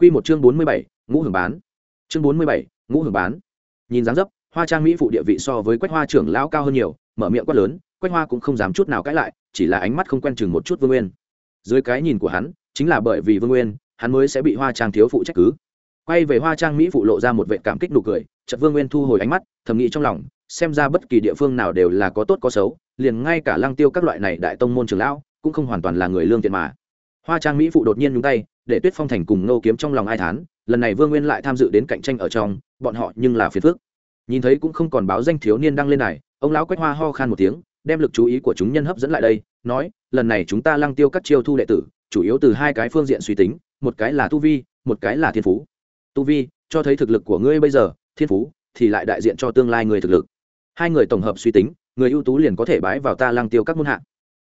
Quy một chương bốn mươi bảy, ngũ hưởng bán. Chương bốn mươi bảy, ngũ hưởng bán. Nhìn dáng dấp, Hoa Trang Mỹ phụ địa vị so với Quách Hoa trưởng lão cao hơn nhiều, mở miệng quát lớn, Quách Hoa cũng không dám chút nào cãi lại, chỉ là ánh mắt không quen chừng một chút Vương Nguyên. Dưới cái nhìn của hắn, chính là bởi vì Vương Nguyên, hắn mới sẽ bị Hoa Trang thiếu phụ trách cứ. Quay về Hoa Trang Mỹ phụ lộ ra một vẻ cảm kích nụ cười, chợt Vương Nguyên thu hồi ánh mắt, thầm nghĩ trong lòng, xem ra bất kỳ địa phương nào đều là có tốt có xấu, liền ngay cả Lăng Tiêu các loại này đại tông môn trưởng lão, cũng không hoàn toàn là người lương thiện mà. Hoa Trang Mỹ phụ đột nhiên nhúng tay, để tuyết phong thành cùng nô kiếm trong lòng ai thán, lần này vương nguyên lại tham dự đến cạnh tranh ở trong, bọn họ nhưng là phiền phước nhìn thấy cũng không còn báo danh thiếu niên đăng lên này ông lão quách hoa ho khan một tiếng, đem lực chú ý của chúng nhân hấp dẫn lại đây, nói, lần này chúng ta lăng tiêu các chiêu thu đệ tử, chủ yếu từ hai cái phương diện suy tính, một cái là tu vi, một cái là thiên phú. Tu vi, cho thấy thực lực của ngươi bây giờ, thiên phú, thì lại đại diện cho tương lai người thực lực. Hai người tổng hợp suy tính, người ưu tú liền có thể bái vào ta lăng tiêu các môn hạ.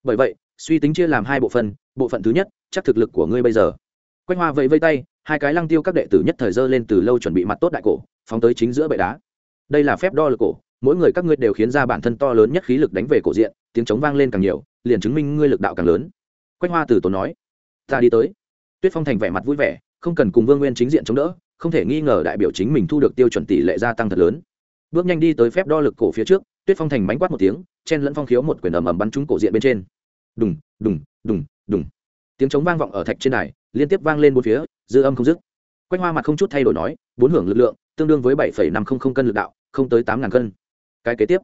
Bởi vậy, suy tính chia làm hai bộ phận bộ phận thứ nhất, chắc thực lực của ngươi bây giờ quách hoa vẫy vây tay, hai cái lăng tiêu các đệ tử nhất thời dơ lên từ lâu chuẩn bị mặt tốt đại cổ, phóng tới chính giữa bệ đá. Đây là phép đo lực cổ, mỗi người các ngươi đều khiến ra bản thân to lớn nhất khí lực đánh về cổ diện, tiếng chống vang lên càng nhiều, liền chứng minh ngươi lực đạo càng lớn. Quách hoa từ tốn nói, ta đi tới. Tuyết phong thành vẻ mặt vui vẻ, không cần cùng vương nguyên chính diện chống đỡ, không thể nghi ngờ đại biểu chính mình thu được tiêu chuẩn tỷ lệ gia tăng thật lớn. Bước nhanh đi tới phép đo lực cổ phía trước, tuyết phong thành bánh quát một tiếng, chen lẫn phong khiếu một quyển ầm ầm bắn trúng cổ diện bên trên. Đùng đùng đùng đùng. Tiếng chống vang vọng ở thạch trên đài liên tiếp vang lên bốn phía, dư âm không dứt. Quanh hoa mặt không chút thay đổi nói, bốn hưởng lực lượng, tương đương với bảy năm trăm linh cân lực đạo, không tới tám ngàn cân. Cái kế tiếp,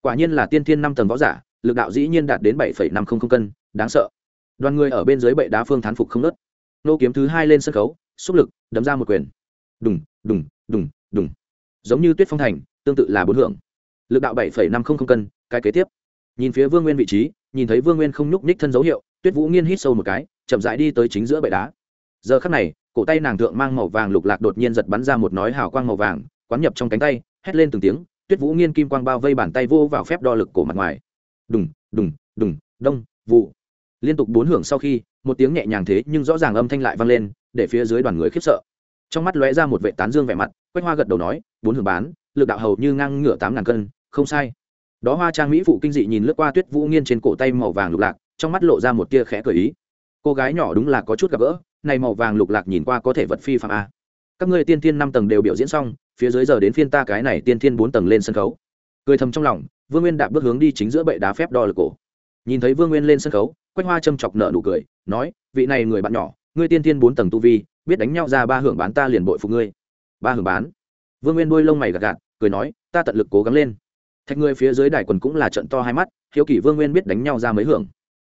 quả nhiên là tiên thiên năm tầng võ giả, lực đạo dĩ nhiên đạt đến bảy năm trăm linh cân, đáng sợ. Đoàn người ở bên dưới bệ đá phương thán phục không nớt. Nô kiếm thứ hai lên sân khấu, xúc lực, đấm ra một quyền. Đùng đùng đùng đùng. Giống như tuyết phong thành, tương tự là bốn hưởng. Lực đạo bảy năm trăm linh cân, cái kế tiếp. Nhìn phía vương nguyên vị trí, nhìn thấy vương nguyên không nhúc nhích thân dấu hiệu, tuyết vũ nghiên hít sâu một cái chậm rãi đi tới chính giữa bệ đá. Giờ khắc này, cổ tay nàng thượng mang màu vàng lục lạc đột nhiên giật bắn ra một nói hào quang màu vàng, quán nhập trong cánh tay, hét lên từng tiếng, tuyết vũ nghiên kim quang bao vây bàn tay vô vào phép đo lực cổ mặt ngoài. Đùng đùng đùng, đông, vụ. Liên tục bốn hưởng sau khi, một tiếng nhẹ nhàng thế nhưng rõ ràng âm thanh lại vang lên, để phía dưới đoàn người khiếp sợ. Trong mắt lóe ra một vệ tán dương vẻ mặt, quách hoa gật đầu nói, bốn hưởng bán, lực đạo hầu như ngang ngửa tám ngàn cân, không sai. Đó hoa trang mỹ phụ kinh dị nhìn lướt qua tuyết vũ nghiên trên cổ tay màu vàng lục lạc, trong mắt lộ ra một tia khẽ cởi ý cô gái nhỏ đúng là có chút gặp gỡ, này màu vàng lục lạc nhìn qua có thể vật phi phạm a. Các ngươi tiên thiên năm tầng đều biểu diễn xong, phía dưới giờ đến phiên ta cái này tiên thiên bốn tầng lên sân khấu. Cười thầm trong lòng, vương nguyên đạp bước hướng đi chính giữa bệ đá phép đo lực cổ. Nhìn thấy vương nguyên lên sân khấu, quách hoa châm chọc nợ nụ cười, nói, vị này người bạn nhỏ, ngươi tiên thiên bốn tầng tu vi, biết đánh nhau ra ba hưởng bán ta liền bội phục ngươi. Ba hưởng bán. Vương nguyên đuôi lông mày gạt gạt, cười nói, ta tận lực cố gắng lên. Thạch người phía dưới đài quần cũng là trận to hai mắt, hiếu kỳ vương nguyên biết đánh nhau ra mấy hưởng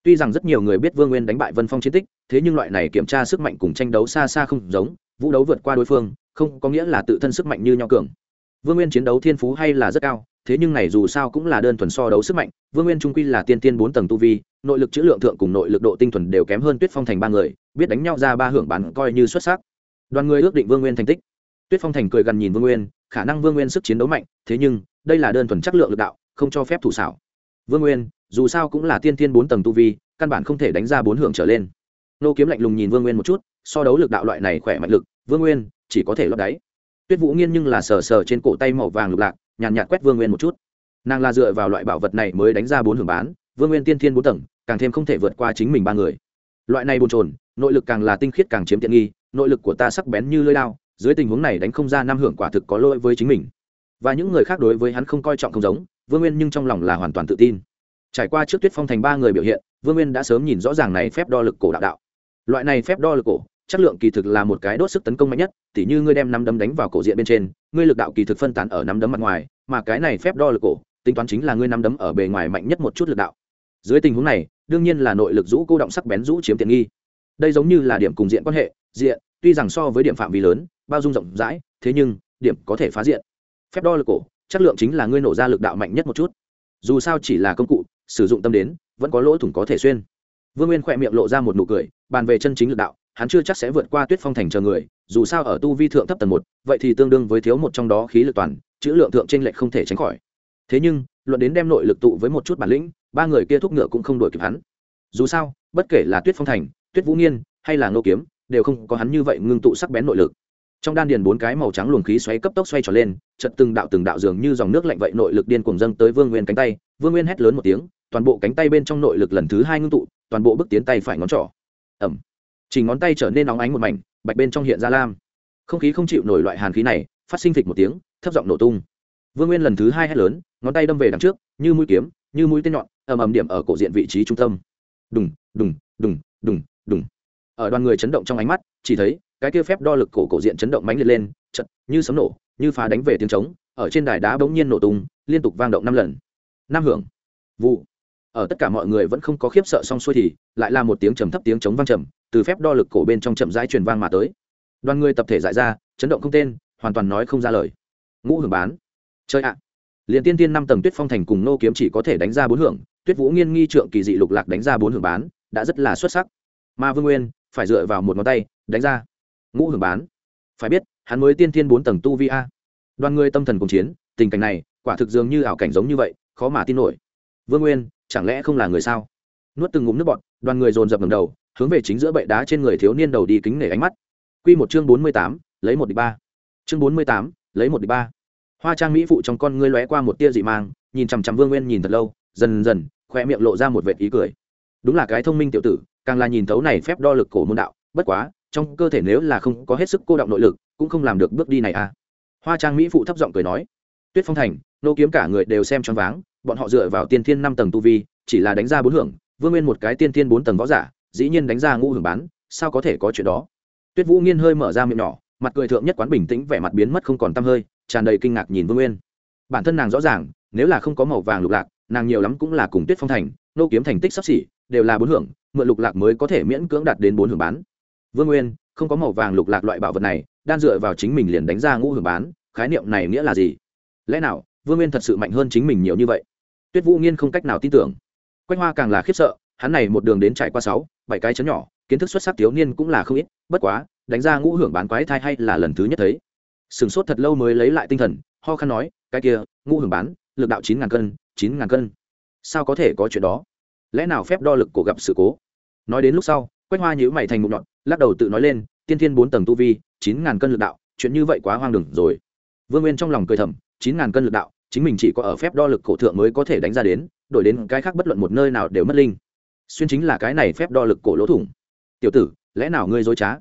tuy rằng rất nhiều người biết vương nguyên đánh bại vân phong chiến tích, thế nhưng loại này kiểm tra sức mạnh cùng tranh đấu xa xa không giống, vũ đấu vượt qua đối phương, không có nghĩa là tự thân sức mạnh như nhau cường. Vương nguyên chiến đấu thiên phú hay là rất cao, thế nhưng này dù sao cũng là đơn thuần so đấu sức mạnh, vương nguyên trung quy là tiên tiên bốn tầng tu vi, nội lực chữ lượng thượng cùng nội lực độ tinh thuần đều kém hơn tuyết phong thành ba người, biết đánh nhau ra ba hưởng bán coi như xuất sắc. Đoàn người ước định vương nguyên thành tích. Tuyết phong thành cười gần nhìn vương nguyên, khả năng vương nguyên sức chiến đấu mạnh, thế nhưng, đây là đơn thuần chất lượng lực đạo, không cho phép thủ xảo vương nguyên, dù sao cũng là tiên thiên bốn tầng tu vi, căn bản không thể đánh ra bốn hưởng trở lên. Nô kiếm lạnh lùng nhìn vương nguyên một chút, so đấu lực đạo loại này khỏe mạnh lực, vương nguyên, chỉ có thể lót đáy. Tuyết vũ nghiên nhưng là sờ sờ trên cổ tay màu vàng lục lạc, nhàn nhạt quét vương nguyên một chút. Nàng là dựa vào loại bảo vật này mới đánh ra bốn hưởng bán, vương nguyên tiên thiên bốn tầng, càng thêm không thể vượt qua chính mình ba người. Loại này bồn trồn nội lực càng là tinh khiết càng chiếm tiện nghi, nội lực của ta sắc bén như lưỡi lao dưới tình huống này đánh không ra năm hưởng quả thực có lỗi với chính mình. Và những người khác đối với hắn không coi trọng không giống vương nguyên nhưng trong lòng là hoàn toàn tự tin. Trải qua trước tuyết phong thành ba người biểu hiện, vương nguyên đã sớm nhìn rõ ràng này phép đo lực cổ đạo đạo. Loại này phép đo lực cổ, chất lượng kỳ thực là một cái đốt sức tấn công mạnh nhất, tỉ như ngươi đem nắm đấm đánh vào cổ diện bên trên, ngươi lực đạo kỳ thực phân tán ở nắm đấm mặt ngoài, mà cái này phép đo lực cổ, tính toán chính là ngươi nắm đấm ở bề ngoài mạnh nhất một chút lực đạo. Dưới tình huống này, đương nhiên là nội lực rũ cô động sắc bén rũ chiếm tiện nghi. Đây giống như là điểm cùng diện quan hệ, diện, tuy rằng so với điểm phạm vi lớn, bao dung rộng rãi, thế nhưng, điểm có thể phá diện. Phép đo lực cổ chất lượng chính là ngươi nổ ra lực đạo mạnh nhất một chút. Dù sao chỉ là công cụ, sử dụng tâm đến, vẫn có lỗ thủng có thể xuyên. Vương nguyên khỏe miệng lộ ra một nụ cười, bàn về chân chính lực đạo, hắn chưa chắc sẽ vượt qua tuyết phong thành chờ người, dù sao ở tu vi thượng thấp tầng một, vậy thì tương đương với thiếu một trong đó khí lực toàn, chữ lượng thượng trên lệch không thể tránh khỏi. Thế nhưng, luận đến đem nội lực tụ với một chút bản lĩnh, ba người kia thúc ngựa cũng không đổi kịp hắn. Dù sao, bất kể là tuyết phong thành, tuyết vũ nghiên, hay là nô kiếm, đều không có hắn như vậy ngưng tụ sắc bén nội lực trong đan điền bốn cái màu trắng luồng khí xoáy cấp tốc xoay trở lên chật từng đạo từng đạo dường như dòng nước lạnh vậy nội lực điên cuồng dâng tới vương nguyên cánh tay. Vương nguyên hét lớn một tiếng, toàn bộ cánh tay bên trong nội lực lần thứ hai ngưng tụ, toàn bộ bước tiến tay phải ngón trỏ. Ẩm chỉ ngón tay trở nên nóng ánh một mảnh, bạch bên trong hiện ra lam. Không khí không chịu nổi loại hàn khí này, phát sinh thịt một tiếng, thấp giọng nổ tung. Vương nguyên lần thứ hai hét lớn, ngón tay đâm về đằng trước, như mũi kiếm, như mũi tên nhọn, ầm ầm điểm ở cổ diện vị trí trung tâm. Đùng đùng đùng đùng đùng. Ở đoàn người chấn động trong ánh mắt, chỉ thấy cái kia phép đo lực cổ cổ diện chấn động mãnh liệt lên chật như sấm nổ, như phá đánh về tiếng trống, ở trên đài đá bỗng nhiên nổ tung, liên tục vang động năm lần. Năm hưởng. Vụ. Ở tất cả mọi người vẫn không có khiếp sợ xong xuôi thì, lại là một tiếng trầm thấp tiếng trống vang trầm, từ phép đo lực cổ bên trong chậm rãi truyền vang mà tới. Đoàn người tập thể giải ra, chấn động không tên, hoàn toàn nói không ra lời. Ngũ hưởng bán. Chơi ạ. Liền tiên tiên năm tầng tuyết phong thành cùng nô kiếm chỉ có thể đánh ra bốn hưởng, tuyết vũ nghiên nghi trượng kỳ dị lục lạc đánh ra bốn hưởng bán, đã rất là xuất sắc. Mà vương nguyên, phải dựa vào một ngón tay, đánh ra ngũ hưởng bán. Phải biết, hắn mới tiên thiên bốn tầng tu vi a. Đoàn người tâm thần cùng chiến, tình cảnh này, quả thực dường như ảo cảnh giống như vậy, khó mà tin nổi. Vương nguyên, chẳng lẽ không là người sao? Nuốt từng ngụm nước bọt, đoàn người dồn dập ngầm đầu, hướng về chính giữa bệ đá trên người thiếu niên đầu đi kính nể ánh mắt. Q một chương bốn mươi tám, lấy một đ ba. Chương bốn mươi tám, lấy một đ ba. Hoa trang mỹ phụ trong con ngươi lóe qua một tia dị mang, nhìn chằm chằm vương nguyên nhìn thật lâu, dần dần, khoe miệng lộ ra một vệt ý cười. Đúng là cái thông minh tiểu tử, càng là nhìn thấu này phép đo lực cổ môn đạo, bất quá trong cơ thể nếu là không có hết sức cô động nội lực, cũng không làm được bước đi này à. Hoa trang mỹ phụ thấp giọng cười nói, tuyết phong thành, nô kiếm cả người đều xem choáng váng, bọn họ dựa vào tiên thiên năm tầng tu vi, chỉ là đánh ra bốn hưởng, vương nguyên một cái tiên thiên bốn tầng võ giả, dĩ nhiên đánh ra ngũ hưởng bán, sao có thể có chuyện đó? Tuyết vũ nghiên hơi mở ra miệng nhỏ, mặt cười thượng nhất quán bình tĩnh, vẻ mặt biến mất không còn t hơi, tràn đầy kinh ngạc nhìn vương nguyên. Bản thân nàng rõ ràng, nếu là không có màu vàng lục lạc, nàng nhiều lắm cũng là cùng tuyết phong thành, nô kiếm thành tích sắp xỉ, đều là bốn hưởng, mượn lục lạc mới có thể miễn cưỡng đạt đến bốn hưởng bán vương nguyên, không có màu vàng lục lạc loại bảo vật này, đan dựa vào chính mình liền đánh ra ngũ hưởng bán, khái niệm này nghĩa là gì? Lẽ nào, vương nguyên thật sự mạnh hơn chính mình nhiều như vậy? Tuyết vũ nghiên không cách nào tin tưởng. Quách hoa càng là khiếp sợ, hắn này một đường đến trải qua sáu, bảy cái chấn nhỏ, kiến thức xuất sắc thiếu niên cũng là không ít, bất quá, đánh ra ngũ hưởng bán quái thai hay là lần thứ nhất thấy. Sửng sốt thật lâu mới lấy lại tinh thần, ho khăn nói, cái kia, ngũ hưởng bán, lực đạo chín ngàn cân, chín ngàn cân. Sao có thể có chuyện đó? Lẽ nào phép đo lực của gặp sự cố? Nói đến lúc sau, quách hoa nhữ mày thành mụn nhọn lắc đầu tự nói lên, tiên thiên bốn tầng tu vi, chín ngàn cân lực đạo, chuyện như vậy quá hoang đường rồi. Vương nguyên trong lòng cười thầm, chín ngàn cân lực đạo, chính mình chỉ có ở phép đo lực cổ thượng mới có thể đánh ra đến, đổi đến cái khác bất luận một nơi nào đều mất linh. Xuyên chính là cái này phép đo lực cổ lỗ thủng. Tiểu tử, lẽ nào ngươi dối trá?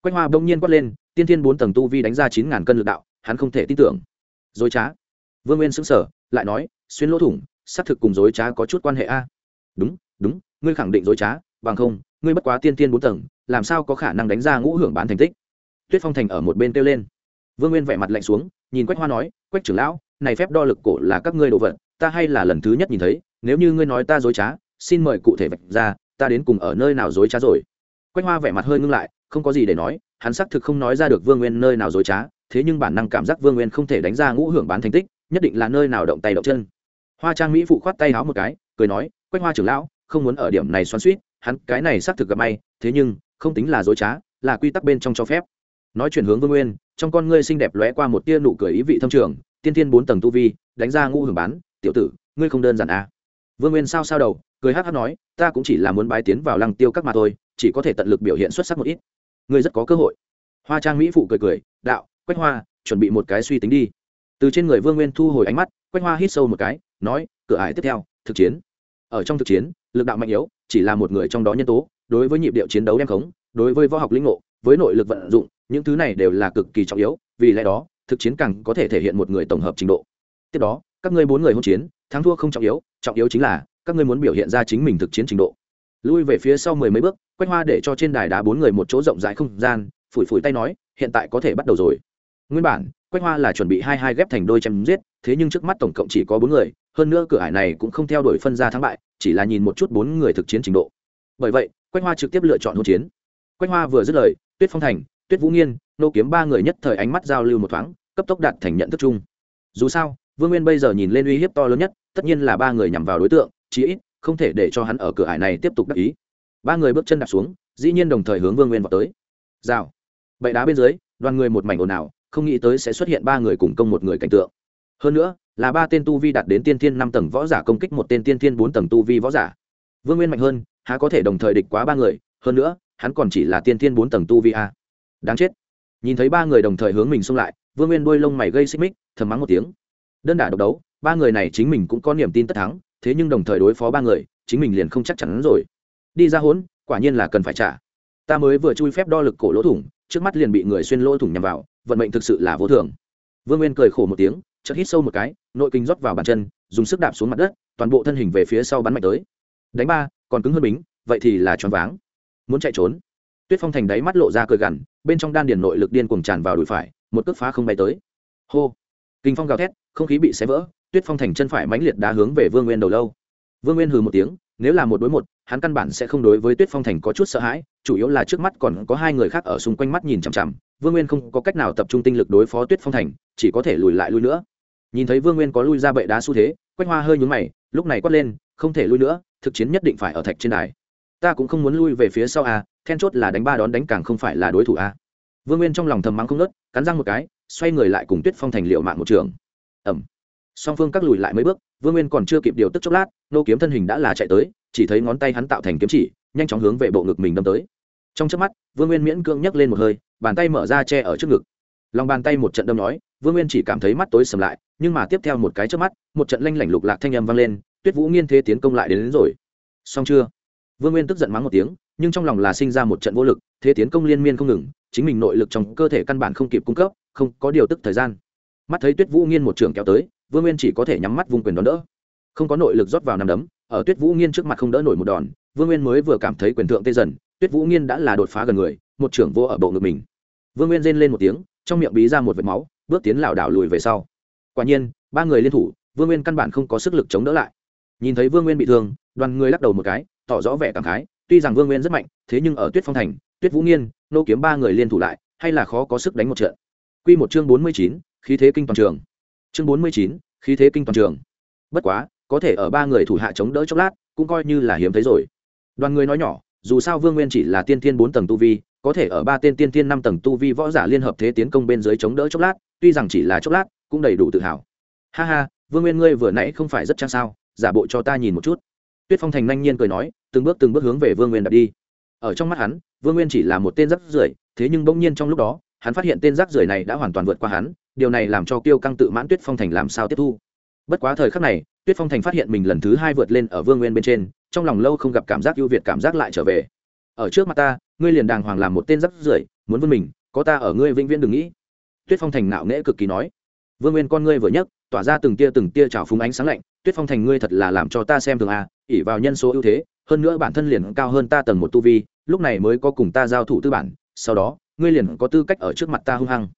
Quách hoa bỗng nhiên quát lên, tiên thiên bốn tầng tu vi đánh ra chín ngàn cân lực đạo, hắn không thể tin tưởng. Dối trá. Vương nguyên xứng sở lại nói, xuyên lỗ thủng, xác thực cùng dối trá có chút quan hệ a. Đúng đúng, ngươi khẳng định dối trá, bằng không, ngươi bất quá tiên tiên bốn tầng làm sao có khả năng đánh ra ngũ hưởng bán thành tích? Tuyết phong thành ở một bên kêu lên. Vương nguyên vẻ mặt lạnh xuống, nhìn quách hoa nói, quách trưởng lão, này phép đo lực cổ là các ngươi đồ vật, ta hay là lần thứ nhất nhìn thấy, nếu như ngươi nói ta dối trá, xin mời cụ thể vạch ra, ta đến cùng ở nơi nào dối trá rồi? Quách hoa vẻ mặt hơi ngưng lại, không có gì để nói, hắn xác thực không nói ra được vương nguyên nơi nào dối trá, thế nhưng bản năng cảm giác vương nguyên không thể đánh ra ngũ hưởng bán thành tích, nhất định là nơi nào động tay động chân. Hoa trang mỹ phụ khoát tay háo một cái, cười nói, quách hoa trưởng lão, không muốn ở điểm này xoắn suýt hắn cái này xác thực gặp may, thế nhưng không tính là dối trá, là quy tắc bên trong cho phép. Nói chuyển hướng vương nguyên, trong con ngươi xinh đẹp lóe qua một tia nụ cười ý vị thâm trường, tiên tiên bốn tầng tu vi, đánh ra ngũ hưởng bán, tiểu tử, ngươi không đơn giản à. vương nguyên sao sao đầu, cười hát hát nói, ta cũng chỉ là muốn bái tiến vào lăng tiêu các mà thôi, chỉ có thể tận lực biểu hiện xuất sắc một ít. Ngươi rất có cơ hội. Hoa trang mỹ phụ cười cười, đạo, quách hoa, chuẩn bị một cái suy tính đi. Từ trên người vương nguyên thu hồi ánh mắt, quách hoa hít sâu một cái, nói, cửa ải tiếp theo, thực chiến. Ở trong thực chiến, lực đạo mạnh yếu, chỉ là một người trong đó nhân tố đối với nhịp điệu chiến đấu đem khống, đối với võ học lĩnh ngộ, với nội lực vận dụng, những thứ này đều là cực kỳ trọng yếu, vì lẽ đó, thực chiến càng có thể thể hiện một người tổng hợp trình độ. Tiếp đó, các ngươi bốn người hôn chiến, thắng thua không trọng yếu trọng yếu chính là, các ngươi muốn biểu hiện ra chính mình thực chiến trình độ. Lui về phía sau mười mấy bước, quách hoa để cho trên đài đá bốn người một chỗ rộng rãi không gian, phủi phủi tay nói, hiện tại có thể bắt đầu rồi. Nguyên bản, quách hoa là chuẩn bị hai hai ghép thành đôi chém giết, thế nhưng trước mắt tổng cộng chỉ có bốn người, hơn nữa cửa ải này cũng không theo đuổi phân ra thắng bại, chỉ là nhìn một chút bốn người thực chiến trình độ. Bởi vậy quách hoa trực tiếp lựa chọn hỗn chiến. Quách hoa vừa dứt lời, tuyết phong thành, tuyết vũ nghiên, nô kiếm ba người nhất thời ánh mắt giao lưu một thoáng, cấp tốc đạt thành nhận thức chung. Dù sao, vương nguyên bây giờ nhìn lên uy hiếp to lớn nhất, tất nhiên là ba người nhằm vào đối tượng, chí ít, không thể để cho hắn ở cửa ải này tiếp tục đắc ý. Ba người bước chân đạp xuống, dĩ nhiên đồng thời hướng vương nguyên vào tới. Rào. Bậy đá bên dưới, đoàn người một mảnh ồn ào, không nghĩ tới sẽ xuất hiện ba người cùng công một người cảnh tượng. Hơn nữa, là ba tên tu vi đạt đến tiên thiên năm tầng võ giả công kích một tên tiên thiên bốn tầng tu vi võ giả. Vương nguyên mạnh hơn há có thể đồng thời địch quá ba người, hơn nữa, hắn còn chỉ là tiên tiên bốn tầng tu vi a. Đáng chết. Nhìn thấy ba người đồng thời hướng mình xông lại, vương nguyên đuôi lông mày gây xích mích, thầm mắng một tiếng. Đơn đả độc đấu, ba người này chính mình cũng có niềm tin tất thắng, thế nhưng đồng thời đối phó ba người, chính mình liền không chắc chắn rồi. Đi ra hốn, quả nhiên là cần phải trả. Ta mới vừa chui phép đo lực cổ lỗ thủng, trước mắt liền bị người xuyên lỗ thủng nhằm vào, vận mệnh thực sự là vô thường. Vương nguyên cười khổ một tiếng, chợt hít sâu một cái, nội kinh rót vào bàn chân, dùng sức đạp xuống mặt đất, toàn bộ thân hình về phía sau bắn mạnh tới. Đánh ba còn cứng hơn bính, vậy thì là choáng váng. Muốn chạy trốn. Tuyết phong thành đáy mắt lộ ra cười gằn, bên trong đan điền nội lực điên cuồng tràn vào đùi phải, một cước phá không bay tới. Hô. Kinh phong gào thét, không khí bị xé vỡ, tuyết phong thành chân phải mãnh liệt đá hướng về vương nguyên đầu lâu. Vương nguyên hừ một tiếng, nếu là một đối một, hắn căn bản sẽ không đối với tuyết phong thành có chút sợ hãi, chủ yếu là trước mắt còn có hai người khác ở xung quanh mắt nhìn chằm chằm, vương nguyên không có cách nào tập trung tinh lực đối phó tuyết phong thành, chỉ có thể lùi lại lui nữa. Nhìn thấy vương nguyên có lui ra bệ đá xu thế, quách hoa hơi nhúng mày, lúc này quát lên, không thể lui nữa thực chiến nhất định phải ở thạch trên đài. Ta cũng không muốn lui về phía sau a then chốt là đánh ba đón đánh càng không phải là đối thủ a vương nguyên trong lòng thầm mắng không nớt cắn răng một cái, xoay người lại cùng tuyết phong thành liệu mạng một trường. Ẩm song phương các lùi lại mấy bước, vương nguyên còn chưa kịp điều tức chốc lát, nô kiếm thân hình đã là chạy tới, chỉ thấy ngón tay hắn tạo thành kiếm chỉ, nhanh chóng hướng về bộ ngực mình đâm tới. Trong chớp mắt, vương nguyên miễn cưỡng nhấc lên một hơi, bàn tay mở ra che ở trước ngực. Lòng bàn tay một trận đâm nói vương nguyên chỉ cảm thấy mắt tối sầm lại, nhưng mà tiếp theo một cái trước mắt, một trận lanh lảnh lục lạc thanh âm vang lên tuyết vũ nghiên thế tiến công lại đến, đến rồi. Xong chưa? Vương nguyên tức giận mắng một tiếng nhưng trong lòng là sinh ra một trận vô lực thế tiến công liên miên không ngừng chính mình nội lực trong cơ thể căn bản không kịp cung cấp không có điều tức thời gian. Mắt thấy tuyết vũ nghiên một trường kéo tới vương nguyên chỉ có thể nhắm mắt vùng quyền đón đỡ. Không có nội lực rót vào nằm đấm ở tuyết vũ nghiên trước mặt không đỡ nổi một đòn vương nguyên mới vừa cảm thấy quyền thượng tê dần tuyết vũ nghiên đã là đột phá gần người một trưởng vô ở bộ ngực mình. Vương nguyên rên lên một tiếng trong miệng bí ra một vệt máu bước tiến lảo đảo lùi về sau. Quả nhiên ba người liên thủ vương nguyên căn bản không có sức lực chống đỡ lại nhìn thấy vương nguyên bị thương, đoàn người lắc đầu một cái, tỏ rõ vẻ cảm khái, tuy rằng vương nguyên rất mạnh, thế nhưng ở tuyết phong thành, tuyết vũ nghiên, nô kiếm ba người liên thủ lại, hay là khó có sức đánh một trận. Q một chương bốn mươi chín, khí thế kinh toàn trường. Chương bốn mươi chín, khí thế kinh toàn trường. Bất quá, có thể ở ba người thủ hạ chống đỡ chốc lát, cũng coi như là hiếm thấy rồi. Đoàn người nói nhỏ, dù sao vương nguyên chỉ là tiên tiên bốn tầng tu vi, có thể ở ba tên tiên tiên năm tầng tu vi võ giả liên hợp thế tiến công bên dưới chống đỡ chốc lát, tuy rằng chỉ là chốc lát, cũng đầy đủ tự hào. Ha ha, vương nguyên ngươi vừa nãy không phải rất trang sao? Giả bộ cho ta nhìn một chút. Tuyết phong thành nhanh nhiên cười nói, từng bước từng bước hướng về vương nguyên đặt đi. Ở trong mắt hắn, vương nguyên chỉ là một tên rắc rưởi, thế nhưng bỗng nhiên trong lúc đó, hắn phát hiện tên rắc rưởi này đã hoàn toàn vượt qua hắn, điều này làm cho kiêu căng tự mãn tuyết phong thành làm sao tiếp thu. Bất quá thời khắc này, tuyết phong thành phát hiện mình lần thứ hai vượt lên ở vương nguyên bên trên, trong lòng lâu không gặp cảm giác ưu việt cảm giác lại trở về. Ở trước mặt ta, ngươi liền đàng hoàng làm một tên rắc rưởi, muốn vươn mình, có ta ở ngươi vĩnh viễn đừng nghĩ. Tuyết phong thành nạo nghễ cực kỳ nói. Vương nguyên con ngươi vừa nhấc tỏa ra từng tia từng tia trào phúng ánh sáng lạnh, tuyết phong thành ngươi thật là làm cho ta xem thường à, a ỉ vào nhân số ưu thế, hơn nữa bản thân liền cao hơn ta tầng một tu vi, lúc này mới có cùng ta giao thủ tư bản, sau đó, ngươi liền có tư cách ở trước mặt ta hung hăng.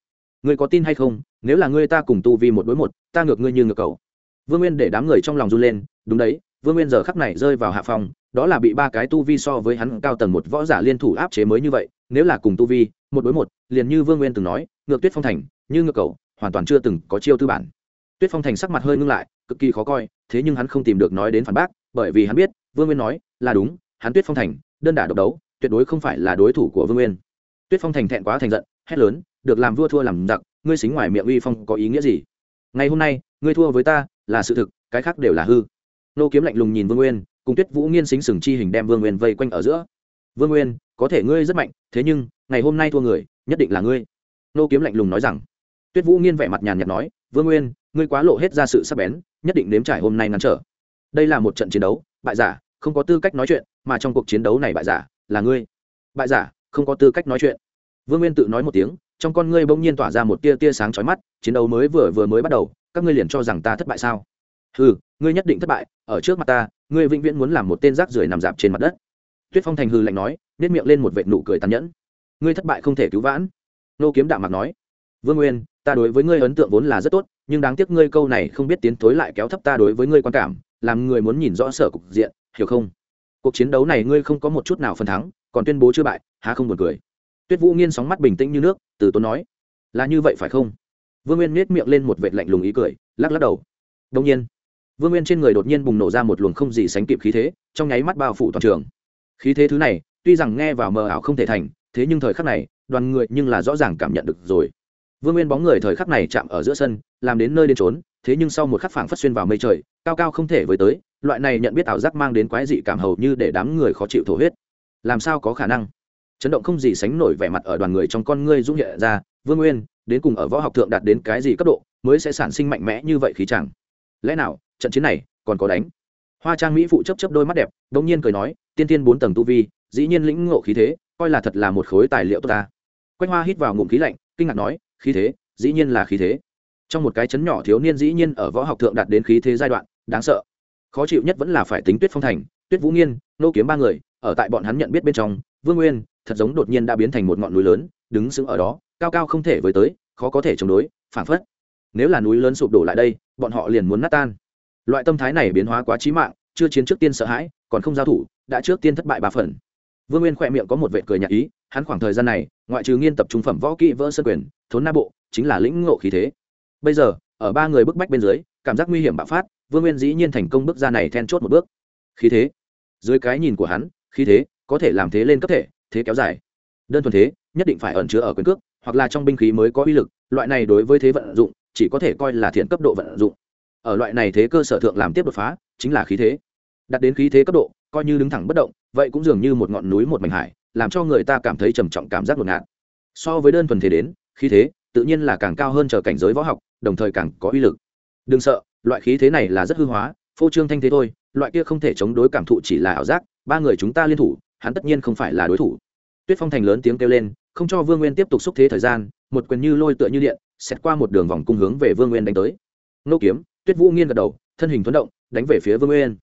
Ngươi có tin hay không? Nếu là ngươi ta cùng tu vi một đối một, ta ngược ngươi như ngược cầu vương nguyên để đám người trong lòng run lên, đúng đấy, vương nguyên giờ khắc này rơi vào hạ phòng, đó là bị ba cái tu vi so với hắn cao tầng một võ giả liên thủ áp chế mới như vậy, nếu là cùng tu vi một đối một, liền như vương nguyên từng nói, ngược tuyết phong thành, như ngược cầu hoàn toàn chưa từng có chiêu tư bản tuyết phong thành sắc mặt hơi ngưng lại, cực kỳ khó coi, thế nhưng hắn không tìm được nói đến phản bác, bởi vì hắn biết, vương nguyên nói, là đúng, hắn tuyết phong thành, đơn đả độc đấu, tuyệt đối không phải là đối thủ của vương nguyên. Tuyết phong thành thẹn quá thành giận, hét lớn, được làm vua thua làm giặc, ngươi xính ngoài miệng uy phong có ý nghĩa gì? Ngày hôm nay, ngươi thua với ta, là sự thực, cái khác đều là hư. Nô kiếm lạnh lùng nhìn vương nguyên, cùng tuyết vũ nghiên xính sừng chi hình đem vương nguyên vây quanh ở giữa. Vương nguyên, có thể ngươi rất mạnh, thế nhưng, ngày hôm nay thua người, nhất định là ngươi. Nô kiếm lạnh lùng nói rằng. Tuyết vũ nghiên vẻ mặt nhàn nhạt nói, vương nguyên ngươi quá lộ hết ra sự sắc bén, nhất định nếm trải hôm nay ngăn trở. Đây là một trận chiến đấu, bại giả, không có tư cách nói chuyện, mà trong cuộc chiến đấu này bại giả là ngươi. Bại giả, không có tư cách nói chuyện. Vương nguyên tự nói một tiếng, trong con ngươi bỗng nhiên tỏa ra một tia tia sáng chói mắt, chiến đấu mới vừa vừa mới bắt đầu, các ngươi liền cho rằng ta thất bại sao? Ừ ngươi nhất định thất bại, ở trước mặt ta, ngươi vĩnh viễn muốn làm một tên rác rưởi nằm dạp trên mặt đất. Tuyết phong thành hư lạnh nói nếp miệng lên một vệt nụ cười tàn nhẫn. Ngươi thất bại không thể cứu vãn. Nô kiếm đạm mặt nói, vương nguyên, ta đối với ngươi ấn tượng vốn là rất tốt nhưng đáng tiếc ngươi câu này không biết tiến thối lại kéo thấp ta đối với ngươi quan cảm, làm người muốn nhìn rõ sở cục diện, hiểu không? Cuộc chiến đấu này ngươi không có một chút nào phần thắng, còn tuyên bố chưa bại, há không buồn cười. Tuyết vũ nghiên sóng mắt bình tĩnh như nước, từ tốn nói, là như vậy phải không? Vương nguyên nết miệng lên một vệt lạnh lùng ý cười, lắc lắc đầu. Đông nhiên. Vương nguyên trên người đột nhiên bùng nổ ra một luồng không gì sánh kịp khí thế, trong nháy mắt bao phủ toàn trường. Khí thế thứ này, tuy rằng nghe vào mờ ảo không thể thành, thế nhưng thời khắc này, đoàn người nhưng là rõ ràng cảm nhận được rồi vương nguyên bóng người thời khắc này chạm ở giữa sân, làm đến nơi đến trốn thế nhưng sau một khắc phảng phất xuyên vào mây trời, cao cao không thể với tới, loại này nhận biết ảo giác mang đến quái dị cảm hầu như để đám người khó chịu thổ huyết. Làm sao có khả năng? Chấn động không gì sánh nổi vẻ mặt ở đoàn người trong con ngươi dung hiện ra, vương nguyên, đến cùng ở võ học thượng đạt đến cái gì cấp độ, mới sẽ sản sinh mạnh mẽ như vậy khí chẳng lẽ nào, trận chiến này còn có đánh? Hoa trang mỹ phụ chấp chấp đôi mắt đẹp đ ỗ n g nhiên cười nói, tiên tiên bốn tầng tu vi, dĩ nhiên lĩnh ngộ khí thế, coi là thật là một khối tài liệu tốt ta. Quách hoa hít vào ngụm khí lạnh, kinh ngạc nói khí thế, dĩ nhiên là khí thế. Trong một cái chấn nhỏ thiếu niên dĩ nhiên ở võ học thượng đạt đến khí thế giai đoạn, đáng sợ. Khó chịu nhất vẫn là phải tính tuyết phong thành, tuyết vũ nghiên, nô kiếm ba người, ở tại bọn hắn nhận biết bên trong, vương nguyên, thật giống đột nhiên đã biến thành một ngọn núi lớn, đứng sững ở đó, cao cao không thể với tới, khó có thể chống đối phản phất. Nếu là núi lớn sụp đổ lại đây, bọn họ liền muốn nát tan. Loại tâm thái này biến hóa quá trí mạng, chưa chiến trước tiên sợ hãi, còn không giao thủ, đã trước tiên thất bại ba phần vương nguyên khỏe miệng có một vệ cười nhạc ý, hắn khoảng thời gian này, ngoại trừ nghiên tập trung phẩm võ kỹ vỡ sơ quyền, thốn na bộ, chính là lĩnh ngộ khí thế. Bây giờ, ở ba người bức bách bên dưới, cảm giác nguy hiểm bạo phát, vương nguyên dĩ nhiên thành công bước ra này then chốt một bước. Khí thế. Dưới cái nhìn của hắn, khí thế có thể làm thế lên cấp thể, thế kéo dài. Đơn thuần thế, nhất định phải ẩn chứa ở quyền cước, hoặc là trong binh khí mới có uy lực, loại này đối với thế vận dụng, chỉ có thể coi là thiện cấp độ vận dụng. Ở loại này thế cơ sở thượng làm tiếp đột phá, chính là khí thế. Đạt đến khí thế cấp độ, coi như đứng thẳng bất động vậy cũng dường như một ngọn núi một mảnh hải, làm cho người ta cảm thấy trầm trọng cảm giác ngột ngạt. So với đơn thuần thế đến, khí thế, tự nhiên là càng cao hơn chờ cảnh giới võ học, đồng thời càng có uy lực. Đừng sợ, loại khí thế này là rất hư hóa, phô trương thanh thế thôi, loại kia không thể chống đối cảm thụ chỉ là ảo giác, ba người chúng ta liên thủ, hắn tất nhiên không phải là đối thủ. Tuyết phong thành lớn tiếng kêu lên, không cho vương nguyên tiếp tục xúc thế thời gian, một quyền như lôi tựa như điện xét qua một đường vòng cung hướng về vương nguyên đánh tới. Nô kiếm, tuyết vũ nghiên gật đầu, thân hình thuấn động, đánh về phía vương nguyên.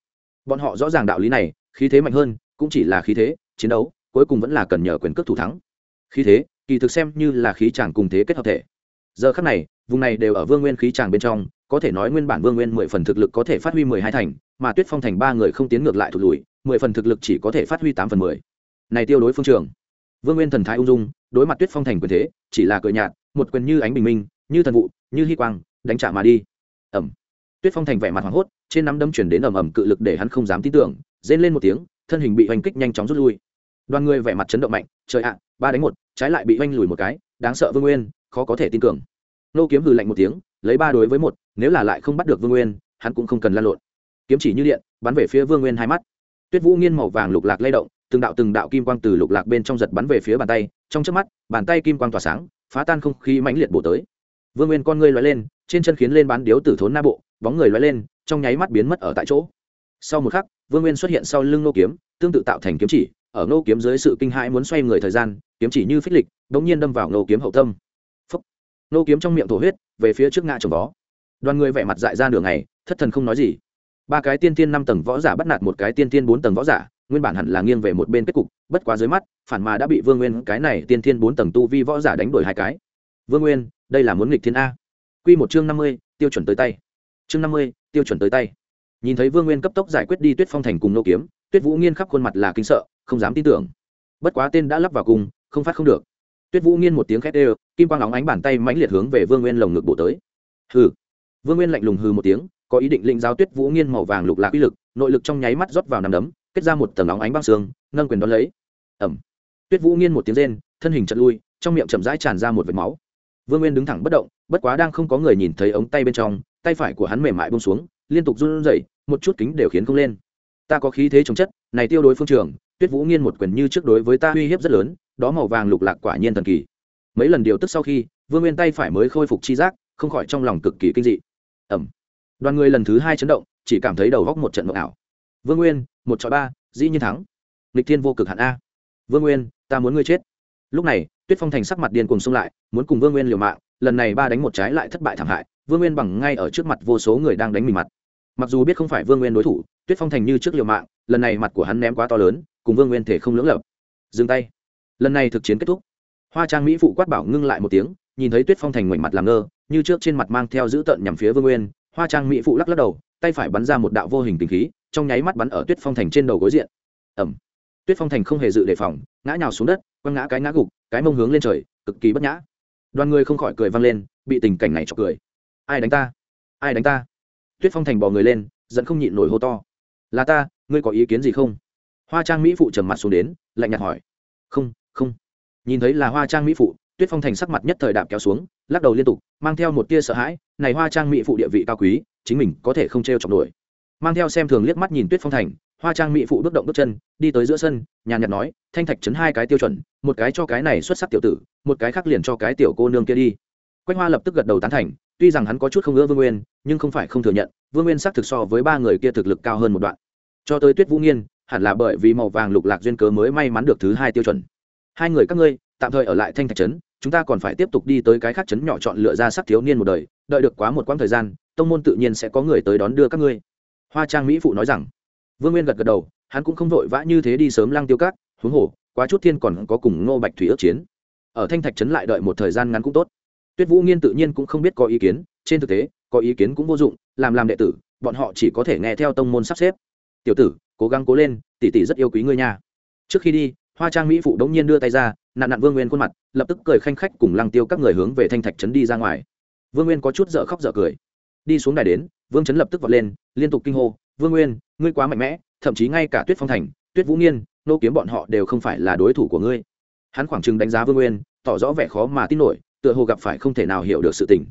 Bọn họ rõ ràng đạo lý này, khí thế mạnh hơn cũng chỉ là khí thế, chiến đấu, cuối cùng vẫn là cần nhờ quyền cước thủ thắng. Khí thế, kỳ thực xem như là khí tràng cùng thế kết hợp thể. Giờ khắc này, vùng này đều ở vương nguyên khí tràng bên trong, có thể nói nguyên bản vương nguyên mười phần thực lực có thể phát huy mười hai thành, mà tuyết phong thành ba người không tiến ngược lại thụt lùi, mười phần thực lực chỉ có thể phát huy tám phần mười. Này tiêu đối phương trường. Vương nguyên thần thái ung dung, đối mặt tuyết phong thành quyền thế, chỉ là cười nhạt, một quyền như ánh bình minh, như thần vụ, như hy quang, đánh trả mà đi. Ẩm. Tuyết phong thành vẻ mặt hoảng hốt, trên nắm đấm chuyển đến ầm ầm cự lực để hắn không dám tin tưởng, rên lên một tiếng thân hình bị oanh kích nhanh chóng rút lui. Đoàn người vẻ mặt chấn động mạnh, trời ạ, ba đánh một, trái lại bị oanh lùi một cái, đáng sợ vương nguyên, khó có thể tin tưởng. Nô kiếm hừ lạnh một tiếng, lấy ba đối với một, nếu là lại không bắt được vương nguyên, hắn cũng không cần lan lộn. Kiếm chỉ như điện, bắn về phía vương nguyên hai mắt. Tuyết vũ nghiên màu vàng lục lạc lay động, từng đạo từng đạo kim quang từ lục lạc bên trong giật bắn về phía bàn tay, trong trước mắt, bàn tay kim quang tỏa sáng, phá tan không khí mãnh liệt bổ tới. Vương nguyên con ngươi loay lên, trên chân khiến lên bán điếu tử thốn na bộ, bóng người loay lên, trong nháy mắt biến mất ở tại chỗ sau một khắc, vương nguyên xuất hiện sau lưng nô kiếm, tương tự tạo thành kiếm chỉ, ở nô kiếm dưới sự kinh hãi muốn xoay người thời gian, kiếm chỉ như phích lịch đ ỗ n g nhiên đâm vào nô kiếm hậu tâm. Phúc. nô kiếm trong miệng thổ huyết, về phía trước ngã trồng vó. Đoàn người vẻ mặt dại ra nửa ngày, thất thần không nói gì. Ba cái tiên tiên năm tầng võ giả bắt nạt một cái tiên tiên bốn tầng võ giả, nguyên bản hẳn là nghiêng về một bên kết cục, bất quá dưới mắt, phản mà đã bị vương nguyên cái này tiên tiên bốn tầng tu vi võ giả đánh đổi hai cái. Vương nguyên, đây là muốn nghịch thiên a. Q một chương năm mươi, tiêu chuẩn tới tay. Chương năm mươi, tiêu chuẩn tới tay nhìn thấy vương nguyên cấp tốc giải quyết đi tuyết phong thành cùng nô kiếm, tuyết vũ nghiên khắp khuôn mặt là kinh sợ, không dám tin tưởng. Bất quá tên đã lắp vào cùng, không phát không được. Tuyết vũ nghiên một tiếng khét ê kim quang óng ánh bàn tay mãnh liệt hướng về vương nguyên lồng ngực bổ tới. Hừ. Vương nguyên lạnh lùng hừ một tiếng, có ý định lĩnh giáo tuyết vũ nghiên màu vàng lục lạc uy lực, nội lực trong nháy mắt rót vào nằm đấm, kết ra một tầng óng ánh băng xương, nâng quyền đón lấy. Ẩm tuyết vũ nghiên một tiếng rên, thân hình chật lui, trong miệng chậm rãi tràn ra một vệt máu. Vương nguyên đứng thẳng bất động, bất quá đang không có người nhìn thấy ống tay bên trong, tay phải của hắn mềm mại bông xuống, liên tục run rẩy một chút kính đều khiến không lên. Ta có khí thế chống chất, này tiêu đối phương trường, tuyết vũ nghiên một quyền như trước đối với ta uy hiếp rất lớn, đó màu vàng lục lạc quả nhiên thần kỳ. Mấy lần điều tức sau khi, vương nguyên tay phải mới khôi phục chi giác, không khỏi trong lòng cực kỳ kinh dị. Ẩm. Đoàn người lần thứ hai chấn động, chỉ cảm thấy đầu góc một trận mộng ảo. Vương nguyên, một chọi ba, dĩ nhiên thắng. Lịch thiên vô cực hạn a. Vương nguyên, ta muốn ngươi chết. Lúc này, tuyết phong thành sắc mặt điên cùng xông lại, muốn cùng vương nguyên liều mạng, lần này ba đánh một trái lại thất bại thảm hại. Vương nguyên bằng ngay ở trước mặt vô số người đang đánh mình mặt mặc dù biết không phải vương nguyên đối thủ, tuyết phong thành như trước liều mạng, lần này mặt của hắn ném quá to lớn, cùng vương nguyên thể không lưỡng lập. Dừng tay. Lần này thực chiến kết thúc. Hoa trang mỹ phụ quát bảo ngưng lại một tiếng, nhìn thấy tuyết phong thành ngoảnh mặt làm ngơ, như trước trên mặt mang theo dữ tợn nhằm phía vương nguyên, hoa trang mỹ phụ lắc lắc đầu, tay phải bắn ra một đạo vô hình tình khí, trong nháy mắt bắn ở tuyết phong thành trên đầu gối diện. Ẩm tuyết phong thành không hề dự đề phòng, ngã nhào xuống đất, quăng ngã cái ngã gục, cái mông hướng lên trời, cực kỳ bất nhã. Đoàn người không khỏi cười vang lên, bị tình cảnh này chọc cười. Ai đánh ta? Ai đánh ta? Tuyết phong thành bò người lên dẫn không nhịn nổi hô to. Là ta, ngươi có ý kiến gì không? Hoa trang mỹ phụ trầm mặt xuống đến, lạnh nhạt hỏi. Không không. Nhìn thấy là hoa trang mỹ phụ, tuyết phong thành sắc mặt nhất thời đạp kéo xuống, lắc đầu liên tục, mang theo một tia sợ hãi, này hoa trang mỹ phụ địa vị cao quý, chính mình có thể không t r e o chọc nổi. Mang theo xem thường liếc mắt nhìn tuyết phong thành, hoa trang mỹ phụ bước động bước chân, đi tới giữa sân, nhàn nhạt nói, thanh thạch chấn hai cái tiêu chuẩn, một cái cho cái này xuất sắc tiểu tử, một cái khác liền cho cái tiểu cô nương kia đi. Quách hoa lập tức gật đầu tán thành tuy rằng hắn có chút không ngỡ vương nguyên, nhưng không phải không thừa nhận, vương nguyên xác thực so với ba người kia thực lực cao hơn một đoạn. Cho tới tuyết vũ nghiên, hẳn là bởi vì màu vàng lục lạc duyên cớ mới may mắn được thứ hai tiêu chuẩn. Hai người các ngươi, tạm thời ở lại thanh thạch trấn, chúng ta còn phải tiếp tục đi tới cái khác trấn nhỏ chọn lựa ra sắc thiếu niên một đời, đợi được quá một quãng thời gian, tông môn tự nhiên sẽ có người tới đón đưa các ngươi. Hoa trang mỹ phụ nói rằng. Vương nguyên gật gật đầu, hắn cũng không vội vã như thế đi sớm lang tiêu cát huống hồ, quá chút thiên còn có cùng ngô bạch thủy ước chiến. Ở thanh thạch trấn lại đợi một thời gian ngắn cũng tốt tuyết vũ nghiên tự nhiên cũng không biết có ý kiến, trên thực tế, có ý kiến cũng vô dụng, làm làm đệ tử, bọn họ chỉ có thể nghe theo tông môn sắp xếp. Tiểu tử, cố gắng cố lên, tỷ tỷ rất yêu quý ngươi nha. Trước khi đi, hoa trang mỹ phụ đống nhiên đưa tay ra nạn nạn vương nguyên khuôn mặt, lập tức cười khanh khách cùng lăng tiêu các người hướng về thanh thạch trấn đi ra ngoài. Vương nguyên có chút dở khóc dở cười. Đi xuống đài đến, vương trấn lập tức vọt lên, liên tục kinh hô, vương nguyên, ngươi quá mạnh mẽ, thậm chí ngay cả tuyết phong thành, tuyết vũ nghiên, nô kiếm bọn họ đều không phải là đối thủ của ngươi. Hắn khoảng chừng đánh giá vương nguyên, tỏ rõ vẻ khó mà tin nổi tựa hồ gặp phải không thể nào hiểu được sự tình.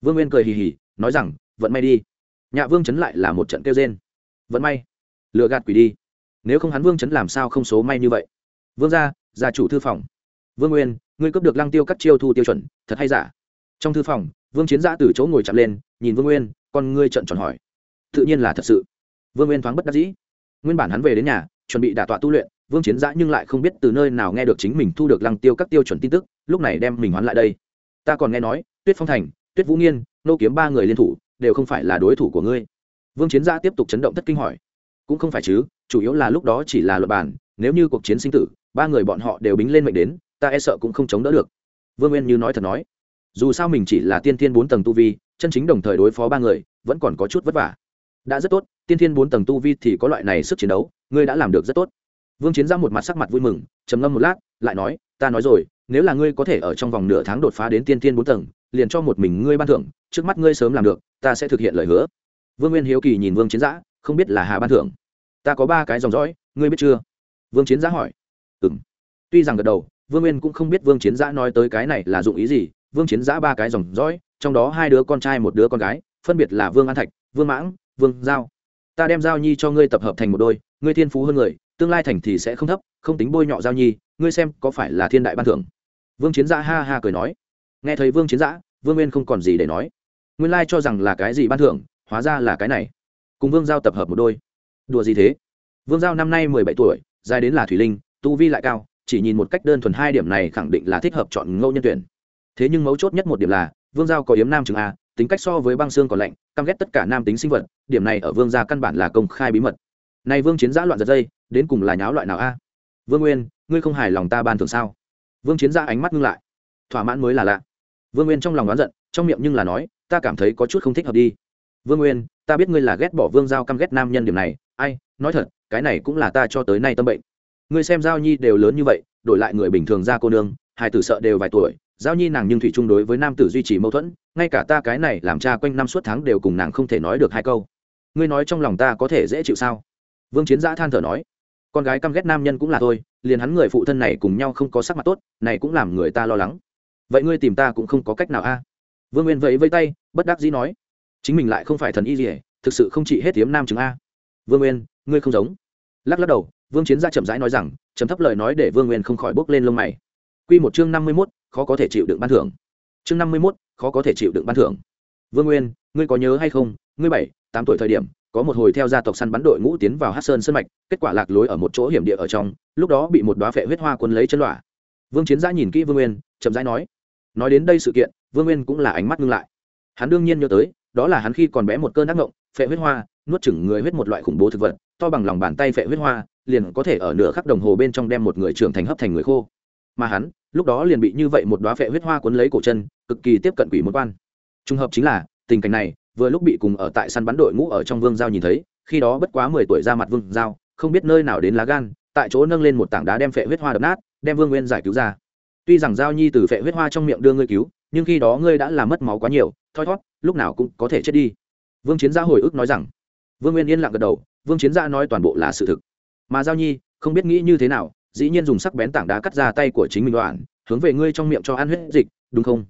Vương nguyên cười hì hì, nói rằng, vận may đi. Nhạ vương chấn lại là một trận kêu trên vận may? Lừa gạt quỷ đi. Nếu không hắn vương chấn làm sao không số may như vậy? Vương gia gia chủ thư phòng. Vương nguyên, ngươi cướp được lăng tiêu cắt chiêu thu tiêu chuẩn, thật hay giả? Trong thư phòng, vương chiến giã từ chỗ ngồi chạm lên, nhìn vương nguyên, con ngươi trận tròn hỏi. Tự nhiên là thật sự. Vương nguyên thoáng bất đắc dĩ. Nguyên bản hắn về đến nhà, chuẩn bị đả tọa tu luyện, vương chiến giã nhưng lại không biết từ nơi nào nghe được chính mình thu được lăng tiêu các tiêu chuẩn tin tức, lúc này đem mình hoán lại đây ta còn nghe nói, tuyết phong thành, tuyết vũ nghiên, nô kiếm ba người liên thủ, đều không phải là đối thủ của ngươi. Vương chiến Gia tiếp tục chấn động thất kinh hỏi. Cũng không phải chứ, chủ yếu là lúc đó chỉ là luật bản, nếu như cuộc chiến sinh tử, ba người bọn họ đều bính lên mệnh đến, ta e sợ cũng không chống đỡ được. Vương nguyên như nói thật nói. Dù sao mình chỉ là tiên thiên bốn tầng tu vi, chân chính đồng thời đối phó ba người, vẫn còn có chút vất vả. Đã rất tốt, tiên thiên bốn tầng tu vi thì có loại này sức chiến đấu, ngươi đã làm được rất tốt. Vương chiến ra một mặt sắc mặt vui mừng, trầm ngâm một lát, lại nói, ta nói rồi nếu là ngươi có thể ở trong vòng nửa tháng đột phá đến tiên tiên bốn tầng, liền cho một mình ngươi ban thưởng, trước mắt ngươi sớm làm được, ta sẽ thực hiện lời hứa. Vương nguyên hiếu kỳ nhìn vương chiến giã, không biết là hà ban thưởng. Ta có ba cái dòng dõi, ngươi biết chưa? Vương chiến giã hỏi. Ừ m tuy rằng gật đầu, vương nguyên cũng không biết vương chiến giã nói tới cái này là dụng ý gì. Vương chiến giã ba cái dòng dõi, trong đó hai đứa con trai một đứa con gái, phân biệt là vương an thạch, vương mãng, vương giao. Ta đem giao nhi cho ngươi tập hợp thành một đôi, ngươi thiên phú hơn người, tương lai thành thì sẽ không thấp, không tính bôi nhọ giao nhi, ngươi xem có phải là thiên đại ban thưởng? Vương chiến giã ha ha cười nói. Nghe thấy vương chiến giã, vương nguyên không còn gì để nói. Nguyên lai cho rằng là cái gì ban thưởng, hóa ra là cái này. Cùng vương giao tập hợp một đôi. Đùa gì thế? Vương giao năm nay mười bảy tuổi, dài đến là thủy linh, tu vi lại cao, chỉ nhìn một cách đơn thuần hai điểm này khẳng định là thích hợp chọn ngẫu nhân tuyển. Thế nhưng mấu chốt nhất một điểm là, vương giao có yếm nam trường a, tính cách so với băng xương còn lạnh, căm ghét tất cả nam tính sinh vật, điểm này ở vương gia căn bản là công khai bí mật. Này vương chiến giã loạn giật dây, đến cùng là nháo loại nào a? Vương nguyên, ngươi không hài lòng ta ban thường sao? Vương chiến ra ánh mắt ngưng lại. Thỏa mãn mới là lạ. Vương nguyên trong lòng oán giận, trong miệng nhưng là nói, ta cảm thấy có chút không thích hợp đi. Vương nguyên, ta biết ngươi là ghét bỏ vương giao căm ghét nam nhân điểm này. Ai, nói thật, cái này cũng là ta cho tới nay tâm bệnh. Ngươi xem giao nhi đều lớn như vậy, đổi lại người bình thường ra cô nương hai tử sợ đều vài tuổi, giao nhi nàng nhưng thủy chung đối với nam tử duy trì mâu thuẫn, ngay cả ta cái này làm cha quanh năm suốt tháng đều cùng nàng không thể nói được hai câu. Ngươi nói trong lòng ta có thể dễ chịu sao? Vương chiến giã than thở nói, con gái căm ghét nam nhân cũng là thôi liền hắn người phụ thân này cùng nhau không có sắc mặt tốt, này cũng làm người ta lo lắng. Vậy ngươi tìm ta cũng không có cách nào a? Vương nguyên vẫy vây tay, bất đắc dĩ nói, chính mình lại không phải thần y gì thực sự không chỉ hết tiếm nam chứng a. Vương nguyên, ngươi không giống. Lắc lắc đầu, vương chiến gia chậm rãi nói rằng chấm thấp lời nói để vương nguyên không khỏi bốc lên lông mày. Q một chương năm mươi mốt, khó có thể chịu đựng ban thưởng. Chương năm mươi mốt, khó có thể chịu đựng ban thưởng. Vương nguyên, ngươi có nhớ hay không, ngươi bảy, tám tuổi thời điểm có một hồi theo gia tộc săn bắn đội ngũ tiến vào hát sơn sân mạch, kết quả lạc lối ở một chỗ hiểm địa ở trong, lúc đó bị một đoá phệ huyết hoa quân lấy chân lọa. Vương chiến giã nhìn kỹ vương nguyên, chậm rãi nói nói đến đây sự kiện, vương nguyên cũng là ánh mắt ngưng lại. Hắn đương nhiên nhớ tới, đó là hắn khi còn bé một cơn ác ngộng phệ huyết hoa, nuốt chửng người huyết một loại khủng bố thực vật, to bằng lòng bàn tay phệ huyết hoa, liền có thể ở nửa khắc đồng hồ bên trong đem một người trưởng thành hấp thành người khô. Mà hắn, lúc đó liền bị như vậy một đoá phệ huyết hoa cuốn lấy cổ chân, cực kỳ tiếp cận quỷ một quan. Trùng hợp chính là, tình cảnh này vừa lúc bị cùng ở tại săn bắn đội ngũ ở trong vương giao nhìn thấy, khi đó bất quá mười tuổi ra mặt vương giao, không biết nơi nào đến lá gan, tại chỗ nâng lên một tảng đá đem phệ huyết hoa đập nát, đem vương nguyên giải cứu ra. Tuy rằng giao nhi từ phệ huyết hoa trong miệng đưa ngươi cứu, nhưng khi đó ngươi đã làm mất máu quá nhiều, thoi thót, lúc nào cũng có thể chết đi. Vương chiến gia hồi ức nói rằng, vương nguyên yên lặng gật đầu, vương chiến gia nói toàn bộ là sự thực. Mà giao nhi, không biết nghĩ như thế nào, dĩ nhiên dùng sắc bén tảng đá cắt ra tay của chính mình đoạn, hướng về ngươi trong miệng cho ăn huyết dịch, đúng không?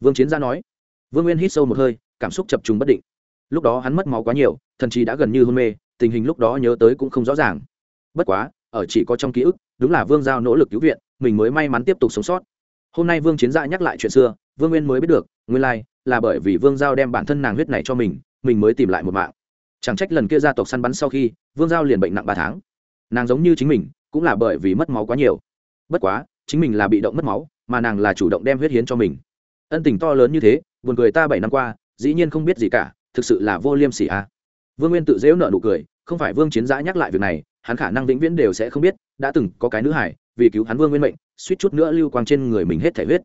Vương chiến gia nói. Vương nguyên hít sâu một hơi cảm xúc chập trùng bất định. Lúc đó hắn mất máu quá nhiều, thần trí đã gần như hôn mê, tình hình lúc đó nhớ tới cũng không rõ ràng. Bất quá, ở chỉ có trong ký ức, đúng là vương giao nỗ lực cứu viện, mình mới may mắn tiếp tục sống sót. Hôm nay vương chiến gia nhắc lại chuyện xưa, vương nguyên mới biết được, nguyên lai, là bởi vì vương giao đem bản thân nàng huyết này cho mình mình mới tìm lại một mạng. Chẳng trách lần kia gia tộc săn bắn sau khi, vương giao liền bệnh nặng ba tháng. Nàng giống như chính mình, cũng là bởi vì mất máu quá nhiều. Bất quá, chính mình là bị động mất máu, mà nàng là chủ động đem huyết hiến cho mình. Ân tình to lớn như thế, buồn cười ta bảy năm qua dĩ nhiên không biết gì cả, thực sự là vô liêm sỉ a. À. vương nguyên tự dễu nợ nụ cười, không phải vương chiến giã nhắc lại việc này, hắn khả năng vĩnh viễn đều sẽ không biết, đã từng có cái nữ hải vì cứu hắn vương nguyên mệnh, suýt chút nữa lưu quang trên người mình hết thể huyết.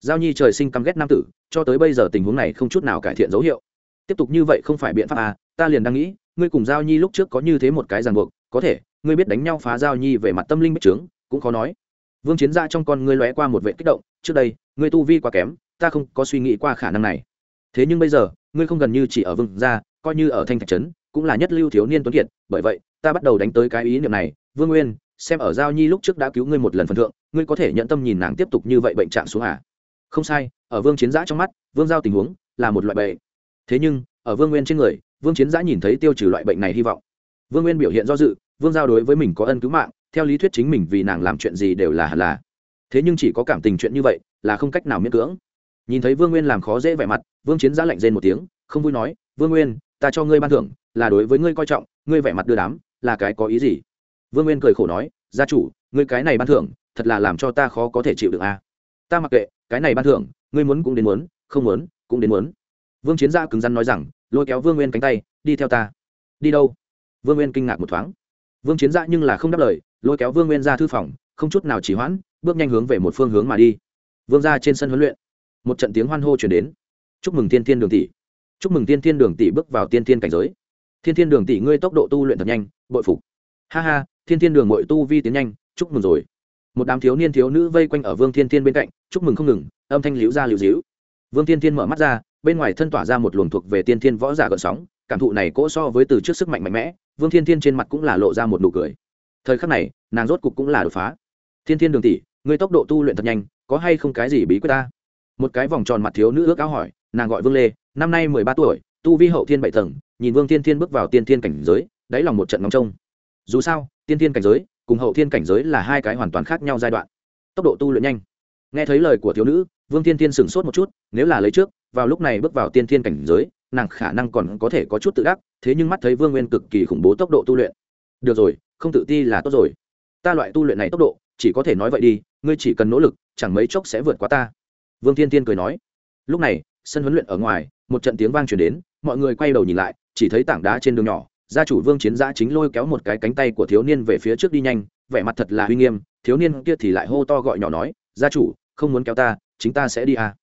Giao nhi trời sinh căm ghét nam tử, cho tới bây giờ tình huống này không chút nào cải thiện dấu hiệu. Tiếp tục như vậy không phải biện pháp à ta liền đang nghĩ, ngươi cùng giao nhi lúc trước có như thế một cái ràng buộc, có thể, ngươi biết đánh nhau phá giao nhi về mặt tâm linh bích trướng, cũng khó nói. Vương chiến ra trong con ngươi lóe qua một vệ kích động, trước đây, ngươi tu vi quá kém, ta không có suy nghĩ qua khả năng này thế nhưng bây giờ, ngươi không gần như chỉ ở vương gia, coi như ở thanh thạch trấn, cũng là nhất lưu thiếu niên tuấn kiệt, bởi vậy, ta bắt đầu đánh tới cái ý niệm này. Vương nguyên, xem ở giao nhi lúc trước đã cứu ngươi một lần phần thượng, ngươi có thể nhận tâm nhìn nàng tiếp tục như vậy bệnh trạng xuống à? Không sai, ở vương chiến giã trong mắt, vương giao tình huống là một loại bệnh. Thế nhưng, ở vương nguyên trên người, vương chiến giã nhìn thấy tiêu trừ loại bệnh này hy vọng. Vương nguyên biểu hiện do dự, vương giao đối với mình có ân cứu mạng, theo lý thuyết chính mình vì nàng làm chuyện gì đều là hẳn là. Thế nhưng chỉ có cảm tình chuyện như vậy là không cách nào miễn cưỡng nhìn thấy vương nguyên làm khó dễ vẻ mặt, vương chiến giã lạnh rên một tiếng, không vui nói, vương nguyên, ta cho ngươi ban thưởng, là đối với ngươi coi trọng, ngươi vẻ mặt đưa đám, là cái có ý gì? Vương nguyên cười khổ nói, gia chủ, ngươi cái này ban thưởng, thật là làm cho ta khó có thể chịu được a. À? ta mặc kệ, cái này ban thưởng, ngươi muốn cũng đến muốn, không muốn, cũng đến muốn. Vương chiến gia cứng rắn nói rằng, lôi kéo vương nguyên cánh tay, đi theo ta. Đi đâu? Vương nguyên kinh ngạc một thoáng. Vương chiến gia nhưng là không đáp lời, lôi kéo vương nguyên ra thư phòng, không chút nào chỉ hoãn, bước nhanh hướng về một phương hướng mà đi. Vương ra trên sân huấn luyện một trận tiếng hoan hô chuyển đến. Chúc mừng tiên thiên đường tỷ. Chúc mừng tiên thiên đường tỷ bước vào tiên thiên cảnh giới. Thiên thiên đường tỷ, ngươi tốc độ tu luyện thật nhanh, bội phục. Ha ha, thiên thiên đường mội tu vi tiến nhanh, chúc mừng rồi. Một đám thiếu niên thiếu nữ vây quanh ở vương thiên thiên bên cạnh, chúc mừng không ngừng, âm thanh liễu ra liễu dĩu vương thiên thiên mở mắt ra, bên ngoài thân tỏa ra một luồng thuộc về tiên thiên võ giả gợn sóng, cảm thụ này cỗ so với từ trước sức mạnh mạnh mẽ, vương thiên thiên trên mặt cũng là lộ ra một nụ cười. Thời khắc này, nàng rốt cục cũng là đột phá. Thiên thiên đường tỷ người tốc độ tu luyện thật nhanh, có hay không cái gì bí quyết ta? Một cái vòng tròn mặt thiếu nữ ước áo hỏi, nàng gọi vương lê, năm nay mười ba tuổi, tu vi hậu thiên bảy tầng, nhìn vương thiên thiên bước vào tiên thiên cảnh giới, đáy lòng một trận ngóng trông. Dù sao, tiên thiên cảnh giới cùng hậu thiên cảnh giới là hai cái hoàn toàn khác nhau giai đoạn. Tốc độ tu luyện nhanh. Nghe thấy lời của thiếu nữ, vương tiên thiên sửng sốt một chút, nếu là lấy trước, vào lúc này bước vào tiên thiên cảnh giới, nàng khả năng còn có thể có chút tự đắc, thế nhưng mắt thấy vương nguyên cực kỳ khủng bố tốc độ tu luyện. Được rồi, không tự ti là tốt rồi. Ta loại tu luyện này tốc độ, chỉ có thể nói vậy đi, ngươi chỉ cần nỗ lực, chẳng mấy chốc sẽ vượt qua ta vương thiên thiên cười nói. Lúc này, sân huấn luyện ở ngoài, một trận tiếng vang chuyển đến, mọi người quay đầu nhìn lại, chỉ thấy tảng đá trên đường nhỏ, gia chủ vương chiến giã chính lôi kéo một cái cánh tay của thiếu niên về phía trước đi nhanh, vẻ mặt thật là uy nghiêm, thiếu niên kia thì lại hô to gọi nhỏ nói, gia chủ, không muốn kéo ta, chính ta sẽ đi à.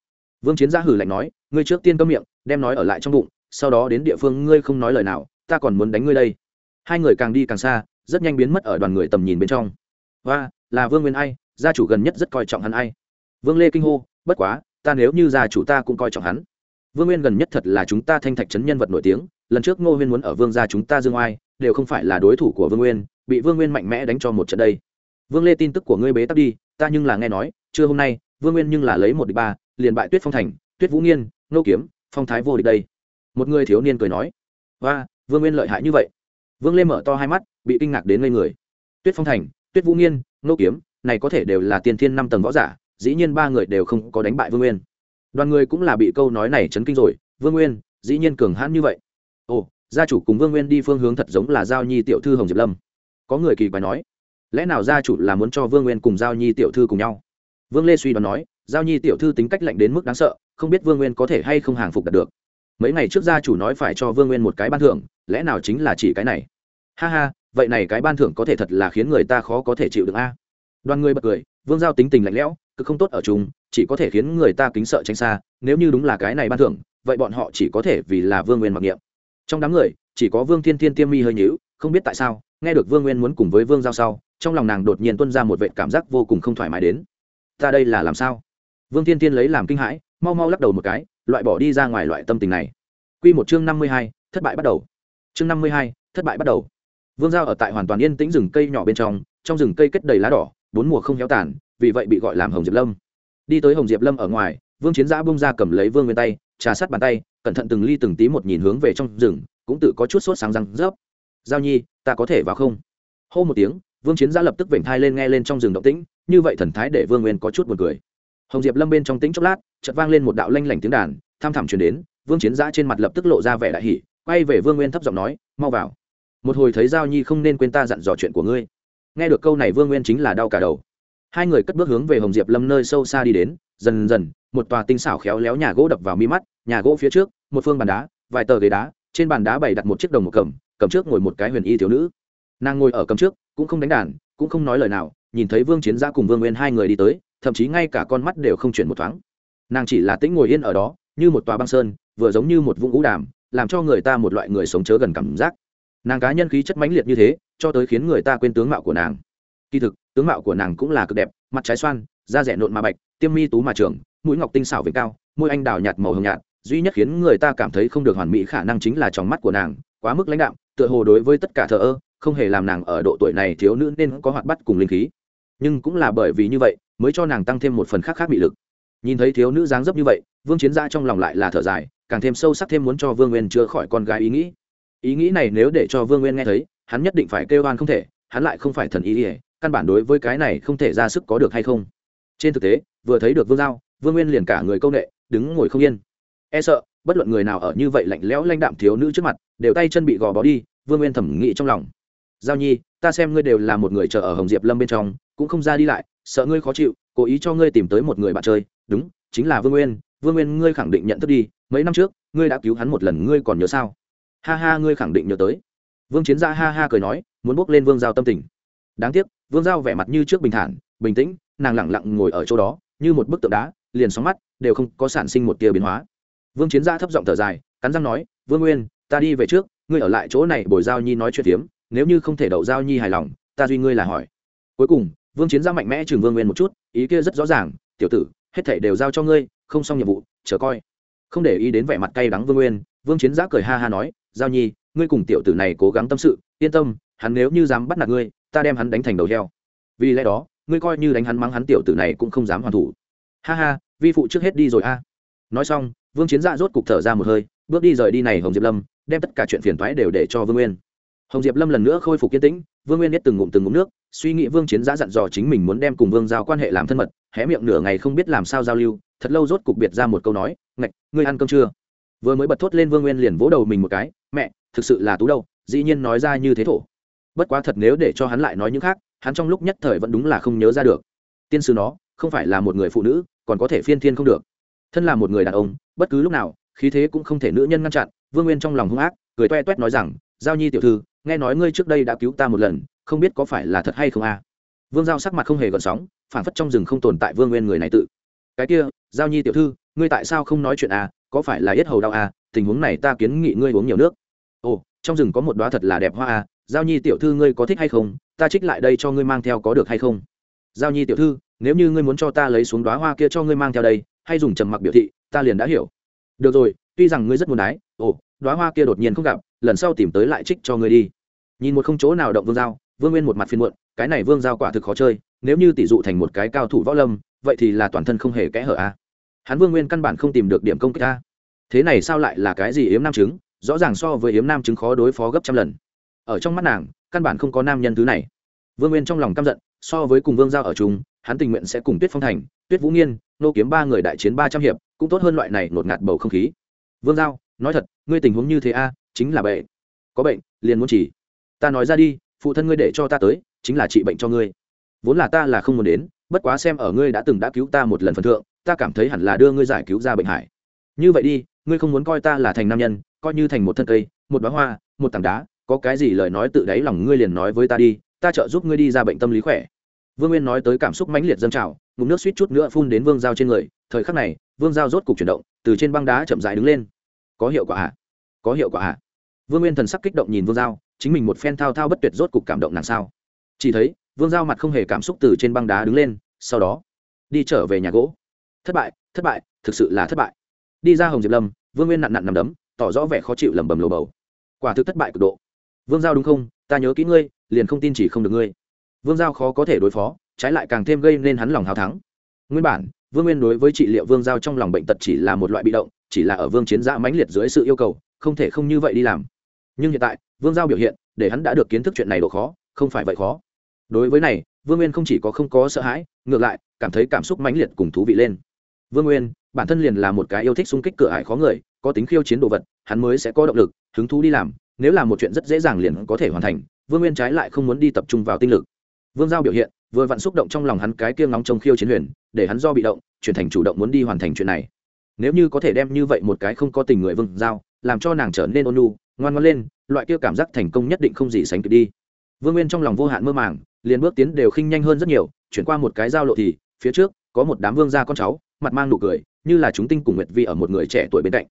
vương chiến giã hử lạnh nói, ngươi trước tiên câm miệng, đem nói ở lại trong bụng, sau đó đến địa phương ngươi không nói lời nào, ta còn muốn đánh ngươi đây. Hai người càng đi càng xa, rất nhanh biến mất ở đoàn người tầm nhìn bên trong. Và là vương nguyên ai, gia chủ gần nhất rất coi trọng hắn ai. Vương lê kinh hô bất quá, ta nếu như gia chủ ta cũng coi trọng hắn. Vương nguyên gần nhất thật là chúng ta thanh thạch trấn nhân vật nổi tiếng, lần trước ngô huyên muốn ở vương gia chúng ta dương oai, đều không phải là đối thủ của vương nguyên, bị vương nguyên mạnh mẽ đánh cho một trận đây. Vương lê tin tức của ngươi bế tắc đi, ta nhưng là nghe nói, trưa hôm nay, vương nguyên nhưng là lấy một địch ba, liền bại tuyết phong thành, tuyết vũ nghiên nô kiếm, phong thái vô địch đây. Một người thiếu niên cười nói và vương nguyên lợi hại như vậy. Vương lê mở to hai mắt, bị kinh ngạc đến ngây người. Tuyết phong thành, tuyết vũ nghiên nô kiếm, này có thể đều là tiên thiên năm tầng võ giả dĩ nhiên ba người đều không có đánh bại vương nguyên. Đoàn người cũng là bị câu nói này chấn kinh rồi, vương nguyên, dĩ nhiên cường hãn như vậy. Ồ, gia chủ cùng vương nguyên đi phương hướng thật giống là giao nhi tiểu thư hồng diệp lâm. Có người kỳ quái nói, lẽ nào gia chủ là muốn cho vương nguyên cùng giao nhi tiểu thư cùng nhau? Vương lê suy đoán nói, giao nhi tiểu thư tính cách lạnh đến mức đáng sợ, không biết vương nguyên có thể hay không hàng phục đạt được. Mấy ngày trước gia chủ nói phải cho vương nguyên một cái ban thưởng, lẽ nào chính là chỉ cái này? Ha ha, vậy này cái ban thưởng có thể thật là khiến người ta khó có thể chịu được a. Đoàn người bật cười, vương giao tính tình lạnh lẽo cứ không tốt ở chúng chỉ có thể khiến người ta kính sợ tránh xa, nếu như đúng là cái này ban thưởng, vậy bọn họ chỉ có thể vì là vương nguyên mặc niệm. Trong đám người, chỉ có vương thiên thiên tiêm mi hơi nhíu, không biết tại sao, nghe được vương nguyên muốn cùng với vương giao sau, trong lòng nàng đột nhiên tuân ra một vệ cảm giác vô cùng không thoải mái đến. Ta đây là làm sao? Vương thiên thiên lấy làm kinh hãi, mau mau lắc đầu một cái, loại bỏ đi ra ngoài loại tâm tình này. Q một chương năm mươi hai, thất bại bắt đầu. Chương năm mươi hai, thất bại bắt đầu. Vương giao ở tại hoàn toàn yên tĩnh rừng cây nhỏ bên trong trong rừng cây kết đầy lá đỏ, bốn mùa không héo tàn vì vậy bị gọi làm hồng diệp lâm. Đi tới hồng diệp lâm ở ngoài, vương chiến giã bông ra cầm lấy vương nguyên tay, trà sát bàn tay, cẩn thận từng ly từng tí một nhìn hướng về trong rừng, cũng tự có chút sốt sáng răng rớp. Giao nhi, ta có thể vào không? Hô một tiếng, vương chiến giã lập tức vểnh thai lên nghe lên trong rừng động tĩnh, như vậy thần thái để vương nguyên có chút buồn cười. Hồng diệp lâm bên trong tĩnh chốc lát, chợt vang lên một đạo lanh lảnh tiếng đàn, tham thẳm truyền đến, vương chiến giã trên mặt lập tức lộ ra vẻ đại hỉ, quay về vương nguyên thấp giọng nói, mau vào. Một hồi thấy giao nhi không nên quên ta dặn dò chuyện của ngươi. Nghe được câu này, vương nguyên chính là đau cả đầu hai người cất bước hướng về hồng diệp lâm nơi sâu xa đi đến, dần dần, một tòa tinh xảo khéo léo nhà gỗ đập vào mi mắt, nhà gỗ phía trước, một phương bàn đá, vài tờ ghế đá, trên bàn đá bày đặt một chiếc đồng một cầm cầm trước ngồi một cái huyền y thiếu nữ. Nàng ngồi ở cầm trước, cũng không đánh đàn, cũng không nói lời nào, nhìn thấy vương chiến gia cùng vương nguyên hai người đi tới, thậm chí ngay cả con mắt đều không chuyển một thoáng. Nàng chỉ là tĩnh ngồi yên ở đó, như một tòa băng sơn, vừa giống như một vũng ngũ đàm, làm cho người ta một loại người sống chớ gần cảm giác. Nàng cá nhân khí chất mãnh liệt như thế, cho tới khiến người ta quên tướng mạo của nàng kỳ thực, tướng mạo của nàng cũng là cực đẹp, mặt trái xoan, da rẻ nộn mà bạch, tiêm mi tú mà trường, mũi ngọc tinh xảo về cao, môi anh đào nhạt màu hồng nhạt, duy nhất khiến người ta cảm thấy không được hoàn mỹ khả năng chính là trong mắt của nàng, quá mức lãnh đạo tựa hồ đối với tất cả thờ ơ, không hề làm nàng ở độ tuổi này thiếu nữ nên có hoạt bắt cùng linh khí. Nhưng cũng là bởi vì như vậy, mới cho nàng tăng thêm một phần khác khác bị lực. Nhìn thấy thiếu nữ dáng dấp như vậy, vương chiến gia trong lòng lại là thở dài, càng thêm sâu sắc thêm muốn cho vương nguyên chữa khỏi con gái ý nghĩ. Ý nghĩ này nếu để cho vương nguyên nghe thấy, hắn nhất định phải kêu oan không thể, hắn lại không phải thần ý ỉa căn bản đối với cái này không thể ra sức có được hay không. Trên thực tế, vừa thấy được vương giao, vương nguyên liền cả người công nghệ đứng ngồi không yên. E sợ, bất luận người nào ở như vậy lạnh lẽo lanh đạm thiếu nữ trước mặt, đều tay chân bị gò bó đi, vương nguyên thẩm nghĩ trong lòng. Giao nhi, ta xem ngươi đều là một người chờ ở hồng diệp lâm bên trong, cũng không ra đi lại, sợ ngươi khó chịu, cố ý cho ngươi tìm tới một người bạn chơi. Đúng, chính là vương nguyên. Vương nguyên, ngươi khẳng định nhận thức đi, mấy năm trước, ngươi đã cứu hắn một lần, ngươi còn nhớ sao? Ha ha, ngươi khẳng định nhớ tới. Vương chiến gia ha ha cười nói, muốn bước lên vương giao tâm tình. Đáng tiếc vương giao vẻ mặt như trước bình thản, bình tĩnh, nàng lẳng lặng ngồi ở chỗ đó, như một bức tượng đá, liền sóng mắt, đều không có sản sinh một tia biến hóa. Vương chiến gia thấp giọng thở dài, cắn răng nói, vương nguyên, ta đi về trước, ngươi ở lại chỗ này bồi giao nhi nói chuyện phiếm, nếu như không thể đậu giao nhi hài lòng, ta duy ngươi là hỏi. Cuối cùng, vương chiến gia mạnh mẽ chừng vương nguyên một chút, ý kia rất rõ ràng, tiểu tử, hết thảy đều giao cho ngươi, không xong nhiệm vụ, chờ coi. Không để ý đến vẻ mặt cay đắng vương nguyên, vương chiến giã cười ha ha nói, giao nhi, ngươi cùng tiểu tử này cố gắng tâm sự, yên tâm, hắn nếu như dám bắt nạt ngươi ta đem hắn đánh thành đầu heo. Vì lẽ đó, ngươi coi như đánh hắn mắng hắn tiểu tử này cũng không dám hoàn thủ. Ha ha, vi phụ trước hết đi rồi a. Nói xong, vương chiến dạ rốt cục thở ra một hơi, bước đi rời đi này hồng diệp lâm, đem tất cả chuyện phiền thoái đều để cho vương nguyên. Hồng diệp lâm lần nữa khôi phục kiên tĩnh, vương nguyên biết từng ngụm từng ngụm nước, suy nghĩ vương chiến giã dặn dò chính mình muốn đem cùng vương giao quan hệ làm thân mật, hé miệng nửa ngày không biết làm sao giao lưu, thật lâu rốt cục biệt ra một câu nói, ngạch, ngươi ăn cơm chưa? Vừa mới bật thốt lên vương nguyên liền vỗ đầu mình một cái, mẹ, thực sự là tú đâu, dĩ nhiên nói ra như thế thổ bất quá thật nếu để cho hắn lại nói những khác, hắn trong lúc nhất thời vẫn đúng là không nhớ ra được. Tiên sư nó, không phải là một người phụ nữ, còn có thể phiên thiên không được. Thân là một người đàn ông, bất cứ lúc nào, khí thế cũng không thể nữ nhân ngăn chặn, vương nguyên trong lòng hung ác, cười toe toét nói rằng, giao nhi tiểu thư, nghe nói ngươi trước đây đã cứu ta một lần, không biết có phải là thật hay không a? Vương giao sắc mặt không hề gợn sóng phản phất trong rừng không tồn tại vương nguyên người này tự. Cái kia, giao nhi tiểu thư, ngươi tại sao không nói chuyện a? Có phải là yết hầu đau a? Tình huống này ta kiến nghị ngươi uống nhiều nước. Ồ, trong rừng có một đoá thật là đẹp hoa a giao nhi tiểu thư ngươi có thích hay không? Ta trích lại đây cho ngươi mang theo có được hay không? Giao nhi tiểu thư, nếu như ngươi muốn cho ta lấy xuống đoá hoa kia cho ngươi mang theo đây, hay dùng trầm mặc biểu thị, ta liền đã hiểu. Được rồi, tuy rằng ngươi rất muốn đái ồ đoá hoa kia đột nhiên không gặp, lần sau tìm tới lại trích cho ngươi đi. Nhìn một không chỗ nào động vương giao, vương nguyên một mặt phiên muộn, cái này vương giao quả thực khó chơi, nếu như tỷ dụ thành một cái cao thủ võ lâm, vậy thì là toàn thân không hề kẽ hở a. Hắn vương nguyên căn bản không tìm được điểm công kích a. Thế này sao lại là cái gì yếm nam chứng rõ ràng so với yếm nam chứng khó đối phó gấp trăm lần ở trong mắt nàng, căn bản không có nam nhân thứ này. Vương nguyên trong lòng căm giận, so với cùng vương giao ở chúng hắn tình nguyện sẽ cùng tuyết phong thành, tuyết vũ nghiên, nô kiếm ba người đại chiến ba trăm hiệp, cũng tốt hơn loại này ngột ngạt bầu không khí. Vương giao, nói thật, ngươi tình huống như thế a, chính là bệnh có bệnh, liền muốn chỉ. Ta nói ra đi, phụ thân ngươi để cho ta tới, chính là trị bệnh cho ngươi. Vốn là ta là không muốn đến, bất quá xem ở ngươi đã từng đã cứu ta một lần phần thượng, ta cảm thấy hẳn là đưa ngươi giải cứu ra bệnh hải như vậy đi, ngươi không muốn coi ta là thành nam nhân, coi như thành một thân cây, một bá hoa, một tảng đá có cái gì lời nói tự đáy lòng ngươi liền nói với ta đi, ta trợ giúp ngươi đi ra bệnh tâm lý khỏe. Vương nguyên nói tới cảm xúc mãnh liệt dâng trào, ngụm nước suýt chút nữa phun đến vương giao trên người, thời khắc này, vương giao rốt cục chuyển động, từ trên băng đá chậm dài đứng lên. Có hiệu quả hả có hiệu quả hả vương nguyên thần sắc kích động nhìn vương giao, chính mình một phen thao thao bất tuyệt rốt cục cảm động nàng sao. Chỉ thấy, vương giao mặt không hề cảm xúc từ trên băng đá đứng lên, sau đó, đi trở về nhà gỗ. Thất bại thất bại, thực sự là thất bại. Đi ra hồng diệp lâm, vương nguyên nặn nặn nằm đấm, tỏ rõ vẻ khó chịu lẩm bẩm lồ bầu. Quả thực thất bại cực độ vương giao đúng không? Ta nhớ kỹ ngươi, liền không tin chỉ không được ngươi. Vương giao khó có thể đối phó, trái lại càng thêm gây nên hắn lòng hào thắng. Nguyên bản, vương nguyên đối với trị liệu vương giao trong lòng bệnh tật chỉ là một loại bị động, chỉ là ở vương chiến giã mãnh liệt dưới sự yêu cầu, không thể không như vậy đi làm. Nhưng hiện tại, vương giao biểu hiện, để hắn đã được kiến thức chuyện này độ khó, không phải vậy khó. Đối với này, vương nguyên không chỉ có không có sợ hãi, ngược lại, cảm thấy cảm xúc mãnh liệt cùng thú vị lên. Vương nguyên, bản thân liền là một cái yêu thích xung kích cửa ải khó người, có tính khiêu chiến đồ vật, hắn mới sẽ có động lực, hứng thú đi làm nếu là một chuyện rất dễ dàng liền có thể hoàn thành vương nguyên trái lại không muốn đi tập trung vào tinh lực. Vương giao biểu hiện vừa vặn xúc động trong lòng hắn cái kia nóng trong khiêu chiến huyền để hắn do bị động chuyển thành chủ động muốn đi hoàn thành chuyện này. Nếu như có thể đem như vậy một cái không có tình người vương giao làm cho nàng trở nên ôn nu, ngoan ngoan lên loại kia cảm giác thành công nhất định không gì sánh kịp đi. Vương nguyên trong lòng vô hạn mơ màng liền bước tiến đều khinh nhanh hơn rất nhiều chuyển qua một cái giao lộ thì phía trước có một đám vương gia con cháu mặt mang nụ cười như là chúng tinh cùng nguyệt vi ở một người trẻ tuổi bên cạnh.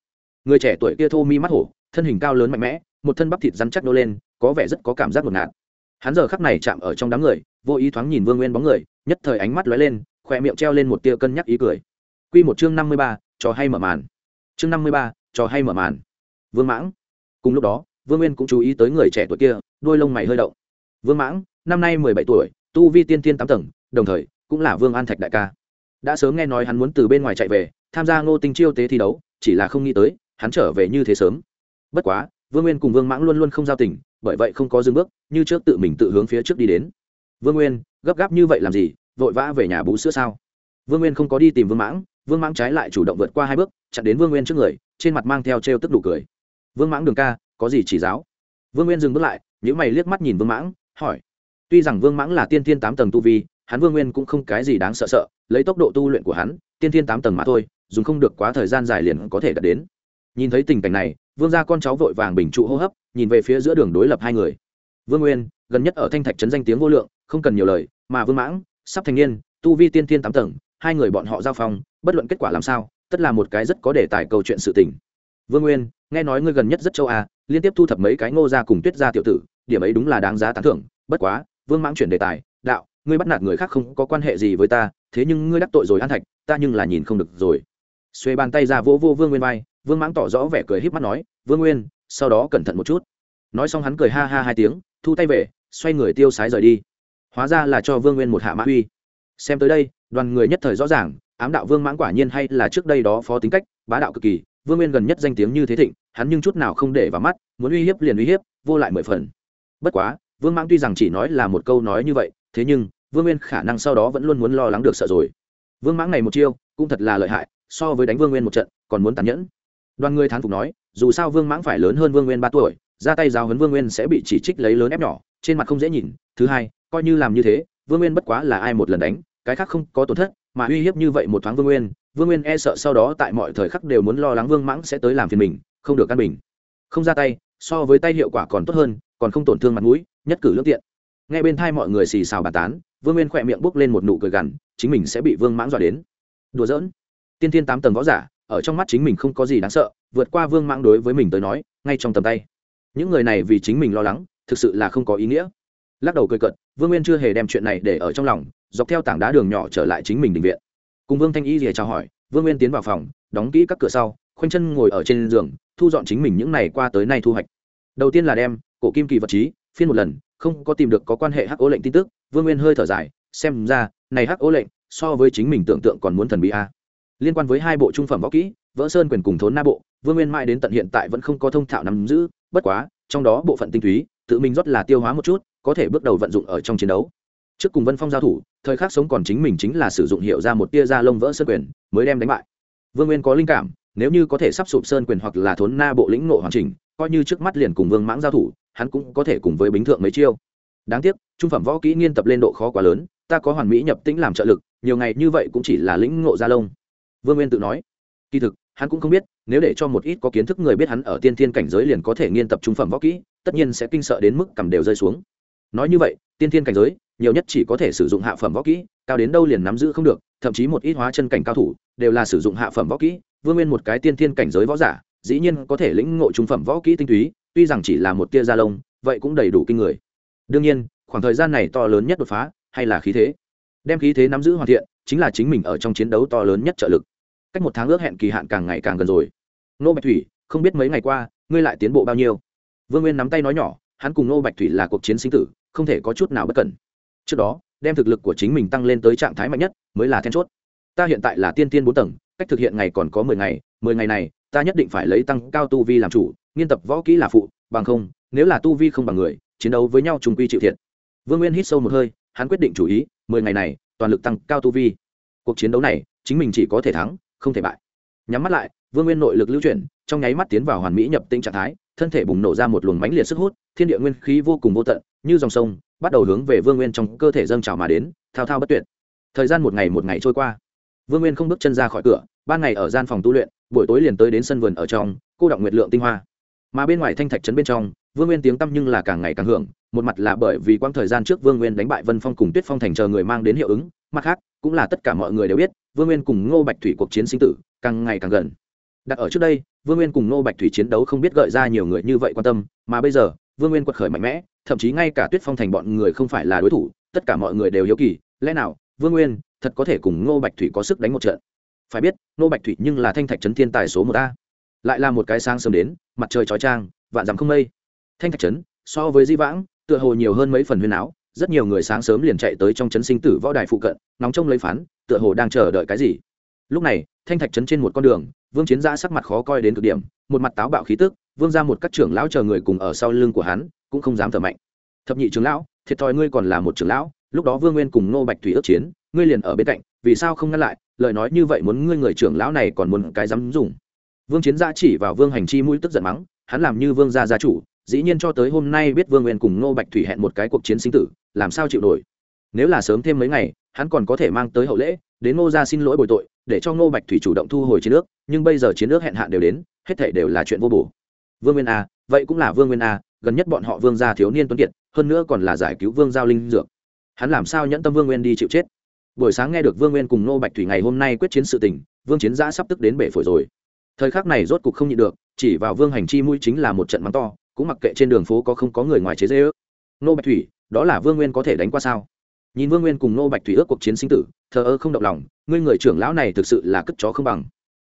Người trẻ tuổi kia thô mi mắt hổ thân hình cao lớn mạnh mẽ một thân bắp thịt rắn chắc nô lên, có vẻ rất có cảm giác ngột ngạt. Hắn giờ khắc này chạm ở trong đám người, vô ý thoáng nhìn vương nguyên bóng người, nhất thời ánh mắt lóe lên khỏe miệng treo lên một tia cân nhắc ý cười. Q một chương năm mươi ba, trò hay mở màn. Chương năm mươi ba, trò hay mở màn. Vương mãng. Cùng lúc đó, vương nguyên cũng chú ý tới người trẻ tuổi kia đôi lông mày hơi động. Vương mãng, năm nay mười bảy tuổi, tu vi tiên tiên tám tầng, đồng thời, cũng là vương an thạch đại ca. Đã sớm nghe nói hắn muốn từ bên ngoài chạy về, tham gia ngô tinh chiêu tế thi đấu, chỉ là không nghĩ tới, hắn trở về như thế sớm. Bất quá vương nguyên cùng vương mãng luôn luôn không giao tình, bởi vậy không có dừng bước, như trước tự mình tự hướng phía trước đi đến. Vương nguyên, gấp gáp như vậy làm gì, vội vã về nhà bú sữa sao? Vương nguyên không có đi tìm vương mãng vương mãng trái lại chủ động vượt qua hai bước, chặn đến vương nguyên trước người, trên mặt mang theo t r e o tức đủ cười. Vương mãng đường ca, có gì chỉ giáo? Vương nguyên dừng bước lại những mày liếc mắt nhìn vương mãng, hỏi. Tuy rằng vương mãng là tiên thiên tám tầng tu vi, hắn vương nguyên cũng không cái gì đáng sợ sợ, lấy tốc độ tu luyện của hắn, tiên thiên tám tầng mà thôi, dùng không được quá thời gian dài liền có thể đạt đến. Nhìn thấy tình cảnh này vương gia con cháu vội vàng bình trụ hô hấp, nhìn về phía giữa đường đối lập hai người. Vương nguyên, gần nhất ở thanh thạch trấn danh tiếng vô lượng, không cần nhiều lời, mà vương mãng, sắp thành niên, tu vi tiên tiên tám tầng, hai người bọn họ giao phong, bất luận kết quả làm sao, tất là một cái rất có đề tài câu chuyện sự tình. Vương nguyên, nghe nói ngươi gần nhất rất châu a, liên tiếp thu thập mấy cái ngô ra cùng tuyết gia tiểu tử, điểm ấy đúng là đáng giá tán thưởng, bất quá, vương mãng chuyển đề tài, đạo, ngươi bắt nạt người khác không có quan hệ gì với ta, thế nhưng ngươi đắc tội rồi an thạch, ta nhưng là nhìn không được rồi. Xuê bàn tay ra vỗ vô vương nguyên vai vương mãng tỏ rõ vẻ cười h p mắt nói, vương nguyên, sau đó cẩn thận một chút. Nói xong hắn cười ha ha hai tiếng, thu tay về, xoay người tiêu sái rời đi. Hóa ra là cho vương nguyên một hạ mã uy. Xem tới đây, đoàn người nhất thời rõ ràng, ám đạo vương mãng quả nhiên hay là trước đây đó phó tính cách, bá đạo cực kỳ. Vương nguyên gần nhất danh tiếng như thế thịnh, hắn nhưng chút nào không để vào mắt, muốn uy hiếp liền uy hiếp, vô lại mười phần. Bất quá, vương mãng tuy rằng chỉ nói là một câu nói như vậy, thế nhưng, vương nguyên khả năng sau đó vẫn luôn muốn lo lắng được sợ rồi. Vương mãng này một chiêu, cũng thật là lợi hại, so với đánh vương nguyên một trận, còn muốn tàn nhẫn đoàn người thán phục nói, dù sao vương mãng phải lớn hơn vương nguyên ba tuổi, ra tay giáo hấn vương nguyên sẽ bị chỉ trích lấy lớn ép nhỏ, trên mặt không dễ nhìn. Thứ hai, coi như làm như thế, vương nguyên bất quá là ai một lần đánh, cái khác không có tổn thất, mà uy hiếp như vậy một thoáng vương nguyên vương nguyên e sợ sau đó tại mọi thời khắc đều muốn lo lắng vương mãng sẽ tới làm phiền mình, không được căn bình. Không ra tay, so với tay hiệu quả còn tốt hơn, còn không tổn thương mặt mũi, nhất cử lương tiện. Ngay bên thai mọi người xì xào bàn tán, vương nguyên khỏe miệng bốc lên một nụ cười gằn, chính mình sẽ bị vương mãng dọa đến. Đùa giỡn. Tiên tiên tám tầng võ giả ở trong mắt chính mình không có gì đáng sợ vượt qua vương mãng đối với mình tới nói ngay trong tầm tay. Những người này vì chính mình lo lắng thực sự là không có ý nghĩa. Lắc đầu cười cợt, vương nguyên chưa hề đem chuyện này để ở trong lòng dọc theo tảng đá đường nhỏ trở lại chính mình định viện. Cùng vương thanh y rìa chào hỏi vương nguyên tiến vào phòng đóng kỹ các cửa sau khoanh chân ngồi ở trên giường thu dọn chính mình những này qua tới nay thu hoạch. Đầu tiên là đem cổ kim kỳ vật trí phiên một lần không có tìm được có quan hệ hắc ố lệnh tin tức vương nguyên hơi thở dài xem ra này hắc ố lệnh so với chính mình tưởng tượng còn muốn thần bí a liên quan với hai bộ trung phẩm võ kỹ vỡ sơn quyền cùng thốn na bộ, vương nguyên mai đến tận hiện tại vẫn không có thông thạo nắm giữ, bất quá, trong đó bộ phận tinh túy, tự mình rót là tiêu hóa một chút, có thể bước đầu vận dụng ở trong chiến đấu. Trước cùng vân phong giao thủ, thời khắc sống còn chính mình chính là sử dụng hiệu ra một tia da lông vỡ sơn quyền, mới đem đánh bại. Vương nguyên có linh cảm, nếu như có thể sắp sụp sơn quyền hoặc là thốn na bộ lĩnh nộ hoàn chỉnh, coi như trước mắt liền cùng vương mãng giao thủ, hắn cũng có thể cùng với bính thượng mấy chiêu. Đáng tiếc, trung phẩm võ kỹ nghiên tập lên độ khó quá lớn, ta có hoàn mỹ nhập tĩnh làm trợ lực, nhiều ngày như vậy cũng chỉ là lĩnh ngộ da lông vương nguyên tự nói, kỳ thực, hắn cũng không biết, nếu để cho một ít có kiến thức người biết hắn ở tiên thiên cảnh giới liền có thể nghiên tập trung phẩm võ kỹ, tất nhiên sẽ kinh sợ đến mức cầm đều rơi xuống. Nói như vậy, tiên thiên cảnh giới, nhiều nhất chỉ có thể sử dụng hạ phẩm võ kỹ, cao đến đâu liền nắm giữ không được, thậm chí một ít hóa chân cảnh cao thủ đều là sử dụng hạ phẩm võ kỹ. Vương nguyên một cái tiên thiên cảnh giới võ giả, dĩ nhiên có thể lĩnh ngộ trung phẩm võ kỹ tinh túy, tuy rằng chỉ là một tia da lông, vậy cũng đầy đủ kinh người. Đương nhiên, khoảng thời gian này to lớn nhất đột phá, hay là khí thế? Đem khí thế nắm giữ hoàn thiện, chính là chính mình ở trong chiến đấu to lớn nhất trợ lực cách một tháng ước hẹn kỳ hạn càng ngày càng gần rồi. Nô bạch thủy, không biết mấy ngày qua, ngươi lại tiến bộ bao nhiêu? Vương nguyên nắm tay nói nhỏ, hắn cùng nô bạch thủy là cuộc chiến sinh tử, không thể có chút nào bất cẩn. Trước đó, đem thực lực của chính mình tăng lên tới trạng thái mạnh nhất, mới là then chốt. Ta hiện tại là tiên tiên bốn tầng, cách thực hiện ngày còn có mười ngày mười ngày này, ta nhất định phải lấy tăng cao tu vi làm chủ, nghiên tập võ kỹ là phụ, bằng không, nếu là tu vi không bằng người, chiến đấu với nhau trùng quy chịu thiệt. Vương nguyên hít sâu một hơi, hắn quyết định chủ ý, mười ngày này, toàn lực tăng cao tu vi. Cuộc chiến đấu này, chính mình chỉ có thể thắng không thể bại. Nhắm mắt lại, vương nguyên nội lực lưu chuyển, trong nháy mắt tiến vào hoàn mỹ nhập tinh trạng thái, thân thể bùng nổ ra một luồng mãnh liệt sức hút, thiên địa nguyên khí vô cùng vô tận, như dòng sông, bắt đầu hướng về vương nguyên trong cơ thể dâng trào mà đến, thao thao bất tuyệt. Thời gian một ngày một ngày trôi qua. Vương nguyên không bước chân ra khỏi cửa, ban ngày ở gian phòng tu luyện, buổi tối liền tới đến sân vườn ở trong, cô đọng nguyệt lượng tinh hoa. Mà bên ngoài thanh thạch trấn bên trong, vương nguyên tiếng tăm nhưng là càng ngày càng hưởng, một mặt là bởi vì quãng thời gian trước vương nguyên đánh bại vân phong cùng tuyết phong thành chờ người mang đến hiệu ứng mặt khác, cũng là tất cả mọi người đều biết, vương nguyên cùng ngô bạch thủy cuộc chiến sinh tử càng ngày càng gần. Đặt ở trước đây, vương nguyên cùng ngô bạch thủy chiến đấu không biết gợi ra nhiều người như vậy quan tâm, mà bây giờ, vương nguyên quật khởi mạnh mẽ, thậm chí ngay cả tuyết phong thành bọn người không phải là đối thủ, tất cả mọi người đều hiếu kỳ, lẽ nào, vương nguyên thật có thể cùng ngô bạch thủy có sức đánh một trận? Phải biết, ngô bạch thủy nhưng là thanh thạch trấn thiên tài số một a. Lại là một cái sáng sớm đến, mặt trời chói trang vạn dặm không mây. Thanh thạch trấn so với di vãng, tựa hồ nhiều hơn mấy phần huyền áo rất nhiều người sáng sớm liền chạy tới trong trấn sinh tử võ đài phụ cận, nóng trông lấy phán, tựa hồ đang chờ đợi cái gì. Lúc này, thanh thạch trấn trên một con đường, vương chiến giã sắc mặt khó coi đến cực điểm, một mặt táo bạo khí tức, vương ra một các trưởng lão chờ người cùng ở sau lưng của hắn, cũng không dám thở mạnh. Thập nhị trưởng lão, thiệt thòi ngươi còn là một trưởng lão, lúc đó vương nguyên cùng ngô bạch thủy ước chiến, ngươi liền ở bên cạnh, vì sao không ngăn lại, lời nói như vậy muốn ngươi người trưởng lão này còn muốn cái dám dùng. Vương chiến gia chỉ vào vương hành chi mũi tức giận mắng, hắn làm như vương gia gia chủ dĩ nhiên cho tới hôm nay biết vương nguyên cùng ngô bạch thủy hẹn một cái cuộc chiến sinh tử, làm sao chịu nổi? Nếu là sớm thêm mấy ngày, hắn còn có thể mang tới hậu lễ, đến ngô gia xin lỗi bồi tội, để cho ngô bạch thủy chủ động thu hồi chiến nước nhưng bây giờ chiến nước hẹn hạn đều đến, hết thể đều là chuyện vô bổ. Vương nguyên a vậy cũng là vương nguyên a gần nhất bọn họ vương gia thiếu niên tuấn kiệt, hơn nữa còn là giải cứu vương giao linh dược. Hắn làm sao nhẫn tâm vương nguyên đi chịu chết? Buổi sáng nghe được vương nguyên cùng ngô bạch thủy ngày hôm nay quyết chiến sự tình, vương chiến giã sắp tức đến bể phổi rồi. Thời khắc này rốt cục không nhịn được, chỉ vào vương hành chi mũi chính là một trận mắng to cũng mặc kệ trên đường phố có không có người ngoài chế dễ ước. Nô bạch thủy, đó là vương nguyên có thể đánh qua sao? Nhìn vương nguyên cùng nô bạch thủy ước cuộc chiến sinh tử, thờ ơ không động lòng, ngươi người trưởng lão này thực sự là cất chó không bằng.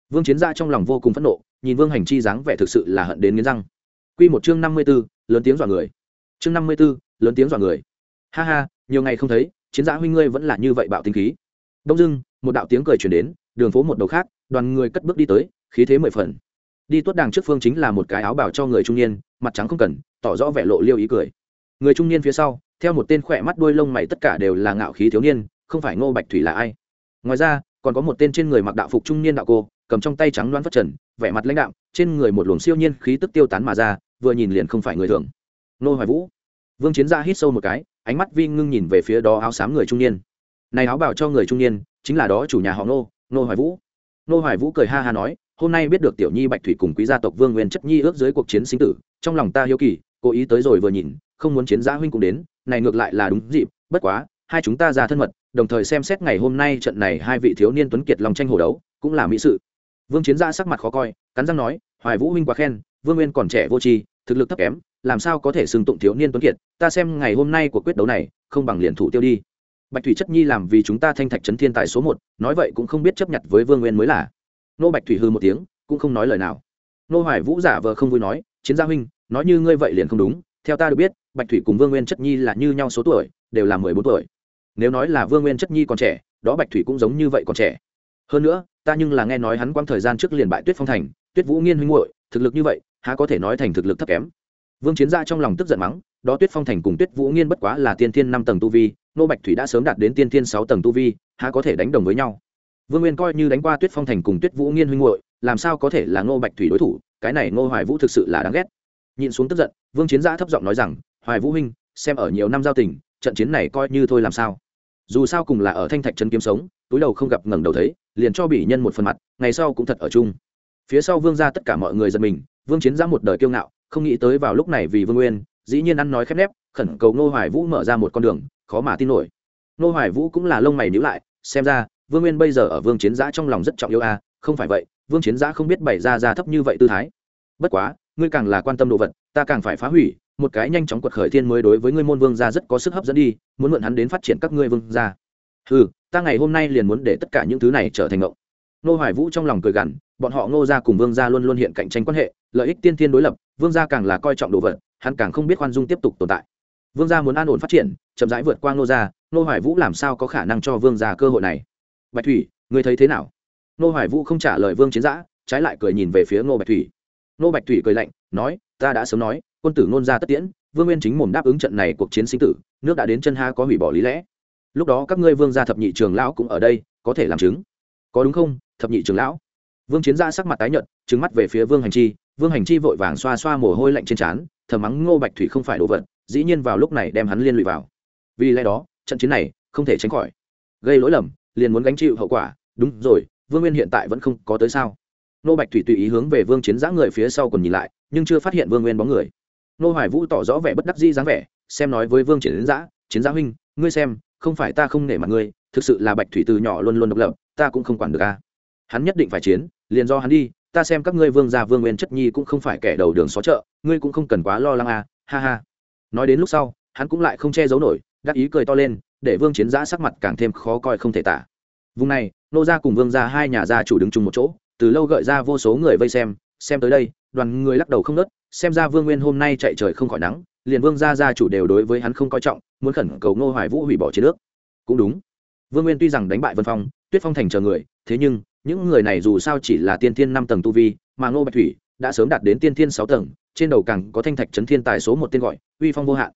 Vương chiến gia trong lòng vô cùng phẫn nộ, nhìn vương hành chi dáng vẻ thực sự là hận đến nghiến răng. Q một chương năm mươi b ố lớn tiếng dọa người. Chương năm mươi b ố lớn tiếng dọa người. Ha ha, nhiều ngày không thấy, chiến gia huynh ngươi vẫn là như vậy bạo tinh khí. Đông dưng một đạo tiếng cười chuyển đến, đường phố một đầu khác, đoàn người cất bước đi tới, khí thế mười phần đi tuốt đàng trước phương chính là một cái áo bảo cho người trung niên, mặt trắng không cần, tỏ rõ vẻ lộ liêu ý cười. Người trung niên phía sau, theo một tên khỏe mắt đuôi lông mày tất cả đều là ngạo khí thiếu niên, không phải ngô bạch thủy là ai? Ngoài ra, còn có một tên trên người mặc đạo phục trung niên đạo cô, cầm trong tay trắng loan phất trần, vẻ mặt lãnh đạo trên người một luồng siêu nhiên khí tức tiêu tán mà ra, vừa nhìn liền không phải người thường. Nô hoài vũ. Vương chiến gia hít sâu một cái, ánh mắt vi ngưng nhìn về phía đó áo xám người trung niên. Này áo bảo cho người trung niên, chính là đó chủ nhà họ nô nô hoài vũ. Nô hoài vũ cười ha ha nói hôm nay biết được tiểu nhi bạch thủy cùng quý gia tộc vương nguyên chất nhi ước dưới cuộc chiến sinh tử, trong lòng ta hiếu kỳ, cố ý tới rồi vừa nhìn, không muốn chiến giã huynh cũng đến, này ngược lại là đúng dịp, bất quá, hai chúng ta ra thân mật, đồng thời xem xét ngày hôm nay trận này hai vị thiếu niên tuấn kiệt lòng tranh hồ đấu, cũng là mỹ sự. Vương chiến gia sắc mặt khó coi, cắn răng nói, hoài vũ huynh quá khen, vương nguyên còn trẻ vô tri, thực lực thấp kém, làm sao có thể xưng tụng thiếu niên tuấn kiệt, ta xem ngày hôm nay của quyết đấu này, không bằng liền thủ tiêu đi. Bạch thủy chất nhi làm vì chúng ta thanh thạch trấn thiên tài số một, nói vậy cũng không biết chấp nhận với vương nguyên mới là nô bạch thủy hư một tiếng, cũng không nói lời nào. Nô hoài vũ giả vờ không vui nói, chiến gia huynh, nói như ngươi vậy liền không đúng, theo ta được biết, bạch thủy cùng vương nguyên chất nhi là như nhau số tuổi, đều là mười bốn tuổi. Nếu nói là vương nguyên chất nhi còn trẻ, đó bạch thủy cũng giống như vậy còn trẻ. Hơn nữa, ta nhưng là nghe nói hắn quang thời gian trước liền bại tuyết phong thành, tuyết vũ nghiên huynh hội thực lực như vậy, há có thể nói thành thực lực thấp kém. Vương chiến gia trong lòng tức giận mắng, đó tuyết phong thành cùng tuyết vũ nghiên bất quá là tiên thiên năm tầng tu vi, nô bạch thủy đã sớm đạt đến tiên thiên sáu tầng tu vi, há có thể đánh đồng với nhau? Vương nguyên coi như đánh qua tuyết phong thành cùng tuyết vũ nghiên huynh hội làm sao có thể là ngô bạch thủy đối thủ? Cái này ngô hoài vũ thực sự là đáng ghét. Nhìn xuống tức giận, vương chiến giã thấp giọng nói rằng, hoài vũ huynh, xem ở nhiều năm giao tình, trận chiến này coi như thôi làm sao. Dù sao cùng là ở thanh thạch trấn kiếm sống, túi đầu không gặp ngẩng đầu thấy, liền cho bị nhân một phần mặt, ngày sau cũng thật ở chung. Phía sau vương ra tất cả mọi người giật mình, vương chiến giã một đời kiêu ngạo, không nghĩ tới vào lúc này vì vương nguyên, dĩ nhiên ăn nói khép nép, khẩn cầu ngô hoài vũ mở ra một con đường, khó mà tin nổi. Ngô hoài vũ cũng là lông mày nhữ lại, xem ra vương nguyên bây giờ ở vương chiến giã trong lòng rất trọng yêu a à, không phải vậy, vương chiến giã không biết bày ra ra thấp như vậy tư thái. Bất quá, ngươi càng là quan tâm đồ vật, ta càng phải phá hủy, một cái nhanh chóng quật khởi thiên mới đối với ngươi môn vương gia rất có sức hấp dẫn đi, muốn mượn hắn đến phát triển các ngươi vương gia. Ừ ta ngày hôm nay liền muốn để tất cả những thứ này trở thành ngộng. Nô hoài vũ trong lòng cười gằn, bọn họ ngô gia cùng vương gia luôn luôn hiện cạnh tranh quan hệ, lợi ích tiên thiên đối lập, vương gia càng là coi trọng đồ vật, hắn càng không biết khoan dung tiếp tục tồn tại. Vương gia muốn an ổn phát triển, chậm rãi vượt qua ngô gia, nô hoài vũ làm sao có khả năng cho vương gia cơ hội này? Bạch thủy, ngươi thấy thế nào? Nô hoài vũ không trả lời vương chiến giã, trái lại cười nhìn về phía ngô bạch thủy. Nô bạch thủy cười lạnh, nói, ta đã sớm nói, quân tử nôn ra tất tiễn, vương nguyên chính mồm đáp ứng trận này cuộc chiến sinh tử, nước đã đến chân ha có hủy bỏ lý lẽ. Lúc đó các ngươi vương gia thập nhị trường lão cũng ở đây, có thể làm chứng. Có đúng không, thập nhị trường lão? Vương chiến gia sắc mặt tái nhợt trứng mắt về phía vương hành chi. Vương hành chi vội vàng xoa xoa mồ hôi lạnh trên trán, thầm mắng ngô bạch thủy không phải đồ vật, dĩ nhiên vào lúc này đem hắn liên lụy vào. Vì lẽ đó, trận chiến này không thể tránh khỏi. Gây lỗi lầm liền muốn gánh chịu hậu quả, đúng rồi, vương nguyên hiện tại vẫn không có tới sao? Nô bạch thủy tùy ý hướng về vương chiến giã người phía sau còn nhìn lại, nhưng chưa phát hiện vương nguyên bóng người. Nô hoài vũ tỏ rõ vẻ bất đắc dĩ dáng vẻ, xem nói với vương chiến giã chiến giã huynh, ngươi xem, không phải ta không nể mặt ngươi, thực sự là bạch thủy từ nhỏ luôn luôn độc lập, ta cũng không quản được a. Hắn nhất định phải chiến, liền do hắn đi, ta xem các ngươi vương gia vương nguyên chất nhi cũng không phải kẻ đầu đường xó chợ, ngươi cũng không cần quá lo lắng a, ha ha. Nói đến lúc sau, hắn cũng lại không che giấu nổi, đắc ý cười to lên để vương chiến giã sắc mặt càng thêm khó coi không thể tả. Vùng này, nô gia cùng vương gia hai nhà gia chủ đứng chung một chỗ, từ lâu gợi ra vô số người vây xem xem tới đây, đoàn người lắc đầu không nớt, xem ra vương nguyên hôm nay chạy trời không khỏi nắng, liền vương gia gia chủ đều đối với hắn không coi trọng, muốn khẩn cầu ngô hoài vũ hủy bỏ chiến nước cũng đúng. Vương nguyên tuy rằng đánh bại vân phong, tuyết phong thành chờ người, thế nhưng, những người này dù sao chỉ là tiên thiên năm tầng tu vi, mà ngô bạch thủy đã sớm đạt đến tiên thiên sáu tầng, trên đầu càng có thanh thạch trấn thiên tài số một tên gọi, uy phong vô hạn.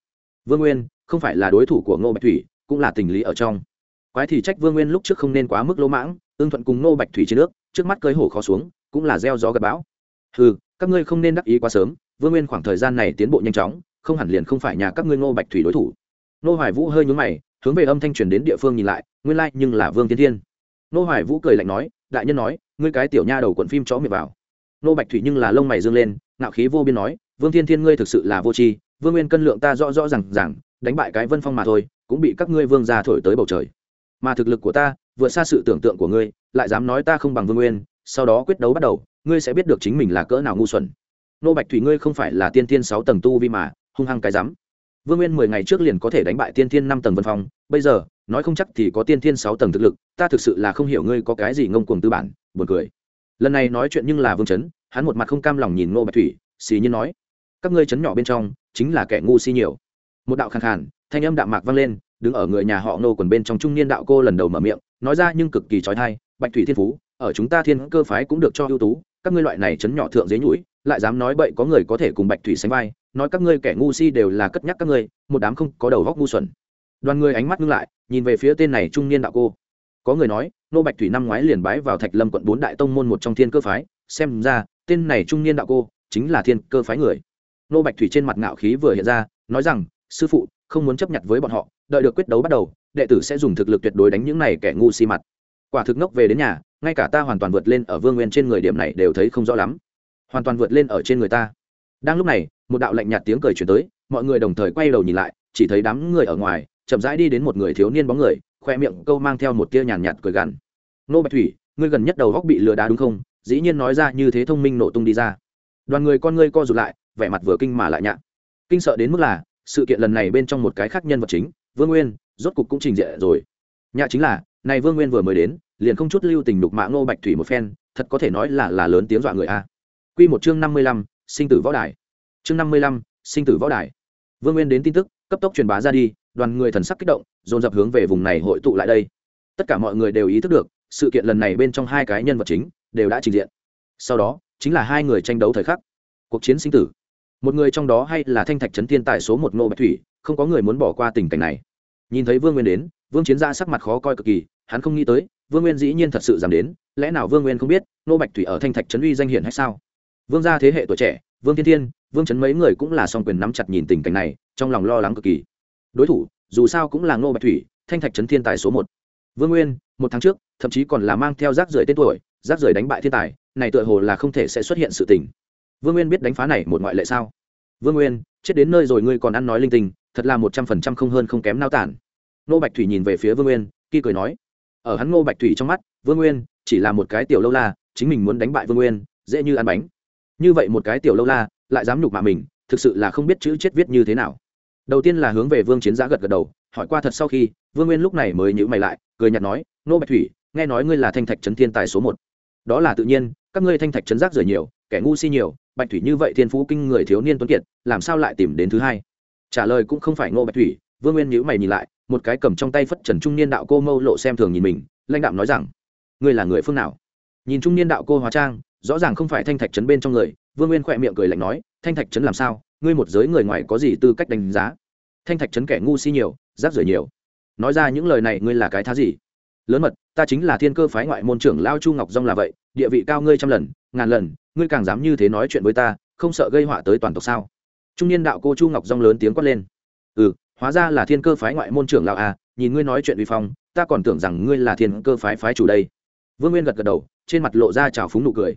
Vương nguyên không phải là đối thủ của ngô bạch thủy cũng là tình lý ở trong. Quái thì trách vương nguyên lúc trước không nên quá mức lỗ mãng ương thuận cùng nô bạch thủy trên nước trước mắt cơi hổ khó xuống cũng là gieo gió gặp bão. Ừ các ngươi không nên đắc ý quá sớm vương nguyên khoảng thời gian này tiến bộ nhanh chóng không hẳn liền không phải nhà các ngươi nô bạch thủy đối thủ. Nô hoài vũ hơi nhúng mày hướng về âm thanh truyền đến địa phương nhìn lại nguyên lai nhưng là vương tiên thiên. Nô hoài vũ cười lạnh nói đại nhân nói ngươi cái tiểu nha đầu quận phim chó miệng vào. Nô bạch thủy nhưng là lông mày dương lên ngạo khí vô biên nói vương thiên thiên ngươi thực sự là vô tri vương nguyên cân lượng ta rõ rõ ràng ràng, đánh bại cái vân phong mà thôi cũng bị các ngươi vương gia thổi tới bầu trời. Mà thực lực của ta, vượt xa sự tưởng tượng của ngươi, lại dám nói ta không bằng vương nguyên, sau đó quyết đấu bắt đầu, ngươi sẽ biết được chính mình là cỡ nào ngu xuẩn. Nô bạch thủy ngươi không phải là tiên tiên sáu tầng tu vi mà, hung hăng cái dám vương nguyên mười ngày trước liền có thể đánh bại tiên tiên năm tầng vân phong, bây giờ, nói không chắc thì có tiên tiên sáu tầng thực lực, ta thực sự là không hiểu ngươi có cái gì ngông cuồng tư bản, buồn cười. Lần này nói chuyện nhưng là vương chấn, hắn một mặt không cam lòng nhìn nô bạch thủy, xì nhiên nói, các ngươi chấn nhỏ bên trong, chính là kẻ ngu si nhiều. Một đạo khàn khàn thanh âm đạm mạc vang lên, đứng ở người nhà họ nô quần bên trong trung niên đạo cô lần đầu mở miệng, nói ra nhưng cực kỳ trói thai, bạch thủy thiên phú, ở chúng ta thiên cơ phái cũng được cho ưu tú, các ngươi loại này chấn nhỏ thượng dế nhũi, lại dám nói bậy có người có thể cùng bạch thủy sánh vai, nói các ngươi kẻ ngu si đều là cất nhắc các ngươi, một đám không có đầu góc ngu xuẩn. Đoàn người ánh mắt ngưng lại, nhìn về phía tên này trung niên đạo cô. Có người nói nô bạch thủy năm ngoái liền bái vào thạch lâm quận bốn đại tông môn một trong thiên cơ phái, xem ra, tên này trung niên đạo cô, chính là thiên cơ phái người. Nô bạch thủy trên mặt ngạo khí vừa hiện ra, nói rằng, sư phụ không muốn chấp nhận với bọn họ đợi được quyết đấu bắt đầu đệ tử sẽ dùng thực lực tuyệt đối đánh những này kẻ ngu si mặt. Quả thực ngốc về đến nhà ngay cả ta hoàn toàn vượt lên ở vương nguyên trên người điểm này đều thấy không rõ lắm. Hoàn toàn vượt lên ở trên người ta. Đang lúc này một đạo lạnh nhạt tiếng cười chuyển tới mọi người đồng thời quay đầu nhìn lại chỉ thấy đám người ở ngoài chậm rãi đi đến một người thiếu niên bóng người khoe miệng câu mang theo một tia nhàn nhạt, cười gằn. Nô bạch thủy ngươi gần nhất đầu góc bị lừa đá đúng không? Dĩ nhiên nói ra như thế thông minh nổ tung đi ra. Đoàn người con ngươi co rụt lại vẻ mặt vừa kinh mà lại nhạ. Kinh sợ đến mức là sự kiện lần này bên trong một cái khác nhân vật chính, vương nguyên, rốt cục cũng trình diện rồi. Nhà chính là, này vương nguyên vừa mới đến, liền không chút lưu tình đục mạ ngô bạch thủy một phen, thật có thể nói là là lớn tiếng dọa người a. Q một chương năm mươi lăm, sinh tử võ đài. Chương năm mươi lăm, sinh tử võ đài. Vương nguyên đến tin tức, cấp tốc truyền bá ra đi, đoàn người thần sắc kích động, dồn dập hướng về vùng này hội tụ lại đây. Tất cả mọi người đều ý thức được, sự kiện lần này bên trong hai cái nhân vật chính, đều đã trình diện. Sau đó, chính là hai người tranh đấu thời khắc. Cuộc chiến sinh tử một người trong đó hay là thanh thạch trấn thiên tài số một ngô bạch thủy, không có người muốn bỏ qua tình cảnh này. Nhìn thấy vương nguyên đến, vương chiến gia sắc mặt khó coi cực kỳ, hắn không nghĩ tới, vương nguyên dĩ nhiên thật sự dám đến, lẽ nào vương nguyên không biết, ngô bạch thủy ở thanh thạch trấn uy danh hiển hay sao? Vương gia thế hệ tuổi trẻ, vương thiên thiên, vương trấn mấy người cũng là song quyền nắm chặt nhìn tình cảnh này, trong lòng lo lắng cực kỳ. Đối thủ, dù sao cũng là ngô bạch thủy, thanh thạch trấn thiên tài số một. Vương nguyên, một tháng trước, thậm chí còn là mang theo rác rưởi tên tuổi, rác rưởi đánh bại thiên tài, này tựa hồ là không thể sẽ xuất hiện sự tình vương nguyên biết đánh phá này một ngoại lệ sao? Vương nguyên, chết đến nơi rồi ngươi còn ăn nói linh tinh, thật là một trăm phần trăm không hơn không kém nao tản. Nô bạch thủy nhìn về phía vương nguyên, kỳ cười nói. Ở hắn ngô bạch thủy trong mắt, vương nguyên chỉ là một cái tiểu lâu la, chính mình muốn đánh bại vương nguyên, dễ như ăn bánh. Như vậy một cái tiểu lâu la, lại dám nhục mạ mình, thực sự là không biết chữ chết viết như thế nào. Đầu tiên là hướng về vương chiến giã gật gật đầu, hỏi qua thật sau khi, vương nguyên lúc này mới nhữ mày lại, cười nhạt nói nô bạch thủy, nghe nói ngươi là thanh thạch trấn thiên tài số một. Đó là tự nhiên, các ngươi thanh thạch trấn giác rời nhiều kẻ ngu si nhiều, bạch thủy như vậy thiên phú kinh người thiếu niên tuấn kiệt, làm sao lại tìm đến thứ hai? Trả lời cũng không phải ngô bạch thủy, vương nguyên nhữ mày nhìn lại, một cái cầm trong tay phất trần trung niên đạo cô mâu lộ xem thường nhìn mình, lãnh đạo nói rằng, ngươi là người phương nào? Nhìn trung niên đạo cô hóa trang, rõ ràng không phải thanh thạch trấn bên trong người, vương nguyên khỏe miệng cười lạnh nói, thanh thạch trấn làm sao? Ngươi một giới người ngoài có gì tư cách đánh giá? Thanh thạch trấn kẻ ngu si nhiều, rác rưởi nhiều. Nói ra những lời này ngươi là cái thá gì? Lớn mật, ta chính là thiên cơ phái ngoại môn trưởng lao chu ngọc dông là vậy, địa vị cao ngươi trăm lần ngàn lần, ngươi càng dám như thế nói chuyện với ta, không sợ gây họa tới toàn tộc sao? Trung niên đạo cô chu ngọc rong lớn tiếng quát lên. Ừ hóa ra là thiên cơ phái ngoại môn trưởng lão à nhìn ngươi nói chuyện vi phong, ta còn tưởng rằng ngươi là thiên cơ phái phái chủ đây. Vương nguyên gật gật đầu, trên mặt lộ ra trào phúng nụ cười.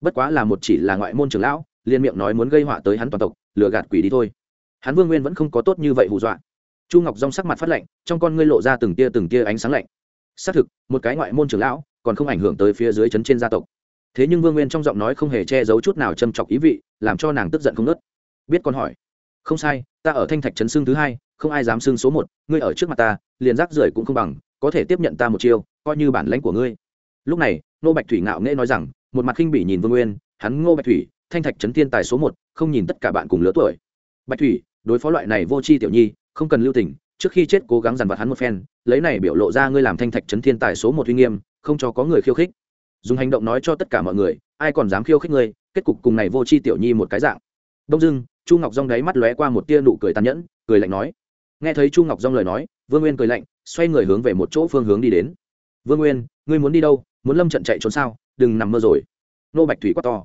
Bất quá là một chỉ là ngoại môn trưởng lão, liền miệng nói muốn gây họa tới hắn toàn tộc, lừa gạt quỷ đi thôi. Hắn vương nguyên vẫn không có tốt như vậy hù dọa. Chu ngọc rong sắc mặt phát lạnh, trong con ngươi lộ ra từng tia từng tia ánh sáng lạnh. Xác thực, một cái ngoại môn trưởng lão, còn không ảnh hưởng tới phía dưới chấn trên gia tộc thế nhưng vương nguyên trong giọng nói không hề che giấu chút nào châm chọc ý vị, làm cho nàng tức giận không nớt biết con hỏi. Không sai, ta ở thanh thạch trấn xương thứ hai, không ai dám xương số một, ngươi ở trước mặt ta, liền rác rưởi cũng không bằng, có thể tiếp nhận ta một chiêu, coi như bản lãnh của ngươi. Lúc này nô bạch thủy ngạo nghễ nói rằng, một mặt khinh bỉ nhìn vương nguyên, hắn ngô bạch thủy, thanh thạch trấn thiên tài số một, không nhìn tất cả bạn cùng lứa tuổi. Bạch thủy, đối phó loại này vô c h i tiểu nhi, không cần lưu tình, trước khi chết cố gắng dằn vặt hắn một phen, lấy này biểu lộ ra ngươi làm thanh thạch trấn thiên tài số một uy nghiêm, không cho có người khiêu khích dùng hành động nói cho tất cả mọi người, ai còn dám khiêu khích ngươi, kết cục cùng này vô c h i tiểu nhi một cái dạng. Đông dưng chu ngọc dong đáy mắt lóe qua một tia nụ cười tàn nhẫn, cười lạnh nói. Nghe thấy chu ngọc dong lời nói, vương nguyên cười lạnh, xoay người hướng về một chỗ phương hướng đi đến. Vương nguyên, ngươi muốn đi đâu? Muốn lâm trận chạy trốn sao? Đừng nằm mơ rồi. Nô bạch thủy quát to.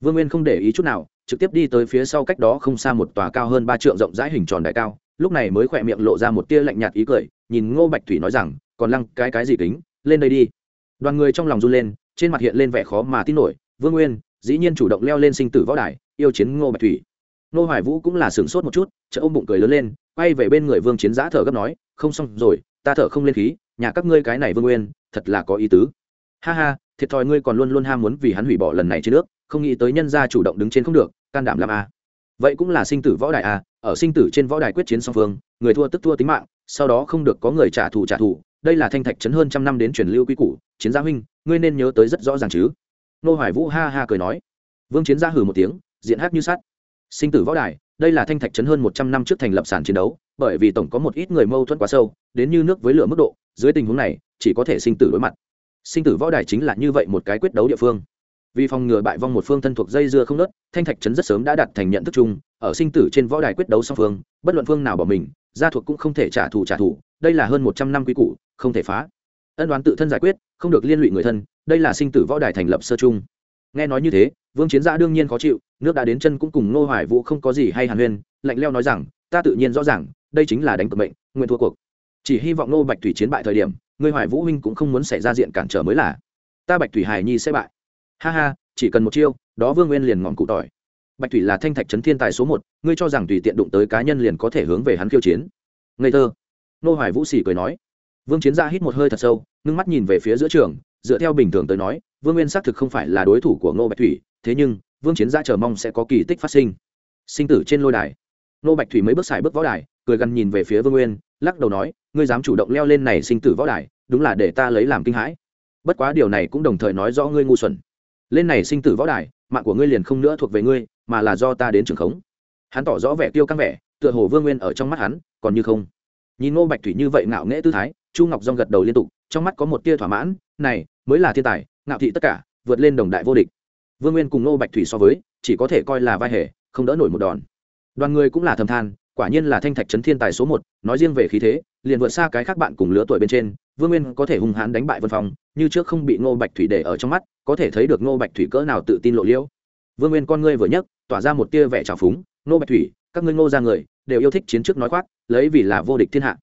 Vương nguyên không để ý chút nào, trực tiếp đi tới phía sau cách đó không xa một tòa cao hơn ba trượng rộng rãi hình tròn đại cao, lúc này mới khỏe miệng lộ ra một tia lạnh nhạt ý cười, nhìn ngô bạch thủy nói rằng, còn lăng cái cái gì kính? Lên đây đi. Đoàn người trong lòng run lên trên mặt hiện lên vẻ khó mà tin nổi, vương nguyên, dĩ nhiên chủ động leo lên sinh tử võ đài, yêu chiến ngô bạch thủy. Ngô hoài vũ cũng là sửng sốt một chút chợ ôm bụng cười lớn lên, quay về bên người vương chiến giã thở gấp nói, không xong rồi, ta thở không lên khí, nhà các ngươi cái này vương nguyên, thật là có ý tứ. Ha ha, thiệt thòi ngươi còn luôn luôn ham muốn vì hắn hủy bỏ lần này trên nước, không nghĩ tới nhân gia chủ động đứng trên không được, can đảm làm a vậy cũng là sinh tử võ đài a ở sinh tử trên võ đài quyết chiến song phương, người thua tức thua tính mạng, sau đó không được có người trả thù trả thù, đây là thanh thạch chấn hơn trăm năm đến truyền lưu quy củ, chiến gia huynh ngươi nên nhớ tới rất rõ ràng chứ? Nô hoài vũ ha ha cười nói. Vương chiến ra hừ một tiếng, diện hát như sát sinh tử võ đài, đây là thanh thạch chấn hơn một trăm năm trước thành lập sản chiến đấu, bởi vì tổng có một ít người mâu thuẫn quá sâu, đến như nước với lửa mức độ, dưới tình huống này, chỉ có thể sinh tử đối mặt. Sinh tử võ đài chính là như vậy một cái quyết đấu địa phương. Vì phòng ngừa bại vong một phương thân thuộc dây dưa không nớt, thanh thạch trấn rất sớm đã đặt thành nhận thức chung, ở sinh tử trên võ đài quyết đấu song phương, bất luận phương nào bỏ mình, gia thuộc cũng không thể trả thù trả thù, đây là hơn một trăm năm quy củ, không thể phá ân đoán tự thân giải quyết, không được liên lụy người thân, đây là sinh tử võ đài thành lập sơ chung. Nghe nói như thế, vương chiến gia đương nhiên khó chịu, nước đã đến chân cũng cùng nô hoài vũ không có gì hay hàn huyên, lạnh leo nói rằng, ta tự nhiên rõ ràng, đây chính là đánh cược mệnh, nguyện thua cuộc. Chỉ hy vọng nô bạch thủy chiến bại thời điểm người hoài vũ huynh cũng không muốn xảy ra diện cản trở mới là. Ta bạch thủy hài nhi sẽ bại. Ha ha, chỉ cần một chiêu, đó vương nguyên liền ngọn cụ tỏi. Bạch thủy là thanh thạch trấn thiên tài số một, ngươi cho rằng tùy tiện đụng tới cá nhân liền có thể hướng về hắn khiêu chiến. Ngây thơ. Nô hoài vũ xỉ cười nói vương chiến gia hít một hơi thật sâu, ngưng mắt nhìn về phía giữa trường, dựa theo bình thường tới nói, vương nguyên xác thực không phải là đối thủ của ngô bạch thủy, thế nhưng, vương chiến gia chờ mong sẽ có kỳ tích phát sinh. Sinh tử trên lôi đài. Nô bạch thủy mấy bước xài bước võ đài, cười gằn nhìn về phía vương nguyên, lắc đầu nói, ngươi dám chủ động leo lên này sinh tử võ đài, đúng là để ta lấy làm kinh hãi. Bất quá điều này cũng đồng thời nói rõ ngươi ngu xuẩn. Lên này sinh tử võ đài, mạng của ngươi liền không nữa thuộc về ngươi, mà là do ta đến trường khống. Hắn tỏ rõ vẻ tiêu căng vẻ, tựa hồ vương nguyên ở trong mắt hắn, còn như không? Nhìn ngô bạch thủy như vậy ngạo nghễ tư thái chu ngọc dong gật đầu liên tục, trong mắt có một tia thỏa mãn, này, mới là thiên tài, ngạo thị tất cả, vượt lên đồng đại vô địch. Vương nguyên cùng ngô bạch thủy so với, chỉ có thể coi là vai hề, không đỡ nổi một đòn. Đoàn người cũng là thầm than, quả nhiên là thanh thạch trấn thiên tài số một, nói riêng về khí thế, liền vượt xa cái khác bạn cùng lứa tuổi bên trên, vương nguyên có thể hung hãn đánh bại vân phong, như trước không bị ngô bạch thủy để ở trong mắt, có thể thấy được ngô bạch thủy cỡ nào tự tin lộ liễu. Vương nguyên con ngươi vừa nhấc, tỏa ra một tia vẻ trào phúng, ngô bạch thủy, các ngươi ngô ra người, đều yêu thích chiến trước nói khoác, lấy vì là vô địch thiên hạ.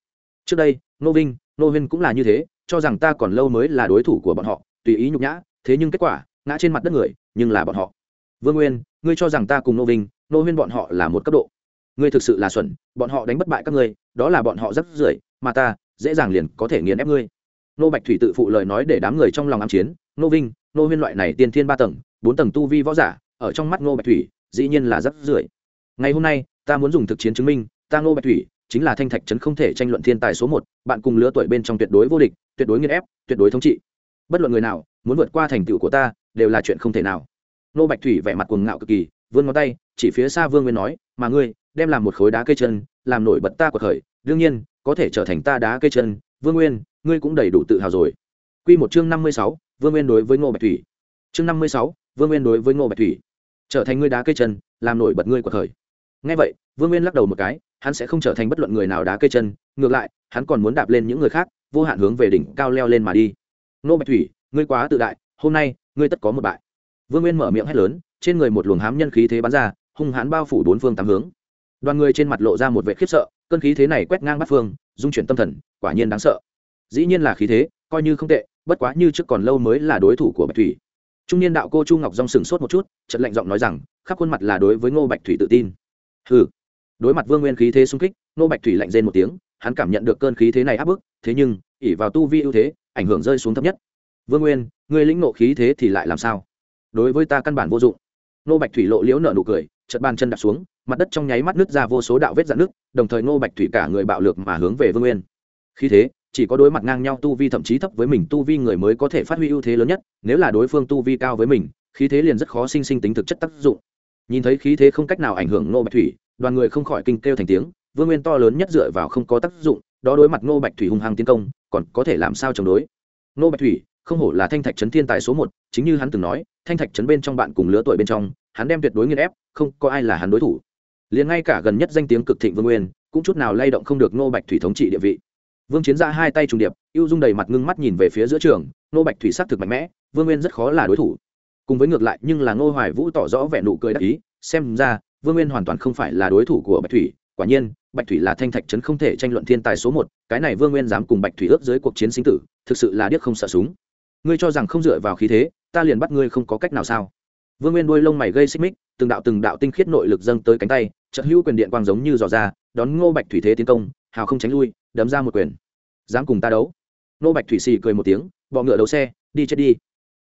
Trước đây, ngô vinh Nô huyên cũng là như thế, cho rằng ta còn lâu mới là đối thủ của bọn họ, tùy ý nhục nhã, thế nhưng kết quả, ngã trên mặt đất người, nhưng là bọn họ. Vương nguyên, ngươi cho rằng ta cùng Nô vinh, Nô huyên bọn họ là một cấp độ. Ngươi thực sự là xuẩn, bọn họ đánh bất bại các ngươi, đó là bọn họ rất rưởi mà ta, dễ dàng liền có thể nghiền ép ngươi. Nô bạch thủy tự phụ lời nói để đám người trong lòng ám chiến, nô vinh, nô huyên loại này tiên thiên ba tầng, bốn tầng tu vi võ giả, ở trong mắt nô bạch thủy, dĩ nhiên là rất rưởi ngày hôm nay, ta muốn dùng thực chiến chứng minh, ta nô bạch thủy chính là thanh thạch trấn không thể tranh luận thiên tài số một, bạn cùng lứa tuổi bên trong tuyệt đối vô địch, tuyệt đối nghiên ép, tuyệt đối thống trị. Bất luận người nào, muốn vượt qua thành tựu của ta, đều là chuyện không thể nào. Nô bạch thủy vẻ mặt cuồng ngạo cực kỳ, vươn ngón tay, chỉ phía xa vương nguyên nói, mà ngươi, đem làm một khối đá cây chân, làm nổi bật ta của khởi đương nhiên, có thể trở thành ta đá cây chân, vương nguyên, ngươi cũng đầy đủ tự hào rồi. Quy một chương năm mươi sáu, vương nguyên đối với ngô bạch thủy. Chương năm mươi sáu, vương nguyên đối với ngô bạch thủy. Trở thành ngươi đá cây chân, làm nổi bật ngươi của khởi nghe vậy, vương nguyên lắc đầu một cái hắn sẽ không trở thành bất luận người nào đá cây chân, ngược lại, hắn còn muốn đạp lên những người khác, vô hạn hướng về đỉnh cao leo lên mà đi. Ngô bạch thủy, ngươi quá tự đại, hôm nay, ngươi tất có một bại. Vương nguyên mở miệng hét lớn, trên người một luồng hám nhân khí thế bắn ra, hung hãn bao phủ bốn phương tám hướng. Đoàn người trên mặt lộ ra một vệ khiếp sợ, cơn khí thế này quét ngang bắt phương, dung chuyển tâm thần, quả nhiên đáng sợ. Dĩ nhiên là khí thế, coi như không tệ, bất quá như trước còn lâu mới là đối thủ của bạch thủy. Trung niên đạo cô chu ngọc dong sừng sốt một chút trận lạnh giọng nói rằng, khắp khuôn mặt là đối với ngô bạch thủy tự tin. Hừ đối mặt vương nguyên khí thế xung kích, ngô bạch thủy lạnh rên một tiếng, hắn cảm nhận được cơn khí thế này áp bức, thế nhưng ỉ vào tu vi ưu thế, ảnh hưởng rơi xuống thấp nhất. Vương nguyên người lĩnh nộ khí thế thì lại làm sao? Đối với ta căn bản vô dụng. Ngô bạch thủy lộ liễu nợ nụ cười chật bàn chân đặt xuống, mặt đất trong nháy mắt nứt ra vô số đạo vết dạn nước đồng thời ngô bạch thủy cả người bạo lược mà hướng về vương nguyên. Khí thế, chỉ có đối mặt ngang nhau tu vi thậm chí thấp với mình tu vi người mới có thể phát huy ưu thế lớn nhất, nếu là đối phương tu vi cao với mình, khí thế liền rất khó sinh sinh tính thực chất tác dụng. Nhìn thấy khí thế không cách nào ảnh hưởng ngô bạch thủy đoàn người không khỏi kinh kêu thành tiếng, vương nguyên to lớn nhất dựa vào không có tác dụng, đó đối mặt ngô bạch thủy hung hăng tiến công, còn có thể làm sao chống đối? Ngô bạch thủy, không hổ là thanh thạch trấn thiên tài số một, chính như hắn từng nói, thanh thạch trấn bên trong bạn cùng lứa tuổi bên trong, hắn đem tuyệt đối nghiên ép, không có ai là hắn đối thủ. Liền ngay cả gần nhất danh tiếng cực thịnh vương nguyên, cũng chút nào lay động không được ngô bạch thủy thống trị địa vị. Vương chiến ra hai tay trùng điệp, ưu dung đầy mặt ngưng mắt nhìn về phía giữa trường, ngô bạch thủy s thực mạnh mẽ, vương nguyên rất khó là đối thủ. Cùng với ngược lại, nhưng là ngô hoài vũ tỏ rõ vẻ nụ cười đắc ý, xem ra vương nguyên hoàn toàn không phải là đối thủ của bạch thủy, quả nhiên, bạch thủy là thanh thạch trấn không thể tranh luận thiên tài số một, cái này vương nguyên dám cùng bạch thủy ước dưới cuộc chiến sinh tử, thực sự là điếc không sợ súng. Ngươi cho rằng không dựa vào khí thế, ta liền bắt ngươi không có cách nào sao? Vương nguyên đuôi lông mày gây xích mích, từng đạo từng đạo tinh khiết nội lực dâng tới cánh tay, chợt hữu quyền điện quang giống như dò ra, đón ngô bạch thủy thế tiến công, hào không tránh lui, đấm ra một quyền. Dám cùng ta đấu? Ngô bạch thủy xì cười một tiếng, bọ ngựa đấu xe, đi chết đi.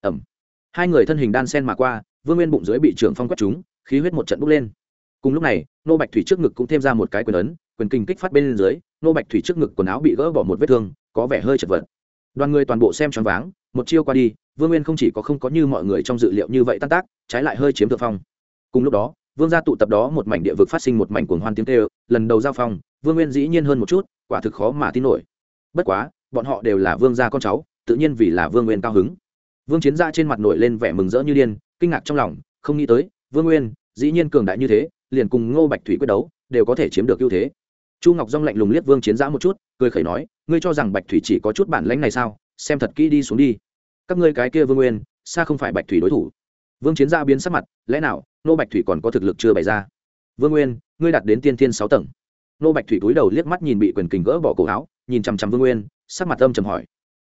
Ẩm. Hai người thân hình đan sen mà qua, vương nguyên bụng dưới bị trưởng phong quét trúng, khí huyết một trận bốc lên cùng lúc này, nô bạch thủy trước ngực cũng thêm ra một cái quyền ấn, quyền kinh kích phát bên dưới, nô bạch thủy trước ngực quần áo bị gỡ bỏ một vết thương, có vẻ hơi chật vật. Đoàn người toàn bộ xem choáng váng, một chiêu qua đi, vương nguyên không chỉ có không có như mọi người trong dự liệu như vậy tan tác, trái lại hơi chiếm thượng phong. Cùng lúc đó, vương gia tụ tập đó một mảnh địa vực phát sinh một mảnh cuồng hoan tiếng kêu, lần đầu giao phong, vương nguyên dĩ nhiên hơn một chút, quả thực khó mà tin nổi. Bất quá, bọn họ đều là vương gia con cháu, tự nhiên vì là vương nguyên cao hứng. Vương chiến gia trên mặt nổi lên vẻ mừng rỡ như điên, kinh ngạc trong lòng, không nghĩ tới, vương nguyên, dĩ nhiên cường đại như thế liền cùng ngô bạch thủy quyết đấu, đều có thể chiếm được ưu thế. Chu ngọc dong lạnh lùng liếc vương chiến giã một chút, cười khẩy nói, ngươi cho rằng bạch thủy chỉ có chút bản lãnh này sao? Xem thật kỹ đi xuống đi. Các ngươi cái kia vương nguyên, xa không phải bạch thủy đối thủ. Vương chiến gia biến sắc mặt, lẽ nào nô bạch thủy còn có thực lực chưa bày ra? Vương nguyên, ngươi đạt đến tiên thiên sáu tầng. Nô bạch thủy túi đầu liếc mắt nhìn bị quyền kình gỡ bỏ cổ áo, nhìn chằm chằm vương nguyên, sắc mặt âm trầm hỏi.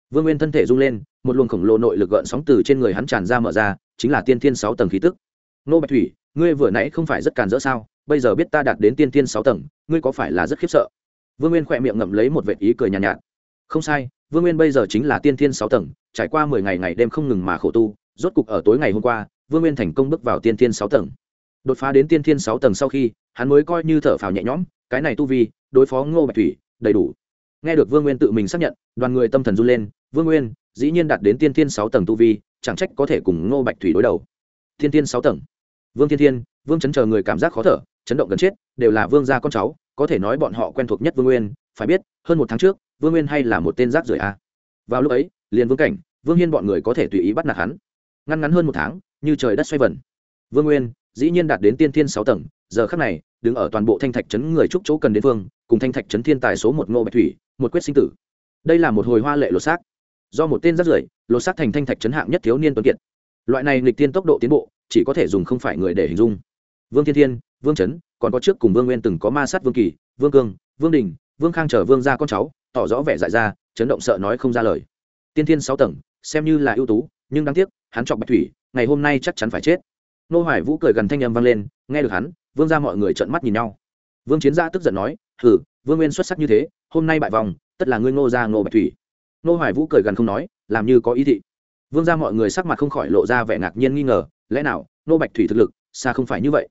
Vương nguyên thân thể rung lên, một luồng khổng lồ nội lực gợn sóng từ trên người hắn tràn ra mở ra, chính là tiên thiên sáu tầng khí tức. Nô bạch thủy ngươi vừa nãy không phải rất càn rỡ sao bây giờ biết ta đạt đến tiên thiên sáu tầng ngươi có phải là rất khiếp sợ? Vương nguyên khỏe miệng ngậm lấy một vệt ý cười nhàn nhạt, nhạt không sai vương nguyên bây giờ chính là tiên thiên sáu tầng trải qua mười ngày ngày đêm không ngừng mà khổ tu rốt cục ở tối ngày hôm qua vương nguyên thành công bước vào tiên thiên sáu tầng. Đột phá đến tiên thiên sáu tầng sau khi hắn mới coi như thở phào nhẹ nhõm cái này tu vi đối phó ngô bạch thủy đầy đủ. Nghe được vương nguyên tự mình xác nhận đoàn người tâm thần run lên vương nguyên dĩ nhiên đạt đến tiên thiên sáu tầng tu vi chẳng trách có thể cùng ngô bạch thủy đối đầu. Tiên thiên sáu tầng vương thiên thiên, vương chấn chờ người cảm giác khó thở, chấn động gần chết, đều là vương gia con cháu, có thể nói bọn họ quen thuộc nhất vương nguyên. Phải biết, hơn một tháng trước, vương nguyên hay là một tên rác rưởi a. Vào lúc ấy, liền vương cảnh, vương hiên bọn người có thể tùy ý bắt nạt hắn. Ngăn ngắn hơn một tháng, như trời đất xoay vần. Vương nguyên, dĩ nhiên đạt đến tiên thiên sáu tầng, giờ khắc này, đứng ở toàn bộ thanh thạch trấn người trúc chỗ cần đến vương, cùng thanh thạch trấn thiên tài số một ngô bạch thủy, một quyết sinh tử. Đây là một hồi hoa lệ lột xác. Do một tên rác rưởi, lột xác thành thanh thạch trấn hạng nhất thiếu niên tuấn kiệt. Loại này nghịch tiên tốc độ tiến bộ chỉ có thể dùng không phải người để hình dung. Vương thiên thiên, vương trấn còn có trước cùng vương nguyên từng có ma sát vương kỳ, vương cương, vương đình, vương khang chở vương ra con cháu, tỏ rõ vẻ dại ra, chấn động sợ nói không ra lời. Tiên thiên sáu tầng, xem như là ưu tú, nhưng đáng tiếc, hắn chọc bạch thủy, ngày hôm nay chắc chắn phải chết. Nô hoài vũ cười gần thanh âm vang lên, nghe được hắn, vương ra mọi người trợn mắt nhìn nhau. Vương chiến gia tức giận nói hử vương nguyên xuất sắc như thế, hôm nay bại vòng, tất là ngươi ngô ra ngô bạch thủy. Nô hoài vũ cười gần không nói, làm như có ý thị vương ra mọi người sắc mặt không khỏi lộ ra vẻ ngạc nhiên nghi ngờ, lẽ nào, nô bạch thủy thực lực, xa không phải như vậy?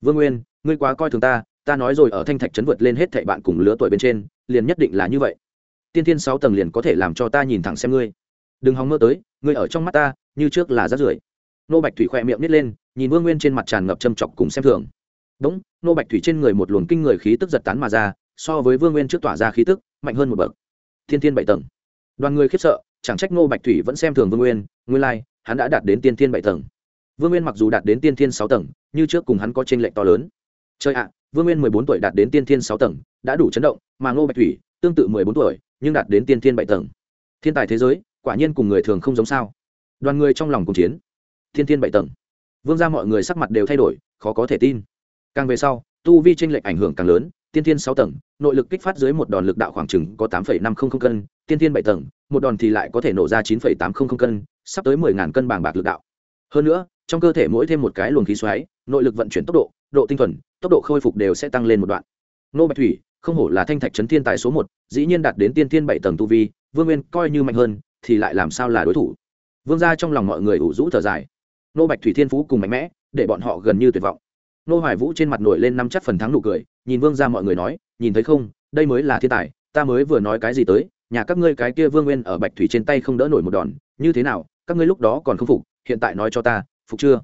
Vương nguyên, ngươi quá coi thường ta ta nói rồi ở thanh thạch trấn vượt lên hết thảy bạn cùng lứa tuổi bên trên, liền nhất định là như vậy. Tiên thiên sáu tầng liền có thể làm cho ta nhìn thẳng xem ngươi. Đừng hòng mơ tới, ngươi ở trong mắt ta, như trước là rát rưởi. Nô bạch thủy khoe miệng nít lên, nhìn vương nguyên trên mặt tràn ngập châm chọc cùng xem thường. Đúng, nô bạch thủy trên người một luồng kinh người khí tức giật tán mà ra, so với vương nguyên trước tỏa ra khí tức, mạnh hơn một bậc. Thiên thiên bảy tầng. Đoàn người khiếp sợ chẳng trách Ngô bạch thủy vẫn xem thường vương nguyên nguyên lai, hắn đã đạt đến tiên thiên bảy tầng. Vương nguyên mặc dù đạt đến tiên thiên sáu tầng, như trước cùng hắn có t r ê n lệch to lớn. Chơi ạ, vương nguyên mười bốn tuổi đạt đến tiên thiên sáu tầng, đã đủ chấn động, mà ngô bạch thủy tương tự mười bốn tuổi, nhưng đạt đến tiên thiên bảy tầng. Thiên tài thế giới, quả nhiên cùng người thường không giống sao. Đoàn người trong lòng cùng chiến. Thiên thiên bảy tầng. Vương ra mọi người sắc mặt đều thay đổi, khó có thể tin. Càng về sau, tu vi tranh lệch ảnh hưởng càng lớn, tiên thiên sáu tầng, nội lực kích phát dưới một đòn lực đạo khoảng chừng có tám năm trăm linh cân tiên thiên bảy tầng, một đòn thì lại có thể nổ ra chín tám trăm linh cân, sắp tới mười ngàn cân bàng bạc lực đạo. Hơn nữa, trong cơ thể mỗi thêm một cái luồng khí xoáy, nội lực vận chuyển tốc độ độ tinh thuần, tốc độ khôi phục đều sẽ tăng lên một đoạn. Nô bạch thủy, không hổ là thanh thạch trấn thiên tài số một, dĩ nhiên đạt đến tiên thiên bảy tầng tu vi, vương nguyên coi như mạnh hơn, thì lại làm sao là đối thủ? Vương ra trong lòng mọi người ủ rũ thở dài. Nô bạch thủy thiên phú cùng mạnh mẽ, để bọn họ gần như tuyệt vọng. Nô hoài vũ trên mặt nổi lên năm chắc phần thắng nụ cười, nhìn vương ra mọi người nói, nhìn thấy không, đây mới là thiên tài, ta mới vừa nói cái gì tới nhà các ngươi cái kia vương nguyên ở bạch thủy trên tay không đỡ nổi một đòn, như thế nào, các ngươi lúc đó còn không phục, hiện tại nói cho ta, phục chưa?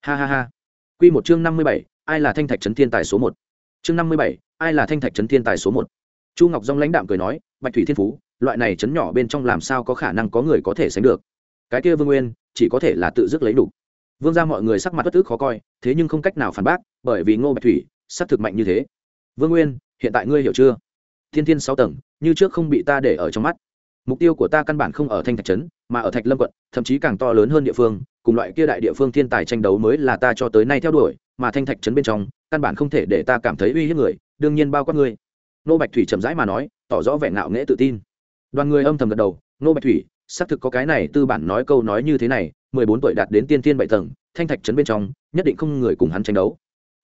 Ha ha ha. Q một chương năm mươi bảy, ai là thanh thạch trấn thiên tài số một? Chương năm mươi bảy, ai là thanh thạch trấn thiên tài số một? Chu ngọc dong lãnh đạm cười nói, bạch thủy thiên phú, loại này trấn nhỏ bên trong làm sao có khả năng có người có thể sánh được? Cái kia vương nguyên, chỉ có thể là tự dứt lấy đủ. Vương ra mọi người sắc mặt bất tức khó coi, thế nhưng không cách nào phản bác, bởi vì ngô bạch thủy sắc thực mạnh như thế. Vương nguyên, hiện tại ngươi hiểu chưa? Thiên thiên sáu tầng, như trước không bị ta để ở trong mắt. Mục tiêu của ta căn bản không ở thanh thạch trấn, mà ở thạch lâm quận, thậm chí càng to lớn hơn địa phương, cùng loại kia đại địa phương thiên tài tranh đấu mới là ta cho tới nay theo đuổi, mà thanh thạch trấn bên trong, căn bản không thể để ta cảm thấy uy hiếp người, đương nhiên bao quát ngươi. Nô bạch thủy chậm rãi mà nói, tỏ rõ vẻ ngạo nghễ tự tin. Đoàn người âm thầm gật đầu, nô bạch thủy, xác thực có cái này, tư bản nói câu nói như thế này, mười bốn tuổi đạt đến tiên tiên bảy tầng, thanh thạch trấn bên trong, nhất định không người cùng hắn tranh đấu.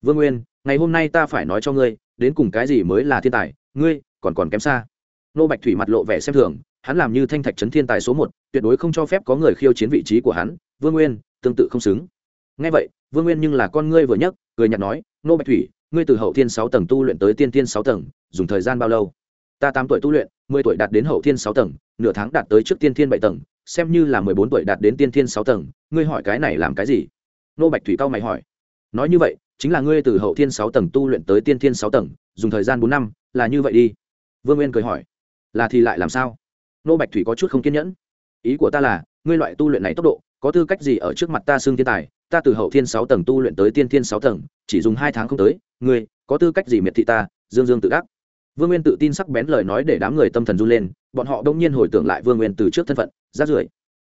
Vương nguyên, ngày hôm nay ta phải nói cho ngươi, đến cùng cái gì mới là thiên tài? Ngươi còn còn kém xa. Nô bạch thủy mặt lộ vẻ xem thường, hắn làm như thanh thạch trấn thiên tài số một, tuyệt đối không cho phép có người khiêu chiến vị trí của hắn, vương nguyên, tương tự không xứng. Ngay vậy, vương nguyên nhưng là con ngươi vừa nhấc, cười nhạt nói, nô bạch thủy, ngươi từ hậu thiên sáu tầng tu luyện tới tiên thiên sáu tầng, dùng thời gian bao lâu? Ta tám tuổi tu luyện, mười tuổi đạt đến hậu thiên sáu tầng, nửa tháng đạt tới trước tiên thiên bảy tầng, xem như là mười bốn tuổi đạt đến tiên thiên sáu tầng, ngươi hỏi cái này làm cái gì? Nô bạch thủy cao mày hỏi, nói như vậy, chính là ngươi từ hậu thiên sáu tầng tu luyện tới tiên thiên sáu tầng, dùng thời gian bốn năm, là như vậy đi vương nguyên cười hỏi, là thì lại làm sao? Nô bạch thủy có chút không kiên nhẫn. Ý của ta là, ngươi loại tu luyện này tốc độ, có tư cách gì ở trước mặt ta xương thiên tài? Ta từ hậu thiên sáu tầng tu luyện tới tiên thiên sáu tầng, chỉ dùng hai tháng không tới. Ngươi, có tư cách gì miệt thị ta? Dương dương tự đắc. Vương nguyên tự tin sắc bén lời nói để đám người tâm thần run lên, bọn họ đông nhiên hồi tưởng lại vương nguyên từ trước thân phận rát rưởi.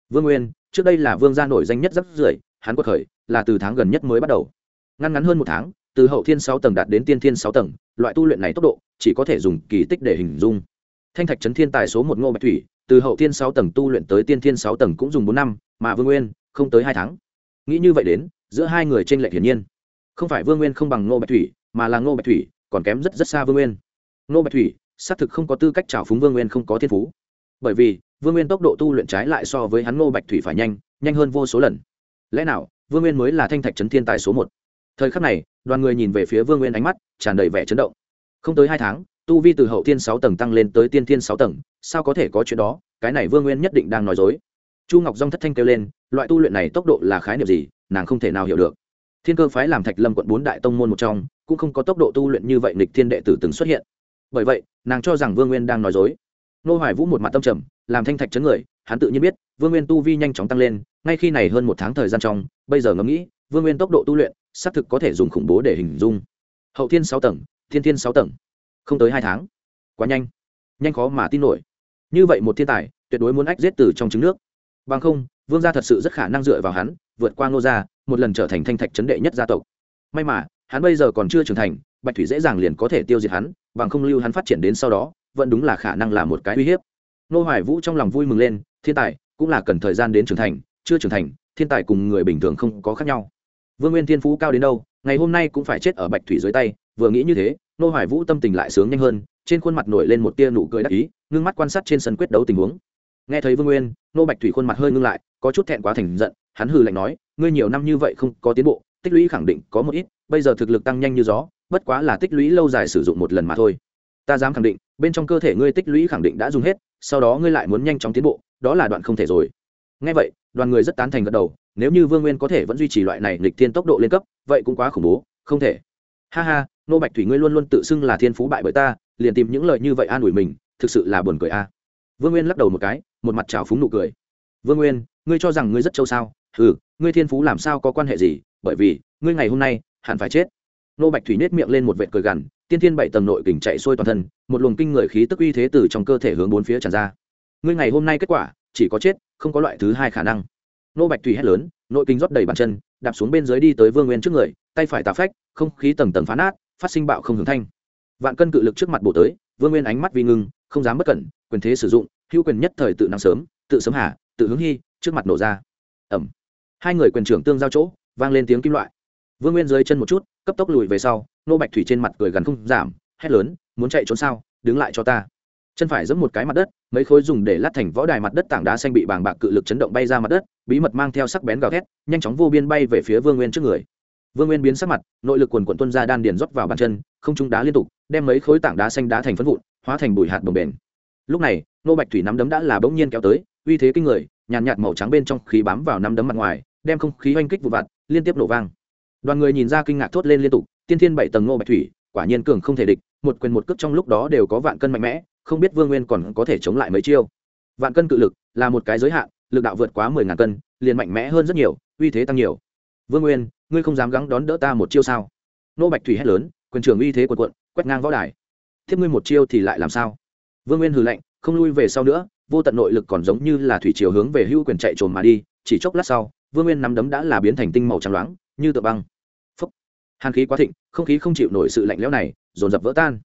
Vương nguyên, trước đây là vương gia nổi danh nhất rát rưởi, hắn quật khởi, là từ tháng gần nhất mới bắt đầu. Ngăn ngắn hơn một tháng, từ hậu thiên sáu tầng đạt đến tiên thiên sáu tầng, loại tu luyện này tốc độ chỉ có thể dùng kỳ tích để hình dung. Thanh thạch trấn thiên tài số một ngô bạch thủy, từ hậu thiên sáu tầng tu luyện tới tiên thiên sáu tầng cũng dùng bốn năm, mà vương nguyên không tới hai tháng. Nghĩ như vậy đến, giữa hai người t r ê n lệch hiển nhiên. Không phải vương nguyên không bằng ngô bạch thủy, mà là ngô bạch thủy còn kém rất rất xa vương nguyên. Ngô bạch thủy xác thực không có tư cách trào phúng vương nguyên không có thiên phú. Bởi vì, vương nguyên tốc độ tu luyện trái lại so với hắn ngô bạch thủy phải nhanh nhanh hơn vô số lần. Lẽ nào, vương nguyên mới là thanh thạch trấn thiên tài số một? Thời khắc này, đoàn người nhìn về phía vương nguyên ánh mắt tràn đầy vẻ chấn động không tới hai tháng, tu vi từ hậu thiên sáu tầng tăng lên tới tiên thiên sáu tầng, sao có thể có chuyện đó? Cái này vương nguyên nhất định đang nói dối. Chu ngọc dong thất thanh kêu lên, loại tu luyện này tốc độ là khái niệm gì? Nàng không thể nào hiểu được. Thiên cơ phái làm thạch lâm quận bốn đại tông môn một trong, cũng không có tốc độ tu luyện như vậy nịch thiên đệ tử từng xuất hiện. Bởi vậy, nàng cho rằng vương nguyên đang nói dối. Nô hoài vũ một mặt tâm trầm, làm thanh thạch chấn người, hắn tự nhiên biết, vương nguyên tu vi nhanh chóng tăng lên, ngay khi này hơn một tháng thời gian trong, bây giờ ngẫm nghĩ, vương nguyên tốc độ tu luyện, xác thực có thể dùng khủng bố để hình dung. Hậu thiên sáu tầng thiên thiên sáu tầng. Không tới hai tháng. Quá nhanh. Nhanh khó mà tin nổi. Như vậy một thiên tài, tuyệt đối muốn ách giết từ trong trứng nước. Bằng không, vương gia thật sự rất khả năng dựa vào hắn, vượt qua ngô gia, một lần trở thành thanh thạch chấn đệ nhất gia tộc. May mà, hắn bây giờ còn chưa trưởng thành, bạch thủy dễ dàng liền có thể tiêu diệt hắn, bằng không lưu hắn phát triển đến sau đó, vẫn đúng là khả năng là một cái uy hiếp. Nô hoài vũ trong lòng vui mừng lên, thiên tài cũng là cần thời gian đến trưởng thành, chưa trưởng thành, thiên tài cùng người bình thường không có khác nhau. Vương nguyên thiên phú cao đến đâu, ngày hôm nay cũng phải chết ở bạch thủy dưới tay vừa nghĩ như thế, nô hoài vũ tâm tình lại sướng nhanh hơn, trên khuôn mặt nổi lên một tia nụ cười đắc ý, ngưng mắt quan sát trên sân quyết đấu tình huống. Nghe thấy vương nguyên, nô bạch thủy khuôn mặt hơi ngưng lại, có chút thẹn quá thành giận, hắn hừ lạnh nói, ngươi nhiều năm như vậy không có tiến bộ, tích lũy khẳng định có một ít, bây giờ thực lực tăng nhanh như gió, bất quá là tích lũy lâu dài sử dụng một lần mà thôi. Ta dám khẳng định, bên trong cơ thể ngươi tích lũy khẳng định đã dùng hết, sau đó ngươi lại muốn nhanh chóng tiến bộ, đó là đoạn không thể rồi. Nghe vậy, đoàn người rất tán thành gật đầu, nếu như vương nguyên có thể vẫn duy trì loại này lịch thiên tốc độ lên cấp, vậy cũng quá khủng bố, không thể. Ha ha nô bạch thủy ngươi luôn luôn tự xưng là thiên phú bại bởi ta, liền tìm những lời như vậy an ủi mình, thực sự là buồn cười a. Vương nguyên lắc đầu một cái, một mặt trào phúng nụ cười. Vương nguyên, ngươi cho rằng ngươi rất trâu sao? Ừ ngươi thiên phú làm sao có quan hệ gì? Bởi vì, ngươi ngày hôm nay, hẳn phải chết. Nô bạch thủy nết miệng lên một vệt cười gằn, tiên thiên bảy tầng nội kình chạy xuôi toàn thân, một luồng kinh người khí tức uy thế từ trong cơ thể hướng bốn phía tràn ra. Ngươi ngày hôm nay kết quả, chỉ có chết, không có loại thứ hai khả năng. Nô bạch thủy hét lớn, nội kinh rót đầy bàn chân, đạp xuống bên dưới đi tới vương nguyên trước người, tay phải tà phách, không khí tầng tầng phá nát phát sinh bạo không hướng thanh. Vạn cân cự lực trước mặt bổ tới, vương nguyên ánh mắt vi ngưng, không dám bất cẩn, quyền thế sử dụng, hữu quyền nhất thời tự năng sớm, tự sớm hạ, tự hướng hy, trước mặt nổ ra. Ẩm hai người quyền trưởng tương giao chỗ, vang lên tiếng kim loại. Vương nguyên dưới chân một chút, cấp tốc lùi về sau, nô bạch thủy trên mặt cười gần không giảm, hét lớn, muốn chạy trốn sao? Đứng lại cho ta. Chân phải giẫm một cái mặt đất, mấy khối dùng để lát thành võ đài mặt đất tảng đá xanh bị bàng bạc cự lực chấn động bay ra mặt đất, bí mật mang theo sắc bén gào thét, nhanh chóng vô biên bay về phía vương nguyên trước người vương nguyên biến sắc mặt, nội lực quần quận tuân ra đan điền rót vào bàn chân, không trung đá liên tục, đem mấy khối tảng đá xanh đá thành phân vụn, hóa thành bụi hạt đồng bền. Lúc này nô bạch thủy nắm đấm đã là bỗng nhiên kéo tới, uy thế kinh người, nhàn nhạt màu trắng bên trong khí bám vào nắm đấm mặt ngoài, đem không khí oanh kích vụ vặt, liên tiếp nổ vang. Đoàn người nhìn ra kinh ngạc thốt lên liên tục, tiên thiên bảy tầng nô bạch thủy, quả nhiên cường không thể địch, một quyền một cước trong lúc đó đều có vạn cân mạnh mẽ, không biết vương nguyên còn có thể chống lại mấy chiêu. Vạn cân cự lực là một cái giới hạn, lực đạo vượt quá mười ngàn cân, liền mạnh mẽ hơn rất nhiều, uy thế tăng nhiều. Vương nguyên ngươi không dám gắng đón đỡ ta một chiêu sao? Nô bạch thủy hét lớn, quyền trưởng uy thế quần quận quét ngang võ đài. Thiếp ngươi một chiêu thì lại làm sao? Vương nguyên hừ lạnh, không lui về sau nữa, vô tận nội lực còn giống như là thủy chiều hướng về hưu quyền chạy trồn mà đi, chỉ chốc lát sau, vương nguyên nắm đấm đã là biến thành tinh màu trắng loáng, như tờ băng. Phấp hàn khí quá thịnh, không khí không chịu nổi sự lạnh lẽo này, dồn dập vỡ tan.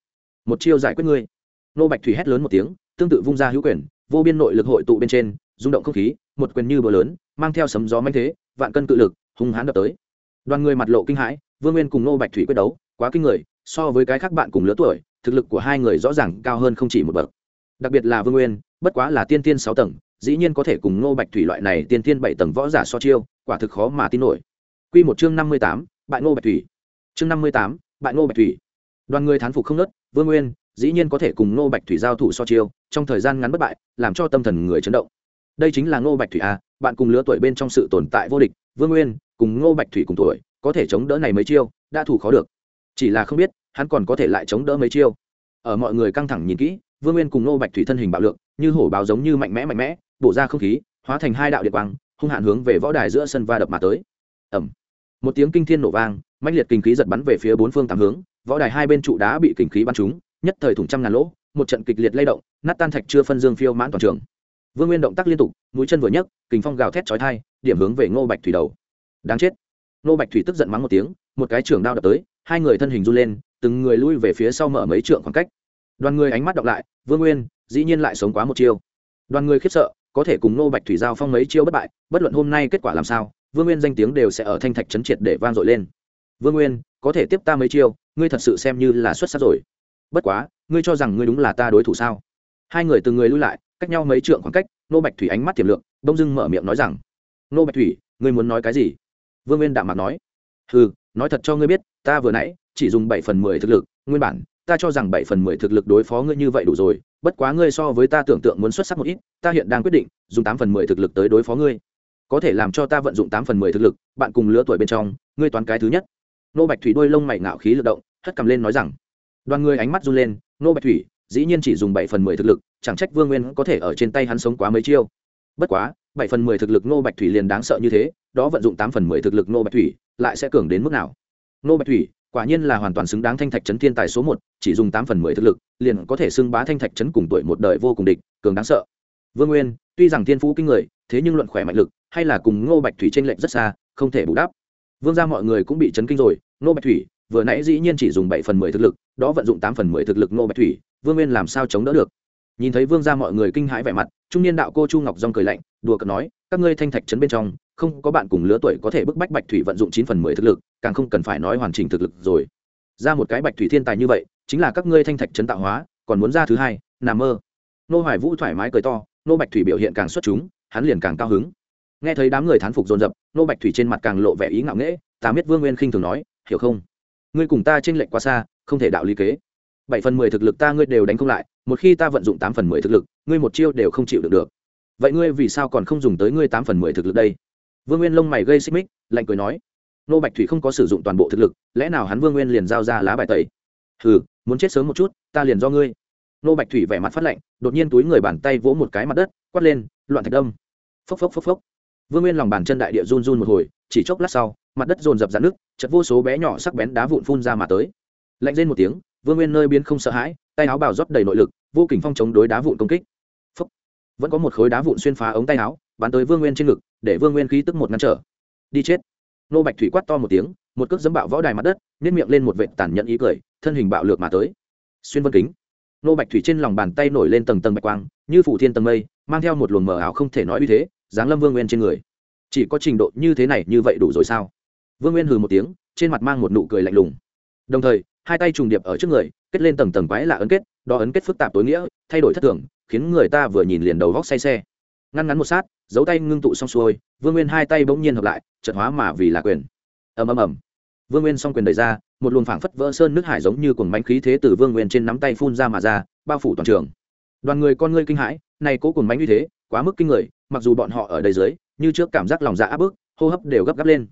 Một chiêu giải quyết ngươi. Nô bạch thủy hét lớn một tiếng, tương tự vung ra hữu quyền, vô biên nội lực hội tụ bên trên, rung động không khí, một quyền như bờ lớn, mang theo sấm gió manh thế, vạn cân cự lực, hung hãn đập tới đoàn người mặt lộ kinh hãi, vương nguyên cùng nô bạch thủy quyết đấu, quá kinh người, so với cái khác bạn cùng lứa tuổi, thực lực của hai người rõ ràng cao hơn không chỉ một bậc. Đặc biệt là vương nguyên, bất quá là tiên tiên sáu tầng, dĩ nhiên có thể cùng nô bạch thủy loại này tiên tiên bảy tầng võ giả so chiêu, quả thực khó mà tin nổi. Q một chương năm mươi tám, bại nô bạch thủy. Chương năm mươi tám, bại nô bạch thủy. Đoàn người thán phục không nớt, vương nguyên, dĩ nhiên có thể cùng nô bạch thủy giao thủ so chiêu, trong thời gian ngắn bất bại, làm cho tâm thần người chấn động đây chính là ngô bạch thủy a, bạn cùng lứa tuổi bên trong sự tồn tại vô địch, vương nguyên, cùng ngô bạch thủy cùng tuổi, có thể chống đỡ này mấy chiêu, đã thủ khó được. Chỉ là không biết, hắn còn có thể lại chống đỡ mấy chiêu. Ở mọi người căng thẳng nhìn kỹ, vương nguyên cùng ngô bạch thủy thân hình bạo lượng, như hổ báo giống như mạnh mẽ mạnh mẽ, bổ ra không khí, hóa thành hai đạo điện quang, hung hạn hướng về võ đài giữa sân va đập mà tới. Ẩm một tiếng kinh thiên nổ vang mạnh liệt kinh khí giật bắn về phía bốn phương tám hướng, võ đài hai bên trụ đá bị kinh khí bắn trúng, nhất thời thủng trăm ngàn lỗ, một trận kịch liệt lay động, nát tan thạch chưa phân dương phiêu mãn toàn trường vương nguyên động tác liên tục, mũi chân vừa nhấc, kình phong gào thét chói thai điểm hướng về ngô bạch thủy đầu. Đáng chết. Ngô bạch thủy tức giận mắng một tiếng, một cái trưởng đao đập tới, hai người thân hình run lên, từng người lui về phía sau mở mấy trượng khoảng cách. Đoàn người ánh mắt đọc lại, vương nguyên, dĩ nhiên lại sống quá một chiêu. Đoàn người khiếp sợ, có thể cùng ngô bạch thủy giao phong mấy chiêu bất bại, bất luận hôm nay kết quả làm sao, vương nguyên danh tiếng đều sẽ ở thanh thạch trấn triệt để vang dội lên. Vương nguyên, có thể tiếp ta mấy chiêu, ngươi thật sự xem như là xuất sắc rồi. Bất quá, ngươi cho rằng ngươi đúng là ta đối thủ sao? Hai người từng người lui lại, cách nhau mấy trượng khoảng cách nô bạch thủy ánh mắt tiềm lượng đông dưng mở miệng nói rằng nô bạch thủy, ngươi muốn nói cái gì? Vương nguyên đạm mặt nói ừ nói thật cho ngươi biết, ta vừa nãy chỉ dùng bảy phần mười thực lực, nguyên bản, ta cho rằng bảy phần mười thực lực đối phó ngươi như vậy đủ rồi, bất quá ngươi so với ta tưởng tượng muốn xuất sắc một ít, ta hiện đang quyết định, dùng tám phần mười thực lực tới đối phó ngươi. Có thể làm cho ta vận dụng tám phần mười thực lực, bạn cùng lứa tuổi bên trong, ngươi toán cái thứ nhất. Nô bạch thủy đôi lông mày ngạo khí lực động, hất cầm lên nói rằng. Đoàn người ánh mắt run lên nô bạch thủy dĩ nhiên chỉ dùng bảy phần mười thực lực, chẳng trách vương nguyên có thể ở trên tay hắn sống quá mấy chiêu. Bất quá, bảy phần mười thực lực nô bạch thủy liền đáng sợ như thế, đó vận dụng tám phần mười thực lực nô bạch thủy, lại sẽ cường đến mức nào? Nô bạch thủy, quả nhiên là hoàn toàn xứng đáng thanh thạch trấn thiên tài số một, chỉ dùng tám phần mười thực lực, liền có thể xưng bá thanh thạch trấn cùng tuổi một đời vô cùng địch, cường đáng sợ. Vương nguyên, tuy rằng thiên phú kinh người, thế nhưng luận khỏe mạnh lực, hay là cùng ngô bạch thủy t r ê n lệch rất xa, không thể bù đắp. Vương ra mọi người cũng bị chấn kinh rồi, ngô bạch thủy, vừa nãy dĩ nhiên chỉ dùng bảy phần mười thực lực, đó vận dụng tám phần mười thực lực ngô bạch thủy vương nguyên làm sao chống đỡ được? Nhìn thấy vương ra mọi người kinh hãi vẻ mặt, trung niên đạo cô chu ngọc dong cười lạnh, đùa cợt nói, các ngươi thanh thạch trấn bên trong, không có bạn cùng lứa tuổi có thể bức bách bạch thủy vận dụng chín phần mười thực lực, càng không cần phải nói hoàn chỉnh thực lực rồi. Ra một cái bạch thủy thiên tài như vậy, chính là các ngươi thanh thạch trấn tạo hóa, còn muốn ra thứ hai, nằm mơ. Nô hoài vũ thoải mái cười to, nô bạch thủy biểu hiện càng xuất chúng, hắn liền càng cao hứng. Nghe thấy đám người thán phục dồn dập, nô bạch thủy trên mặt càng lộ vẻ ý ngạo nghễ, ta biết vương nguyên khinh thường nói, hiểu không? Ngươi cùng ta tranh lệch quá xa, không thể đạo lý kế bảy phần mười thực lực ta ngươi đều đánh không lại, một khi ta vận dụng tám phần mười thực lực, ngươi một chiêu đều không chịu được được. Vậy ngươi vì sao còn không dùng tới ngươi tám phần mười thực lực đây? Vương nguyên lông mày gây xích mích, lạnh cười nói, nô bạch thủy không có sử dụng toàn bộ thực lực, lẽ nào hắn vương nguyên liền giao ra lá bài tẩy? Hừ, muốn chết sớm một chút, ta liền do ngươi. Nô bạch thủy vẻ mặt phát lạnh, đột nhiên túi người bàn tay vỗ một cái mặt đất, quát lên, loạn thạch đông phốc phốc phốc phốc. Vương nguyên lòng bàn chân đại địa run run một hồi, chỉ chốc lát sau, mặt đất dồn dập dạn nước chật vô số bé nhỏ sắc bén đá vụn phun ra mà tới. Lạnh lên một tiếng vương nguyên nơi biến không sợ hãi, tay áo bào rót đầy nội lực vô kình phong chống đối đá vụn công kích. Phúc. vẫn có một khối đá vụn xuyên phá ống tay áo, bắn tới vương nguyên trên ngực, để vương nguyên khí tức một ngăn trở. Đi chết. Nô bạch thủy quát to một tiếng, một cước dẫm bạo võ đài mặt đất nếp miệng lên một vệ tàn nhẫn ý cười, thân hình bạo lược mà tới. Xuyên vân kính. Nô bạch thủy trên lòng bàn tay nổi lên tầng tầng bạch quang, như phủ thiên tầng mây, mang theo một luồng mờ ảo không thể nói uy thế dáng lâm vương nguyên trên người. Chỉ có trình độ như thế này như vậy đủ rồi sao? Vương nguyên hừ một tiếng, trên mặt mang một nụ cười lạnh lùng. Đồng thời hai tay trùng điệp ở trước người, kết lên tầng tầng quái lạ ấn kết, đó ấn kết phức tạp tối nghĩa, thay đổi thất thường, khiến người ta vừa nhìn liền đầu vóc say xe. Ngăn ngắn một sát, dấu tay ngưng tụ xong xuôi, vương nguyên hai tay bỗng nhiên hợp lại trận hóa mà vì là quyền. Ầm ầm ầm. Vương nguyên xong quyền đẩy ra, một luồng phảng phất vỡ sơn nước hải giống như cuồng bánh khí thế từ vương nguyên trên nắm tay phun ra mà ra, bao phủ toàn trường. Đoàn người con ngươi kinh hãi, này cố cuồng bánh như thế, quá mức kinh người, mặc dù bọn họ ở đây dưới, như trước cảm giác lòng dạ áp bức, hô hấp đều gấp gáp lên.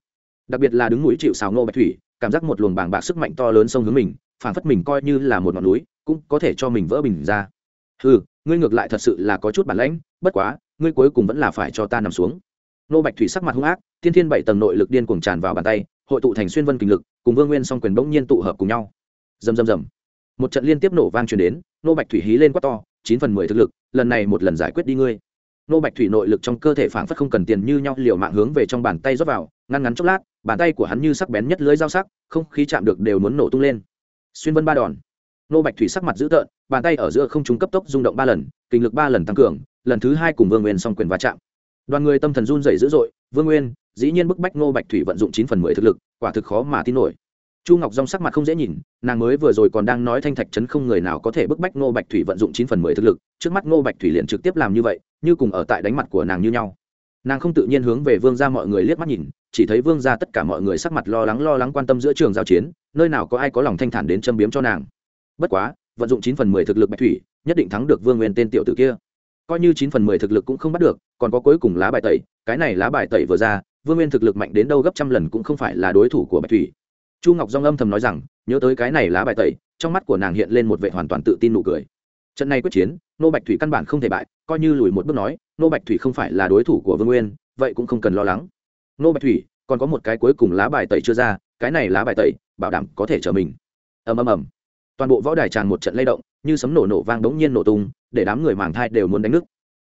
Đặc biệt là đứng mũi chịu xào ngô bạch thủy cảm giác một luồng bàng bạc sức mạnh to lớn sông hướng mình, phảng phất mình coi như là một ngọn núi, cũng có thể cho mình vỡ bình ra. Ừ ngươi ngược lại thật sự là có chút bản lãnh, bất quá, ngươi cuối cùng vẫn là phải cho ta nằm xuống. Nô bạch thủy sắc mặt hung ác, thiên thiên bảy tầng nội lực điên cuồng tràn vào bàn tay, hội tụ thành xuyên vân kình lực, cùng vương nguyên song quyền bỗng nhiên tụ hợp cùng nhau. Rầm rầm rầm. Một trận liên tiếp nổ vang truyền đến, nô bạch thủy hí lên quát to, chín phần mười thực lực, lần này một lần giải quyết đi ngươi nô bạch thủy nội lực trong cơ thể phảng phất không cần tiền như nhau liều mạng hướng về trong bàn tay rót vào, ngăn ngắn chốc lát, bàn tay của hắn như sắc bén nhất lưới dao sắc, không khí chạm được đều muốn nổ tung lên. Xuyên vân ba đòn. Nô bạch thủy sắc mặt dữ tợn, bàn tay ở giữa không trung cấp tốc rung động ba lần, kinh lực ba lần tăng cường, lần thứ hai cùng vương nguyên song quyền va chạm. Đoàn người tâm thần run dày dữ dội, vương nguyên, dĩ nhiên bức bách nô bạch thủy vận dụng chín phần mười thực lực, quả thực khó mà tin nổi chu ngọc dong sắc mặt không dễ nhìn, nàng mới vừa rồi còn đang nói thanh thạch trấn không người nào có thể bức bách Ngô bạch thủy vận dụng chín phần mười thực lực, trước mắt Ngô bạch thủy liền trực tiếp làm như vậy, như cùng ở tại đánh mặt của nàng như nhau. Nàng không tự nhiên hướng về vương ra mọi người liếc mắt nhìn, chỉ thấy vương ra tất cả mọi người sắc mặt lo lắng lo lắng quan tâm giữa trường giao chiến, nơi nào có ai có lòng thanh thản đến châm biếm cho nàng. Bất quá, vận dụng chín phần mười thực lực bạch thủy, nhất định thắng được vương nguyên tên tiểu tử kia. Coi như chín phần mười thực lực cũng không bắt được, còn có cuối cùng lá bài tẩy, cái này lá bài tẩy vừa ra, vương nguyên thực lực mạnh đến đâu gấp trăm lần cũng không phải là đối thủ của bạch thủy chu ngọc dong âm thầm nói rằng, nhớ tới cái này lá bài tẩy, trong mắt của nàng hiện lên một vệ hoàn toàn tự tin nụ cười. Trận này quyết chiến, nô bạch thủy căn bản không thể bại, coi như lùi một bước nói, nô bạch thủy không phải là đối thủ của vương nguyên, vậy cũng không cần lo lắng. Nô bạch thủy, còn có một cái cuối cùng lá bài tẩy chưa ra, cái này lá bài tẩy, bảo đảm có thể trở mình. Ầm ầm ầm. Toàn bộ võ đài tràn một trận lay động, như sấm nổ nổ vang đống nhiên nổ tung, để đám người màng thai đều muốn đánh nước.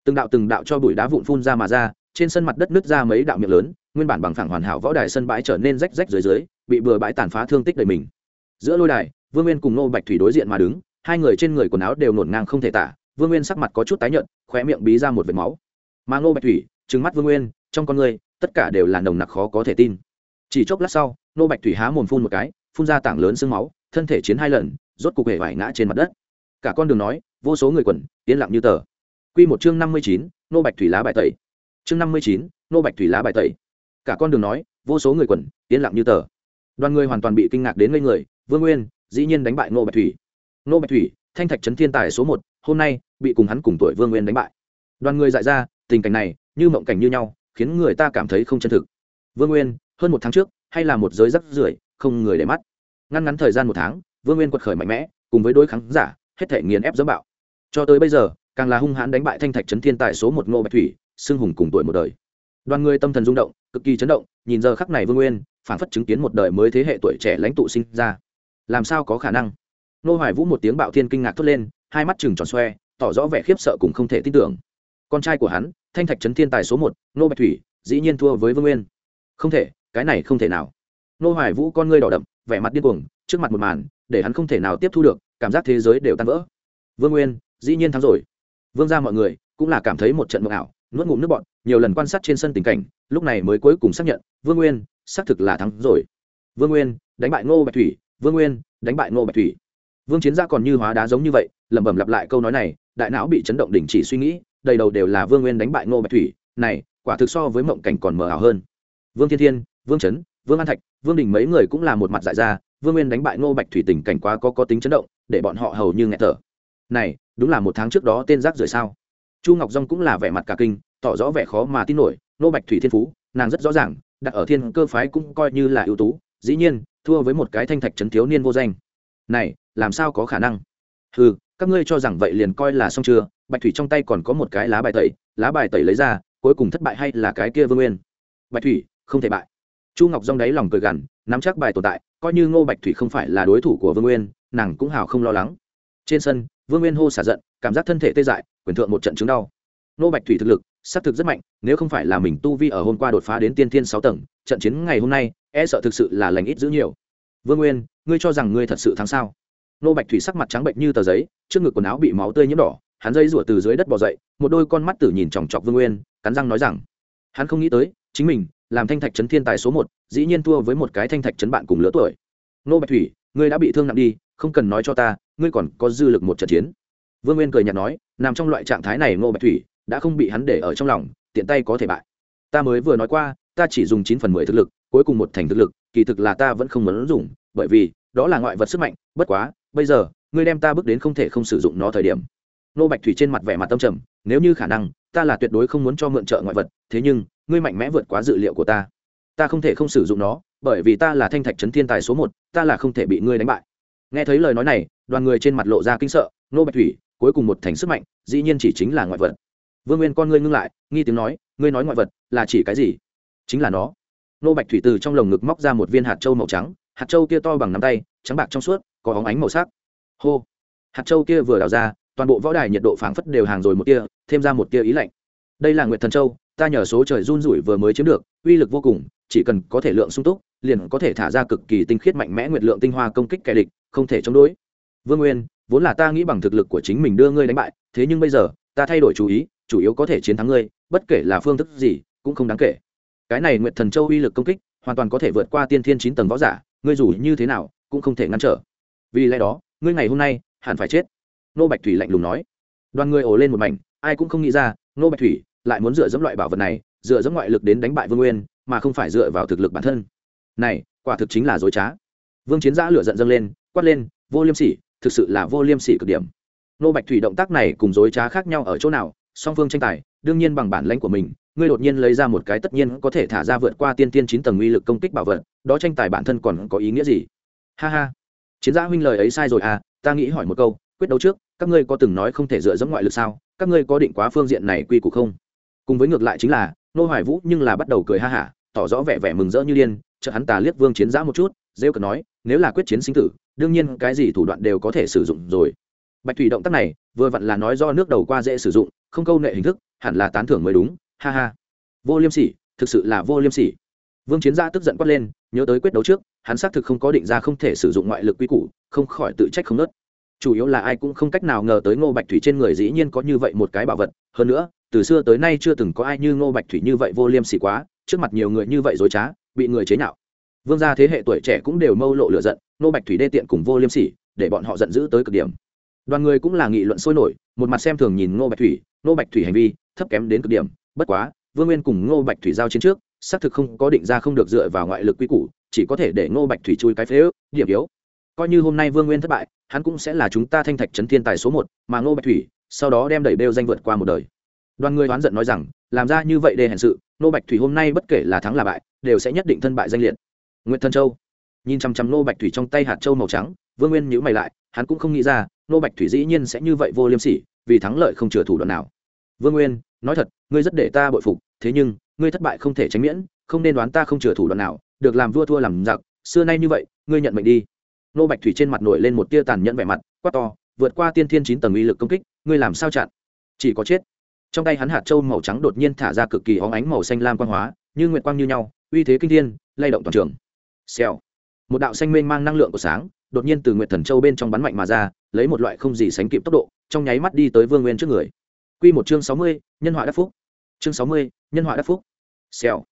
Từng đạo từng đạo cho bụi đá vụn phun ra mà ra, trên sân mặt đất nứt ra mấy đạo miệng lớn, nguyên bản bằng phẳng hoàn hảo võ đài sân bãi trở nên rách rách dưới dưới bị bừa bãi tàn phá thương tích đầy mình. Giữa lôi đài, vương nguyên cùng nô bạch thủy đối diện mà đứng, hai người trên người quần áo đều nổn ngang không thể tả, vương nguyên sắc mặt có chút tái nhợt, khóe miệng bí ra một vệt máu. Mà nô bạch thủy, trừng mắt vương nguyên, trong con người, tất cả đều là nồng nặc khó có thể tin. Chỉ chốc lát sau nô bạch thủy há mồm phun một cái, phun ra tảng lớn sương máu, thân thể chiến hai lần, rốt cục hề vải ngã trên mặt đất. Cả con đường nói, vô số người quần yên lặng như tờ. Q một chương năm mươi chín nô bạch thủy lá bài tẩy. Chương năm mươi chín nô bạch thủy lá bài tẩy. Cả con đường nói, vô số người quần yên lặng như tờ đoàn người hoàn toàn bị kinh ngạc đến ngây người, vương nguyên, dĩ nhiên đánh bại ngô bạch thủy. Ngô bạch thủy, thanh thạch trấn thiên tài số một, hôm nay bị cùng hắn cùng tuổi vương nguyên đánh bại. Đoàn người dại ra, tình cảnh này như mộng cảnh như nhau, khiến người ta cảm thấy không chân thực. Vương nguyên, hơn một tháng trước, hay là một giới rắc rưởi, không người để mắt. Ngăn ngắn thời gian một tháng, vương nguyên quật khởi mạnh mẽ, cùng với đối kháng giả, hết thể nghiền ép dẫm bạo. Cho tới bây giờ, càng là hung hãn đánh bại thanh thạch trấn thiên tài số một ngô bạch thủy, xưng hùng cùng tuổi một đời. Đoàn người tâm thần rung động cực kỳ chấn động, nhìn giờ khắc này vương nguyên phản phất chứng kiến một đời mới thế hệ tuổi trẻ lãnh tụ sinh ra. Làm sao có khả năng? Nô hoài vũ một tiếng bạo thiên kinh ngạc thốt lên, hai mắt chừng tròn xoe, tỏ rõ vẻ khiếp sợ cùng không thể tin tưởng. Con trai của hắn, thanh thạch trấn thiên tài số một, nô bạch thủy, dĩ nhiên thua với vương nguyên. Không thể, cái này không thể nào. Nô hoài vũ con ngươi đỏ đậm, vẻ mặt điên cuồng, trước mặt một màn, để hắn không thể nào tiếp thu được, cảm giác thế giới đều tan vỡ. Vương nguyên, dĩ nhiên thắng rồi. Vương ra mọi người cũng là cảm thấy một trận mộng ảo, nuốt ngụm nước bọn nhiều lần quan sát trên sân tình cảnh lúc này mới cuối cùng xác nhận, vương nguyên, xác thực là thắng rồi. Vương nguyên, đánh bại ngô bạch thủy, vương nguyên, đánh bại ngô bạch thủy. Vương chiến gia còn như hóa đá giống như vậy, lẩm bẩm lặp lại câu nói này, đại não bị chấn động đình chỉ suy nghĩ, đầy đầu đều là vương nguyên đánh bại ngô bạch thủy, này, quả thực so với mộng cảnh còn mờ ảo hơn. Vương thiên thiên, vương trấn vương an thạch, vương đình mấy người cũng là một mặt dại ra, vương nguyên đánh bại ngô bạch thủy tình cảnh quá có có tính chấn động, để bọn họ hầu như nghẹt thở. Này, đúng là một tháng trước đó tên rác rưởi sao? Chu ngọc dong cũng là vẻ mặt cả kinh, tỏ rõ vẻ khó mà tin nổi Nô bạch thủy thiên phú, nàng rất rõ ràng, đặt ở thiên cơ phái cũng coi như là ưu tú, dĩ nhiên, thua với một cái thanh thạch trấn thiếu niên vô danh. Này, làm sao có khả năng? Ừ các ngươi cho rằng vậy liền coi là xong chưa? Bạch thủy trong tay còn có một cái lá bài tẩy, lá bài tẩy lấy ra, cuối cùng thất bại hay là cái kia vương nguyên? Bạch thủy, không thể bại. Chu ngọc dong đáy lòng cười gằn, nắm chắc bài tồn tại, coi như ngô bạch thủy không phải là đối thủ của vương nguyên, nàng cũng hào không lo lắng. Trên sân, vương nguyên hô xả giận, cảm giác thân thể tê dại, quyền thượng một trận chứng đau. Ngô bạch thủy thực lực xác thực rất mạnh, nếu không phải là mình tu vi ở hôm qua đột phá đến tiên thiên sáu tầng, trận chiến ngày hôm nay e sợ thực sự là lành ít giữ nhiều. Vương nguyên, ngươi cho rằng ngươi thật sự thắng sao? Nô bạch thủy sắc mặt trắng bệnh như tờ giấy, trước ngực quần áo bị máu tươi nhiễm đỏ, hắn dây rủa từ dưới đất bỏ dậy, một đôi con mắt tử nhìn chòng chọc vương nguyên, cắn răng nói rằng, hắn không nghĩ tới, chính mình, làm thanh thạch trấn thiên tài số một, dĩ nhiên thua với một cái thanh thạch trấn bạn cùng lứa tuổi. Nô bạch thủy, ngươi đã bị thương nặng đi, không cần nói cho ta, ngươi còn có dư lực một trận chiến. Vương nguyên cười nhạt nói, nằm trong loại trạng thái này nô bạch thủy đã không bị hắn để ở trong lòng, tiện tay có thể bại. Ta mới vừa nói qua, ta chỉ dùng chín phần mười thực lực, cuối cùng một thành thực lực, kỳ thực là ta vẫn không muốn dùng, bởi vì, đó là ngoại vật sức mạnh, bất quá, bây giờ, ngươi đem ta bước đến không thể không sử dụng nó thời điểm. Nô bạch thủy trên mặt vẻ mặt tâm trầm, nếu như khả năng, ta là tuyệt đối không muốn cho mượn trợ ngoại vật, thế nhưng, ngươi mạnh mẽ vượt quá dự liệu của ta. Ta không thể không sử dụng nó, bởi vì ta là thanh thạch trấn thiên tài số một, ta là không thể bị ngươi đánh bại. Nghe thấy lời nói này, đoàn người trên mặt lộ ra kinh sợ, nô bạch thủy, cuối cùng một thành sức mạnh, dĩ nhiên chỉ chính là ngoại vật vương nguyên con ngươi ngưng lại, nghi tiếng nói, ngươi nói ngoại vật là chỉ cái gì? Chính là nó. Nô bạch thủy từ trong lồng ngực móc ra một viên hạt trâu màu trắng, hạt trâu kia to bằng nắm tay, trắng bạc trong suốt, có óng ánh màu sắc. Hô! Hạt trâu kia vừa đào ra, toàn bộ võ đài nhiệt độ phảng phất đều hàng rồi một tia, thêm ra một tia ý lạnh. Đây là nguyệt thần châu, ta nhờ số trời run rủi vừa mới chiếm được, uy lực vô cùng, chỉ cần có thể lượng sung túc, liền có thể thả ra cực kỳ tinh khiết mạnh mẽ nguyệt lượng tinh hoa công kích kẻ địch, không thể chống đối. Vương nguyên, vốn là ta nghĩ bằng thực lực của chính mình đưa ngươi đánh bại, thế nhưng bây giờ, ta thay đổi chú ý chủ yếu có thể chiến thắng ngươi, bất kể là phương thức gì, cũng không đáng kể. Cái này nguyệt thần châu uy lực công kích, hoàn toàn có thể vượt qua tiên thiên chín tầng võ giả, ngươi dù như thế nào, cũng không thể ngăn trở. Vì lẽ đó, ngươi ngày hôm nay, hẳn phải chết. Nô bạch thủy lạnh lùng nói. Đoàn người ồ lên một mảnh, ai cũng không nghĩ ra, nô bạch thủy lại muốn dựa dẫm loại bảo vật này, dựa dẫm ngoại lực đến đánh bại vương nguyên, mà không phải dựa vào thực lực bản thân. Này, quả thực chính là dối trá. Vương chiến giã lửa giận dâng lên, quát lên, vô liêm sỉ, thực sự là vô liêm sỉ cực điểm. Nô bạch thủy động tác này cùng dối trá khác nhau ở chỗ nào? Song phương tranh tài, đương nhiên bằng bản lãnh của mình, ngươi đột nhiên lấy ra một cái tất nhiên có thể thả ra vượt qua tiên tiên chín tầng uy lực công kích bảo vật, đó tranh tài bản thân còn có ý nghĩa gì? Ha ha. Chiến gia huynh lời ấy sai rồi à ta nghĩ hỏi một câu, quyết đấu trước, các ngươi có từng nói không thể dựa dẫm ngoại lực sao? Các ngươi có định quá phương diện này quy củ không? Cùng với ngược lại chính là, nô hoài vũ nhưng là bắt đầu cười ha hả, tỏ rõ vẻ vẻ mừng rỡ như điên chợ hắn ta liếc vương chiến giã một chút, rêu cần nói, nếu là quyết chiến sinh tử, đương nhiên cái gì thủ đoạn đều có thể sử dụng rồi. Bạch thủy động tác này, vừa vặn là nói do nước đầu qua dễ sử dụng không câu nệ hình thức, hẳn là tán thưởng mới đúng, ha ha. Vô liêm sỉ, thực sự là vô liêm sỉ. Vương chiến gia tức giận quát lên, nhớ tới quyết đấu trước, hắn xác thực không có định ra không thể sử dụng ngoại lực quy củ, không khỏi tự trách không nớt. Chủ yếu là ai cũng không cách nào ngờ tới ngô bạch thủy trên người dĩ nhiên có như vậy một cái bảo vật, hơn nữa, từ xưa tới nay chưa từng có ai như ngô bạch thủy như vậy vô liêm sỉ quá, trước mặt nhiều người như vậy dối trá, bị người chế nhạo. Vương gia thế hệ tuổi trẻ cũng đều mâu lộ lửa giận, ngô bạch thủy đê tiện cùng vô liêm sỉ, để bọn họ giận dữ tới cực điểm đoàn người cũng là nghị luận sôi nổi, một mặt xem thường nhìn ngô bạch thủy, ngô bạch thủy hành vi, thấp kém đến cực điểm, bất quá, vương nguyên cùng ngô bạch thủy giao chiến trước, xác thực không có định ra không được dựa vào ngoại lực quy củ, chỉ có thể để ngô bạch thủy chui cái phế ước, điểm yếu. Coi như hôm nay vương nguyên thất bại, hắn cũng sẽ là chúng ta thanh thạch trấn thiên tài số một, mà ngô bạch thủy sau đó đem đẩy bêu danh vượt qua một đời. Đoàn người oán giận nói rằng, làm ra như vậy để hẹn sự, ngô bạch thủy hôm nay bất kể là thắng là bại, đều sẽ nhất định thân bại danh liệt. Nguyễn thân châu. Nhìn chằm chằm ngô bạch thủy trong tay hạt châu màu trắng, vương nguyên nhữ mày lại hắn cũng không nghĩ ra, Nô bạch thủy dĩ nhiên sẽ như vậy vô liêm sỉ, vì thắng lợi không chừa thủ đoạn nào. Vương nguyên, nói thật, ngươi rất để ta bội phục, thế nhưng, ngươi thất bại không thể tránh miễn, không nên đoán ta không chừa thủ đoạn nào, được làm vua thua làm giặc, xưa nay như vậy, ngươi nhận mệnh đi. Nô bạch thủy trên mặt nổi lên một tia tàn nhẫn vẻ mặt, quát to, vượt qua tiên thiên chín tầng uy lực công kích, ngươi làm sao chặn? Chỉ có chết. Trong tay hắn hạt trâu màu trắng đột nhiên thả ra cực kỳ óng ánh màu xanh lam quang hóa, như nguyệt quang như nhau, uy thế kinh thiên, lay động toàn trường. Xèo. Một đạo xanh mênh mang năng lượng của sáng đột nhiên từ nguyệt thần châu bên trong bắn mạnh mà ra lấy một loại không gì sánh kịp tốc độ trong nháy mắt đi tới vương nguyên trước người Quy một chương sáu mươi, nhân họa đắc phúc. Chương sáu mươi, nhân họa đắc phúc. Xèo.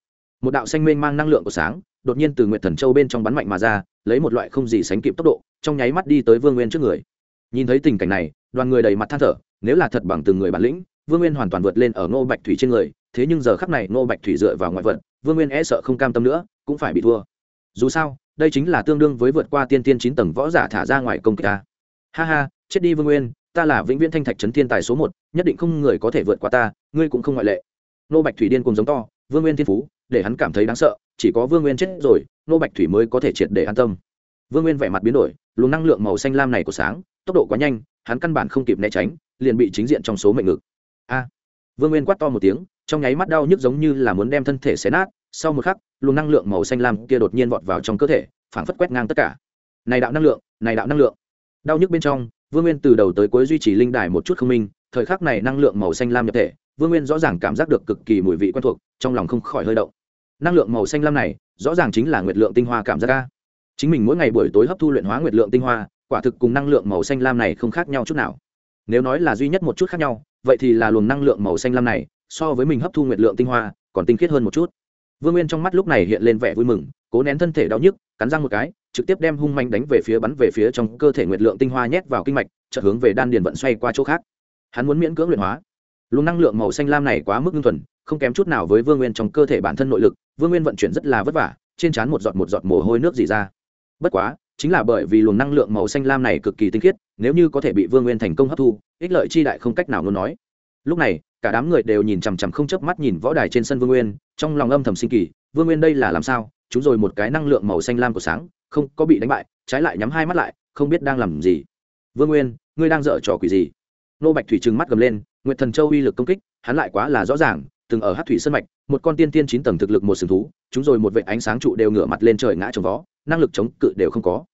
Một đạo xanh mênh mang năng lượng của sáng, đột nhiên từ Nguyệt Thần Châu bên trong bắn mạnh mà ra, lấy một loại không gì sánh kịp tốc độ, trong nháy mắt đi tới Vương Nguyên trước người. Nhìn thấy tình cảnh này, đoàn người đầy mặt than thở, nếu là thật bằng từng người bản lĩnh, Vương Nguyên hoàn toàn vượt lên ở Ngô Bạch Thủy trên người, thế nhưng giờ khắc này Ngô Bạch Thủy dựa vào ngoại vận, Vương Nguyên e sợ không cam tâm nữa, cũng phải bị thua. Dù sao, đây chính là tương đương với vượt qua tiên tiên chín tầng võ giả thả ra ngoài công kích ta. Ha ha, chết đi Vương Nguyên, ta là vĩnh viễn thanh thạch trấn thiên tài số một nhất định không người có thể vượt qua ta ngươi cũng không ngoại lệ. Nô bạch thủy điên cùng giống to vương nguyên thiên phú để hắn cảm thấy đáng sợ chỉ có vương nguyên chết rồi nô bạch thủy mới có thể triệt để an tâm. Vương nguyên vẻ mặt biến đổi luồng năng lượng màu xanh lam này của sáng tốc độ quá nhanh hắn căn bản không kịp né tránh liền bị chính diện trong số mệnh ngực. A. Vương nguyên quát to một tiếng trong nháy mắt đau nhức giống như là muốn đem thân thể xé nát sau một khắc, luồng năng lượng màu xanh lam kia đột nhiên vọt vào trong cơ thể, phảng phất quét ngang tất cả. Này đạo năng lượng, này đạo năng lượng. Đau nhức bên trong, vương nguyên từ đầu tới cuối duy trì linh đài một chút không minh, thời khắc này năng lượng màu xanh lam nhập thể, vương nguyên rõ ràng cảm giác được cực kỳ mùi vị quen thuộc, trong lòng không khỏi hơi động. Năng lượng màu xanh lam này, rõ ràng chính là nguyệt lượng tinh hoa cảm giác ca chính mình mỗi ngày buổi tối hấp thu luyện hóa nguyệt lượng tinh hoa, quả thực cùng năng lượng màu xanh lam này không khác nhau chút nào. Nếu nói là duy nhất một chút khác nhau, vậy thì là luồng năng lượng màu xanh lam này, so với mình hấp thu nguyệt lượng tinh hoa, còn tinh khiết hơn một chút vương nguyên trong mắt lúc này hiện lên vẻ vui mừng, cố nén thân thể đau nhức, cắn răng một cái, trực tiếp đem hung manh đánh về phía bắn về phía trong cơ thể nguyệt lượng tinh hoa nhét vào kinh mạch, chợt hướng về đan điền vận xoay qua chỗ khác. Hắn muốn miễn cưỡng luyện hóa. Luồng năng lượng màu xanh lam này quá mức ngưng thuần, không kém chút nào với vương nguyên trong cơ thể bản thân nội lực, vương nguyên vận chuyển rất là vất vả, trên trán một giọt một giọt mồ hôi nước dì ra. Bất quá, chính là bởi vì luồng năng lượng màu xanh lam này cực kỳ tinh khiết, nếu như có thể bị vương nguyên thành công hấp thu, ích lợi chi đại không cách nào luôn nói lúc này, cả đám người đều nhìn chằm chằm không chớp mắt nhìn võ đài trên sân vương nguyên, trong lòng âm thầm sinh kỳ, vương nguyên đây là làm sao? Chúng rồi một cái năng lượng màu xanh lam của sáng, không có bị đánh bại, trái lại nhắm hai mắt lại, không biết đang làm gì. Vương nguyên, ngươi đang dở trò quỷ gì? Nô bạch thủy trừng mắt gầm lên, nguyệt thần châu uy lực công kích, hắn lại quá là rõ ràng, từng ở hát thủy sân mạch, một con tiên tiên chín tầng thực lực một sừng thú, chúng rồi một vệ ánh sáng trụ đều ngửa mặt lên trời ngã trồng vó, năng lực chống cự đều không có.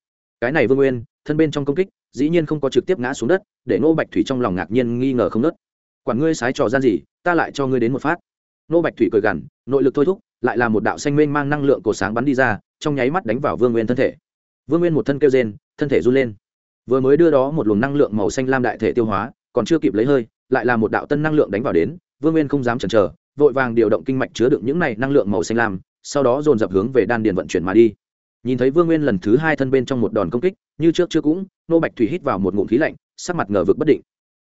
Cái này vương nguyên, thân bên trong công kích, dĩ nhiên không có trực tiếp ngã xuống đất, để nô bạch thủy trong lòng ngạc nhiên nghi ngờ không nớt quản ngươi sái trò gian gì, ta lại cho ngươi đến một phát. Nô bạch thủy cười gằn, nội lực thôi thúc, lại là một đạo xanh mênh mang năng lượng cổ sáng bắn đi ra, trong nháy mắt đánh vào vương nguyên thân thể. Vương nguyên một thân kêu rên, thân thể run lên. Vừa mới đưa đó một luồng năng lượng màu xanh lam đại thể tiêu hóa, còn chưa kịp lấy hơi, lại là một đạo tân năng lượng đánh vào đến, vương nguyên không dám chần chờ, vội vàng điều động kinh mạch chứa đựng những này năng lượng màu xanh lam, sau đó dồn dập hướng về đan điền vận chuyển mà đi. Nhìn thấy vương nguyên lần thứ hai thân bên trong một đòn công kích, như trước chưa cũng, nô bạch thủy hít vào một ngụm khí lạnh, sắc mặt ngờ vực bất định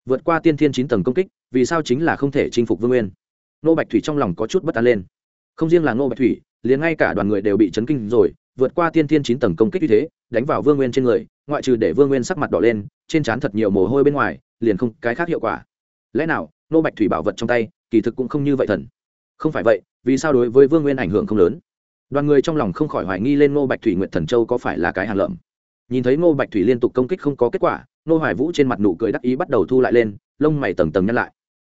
vượt qua tiên thiên chín tầng công kích, vì sao chính là không thể chinh phục vương nguyên? Nô bạch thủy trong lòng có chút bất an lên. Không riêng là nô bạch thủy, liền ngay cả đoàn người đều bị chấn kinh rồi, vượt qua tiên thiên chín tầng công kích như thế, đánh vào vương nguyên trên người, ngoại trừ để vương nguyên sắc mặt đỏ lên, trên trán thật nhiều mồ hôi bên ngoài, liền không cái khác hiệu quả. Lẽ nào nô bạch thủy bảo vật trong tay, kỳ thực cũng không như vậy thần? Không phải vậy, vì sao đối với vương nguyên ảnh hưởng không lớn? Đoàn người trong lòng không khỏi hoài nghi lên nô bạch thủy nguyện thần châu có phải là cái hàng lợm? Nhìn thấy Ngô bạch thủy liên tục công kích không có kết quả, Ngô hoài vũ trên mặt nụ cười đắc ý bắt đầu thu lại lên, lông mày tầng tầng nhăn lại.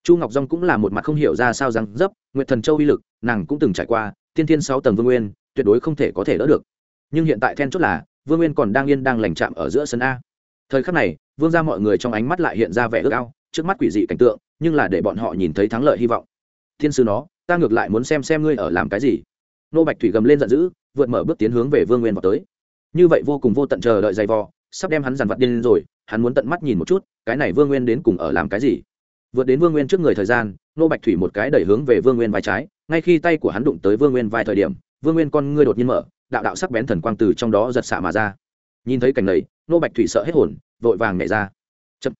Chu ngọc dong cũng là một mặt không hiểu ra sao rằng dấp, Nguyệt thần châu uy lực, nàng cũng từng trải qua, tiên thiên sáu tầng vương nguyên, tuyệt đối không thể có thể đỡ được. Nhưng hiện tại then chốt là, vương nguyên còn đang yên đang lành chạm ở giữa sân a. Thời khắc này, vương ra mọi người trong ánh mắt lại hiện ra vẻ ước ao, trước mắt quỷ dị cảnh tượng, nhưng là để bọn họ nhìn thấy thắng lợi hy vọng. Thiên sư nó, ta ngược lại muốn xem xem ngươi ở làm cái gì. Nô bạch thủy gầm lên giận dữ, vượt mở bước tiến hướng về vương nguyên vào tới như vậy vô cùng vô tận chờ đợi dày vò, sắp đem hắn dằn vặt điên rồi, hắn muốn tận mắt nhìn một chút, cái này vương nguyên đến cùng ở làm cái gì? Vượt đến vương nguyên trước người thời gian, nô bạch thủy một cái đẩy hướng về vương nguyên vai trái, ngay khi tay của hắn đụng tới vương nguyên vai thời điểm, vương nguyên con ngươi đột nhiên mở, đạo đạo sắc bén thần quang từ trong đó giật xạ mà ra. Nhìn thấy cảnh này, nô bạch thủy sợ hết hồn, vội vàng nhảy ra. Chậm.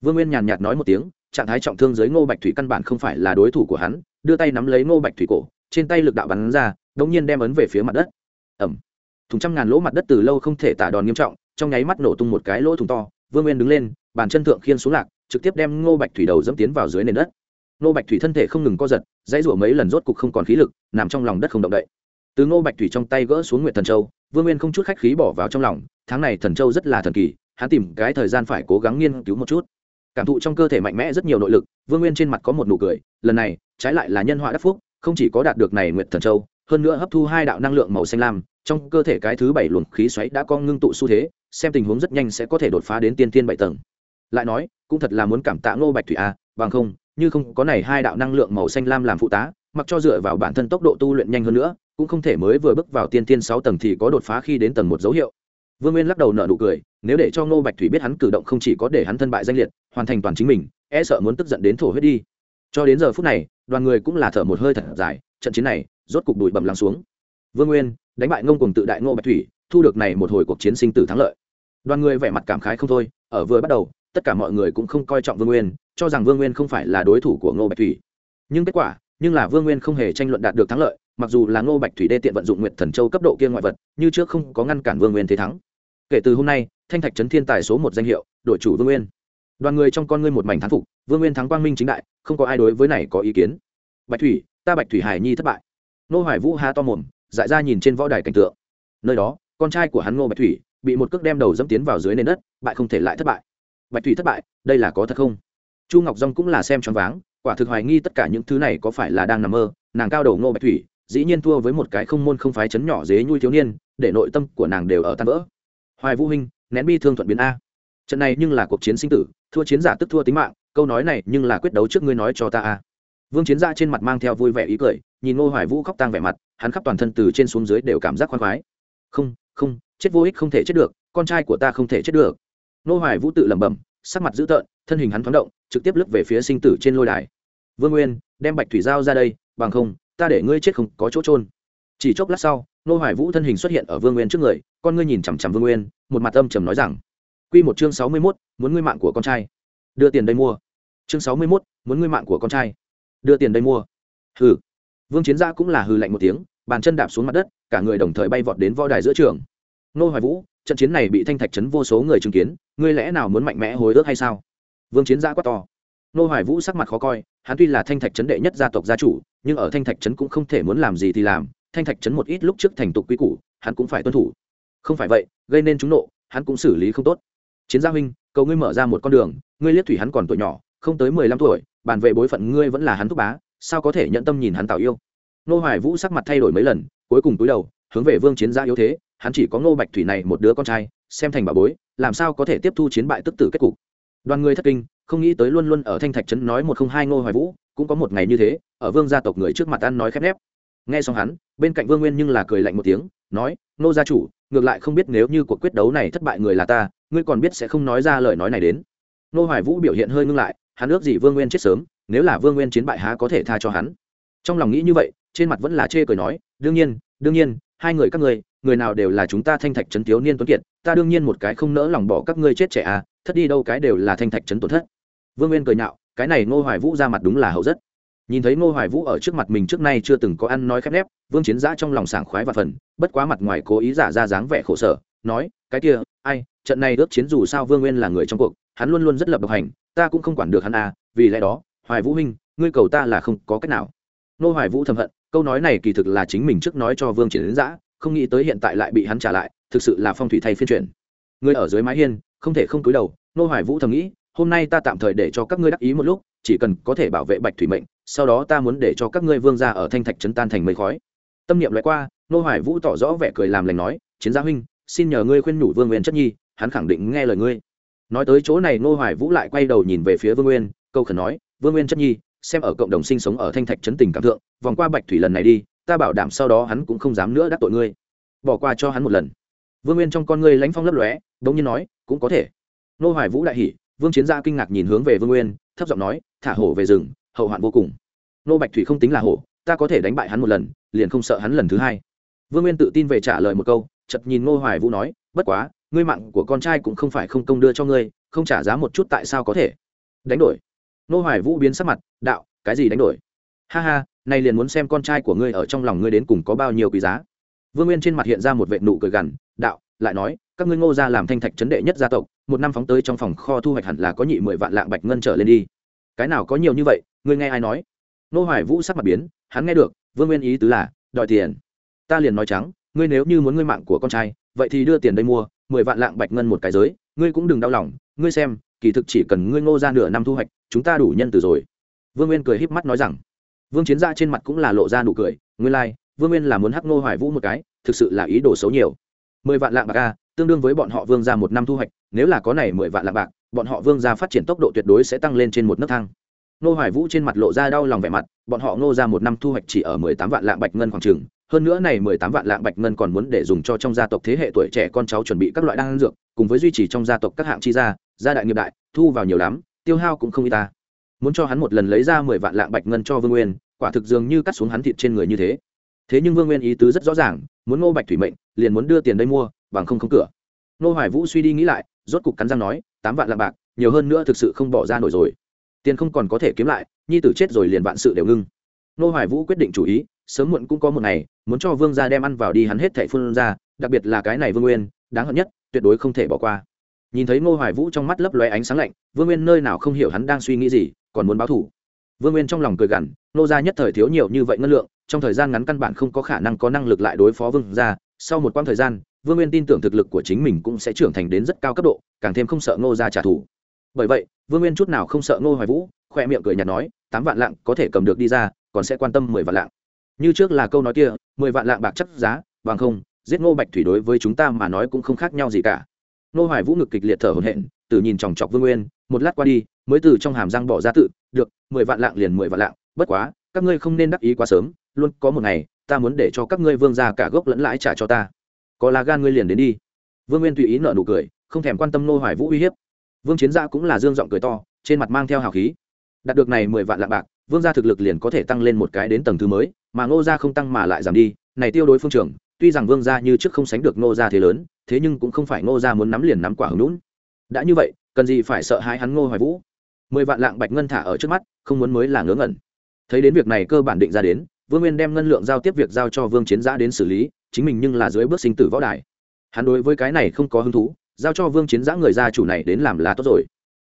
vương nguyên nhàn nhạt nói một tiếng, trạng thái trọng thương dưới ngô bạch thủy căn bản không phải là đối thủ của hắn, đưa tay nắm lấy ngô bạch thủy cổ, trên tay lực đạo bắn ra đống nhiên đem ấn về phía mặt đất. Ẩm thùng trăm ngàn lỗ mặt đất từ lâu không thể tả đòn nghiêm trọng, trong nháy mắt nổ tung một cái lỗ thùng to, vương nguyên đứng lên, bàn chân thượng khiên xuống lạc, trực tiếp đem ngô bạch thủy đầu dẫm tiến vào dưới nền đất. Ngô bạch thủy thân thể không ngừng co giật, dãy rủa mấy lần rốt cục không còn khí lực, nằm trong lòng đất không động đậy. Từ ngô bạch thủy trong tay gỡ xuống nguyệt thần châu, vương nguyên không chút khách khí bỏ vào trong lòng, tháng này thần châu rất là thần kỳ, hắn tìm cái thời gian phải cố gắng nghiên cứu một chút. Cảm thụ trong cơ thể mạnh mẽ rất nhiều nội lực, vương nguyên trên mặt có một nụ cười, lần này, trái lại là nhân họa đắc phúc, không chỉ có đạt được này nguyệt thần châu hơn nữa hấp thu hai đạo năng lượng màu xanh lam, trong cơ thể cái thứ bảy luồng khí xoáy đã có ngưng tụ xu thế, xem tình huống rất nhanh sẽ có thể đột phá đến tiên tiên bảy tầng. Lại nói, cũng thật là muốn cảm tạ ngô bạch thủy a, bằng không, như không có này hai đạo năng lượng màu xanh lam làm phụ tá, mặc cho dựa vào bản thân tốc độ tu luyện nhanh hơn nữa, cũng không thể mới vừa bước vào tiên tiên sáu tầng thì có đột phá khi đến tầng một dấu hiệu. Vương nguyên lắc đầu nợ nụ cười, nếu để cho ngô bạch thủy biết hắn cử động không chỉ có để hắn thân bại danh liệt, hoàn thành toàn chính mình e sợ muốn tức giận đến thổ huyết đi. Cho đến giờ phút này, đoàn người cũng là thở một hơi thật dài trận chiến này, rốt cục đùi bầm lắng xuống. Vương nguyên, đánh bại ngông cùng tự đại ngô bạch thủy, thu được này một hồi cuộc chiến sinh tử thắng lợi. Đoàn người vẻ mặt cảm khái không thôi, ở vừa bắt đầu, tất cả mọi người cũng không coi trọng vương nguyên, cho rằng vương nguyên không phải là đối thủ của ngô bạch thủy. Nhưng kết quả, nhưng là vương nguyên không hề tranh luận đạt được thắng lợi, mặc dù là ngô bạch thủy đê tiện vận dụng nguyệt thần châu cấp độ kia ngoại vật, như trước không có ngăn cản vương nguyên thế thắng. Kể từ hôm nay, thanh thạch trấn thiên tài số một danh hiệu, đội chủ vương nguyên. Đoàn người trong con ngươi một mảnh thắng phục, vương nguyên thắng quang minh chính đại, không có ai đối với này có ý kiến bạch thủy, ta bạch thủy hải nhi thất bại. Nô hoài vũ ha to mồm, dại ra nhìn trên võ đài cảnh tượng. Nơi đó, con trai của hắn ngô bạch thủy, bị một cước đem đầu dẫm tiến vào dưới nền đất, bại không thể lại thất bại. Bạch thủy thất bại, đây là có thật không? Chu ngọc dong cũng là xem choáng váng, quả thực hoài nghi tất cả những thứ này có phải là đang nằm mơ. Nàng cao đầu ngô bạch thủy, dĩ nhiên thua với một cái không môn không phái chấn nhỏ dế nhui thiếu niên, để nội tâm của nàng đều ở tan vỡ. Hoài vũ huynh, nén bi thương thuận biến a. Trận này nhưng là cuộc chiến sinh tử, thua chiến giả tức thua tính mạng, câu nói này nhưng là quyết đấu trước ngươi nói cho ta a vương chiến gia trên mặt mang theo vui vẻ ý cười nhìn ngô hoài vũ khóc tang vẻ mặt hắn khắp toàn thân từ trên xuống dưới đều cảm giác khoan khoái. Không không chết vô ích không thể chết được con trai của ta không thể chết được. Ngô hoài vũ tự lẩm bẩm sắc mặt dữ tợn thân hình hắn thoáng động trực tiếp lướt về phía sinh tử trên lôi đài. Vương nguyên đem bạch thủy giao ra đây bằng không ta để ngươi chết không có chỗ trôn chỉ chốc lát sau nô hoài vũ thân hình xuất hiện ở vương nguyên trước người con ngươi nhìn chằm chằm vương nguyên một mặt âm trầm nói rằng quy một chương sáu mươi 61, muốn ngươi mạng của con trai. Đưa tiền đây mua. Chương sáu mươi 61, muốn ngươi mạng của con trai đưa tiền đây mua. Hừ. Vương chiến gia cũng là hừ lạnh một tiếng, bàn chân đạp xuống mặt đất, cả người đồng thời bay vọt đến võ đài giữa trường. Nô hoài vũ, trận chiến này bị thanh thạch chấn vô số người chứng kiến, ngươi lẽ nào muốn mạnh mẽ hồi ước hay sao? Vương chiến gia quát to. Nô hoài vũ sắc mặt khó coi, hắn tuy là thanh thạch chấn đệ nhất gia tộc gia chủ, nhưng ở thanh thạch chấn cũng không thể muốn làm gì thì làm, thanh thạch chấn một ít lúc trước thành tục quy củ, hắn cũng phải tuân thủ. Không phải vậy, gây nên chúng nộ, hắn cũng xử lý không tốt. Chiến gia huynh, cầu ngươi mở ra một con đường, ngươi liếc thủy hắn còn tuổi nhỏ, không tới mười lăm tuổi bàn về bối phận ngươi vẫn là hắn thúc bá, sao có thể nhận tâm nhìn hắn tạo yêu? Nô hoài vũ sắc mặt thay đổi mấy lần, cuối cùng túi đầu, hướng về vương chiến gia yếu thế, hắn chỉ có ngô bạch thủy này một đứa con trai, xem thành bà bối, làm sao có thể tiếp thu chiến bại tức tử kết cục? Đoàn người thất kinh, không nghĩ tới luôn luôn ở thanh thạch trấn nói một không hai ngô hoài vũ, cũng có một ngày như thế, ở vương gia tộc người trước mặt ăn nói khép nép. Nghe xong hắn, bên cạnh vương nguyên nhưng là cười lạnh một tiếng, nói nô gia chủ, ngược lại không biết nếu như cuộc quyết đấu này thất bại người là ta, ngươi còn biết sẽ không nói ra lời nói này đến. Nô hoài vũ biểu hiện hơi ngưng lại hắn ước gì vương nguyên chết sớm, nếu là vương nguyên chiến bại há có thể tha cho hắn. Trong lòng nghĩ như vậy, trên mặt vẫn là chê cười nói, đương nhiên đương nhiên, hai người các ngươi, người nào đều là chúng ta thanh thạch trấn thiếu niên tuấn kiệt, ta đương nhiên một cái không nỡ lòng bỏ các ngươi chết trẻ à thất đi đâu cái đều là thanh thạch trấn tổn thất. Vương nguyên cười nhạo, cái này ngô hoài vũ ra mặt đúng là hậu rất. Nhìn thấy ngô hoài vũ ở trước mặt mình trước nay chưa từng có ăn nói khép nép, vương chiến giã trong lòng sảng khoái và phần bất quá mặt ngoài cố ý giả ra dáng vẻ khổ sở, nói, cái kia, ai trận này ước chiến dù sao vương nguyên là người trong cuộc, hắn luôn luôn rất lập độc hành, ta cũng không quản được hắn à vì lẽ đó, hoài vũ huynh, ngươi cầu ta là không có cách nào. Nô hoài vũ thầm hận, câu nói này kỳ thực là chính mình trước nói cho vương triển đến giã không nghĩ tới hiện tại lại bị hắn trả lại, thực sự là phong thủy thay phiên chuyển. Ngươi ở dưới mái hiên, không thể không cúi đầu, nô hoài vũ thầm nghĩ, hôm nay ta tạm thời để cho các ngươi đắc ý một lúc, chỉ cần có thể bảo vệ bạch thủy mệnh, sau đó ta muốn để cho các ngươi vương ra ở thanh thạch trấn tan thành mây khói. Tâm niệm loại qua, nô hoài vũ tỏ rõ vẻ cười làm lành nói, chiến gia huynh, xin nhờ ngươi khuyên nhủ vương nguyên chất nhi hắn khẳng định nghe lời ngươi. Nói tới chỗ này nô hoài vũ lại quay đầu nhìn về phía vương nguyên, câu khẩn nói, vương nguyên chất nhi, xem ở cộng đồng sinh sống ở thanh thạch trấn tình cảm thượng, vòng qua bạch thủy lần này đi, ta bảo đảm sau đó hắn cũng không dám nữa đắc tội ngươi. Bỏ qua cho hắn một lần. Vương nguyên trong con ngươi lãnh phong lấp lóe bỗng nhiên nói, cũng có thể. Nô hoài vũ đại hỉ, vương chiến gia kinh ngạc nhìn hướng về vương nguyên, thấp giọng nói, thả hổ về rừng, hậu hoạn vô cùng. Nô bạch thủy không tính là hổ, ta có thể đánh bại hắn một lần, liền không sợ hắn lần thứ hai. Vương nguyên tự tin về trả lời một câu chật nhìn nô hoài vũ nói, bất quá ngươi mạng của con trai cũng không phải không công đưa cho ngươi, không trả giá một chút tại sao có thể? Đánh đổi. Nô hoài vũ biến sắc mặt, đạo, cái gì đánh đổi? Ha ha, nay liền muốn xem con trai của ngươi ở trong lòng ngươi đến cùng có bao nhiêu quý giá. Vương nguyên trên mặt hiện ra một vệ nụ cười gằn, đạo, lại nói, các ngươi ngô ra làm thanh thạch chấn đệ nhất gia tộc, một năm phóng tới trong phòng kho thu hoạch hẳn là có nhị mười vạn lạng bạch ngân trở lên đi. Cái nào có nhiều như vậy, ngươi nghe ai nói? Nô hoài vũ sắc mặt biến, hắn nghe được, vương nguyên ý tứ là, đòi tiền. Ta liền nói trắng, ngươi nếu như muốn ngươi mạng của con trai vậy thì đưa tiền đây mua mười vạn lạng bạch ngân một cái giới ngươi cũng đừng đau lòng ngươi xem kỳ thực chỉ cần ngươi ngô ra nửa năm thu hoạch chúng ta đủ nhân từ rồi. Vương nguyên cười híp mắt nói rằng. Vương chiến gia trên mặt cũng là lộ ra nụ cười nguyên lai、like, vương nguyên là muốn hắc ngô hoài vũ một cái thực sự là ý đồ xấu nhiều. Mười vạn lạng bạc a tương đương với bọn họ vương ra một năm thu hoạch nếu là có này mười vạn lạng bạc bọn họ vương ra phát triển tốc độ tuyệt đối sẽ tăng lên trên một nấc thang. Ngô hoài vũ trên mặt lộ ra đau lòng vẻ mặt bọn họ ngô ra một năm thu hoạch chỉ ở mười tám vạn lạng bạch ngân khoảng trừng hơn nữa này mười tám vạn lạng bạch ngân còn muốn để dùng cho trong gia tộc thế hệ tuổi trẻ con cháu chuẩn bị các loại đan dược, cùng với duy trì trong gia tộc các hạng chi gia gia đại nghiệp đại, thu vào nhiều lắm, tiêu hao cũng không y ta. Muốn cho hắn một lần lấy ra mười vạn lạng bạch ngân cho vương nguyên, quả thực dường như cắt xuống hắn thịt trên người như thế. Thế nhưng vương nguyên ý tứ rất rõ ràng, muốn ngô bạch thủy mệnh, liền muốn đưa tiền đây mua, bằng không không cửa. Nô hoài vũ suy đi nghĩ lại, rốt cục cắn răng nói, tám vạn lạng bạc, nhiều hơn nữa thực sự không bỏ ra nổi rồi. Tiền không còn có thể kiếm lại, nhi tử chết rồi liền vạn sự đều ngưng. Nô hoài vũ quyết định chủ ý sớm muộn cũng có một ngày, muốn cho vương gia đem ăn vào đi hắn hết thảy phun ra, đặc biệt là cái này vương nguyên, đáng hận nhất, tuyệt đối không thể bỏ qua. Nhìn thấy ngô hoài vũ trong mắt lấp lóe ánh sáng lạnh, vương nguyên nơi nào không hiểu hắn đang suy nghĩ gì, còn muốn báo thủ vương nguyên trong lòng cười gằn nô gia nhất thời thiếu nhiều như vậy ngân lượng, trong thời gian ngắn căn bản không có khả năng có năng lực lại đối phó vương gia. Sau một quãng thời gian, vương nguyên tin tưởng thực lực của chính mình cũng sẽ trưởng thành đến rất cao cấp độ, càng thêm không sợ ngô gia trả thù. Bởi vậy, vương nguyên chút nào không sợ ngô hoài vũ, khoe miệng cười nhạt nói, tám vạn lạng có thể cầm được đi ra, còn sẽ quan tâm mười vạn lạng như trước là câu nói kia, mười vạn lạng bạc chắc giá, bằng không, giết ngô bạch thủy đối với chúng ta mà nói cũng không khác nhau gì cả. Ngô hoài vũ ngực kịch liệt thở hổn hển, từ nhìn chòng chọc vương nguyên, một lát qua đi, mới từ trong hàm răng bỏ ra tự, được, mười vạn lạng liền mười vạn lạng, bất quá, các ngươi không nên đắc ý quá sớm, luôn có một ngày, ta muốn để cho các ngươi vương ra cả gốc lẫn lãi trả cho ta. Có là gan ngươi liền đến đi. Vương nguyên tùy ý nợ nụ cười, không thèm quan tâm nô hoài vũ uy hiếp. Vương chiến gia cũng là dương giọng cười to, trên mặt mang theo hào khí. Đạt được này mười vạn lạng bạc vương gia thực lực liền có thể tăng lên một cái đến tầng thứ mới, mà ngô gia không tăng mà lại giảm đi. Này tiêu đối phương trưởng, tuy rằng vương gia như trước không sánh được ngô gia thế lớn, thế nhưng cũng không phải ngô gia muốn nắm liền nắm quả hứng lũn đã như vậy, cần gì phải sợ hãi hắn ngô hoài vũ? Mười vạn lạng bạch ngân thả ở trước mắt, không muốn mới là ngớ ngẩn. Thấy đến việc này cơ bản định ra đến, vương nguyên đem ngân lượng giao tiếp việc giao cho vương chiến giã đến xử lý, chính mình nhưng là dưới bước sinh tử võ đài. Hắn đối với cái này không có hứng thú, giao cho vương chiến giã người gia chủ này đến làm là tốt rồi.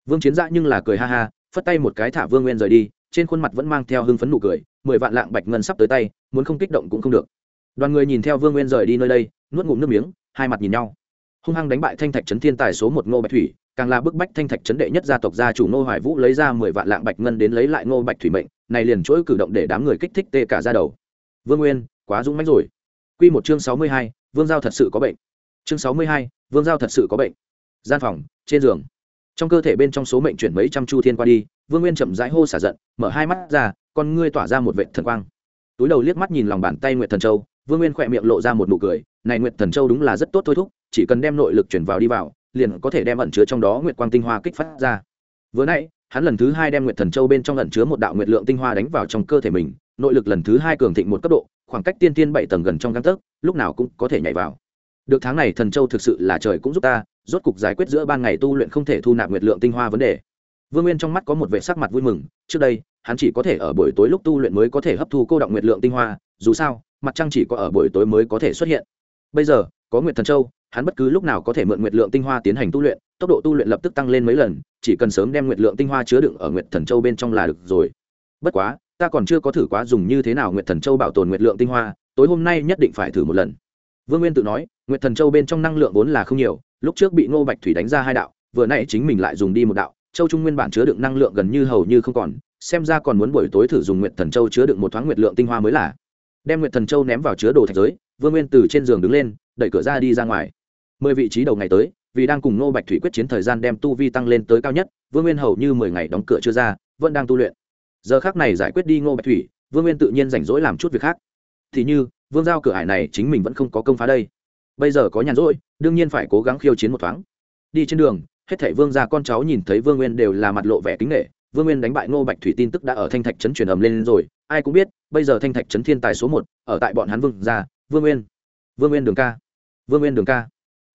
Vương chiến giã nhưng là cười ha ha, phất tay một cái thả vương nguyên rời đi trên khuôn mặt vẫn mang theo hưng phấn nụ cười mười vạn lạng bạch ngân sắp tới tay muốn không kích động cũng không được. Đoàn người nhìn theo vương nguyên rời đi nơi đây nuốt ngụm nước miếng hai mặt nhìn nhau. Hung hăng đánh bại thanh thạch trấn thiên tài số một ngô bạch thủy càng là bức bách thanh thạch trấn đệ nhất gia tộc gia chủ ngô hoài vũ lấy ra mười vạn lạng bạch ngân đến lấy lại ngô bạch thủy mệnh này liền chuỗi cử động để đám người kích thích tê cả ra đầu. Vương nguyên quá dũng mãnh rồi. Quy một chương sáu mươi hai, vương giao thật sự có bệnh. Chương sáu mươi hai, vương giao thật sự có bệnh. Gian phòng trên giường. Trong cơ thể bên trong số mệnh chuyển mấy trăm chu thiên qua đi vương nguyên chậm rãi hô xả giận, mở hai mắt ra, con ngươi tỏa ra một vệ thần quang. Túi đầu liếc mắt nhìn lòng bàn tay nguyệt thần châu, vương nguyên khỏe miệng lộ ra một nụ cười, này nguyệt thần châu đúng là rất tốt thôi thúc, chỉ cần đem nội lực chuyển vào đi vào, liền có thể đem ẩn chứa trong đó nguyệt quang tinh hoa kích phát ra. Vừa nãy, hắn lần thứ hai đem nguyệt thần châu bên trong ẩn chứa một đạo nguyệt lượng tinh hoa đánh vào trong cơ thể mình, nội lực lần thứ hai cường thịnh một cấp độ, khoảng cách tiên tiên bảy tầng gần trong găng tấc, lúc nào cũng có thể nhảy vào. Được tháng này thần châu thực sự là trời cũng giúp ta, rốt cục giải quyết giữa ban ngày tu luyện không thể thu nạp nguyệt lượng tinh hoa vấn đề vương nguyên trong mắt có một vẻ sắc mặt vui mừng, trước đây, hắn chỉ có thể ở buổi tối lúc tu luyện mới có thể hấp thu cô động nguyệt lượng tinh hoa, dù sao, mặt trăng chỉ có ở buổi tối mới có thể xuất hiện. Bây giờ, có nguyệt thần châu, hắn bất cứ lúc nào có thể mượn nguyệt lượng tinh hoa tiến hành tu luyện, tốc độ tu luyện lập tức tăng lên mấy lần, chỉ cần sớm đem nguyệt lượng tinh hoa chứa đựng ở nguyệt thần châu bên trong là được rồi. Bất quá, ta còn chưa có thử quá dùng như thế nào nguyệt thần châu bảo tồn nguyệt lượng tinh hoa, tối hôm nay nhất định phải thử một lần. Vương nguyên tự nói, nguyệt thần châu bên trong năng lượng vốn là không nhiều, lúc trước bị ngô bạch thủy đánh ra hai đạo, vừa nãy chính mình lại dùng đi một đạo châu trung nguyên bản chứa đựng năng lượng gần như hầu như không còn, xem ra còn muốn buổi tối thử dùng nguyệt thần châu chứa đựng một thoáng nguyệt lượng tinh hoa mới là. Đem nguyệt thần châu ném vào chứa đồ thạch giới, vương nguyên từ trên giường đứng lên, đẩy cửa ra đi ra ngoài. Mười vị trí đầu ngày tới, vì đang cùng ngô bạch thủy quyết chiến thời gian đem tu vi tăng lên tới cao nhất, vương nguyên hầu như mười ngày đóng cửa chưa ra, vẫn đang tu luyện. Giờ khác này giải quyết đi ngô bạch thủy, vương nguyên tự nhiên rảnh rỗi làm chút việc khác. Thì như, vương giao cửa hải này chính mình vẫn không có công phá đây. Bây giờ có nhàn rỗi, đương nhiên phải cố gắng khiêu chiến một thoáng. Đi trên đường hết thảy vương gia con cháu nhìn thấy vương nguyên đều là mặt lộ vẻ kính nghệ vương nguyên đánh bại ngô bạch thủy tin tức đã ở thanh thạch trấn truyền ầm lên rồi. Ai cũng biết, bây giờ thanh thạch trấn thiên tài số một, ở tại bọn hắn vương gia, vương nguyên. Vương nguyên đường ca. Vương nguyên đường ca.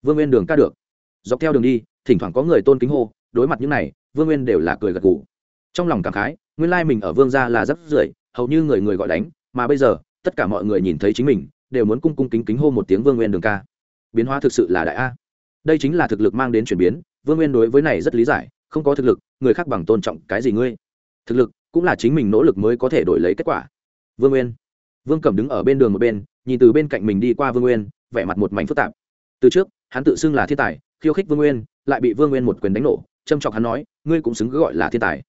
Vương nguyên đường ca được. Dọc theo đường đi, thỉnh thoảng có người tôn kính hô, đối mặt những này, vương nguyên đều là cười gật gù. Trong lòng cảm khái, nguyên lai mình ở vương gia là rất rưởi, hầu như người người gọi đánh, mà bây giờ, tất cả mọi người nhìn thấy chính mình, đều muốn cung cung kính kính hô một tiếng vương nguyên đường ca. Biến hóa thực sự là đại a. Đây chính là thực lực mang đến chuyển biến vương nguyên đối với này rất lý giải, không có thực lực, người khác bằng tôn trọng cái gì ngươi? Thực lực cũng là chính mình nỗ lực mới có thể đổi lấy kết quả. Vương nguyên. Vương cẩm đứng ở bên đường một bên, nhìn từ bên cạnh mình đi qua vương nguyên, vẻ mặt một mảnh phức tạp. Từ trước, hắn tự xưng là thiên tài, khiêu khích vương nguyên, lại bị vương nguyên một quyền đánh nổ, châm chọc hắn nói, ngươi cũng xứng cứ gọi là thiên tài.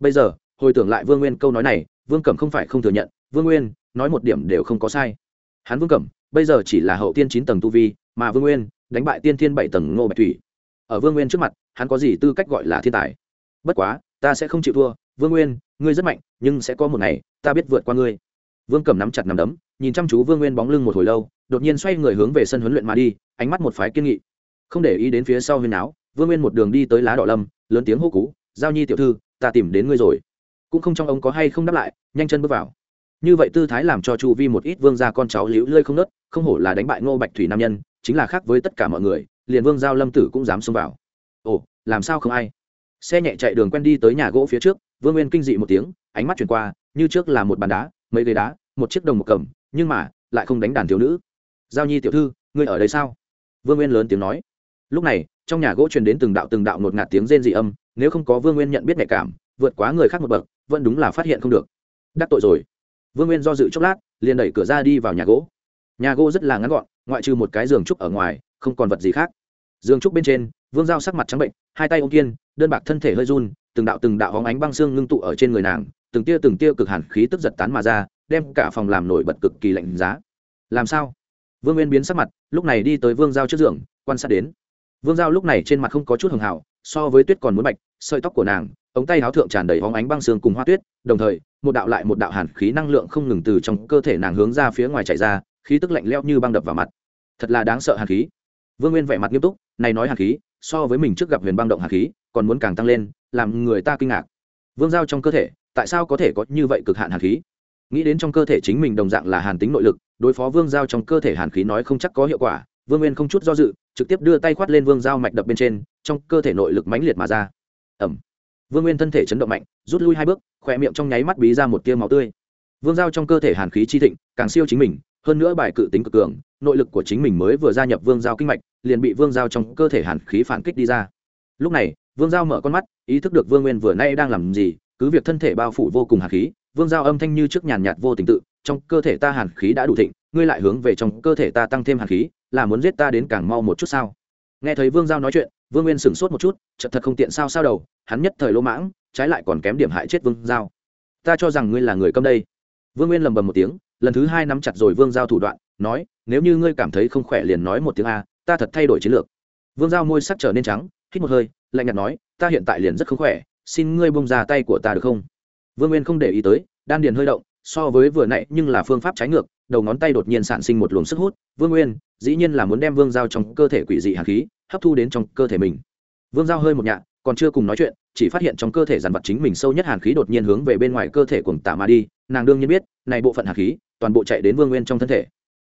Bây giờ, hồi tưởng lại vương nguyên câu nói này, vương cẩm không phải không thừa nhận, vương nguyên nói một điểm đều không có sai. Hắn vương cẩm, bây giờ chỉ là hậu tiên chín tầng tu vi, mà vương nguyên đánh bại tiên thiên bảy tầng ngô bạch thủy ở vương nguyên trước mặt, hắn có gì tư cách gọi là thiên tài? Bất quá, ta sẽ không chịu thua. Vương nguyên, ngươi rất mạnh, nhưng sẽ có một ngày, ta biết vượt qua ngươi. Vương cầm nắm chặt nắm đấm, nhìn chăm chú vương nguyên bóng lưng một hồi lâu, đột nhiên xoay người hướng về sân huấn luyện mà đi, ánh mắt một phái kiên nghị. Không để ý đến phía sau huyền áo, vương nguyên một đường đi tới lá đỏ lâm, lớn tiếng hô cú, giao nhi tiểu thư, ta tìm đến ngươi rồi. Cũng không trong ông có hay không đáp lại, nhanh chân bước vào. Như vậy tư thái làm cho chu vi một ít vương gia con cháu liễu lơi không nớt, không hổ là đánh bại ngô bạch thủy nam nhân, chính là khác với tất cả mọi người liền vương giao lâm tử cũng dám xông vào. Ồ, làm sao không ai? Xe nhẹ chạy đường quen đi tới nhà gỗ phía trước, vương nguyên kinh dị một tiếng, ánh mắt chuyển qua, như trước là một bàn đá, mấy ghế đá, một chiếc đồng một cầm, nhưng mà, lại không đánh đàn thiếu nữ. Giao nhi tiểu thư, ngươi ở đây sao? Vương nguyên lớn tiếng nói. Lúc này, trong nhà gỗ truyền đến từng đạo từng đạo ngột ngạt tiếng rên dị âm, nếu không có vương nguyên nhận biết nhạy cảm, vượt quá người khác một bậc, vẫn đúng là phát hiện không được. Đắc tội rồi. Vương nguyên do dự chốc lát, liền đẩy cửa ra đi vào nhà gỗ. Nhà gỗ rất là ngắn gọn, ngoại trừ một cái giường trúc ở ngoài không còn vật gì khác. Dương trúc bên trên, vương giao sắc mặt trắng bệnh, hai tay ô kiên, đơn bạc thân thể hơi run, từng đạo từng đạo hóng ánh băng xương ngưng tụ ở trên người nàng, từng tia từng tia cực hàn khí tức giật tán mà ra, đem cả phòng làm nổi bật cực kỳ lạnh giá. Làm sao? Vương nguyên biến sắc mặt, lúc này đi tới vương giao trước giường, quan sát đến. Vương giao lúc này trên mặt không có chút hường hảo, so với tuyết còn muốn bạch, sợi tóc của nàng, ống tay áo thượng tràn đầy hóng ánh băng xương cùng hoa tuyết, đồng thời, một đạo lại một đạo hàn khí năng lượng không ngừng từ trong cơ thể nàng hướng ra phía ngoài chạy ra, khí tức lạnh leo như băng đập vào mặt. Thật là đáng sợ hàn khí vương nguyên vẻ mặt nghiêm túc, này nói hàn khí, so với mình trước gặp huyền băng động hạt khí, còn muốn càng tăng lên, làm người ta kinh ngạc. Vương giao trong cơ thể, tại sao có thể có như vậy cực hạn hàn khí? Nghĩ đến trong cơ thể chính mình đồng dạng là hàn tính nội lực, đối phó vương giao trong cơ thể hàn khí nói không chắc có hiệu quả, vương nguyên không chút do dự, trực tiếp đưa tay khoát lên vương giao mạch đập bên trên, trong cơ thể nội lực mãnh liệt mà ra. Ẩm vương nguyên thân thể chấn động mạnh, rút lui hai bước khỏe miệng trong nháy mắt bí ra một tia máu tươi. Vương giao trong cơ thể hàn khí chi thịnh, càng siêu chính mình, hơn nữa bài cự tính cực cường nội lực của chính mình mới vừa gia nhập vương giao kinh mạch, liền bị vương giao trong cơ thể hàn khí phản kích đi ra. Lúc này, vương giao mở con mắt, ý thức được vương nguyên vừa nay đang làm gì, cứ việc thân thể bao phủ vô cùng hàn khí, vương giao âm thanh như trước nhàn nhạt vô tình tự, trong cơ thể ta hàn khí đã đủ thịnh, ngươi lại hướng về trong cơ thể ta tăng thêm hàn khí, là muốn giết ta đến càng mau một chút sao? Nghe thấy vương giao nói chuyện, vương nguyên sửng sốt một chút chật thật không tiện sao sao đầu, hắn nhất thời lỗ mãng, trái lại còn kém điểm hại chết vương giao. Ta cho rằng ngươi là người câm đây. Vương nguyên lầm bầm một tiếng lần thứ hai nắm chặt rồi vương giao thủ đoạn, nói, nếu như ngươi cảm thấy không khỏe liền nói một tiếng a, ta thật thay đổi chiến lược. Vương giao môi sắc trở nên trắng, hít một hơi, lạnh nhạt nói, ta hiện tại liền rất không khỏe, xin ngươi bông ra tay của ta được không? Vương nguyên không để ý tới, đan điền hơi động, so với vừa nãy nhưng là phương pháp trái ngược, đầu ngón tay đột nhiên sản sinh một luồng sức hút. Vương nguyên, dĩ nhiên là muốn đem vương giao trong cơ thể quỷ dị hạt khí, hấp thu đến trong cơ thể mình. Vương giao hơi một nhạ, còn chưa cùng nói chuyện, chỉ phát hiện trong cơ thể dàn vật chính mình sâu nhất hàn khí đột nhiên hướng về bên ngoài cơ thể cuồng tả mà đi. Nàng đương nhiên biết, này bộ phận hàn khí toàn bộ chạy đến vương nguyên trong thân thể.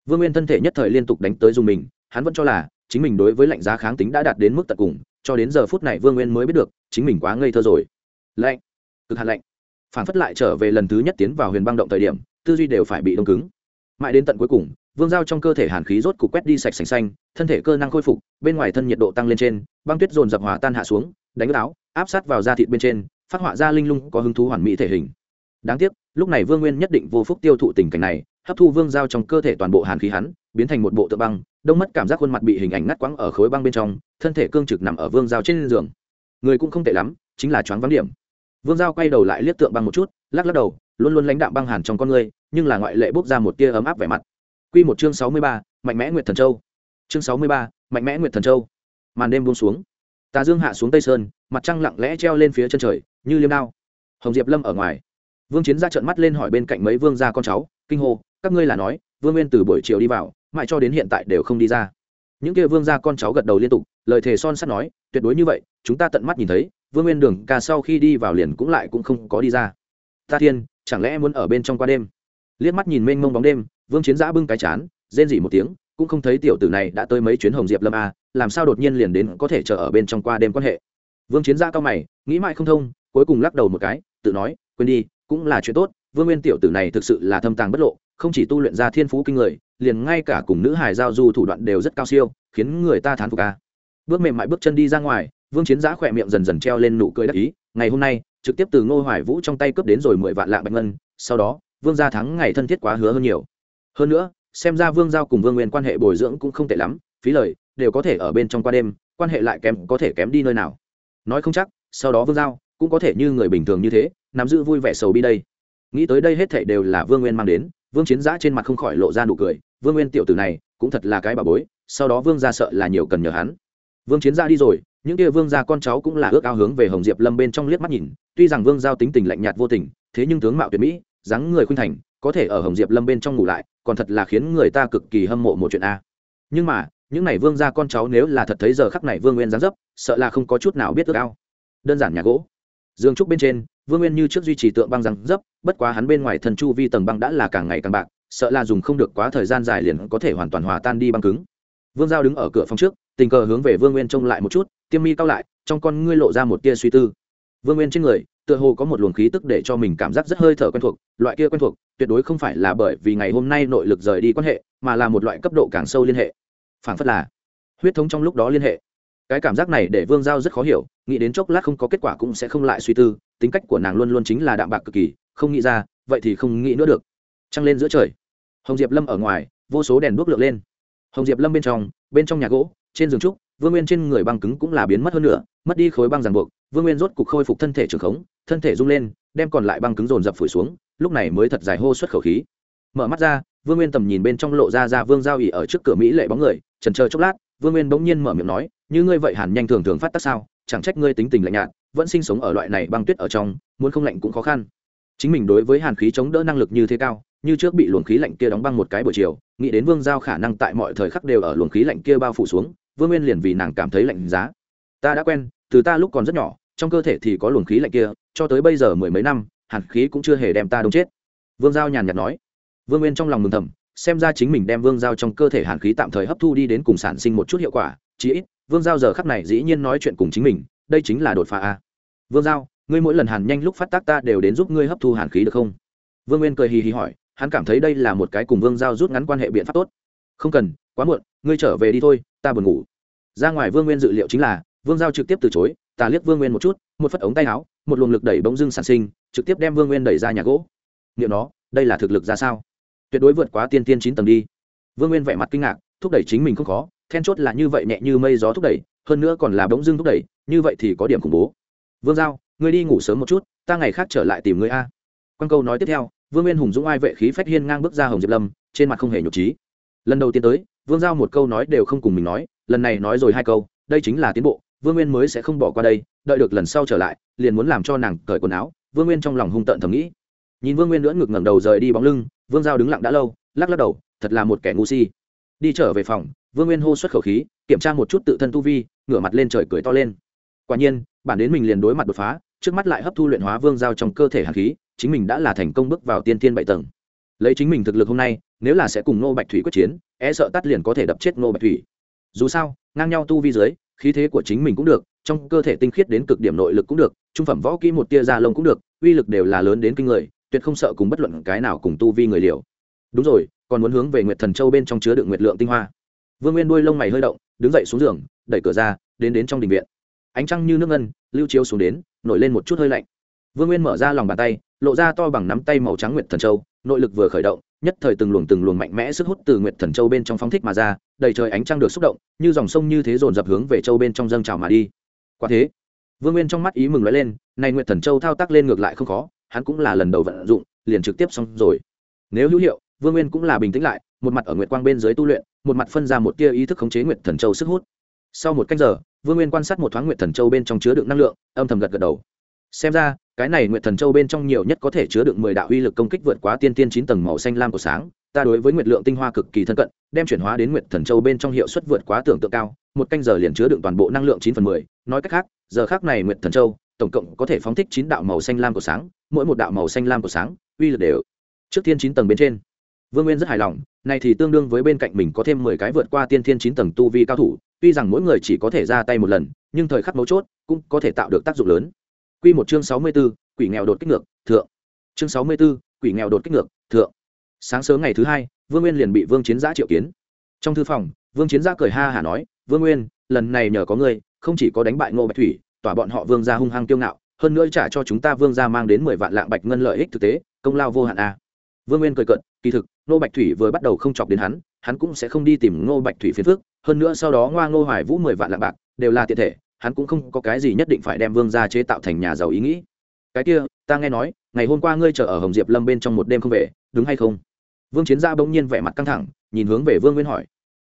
Vương nguyên thân thể nhất thời liên tục đánh tới dùng mình, hắn vẫn cho là chính mình đối với lạnh giá kháng tính đã đạt đến mức tận cùng, cho đến giờ phút này vương nguyên mới biết được, chính mình quá ngây thơ rồi. Lạnh, cực hạn lạnh. Phản phất lại trở về lần thứ nhất tiến vào huyền băng động thời điểm, tư duy đều phải bị đông cứng. Mãi đến tận cuối cùng, vương giao trong cơ thể hàn khí rốt cục quét đi sạch sành xanh, thân thể cơ năng khôi phục, bên ngoài thân nhiệt độ tăng lên trên, băng tuyết dồn dập hòa tan hạ xuống, đánh áo, áp sát vào da thịt bên trên, phát họa ra linh lung có hứng thú hoàn mỹ thể hình đáng tiếc lúc này vương nguyên nhất định vô phúc tiêu thụ tình cảnh này hấp thu vương giao trong cơ thể toàn bộ hàn khí hắn biến thành một bộ tượng băng đông mất cảm giác khuôn mặt bị hình ảnh ngắt quãng ở khối băng bên trong thân thể cương trực nằm ở vương giao trên giường người cũng không tệ lắm chính là choáng vắng điểm vương giao quay đầu lại liếc tượng băng một chút lắc lắc đầu luôn luôn lãnh đạm băng hàn trong con người nhưng là ngoại lệ bốc ra một tia ấm áp vẻ mặt Quy một chương sáu mươi ba, mạnh mẽ nguyệt thần châu. Chương sáu mươi ba, mạnh mẽ nguyệt thần châu. Màn đêm buông xuống. Tà Dương hạ xuống Tây Sơn, mặt trăng lặng lẽ treo lên phía chân trời, như liêm đao. Hồng Diệp Lâm ở ngoài. Vương Chiến ra trợn mắt lên hỏi bên cạnh mấy vương gia con cháu, kinh hô, các ngươi là nói, Vương Nguyên từ buổi chiều đi vào, mãi cho đến hiện tại đều không đi ra. Những kia vương gia con cháu gật đầu liên tục, lời thề son sắt nói, tuyệt đối như vậy, chúng ta tận mắt nhìn thấy, Vương Nguyên Đường ca sau khi đi vào liền cũng lại cũng không có đi ra. Ta thiên, chẳng lẽ muốn ở bên trong qua đêm? Liếc mắt nhìn mênh mông bóng đêm, Vương Chiến Giã bưng cái chán, rên rỉ một tiếng, cũng không thấy tiểu tử này đã tới mấy chuyến Hồng Diệp Lâm a, làm sao đột nhiên liền đến có thể chờ ở bên trong qua đêm quan hệ. Vương Chiến Giã cao mày, nghĩ mãi không thông, cuối cùng lắc đầu một cái, tự nói, quên đi, cũng là chuyện tốt, Vương Nguyên tiểu tử này thực sự là thâm tàng bất lộ, không chỉ tu luyện ra thiên phú kinh người, liền ngay cả cùng nữ hài giao du thủ đoạn đều rất cao siêu, khiến người ta thán phục ca Bước mềm mại bước chân đi ra ngoài, Vương Chiến Giã khỏe miệng dần dần treo lên nụ cười đắc ý, ngày hôm nay, trực tiếp từ Ngô Hoài Vũ trong tay cướp đến rồi mười vạn lạng bạch ngân, sau đó, Vương gia thắng ngày thân thiết quá hứa hơn nhiều. Hơn nữa, xem ra Vương giao cùng Vương Nguyên quan hệ bồi dưỡng cũng không tệ lắm, phí lời đều có thể ở bên trong qua đêm, quan hệ lại kém có thể kém đi nơi nào. Nói không chắc, sau đó Vương giao cũng có thể như người bình thường như thế, nắm giữ vui vẻ sầu bi đây. Nghĩ tới đây hết thảy đều là Vương Nguyên mang đến, Vương Chiến Giã trên mặt không khỏi lộ ra nụ cười, Vương Nguyên tiểu tử này, cũng thật là cái bà bối, sau đó Vương gia sợ là nhiều cần nhờ hắn. Vương Chiến ra đi rồi, những kia vương gia con cháu cũng là ước ao hướng về hồng diệp lâm bên trong liếc mắt nhìn tuy rằng vương giao tính tình lạnh nhạt vô tình thế nhưng tướng mạo tuyệt mỹ dáng người khuynh thành có thể ở hồng diệp lâm bên trong ngủ lại còn thật là khiến người ta cực kỳ hâm mộ một chuyện a nhưng mà những này vương gia con cháu nếu là thật thấy giờ khắc này vương nguyên dáng dấp sợ là không có chút nào biết ước ao đơn giản nhà gỗ dương trúc bên trên, vương nguyên như trước duy trì tượng băng răng dấp, bất quá hắn bên ngoài thần chu vi tầng băng đã là càng ngày càng bạc, sợ là dùng không được quá thời gian dài liền có thể hoàn toàn hòa tan đi băng cứng. Vương giao đứng ở cửa phòng trước, tình cờ hướng về vương nguyên trông lại một chút, tiêm mi cao lại, trong con ngươi lộ ra một tia suy tư. Vương nguyên trên người, tựa hồ có một luồng khí tức để cho mình cảm giác rất hơi thở quen thuộc, loại kia quen thuộc, tuyệt đối không phải là bởi vì ngày hôm nay nội lực rời đi quan hệ, mà là một loại cấp độ càng sâu liên hệ. Phản phất là huyết thống trong lúc đó liên hệ cái cảm giác này để vương giao rất khó hiểu, nghĩ đến chốc lát không có kết quả cũng sẽ không lại suy tư, tính cách của nàng luôn luôn chính là đạm bạc cực kỳ, không nghĩ ra, vậy thì không nghĩ nữa được. Trăng lên giữa trời, hồng diệp lâm ở ngoài, vô số đèn đuốc lượn lên. Hồng diệp lâm bên trong bên trong nhà gỗ, trên giường trúc, vương nguyên trên người băng cứng cũng là biến mất hơn nữa mất đi khối băng ràng buộc, vương nguyên rốt cục khôi phục thân thể trường khống, thân thể rung lên, đem còn lại băng cứng dồn dập phủi xuống, lúc này mới thật dài hô xuất khẩu khí. Mở mắt ra, vương nguyên tầm nhìn bên trong lộ ra ra vương giao ỉ ở trước cửa mỹ lệ bóng người trần chờ chốc lát, vương nguyên bỗng nhiên mở miệng nói như ngươi vậy hàn nhanh thường thường phát tác sao? Chẳng trách ngươi tính tình lạnh nhạt, vẫn sinh sống ở loại này băng tuyết ở trong, muốn không lạnh cũng khó khăn. Chính mình đối với hàn khí chống đỡ năng lực như thế cao, như trước bị luồng khí lạnh kia đóng băng một cái buổi chiều, nghĩ đến vương giao khả năng tại mọi thời khắc đều ở luồng khí lạnh kia bao phủ xuống, vương nguyên liền vì nàng cảm thấy lạnh giá. Ta đã quen, từ ta lúc còn rất nhỏ, trong cơ thể thì có luồng khí lạnh kia, cho tới bây giờ mười mấy năm, hàn khí cũng chưa hề đem ta đông chết. Vương giao nhàn nhạt nói. Vương nguyên trong lòng mừng thầm, xem ra chính mình đem vương giao trong cơ thể hàn khí tạm thời hấp thu đi đến cùng sản sinh một chút hiệu quả, chí ít vương giao giờ khắc này dĩ nhiên nói chuyện cùng chính mình, đây chính là đột phá a. Vương giao, ngươi mỗi lần hàn nhanh lúc phát tác ta đều đến giúp ngươi hấp thu hàn khí được không? Vương nguyên cười hì hì hỏi, hắn cảm thấy đây là một cái cùng vương giao rút ngắn quan hệ biện pháp tốt. Không cần, quá muộn, ngươi trở về đi thôi, ta buồn ngủ. Ra ngoài vương nguyên dự liệu chính là, vương giao trực tiếp từ chối, ta liếc vương nguyên một chút, một phất ống tay áo, một luồng lực đẩy bỗng dưng sản sinh, trực tiếp đem vương nguyên đẩy ra nhà gỗ. Nghiệm nó, đây là thực lực ra sao? Tuyệt đối vượt quá tiên tiên chín tầng đi. Vương nguyên vẻ mặt kinh ngạc, thúc đẩy chính mình không khó then chốt là như vậy nhẹ như mây gió thúc đẩy, hơn nữa còn là bỗng dưng thúc đẩy, như vậy thì có điểm khủng bố. Vương giao, ngươi đi ngủ sớm một chút, ta ngày khác trở lại tìm ngươi a. Quan câu nói tiếp theo, vương nguyên hùng dũng ai vệ khí phách hiên ngang bước ra hồng diệp lâm, trên mặt không hề nhục trí. Lần đầu tiên tới, vương giao một câu nói đều không cùng mình nói, lần này nói rồi hai câu, đây chính là tiến bộ, vương nguyên mới sẽ không bỏ qua đây, đợi được lần sau trở lại, liền muốn làm cho nàng cởi quần áo, vương nguyên trong lòng hung tợn thầm nghĩ. Nhìn vương nguyên lưỡn ngực ngẩng đầu rời đi bóng lưng, vương giao đứng lặng đã lâu, lắc lắc đầu, thật là một kẻ ngu si. Đi trở về phòng vương nguyên hô xuất khẩu khí, kiểm tra một chút tự thân tu vi, ngửa mặt lên trời cười to lên. Quả nhiên, bản đến mình liền đối mặt đột phá, trước mắt lại hấp thu luyện hóa vương giao trong cơ thể hàn khí, chính mình đã là thành công bước vào tiên tiên bảy tầng. Lấy chính mình thực lực hôm nay, nếu là sẽ cùng nô bạch thủy quyết chiến e sợ tắt liền có thể đập chết nô bạch thủy. Dù sao, ngang nhau tu vi dưới, khí thế của chính mình cũng được, trong cơ thể tinh khiết đến cực điểm nội lực cũng được, trung phẩm võ kỹ một tia da lông cũng được, uy lực đều là lớn đến kinh người, tuyệt không sợ cùng bất luận cái nào cùng tu vi người liều. Đúng rồi, còn muốn hướng về nguyệt thần châu bên trong chứa đựng nguyệt lượng tinh hoa vương nguyên đuôi lông mày hơi động, đứng dậy xuống giường, đẩy cửa ra, đến đến trong đình viện. Ánh trăng như nước ngân, lưu chiếu xuống đến, nổi lên một chút hơi lạnh. Vương nguyên mở ra lòng bàn tay, lộ ra to bằng nắm tay màu trắng nguyệt thần châu, nội lực vừa khởi động, nhất thời từng luồng từng luồng mạnh mẽ sức hút từ nguyệt thần châu bên trong phóng thích mà ra, đầy trời ánh trăng được xúc động, như dòng sông như thế dồn dập hướng về châu bên trong dâng trào mà đi. Quả thế, vương nguyên trong mắt ý mừng nói lên này nguyệt thần châu thao tác lên ngược lại không khó, hắn cũng là lần đầu vận dụng, liền trực tiếp xong rồi. Nếu hữu hiệu, vương nguyên cũng là bình tĩnh lại một mặt ở nguyệt quang bên dưới tu luyện, một mặt phân ra một tia ý thức khống chế nguyệt thần châu sức hút. Sau một cách giờ, vương nguyên quan sát một thoáng nguyệt thần châu bên trong chứa đựng năng lượng, âm thầm gật gật đầu. Xem ra, cái này nguyệt thần châu bên trong nhiều nhất có thể chứa đựng mười đạo uy lực công kích vượt quá tiên tiên chín tầng màu xanh lam của sáng, ta đối với nguyệt lượng tinh hoa cực kỳ thân cận, đem chuyển hóa đến nguyệt thần châu bên trong hiệu suất vượt quá tưởng tượng cao, một canh giờ liền chứa đựng toàn bộ năng lượng chín phần mười. Nói cách khác, giờ khác này nguyệt thần châu, tổng cộng có thể phóng thích chín đạo màu xanh lam của sáng, mỗi một đạo màu xanh lam của sáng, uy lực đều trước tiên chín tầng bên trên vương nguyên rất hài lòng này thì tương đương với bên cạnh mình có thêm mười cái vượt qua tiên thiên chín tầng tu vi cao thủ tuy rằng mỗi người chỉ có thể ra tay một lần nhưng thời khắc mấu chốt cũng có thể tạo được tác dụng lớn Quy một chương sáu mươi 64, quỷ nghèo đột kích ngược, thượng. Chương sáu mươi 64, quỷ nghèo đột kích ngược, thượng. Sáng sớm ngày thứ hai, Vương Nguyên liền bị Vương Chiến Giã triệu kiến. Trong thư phòng, Vương Chiến Giã cười ha hả nói, "Vương Nguyên, lần này nhờ có ngươi, không chỉ có đánh bại Ngô Bạch Thủy, tỏa bọn họ Vương gia hung hăng tiêu ngạo, hơn nữa trả cho chúng ta Vương gia mang đến mười vạn lạng bạch ngân lợi ích thực tế, công lao vô hạn a." À. Vương Nguyên cười cợt, kỳ thực, Ngô Bạch Thủy vừa bắt đầu không chọc đến hắn, hắn cũng sẽ không đi tìm Ngô Bạch Thủy phiền phức, hơn nữa sau đó Ngoa Ngô Hoài Vũ mười vạn lạng bạc, đều là tiện thể, hắn cũng không có cái gì nhất định phải đem Vương gia chế tạo thành nhà giàu ý nghĩ. Cái kia ta nghe nói ngày hôm qua ngươi chờ ở hồng diệp lâm bên trong một đêm không về đúng hay không? Vương chiến gia bỗng nhiên vẻ mặt căng thẳng nhìn hướng về vương nguyên hỏi.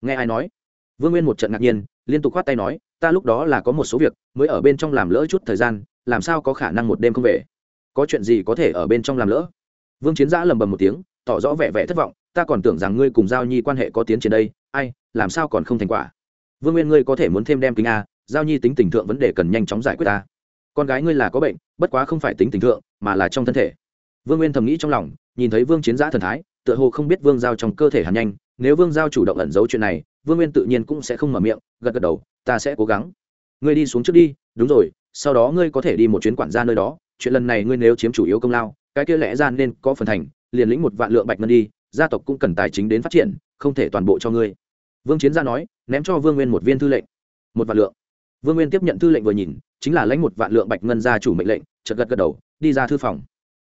Nghe ai nói? Vương nguyên một trận ngạc nhiên liên tục khoát tay nói ta lúc đó là có một số việc mới ở bên trong làm lỡ chút thời gian làm sao có khả năng một đêm không về? Có chuyện gì có thể ở bên trong làm lỡ? Vương chiến giã lầm bầm một tiếng tỏ rõ vẻ vẻ thất vọng, ta còn tưởng rằng ngươi cùng giao nhi quan hệ có tiến triển đây, ai, làm sao còn không thành quả? Vương nguyên ngươi có thể muốn thêm đem kính a, giao nhi tính tình thượng vấn đề cần nhanh chóng giải quyết ta. Con gái ngươi là có bệnh, bất quá không phải tính tình thượng, mà là trong thân thể. Vương nguyên thầm nghĩ trong lòng, nhìn thấy vương chiến giã thần thái, tựa hồ không biết vương giao trong cơ thể hàn nhanh, nếu vương giao chủ động ẩn giấu chuyện này, vương nguyên tự nhiên cũng sẽ không mở miệng, gật gật đầu, ta sẽ cố gắng. Ngươi đi xuống trước đi, đúng rồi, sau đó ngươi có thể đi một chuyến quản gia nơi đó, chuyện lần này ngươi nếu chiếm chủ yếu công lao, cái kia lẽ ra nên có phần thành liền lĩnh một vạn lượng bạch ngân đi, gia tộc cũng cần tài chính đến phát triển, không thể toàn bộ cho ngươi. Vương chiến gia nói, ném cho vương nguyên một viên thư lệnh. Một vạn lượng. Vương nguyên tiếp nhận thư lệnh vừa nhìn, chính là lãnh một vạn lượng bạch ngân gia chủ mệnh lệnh chật gật gật đầu, đi ra thư phòng.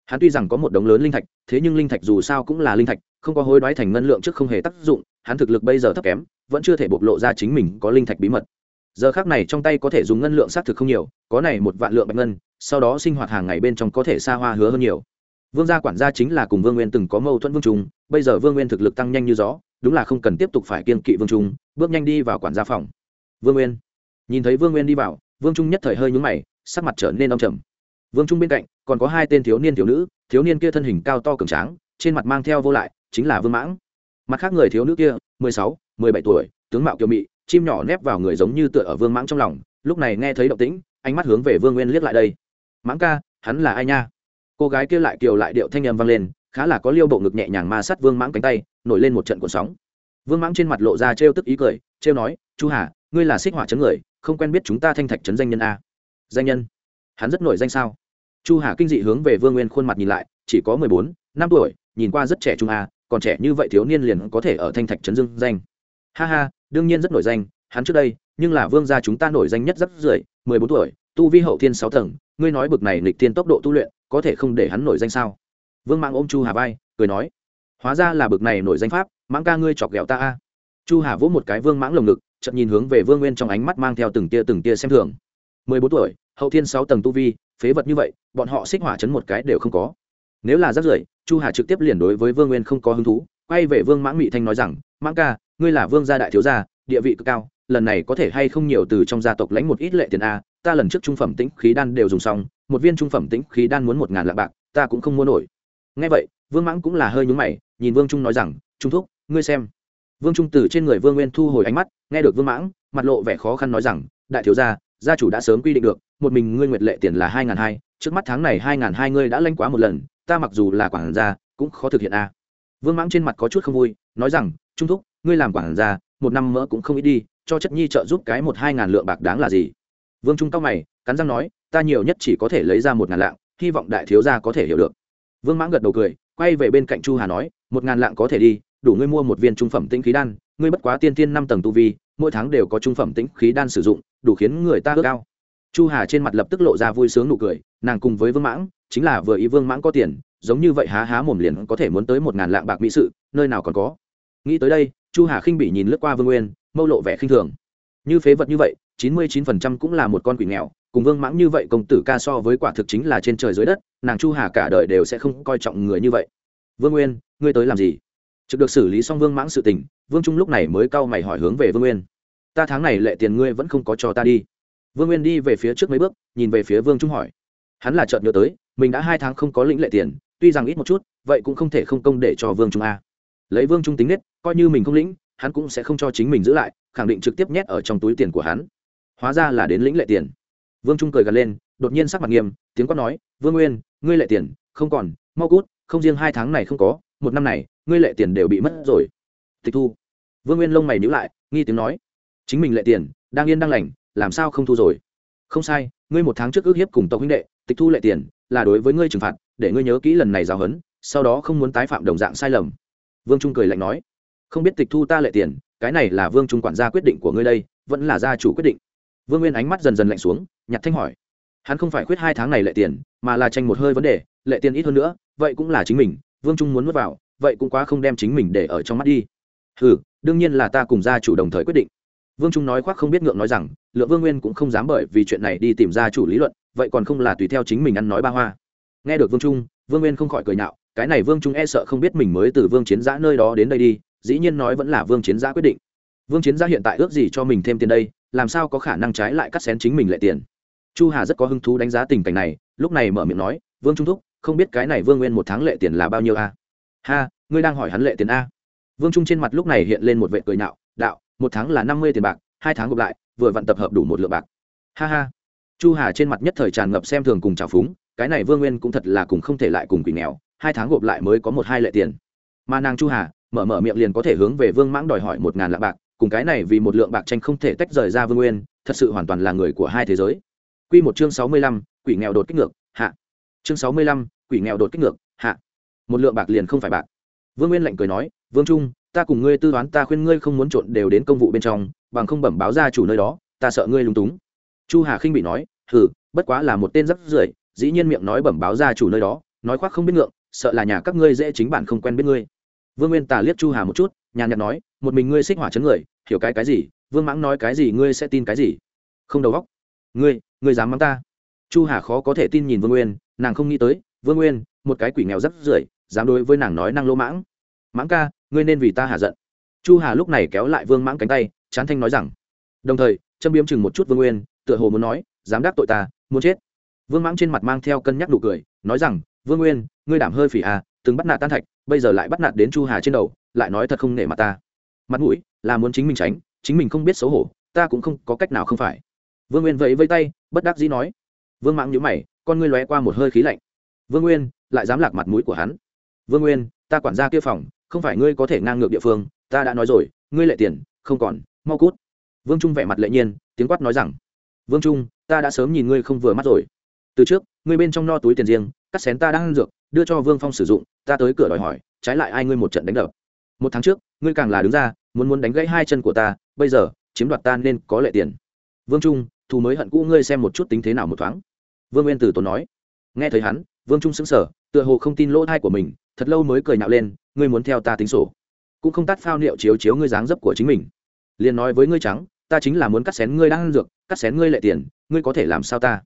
Hắn tuy rằng có một đống lớn linh thạch, thế nhưng linh thạch dù sao cũng là linh thạch, không có hối đoái thành ngân lượng trước không hề tác dụng, hắn thực lực bây giờ thấp kém, vẫn chưa thể bộc lộ ra chính mình có linh thạch bí mật. Giờ khác này trong tay có thể dùng ngân lượng xác thực không nhiều, có này một vạn lượng bạch ngân, sau đó sinh hoạt hàng ngày bên trong có thể xa hoa hứa hơn nhiều vương gia quản gia chính là cùng vương nguyên từng có mâu thuẫn vương trung, bây giờ vương nguyên thực lực tăng nhanh như gió, đúng là không cần tiếp tục phải kiên kỵ vương trung, bước nhanh đi vào quản gia phòng. Vương nguyên nhìn thấy vương nguyên đi vào, vương trung nhất thời hơi nhúng mày, sắc mặt trở nên âm trầm. Vương trung bên cạnh, còn có hai tên thiếu niên thiếu nữ, thiếu niên kia thân hình cao to cường tráng, trên mặt mang theo vô lại, chính là vương mãng. Mặt khác người thiếu nữ kia, mười sáu, mười bảy tuổi, tướng mạo kiều mị, chim nhỏ nép vào người giống như tựa ở vương mãng trong lòng, lúc này nghe thấy động tĩnh, ánh mắt hướng về vương nguyên liếc lại đây. Mãng ca, hắn là ai nha? Cô gái kia lại kiều lại điệu thanh âm vang lên, khá là có liêu bộ ngực nhẹ nhàng ma sát vương mãng cánh tay, nổi lên một trận cuộn sóng. Vương mãng trên mặt lộ ra trêu tức ý cười, trêu nói, chu hà, ngươi là xích hỏa chấn người, không quen biết chúng ta thanh thạch chấn danh nhân a. Danh nhân? Hắn rất nổi danh sao? Chu hà kinh dị hướng về vương nguyên khuôn mặt nhìn lại, chỉ có mười bốn, năm tuổi, nhìn qua rất trẻ trung a, còn trẻ như vậy thiếu niên liền có thể ở thanh thạch trấn dương danh. Ha ha, đương nhiên rất nổi danh, hắn trước đây, nhưng là vương gia chúng ta nổi danh nhất rất rưỡi, mười bốn tuổi, tu vi hậu thiên sáu tầng, ngươi nói bực này lịch thiên tốc độ tu luyện có thể không để hắn nổi danh sao? Vương mạng ôm chu hà vai, cười nói, hóa ra là bực này nổi danh pháp, mãng ca ngươi chọc ghẹo ta a. Chu hà vỗ một cái vương mãng lồng ngực chậm nhìn hướng về vương nguyên trong ánh mắt mang theo từng tia từng tia xem thường. Mười bốn tuổi, hậu thiên sáu tầng tu vi, phế vật như vậy, bọn họ xích hỏa chấn một cái đều không có. Nếu là rác rưởi, chu hà trực tiếp liền đối với vương nguyên không có hứng thú, quay về vương mãng mỹ thanh nói rằng, mãng ca, ngươi là vương gia đại thiếu gia, địa vị cực cao, lần này có thể hay không nhiều từ trong gia tộc lãnh một ít lệ tiền a, ta lần trước trung phẩm tĩnh khí đan đều dùng xong một viên trung phẩm tĩnh khí đan muốn một ngàn lạng bạc, ta cũng không mua nổi. Ngay vậy, vương mãng cũng là hơi nhúng mày, nhìn vương trung nói rằng, trung thúc, ngươi xem. Vương trung từ trên người vương nguyên thu hồi ánh mắt, nghe được vương mãng, mặt lộ vẻ khó khăn nói rằng, đại thiếu gia gia chủ đã sớm quy định được, một mình ngươi nguyệt lệ tiền là hai ngàn hai, trước mắt tháng này hai ngàn hai ngươi đã lanh quá một lần, ta mặc dù là quản gia, cũng khó thực hiện a. Vương mãng trên mặt có chút không vui, nói rằng, trung thúc, ngươi làm quản gia, một năm mỡ cũng không ít đi, cho chất nhi trợ giúp cái một hai ngàn lượng bạc đáng là gì? Vương trung cao mày cắn răng nói, ta nhiều nhất chỉ có thể lấy ra một ngàn lạng, hy vọng đại thiếu gia có thể hiểu được. Vương mãng gật đầu cười, quay về bên cạnh chu hà nói, một ngàn lạng có thể đi, đủ ngươi mua một viên trung phẩm tĩnh khí đan, ngươi bất quá tiên tiên năm tầng tu vi, mỗi tháng đều có trung phẩm tĩnh khí đan sử dụng, đủ khiến người ta ước cao chu hà trên mặt lập tức lộ ra vui sướng nụ cười, nàng cùng với vương mãng, chính là vừa ý vương mãng có tiền, giống như vậy há há mồm liền có thể muốn tới một ngàn lạng bạc mỹ sự, nơi nào còn có. Nghĩ tới đây, chu hà khinh bị nhìn lướt qua vương nguyên, mâu lộ vẻ khinh thường. Như phế vật như vậy, chín mươi chín phần trăm cũng là một con quỷ nghèo cùng vương mãng như vậy công tử ca so với quả thực chính là trên trời dưới đất, nàng chu hà cả đời đều sẽ không coi trọng người như vậy. Vương nguyên, ngươi tới làm gì? Trực được xử lý xong vương mãng sự tình, vương trung lúc này mới cau mày hỏi hướng về vương nguyên. Ta tháng này lệ tiền ngươi vẫn không có cho ta đi. Vương nguyên đi về phía trước mấy bước, nhìn về phía vương trung hỏi. Hắn là chợt nhớ tới, mình đã hai tháng không có lĩnh lệ tiền, tuy rằng ít một chút, vậy cũng không thể không công để cho vương trung a. Lấy vương trung tính nết, coi như mình không lĩnh, hắn cũng sẽ không cho chính mình giữ lại, khẳng định trực tiếp nhét ở trong túi tiền của hắn. Hóa ra là đến lĩnh lệ tiền vương trung cười gật lên đột nhiên sắc mặt nghiêm tiếng quát nói vương nguyên ngươi lệ tiền không còn mau cút không riêng hai tháng này không có một năm này ngươi lệ tiền đều bị mất rồi. Tịch thu. Vương nguyên lông mày nhữ lại nghi tiếng nói chính mình lệ tiền đang yên đang lành làm sao không thu rồi? Không sai ngươi một tháng trước ước hiếp cùng tộc huynh đệ tịch thu lệ tiền là đối với ngươi trừng phạt để ngươi nhớ kỹ lần này giáo hấn, sau đó không muốn tái phạm đồng dạng sai lầm. Vương trung cười lạnh nói không biết tịch thu ta lệ tiền cái này là vương trung quản gia quyết định của ngươi đây vẫn là gia chủ quyết định vương nguyên ánh mắt dần dần lạnh xuống nhặt thanh hỏi, hắn không phải khuyết hai tháng này lệ tiền, mà là tranh một hơi vấn đề, lệ tiền ít hơn nữa, vậy cũng là chính mình, vương trung muốn n vào, vậy cũng quá không đem chính mình để ở trong mắt đi. Ừ đương nhiên là ta cùng gia chủ đồng thời quyết định. Vương trung nói khoác không biết ngượng nói rằng, lượng vương nguyên cũng không dám bởi vì chuyện này đi tìm gia chủ lý luận, vậy còn không là tùy theo chính mình ăn nói ba hoa. Nghe được vương trung, vương nguyên không khỏi cười nhạo, cái này vương trung e sợ không biết mình mới từ vương chiến giã nơi đó đến đây đi, dĩ nhiên nói vẫn là vương chiến giã quyết định. Vương chiến giã hiện tại ước gì cho mình thêm tiền đây làm sao có khả năng trái lại cắt xén chính mình lệ tiền? Chu hà rất có hứng thú đánh giá tình cảnh này, lúc này mở miệng nói, vương trung thúc, không biết cái này vương nguyên một tháng lệ tiền là bao nhiêu a? Ha, ngươi đang hỏi hắn lệ tiền a? Vương trung trên mặt lúc này hiện lên một vệ cười nhạo, đạo, một tháng là năm mươi tiền bạc, hai tháng gộp lại, vừa vặn tập hợp đủ một lượng bạc. Ha ha. Chu hà trên mặt nhất thời tràn ngập xem thường cùng trào phúng, cái này vương nguyên cũng thật là cùng không thể lại cùng quỷ nghèo, hai tháng gộp lại mới có một hai lệ tiền. Mà nàng chu hà, mở mở miệng liền có thể hướng về vương mãng đòi hỏi một ngàn lạng bạc cùng cái này vì một lượng bạc tranh không thể tách rời ra vương nguyên, thật sự hoàn toàn là người của hai thế giới. Q một chương sáu mươi lăm, quỷ nghèo đột kích ngược, hạ. Chương sáu mươi lăm, quỷ nghèo đột kích ngược, hạ. Một lượng bạc liền không phải bạc. Vương nguyên lạnh cười nói, vương trung, ta cùng ngươi tư toán ta khuyên ngươi không muốn trộn đều đến công vụ bên trong, bằng không bẩm báo ra chủ nơi đó, ta sợ ngươi lung túng. Chu hà khinh bị nói, hừ, bất quá là một tên rất rưởi, dĩ nhiên miệng nói bẩm báo ra chủ nơi đó, nói khoác không biết ngượng, sợ là nhà các ngươi dễ chính bản không quen biết ngươi. Vương nguyên tà liếc chu hà một chút, nhàn nhạt nói một mình ngươi xích hỏa chấn người, hiểu cái cái gì, vương mãng nói cái gì ngươi sẽ tin cái gì. Không đầu góc ngươi ngươi dám mắng ta. Chu hà khó có thể tin nhìn vương nguyên, nàng không nghĩ tới, vương nguyên, một cái quỷ nghèo rất rưởi, dám đối với nàng nói năng lỗ mãng. Mãng ca, ngươi nên vì ta hạ giận. Chu hà lúc này kéo lại vương mãng cánh tay, chán thanh nói rằng. Đồng thời, châm biếm chừng một chút vương nguyên, tựa hồ muốn nói, dám đắc tội ta, muốn chết. Vương mãng trên mặt mang theo cân nhắc nụ cười, nói rằng, vương nguyên, ngươi đảm hơi phỉ à từng bắt nạt tan thạch, bây giờ lại bắt nạt đến chu hà trên đầu, lại nói thật không nể mặt ta mặt mũi là muốn chính mình tránh, chính mình không biết xấu hổ, ta cũng không có cách nào không phải. Vương nguyên vẫy vây tay, bất đắc dĩ nói. Vương mãng nhíu mày, con ngươi lóe qua một hơi khí lạnh. Vương nguyên, lại dám lạc mặt mũi của hắn. Vương nguyên, ta quản gia kia phòng, không phải ngươi có thể ngang ngược địa phương, ta đã nói rồi, ngươi lệ tiền, không còn, mau cút. Vương trung vẻ mặt lệ nhiên, tiếng quát nói rằng. Vương trung, ta đã sớm nhìn ngươi không vừa mắt rồi. Từ trước, ngươi bên trong no túi tiền riêng, cắt xén ta đang ăn dược, đưa cho vương phong sử dụng, ta tới cửa đòi hỏi, trái lại ai ngươi một trận đánh đập một tháng trước, ngươi càng là đứng ra, muốn muốn đánh gãy hai chân của ta, bây giờ, chiếm đoạt ta nên có lệ tiền. Vương trung, thù mới hận cũ ngươi xem một chút tính thế nào một thoáng. Vương nguyên tử tốn nói. Nghe thấy hắn, vương trung sững sờ, tựa hồ không tin lỗ thai của mình, thật lâu mới cười nhạo lên, ngươi muốn theo ta tính sổ. Cũng không tắt phao niệu chiếu chiếu ngươi dáng dấp của chính mình. Liền nói với ngươi trắng, ta chính là muốn cắt xén ngươi đang ăn dược, cắt xén ngươi lệ tiền, ngươi có thể làm sao ta?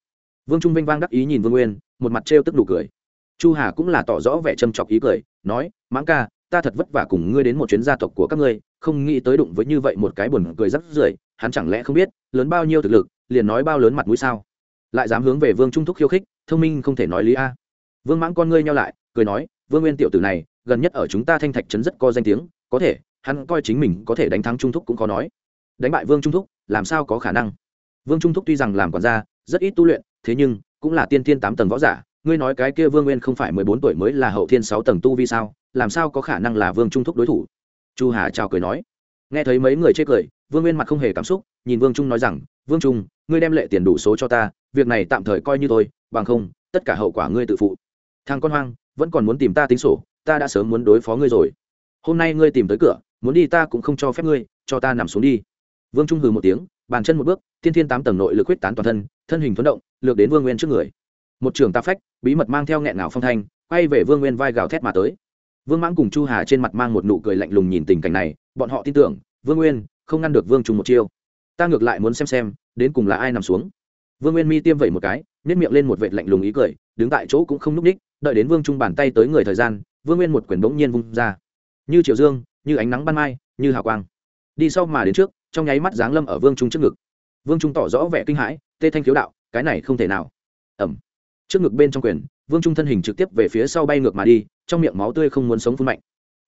Vương trung vinh vang đắc ý nhìn vương nguyên, một mặt trêu tức đủ cười. Chu hà cũng là tỏ rõ vẻ châm chọc ý cười, nói, mãng ca ta thật vất vả cùng ngươi đến một chuyến gia tộc của các ngươi, không nghĩ tới đụng với như vậy một cái buồn cười rắc rưởi, hắn chẳng lẽ không biết, lớn bao nhiêu thực lực, liền nói bao lớn mặt mũi sao? Lại dám hướng về vương trung thúc khiêu khích, thông minh không thể nói lý a. Vương mãng con ngươi nhau lại, cười nói, vương nguyên tiểu tử này, gần nhất ở chúng ta thanh thạch trấn rất có danh tiếng, có thể, hắn coi chính mình có thể đánh thắng trung thúc cũng có nói. Đánh bại vương trung thúc, làm sao có khả năng? Vương trung thúc tuy rằng làm quản gia, rất ít tu luyện, thế nhưng, cũng là tiên tiên tám tầng võ giả ngươi nói cái kia vương nguyên không phải mười bốn tuổi mới là hậu thiên sáu tầng tu vi sao? Làm sao có khả năng là vương trung thúc đối thủ? Chu hà chào cười nói. Nghe thấy mấy người chê cười, vương nguyên mặt không hề cảm xúc, nhìn vương trung nói rằng, vương trung, ngươi đem lệ tiền đủ số cho ta, việc này tạm thời coi như tôi bằng không, tất cả hậu quả ngươi tự phụ. Thằng con hoang, vẫn còn muốn tìm ta tính sổ, ta đã sớm muốn đối phó ngươi rồi. Hôm nay ngươi tìm tới cửa, muốn đi ta cũng không cho phép ngươi, cho ta nằm xuống đi. Vương trung hừ một tiếng, bàn chân một bước, thiên thiên tám tầng nội lực huyết tán toàn thân thân hình thuấn động, lược đến vương nguyên trước người một trường ta phách, bí mật mang theo nghẹn ngào phong thanh, quay về vương nguyên vai gào thét mà tới. Vương mãng cùng chu hà trên mặt mang một nụ cười lạnh lùng nhìn tình cảnh này, bọn họ tin tưởng, vương nguyên không ngăn được vương trung một chiêu. Ta ngược lại muốn xem xem, đến cùng là ai nằm xuống. Vương nguyên mi tiêm vẩy một cái nếp miệng lên một vệt lạnh lùng ý cười, đứng tại chỗ cũng không núp ních, đợi đến vương trung bàn tay tới người thời gian, vương nguyên một quyển bỗng nhiên vung ra. Như triệu dương, như ánh nắng ban mai, như hào quang. Đi sau mà đến trước, trong nháy mắt giáng lâm ở vương trung trước ngực. Vương trung tỏ rõ vẻ kinh hãi, tê thanh khiếu đạo, cái này không thể nào. Ẩm trước ngực bên trong quyền, vương trung thân hình trực tiếp về phía sau bay ngược mà đi, trong miệng máu tươi không muốn sống phun mạnh.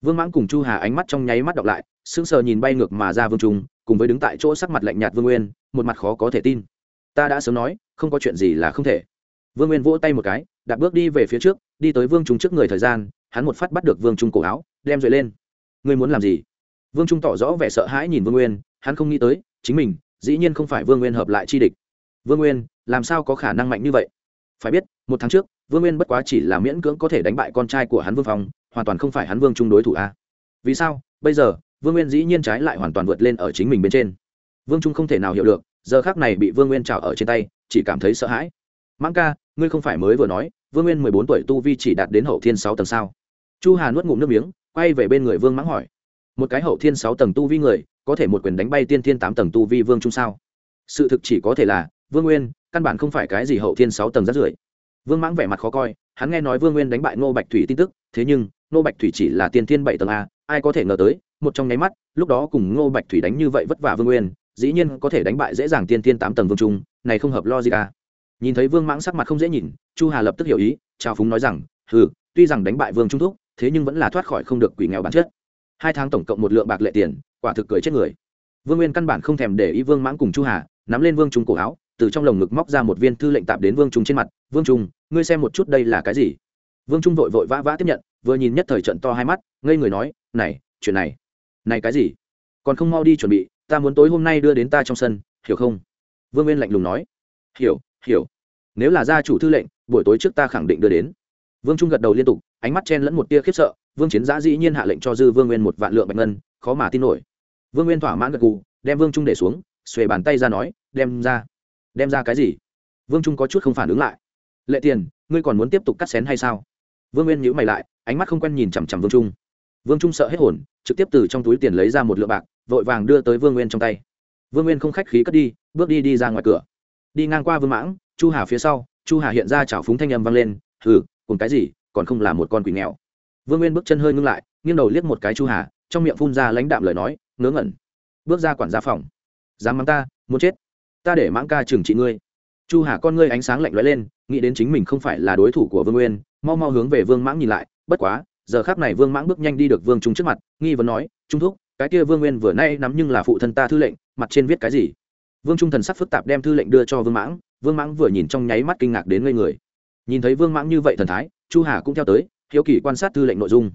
Vương mãng cùng chu hà ánh mắt trong nháy mắt đọc lại, sững sờ nhìn bay ngược mà ra vương trung, cùng với đứng tại chỗ sắc mặt lạnh nhạt vương nguyên, một mặt khó có thể tin. Ta đã sớm nói, không có chuyện gì là không thể. Vương nguyên vỗ tay một cái, đạp bước đi về phía trước, đi tới vương trung trước người thời gian, hắn một phát bắt được vương trung cổ áo, đem dậy lên. Ngươi muốn làm gì? Vương trung tỏ rõ vẻ sợ hãi nhìn vương nguyên, hắn không nghĩ tới, chính mình, dĩ nhiên không phải vương nguyên hợp lại chi địch. Vương nguyên, làm sao có khả năng mạnh như vậy? Phải biết một tháng trước, vương nguyên bất quá chỉ là miễn cưỡng có thể đánh bại con trai của hắn vương phong, hoàn toàn không phải hắn vương trung đối thủ a. Vì sao? Bây giờ, vương nguyên dĩ nhiên trái lại hoàn toàn vượt lên ở chính mình bên trên. Vương trung không thể nào hiểu được, giờ khác này bị vương nguyên trào ở trên tay, chỉ cảm thấy sợ hãi. Mãng ca, ngươi không phải mới vừa nói, vương nguyên mười bốn tuổi tu vi chỉ đạt đến hậu thiên sáu tầng sao? Chu hà nuốt ngụm nước miếng, quay về bên người vương mãng hỏi. Một cái hậu thiên sáu tầng tu vi người, có thể một quyền đánh bay tiên thiên tám tầng tu vi vương trung sao? Sự thực chỉ có thể là, vương nguyên, căn bản không phải cái gì hậu thiên sáu tầng rất rưởi vương mãng vẻ mặt khó coi, hắn nghe nói vương nguyên đánh bại ngô bạch thủy tin tức, thế nhưng, ngô bạch thủy chỉ là tiên thiên bảy tầng a, ai có thể ngờ tới, một trong nháy mắt, lúc đó cùng ngô bạch thủy đánh như vậy vất vả vương nguyên, dĩ nhiên có thể đánh bại dễ dàng tiên thiên tám tầng vương trung, này không hợp logic a. Nhìn thấy vương mãng sắc mặt không dễ nhìn, chu hà lập tức hiểu ý trao phúng nói rằng ừ tuy rằng đánh bại vương trung thúc, thế nhưng vẫn là thoát khỏi không được quỷ nghèo bản chất. Hai tháng tổng cộng một lượng bạc lệ tiền, quả thực cười chết người. Vương nguyên căn bản không thèm để ý vương mãng cùng chu hà, nắm lên vương trung cổ áo từ trong lồng ngực móc ra một viên thư lệnh tạp đến vương trung trên mặt. Vương trung, ngươi xem một chút đây là cái gì? Vương trung vội vội vã vã tiếp nhận, vừa nhìn nhất thời trận to hai mắt, ngây người nói, này, chuyện này này cái gì? Còn không mau đi chuẩn bị, ta muốn tối hôm nay đưa đến ta trong sân, hiểu không? Vương nguyên lạnh lùng nói, hiểu hiểu. Nếu là gia chủ thư lệnh, buổi tối trước ta khẳng định đưa đến. Vương trung gật đầu liên tục, ánh mắt chen lẫn một tia khiếp sợ, vương chiến giã dĩ nhiên hạ lệnh cho dư vương nguyên một vạn lượng bạch ngân, khó mà tin nổi. Vương nguyên thỏa mãn gật gù, đem vương trung để xuống, xuề bàn tay ra nói, đem ra đem ra cái gì? Vương trung có chút không phản ứng lại. Lệ tiền, ngươi còn muốn tiếp tục cắt xén hay sao? Vương nguyên nhữ mày lại, ánh mắt không quen nhìn chằm chằm vương trung. Vương trung sợ hết hồn, trực tiếp từ trong túi tiền lấy ra một lượng bạc, vội vàng đưa tới vương nguyên trong tay. Vương nguyên không khách khí cất đi, bước đi đi ra ngoài cửa. Đi ngang qua vương mãng, chu hà phía sau, chu hà hiện ra chảo phúng thanh âm vang lên, hừ, cùng cái gì, còn không là một con quỷ nghèo. Vương nguyên bước chân hơi ngưng lại, nghiêng đầu liếc một cái chu hà, trong miệng phun ra lãnh đạm lời nói, ngớ ngẩn. Bước ra quản gia phòng. Dám mắng ta, muốn chết ta để mãng ca trừng trị ngươi. Chu hà con ngươi ánh sáng lạnh lẽo lên, nghĩ đến chính mình không phải là đối thủ của vương nguyên, mau mau hướng về vương mãng nhìn lại, bất quá, giờ khác này vương mãng bước nhanh đi được vương trung trước mặt, nghi vấn nói, trung thúc, cái kia vương nguyên vừa nay nắm nhưng là phụ thân ta thư lệnh, mặt trên viết cái gì? Vương trung thần sắc phức tạp đem thư lệnh đưa cho vương mãng vương mãng vừa nhìn trong nháy mắt kinh ngạc đến ngây người. Nhìn thấy vương mãng như vậy thần thái, chu hà cũng theo tới, hiếu kỳ quan sát thư lệnh nội dung.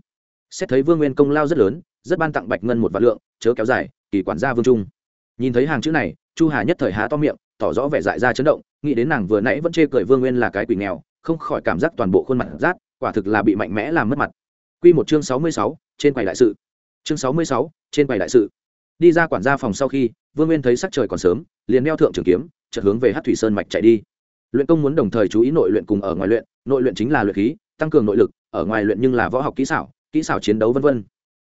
Xét thấy vương nguyên công lao rất lớn, rất ban tặng bạch ngân một vạn lượng, chớ kéo dài, kỳ quản gia vương trung nhìn thấy hàng chữ này chu hà nhất thời há to miệng tỏ rõ vẻ dại ra chấn động nghĩ đến nàng vừa nãy vẫn chê cười vương nguyên là cái quỷ nghèo không khỏi cảm giác toàn bộ khuôn mặt rát quả thực là bị mạnh mẽ làm mất mặt Quy một chương sáu mươi sáu, trên quầy đại sự. Chương sáu mươi sáu, trên quầy đại sự. Đi ra quản gia phòng sau khi, Vương Nguyên thấy sắc trời còn sớm, liền đeo thượng trường kiếm, chợt hướng về Hát Thủy Sơn mạch chạy đi. Luyện công muốn đồng thời chú ý nội luyện cùng ở ngoài luyện, nội luyện chính là luyện khí, tăng cường nội lực, ở ngoài luyện nhưng là võ học kỹ xảo, kỹ xảo chiến đấu vân vân.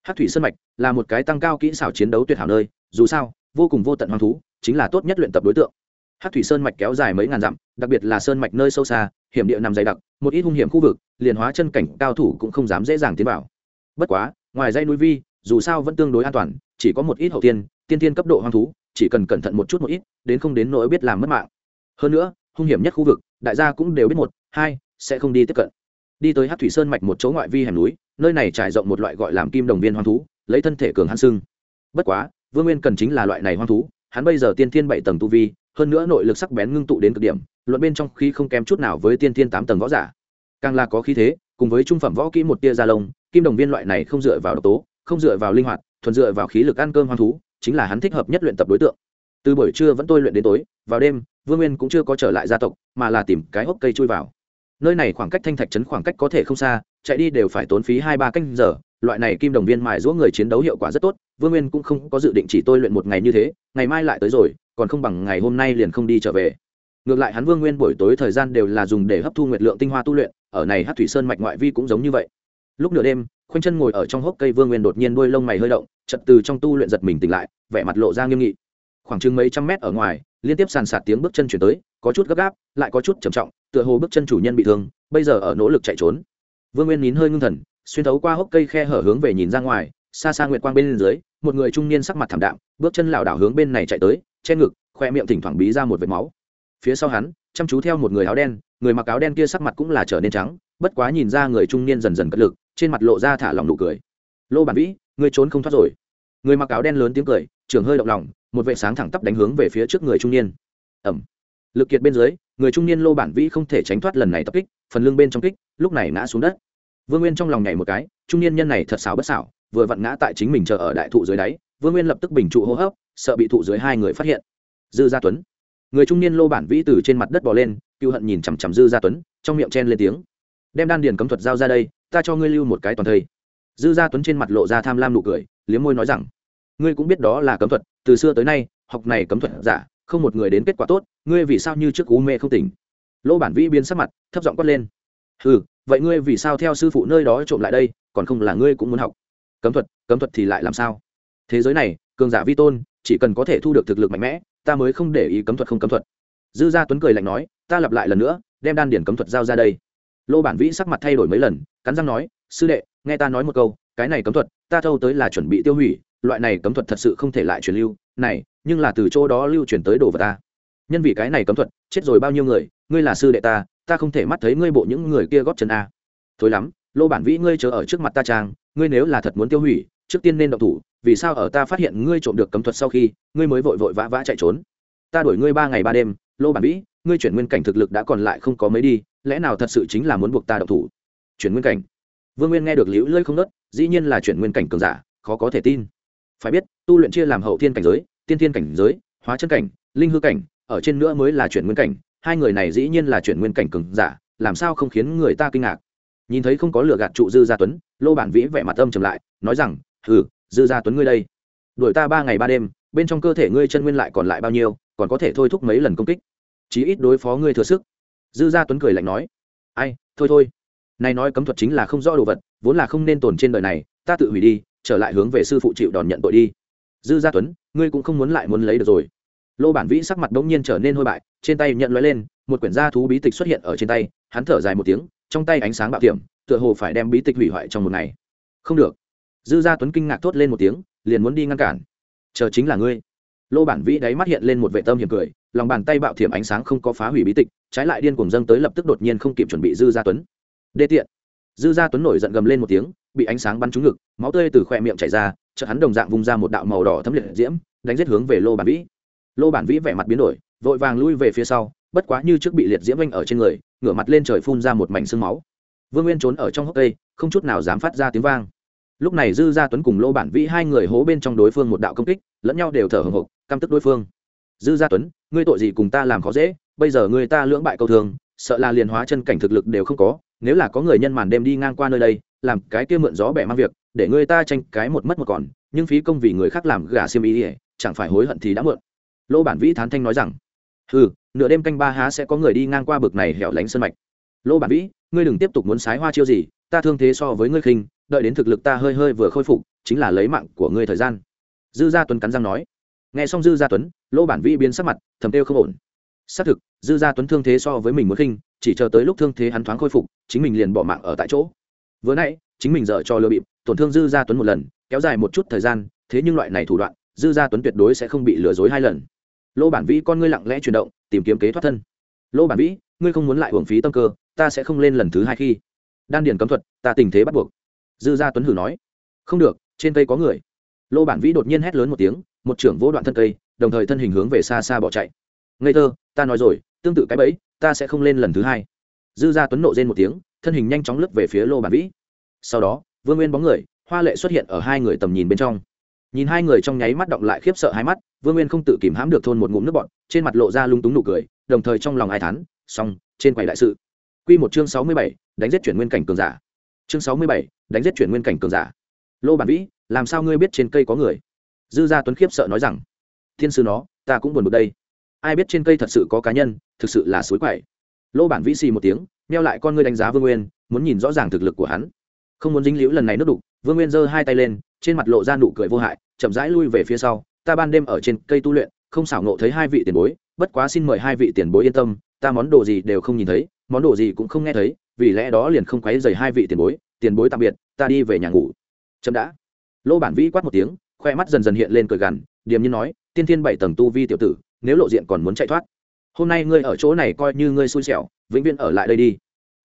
Hát Thủy Sơn mạch là một cái tăng cao kỹ xảo chiến đấu tuyệt hảo nơi, dù sao, vô cùng vô tận hoang thú, chính là tốt nhất luyện tập đối tượng. Hắc Thủy Sơn mạch kéo dài mấy ngàn dặm, đặc biệt là sơn mạch nơi sâu xa, hiểm địa nằm dày đặc, một ít hung hiểm khu vực, liền hóa chân cảnh cao thủ cũng không dám dễ dàng tiến vào. Bất quá, ngoài dãy núi vi, dù sao vẫn tương đối an toàn, chỉ có một ít hậu tiên, tiên tiên cấp độ hoang thú, chỉ cần cẩn thận một chút một ít, đến không đến nỗi biết làm mất mạng. Hơn nữa, hung hiểm nhất khu vực, đại gia cũng đều biết một, hai, sẽ không đi tiếp cận. Đi tới Hắc Thủy Sơn mạch một chỗ ngoại vi hẻm núi, nơi này trải rộng một loại gọi làm kim đồng viên hoang thú, lấy thân thể cường hãn sưng. Bất quá, Vương Nguyên cần chính là loại này hoang thú, hắn bây giờ tiên thiên bảy tầng tu vi, hơn nữa nội lực sắc bén ngưng tụ đến cực điểm luận bên trong khí không kém chút nào với tiên thiên tám tầng võ giả. Càng là có khí thế cùng với trung phẩm võ kỹ một tia da lông kim đồng viên loại này không dựa vào độc tố không dựa vào linh hoạt thuần dựa vào khí lực ăn cơm hoang thú chính là hắn thích hợp nhất luyện tập đối tượng. Từ buổi trưa vẫn tôi luyện đến tối vào đêm vương nguyên cũng chưa có trở lại gia tộc mà là tìm cái hốc cây chui vào. Nơi này khoảng cách thanh thạch trấn khoảng cách có thể không xa chạy đi đều phải tốn phí hai ba canh giờ loại này kim đồng viên mài giũa người chiến đấu hiệu quả rất tốt, vương nguyên cũng không có dự định chỉ tôi luyện một ngày như thế, ngày mai lại tới rồi, còn không bằng ngày hôm nay liền không đi trở về. Ngược lại hắn vương nguyên buổi tối thời gian đều là dùng để hấp thu nguyệt lượng tinh hoa tu luyện, ở này hát thủy sơn mạch ngoại vi cũng giống như vậy. Lúc nửa đêm, khoanh chân ngồi ở trong hốc cây vương nguyên đột nhiên đuôi lông mày hơi động chật từ trong tu luyện giật mình tỉnh lại, vẻ mặt lộ ra nghiêm nghị. Khoảng chừng mấy trăm mét ở ngoài, liên tiếp sàn sạt tiếng bước chân chuyển tới, có chút gấp gáp, lại có chút trầm trọng, tựa hồ bước chân chủ nhân bị thương, bây giờ ở nỗ lực chạy trốn. Vương nguyên nín hơi ngưng thần xuyên thấu qua hốc cây khe hở hướng về nhìn ra ngoài, xa xa nguyệt quang bên dưới, một người trung niên sắc mặt thảm đạm, bước chân lảo đảo hướng bên này chạy tới, che ngực, khoe miệng thỉnh thoảng bí ra một vệt máu. Phía sau hắn, chăm chú theo một người áo đen, người mặc áo đen kia sắc mặt cũng là trở nên trắng, bất quá nhìn ra người trung niên dần dần cất lực, trên mặt lộ ra thả lòng nụ cười. Lô bản vĩ người trốn không thoát rồi. Người mặc áo đen lớn tiếng cười trường hơi động lòng, một vệ sáng thẳng tắp đánh hướng về phía trước người trung niên. Ẩm. Lực kiệt bên dưới, người trung niên lô bản vĩ không thể tránh thoát lần này tập kích, phần lưng bên trong kích, lúc này ngã xuống đất vương nguyên trong lòng nhảy một cái, trung niên nhân này thật xảo bất xảo, vừa vặn ngã tại chính mình chờ ở đại thụ dưới đáy, vương nguyên lập tức bình trụ hô hấp, sợ bị thụ dưới hai người phát hiện. Dư gia tuấn. Người trung niên lô bản vĩ từ trên mặt đất bò lên cựu hận nhìn chằm chằm dư gia tuấn, trong miệng chen lên tiếng. Đem đan điền cấm thuật giao ra đây, ta cho ngươi lưu một cái toàn thây. Dư gia tuấn trên mặt lộ ra tham lam nụ cười, liếm môi nói rằng, ngươi cũng biết đó là cấm thuật, từ xưa tới nay, học này cấm thuật giả, không một người đến kết quả tốt, ngươi vì sao như trước u mê không tỉnh? Lô bản vĩ biến sắc mặt, thấp giọng quát lên ừ vậy ngươi vì sao theo sư phụ nơi đó trộm lại đây, còn không là ngươi cũng muốn học? Cấm thuật cấm thuật thì lại làm sao? Thế giới này, cường giả vi tôn, chỉ cần có thể thu được thực lực mạnh mẽ, ta mới không để ý cấm thuật không cấm thuật. Dư gia tuấn cười lạnh nói, ta lặp lại lần nữa, đem đan điển cấm thuật giao ra đây. Lô bản vĩ sắc mặt thay đổi mấy lần, cắn răng nói, sư đệ, nghe ta nói một câu, cái này cấm thuật, ta thâu tới là chuẩn bị tiêu hủy, loại này cấm thuật thật sự không thể lại truyền lưu, này, nhưng là từ chỗ đó lưu truyền tới đồ vật ta. Nhân vì cái này cấm thuật, chết rồi bao nhiêu người ngươi là sư đệ ta ta không thể mắt thấy ngươi bộ những người kia góp chân a. Thối lắm, lô bản vĩ ngươi chờ ở trước mặt ta trang ngươi nếu là thật muốn tiêu hủy, trước tiên nên động thủ, vì sao ở ta phát hiện ngươi trộm được cấm thuật sau khi, ngươi mới vội vội vã vã chạy trốn? Ta đuổi ngươi ba ngày ba đêm, lô bản vĩ, ngươi chuyển nguyên cảnh thực lực đã còn lại không có mấy đi, lẽ nào thật sự chính là muốn buộc ta động thủ? Chuyển nguyên cảnh. Vương nguyên nghe được liễu lơi không nớt dĩ nhiên là chuyển nguyên cảnh cường giả, khó có thể tin. Phải biết, tu luyện chia làm hậu thiên cảnh giới, tiên thiên cảnh giới, hóa chân cảnh, linh hư cảnh, ở trên nữa mới là chuyển nguyên cảnh hai người này dĩ nhiên là chuyển nguyên cảnh cường giả, làm sao không khiến người ta kinh ngạc? Nhìn thấy không có lửa gạt trụ dư gia tuấn, lô bản vĩ vẻ mặt âm trầm lại, nói rằng, hừ, dư gia tuấn ngươi đây, đuổi ta ba ngày ba đêm, bên trong cơ thể ngươi chân nguyên lại còn lại bao nhiêu, còn có thể thôi thúc mấy lần công kích. Chí ít đối phó ngươi thừa sức. Dư gia tuấn cười lạnh nói, ai, thôi thôi. Này nói cấm thuật chính là không rõ đồ vật, vốn là không nên tồn trên đời này, ta tự hủy đi, trở lại hướng về sư phụ chịu đòn nhận tội đi. Dư gia tuấn, ngươi cũng không muốn lại muốn lấy được rồi lô bản vĩ sắc mặt đ ỗ n g nhiên trở nên hôi bại, trên tay nhận l lên, một quyển gia thú bí tịch xuất hiện ở trên tay, hắn thở dài một tiếng, trong tay ánh sáng bạo tiệm, tựa hồ phải đem bí tịch hủy hoại trong một ngày. Không được. Dư gia tuấn kinh ngạc thốt lên một tiếng, liền muốn đi ngăn cản. Chờ chính là ngươi. Lô bản vĩ đáy mắt hiện lên một vệ tâm hiểm cười, lòng bàn tay bạo thiểm ánh sáng không có phá hủy bí tịch, trái lại điên cuồng dâng tới lập tức đột nhiên không kịp chuẩn bị dư gia tuấn. Đê tiện. Dư gia tuấn nổi giận gầm lên một tiếng, bị ánh sáng bắn trúng ngực, máu tươi từ khoe miệng chảy ra, chợt hắn đồng dạng vung ra một đạo màu đỏ thấm liệt diễm, đánh giết hướng về lô bản vĩ lô bản vĩ vẻ mặt biến đổi, vội vàng lui về phía sau, bất quá như trước bị liệt diễm vanh ở trên người, ngửa mặt lên trời phun ra một mảnh sương máu. Vương nguyên trốn ở trong hốc cây, không chút nào dám phát ra tiếng vang. Lúc này dư gia tuấn cùng lô bản vĩ hai người hố bên trong đối phương một đạo công kích, lẫn nhau đều thở hồng hộc, căm tức đối phương. Dư gia tuấn, ngươi tội gì cùng ta làm khó dễ, bây giờ người ta lưỡng bại câu thường, sợ là liền hóa chân cảnh thực lực đều không có, nếu là có người nhân màn đêm đi ngang qua nơi đây, làm cái kia mượn gió bẻ mang việc, để người ta tranh cái một mất một còn, nhưng phí công vì người khác làm gà xiêm ý ỉa chẳng phải hối hận thì đã mượn lô bản vĩ thán thanh nói rằng ừ nửa đêm canh ba há sẽ có người đi ngang qua bực này hẻo lánh sân mạch. Lô bản vĩ, ngươi đừng tiếp tục muốn sái hoa chiêu gì, ta thương thế so với ngươi khinh, đợi đến thực lực ta hơi hơi vừa khôi phục, chính là lấy mạng của ngươi thời gian. Dư gia tuấn cắn răng nói. Nghe xong dư gia tuấn lô bản vĩ biến sắc mặt, thầm tiêu không ổn. Xác thực, dư gia tuấn thương thế so với mình muốn khinh, chỉ chờ tới lúc thương thế hắn thoáng khôi phục, chính mình liền bỏ mạng ở tại chỗ. Vừa nãy, chính mình dở cho lừa bịp, tổn thương dư gia tuấn một lần, kéo dài một chút thời gian, thế nhưng loại này thủ đoạn, dư gia tuấn tuyệt đối sẽ không bị lừa dối hai lần lô bản vĩ, con ngươi lặng lẽ chuyển động, tìm kiếm kế thoát thân. Lô bản vĩ, ngươi không muốn lại hưởng phí tâm cơ, ta sẽ không lên lần thứ hai khi. Đan điền cấm thuật, ta tình thế bắt buộc. Dư gia tuấn hử nói. Không được, trên cây có người. Lô bản vĩ đột nhiên hét lớn một tiếng, một trưởng vỗ đoạn thân cây, đồng thời thân hình hướng về xa xa bỏ chạy. Ngây thơ, ta nói rồi, tương tự cái bẫy, ta sẽ không lên lần thứ hai. Dư gia tuấn nộ rên một tiếng, thân hình nhanh chóng lướt về phía lô bản vĩ. Sau đó, vương nguyên bóng người, hoa lệ xuất hiện ở hai người tầm nhìn bên trong nhìn hai người trong nháy mắt động lại khiếp sợ hai mắt, vương nguyên không tự kìm hãm được thôn một ngụm nước bọn trên mặt lộ ra lung túng nụ cười, đồng thời trong lòng ai thán, xong, trên quầy đại sự. Q một chương sáu mươi bảy, đánh giết chuyển nguyên cảnh cường giả. Chương sáu mươi bảy, đánh giết chuyển nguyên cảnh cường giả. Lô bản vĩ, làm sao ngươi biết trên cây có người? Dư gia tuấn khiếp sợ nói rằng, thiên sư nó, ta cũng buồn bực đây. Ai biết trên cây thật sự có cá nhân, thực sự là suối quậy. Lô bản vĩ xì một tiếng neo lại con ngươi đánh giá vương nguyên, muốn nhìn rõ ràng thực lực của hắn. Không muốn dính liễu lần này nước đục, vương nguyên giơ hai tay lên, trên mặt lộ ra nụ cười vô hại chậm rãi lui về phía sau, ta ban đêm ở trên cây tu luyện, không xảo nộ thấy hai vị tiền bối, bất quá xin mời hai vị tiền bối yên tâm, ta món đồ gì đều không nhìn thấy, món đồ gì cũng không nghe thấy, vì lẽ đó liền không quấy dày hai vị tiền bối tiền bối tạm biệt, ta đi về nhà ngủ. Chậm đã. Lô bản vĩ quát một tiếng, khoe mắt dần dần hiện lên cười gằn, điềm như nói, tiên thiên bảy tầng tu vi tiểu tử, nếu lộ diện còn muốn chạy thoát, hôm nay ngươi ở chỗ này coi như ngươi xui xẻo, vĩnh viễn ở lại đây đi.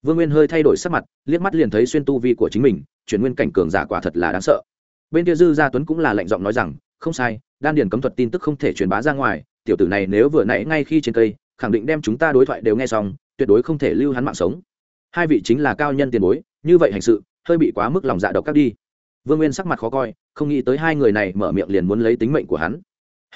Vương nguyên hơi thay đổi sắc mặt, liếc mắt liền thấy xuyên tu vi của chính mình, chuyển nguyên cảnh cường giả quả thật là đáng sợ bên kia dư gia tuấn cũng là lạnh giọng nói rằng, không sai, đan điền cấm thuật tin tức không thể truyền bá ra ngoài, tiểu tử này nếu vừa nãy ngay khi trên cây, khẳng định đem chúng ta đối thoại đều nghe xong, tuyệt đối không thể lưu hắn mạng sống. Hai vị chính là cao nhân tiền bối, như vậy hành sự, hơi bị quá mức lòng dạ độc các đi. Vương nguyên sắc mặt khó coi, không nghĩ tới hai người này mở miệng liền muốn lấy tính mệnh của hắn.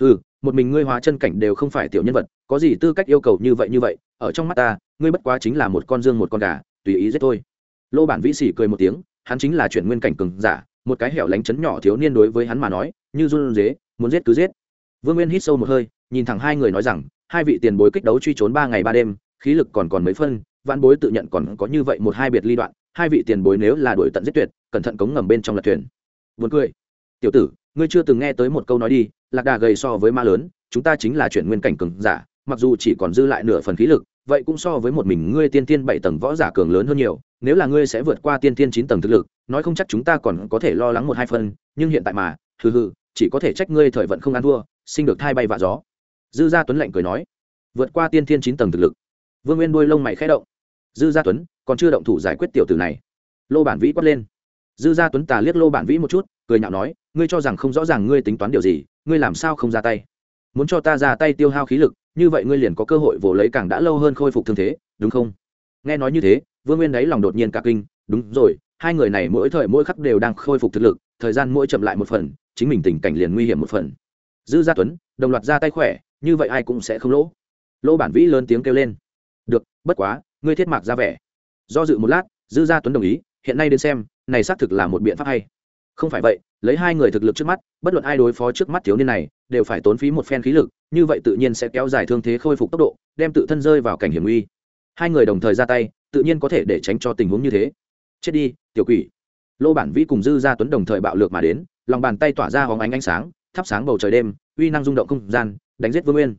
Ừ một mình ngươi hóa chân cảnh đều không phải tiểu nhân vật, có gì tư cách yêu cầu như vậy như vậy, ở trong mắt ta, ngươi bất quá chính là một con dương một con gà, tùy ý giết thôi. Lô bản vĩ sỉ cười một tiếng, hắn chính là chuyển nguyên cảnh cường giả một cái hẻo lánh chấn nhỏ thiếu niên đối với hắn mà nói, như run dế muốn giết cứ giết. Vương nguyên hít sâu một hơi, nhìn thẳng hai người nói rằng, hai vị tiền bối kích đấu truy trốn ba ngày ba đêm, khí lực còn còn mấy phân vạn bối tự nhận còn có như vậy một hai biệt ly đoạn, hai vị tiền bối nếu là đuổi tận giết tuyệt, cẩn thận cống ngầm bên trong lật thuyền. Vượt cười. Tiểu tử, ngươi chưa từng nghe tới một câu nói đi, lạc đà gầy so với ma lớn, chúng ta chính là chuyển nguyên cảnh cường giả, mặc dù chỉ còn dư lại nửa phần khí lực, vậy cũng so với một mình ngươi tiên tiên bảy tầng võ giả cường lớn hơn nhiều, nếu là ngươi sẽ vượt qua tiên tiên chín tầng thực lực nói không chắc chúng ta còn có thể lo lắng một hai phần, nhưng hiện tại mà hừ hừ chỉ có thể trách ngươi thời vận không ăn thua sinh được thai bay vạ gió. Dư gia tuấn lạnh cười nói vượt qua tiên thiên chín tầng thực lực. Vương nguyên đuôi lông mày khẽ động. Dư gia tuấn còn chưa động thủ giải quyết tiểu tử này. Lô bản vĩ quát lên. Dư gia tuấn tà liếc lô bản vĩ một chút cười nhạo nói ngươi cho rằng không rõ ràng ngươi tính toán điều gì ngươi làm sao không ra tay? Muốn cho ta ra tay tiêu hao khí lực như vậy ngươi liền có cơ hội vồ lấy càng đã lâu hơn khôi phục thương thế đúng không? Nghe nói như thế vương nguyên đấy lòng đột nhiên cả kinh đúng rồi hai người này mỗi thời mỗi khắc đều đang khôi phục thực lực, thời gian mỗi chậm lại một phần, chính mình tình cảnh liền nguy hiểm một phần. Dư gia tuấn, đồng loạt ra tay khỏe, như vậy ai cũng sẽ không lỗ. Lỗ bản vĩ lớn tiếng kêu lên. Được, bất quá, ngươi thiết mạc ra vẻ. Do dự một lát, dư gia tuấn đồng ý, hiện nay đến xem, này xác thực là một biện pháp hay. Không phải vậy, lấy hai người thực lực trước mắt, bất luận ai đối phó trước mắt thiếu niên này, đều phải tốn phí một phen khí lực, như vậy tự nhiên sẽ kéo dài thương thế khôi phục tốc độ, đem tự thân rơi vào cảnh hiểm nguy. Hai người đồng thời ra tay, tự nhiên có thể để tránh cho tình huống như thế chết đi tiểu quỷ. Lô bản vĩ cùng dư gia tuấn đồng thời bạo lược mà đến lòng bàn tay tỏa ra hóng ánh ánh sáng thắp sáng bầu trời đêm uy năng rung động không gian đánh giết vương nguyên.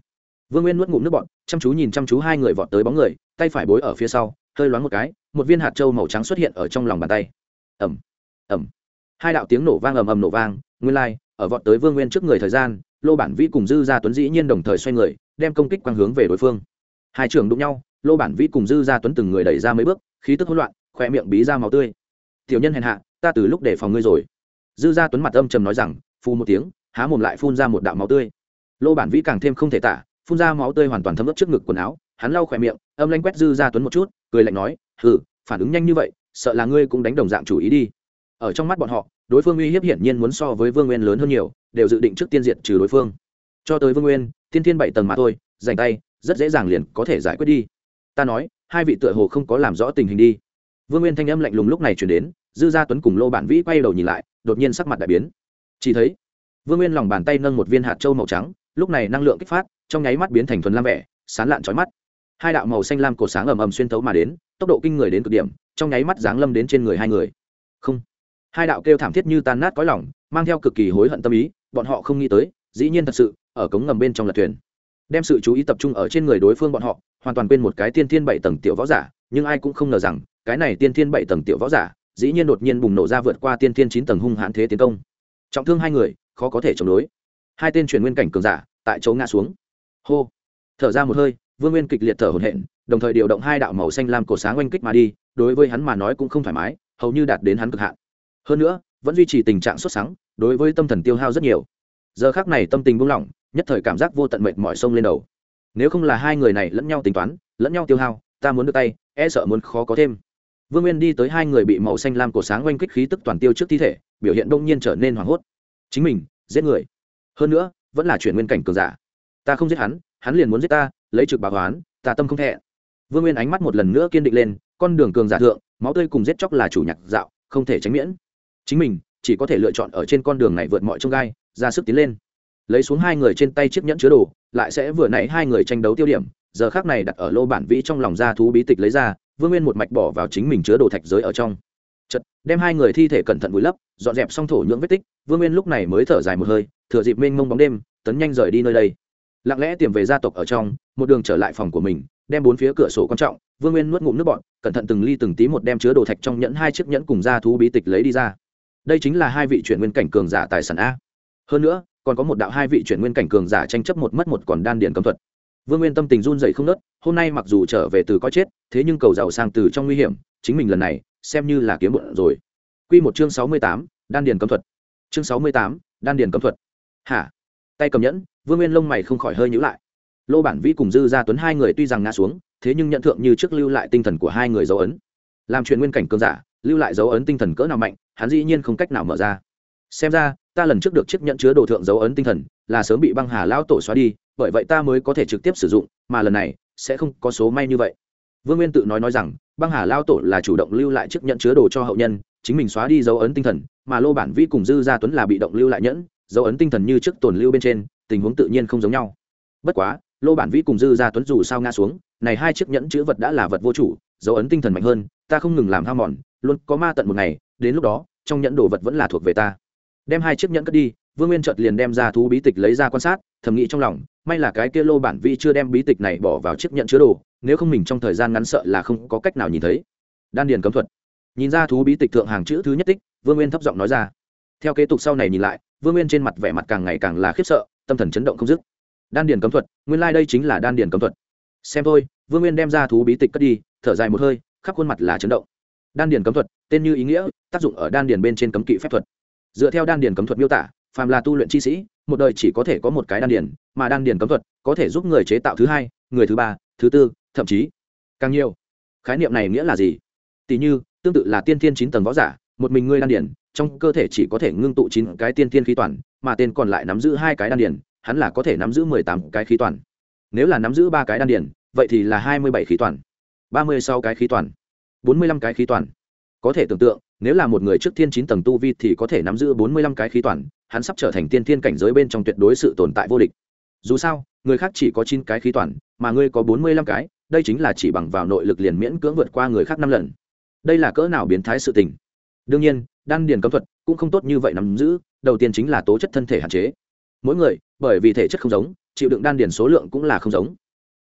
Vương nguyên nuốt ngụm nước bọn chăm chú nhìn chăm chú hai người vọt tới bóng người tay phải bối ở phía sau hơi loáng một cái một viên hạt trâu màu trắng xuất hiện ở trong lòng bàn tay. Ẩm ẩm hai đạo tiếng nổ vang ầm ầm nổ vang nguyên lai、like, ở vọt tới vương nguyên trước người thời gian lô bản vĩ cùng dư gia tuấn dĩ nhiên đồng thời xoay người đem công kích quang hướng về đối phương. Hai trường đụng nhau lô bản vĩ cùng dư gia tuấn từng người đẩy ra mấy bước khí tức hỗn loạn khoe miệng bí ra máu tươi. Tiểu nhân hèn hạ, ta từ lúc để phòng ngươi rồi. Dư gia tuấn mặt âm trầm nói rằng phu một tiếng, há mồm lại phun ra một đạo máu tươi. Lô bản vĩ càng thêm không thể tả, phun ra máu tươi hoàn toàn thấm ướt trước ngực quần áo, hắn lau khỏe miệng, âm lanh quét dư gia tuấn một chút, cười lạnh nói, hừ, phản ứng nhanh như vậy, sợ là ngươi cũng đánh đồng dạng chủ ý đi. Ở trong mắt bọn họ, đối phương uy hiếp hiển nhiên muốn so với vương nguyên lớn hơn nhiều, đều dự định trước tiên diệt trừ đối phương. Cho tới vương nguyên, tiên thiên bảy tầng mà thôi dành tay, rất dễ dàng liền có thể giải quyết đi. Ta nói, hai vị tựa hồ không có làm rõ tình hình đi vương nguyên thanh âm lạnh lùng lúc này chuyển đến, dư gia tuấn cùng lô bản vĩ quay đầu nhìn lại, đột nhiên sắc mặt đại biến. Chỉ thấy, vương nguyên lòng bàn tay nâng một viên hạt trâu màu trắng, lúc này năng lượng kích phát, trong nháy mắt biến thành thuần lam vẻ, sán lạn trói mắt. Hai đạo màu xanh lam cổ sáng ầm ầm xuyên thấu mà đến, tốc độ kinh người đến cực điểm, trong nháy mắt giáng lâm đến trên người hai người. Không. Hai đạo kêu thảm thiết như tan nát cõi lỏng mang theo cực kỳ hối hận tâm ý, bọn họ không nghĩ tới, dĩ nhiên thật sự, ở cống ngầm bên trong lật thuyền. Đem sự chú ý tập trung ở trên người đối phương bọn họ, hoàn toàn quên một cái tiên thiên bảy tầng tiểu võ giả, nhưng ai cũng không ngờ rằng cái này tiên thiên bảy tầng tiểu võ giả, dĩ nhiên đột nhiên bùng nổ ra vượt qua tiên thiên chín tầng hung hãn thế tiến công. Trọng thương hai người, khó có thể chống đối. Hai tên chuyển nguyên cảnh cường giả, tại chỗ ngã xuống. Hô. Thở ra một hơi, vương nguyên kịch liệt thở hổn hển, đồng thời điều động hai đạo màu xanh lam cổ sáng oanh kích mà đi, đối với hắn mà nói cũng không thoải mái, hầu như đạt đến hắn cực hạn. Hơn nữa, vẫn duy trì tình trạng xuất sáng đối với tâm thần tiêu hao rất nhiều. Giờ khác này tâm tình buông lỏng, nhất thời cảm giác vô tận mệt mỏi sông lên đầu. Nếu không là hai người này lẫn nhau tính toán, lẫn nhau tiêu hao, ta muốn được tay e sợ muốn khó có thêm vương nguyên đi tới hai người bị màu xanh lam cổ sáng oanh kích khí tức toàn tiêu trước thi thể, biểu hiện đông nhiên trở nên hoảng hốt. Chính mình, giết người. Hơn nữa, vẫn là chuyển nguyên cảnh cường giả. Ta không giết hắn hắn liền muốn giết ta, lấy trực bà hoán, ta tâm không thẹn. Vương nguyên ánh mắt một lần nữa kiên định lên, con đường cường giả thượng, máu tươi cùng giết chóc là chủ nhạc dạo, không thể tránh miễn. Chính mình, chỉ có thể lựa chọn ở trên con đường này vượt mọi trông gai, ra sức tiến lên. Lấy xuống hai người trên tay chiếc nhẫn chứa đồ, lại sẽ vừa nãy hai người tranh đấu tiêu điểm, giờ khác này đặt ở lô bản vĩ trong lòng ra thú bí tịch lấy ra vương nguyên một mạch bỏ vào chính mình chứa đồ thạch giới ở trong. Chật đem hai người thi thể cẩn thận vùi lấp, dọn dẹp xong thổ nhưỡng vết tích, vương nguyên lúc này mới thở dài một hơi, thừa dịp mênh mông bóng đêm, tấn nhanh rời đi nơi đây. Lặng lẽ tìm về gia tộc ở trong, một đường trở lại phòng của mình, đem bốn phía cửa sổ quan trọng, vương nguyên nuốt ngụm nước bọn cẩn thận từng ly từng tí một đem chứa đồ thạch trong nhẫn hai chiếc nhẫn cùng ra thú bí tịch lấy đi ra. Đây chính là hai vị chuyển nguyên cảnh cường giả tài sản a. Hơn nữa, còn có một đạo hai vị chuyển nguyên cảnh cường giả tranh chấp một mất một còn đan điền cấm thuật vương nguyên tâm tình run dậy không nớt, hôm nay mặc dù trở về từ coi chết, thế nhưng cầu giàu sang từ trong nguy hiểm, chính mình lần này, xem như là kiếm bụng rồi. Q một chương sáu mươi tám, đan điền cấm thuật. Chương sáu mươi tám, đan điền cấm thuật. Hả? Tay cầm nhẫn, vương nguyên lông mày không khỏi hơi nhữ lại. Lô bản vĩ cùng dư gia tuấn hai người tuy rằng ngã xuống, thế nhưng nhận thượng như trước lưu lại tinh thần của hai người dấu ấn. Làm chuyện nguyên cảnh cơn giả, lưu lại dấu ấn tinh thần cỡ nào mạnh, hắn dĩ nhiên không cách nào mở ra. Xem ra, ta lần trước được chiếc nhận chứa đồ thượng dấu ấn tinh thần, là sớm bị băng hà lão tổ xóa đi bởi vậy ta mới có thể trực tiếp sử dụng, mà lần này, sẽ không có số may như vậy. Vương nguyên tự nói nói rằng, băng hà lao tổ là chủ động lưu lại chiếc nhận chứa đồ cho hậu nhân, chính mình xóa đi dấu ấn tinh thần, mà lô bản vi cùng dư gia tuấn là bị động lưu lại nhẫn, dấu ấn tinh thần như trước tồn lưu bên trên, tình huống tự nhiên không giống nhau. Bất quá, lô bản vi cùng dư gia tuấn dù sao ngã xuống, này hai chiếc nhẫn chữ vật đã là vật vô chủ, dấu ấn tinh thần mạnh hơn, ta không ngừng làm ham mòn, luôn có ma tận một ngày, đến lúc đó, trong nhẫn đồ vật vẫn là thuộc về ta. Đem hai chiếc nhẫn cất đi, vương nguyên chợt liền đem ra thú bí tịch lấy ra quan sát, thầm nghĩ trong lòng may là cái kia lô bản vi chưa đem bí tịch này bỏ vào chiếc nhận chứa đồ, nếu không mình trong thời gian ngắn sợ là không có cách nào nhìn thấy. Đan điền cấm thuật. Nhìn ra thú bí tịch thượng hàng chữ thứ nhất tích, vương nguyên thấp giọng nói ra. Theo kế tục sau này nhìn lại, vương nguyên trên mặt vẻ mặt càng ngày càng là khiếp sợ, tâm thần chấn động không dứt. Đan điền cấm thuật, nguyên lai、like、đây chính là đan điền cấm thuật. Xem thôi, vương nguyên đem ra thú bí tịch cất đi, thở dài một hơi, khắp khuôn mặt là chấn động. Đan điền cấm thuật, tên như ý nghĩa, tác dụng ở đan điền bên trên cấm kỵ phép thuật. Dựa theo đan điền cấm thuật miêu tả, phàm là tu luyện chi sĩ một đời chỉ có thể có một cái đan điền, mà đan điền cấm thuật có thể giúp người chế tạo thứ hai, người thứ ba, thứ tư, thậm chí càng nhiều. Khái niệm này nghĩa là gì? Tỷ như, tương tự là tiên thiên chín tầng võ giả, một mình ngươi đan điền, trong cơ thể chỉ có thể ngưng tụ chín cái tiên thiên khí toàn, mà tên còn lại nắm giữ hai cái đan điền, hắn là có thể nắm giữ mười tám cái khí toàn. Nếu là nắm giữ ba cái đan điền, vậy thì là hai mươi bảy khí toàn, ba mươi sáu cái khí toàn, bốn mươi lăm cái khí toàn. Có thể tưởng tượng, nếu là một người trước thiên chín tầng tu vi thì có thể nắm giữ bốn mươi lăm cái khí toàn hắn sắp trở thành tiên thiên cảnh giới bên trong tuyệt đối sự tồn tại vô địch. Dù sao, người khác chỉ có chín cái khí toàn, mà ngươi có bốn mươi lăm cái, đây chính là chỉ bằng vào nội lực liền miễn cưỡng vượt qua người khác năm lần. Đây là cỡ nào biến thái sự tình? Đương nhiên, đan điền cấm thuật cũng không tốt như vậy nắm giữ, đầu tiên chính là tố chất thân thể hạn chế. Mỗi người, bởi vì thể chất không giống, chịu đựng đan điền số lượng cũng là không giống.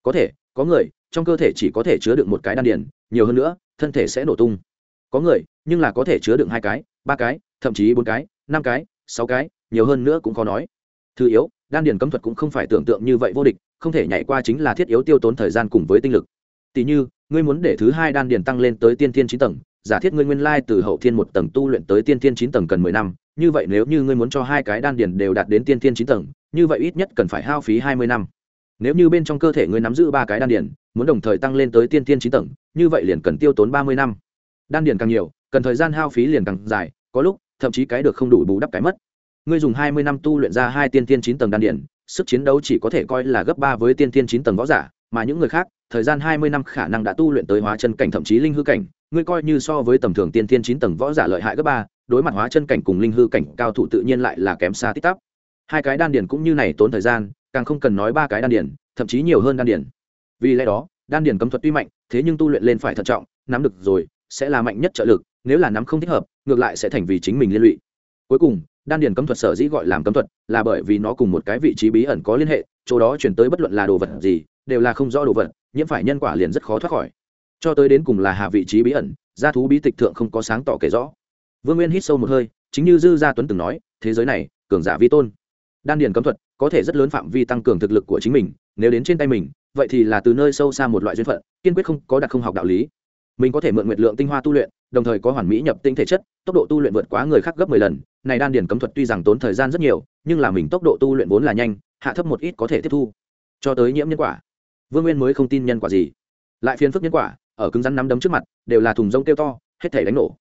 Có thể, có người, trong cơ thể chỉ có thể chứa đựng một cái đan điền, nhiều hơn nữa, thân thể sẽ nổ tung. Có người, nhưng là có thể chứa đựng hai cái, ba cái, thậm chí bốn cái, năm cái sáu cái, nhiều hơn nữa cũng khó nói. Thứ yếu, đan điền cấm thuật cũng không phải tưởng tượng như vậy vô địch, không thể nhảy qua chính là thiết yếu tiêu tốn thời gian cùng với tinh lực. Tỷ như, ngươi muốn để thứ hai đan điền tăng lên tới tiên thiên chín tầng, giả thiết ngươi nguyên lai từ hậu thiên một tầng tu luyện tới tiên thiên chín tầng cần mười năm, như vậy nếu như ngươi muốn cho hai cái đan điền đều đạt đến tiên thiên chín tầng, như vậy ít nhất cần phải hao phí hai mươi năm. Nếu như bên trong cơ thể ngươi nắm giữ ba cái đan điền, muốn đồng thời tăng lên tới tiên thiên chín tầng, như vậy liền cần tiêu tốn ba mươi năm. Đan điền càng nhiều, cần thời gian hao phí liền càng dài, có lúc thậm chí cái được không đủ bù đắp cái mất. Ngươi dùng hai mươi năm tu luyện ra hai tiên tiên chín tầng đan điền, sức chiến đấu chỉ có thể coi là gấp ba với tiên tiên chín tầng võ giả, mà những người khác, thời gian hai mươi năm khả năng đã tu luyện tới hóa chân cảnh thậm chí linh hư cảnh, ngươi coi như so với tầm thường tiên tiên chín tầng võ giả lợi hại gấp ba, đối mặt hóa chân cảnh cùng linh hư cảnh cao thủ tự nhiên lại là kém xa tích tắp. Hai cái đan điền cũng như này tốn thời gian, càng không cần nói ba cái đan điền, thậm chí nhiều hơn đan điền. Vì lẽ đó, đan điền cấm thuật tuy mạnh, thế nhưng tu luyện lên phải thận trọng, nắm được rồi, sẽ là mạnh nhất trợ lực nếu là nắm không thích hợp, ngược lại sẽ thành vì chính mình liên lụy. Cuối cùng, đan điền cấm thuật sở dĩ gọi làm cấm thuật là bởi vì nó cùng một cái vị trí bí ẩn có liên hệ, chỗ đó chuyển tới bất luận là đồ vật gì, đều là không rõ đồ vật, nhiễm phải nhân quả liền rất khó thoát khỏi. Cho tới đến cùng là hạ vị trí bí ẩn, gia thú bí tịch thượng không có sáng tỏ kể rõ. Vương nguyên hít sâu một hơi, chính như dư gia tuấn từng nói, thế giới này, cường giả vi tôn. Đan điền cấm thuật có thể rất lớn phạm vi tăng cường thực lực của chính mình, nếu đến trên tay mình, vậy thì là từ nơi sâu xa một loại duyên phận, kiên quyết không có đặc không học đạo lý. Mình có thể mượn nguyệt lượng tinh hoa tu luyện đồng thời có hoàn mỹ nhập tinh thể chất, tốc độ tu luyện vượt quá người khác gấp mười lần, này đan điền cấm thuật tuy rằng tốn thời gian rất nhiều, nhưng là mình tốc độ tu luyện vốn là nhanh, hạ thấp một ít có thể tiếp thu. Cho tới nhiễm nhân quả. Vương nguyên mới không tin nhân quả gì. Lại phiền phức nhân quả, ở cứng rắn nắm đấm trước mặt, đều là thùng rông kêu to, hết thể đánh nổ.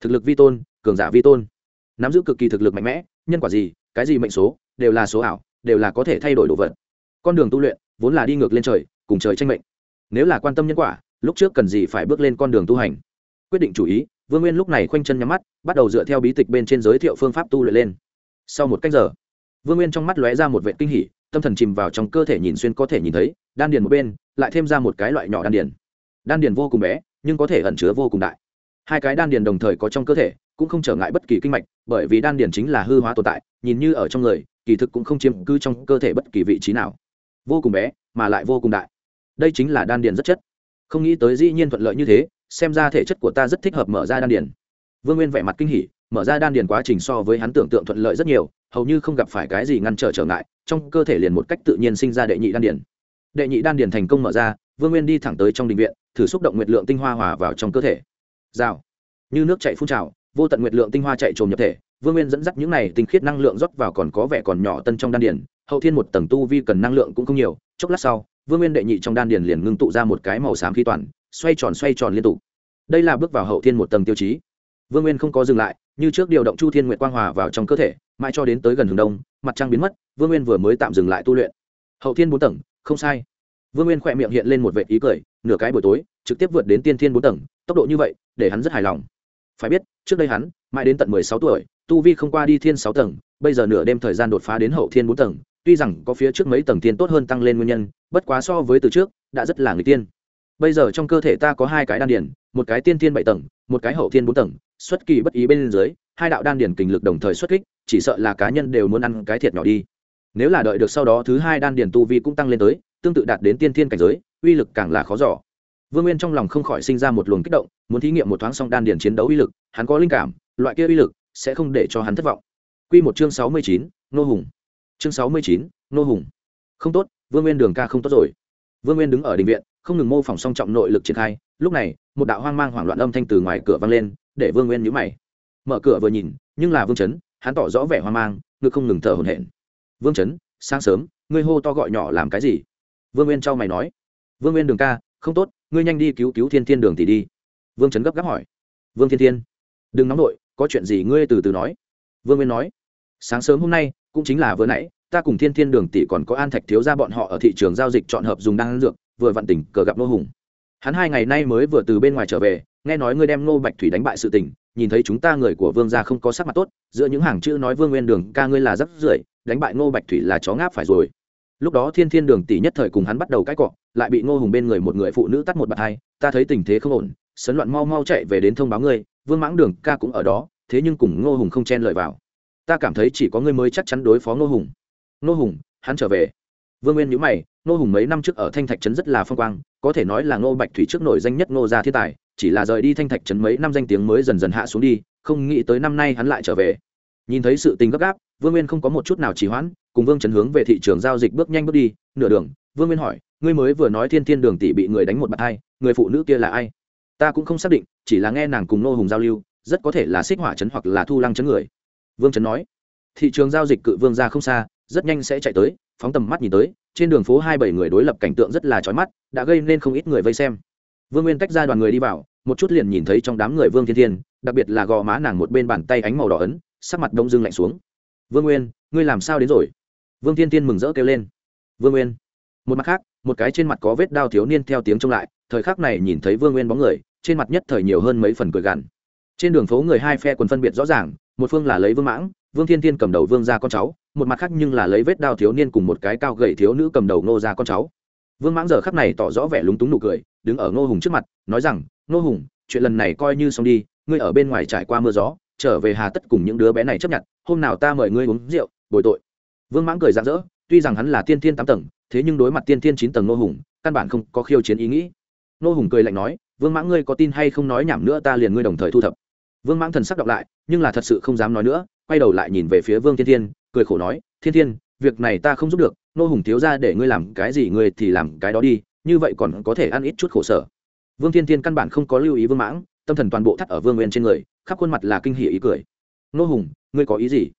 Thực lực vi tôn, cường giả vi tôn. Nắm giữ cực kỳ thực lực mạnh mẽ, nhân quả gì, cái gì mệnh số, đều là số ảo, đều là có thể thay đổi đồ vật. Con đường tu luyện, vốn là đi ngược lên trời, cùng trời tranh mệnh. Nếu là quan tâm nhân quả, lúc trước cần gì phải bước lên con đường tu hành? Quyết định chủ ý, vương nguyên lúc này khoanh chân nhắm mắt, bắt đầu dựa theo bí tịch bên trên giới thiệu phương pháp tu luyện lên. Sau một cách giờ, vương nguyên trong mắt lóe ra một vệ kinh hỉ, tâm thần chìm vào trong cơ thể nhìn xuyên có thể nhìn thấy, đan điền một bên, lại thêm ra một cái loại nhỏ đan điền. Đan điền vô cùng bé, nhưng có thể ẩn chứa vô cùng đại. Hai cái đan điền đồng thời có trong cơ thể, cũng không trở ngại bất kỳ kinh mạch, bởi vì đan điền chính là hư hóa tồn tại, nhìn như ở trong người, kỳ thực cũng không chiếm cư trong cơ thể bất kỳ vị trí nào. Vô cùng bé, mà lại vô cùng đại. Đây chính là đan điền rất chất. Không nghĩ tới dĩ nhiên thuận lợi như thế xem ra thể chất của ta rất thích hợp mở ra đan điền. Vương nguyên vẻ mặt kinh hỉ, mở ra đan điền quá trình so với hắn tưởng tượng thuận lợi rất nhiều, hầu như không gặp phải cái gì ngăn trở trở ngại, trong cơ thể liền một cách tự nhiên sinh ra đệ nhị đan điền. Đệ nhị đan điền thành công mở ra, vương nguyên đi thẳng tới trong đình viện, thử xúc động nguyệt lượng tinh hoa hòa vào trong cơ thể. Rào. Như nước chạy phun trào, vô tận nguyệt lượng tinh hoa chạy trồm nhập thể, vương nguyên dẫn dắt những này tinh khiết năng lượng rót vào còn có vẻ còn nhỏ tân trong đan điền, hậu thiên một tầng tu vi cần năng lượng cũng không nhiều, chốc lát sau, vương nguyên đệ nhị trong đan điền liền ngưng tụ ra một cái màu xám khí toàn xoay tròn xoay tròn liên tục. Đây là bước vào hậu thiên một tầng tiêu chí. Vương nguyên không có dừng lại, như trước điều động chu thiên nguyệt quang hòa vào trong cơ thể, mãi cho đến tới gần hướng đông, mặt trăng biến mất, vương nguyên vừa mới tạm dừng lại tu luyện. Hậu thiên bốn tầng, không sai. Vương nguyên khỏe miệng hiện lên một vệ ý cười, nửa cái buổi tối, trực tiếp vượt đến tiên thiên bốn tầng, tốc độ như vậy, để hắn rất hài lòng. Phải biết, trước đây hắn, mãi đến tận mười sáu tuổi, tu vi không qua đi thiên sáu tầng, bây giờ nửa đêm thời gian đột phá đến hậu thiên bốn tầng, tuy rằng có phía trước mấy tầng tiên tốt hơn tăng lên nguyên nhân, bất quá so với từ trước, đã rất là người tiên bây giờ trong cơ thể ta có hai cái đan điển một cái tiên thiên bảy tầng, một cái hậu thiên bốn tầng, xuất kỳ bất ý bên dưới, hai đạo đan điển kình lực đồng thời xuất kích, chỉ sợ là cá nhân đều muốn ăn cái thiệt nhỏ đi. Nếu là đợi được sau đó thứ hai đan điển tu vi cũng tăng lên tới, tương tự đạt đến tiên thiên cảnh giới, uy lực càng là khó giỏ vương nguyên trong lòng không khỏi sinh ra một luồng kích động, muốn thí nghiệm một thoáng song đan điển chiến đấu uy lực, hắn có linh cảm, loại kia uy lực sẽ không để cho hắn thất vọng. Quy một chương sáu mươi chín, nô hùng. Chương sáu mươi chín, nô hùng. Không tốt, vương nguyên đường ca không tốt rồi. Vương nguyên đứng ở đình viện không ngừng mô phỏng song trọng nội lực triển khai, lúc này, một đạo hoang mang hoảng loạn âm thanh từ ngoài cửa vang lên, để vương nguyên nhíu mày. Mở cửa vừa nhìn, nhưng là vương chấn, hắn tỏ rõ vẻ hoang mang, ngực không ngừng thở hổn hển. Vương chấn, sáng sớm, ngươi hô to gọi nhỏ làm cái gì? Vương nguyên trao mày nói. Vương nguyên đường ca, không tốt, ngươi nhanh đi cứu cứu thiên thiên đường tỷ đi. Vương chấn gấp gáp hỏi. Vương thiên thiên, đừng nóng nội có chuyện gì ngươi từ từ nói. Vương nguyên nói. Sáng sớm hôm nay, cũng chính là vừa nãy, ta cùng thiên thiên đường tỷ còn có an thạch thiếu ra bọn họ ở thị trường giao dịch chọn hợp dùng đan dược vừa vặn tỉnh cờ gặp nô hùng. Hắn hai ngày nay mới vừa từ bên ngoài trở về, nghe nói ngươi đem nô bạch thủy đánh bại sự tình, nhìn thấy chúng ta người của vương gia không có sắc mặt tốt, giữa những hàng chữ nói vương nguyên đường ca ngươi là rất rưởi, đánh bại nô bạch thủy là chó ngáp phải rồi. Lúc đó thiên thiên đường tỷ nhất thời cùng hắn bắt đầu cãi cọ, lại bị ngô hùng bên người một người phụ nữ tắt một bạt hai, ta thấy tình thế không ổn, sấn loạn mau mau chạy về đến thông báo ngươi, vương mãng đường ca cũng ở đó, thế nhưng cùng ngô hùng không chen lợi vào. Ta cảm thấy chỉ có ngươi mới chắc chắn đối phó ngô hùng. Ngô hùng, hắn trở về. Vương nguyên nhữ mày ngô hùng mấy năm trước ở thanh thạch trấn rất là phong quang, có thể nói là ngô bạch thủy trước nổi danh nhất ngô gia thiên tài, chỉ là rời đi thanh thạch trấn mấy năm danh tiếng mới dần dần hạ xuống đi, không nghĩ tới năm nay hắn lại trở về. Nhìn thấy sự tình gấp gáp, vương nguyên không có một chút nào trì hoãn, cùng vương trấn hướng về thị trường giao dịch bước nhanh bước đi, nửa đường, vương nguyên hỏi, ngươi mới vừa nói thiên thiên đường tỷ bị người đánh một bạt hai, người phụ nữ kia là ai? Ta cũng không xác định, chỉ là nghe nàng cùng nô hùng giao lưu, rất có thể là xích hỏa trấn hoặc là thu lăng trấn người. Vương trấn nói. Thị trường giao dịch cự vương gia không xa, rất nhanh sẽ chạy tới, phóng tầm mắt nhìn tới trên đường phố hai bảy người đối lập cảnh tượng rất là trói mắt, đã gây nên không ít người vây xem. Vương nguyên tách ra đoàn người đi vào, một chút liền nhìn thấy trong đám người vương thiên thiên, đặc biệt là gò má nàng một bên bàn tay ánh màu đỏ ấn, sắc mặt đông dưng lạnh xuống. Vương nguyên, ngươi làm sao đến rồi? Vương thiên thiên mừng rỡ kêu lên. Vương nguyên. Một mặt khác, một cái trên mặt có vết đao thiếu niên theo tiếng trông lại, thời khắc này nhìn thấy vương nguyên bóng người, trên mặt nhất thời nhiều hơn mấy phần cười gằn. Trên đường phố người hai phe quần phân biệt rõ ràng, một phương là lấy vương mãng vương thiên thiên cầm đầu vương ra con cháu, một mặt khác nhưng là lấy vết đao thiếu niên cùng một cái cao gậy thiếu nữ cầm đầu nô ra con cháu. Vương mãng giờ khắc này tỏ rõ vẻ lúng túng nụ cười, đứng ở ngô hùng trước mặt, nói rằng, ngô hùng, chuyện lần này coi như xong đi, ngươi ở bên ngoài trải qua mưa gió, trở về hà tất cùng những đứa bé này chấp nhận, hôm nào ta mời ngươi uống rượu, bồi tội. Vương mãng cười rạng rỡ, tuy rằng hắn là tiên thiên tám tầng, thế nhưng đối mặt tiên thiên chín tầng ngô hùng, căn bản không có khiêu chiến ý nghĩ. Ngô hùng cười lạnh nói, vương mãng ngươi có tin hay không nói nhảm nữa ta liền ngươi đồng thời thu thập. Vương mãng thần sắc đọc lại, nhưng là thật sự không dám nói nữa quay đầu lại nhìn về phía vương thiên thiên, cười khổ nói, thiên thiên, việc này ta không giúp được, nô hùng thiếu ra để ngươi làm cái gì ngươi thì làm cái đó đi, như vậy còn có thể ăn ít chút khổ sở. Vương thiên thiên căn bản không có lưu ý vương mãng, tâm thần toàn bộ thắt ở vương nguyên trên người, khắp khuôn mặt là kinh hỉ ý cười. Nô hùng, ngươi có ý gì?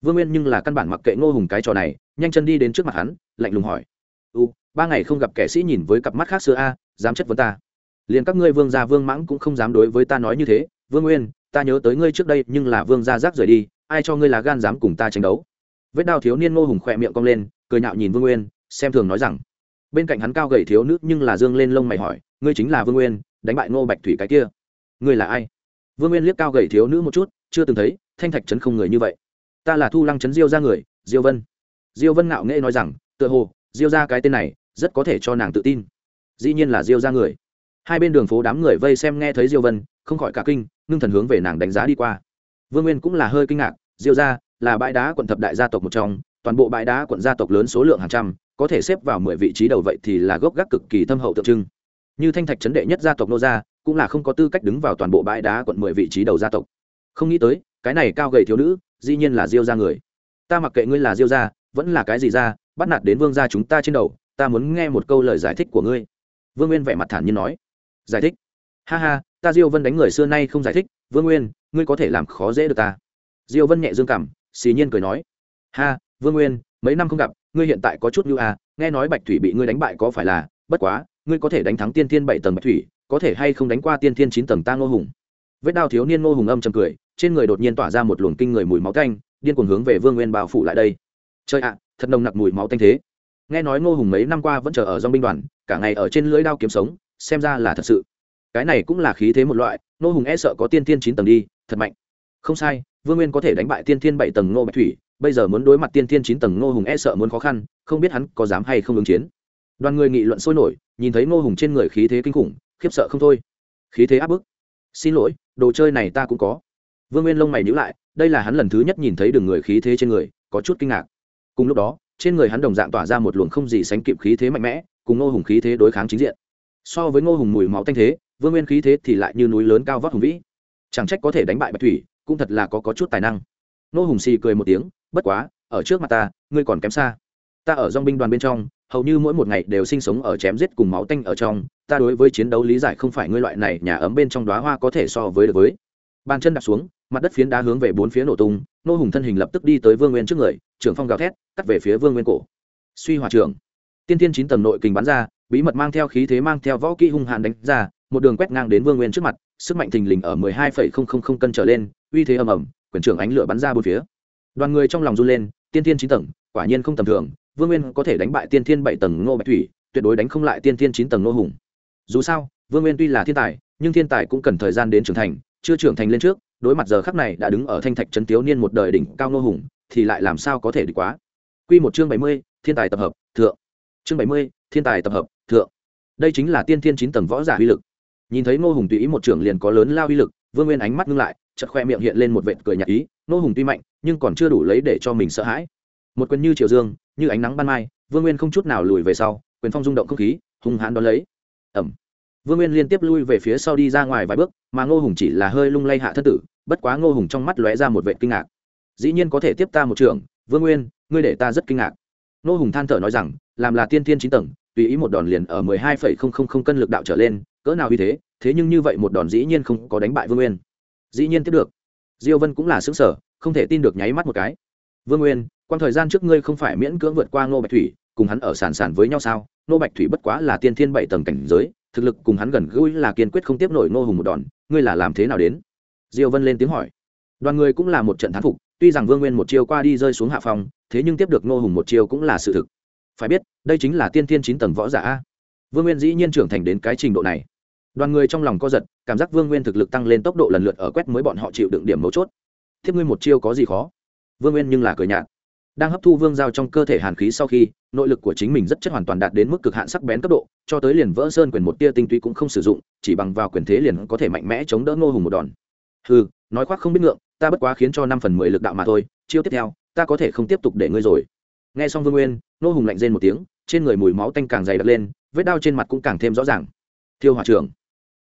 Vương nguyên nhưng là căn bản mặc kệ nô hùng cái trò này, nhanh chân đi đến trước mặt hắn, lạnh lùng hỏi. U, ba ngày không gặp kẻ sĩ nhìn với cặp mắt khác xưa a, dám chất vấn ta. Liền các ngươi vương gia vương mãng cũng không dám đối với ta nói như thế. Vương nguyên, ta nhớ tới ngươi trước đây nhưng là vương gia rác rời đi ai cho ngươi là gan dám cùng ta tranh đấu? Vết đao thiếu niên ngô hùng khỏe miệng cong lên, cười nhạo nhìn vương nguyên, xem thường nói rằng, bên cạnh hắn cao gầy thiếu nữ nhưng là dương lên lông mày hỏi, ngươi chính là vương nguyên, đánh bại ngô bạch thủy cái kia. Ngươi là ai? Vương nguyên liếc cao gầy thiếu nữ một chút, chưa từng thấy, thanh thạch trấn không người như vậy. Ta là thu lăng trấn diêu ra người, diêu vân. Diêu vân ngạo nghễ nói rằng, tựa hồ, diêu ra cái tên này, rất có thể cho nàng tự tin. Dĩ nhiên là diêu ra người. Hai bên đường phố đám người vây xem nghe thấy diêu vân, không khỏi cả kinh, ngưng thần hướng về nàng đánh giá đi qua. Vương nguyên cũng là hơi kinh ngạc diêu gia là bãi đá quận thập đại gia tộc một trong, toàn bộ bãi đá quận gia tộc lớn số lượng hàng trăm, có thể xếp vào mười vị trí đầu vậy thì là gốc gác cực kỳ thâm hậu tượng trưng. Như thanh thạch chấn đệ nhất gia tộc nô gia, cũng là không có tư cách đứng vào toàn bộ bãi đá quận mười vị trí đầu gia tộc. Không nghĩ tới, cái này cao gầy thiếu nữ, dĩ nhiên là diêu gia người. Ta mặc kệ ngươi là diêu gia, vẫn là cái gì ra bắt nạt đến vương gia chúng ta trên đầu, ta muốn nghe một câu lời giải thích của ngươi. Vương nguyên vẻ mặt thản nhiên nói. Giải thích? Ha ha, ta diêu vân đánh người xưa nay không giải thích. Vương nguyên, ngươi có thể làm khó dễ được ta diêu vân nhẹ dương cảm, xì nhiên cười nói, ha, vương nguyên, mấy năm không gặp, ngươi hiện tại có chút như à nghe nói bạch thủy bị ngươi đánh bại có phải là, bất quá, ngươi có thể đánh thắng tiên thiên bảy tầng bạch thủy, có thể hay không đánh qua tiên thiên chín tầng ta ngô hùng? Vết đao thiếu niên ngô hùng âm trầm cười, trên người đột nhiên tỏa ra một luồng kinh người mùi máu canh điên cuồng hướng về vương nguyên bao phủ lại đây. Chơi ạ, thật nồng nặc mùi máu tanh thế. Nghe nói ngô hùng mấy năm qua vẫn chờ ở dong binh đoàn, cả ngày ở trên lưỡi đao kiếm sống, xem ra là thật sự. Cái này cũng là khí thế một loại, ngô hùng e sợ có tiên thiên chín tầng đi, thật mạnh. Không sai vương nguyên có thể đánh bại tiên thiên bảy tầng ngô bạch thủy, bây giờ muốn đối mặt tiên thiên chín tầng ngô hùng e sợ muốn khó khăn, không biết hắn có dám hay không ứng chiến. Đoàn người nghị luận sôi nổi, nhìn thấy ngô hùng trên người khí thế kinh khủng, khiếp sợ không thôi. Khí thế áp bức. Xin lỗi, đồ chơi này ta cũng có. Vương nguyên lông mày nhữ lại, đây là hắn lần thứ nhất nhìn thấy đường người khí thế trên người, có chút kinh ngạc. Cùng lúc đó, trên người hắn đồng dạng tỏa ra một luồng không gì sánh kịp khí thế mạnh mẽ, cùng ngô hùng khí thế đối kháng chính diện. So với ngô hùng mùi máu tanh thế, vương nguyên khí thế thì lại như núi lớn cao vóc hùng vĩ. Chẳng trách có thể đánh bại bạch thủy cũng thật là có, có chút tài năng. Nô hùng xì cười một tiếng bất quá ở trước mặt ta ngươi còn kém xa. Ta ở dong binh đoàn bên trong hầu như mỗi một ngày đều sinh sống ở chém giết cùng máu tanh ở trong. Ta đối với chiến đấu lý giải không phải ngươi loại này nhà ấm bên trong đóa hoa có thể so với được với. Bàn chân đạp xuống mặt đất phiến đá hướng về bốn phía nổ tung. Nô hùng thân hình lập tức đi tới vương nguyên trước người trưởng phong gào thét cắt về phía vương nguyên cổ. Suy hòa trưởng. Tiên tiên chín tầng nội kình bắn ra bí mật mang theo khí thế mang theo võ kỹ hung hàn đánh ra một đường quét ngang đến vương nguyên trước mặt sức mạnh thình lình ở mười hai phẩy không không không cân trở lên uy thế ầm ầm quyền trưởng ánh lửa bắn ra bốn phía đoàn người trong lòng run lên tiên thiên chín tầng quả nhiên không tầm thường vương nguyên có thể đánh bại tiên thiên bảy tầng ngô bạch thủy tuyệt đối đánh không lại tiên thiên chín tầng ngô hùng dù sao vương nguyên tuy là thiên tài nhưng thiên tài cũng cần thời gian đến trưởng thành chưa trưởng thành lên trước đối mặt giờ khắc này đã đứng ở thanh thạch trấn thiếu niên một đời đỉnh cao ngô hùng thì lại làm sao có thể đi quá Quy một chương bảy mươi, thiên tài tập hợp, thượng. Chương bảy mươi, thiên tài tập hợp, thượng. Đây chính là tiên thiên chín tầng võ giả uy lực. Nhìn thấy Ngô Hùng tùy ý một trưởng liền có lớn lao uy lực, Vương Nguyên ánh mắt ngưng lại, chật khoe miệng hiện lên một vệt cười nhạt ý, nô hùng tuy mạnh, nhưng còn chưa đủ lấy để cho mình sợ hãi. Một quyền như triều dương, như ánh nắng ban mai, vương nguyên không chút nào lùi về sau, quyền phong rung động không khí, hung hãn đón lấy. Ẩm. Vương nguyên liên tiếp lui về phía sau đi ra ngoài vài bước, mà ngô hùng chỉ là hơi lung lay hạ thân tử, bất quá ngô hùng trong mắt lóe ra một vệ kinh ngạc. Dĩ nhiên có thể tiếp ta một trường, vương nguyên, ngươi để ta rất kinh ngạc. Ngô hùng than thở nói rằng, làm là tiên thiên chín tầng, tùy ý một đòn liền ở mười hai phẩy không không không cân lực đạo trở lên, cỡ nào như thế thế nhưng như vậy một đòn dĩ nhiên không có đánh bại vương nguyên dĩ nhiên tiếp được. Diêu vân cũng là xứng sở không thể tin được nháy mắt một cái. Vương nguyên quan thời gian trước ngươi không phải miễn cưỡng vượt qua ngô bạch thủy, cùng hắn ở sàn sàn với nhau sao? Ngô bạch thủy bất quá là tiên thiên bảy tầng cảnh giới, thực lực cùng hắn gần gũi là kiên quyết không tiếp nổi ngô hùng một đòn, ngươi là làm thế nào đến? Diêu vân lên tiếng hỏi. Đoàn người cũng là một trận thắng phục, tuy rằng vương nguyên một chiêu qua đi rơi xuống hạ phòng thế nhưng tiếp được ngô hùng một chiêu cũng là sự thực. Phải biết, đây chính là tiên thiên chín tầng võ giả a. Vương nguyên dĩ nhiên trưởng thành đến cái trình độ này đoàn người trong lòng co giật, cảm giác vương nguyên thực lực tăng lên tốc độ lần lượt ở quét mới bọn họ chịu đựng điểm mấu chốt. Thiếp ngươi một chiêu có gì khó? Vương nguyên nhưng là cười nhạt. Đang hấp thu vương giao trong cơ thể hàn khí sau khi, nội lực của chính mình rất chất hoàn toàn đạt đến mức cực hạn sắc bén cấp độ, cho tới liền vỡ sơn quyền một tia tinh túy cũng không sử dụng, chỉ bằng vào quyền thế liền có thể mạnh mẽ chống đỡ ngô hùng một đòn. Ừ nói khoác không biết ngượng, ta bất quá khiến cho năm phần mười lực đạo mà thôi, chiêu tiếp theo, ta có thể không tiếp tục để ngươi rồi. Nghe xong vương nguyên, ngô hùng lạnh rên một tiếng, trên người mùi máu tanh càng dày đặc lên, vết đao trên mặt cũng càng thêm rõ ràng. Thiêu hỏa trường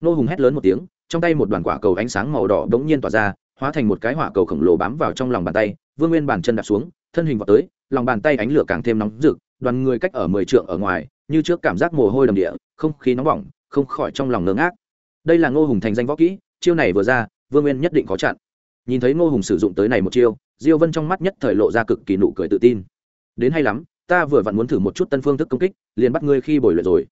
Nô hùng hét lớn một tiếng, trong tay một đoàn quả cầu ánh sáng màu đỏ đ ố n g nhiên tỏa ra, hóa thành một cái hỏa cầu khổng lồ bám vào trong lòng bàn tay, vương nguyên bàn chân đạp xuống, thân hình vào tới, lòng bàn tay ánh lửa càng thêm nóng rực, đoàn người cách ở mười trượng ở ngoài, như trước cảm giác mồ hôi đầm địa, không khí nóng bỏng, không khỏi trong lòng ngớ ngác. Đây là ngô hùng thành danh võ kỹ, chiêu này vừa ra, vương nguyên nhất định có chặn. Nhìn thấy ngô hùng sử dụng tới này một chiêu, diêu vân trong mắt nhất thời lộ ra cực kỳ nụ cười tự tin. Đến hay lắm, ta vừa vặn muốn thử một chút tân phương thức công kích, liền bắt ngươi khi bồi luyện rồi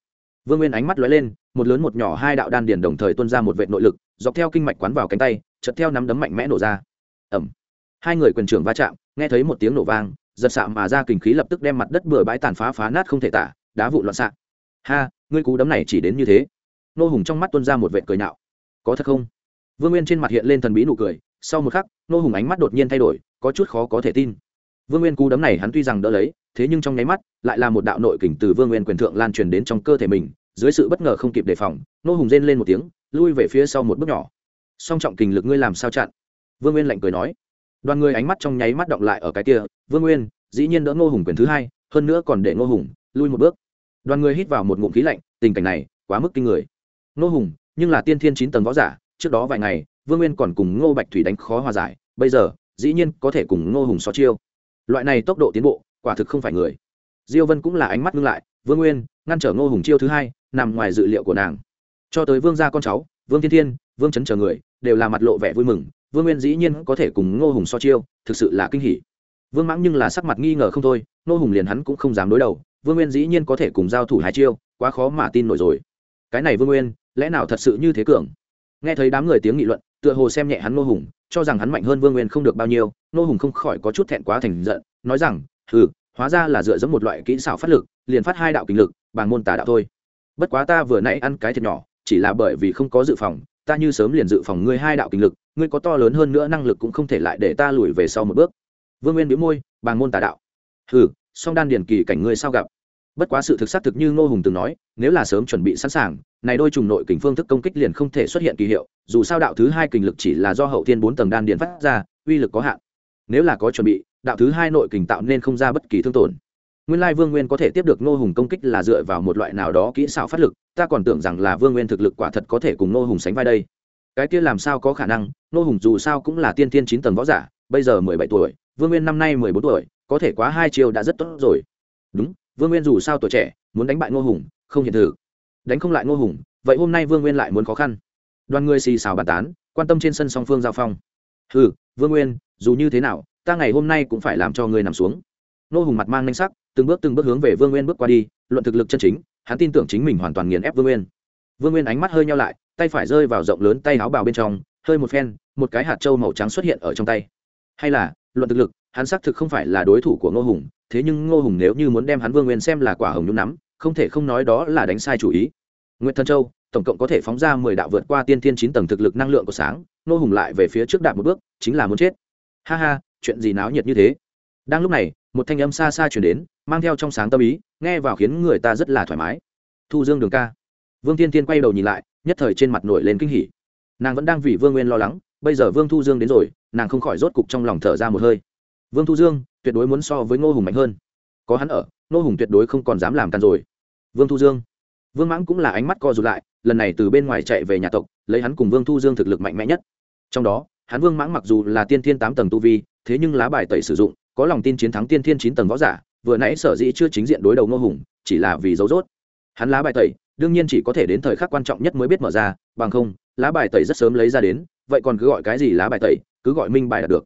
vương nguyên ánh mắt lóe lên, một lớn một nhỏ hai đạo đan điền đồng thời tuôn ra một vệ nội lực, dọc theo kinh mạch quán vào cánh tay, chợt theo nắm đấm mạnh mẽ nổ ra. Ẩm hai người quyền trưởng va chạm, nghe thấy một tiếng nổ vang, giật sạm mà ra kình khí lập tức đem mặt đất bừa bãi tàn phá phá nát không thể tả, đá vụn loạn xạ. Ha, ngươi cú đấm này chỉ đến như thế. Nô hùng trong mắt tuôn ra một vệ cười nạo. Có thật không? Vương nguyên trên mặt hiện lên thần bí nụ cười, sau một khắc, nô hùng ánh mắt đột nhiên thay đổi, có chút khó có thể tin. Vương nguyên cú đấm này hắn tuy rằng đỡ lấy thế nhưng trong nháy mắt, lại là một đạo nội kình từ vương nguyên quyền thượng lan truyền đến trong cơ thể mình, dưới sự bất ngờ không kịp đề phòng, nô hùng rên lên một tiếng, lui về phía sau một bước nhỏ. Song trọng kình lực ngươi làm sao chặn? Vương nguyên lạnh cười nói. Đoàn người ánh mắt trong nháy mắt động lại ở cái kia, vương nguyên, dĩ nhiên đỡ ngô hùng quyền thứ hai, hơn nữa còn để ngô hùng lui một bước. Đoàn người hít vào một ngụm khí lạnh, tình cảnh này quá mức kinh người. Ngô hùng, nhưng là tiên thiên chín tầng võ giả, trước đó vài ngày, vương nguyên còn cùng ngô bạch thủy đánh khó hòa giải, bây giờ, dĩ nhiên có thể cùng ngô hùng so chiêu. Loại này tốc độ tiến bộ quả thực không phải người. Diêu vân cũng là ánh mắt ngưng lại, vương nguyên, ngăn trở ngô hùng chiêu thứ hai, nằm ngoài dự liệu của nàng. Cho tới vương gia con cháu, vương thiên thiên, vương chấn chờ người, đều là mặt lộ vẻ vui mừng. Vương nguyên dĩ nhiên có thể cùng ngô hùng so chiêu, thực sự là kinh hỉ. Vương mãng nhưng là sắc mặt nghi ngờ không thôi, ngô hùng liền hắn cũng không dám đối đầu, vương nguyên dĩ nhiên có thể cùng giao thủ hai chiêu, quá khó mà tin nổi rồi. Cái này vương nguyên, lẽ nào thật sự như thế cường? Nghe thấy đám người tiếng nghị luận, tựa hồ xem nhẹ hắn ngô hùng, cho rằng hắn mạnh hơn vương nguyên không được bao nhiêu, ngô hùng không khỏi có chút thẹn quá thành giận, nói rằng ừ hóa ra là dựa dẫm một loại kỹ xảo phát lực liền phát hai đạo kinh lực bằng môn tà đạo thôi. Bất quá ta vừa nãy ăn cái thiệt nhỏ chỉ là bởi vì không có dự phòng ta như sớm liền dự phòng ngươi hai đạo kinh lực ngươi có to lớn hơn nữa năng lực cũng không thể lại để ta lùi về sau một bước. Vương nguyên biếu môi bằng môn tà đạo. Ừ, song đan điền kỳ cảnh ngươi sao gặp? Bất quá sự thực xác thực như ngô hùng từng nói nếu là sớm chuẩn bị sẵn sàng này đôi trùng nội kình phương thức công kích liền không thể xuất hiện kỳ hiệu dù sao đạo thứ hai kình lực chỉ là do hậu thiên bốn tầng đan điền phát ra uy lực có hạn. Nếu là có chuẩn bị đạo thứ hai nội kình tạo nên không ra bất kỳ thương tổn. Nguyên lai vương nguyên có thể tiếp được ngô hùng công kích là dựa vào một loại nào đó kỹ xảo phát lực, ta còn tưởng rằng là vương nguyên thực lực quả thật có thể cùng ngô hùng sánh vai đây. Cái kia làm sao có khả năng, ngô hùng dù sao cũng là tiên tiên chín tầng võ giả, bây giờ mười bảy tuổi, vương nguyên năm nay mười bốn tuổi, có thể quá hai chiều đã rất tốt rồi. Đúng, vương nguyên dù sao tuổi trẻ, muốn đánh bại ngô hùng, không hiện thực. Đánh không lại ngô hùng, vậy hôm nay vương nguyên lại muốn khó khăn. Đoàn người xì xào bàn tán, quan tâm trên sân song phương giao phong. Ừ vương nguyên, dù như thế nào ta ngày hôm nay cũng phải làm cho ngươi nằm xuống. Ngô hùng mặt mang nhanh sắc, từng bước từng bước hướng về vương nguyên bước qua đi, luận thực lực chân chính, hắn tin tưởng chính mình hoàn toàn nghiền ép vương nguyên. Vương nguyên ánh mắt hơi nhau lại, tay phải rơi vào rộng lớn tay áo bào bên trong, hơi một phen, một cái hạt trâu màu trắng xuất hiện ở trong tay. Hay là, luận thực lực, hắn xác thực không phải là đối thủ của ngô hùng, thế nhưng ngô hùng nếu như muốn đem hắn vương nguyên xem là quả hồng nhũ nắm, không thể không nói đó là đánh sai chủ ý. Nguyễn thân châu, tổng cộng có thể phóng ra mười đạo vượt qua tiên thiên chín tầng thực lực năng lượng của sáng, ngô hùng lại về phía trước đạp một bước, chính là muốn chết. Ha ha chuyện gì náo nhiệt như thế. Đang lúc này, một thanh âm xa xa chuyển đến, mang theo trong sáng tâm ý, nghe vào khiến người ta rất là thoải mái. Thu dương đường ca. Vương tiên tiên quay đầu nhìn lại, nhất thời trên mặt nổi lên kinh hỉ. Nàng vẫn đang vì vương nguyên lo lắng, bây giờ vương thu dương đến rồi, nàng không khỏi rốt cục trong lòng thở ra một hơi. Vương thu dương, tuyệt đối muốn so với ngô hùng mạnh hơn. Có hắn ở, ngô hùng tuyệt đối không còn dám làm càn rồi. Vương thu dương. Vương mãng cũng là ánh mắt co rụt lại, lần này từ bên ngoài chạy về nhà tộc, lấy hắn cùng vương thu dương thực lực mạnh mẽ nhất. Trong đó, hắn vương mãng mặc dù là tiên thiên tám tầng tu vi thế nhưng lá bài tẩy sử dụng, có lòng tin chiến thắng tiên thiên chín tầng võ giả, vừa nãy sở dĩ chưa chính diện đối đầu ngô hùng, chỉ là vì dấu dốt hắn lá bài tẩy, đương nhiên chỉ có thể đến thời khắc quan trọng nhất mới biết mở ra, bằng không, lá bài tẩy rất sớm lấy ra đến, vậy còn cứ gọi cái gì lá bài tẩy, cứ gọi minh bài đạt được.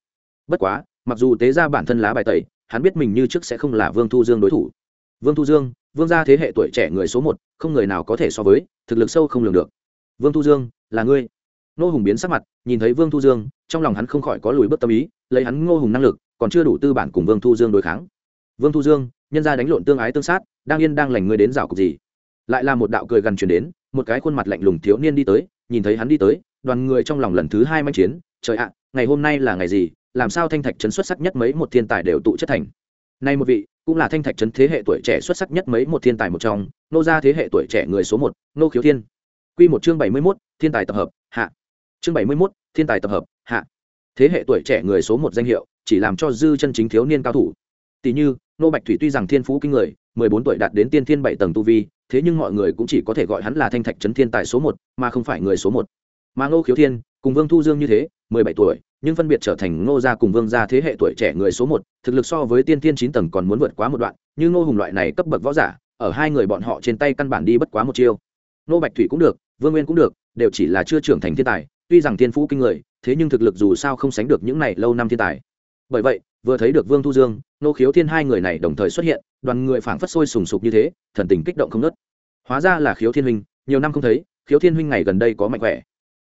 Bất quá, mặc dù tế ra bản thân lá bài tẩy, hắn biết mình như trước sẽ không là vương thu dương đối thủ. Vương thu dương, vương gia thế hệ tuổi trẻ người số một, không người nào có thể so với, thực lực sâu không lường được. Vương thu dương, là ngươi. Nô hùng biến sắc mặt, nhìn thấy vương thu dương, trong lòng hắn không khỏi có lùi bước tâm ý lấy hắn ngô hùng năng lực, còn chưa đủ tư bản cùng vương thu dương đối kháng. Vương thu dương, nhân ra đánh lộn tương ái tương sát, đang yên đang lành ngươi đến rào cục gì? Lại là một đạo cười gần chuyển đến, một cái khuôn mặt lạnh lùng thiếu niên đi tới, nhìn thấy hắn đi tới, đoàn người trong lòng lần thứ hai manh chiến, trời ạ, ngày hôm nay là ngày gì, làm sao thanh thạch trấn xuất sắc nhất mấy một thiên tài đều tụ chất thành? Nay một vị, cũng là thanh thạch trấn thế hệ tuổi trẻ xuất sắc nhất mấy một thiên tài một trong, nô gia thế hệ tuổi trẻ người số một, nô khiếu thiên. Quy một chương bảy mươi mốt, thiên tài tập hợp, hạ. Chương bảy mươi mốt, thiên tài tập hợp, hạ thế hệ tuổi trẻ người số một danh hiệu, chỉ làm cho dư chân chính thiếu niên cao thủ. Tỷ như, nô bạch thủy tuy rằng thiên phú kinh người, mười bốn tuổi đạt đến tiên thiên bảy tầng tu vi, thế nhưng mọi người cũng chỉ có thể gọi hắn là thanh thạch trấn thiên tài số một, mà không phải người số một. Mà ngô khiếu thiên, cùng vương thu dương như thế, mười bảy tuổi, nhưng phân biệt trở thành ngô gia cùng vương gia thế hệ tuổi trẻ người số một, thực lực so với tiên thiên chín tầng còn muốn vượt quá một đoạn, như ngô hùng loại này cấp bậc võ giả, ở hai người bọn họ trên tay căn bản đi bất quá một chiêu. Ngô bạch thủy cũng được, vương nguyên cũng được, đều chỉ là chưa trưởng thành thiên tài, tuy rằng thiên phú kinh người thế nhưng thực lực dù sao không sánh được những này lâu năm thiên tài. Bởi vậy, vừa thấy được vương thu dương, nô khiếu thiên hai người này đồng thời xuất hiện, đoàn người phảng phất sôi sùng sục như thế, thần tình kích động không nớt hóa ra là khiếu thiên huynh, nhiều năm không thấy, khiếu thiên huynh ngày gần đây có mạnh khỏe.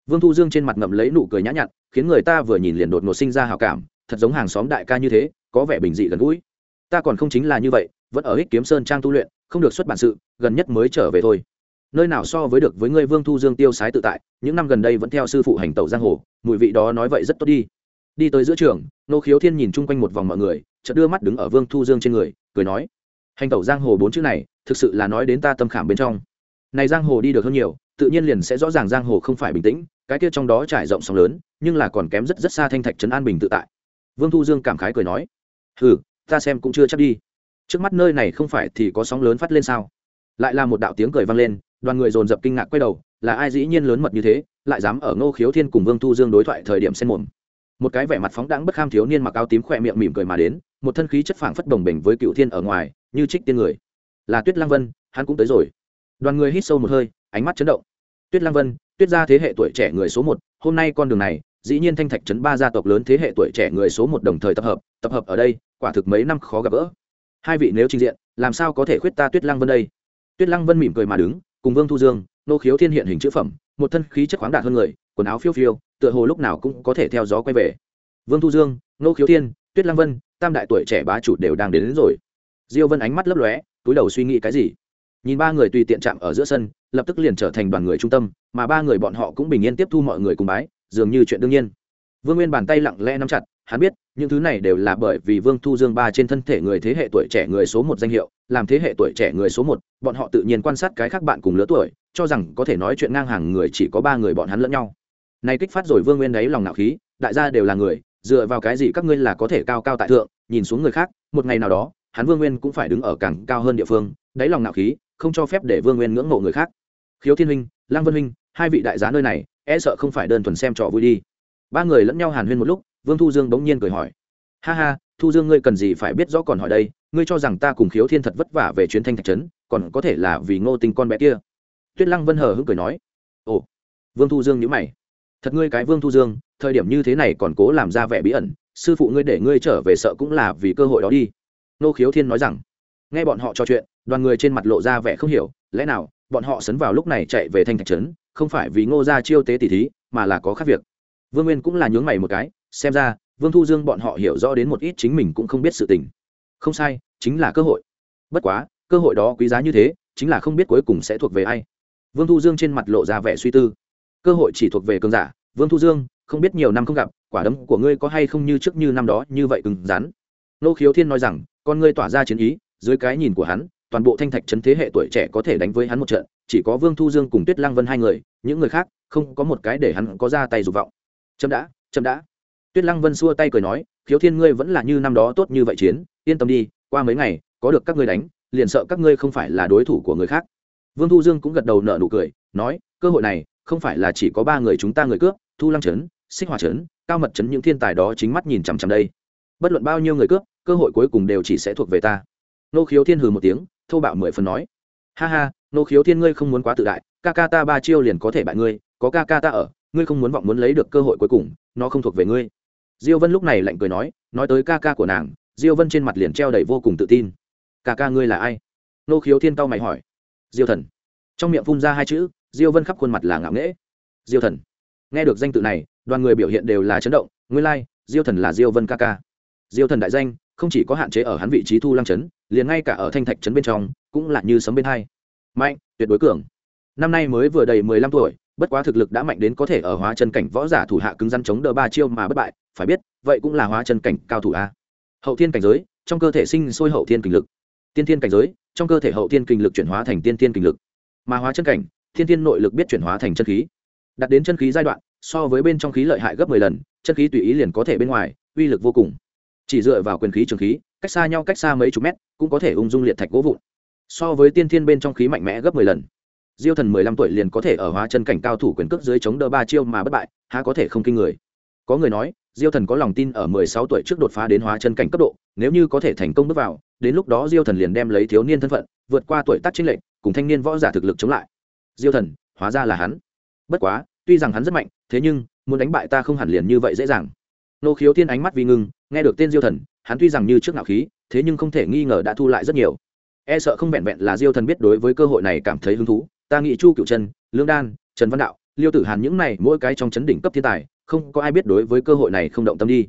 Vương thu dương trên mặt ngậm lấy nụ cười nhã nhặn, khiến người ta vừa nhìn liền đột ngột sinh ra hào cảm, thật giống hàng xóm đại ca như thế, có vẻ bình dị gần gũi. Ta còn không chính là như vậy, vẫn ở hích kiếm sơn trang tu luyện, không được xuất bản sự, gần nhất mới trở về thôi. Nơi nào so với được với ngươi vương thu dương tiêu sái tự tại, những năm gần đây vẫn theo sư phụ hành tẩu giang hồ mùi vị đó nói vậy rất tốt đi. Đi tới giữa trường nô khiếu thiên nhìn chung quanh một vòng mọi người, chợt đưa mắt đứng ở vương thu dương trên người, cười nói, hành tẩu giang hồ bốn chữ này, thực sự là nói đến ta tâm khảm bên trong. Này giang hồ đi được hơn nhiều, tự nhiên liền sẽ rõ ràng giang hồ không phải bình tĩnh, cái kia trong đó trải rộng sóng lớn, nhưng là còn kém rất rất xa thanh thạch trấn an bình tự tại. Vương thu dương cảm khái cười nói ừ ta xem cũng chưa chắc đi. Trước mắt nơi này không phải thì có sóng lớn phát lên sao? Lại là một đạo tiếng cười vang lên, đoàn người dồn dập kinh ngạc quay đầu, là ai dĩ nhiên lớn mật như thế? Lại dám ở ngô khiếu thiên cùng vương thu dương đối thoại thời điểm xen mồm. Một cái vẻ mặt phóng đãng bất kham thiếu niên mặc áo tím khỏe miệng mỉm cười mà đến, một thân khí chất phảng phất đồng bình với cựu thiên ở ngoài, như trích tiên người. Là tuyết lăng vân, hắn cũng tới rồi. Đoàn người hít sâu một hơi, ánh mắt chấn động. Tuyết lăng vân, tuyết gia thế hệ tuổi trẻ người số một, hôm nay con đường này, dĩ nhiên thanh thạch trấn ba gia tộc lớn thế hệ tuổi trẻ người số một đồng thời tập hợp tập hợp ở đây, quả thực mấy năm khó gặp gỡ. Hai vị nếu trình diện, làm sao có thể khuyết ta tuyết lăng vân đây? Tuyết lăng vân mỉm cười mà đứng, cùng vương thu dương nô khiếu thiên hiện hình chữ phẩm một thân khí chất khoáng đạt hơn người quần áo phiêu phiêu tựa hồ lúc nào cũng có thể theo gió quay về. Vương thu dương nô khiếu thiên tuyết lăng vân tam đại tuổi trẻ bá chủ đều đang đến, đến rồi. Diêu vân ánh mắt lấp lóe túi đầu suy nghĩ cái gì? Nhìn ba người tùy tiện chạm ở giữa sân lập tức liền trở thành đoàn người trung tâm mà ba người bọn họ cũng bình yên tiếp thu mọi người cùng bái dường như chuyện đương nhiên vương nguyên bàn tay lặng lẽ nắm chặt, hắn biết, những thứ này đều là bởi vì vương thu dương ba trên thân thể người thế hệ tuổi trẻ người số một danh hiệu, làm thế hệ tuổi trẻ người số một, bọn họ tự nhiên quan sát cái khác bạn cùng lứa tuổi, cho rằng có thể nói chuyện ngang hàng người chỉ có ba người bọn hắn lẫn nhau. Nay kích phát rồi vương nguyên đấy lòng nạo khí, đại gia đều là người, dựa vào cái gì các ngươi là có thể cao cao tại thượng, nhìn xuống người khác, một ngày nào đó, hắn vương nguyên cũng phải đứng ở càng cao hơn địa phương, đáy lòng nạo khí, không cho phép để vương nguyên ngưỡng mộ người khác. Khiếu thiên huynh lang vân huynh, hai vị đại giá nơi này e sợ không phải đơn thuần xem trò vui đi ba người lẫn nhau hàn huyên một lúc, vương thu dương bỗng nhiên cười hỏi, ha ha, thu dương ngươi cần gì phải biết rõ còn hỏi đây, ngươi cho rằng ta cùng khiếu thiên thật vất vả về chuyến thanh thạch trấn, còn có thể là vì ngô tình con bé kia? Tuyết lăng vân hờ hững cười nói, ồ. Vương thu dương nhữ mày, thật ngươi cái vương thu dương, thời điểm như thế này còn cố làm ra vẻ bí ẩn, sư phụ ngươi để ngươi trở về sợ cũng là vì cơ hội đó đi. Nô khiếu thiên nói rằng, nghe bọn họ trò chuyện, đoàn người trên mặt lộ ra vẻ không hiểu, lẽ nào bọn họ sấn vào lúc này chạy về thanh thạch trấn, không phải vì ngô gia chiêu tế tỷ thí, mà là có khác việc? Vương nguyên cũng là nhướng mày một cái, xem ra, vương thu dương bọn họ hiểu rõ đến một ít chính mình cũng không biết sự tình. Không sai, chính là cơ hội. Bất quá, cơ hội đó quý giá như thế, chính là không biết cuối cùng sẽ thuộc về ai. Vương thu dương trên mặt lộ ra vẻ suy tư. Cơ hội chỉ thuộc về cường giả. Vương thu dương, không biết nhiều năm không gặp, quả đấm của ngươi có hay không như trước như năm đó, như vậy cứng rắn. Nô khiếu thiên nói rằng, con ngươi tỏa ra chiến ý, dưới cái nhìn của hắn, toàn bộ thanh thạch trấn thế hệ tuổi trẻ có thể đánh với hắn một trận, chỉ có vương thu dương cùng tuyết Lang vân hai người, những người khác, không có một cái để hắn có ra tay dục vọng chậm đã chậm đã. Tuyết lăng vân xua tay cười nói, khiếu thiên ngươi vẫn là như năm đó tốt như vậy chiến, yên tâm đi, qua mấy ngày, có được các ngươi đánh, liền sợ các ngươi không phải là đối thủ của người khác. Vương thu dương cũng gật đầu nợ nụ cười, nói, cơ hội này, không phải là chỉ có ba người chúng ta người cướp, thu lăng trấn, xích hòa trấn, cao mật trấn những thiên tài đó chính mắt nhìn chằm chằm đây. Bất luận bao nhiêu người cướp, cơ hội cuối cùng đều chỉ sẽ thuộc về ta. Nô khiếu thiên hừ một tiếng, thô bạo mười phần nói, ha ha, nô khiếu thiên ngươi không muốn quá tự đại, ca ca ta ba chiêu liền có thể bại ngươi, có ca ca ta ở ngươi không muốn vọng muốn lấy được cơ hội cuối cùng nó không thuộc về ngươi. Diêu vân lúc này lạnh cười nói nói tới ca ca của nàng diêu vân trên mặt liền treo đầy vô cùng tự tin. Ca ca ngươi là ai? Nô khiếu thiên cao mày hỏi. Diêu thần. Trong miệng phun ra hai chữ diêu vân khắp khuôn mặt là ngạo nghễ. Diêu thần. Nghe được danh tự này đoàn người biểu hiện đều là chấn động nguyên lai like, diêu thần là diêu vân ca ca. Diêu thần đại danh không chỉ có hạn chế ở hắn vị trí thu lăng chấn liền ngay cả ở thanh thạch chấn bên trong cũng là như sấm bên hai. Mạnh tuyệt đối cường. Năm nay mới vừa đầy mười lăm tuổi bất quá thực lực đã mạnh đến có thể ở hóa chân cảnh võ giả thủ hạ cứng rắn chống đỡ ba chiêu mà bất bại, phải biết, vậy cũng là hóa chân cảnh cao thủ a. Hậu thiên cảnh giới, trong cơ thể sinh sôi hậu thiên kinh lực. Tiên thiên cảnh giới, trong cơ thể hậu thiên kinh lực chuyển hóa thành tiên thiên kinh lực. Mà hóa chân cảnh, thiên thiên nội lực biết chuyển hóa thành chân khí. Đặt đến chân khí giai đoạn, so với bên trong khí lợi hại gấp mười lần, chân khí tùy ý liền có thể bên ngoài, uy lực vô cùng. Chỉ dựa vào quyền khí trường khí, cách xa nhau cách xa mấy chục mét, cũng có thể ung dung liệt thạch gỗ vụn. So với tiên thiên bên trong khí mạnh mẽ gấp mười lần diêu thần mười lăm tuổi liền có thể ở hóa chân cảnh cao thủ quyền cước dưới chống đỡ ba chiêu mà bất bại, há có thể không kinh người. Có người nói, diêu thần có lòng tin ở mười sáu tuổi trước đột phá đến hóa chân cảnh cấp độ, nếu như có thể thành công bước vào, đến lúc đó diêu thần liền đem lấy thiếu niên thân phận, vượt qua tuổi tác chính lệnh cùng thanh niên võ giả thực lực chống lại. Diêu thần, hóa ra là hắn. Bất quá, tuy rằng hắn rất mạnh, thế nhưng, muốn đánh bại ta không hẳn liền như vậy dễ dàng. Nô khiếu thiên ánh mắt vì ngưng, nghe được tên diêu thần, hắn tuy rằng như trước ngạo khí, thế nhưng không thể nghi ngờ đã thu lại rất nhiều. E sợ không vẹn vẹn là diêu thần biết đối với cơ hội này cảm thấy hứng thú ta nghĩ chu cựu trần lương đan, trần văn đạo, liêu tử hàn những này mỗi cái trong chấn đỉnh cấp thiên tài, không có ai biết đối với cơ hội này không động tâm đi.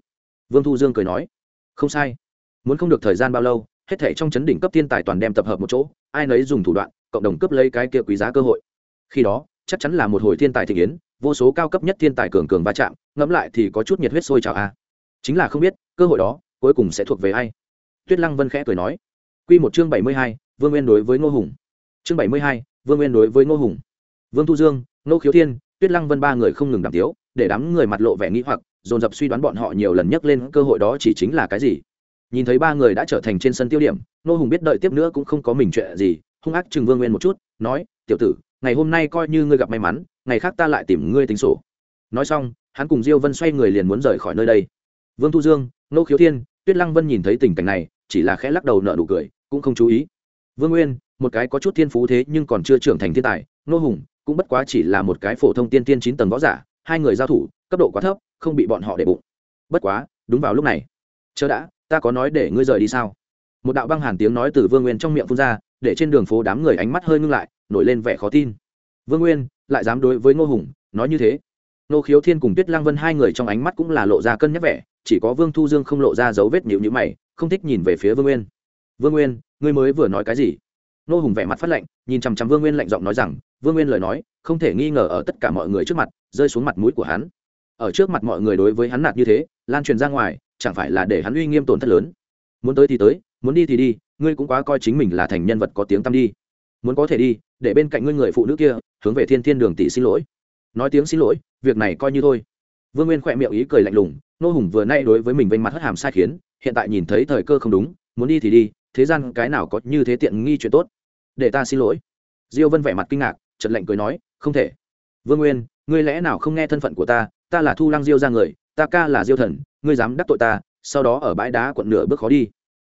Vương thu dương cười nói. Không sai. Muốn không được thời gian bao lâu, hết thể trong chấn đỉnh cấp thiên tài toàn đem tập hợp một chỗ, ai nấy dùng thủ đoạn, cộng đồng cướp lấy cái kia quý giá cơ hội. Khi đó, chắc chắn là một hồi thiên tài thị kiến vô số cao cấp nhất thiên tài cường cường va chạm, ngẫm lại thì có chút nhiệt huyết sôi trào a. Chính là không biết, cơ hội đó, cuối cùng sẽ thuộc về ai. Tuyết lăng vân khẽ cười nói. Q một chương bảy mươi hai, vương nguyên đối với ngô hùng. Chương bảy mươi hai vương nguyên đối với ngô hùng, vương thu dương, ngô khiếu thiên, tuyết lăng vân ba người không ngừng đàm tiếu, để đám người mặt lộ vẻ nghĩ hoặc, dồn dập suy đoán bọn họ nhiều lần nhắc lên cơ hội đó chỉ chính là cái gì. Nhìn thấy ba người đã trở thành trên sân tiêu điểm, ngô hùng biết đợi tiếp nữa cũng không có mình chuyện gì, hung ác chừng vương nguyên một chút, nói, tiểu tử, ngày hôm nay coi như ngươi gặp may mắn, ngày khác ta lại tìm ngươi tính sổ. Nói xong, hắn cùng diêu vân xoay người liền muốn rời khỏi nơi đây. Vương thu dương nô khiếu thiên, tuyết lăng vân nhìn thấy tình cảnh này, chỉ là khẽ lắc đầu nợ nụ cười, cũng không chú ý. Vương nguyên một cái có chút thiên phú thế nhưng còn chưa trưởng thành thiên tài, nô hùng cũng bất quá chỉ là một cái phổ thông tiên tiên chín tầng võ giả, hai người giao thủ, cấp độ quá thấp, không bị bọn họ để bụng. Bất quá, đúng vào lúc này. Chớ đã, ta có nói để ngươi rời đi sao? Một đạo băng hàn tiếng nói từ vương nguyên trong miệng phun ra, để trên đường phố đám người ánh mắt hơi ngưng lại, nổi lên vẻ khó tin. Vương nguyên lại dám đối với ngô hùng nói như thế. Nô khiếu thiên cùng tuyết lang vân hai người trong ánh mắt cũng là lộ ra cân nhắc vẻ, chỉ có vương thu dương không lộ ra dấu vết nhịu nhữ mày, không thích nhìn về phía vương nguyên. Vương nguyên, ngươi mới vừa nói cái gì? Nô hùng vẻ mặt phát lạnh, nhìn chằm chằm vương nguyên lạnh giọng nói rằng, vương nguyên lời nói, không thể nghi ngờ ở tất cả mọi người trước mặt, rơi xuống mặt mũi của hắn. Ở trước mặt mọi người đối với hắn nạt như thế, lan truyền ra ngoài, chẳng phải là để hắn uy nghiêm tổn thất lớn. Muốn tới thì tới, muốn đi thì đi, ngươi cũng quá coi chính mình là thành nhân vật có tiếng tăm đi. Muốn có thể đi, để bên cạnh ngươi người phụ nữ kia, hướng về thiên thiên đường tỷ xin lỗi. Nói tiếng xin lỗi, việc này coi như thôi. Vương nguyên khỏe miệng ý cười lạnh lùng, nô hùng vừa nay đối với mình vênh mặt hất hàm sai khiến, hiện tại nhìn thấy thời cơ không đúng, muốn đi thì đi thế gian cái nào có như thế tiện nghi chuyện tốt? Để ta xin lỗi. Diêu vân vẻ mặt kinh ngạc trật lệnh cười nói, không thể. Vương nguyên, ngươi lẽ nào không nghe thân phận của ta? Ta là thu lăng diêu ra người, ta ca là diêu thần, ngươi dám đắc tội ta, sau đó ở bãi đá quận nửa bước khó đi.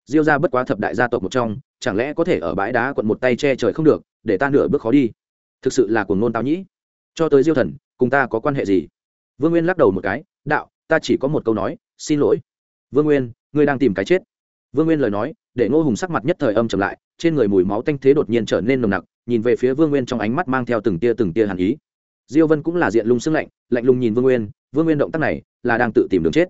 Diêu ra bất quá thập đại gia tộc một trong, chẳng lẽ có thể ở bãi đá quận một tay che trời không được, để ta nửa bước khó đi? Thực sự là cuồng nôn tao nhĩ. Cho tới diêu thần, cùng ta có quan hệ gì? Vương nguyên lắc đầu một cái, đạo, ta chỉ có một câu nói, xin lỗi. Vương nguyên, ngươi đang tìm cái chết. Vương nguyên lời nói để ngô hùng sắc mặt nhất thời âm chậm lại trên người mùi máu tanh thế đột nhiên trở nên nồng nặc nhìn về phía vương nguyên trong ánh mắt mang theo từng tia từng tia hàn ý. Diêu vân cũng là diện lung sưng lạnh lạnh lùng nhìn vương nguyên vương nguyên động tác này là đang tự tìm đường chết.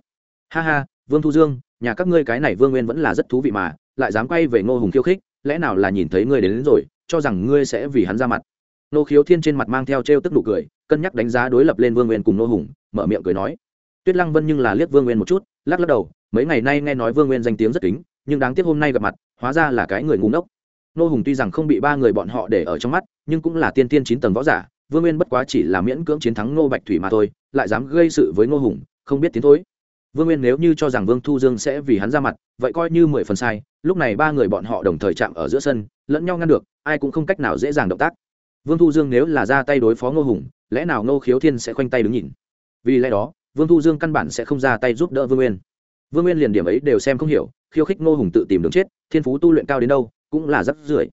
Ha ha vương thu dương nhà các ngươi cái này vương nguyên vẫn là rất thú vị mà lại dám quay về ngô hùng khiêu khích lẽ nào là nhìn thấy ngươi đến, đến rồi cho rằng ngươi sẽ vì hắn ra mặt. Nô khiếu thiên trên mặt mang theo trêu tức nụ cười cân nhắc đánh giá đối lập lên vương nguyên cùng nô hùng mở miệng cười nói. Tuyết lăng vân nhưng là liếc vương nguyên một chút lắc lắc đầu mấy ngày nay nghe nói vương nguyên danh tiếng rất kính nhưng đáng tiếc hôm nay gặp mặt, hóa ra là cái người ngu ngốc. Nô hùng tuy rằng không bị ba người bọn họ để ở trong mắt, nhưng cũng là tiên tiên chín tầng võ giả, vương nguyên bất quá chỉ là miễn cưỡng chiến thắng nô bạch thủy mà thôi, lại dám gây sự với nô hùng, không biết tiến thối. Vương nguyên nếu như cho rằng vương thu dương sẽ vì hắn ra mặt, vậy coi như mười phần sai, lúc này ba người bọn họ đồng thời chạm ở giữa sân, lẫn nhau ngăn được, ai cũng không cách nào dễ dàng động tác. Vương thu dương nếu là ra tay đối phó ngô hùng, lẽ nào ngô khiếu thiên sẽ khoanh tay đứng nhìn? Vì lẽ đó, vương thu dương căn bản sẽ không ra tay giúp đỡ vương nguyên. Vương nguyên liền điểm ấy đều xem không hiểu khiêu khích ngô hùng tự tìm đường chết, thiên phú tu luyện cao đến đâu, cũng là rất rưởi.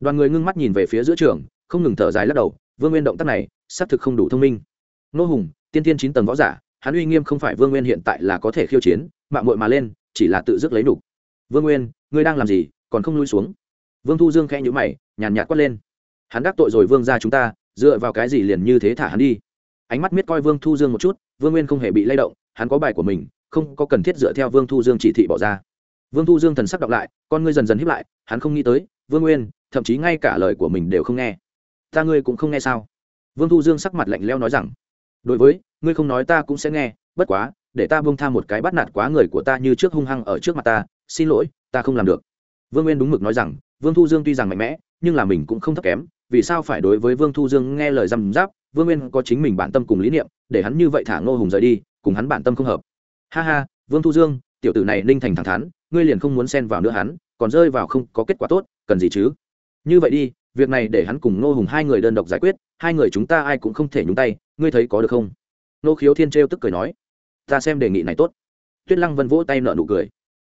Đoàn người ngưng mắt nhìn về phía giữa trường, không ngừng thở dài lắc đầu, vương nguyên động tác này, xác thực không đủ thông minh. Ngô hùng, tiên tiên chín tầng võ giả, hắn uy nghiêm không phải vương nguyên hiện tại là có thể khiêu chiến, mạng mội mà lên, chỉ là tự dứt lấy đủ. vương nguyên, ngươi đang làm gì, còn không lui xuống? Vương thu dương khẽ nhữ mày, nhàn nhạt quát lên. Hắn đắc tội rồi vương ra chúng ta, dựa vào cái gì liền như thế thả hắn đi? Ánh mắt miết coi vương thu dương một chút, vương nguyên không hề bị lay động, hắn có bài của mình, không có cần thiết dựa theo vương thu dương chỉ thị bỏ ra vương thu dương thần sắc đọc lại, con ngươi dần dần hiếp lại, hắn không nghĩ tới, vương nguyên, thậm chí ngay cả lời của mình đều không nghe. Ta ngươi cũng không nghe sao? Vương thu dương sắc mặt lạnh leo nói rằng, đối với, ngươi không nói ta cũng sẽ nghe, bất quá, để ta bông tha một cái bắt nạt quá người của ta như trước hung hăng ở trước mặt ta, xin lỗi, ta không làm được. Vương nguyên đúng mực nói rằng, vương thu dương tuy rằng mạnh mẽ, nhưng là mình cũng không thấp kém, vì sao phải đối với vương thu dương nghe lời răm giáp vương nguyên có chính mình bản tâm cùng lý niệm, để hắn như vậy thả ngô hùng rời đi, cùng hắn bản tâm không hợp. Ha ha, vương thu dương, tiểu tử này ninh thành thẳng thắn ngươi liền không muốn xen vào nữa hắn, còn rơi vào không có kết quả tốt, cần gì chứ? Như vậy đi, việc này để hắn cùng ngô hùng hai người đơn độc giải quyết, hai người chúng ta ai cũng không thể nhúng tay, ngươi thấy có được không? Nô khiếu thiên trêu tức cười nói, ta xem đề nghị này tốt. Tuyết lăng vân vỗ tay nợ nụ cười.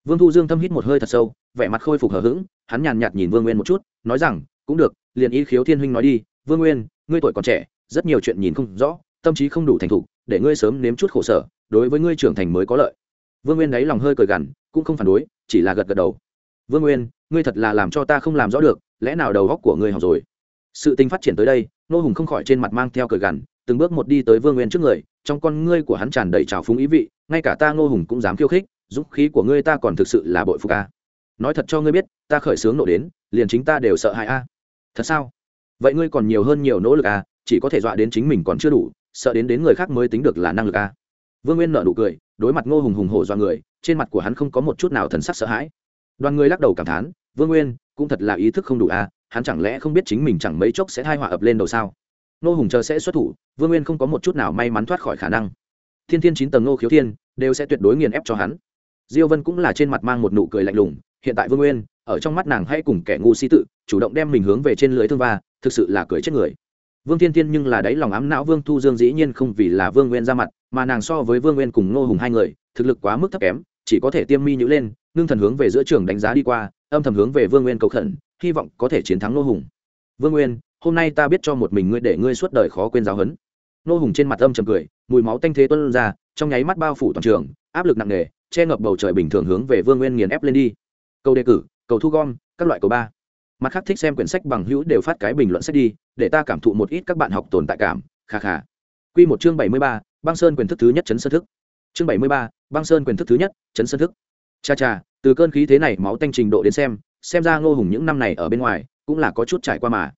Vương thu dương thâm hít một hơi thật sâu, vẻ mặt khôi phục hờ hững, hắn nhàn nhạt nhìn vương nguyên một chút, nói rằng, cũng được, liền y khiếu thiên huynh nói đi, vương nguyên, ngươi tuổi còn trẻ, rất nhiều chuyện nhìn không rõ, tâm trí không đủ thành thục, để ngươi sớm nếm chút khổ sở, đối với ngươi trưởng thành mới có lợi vương nguyên đáy lòng hơi cười gằn, cũng không phản đối, chỉ là gật gật đầu. Vương nguyên, ngươi thật là làm cho ta không làm rõ được, lẽ nào đầu góc của ngươi học rồi? Sự tình phát triển tới đây, nô hùng không khỏi trên mặt mang theo cười gằn, từng bước một đi tới vương nguyên trước người, trong con ngươi của hắn tràn đầy trào phúng ý vị, ngay cả ta ngô hùng cũng dám khiêu khích, dũng khí của ngươi ta còn thực sự là bội phục a nói thật cho ngươi biết, ta khởi sướng nộ đến, liền chính ta đều sợ hãi a thật sao? Vậy ngươi còn nhiều hơn nhiều nỗ lực a chỉ có thể dọa đến chính mình còn chưa đủ, sợ đến đến người khác mới tính được là năng lực a vương nguyên nợ nụ cười, đối mặt ngô hùng hùng hổ do người, trên mặt của hắn không có một chút nào thần sắc sợ hãi. Đoàn người lắc đầu cảm thán, vương nguyên, cũng thật là ý thức không đủ a hắn chẳng lẽ không biết chính mình chẳng mấy chốc sẽ thai họa ập lên đầu sao? Ngô hùng chờ sẽ xuất thủ, vương nguyên không có một chút nào may mắn thoát khỏi khả năng. Thiên thiên chín tầng ngô khiếu thiên, đều sẽ tuyệt đối nghiền ép cho hắn. Diêu vân cũng là trên mặt mang một nụ cười lạnh lùng, hiện tại vương nguyên, ở trong mắt nàng hay cùng kẻ ngu si tự, chủ động đem mình hướng về trên lưới thương va, thực sự là cười chết người. Vương thiên thiên nhưng là đáy lòng ám não vương thu dương dĩ nhiên không vì là vương nguyên ra mặt mà nàng so với vương nguyên cùng ngô hùng hai người, thực lực quá mức thấp kém, chỉ có thể tiêm mi nhữ lên, ngưng thần hướng về giữa trường đánh giá đi qua, âm thầm hướng về vương nguyên cầu khẩn, hy vọng có thể chiến thắng ngô hùng. Vương nguyên, hôm nay ta biết cho một mình ngươi để ngươi suốt đời khó quên giáo huấn. Ngô hùng trên mặt âm trầm cười, mùi máu tanh thế tuân ra, trong nháy mắt bao phủ toàn trường, áp lực nặng nề, che ngập bầu trời bình thường hướng về vương nguyên nghiền ép lên đi. Câu đề cử, cầu thu gom, các loại cầu ba. Mặt khác thích xem quyển sách bằng hữu đều phát cái bình luận sách đi, để ta cảm thụ một ít các bạn học tồn tại cảm, kha kha. Q một chương bảy mươi ba băng sơn quyền thức thứ nhất chấn sơn thức. Chương bảy mươi ba, băng sơn quyền thức thứ nhất chấn sơn thức. Cha cha, từ cơn khí thế này máu tanh trình độ đến xem xem ra ngô hùng những năm này ở bên ngoài cũng là có chút trải qua mà.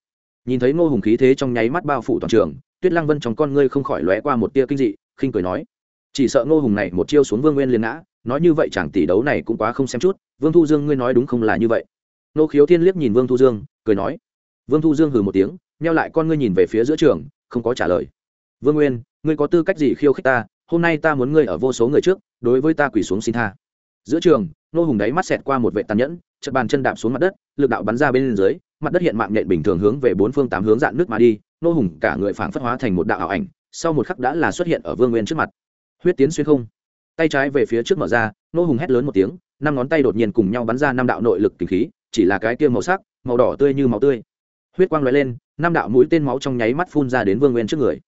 Nhìn thấy ngô hùng khí thế trong nháy mắt bao phủ toàn trường, tuyết lăng vân trong con ngươi không khỏi lóe qua một tia kinh dị, khinh cười nói, chỉ sợ ngô hùng này một chiêu xuống vương nguyên liền ngã, nói như vậy chẳng tỷ đấu này cũng quá không xem chút, vương thu dương ngươi nói đúng không là như vậy? Nô khiếu thiên liếc nhìn vương thu dương, cười nói, vương thu dương hừ một tiếng neo lại con ngươi nhìn về phía giữa trường, không có trả lời. Vương nguyên ngươi có tư cách gì khiêu khích ta, hôm nay ta muốn ngươi ở vô số người trước, đối với ta quỳ xuống xin tha. Giữa trường, nô hùng đáy mắt xẹt qua một vệ tàn nhẫn chật bàn chân đạp xuống mặt đất, lực đạo bắn ra bên dưới, mặt đất hiện mạng nhện bình thường hướng về bốn phương tám hướng dạn nước mà đi, nô hùng cả người phảng phất hóa thành một đạo ảo ảnh, sau một khắc đã là xuất hiện ở vương nguyên trước mặt. Huyết tiến xuyên không. Tay trái về phía trước mở ra, nô hùng hét lớn một tiếng, năm ngón tay đột nhiên cùng nhau bắn ra năm đạo nội lực kinh khí, chỉ là cái kia màu sắc, màu đỏ tươi như máu tươi. Huyết quang lóe lên, năm đạo mũi tên máu trong nháy mắt phun ra đến vương nguyên trước người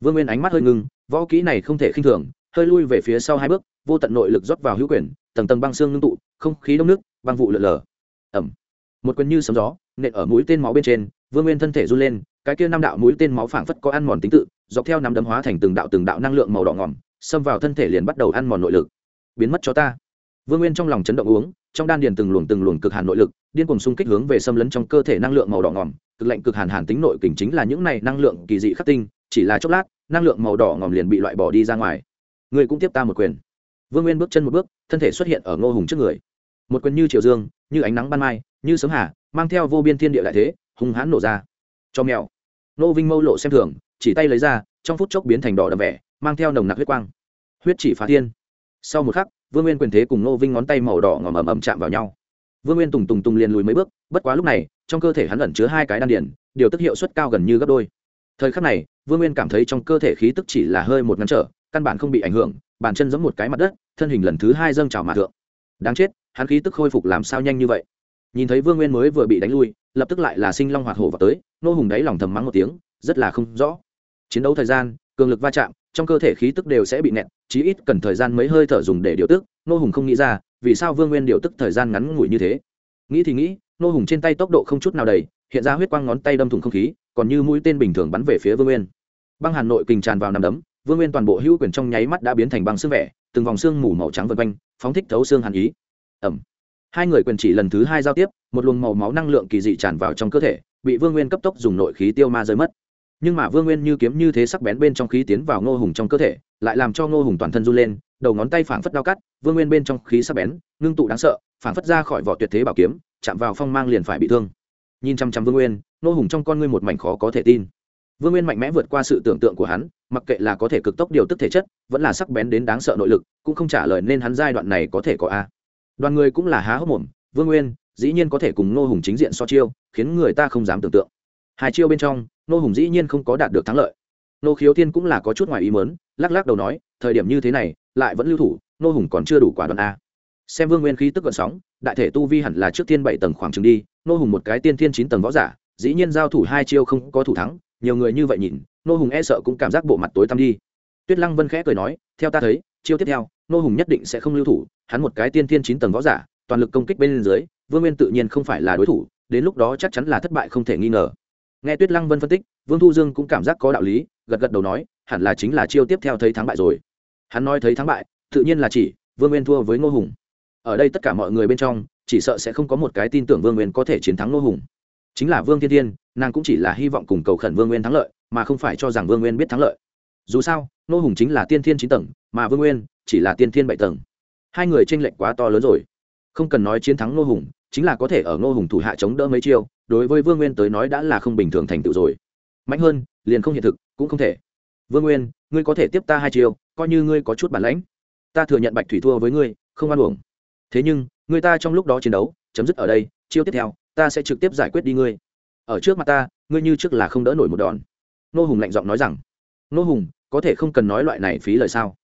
vương nguyên ánh mắt hơi ngưng võ kỹ này không thể khinh thường hơi lui về phía sau hai bước vô tận nội lực rót vào hữu quyền tầng tầng băng xương ngưng tụ không khí đông nước băng vụ lở lở ẩm một quyền như sấm gió nện ở mũi tên máu bên trên vương nguyên thân thể run lên cái kia năm đạo mũi tên máu phảng phất có ăn mòn tính tự dọc theo năm đấm hóa thành từng đạo từng đạo năng lượng màu đỏ ngỏm xâm vào thân thể liền bắt đầu ăn mòn nội lực. Biến mất cho ta. Vương nguyên trong lòng chấn động uống trong đan điền từng luồng từng luồng cực hàn nội lực điên cuồng xung kích hướng về xâm lấn trong cơ thể năng lượng màu đỏ ngỏm, cực lạnh cực hàn hàn tính nội kình chính là những này năng lượng kỳ dị khắc tinh chỉ là chốc lát, năng lượng màu đỏ ngòm liền bị loại bỏ đi ra ngoài. Người cũng tiếp ta một quyền. Vương nguyên bước chân một bước, thân thể xuất hiện ở ngô hùng trước người. Một quyền như triều dương, như ánh nắng ban mai, như sớm hà, mang theo vô biên thiên địa đại thế hùng hãn nổ ra. Cho mèo. Nô vinh mâu lộ xem thường, chỉ tay lấy ra, trong phút chốc biến thành đỏ đậm vẻ, mang theo nồng nặc huyết quang. Huyết chỉ phá thiên. Sau một khắc, vương nguyên quyền thế cùng nô vinh ngón tay màu đỏ ngòm ầm ầm chạm vào nhau. Vương nguyên tùng tùng tùng liền lùi mấy bước, bất quá lúc này, trong cơ thể hắn ẩn chứa hai cái đan điển điều tức hiệu suất cao gần như gấp đôi thời khắc này, vương nguyên cảm thấy trong cơ thể khí tức chỉ là hơi một ngăn trở, căn bản không bị ảnh hưởng, bàn chân giống một cái mặt đất, thân hình lần thứ hai dâng trào mạ thượng. Đáng chết, hắn khí tức khôi phục làm sao nhanh như vậy? Nhìn thấy vương nguyên mới vừa bị đánh lui, lập tức lại là sinh long hoạt hổ vào tới, nô hùng đáy lòng thầm mắng một tiếng, rất là không rõ. Chiến đấu thời gian, cường lực va chạm, trong cơ thể khí tức đều sẽ bị nẹt, chí ít cần thời gian mấy hơi thở dùng để điều tức, nô hùng không nghĩ ra, vì sao vương nguyên điều tức thời gian ngắn ngủi như thế. Nghĩ thì nghĩ, nô hùng trên tay tốc độ không chút nào đầy, hiện ra huyết quang ngón tay đâm thủng không khí còn như mũi tên bình thường bắn về phía vương nguyên băng hà nội kình tràn vào nằm đấm vương nguyên toàn bộ hữu quyền trong nháy mắt đã biến thành băng xương vẻ từng vòng xương mù màu trắng vân quanh phóng thích thấu xương hàn ý ẩm hai người quyền chỉ lần thứ hai giao tiếp một luồng màu máu năng lượng kỳ dị tràn vào trong cơ thể bị vương nguyên cấp tốc dùng nội khí tiêu ma rơi mất nhưng mà vương nguyên như kiếm như thế sắc bén bên trong khí tiến vào ngô hùng trong cơ thể lại làm cho ngô hùng toàn thân run lên đầu ngón tay phảng phất đau cắt vương nguyên bên trong khí sắc bén ngưng tụ đáng sợ phảng phất ra khỏi vỏ tuyệt thế bảo kiếm chạm vào phong mang liền phải bị thương nhìn chăm chăm vương nguyên Nô hùng trong con ngươi một mảnh khó có thể tin. Vương nguyên mạnh mẽ vượt qua sự tưởng tượng của hắn, mặc kệ là có thể cực tốc điều tức thể chất, vẫn là sắc bén đến đáng sợ nội lực, cũng không trả lời nên hắn giai đoạn này có thể có a. Đoàn người cũng là há hốc mồm, vương nguyên, dĩ nhiên có thể cùng Nô hùng chính diện so chiêu, khiến người ta không dám tưởng tượng. Hai chiêu bên trong, Nô hùng dĩ nhiên không có đạt được thắng lợi. Nô khiếu thiên cũng là có chút ngoài ý mớn lắc lắc đầu nói, thời điểm như thế này, lại vẫn lưu thủ, nô hùng còn chưa đủ quả đoàn a. Xem vương nguyên khí tức gợn sóng, đại thể tu vi hẳn là trước tiên bảy tầng khoảng chừng đi, nô hùng một cái tiên thiên chín tầng võ giả dĩ nhiên giao thủ hai chiêu không có thủ thắng, nhiều người như vậy nhìn, nô hùng e sợ cũng cảm giác bộ mặt tối tăm đi. Tuyết lăng vân khẽ cười nói, theo ta thấy, chiêu tiếp theo, nô hùng nhất định sẽ không lưu thủ, hắn một cái tiên thiên chín tầng võ giả, toàn lực công kích bên dưới, vương nguyên tự nhiên không phải là đối thủ, đến lúc đó chắc chắn là thất bại không thể nghi ngờ. Nghe tuyết lăng vân phân tích, vương thu dương cũng cảm giác có đạo lý, gật gật đầu nói, hẳn là chính là chiêu tiếp theo thấy thắng bại rồi. Hắn nói thấy thắng bại, tự nhiên là chỉ, vương nguyên thua với ngô hùng. Ở đây tất cả mọi người bên trong, chỉ sợ sẽ không có một cái tin tưởng vương nguyên có thể chiến thắng ngô hùng chính là vương thiên thiên, nàng cũng chỉ là hy vọng cùng cầu khẩn vương nguyên thắng lợi, mà không phải cho rằng vương nguyên biết thắng lợi. Dù sao, nô hùng chính là tiên thiên chín tầng, mà vương nguyên chỉ là tiên thiên bảy tầng. Hai người tranh lệch quá to lớn rồi. Không cần nói chiến thắng nô hùng, chính là có thể ở nô hùng thủ hạ chống đỡ mấy chiêu, đối với vương nguyên tới nói đã là không bình thường thành tựu rồi. Mạnh hơn, liền không hiện thực, cũng không thể. Vương nguyên, ngươi có thể tiếp ta hai chiêu, coi như ngươi có chút bản lãnh. Ta thừa nhận bạch thủy thua với ngươi, không oan uổng. Thế nhưng người ta trong lúc đó chiến đấu, chấm dứt ở đây, chiêu tiếp theo ta sẽ trực tiếp giải quyết đi ngươi. Ở trước mặt ta, ngươi như trước là không đỡ nổi một đòn. Nô hùng lạnh giọng nói rằng. Nô hùng, có thể không cần nói loại này phí lời sao?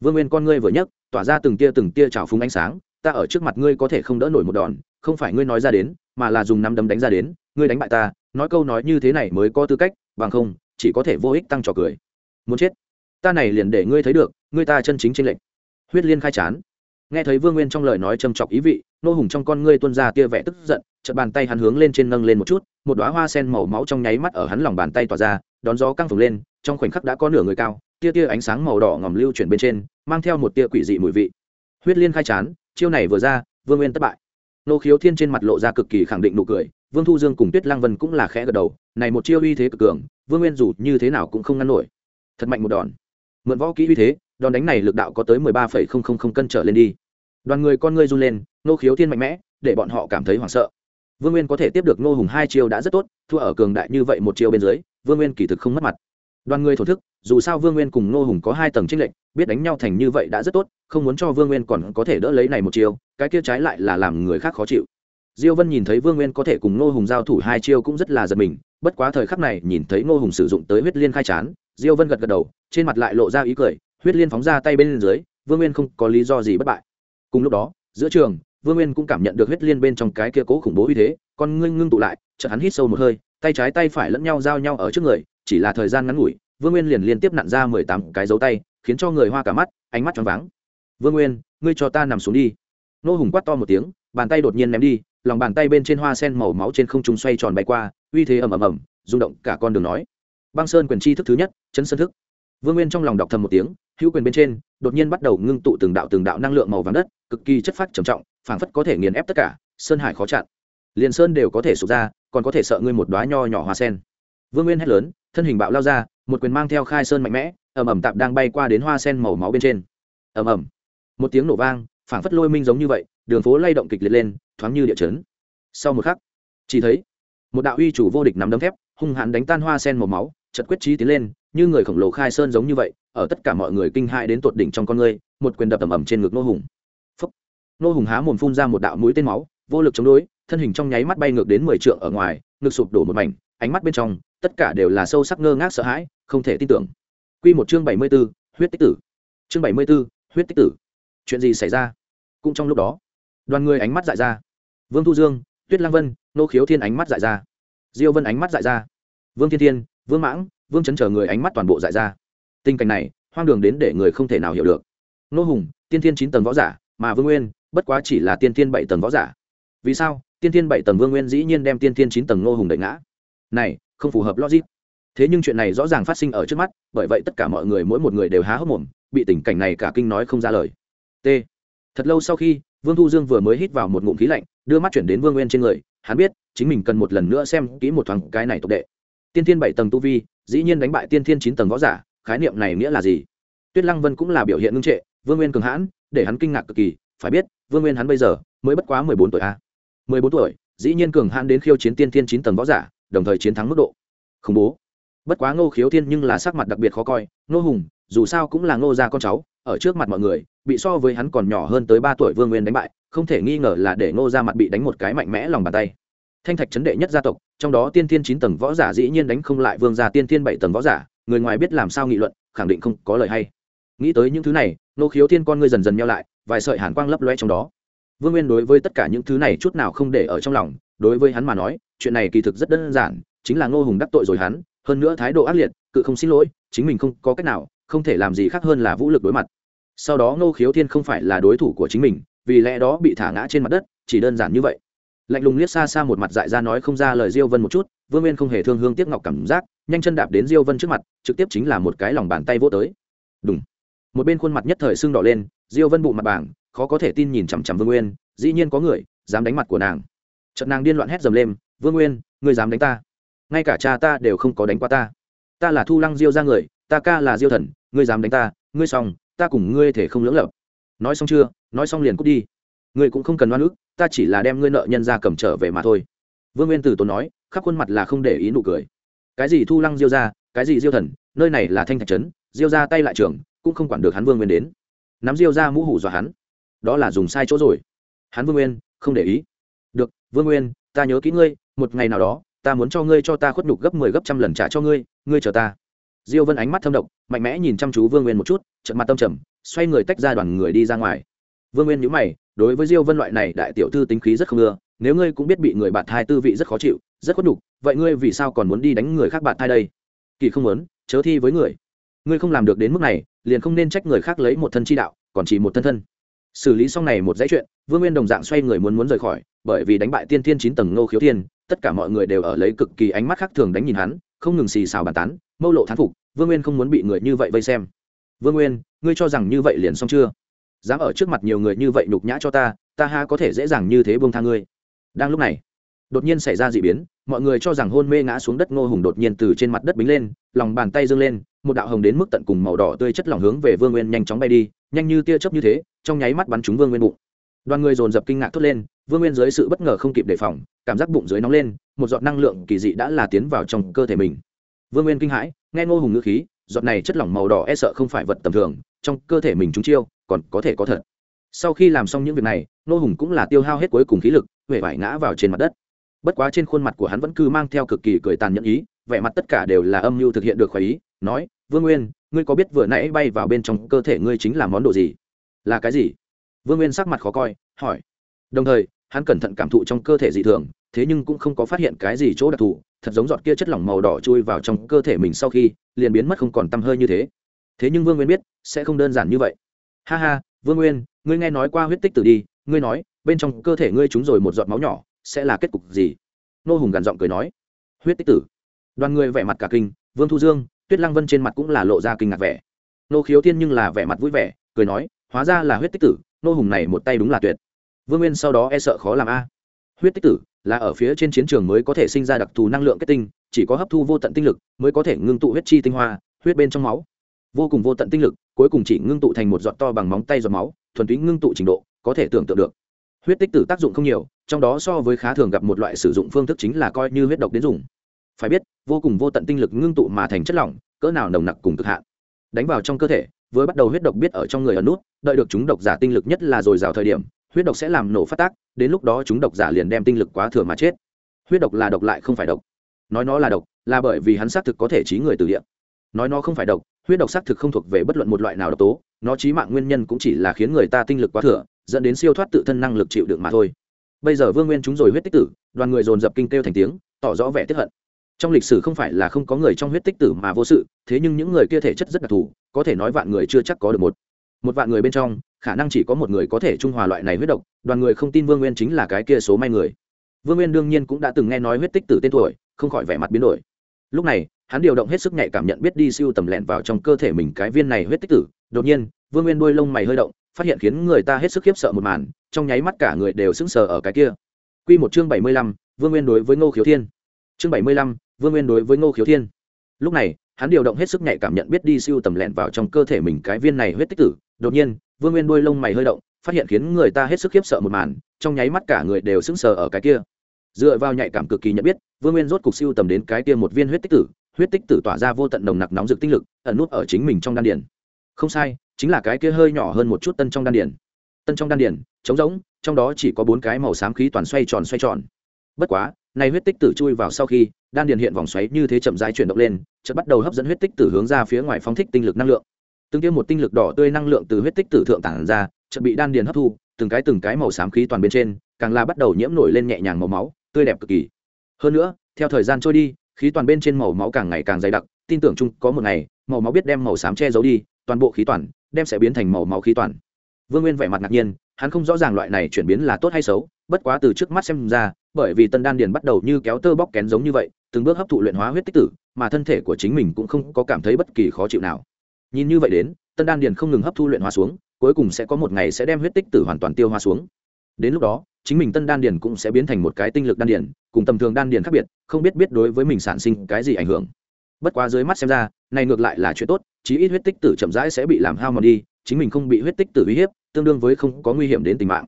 Vương nguyên con ngươi vừa nhấc, tỏa ra từng tia từng tia trào phúng ánh sáng, ta ở trước mặt ngươi có thể không đỡ nổi một đòn, không phải ngươi nói ra đến, mà là dùng năm đấm đánh ra đến, ngươi đánh bại ta, nói câu nói như thế này mới có tư cách, bằng không, chỉ có thể vô ích tăng trò cười. Muốn chết? Ta này liền để ngươi thấy được, ngươi ta chân chính tranh lệch. Huyết liên khai chán. Nghe thấy vương nguyên trong lời nói trầm trọc ý vị, nô hùng trong con ngươi tuân ra tia vẻ tức giận chợt bàn tay hắn hướng lên trên nâng lên một chút, một đoá hoa sen màu máu trong nháy mắt ở hắn lòng bàn tay tỏa ra, đón gió căng phồng lên, trong khoảnh khắc đã có nửa người cao, tia tia ánh sáng màu đỏ ngòm lưu chuyển bên trên, mang theo một tia quỷ dị mùi vị. Huyết liên khai chán, chiêu này vừa ra, vương nguyên thất bại. Nô khiếu thiên trên mặt lộ ra cực kỳ khẳng định nụ cười, vương thu dương cùng tuyết lăng vân cũng là khẽ gật đầu, này một chiêu uy thế cực cường, vương nguyên dù như thế nào cũng không ngăn nổi. Thật mạnh một đòn. Mượn võ kỹ uy thế, đòn đánh này lực đạo có tới mười ba phẩy không không không cân trở lên đi. Đoàn người con ngươi run lên, nô khiếu thiên mạnh mẽ, để bọn họ cảm thấy hoảng sợ vương nguyên có thể tiếp được nô hùng hai chiêu đã rất tốt, thua ở cường đại như vậy một chiêu bên dưới, vương nguyên kỳ thực không mất mặt. Đoàn người thổ thức, dù sao vương nguyên cùng nô hùng có hai tầng trinh lệnh biết đánh nhau thành như vậy đã rất tốt, không muốn cho vương nguyên còn có thể đỡ lấy này một chiêu, cái kia trái lại là làm người khác khó chịu. Diêu vân nhìn thấy vương nguyên có thể cùng nô hùng giao thủ hai chiêu cũng rất là giật mình, bất quá thời khắc này nhìn thấy nô hùng sử dụng tới huyết liên khai chán, diêu vân gật gật đầu, trên mặt lại lộ ra ý cười, huyết liên phóng ra tay bên dưới, vương nguyên không có lý do gì bất bại. Cùng lúc đó, giữa trường vương nguyên cũng cảm nhận được huyết liên bên trong cái kia cố khủng bố uy thế, con ngưng ngưng tụ lại, chợt hắn hít sâu một hơi, tay trái tay phải lẫn nhau giao nhau ở trước người, chỉ là thời gian ngắn ngủi, vương nguyên liền liên tiếp nặn ra mười tám cái dấu tay, khiến cho người hoa cả mắt, ánh mắt choáng váng. Vương nguyên, ngươi cho ta nằm xuống đi. Nô hùng quát to một tiếng, bàn tay đột nhiên ném đi, lòng bàn tay bên trên hoa sen màu máu trên không trung xoay tròn bay qua, uy thế ầm ầm ầm, rung động cả con đường nói. Băng sơn quyền chi thức thứ nhất, chấn sơn thức vương nguyên trong lòng đọc thầm một tiếng, hữu quyền bên trên, đột nhiên bắt đầu ngưng tụ từng đạo từng đạo năng lượng màu vàng đất, cực kỳ chất phát trầm trọng, phảng phất có thể nghiền ép tất cả, sơn hải khó chặn. Liền sơn đều có thể sụp ra, còn có thể sợ ngươi một đoá nho nhỏ hoa sen. Vương nguyên hét lớn, thân hình bạo lao ra, một quyền mang theo khai sơn mạnh mẽ, ầm ầm tạp đang bay qua đến hoa sen màu máu bên trên. Ầm ầm. Một tiếng nổ vang, phảng phất lôi minh giống như vậy, đường phố lay động kịch liệt lên, thoáng như địa chấn. Sau một khắc, chỉ thấy một đạo uy chủ vô địch nắm đấm thép, hung hãn đánh tan hoa sen màu máu, chật quyết trí tiến lên như người khổng lồ khai sơn giống như vậy ở tất cả mọi người kinh hãi đến tột đỉnh trong con người một quyền đập ầm ầm trên ngực nô hùng. Phúc. nô hùng há mồm phun ra một đạo mũi tên máu vô lực chống đối thân hình trong nháy mắt bay ngược đến mười trượng ở ngoài ngực sụp đổ một mảnh ánh mắt bên trong tất cả đều là sâu sắc ngơ ngác sợ hãi không thể tin tưởng. Quy một chương bảy mươi 74, huyết tích tử. Chương bảy mươi 74, huyết tích tử. Chuyện gì xảy ra? Cũng trong lúc đó đoàn người ánh mắt dại ra. Vương thu dương tuyết lang vân nô khiếu thiên ánh mắt dại ra. Diêu vân ánh mắt dại ra. Vương thiên thiên vương mãng vương chấn chờ người ánh mắt toàn bộ dại ra. Tình cảnh này, hoang đường đến để người không thể nào hiểu được. Nô hùng, tiên thiên chín tầng võ giả, mà vương nguyên, bất quá chỉ là tiên thiên bảy tầng võ giả. Vì sao? Tiên thiên bảy tầng vương nguyên dĩ nhiên đem tiên thiên chín tầng nô hùng đẩy ngã. Này, không phù hợp logic. Thế nhưng chuyện này rõ ràng phát sinh ở trước mắt, bởi vậy tất cả mọi người mỗi một người đều há hốc mồm, bị tình cảnh này cả kinh nói không ra lời. T. Thật lâu sau khi, vương thu dương vừa mới hít vào một ngụm khí lạnh, đưa mắt chuyển đến vương nguyên trên người, hắn biết, chính mình cần một lần nữa xem kỹ một thoáng cái này tộc đệ tiên thiên bảy tầng tu vi, dĩ nhiên đánh bại tiên thiên chín tầng võ giả, khái niệm này nghĩa là gì? Tuyết lăng vân cũng là biểu hiện ngưng trệ, vương nguyên cường hãn, để hắn kinh ngạc cực kỳ, phải biết, vương nguyên hắn bây giờ mới bất quá mười bốn tuổi a. Mười bốn tuổi, dĩ nhiên cường hãn đến khiêu chiến tiên thiên chín tầng võ giả, đồng thời chiến thắng mức độ khủng bố. Bất quá ngô khiếu thiên nhưng là sắc mặt đặc biệt khó coi, ngô hùng, dù sao cũng là ngô gia con cháu, ở trước mặt mọi người, bị so với hắn còn nhỏ hơn tới ba tuổi vương nguyên đánh bại, không thể nghi ngờ là để ngô gia mặt bị đánh một cái mạnh mẽ lòng bàn tay thanh thạch chấn đệ nhất gia tộc, trong đó tiên thiên chín tầng võ giả dĩ nhiên đánh không lại vương gia tiên thiên bảy tầng võ giả, người ngoài biết làm sao nghị luận, khẳng định không có lời hay. Nghĩ tới những thứ này, nô khiếu thiên con ngươi dần dần nhau lại, vài sợi hàn quang lấp loe trong đó. Vương nguyên đối với tất cả những thứ này chút nào không để ở trong lòng, đối với hắn mà nói, chuyện này kỳ thực rất đơn giản, chính là ngô hùng đắc tội rồi hắn, hơn nữa thái độ ác liệt, cự không xin lỗi, chính mình không có cách nào, không thể làm gì khác hơn là vũ lực đối mặt. Sau đó ngô khiếu thiên không phải là đối thủ của chính mình, vì lẽ đó bị thả ngã trên mặt đất, chỉ đơn giản như vậy lạnh lùng liếc xa xa một mặt dại ra nói không ra lời diêu vân một chút, vương nguyên không hề thương hương tiếc ngọc cảm giác, nhanh chân đạp đến diêu vân trước mặt, trực tiếp chính là một cái lòng bàn tay vỗ tới. Đúng một bên khuôn mặt nhất thời sưng đỏ lên, diêu vân bụng mặt bảng, khó có thể tin nhìn chằm chằm vương nguyên, dĩ nhiên có người dám đánh mặt của nàng. Trận nàng điên loạn hét dầm lên, vương nguyên, ngươi dám đánh ta? Ngay cả cha ta đều không có đánh qua ta. Ta là thu lăng diêu ra người, ta ca là diêu thần, ngươi dám đánh ta, ngươi xong, ta cùng ngươi thể không lưỡng lập nói xong chưa? Nói xong liền cút đi ngươi cũng không cần oan ức, ta chỉ là đem ngươi nợ nhân ra cầm trở về mà thôi. Vương nguyên tử tốn nói, khắp khuôn mặt là không để ý nụ cười. Cái gì thu lăng diêu ra cái gì diêu thần, nơi này là thanh thạch trấn, diêu ra tay lại trường cũng không quản được hắn vương nguyên đến. Nắm diêu ra mũ hủ dọa hắn. Đó là dùng sai chỗ rồi. Hắn vương nguyên, không để ý. Được, vương nguyên, ta nhớ kỹ ngươi, một ngày nào đó, ta muốn cho ngươi cho ta khuất nhục gấp mười 10 gấp trăm lần trả cho ngươi ngươi chờ ta. Diêu vân ánh mắt thâm độc, mạnh mẽ nhìn chăm chú vương nguyên một chút trận mặt tâm trầm, xoay người tách ra đoàn người đi ra ngoài. Vương nguyên nhíu mày đối với diêu vân loại này đại tiểu thư tính khí rất không ưa, nếu ngươi cũng biết bị người bạn thai tư vị rất khó chịu, rất khuất nhục, vậy ngươi vì sao còn muốn đi đánh người khác bạn thai đây? Kỳ không muốn, chớ thi với người. Ngươi không làm được đến mức này, liền không nên trách người khác lấy một thân chi đạo, còn chỉ một thân thân. Xử lý xong này một dãy chuyện, vương nguyên đồng dạng xoay người muốn muốn rời khỏi, bởi vì đánh bại tiên thiên chín tầng ngô khiếu thiên, tất cả mọi người đều ở lấy cực kỳ ánh mắt khác thường đánh nhìn hắn, không ngừng xì xào bàn tán, mâu lộ thán phục, vương nguyên không muốn bị người như vậy vây xem. Vương nguyên, ngươi cho rằng như vậy liền xong chưa? Dám ở trước mặt nhiều người như vậy nhục nhã cho ta ta ha có thể dễ dàng như thế buông tha ngươi. Đang lúc này, đột nhiên xảy ra d ị biến, mọi người cho rằng hôn mê ngã xuống đất ngô hùng đột nhiên từ trên mặt đất bính lên, lòng bàn tay dâng lên, một đạo hồng đến mức tận cùng màu đỏ tươi chất lỏng hướng về vương nguyên nhanh chóng bay đi, nhanh như tia chớp như thế, trong nháy mắt bắn trúng vương nguyên bụng. Đoàn người dồn dập kinh ngạc thốt lên, vương nguyên dưới sự bất ngờ không kịp đề phòng, cảm giác bụng dưới nóng lên, một giọt năng lượng kỳ dị đã là tiến vào trong cơ thể mình. Vương nguyên kinh hãi, nghe ngô hùng ngữ khí, giọt này chất lỏng màu đỏ e sợ không phải vật tầm thường, trong cơ thể mình trúng chiêu còn có thể có thật. Sau khi làm xong những việc này, nô hùng cũng là tiêu hao hết cuối cùng khí lực huệ vải ngã vào trên mặt đất. Bất quá trên khuôn mặt của hắn vẫn cứ mang theo cực kỳ cười tàn nhẫn ý, vẻ mặt tất cả đều là âm mưu thực hiện được khỏi ý, nói, vương nguyên, ngươi có biết vừa nãy bay vào bên trong cơ thể ngươi chính là món đồ gì? Là cái gì? Vương nguyên sắc mặt khó coi, hỏi. Đồng thời, hắn cẩn thận cảm thụ trong cơ thể dị thường, thế nhưng cũng không có phát hiện cái gì chỗ đặc thù, thật giống giọt kia chất lỏng màu đỏ chui vào trong cơ thể mình sau khi, liền biến mất không còn tăm hơi như thế. Thế nhưng vương nguyên biết, sẽ không đơn giản như vậy ha ha, vương nguyên, ngươi nghe nói qua huyết tích tử đi, ngươi nói, bên trong cơ thể ngươi trúng rồi một giọt máu nhỏ, sẽ là kết cục gì? Nô hùng gằn giọng cười nói. Huyết tích tử. Đoàn người vẻ mặt cả kinh, vương thu dương, tuyết lăng vân trên mặt cũng là lộ ra kinh ngạc vẻ. Nô khiếu tiên nhưng là vẻ mặt vui vẻ, cười nói, hóa ra là huyết tích tử, nô hùng này một tay đúng là tuyệt. Vương nguyên sau đó e sợ khó làm a. Huyết tích tử là ở phía trên chiến trường mới có thể sinh ra đặc thù năng lượng kết tinh, chỉ có hấp thu vô tận tinh lực mới có thể ngưng tụ huyết chi tinh hoa, huyết bên trong máu vô cùng vô tận tinh lực, cuối cùng chỉ ngưng tụ thành một giọt to bằng móng tay giọt máu, thuần túy ngưng tụ trình độ, có thể tưởng tượng được. Huyết tích tử tác dụng không nhiều, trong đó so với khá thường gặp một loại sử dụng phương thức chính là coi như huyết độc đến dùng. Phải biết, vô cùng vô tận tinh lực ngưng tụ mà thành chất lỏng, cỡ nào nồng nặc cùng cực hạn. Đánh vào trong cơ thể với bắt đầu huyết độc biết ở trong người ở nút, đợi được chúng độc giả tinh lực nhất là dồi dào thời điểm, huyết độc sẽ làm nổ phát tác, đến lúc đó chúng độc giả liền đem tinh lực quá thừa mà chết. Huyết độc là độc lại không phải độc. Nói nó là độc, là bởi vì hắn xác thực có thể trí người từ địa. Nói nó không phải độc huyết độc xác thực không thuộc về bất luận một loại nào độc tố, nó chí mạng nguyên nhân cũng chỉ là khiến người ta tinh lực quá thừa, dẫn đến siêu thoát tự thân năng lực chịu đựng mà thôi. Bây giờ vương nguyên chúng rồi huyết tích tử, đoàn người dồn dập kinh kêu thành tiếng, tỏ rõ vẻ tiếp hận. Trong lịch sử không phải là không có người trong huyết tích tử mà vô sự, thế nhưng những người kia thể chất rất đặc thù, có thể nói vạn người chưa chắc có được một. Một vạn người bên trong, khả năng chỉ có một người có thể trung hòa loại này huyết độc, đoàn người không tin vương nguyên chính là cái kia số may người. Vương nguyên đương nhiên cũng đã từng nghe nói huyết tích tử tên tuổi, không khỏi vẻ mặt biến đổi. Lúc này hắn điều động hết sức nhạy cảm nhận biết đi siêu tầm lẹn vào trong cơ thể mình cái viên này huyết tích tử đột nhiên vương nguyên đôi lông mày hơi động phát hiện khiến người ta hết sức khiếp sợ một màn trong nháy mắt cả người đều sững sờ ở cái kia Quy một chương bảy mươi lăm, Vương Nguyên đối với Ngô Khiếu Thiên. Chương bảy mươi lăm, Vương Nguyên đối với Ngô Khiếu Thiên. Lúc này, hắn điều động hết sức nhạy cảm nhận biết đi siêu tầm lẹn vào trong cơ thể mình cái viên này huyết tích tử, đột nhiên, Vương Nguyên đôi lông mày hơi động, phát hiện khiến người ta hết sức khiếp sợ một màn, trong nháy mắt cả người đều sững sờ ở cái kia. Dựa vào nhạy cảm cực kỳ nhận biết, Vương Nguyên rốt cục siêu tầm đến cái kia một viên huyết tích tử, huyết tích tử tỏa ra vô tận nồng nặc nóng rực tinh lực, ẩn nút ở chính mình trong đan điền. Không sai, chính là cái kia hơi nhỏ hơn một chút tân trong đan điền. Tân trong đan điền, trống rỗng, trong đó chỉ có bốn cái màu xám khí toàn xoay tròn xoay tròn bất quá nay huyết tích tử chui vào sau khi đan điền hiện vòng xoáy như thế chậm rãi chuyển động lên chợt bắt đầu hấp dẫn huyết tích tử hướng ra phía ngoài phóng thích tinh lực năng lượng từng tiêm một tinh lực đỏ tươi năng lượng từ huyết tích tử thượng tản ra chợt bị đan điền hấp thu từng cái từng cái màu xám khí toàn bên trên càng là bắt đầu nhiễm nổi lên nhẹ nhàng màu máu tươi đẹp cực kỳ hơn nữa theo thời gian trôi đi khí toàn bên trên màu máu càng ngày càng dày đặc, tin tưởng chung có một ngày, màu máu biết đem màu xám che giấu đi, toàn bộ khí toàn đem sẽ biến thành màu máu khí toàn. Vương nguyên vẻ mặt ngạc nhiên, hắn không rõ ràng loại này chuyển biến là tốt hay xấu, bất quá từ trước mắt xem ra, bởi vì tân đan điền bắt đầu như kéo tơ bóc kén giống như vậy, từng bước hấp thụ luyện hóa huyết tích tử, mà thân thể của chính mình cũng không có cảm thấy bất kỳ khó chịu nào. Nhìn như vậy đến, tân đan điền không ngừng hấp thu luyện hóa xuống, cuối cùng sẽ có một ngày sẽ đem huyết tích tử hoàn toàn tiêu hóa xuống. Đến lúc đó chính mình tân đan điền cũng sẽ biến thành một cái tinh lực đan điền, cùng tầm thường đan điền khác biệt, không biết biết đối với mình sản sinh cái gì ảnh hưởng. Bất quá dưới mắt xem ra, này ngược lại là chuyện tốt, chí ít huyết tích tử chậm rãi sẽ bị làm hao mòn đi, chính mình không bị huyết tích tử uy hiếp, tương đương với không có nguy hiểm đến tính mạng.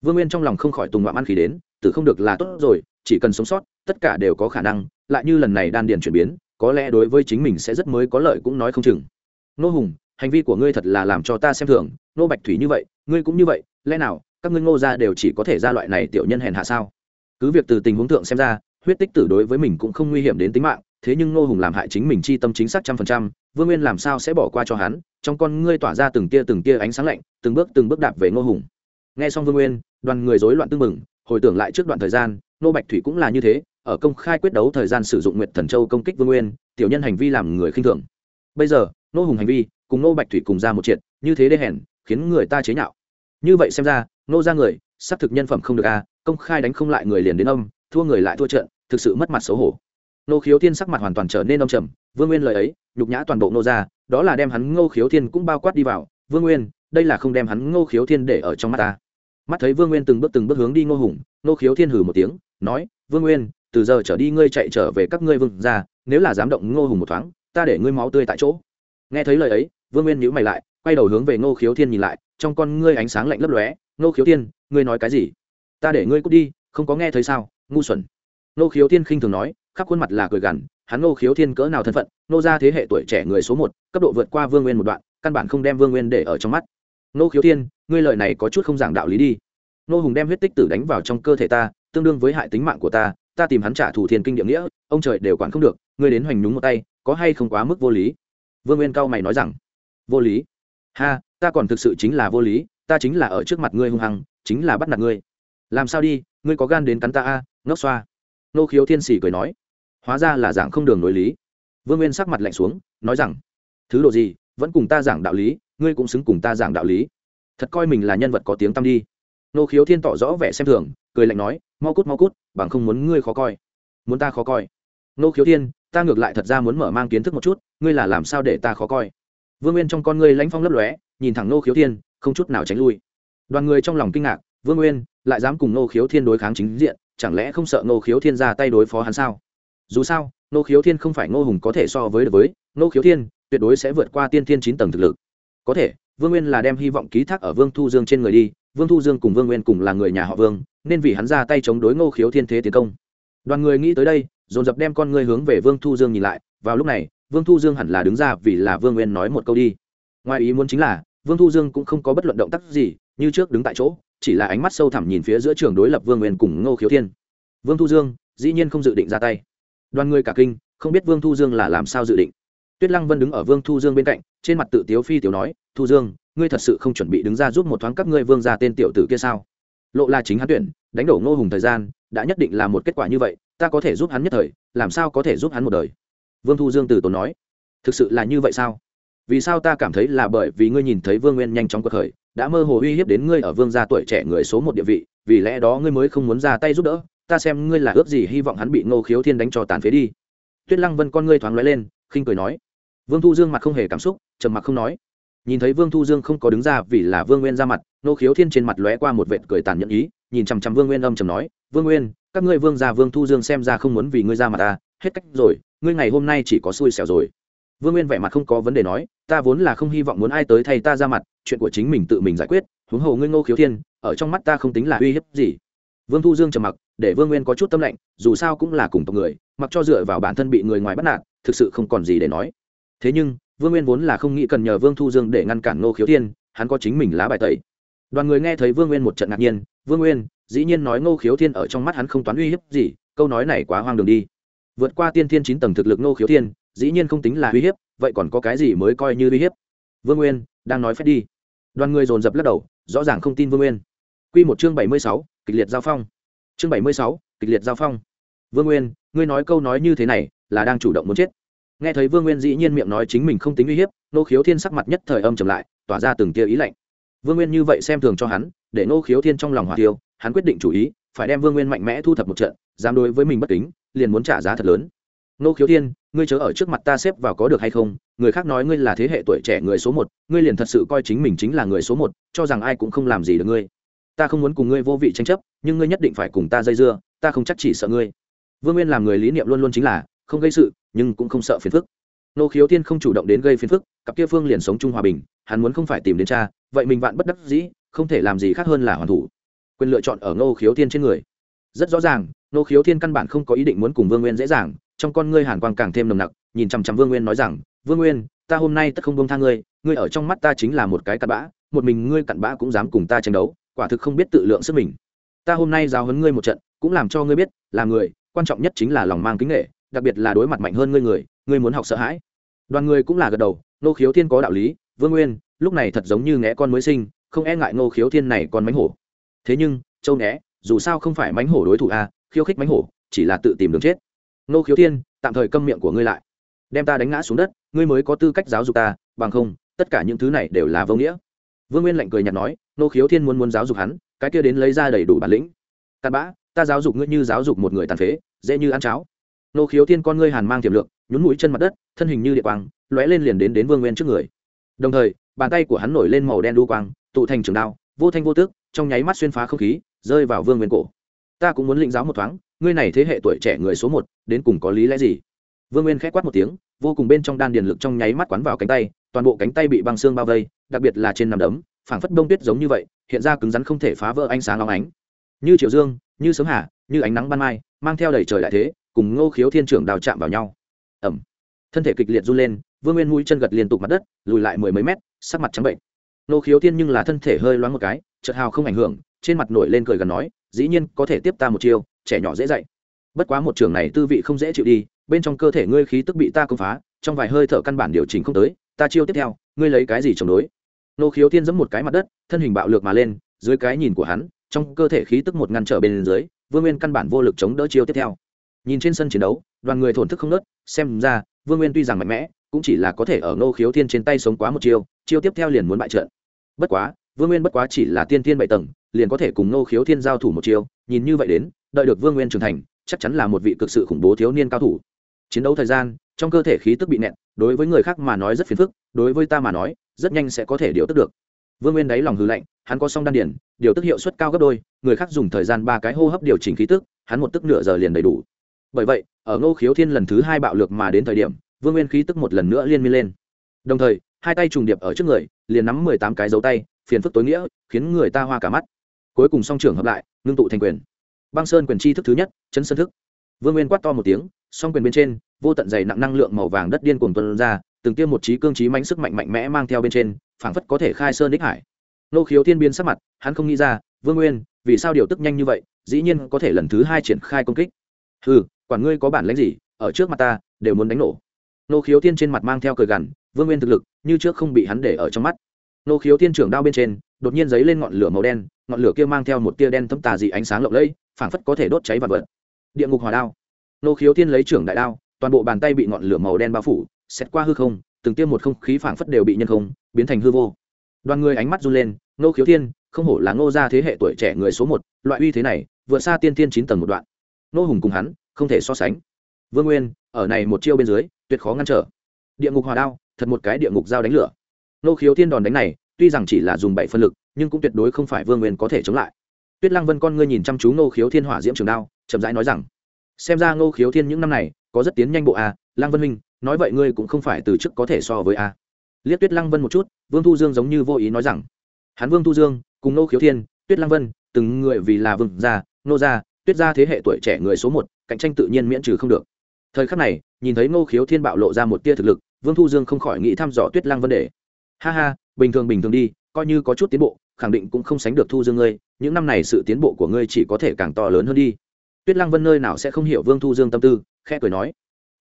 Vương nguyên trong lòng không khỏi tùng ngoạm ăn khí đến, tử không được là tốt rồi, chỉ cần sống sót, tất cả đều có khả năng, lại như lần này đan điền chuyển biến, có lẽ đối với chính mình sẽ rất mới có lợi cũng nói không chừng. Nô hùng, hành vi của ngươi thật là làm cho ta xem thường, nô bạch thủy như vậy, ngươi cũng như vậy, lẽ nào các ngươi ngô ra đều chỉ có thể ra loại này tiểu nhân hèn hạ sao? Cứ việc từ tình huống thượng xem ra, huyết tích tử đối với mình cũng không nguy hiểm đến tính mạng, thế nhưng ngô hùng làm hại chính mình chi tâm chính xác trăm phần trăm, vương nguyên làm sao sẽ bỏ qua cho hắn? Trong con ngươi tỏa ra từng tia từng tia ánh sáng lạnh, từng bước từng bước đạp về ngô hùng. Nghe xong vương nguyên, đoàn người rối loạn tưng mừng hồi tưởng lại trước đoạn thời gian nô bạch thủy cũng là như thế, ở công khai quyết đấu thời gian sử dụng nguyệt thần châu công kích vương nguyên, tiểu nhân hành vi làm người khinh thường. Bây giờ nô hùng hành vi cùng nô bạch thủy cùng ra một triệt, như thế đê hèn, khiến người ta chế nhạo. Như vậy xem ra nô ra người, xác thực nhân phẩm không được a, công khai đánh không lại người liền đến âm, thua người lại thua trận, thực sự mất mặt xấu hổ. Nô khiếu thiên sắc mặt hoàn toàn trở nên âm trầm, vương nguyên lời ấy, nhục nhã toàn bộ nô ra đó là đem hắn ngô khiếu thiên cũng bao quát đi vào. Vương nguyên, đây là không đem hắn ngô khiếu thiên để ở trong mắt ta. Mắt thấy vương nguyên từng bước từng bước hướng đi ngô hùng, ngô khiếu thiên hử một tiếng, nói, vương nguyên, từ giờ trở đi ngươi chạy trở về các ngươi vương ra nếu là dám động ngô hùng một thoáng, ta để ngươi máu tươi tại chỗ. Nghe thấy lời ấy, vương nguyên nhíu mày lại, quay đầu hướng về ngô khiếu thiên nhìn lại, trong con ngươi ánh sáng lạnh lấp lóe. Nô khiếu thiên ngươi nói cái gì? Ta để ngươi cút đi, không có nghe thấy sao? Ngu xuẩn. Nô khiếu thiên khinh thường nói, khắp khuôn mặt là cười gằn, hắn Nô khiếu thiên cỡ nào thân phận, nô ra thế hệ tuổi trẻ người số một, cấp độ vượt qua vương nguyên một đoạn, căn bản không đem vương nguyên để ở trong mắt. Nô khiếu thiên ngươi lời này có chút không giảng đạo lý đi. Nô hùng đem huyết tích tử đánh vào trong cơ thể ta, tương đương với hại tính mạng của ta ta tìm hắn trả thù thiên kinh địa nghĩa, ông trời đều quản không được, ngươi đến hoành nhúng một tay, có hay không quá mức vô lý? Vương nguyên cao mày nói rằng, vô lý. Ha, ta còn thực sự chính là vô lý ta chính là ở trước mặt ngươi hung hăng, chính là bắt nạt ngươi. Làm sao đi, ngươi có gan đến cắn ta a? Ngốc xoa. Nô khiếu thiên sỉ cười nói. Hóa ra là giảng không đường nối lý. Vương nguyên sắc mặt lạnh xuống, nói rằng, thứ độ gì, vẫn cùng ta giảng đạo lý, ngươi cũng xứng cùng ta giảng đạo lý. Thật coi mình là nhân vật có tiếng tăm đi. Nô khiếu thiên tỏ rõ vẻ xem thường, cười lạnh nói, mau cút mau cút, bằng không muốn ngươi khó coi. Muốn ta khó coi. Nô khiếu thiên, ta ngược lại thật ra muốn mở mang kiến thức một chút, ngươi là làm sao để ta khó coi? Vương nguyên trong con ngươi lãnh phong lấp lóe, nhìn thẳng nô khiếu thiên không chút nào tránh lui. Đoàn người trong lòng kinh ngạc, vương nguyên lại dám cùng nô khiếu thiên đối kháng chính diện, chẳng lẽ không sợ nô khiếu thiên ra tay đối phó hắn sao? Dù sao nô khiếu thiên không phải ngô hùng có thể so với được với nô khiếu thiên tuyệt đối sẽ vượt qua tiên thiên chín tầng thực lực. Có thể, vương nguyên là đem hy vọng ký thác ở vương thu dương trên người đi, vương thu dương cùng vương nguyên cùng là người nhà họ vương, nên vì hắn ra tay chống đối ngô khiếu thiên thế tiến công. Đoàn người nghĩ tới đây, dồn dập đem con người hướng về vương thu dương nhìn lại, vào lúc này, vương thu dương hẳn là đứng ra vì là vương nguyên nói một câu đi. Ngoài ý muốn chính là vương thu dương cũng không có bất luận động tác gì, như trước đứng tại chỗ, chỉ là ánh mắt sâu thẳm nhìn phía giữa trường đối lập vương nguyên cùng ngô khiếu thiên. Vương thu dương, dĩ nhiên không dự định ra tay. Đoàn người cả kinh, không biết vương thu dương là làm sao dự định. Tuyết lăng vân đứng ở vương thu dương bên cạnh, trên mặt tự tiếu phi tiểu nói, thu dương, ngươi thật sự không chuẩn bị đứng ra giúp một thoáng các ngươi vương ra tên tiểu tử kia sao? Lộ là chính hắn tuyển, đánh đổ ngô hùng thời gian, đã nhất định là một kết quả như vậy, ta có thể giúp hắn nhất thời, làm sao có thể giúp hắn một đời? Vương thu dương từ tốn nói, thực sự là như vậy sao? Vì sao ta cảm thấy là bởi vì ngươi nhìn thấy vương nguyên nhanh chóng cuộc khởi, đã mơ hồ uy hiếp đến ngươi ở vương gia tuổi trẻ người số một địa vị, vì lẽ đó ngươi mới không muốn ra tay giúp đỡ, ta xem ngươi là ước gì hy vọng hắn bị ngô khiếu thiên đánh cho tàn phế đi. Tuyết lăng vân con ngươi thoáng lóe lên, khinh cười nói. Vương thu dương mặt không hề cảm xúc, trầm mặc không nói. Nhìn thấy vương thu dương không có đứng ra vì là vương nguyên ra mặt, ngô khiếu thiên trên mặt lóe qua một vệt cười tàn nhẫn ý, nhìn chằm chằm vương nguyên âm chầm nói, vương nguyên, các ngươi vương gia vương thu dương xem ra không muốn vì ngươi ra mặt ta hết cách rồi, ngươi ngày hôm nay chỉ có xui xẻo rồi vương nguyên vẻ mặt không có vấn đề nói ta vốn là không hy vọng muốn ai tới thay ta ra mặt chuyện của chính mình tự mình giải quyết huống hồ ngươi ngô khiếu thiên ở trong mắt ta không tính là uy hiếp gì. Vương thu dương trầm mặc để vương nguyên có chút tâm lạnh, dù sao cũng là cùng tộc người mặc cho dựa vào bản thân bị người ngoài bắt nạt thực sự không còn gì để nói. Thế nhưng vương nguyên vốn là không nghĩ cần nhờ vương thu dương để ngăn cản ngô khiếu thiên hắn có chính mình lá bài tẩy. Đoàn người nghe thấy vương nguyên một trận ngạc nhiên vương nguyên dĩ nhiên nói ngô khiếu thiên ở trong mắt hắn không toán uy hiếp gì câu nói này quá hoang đường đi. Vượt qua tiên thiên chín tầng thực lực ngô khiếu thiên dĩ nhiên không tính là uy hiếp, vậy còn có cái gì mới coi như uy hiếp? Vương nguyên, đang nói phép đi. Đoàn người dồn dập lắc đầu, rõ ràng không tin vương nguyên. Q một chương bảy mươi sáu, kịch liệt giao phong. Chương bảy mươi sáu, kịch liệt giao phong. Vương nguyên, ngươi nói câu nói như thế này, là đang chủ động muốn chết. Nghe thấy vương nguyên dĩ nhiên miệng nói chính mình không tính uy hiếp nô khiếu thiên sắc mặt nhất thời âm trầm lại, tỏa ra từng tia ý lạnh. Vương nguyên như vậy xem thường cho hắn, để nô khiếu thiên trong lòng hỏa tiêu, hắn quyết định chủ ý, phải đem vương nguyên mạnh mẽ thu thập một trận, dám đối với mình bất kính, liền muốn trả giá thật lớn nô khiếu thiên, ngươi chớ ở trước mặt ta xếp vào có được hay không? Người khác nói ngươi là thế hệ tuổi trẻ người số một, ngươi liền thật sự coi chính mình chính là người số một, cho rằng ai cũng không làm gì được ngươi. Ta không muốn cùng ngươi vô vị tranh chấp, nhưng ngươi nhất định phải cùng ta dây dưa, ta không chắc chỉ sợ ngươi. Vương nguyên làm người lý niệm luôn luôn chính là không gây sự, nhưng cũng không sợ phiền phức. Nô khiếu thiên không chủ động đến gây phiền phức, cặp kia phương liền sống chung hòa bình, hắn muốn không phải tìm đến cha, vậy mình vạn bất đắc dĩ, không thể làm gì khác hơn là hoàn thủ. Quyền lựa chọn ở nô khiếu thiên trên người. Rất rõ ràng nô khiếu thiên căn bản không có ý định muốn cùng vương nguyên dễ dàng trong con ngươi hàn quang càng thêm nồng nặc nhìn chằm chằm vương nguyên nói rằng vương nguyên ta hôm nay tất không bông tha ngươi ngươi ở trong mắt ta chính là một cái cặn bã một mình ngươi cặn bã cũng dám cùng ta tranh đấu quả thực không biết tự lượng sức mình. Ta hôm nay giáo huấn ngươi một trận cũng làm cho ngươi biết là người quan trọng nhất chính là lòng mang kính nghệ đặc biệt là đối mặt mạnh hơn ngươi người ngươi muốn học sợ hãi. Đoàn người cũng là gật đầu nô khiếu thiên có đạo lý vương nguyên lúc này thật giống như ngẽ con mới sinh không e ngại nô khiếu thiên này còn mánh hổ. Thế nhưng châu né dù sao không phải mánh hổ đối thủ a à, khiêu khích mánh hổ chỉ là tự tìm đường chết nô khiếu thiên, tạm thời câm miệng của ngươi lại. Đem ta đánh ngã xuống đất, ngươi mới có tư cách giáo dục ta, bằng không, tất cả những thứ này đều là vô nghĩa. Vương nguyên lạnh cười nhạt nói, nô khiếu thiên muốn muốn giáo dục hắn, cái kia đến lấy ra đầy đủ bản lĩnh. Cặn bã, ta giáo dục ngươi như giáo dục một người tàn phế, dễ như ăn cháo. Nô khiếu thiên con ngươi hàn mang tiềm lượng nhún mũi chân mặt đất, thân hình như địa quang, lóe lên liền đến đến vương nguyên trước người. Đồng thời, bàn tay của hắn nổi lên màu đen đu quang, tụ thành trường đao, vô thanh vô tước trong nháy mắt xuyên phá không khí, rơi vào vương nguyên cổ. Ta cũng muốn lĩnh giáo một thoáng ngươi này thế hệ tuổi trẻ người số một, đến cùng có lý lẽ gì? Vương nguyên k h quát một tiếng, vô cùng bên trong đan điền lực trong nháy mắt quán vào cánh tay, toàn bộ cánh tay bị băng xương bao vây, đặc biệt là trên nằm đấm, phảng phất bông tuyết giống như vậy, hiện ra cứng rắn không thể phá vỡ ánh sáng long ánh. Như triệu dương, như sớm hà, như ánh nắng ban mai, mang theo đầy trời đại thế, cùng ngô khiếu thiên trưởng đào chạm vào nhau. Ẩm thân thể kịch liệt run lên, vương nguyên mũi chân gật liên tục mặt đất, lùi lại mười mấy mét, sắc mặt trắng bệnh. Ngô khiếu thiên nhưng là thân thể hơi loáng một cái, chợt hào không ảnh hưởng, trên mặt nổi lên cười gần nói, dĩ nhiên có thể tiếp ta một chiêu trẻ nhỏ dễ dạy. Bất quá một trường này tư vị không dễ chịu đi, bên trong cơ thể ngươi khí tức bị ta công phá, trong vài hơi thở căn bản điều chỉnh không tới, ta chiêu tiếp theo, ngươi lấy cái gì chống đối? Nô khiếu thiên giẫm một cái mặt đất, thân hình bạo lược mà lên, dưới cái nhìn của hắn, trong cơ thể khí tức một ngăn trở bên dưới, vương nguyên căn bản vô lực chống đỡ chiêu tiếp theo. Nhìn trên sân chiến đấu, đoàn người thổn thức không nớt, xem ra, vương nguyên tuy rằng mạnh mẽ, cũng chỉ là có thể ở nô khiếu thiên trên tay sống quá một chiêu chiêu tiếp theo liền muốn bại trận. Bất quá, vương nguyên bất quá chỉ là tiên tiên bảy tầng, liền có thể cùng nô khiếu thiên giao thủ một chiêu nhìn như vậy đến, đợi được vương nguyên trưởng thành, chắc chắn là một vị cực sự khủng bố thiếu niên cao thủ. Chiến đấu thời gian, trong cơ thể khí tức bị nẹn đối với người khác mà nói rất phiền phức, đối với ta mà nói, rất nhanh sẽ có thể điều tức được. Vương nguyên đáy lòng hư lạnh, hắn có song đan điển điều tức hiệu suất cao gấp đôi, người khác dùng thời gian ba cái hô hấp điều chỉnh khí tức, hắn một tức nửa giờ liền đầy đủ. Bởi vậy, ở ngô khiếu thiên lần thứ hai bạo lược mà đến thời điểm, vương nguyên khí tức một lần nữa liên miên lên. Đồng thời, hai tay trùng điệp ở trước người, liền nắm mười tám cái dấu tay, phiền phức tối nghĩa, khiến người ta hoa cả mắt cuối cùng song trưởng hợp lại, ngưng tụ thành quyền. Băng sơn quyền chi thức thứ nhất, chấn sơn thức. Vương nguyên quát to một tiếng, song quyền bên trên, vô tận dày nặng năng lượng màu vàng đất điên cuồng tuân ra, từng tiêm một trí cương trí mãnh sức mạnh mạnh mẽ mang theo bên trên, phảng phất có thể khai sơn đích hải. Nô khiếu thiên biên sắc mặt, hắn không nghĩ ra, vương nguyên, vì sao điều tức nhanh như vậy, dĩ nhiên có thể lần thứ hai triển khai công kích. Ừ quản ngươi có bản lãnh gì, ở trước mặt ta, đều muốn đánh nổ. Nô khiếu thiên trên mặt mang theo cười gằn, vương nguyên thực lực, như trước không bị hắn để ở trong mắt. Nô khiếu thiên trưởng đao bên trên, đột nhiên giấy lên ngọn lửa màu đen ngọn lửa kia mang theo một tia đen thấm tà dị ánh sáng lộng lẫy, phảng phất có thể đốt cháy vật vật. Địa ngục hỏa đao. Nô khiếu thiên lấy trưởng đại đao, toàn bộ bàn tay bị ngọn lửa màu đen bao phủ xét qua hư không, từng tiêm một không khí phảng phất đều bị nhân không, biến thành hư vô. Đoàn người ánh mắt run lên, nô khiếu thiên, không hổ là ngô gia thế hệ tuổi trẻ người số một, loại uy thế này, vượt xa tiên thiên chín tầng một đoạn. Nô hùng cùng hắn, không thể so sánh. Vương nguyên, ở này một chiêu bên dưới, tuyệt khó ngăn trở. Địa ngục hòa đao, thật một cái địa ngục dao đánh lửa. Nô khiếu thiên đòn đánh này, tuy rằng chỉ là dùng bảy phân lực nhưng cũng tuyệt đối không phải vương nguyên có thể chống lại. Tuyết lăng vân con ngươi nhìn chăm chú ngô khiếu thiên hỏa diễm trường đao, chậm rãi nói rằng, xem ra ngô khiếu thiên những năm này có rất tiến nhanh bộ a, lăng vân minh nói vậy ngươi cũng không phải từ chức có thể so với a. Liếc tuyết lăng vân một chút, vương thu dương giống như vô ý nói rằng, hắn vương thu dương, cùng ngô khiếu thiên, tuyết lăng vân, từng người vì là vương gia nô gia, tuyết gia thế hệ tuổi trẻ người số một, cạnh tranh tự nhiên miễn trừ không được. Thời khắc này, nhìn thấy ngô khiếu thiên bạo lộ ra một tia thực lực, vương thu dương không khỏi nghĩ thăm dò tuyết lăng vân đề ha ha, bình thường bình thường đi, coi như có chút tiến bộ khẳng định cũng không sánh được thu dương ngươi, những năm này sự tiến bộ của ngươi chỉ có thể càng to lớn hơn đi. Tuyết lăng vân nơi nào sẽ không hiểu vương thu dương tâm tư, khẽ cười nói.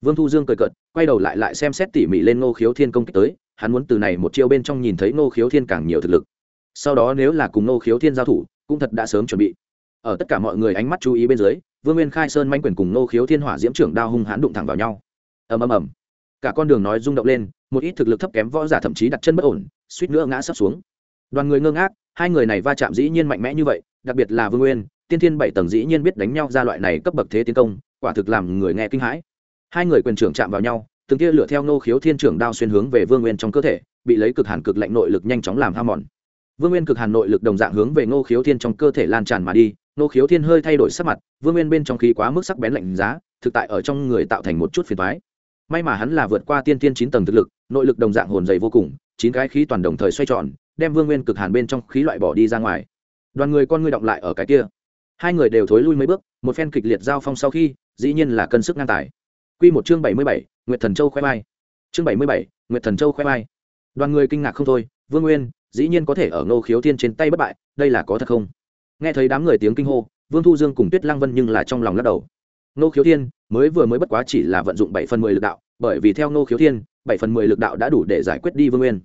Vương thu dương cười cợt, quay đầu lại lại xem xét tỉ mỉ lên ngô khiếu thiên công kích tới, hắn muốn từ này một chiêu bên trong nhìn thấy ngô khiếu thiên càng nhiều thực lực. Sau đó nếu là cùng ngô khiếu thiên giao thủ, cũng thật đã sớm chuẩn bị. Ở tất cả mọi người ánh mắt chú ý bên dưới, vương nguyên khai sơn manh quyền cùng ngô khiếu thiên hỏa diễm trưởng đao hung hãn đụng thẳng vào nhau. Ầm ầm ầm. Cả con đường nói rung động lên, một ít thực lực thấp kém võ giả thậm chí đặt chân bất ổn, suýt nữa ngã sấp xuống đoàn người ngơ ngác, hai người này va chạm dĩ nhiên mạnh mẽ như vậy, đặc biệt là vương nguyên, tiên thiên bảy tầng dĩ nhiên biết đánh nhau ra loại này cấp bậc thế tiến công, quả thực làm người nghe kinh hãi. Hai người quyền trưởng chạm vào nhau, từng tia lửa theo nô khiếu thiên trưởng đao xuyên hướng về vương nguyên trong cơ thể, bị lấy cực hàn cực lạnh nội lực nhanh chóng làm ham mòn. Vương nguyên cực hàn nội lực đồng dạng hướng về Nô khiếu thiên trong cơ thể lan tràn mà đi Nô khiếu thiên hơi thay đổi sắc mặt, vương nguyên bên trong khí quá mức sắc bén lạnh giá, thực tại ở trong người tạo thành một chút phiền thoái may mà hắn là vượt qua tiên tiên chín tầng thực lực, nội lực đồng dạng hồn dày vô cùng, chín cái khí toàn đồng thời xoay tròn đem vương nguyên cực hàn bên trong khí loại bỏ đi ra ngoài. Đoàn người con ngươi động lại ở cái kia. Hai người đều thối lui mấy bước, một phen kịch liệt giao phong sau khi, dĩ nhiên là cân sức ngang tài. Q một chương bảy mươi bảy, nguyệt thần châu khoe mai chương bảy mươi bảy, nguyệt thần châu khoe mai đoàn người kinh ngạc không thôi, vương nguyên, dĩ nhiên có thể ở ngô khiếu thiên trên tay bất bại, đây là có thật không? Nghe thấy đám người tiếng kinh hô, vương thu dương cùng tuyết lang vân nhưng là trong lòng lắc đầu. Ngô khiếu thiên, mới vừa mới bất quá chỉ là vận dụng bảy phần mười lực đạo, bởi vì theo ngô khiếu thiên, bảy phần mười lực đạo đã đủ để giải quyết đi vương nguyên.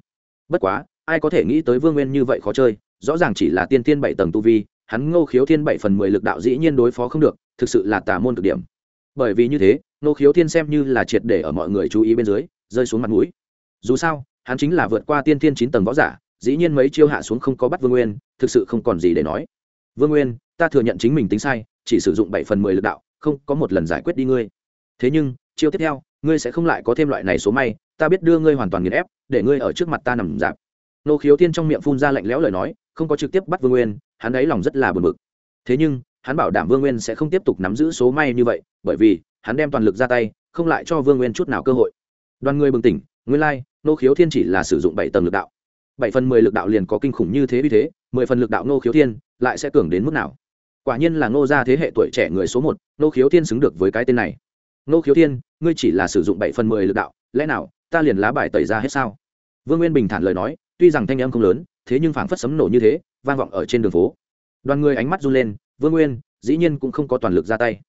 Bất quá ai có thể nghĩ tới vương nguyên như vậy khó chơi, rõ ràng chỉ là tiên tiên bảy tầng tu vi, hắn ngô khiếu thiên bảy phần mười lực đạo dĩ nhiên đối phó không được, thực sự là tà môn cực điểm. Bởi vì như thế, ngô khiếu thiên xem như là triệt để ở mọi người chú ý bên dưới, rơi xuống mặt mũi. Dù sao, hắn chính là vượt qua tiên tiên chín tầng võ giả, dĩ nhiên mấy chiêu hạ xuống không có bắt vương nguyên, thực sự không còn gì để nói. Vương nguyên, ta thừa nhận chính mình tính sai, chỉ sử dụng bảy phần mười lực đạo, không có một lần giải quyết đi ngươi. Thế nhưng, chiêu tiếp theo, ngươi sẽ không lại có thêm loại này số may, ta biết đưa ngươi hoàn toàn nghiền ép, để ngươi ở trước mặt ta nằm dạp nô khiếu thiên trong miệng phun ra lạnh lẽo lời nói không có trực tiếp bắt vương nguyên hắn ấy lòng rất là buồn bực. Thế nhưng hắn bảo đảm vương nguyên sẽ không tiếp tục nắm giữ số may như vậy bởi vì hắn đem toàn lực ra tay không lại cho vương nguyên chút nào cơ hội. Đoàn người bừng tỉnh nguyên lai、like, nô khiếu thiên chỉ là sử dụng bảy tầng lực đạo. Bảy phần mười lực đạo liền có kinh khủng như thế vì thế mười phần lực đạo nô khiếu thiên lại sẽ cường đến mức nào? Quả nhiên là nô gia thế hệ tuổi trẻ người số một nô khiếu thiên xứng được với cái tên này. Nô khiếu thiên ngươi chỉ là sử dụng bảy phần mười lực đạo lẽ nào ta liền lá bài tẩy ra hết sao? Vương nguyên bình thản lời nói tuy rằng thanh âm không lớn, thế nhưng phảng phất sấm nổ như thế, vang vọng ở trên đường phố. Đoàn người ánh mắt run lên, vương nguyên, dĩ nhiên cũng không có toàn lực ra tay.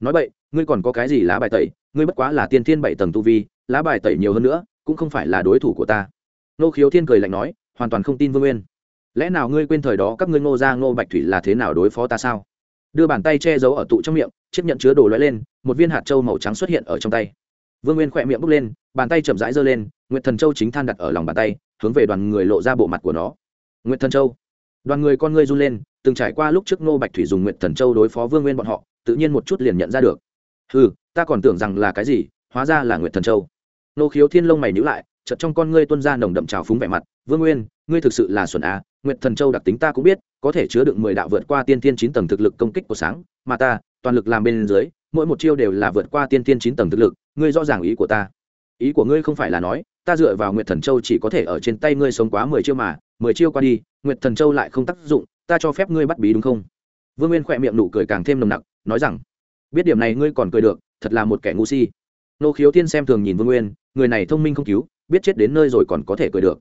Nói vậy ngươi còn có cái gì lá bài tẩy, ngươi bất quá là tiên thiên bảy tầng tu vi, lá bài tẩy nhiều hơn nữa, cũng không phải là đối thủ của ta. Nô khiếu thiên cười lạnh nói, hoàn toàn không tin vương nguyên. Lẽ nào ngươi quên thời đó các ngươi ngô gia ngô bạch thủy là thế nào đối phó ta sao? Đưa bàn tay che giấu ở tụ trong miệng, chiếc nhận chứa đồ lóe lên, một viên hạt trâu màu trắng xuất hiện ở trong tay. Vương nguyên khỏe miệng bốc lên, bàn tay chậm rãi giơ lên, nguyệt thần châu chính than đặt ở lòng bàn tay hướng về đoàn người lộ ra bộ mặt của nó. Nguyệt thần châu. Đoàn người con ngươi run lên, từng trải qua lúc trước ngô bạch thủy dùng nguyệt thần châu đối phó vương nguyên bọn họ, tự nhiên một chút liền nhận ra được. Ừ ta còn tưởng rằng là cái gì, hóa ra là nguyệt thần châu. Nô khiếu thiên lông mày nhữ lại, chợt trong con ngươi tuôn ra nồng đậm trào phúng vẻ mặt, vương nguyên, ngươi thực sự là xuẩn á nguyệt thần châu đặc tính ta cũng biết, có thể chứa đựng mười đạo vượt qua tiên tiên chín tầng thực lực công kích của sáng, mà ta, toàn lực làm bên dưới, mỗi một chiêu đều là vượt qua tiên tiên chín tầng thực lực, ngươi rõ ràng ý của ta. Ý của ngươi không phải là nói ta dựa vào nguyệt thần châu chỉ có thể ở trên tay ngươi sống quá mười chiêu mà, mười chiêu qua đi, nguyệt thần châu lại không tác dụng, ta cho phép ngươi bắt bí đúng không? Vương nguyên khỏe miệng nụ cười càng thêm nồng nặc, nói rằng, biết điểm này ngươi còn cười được, thật là một kẻ ngu si. Nô khiếu Thiên xem thường nhìn vương nguyên, người này thông minh không cứu, biết chết đến nơi rồi còn có thể cười được.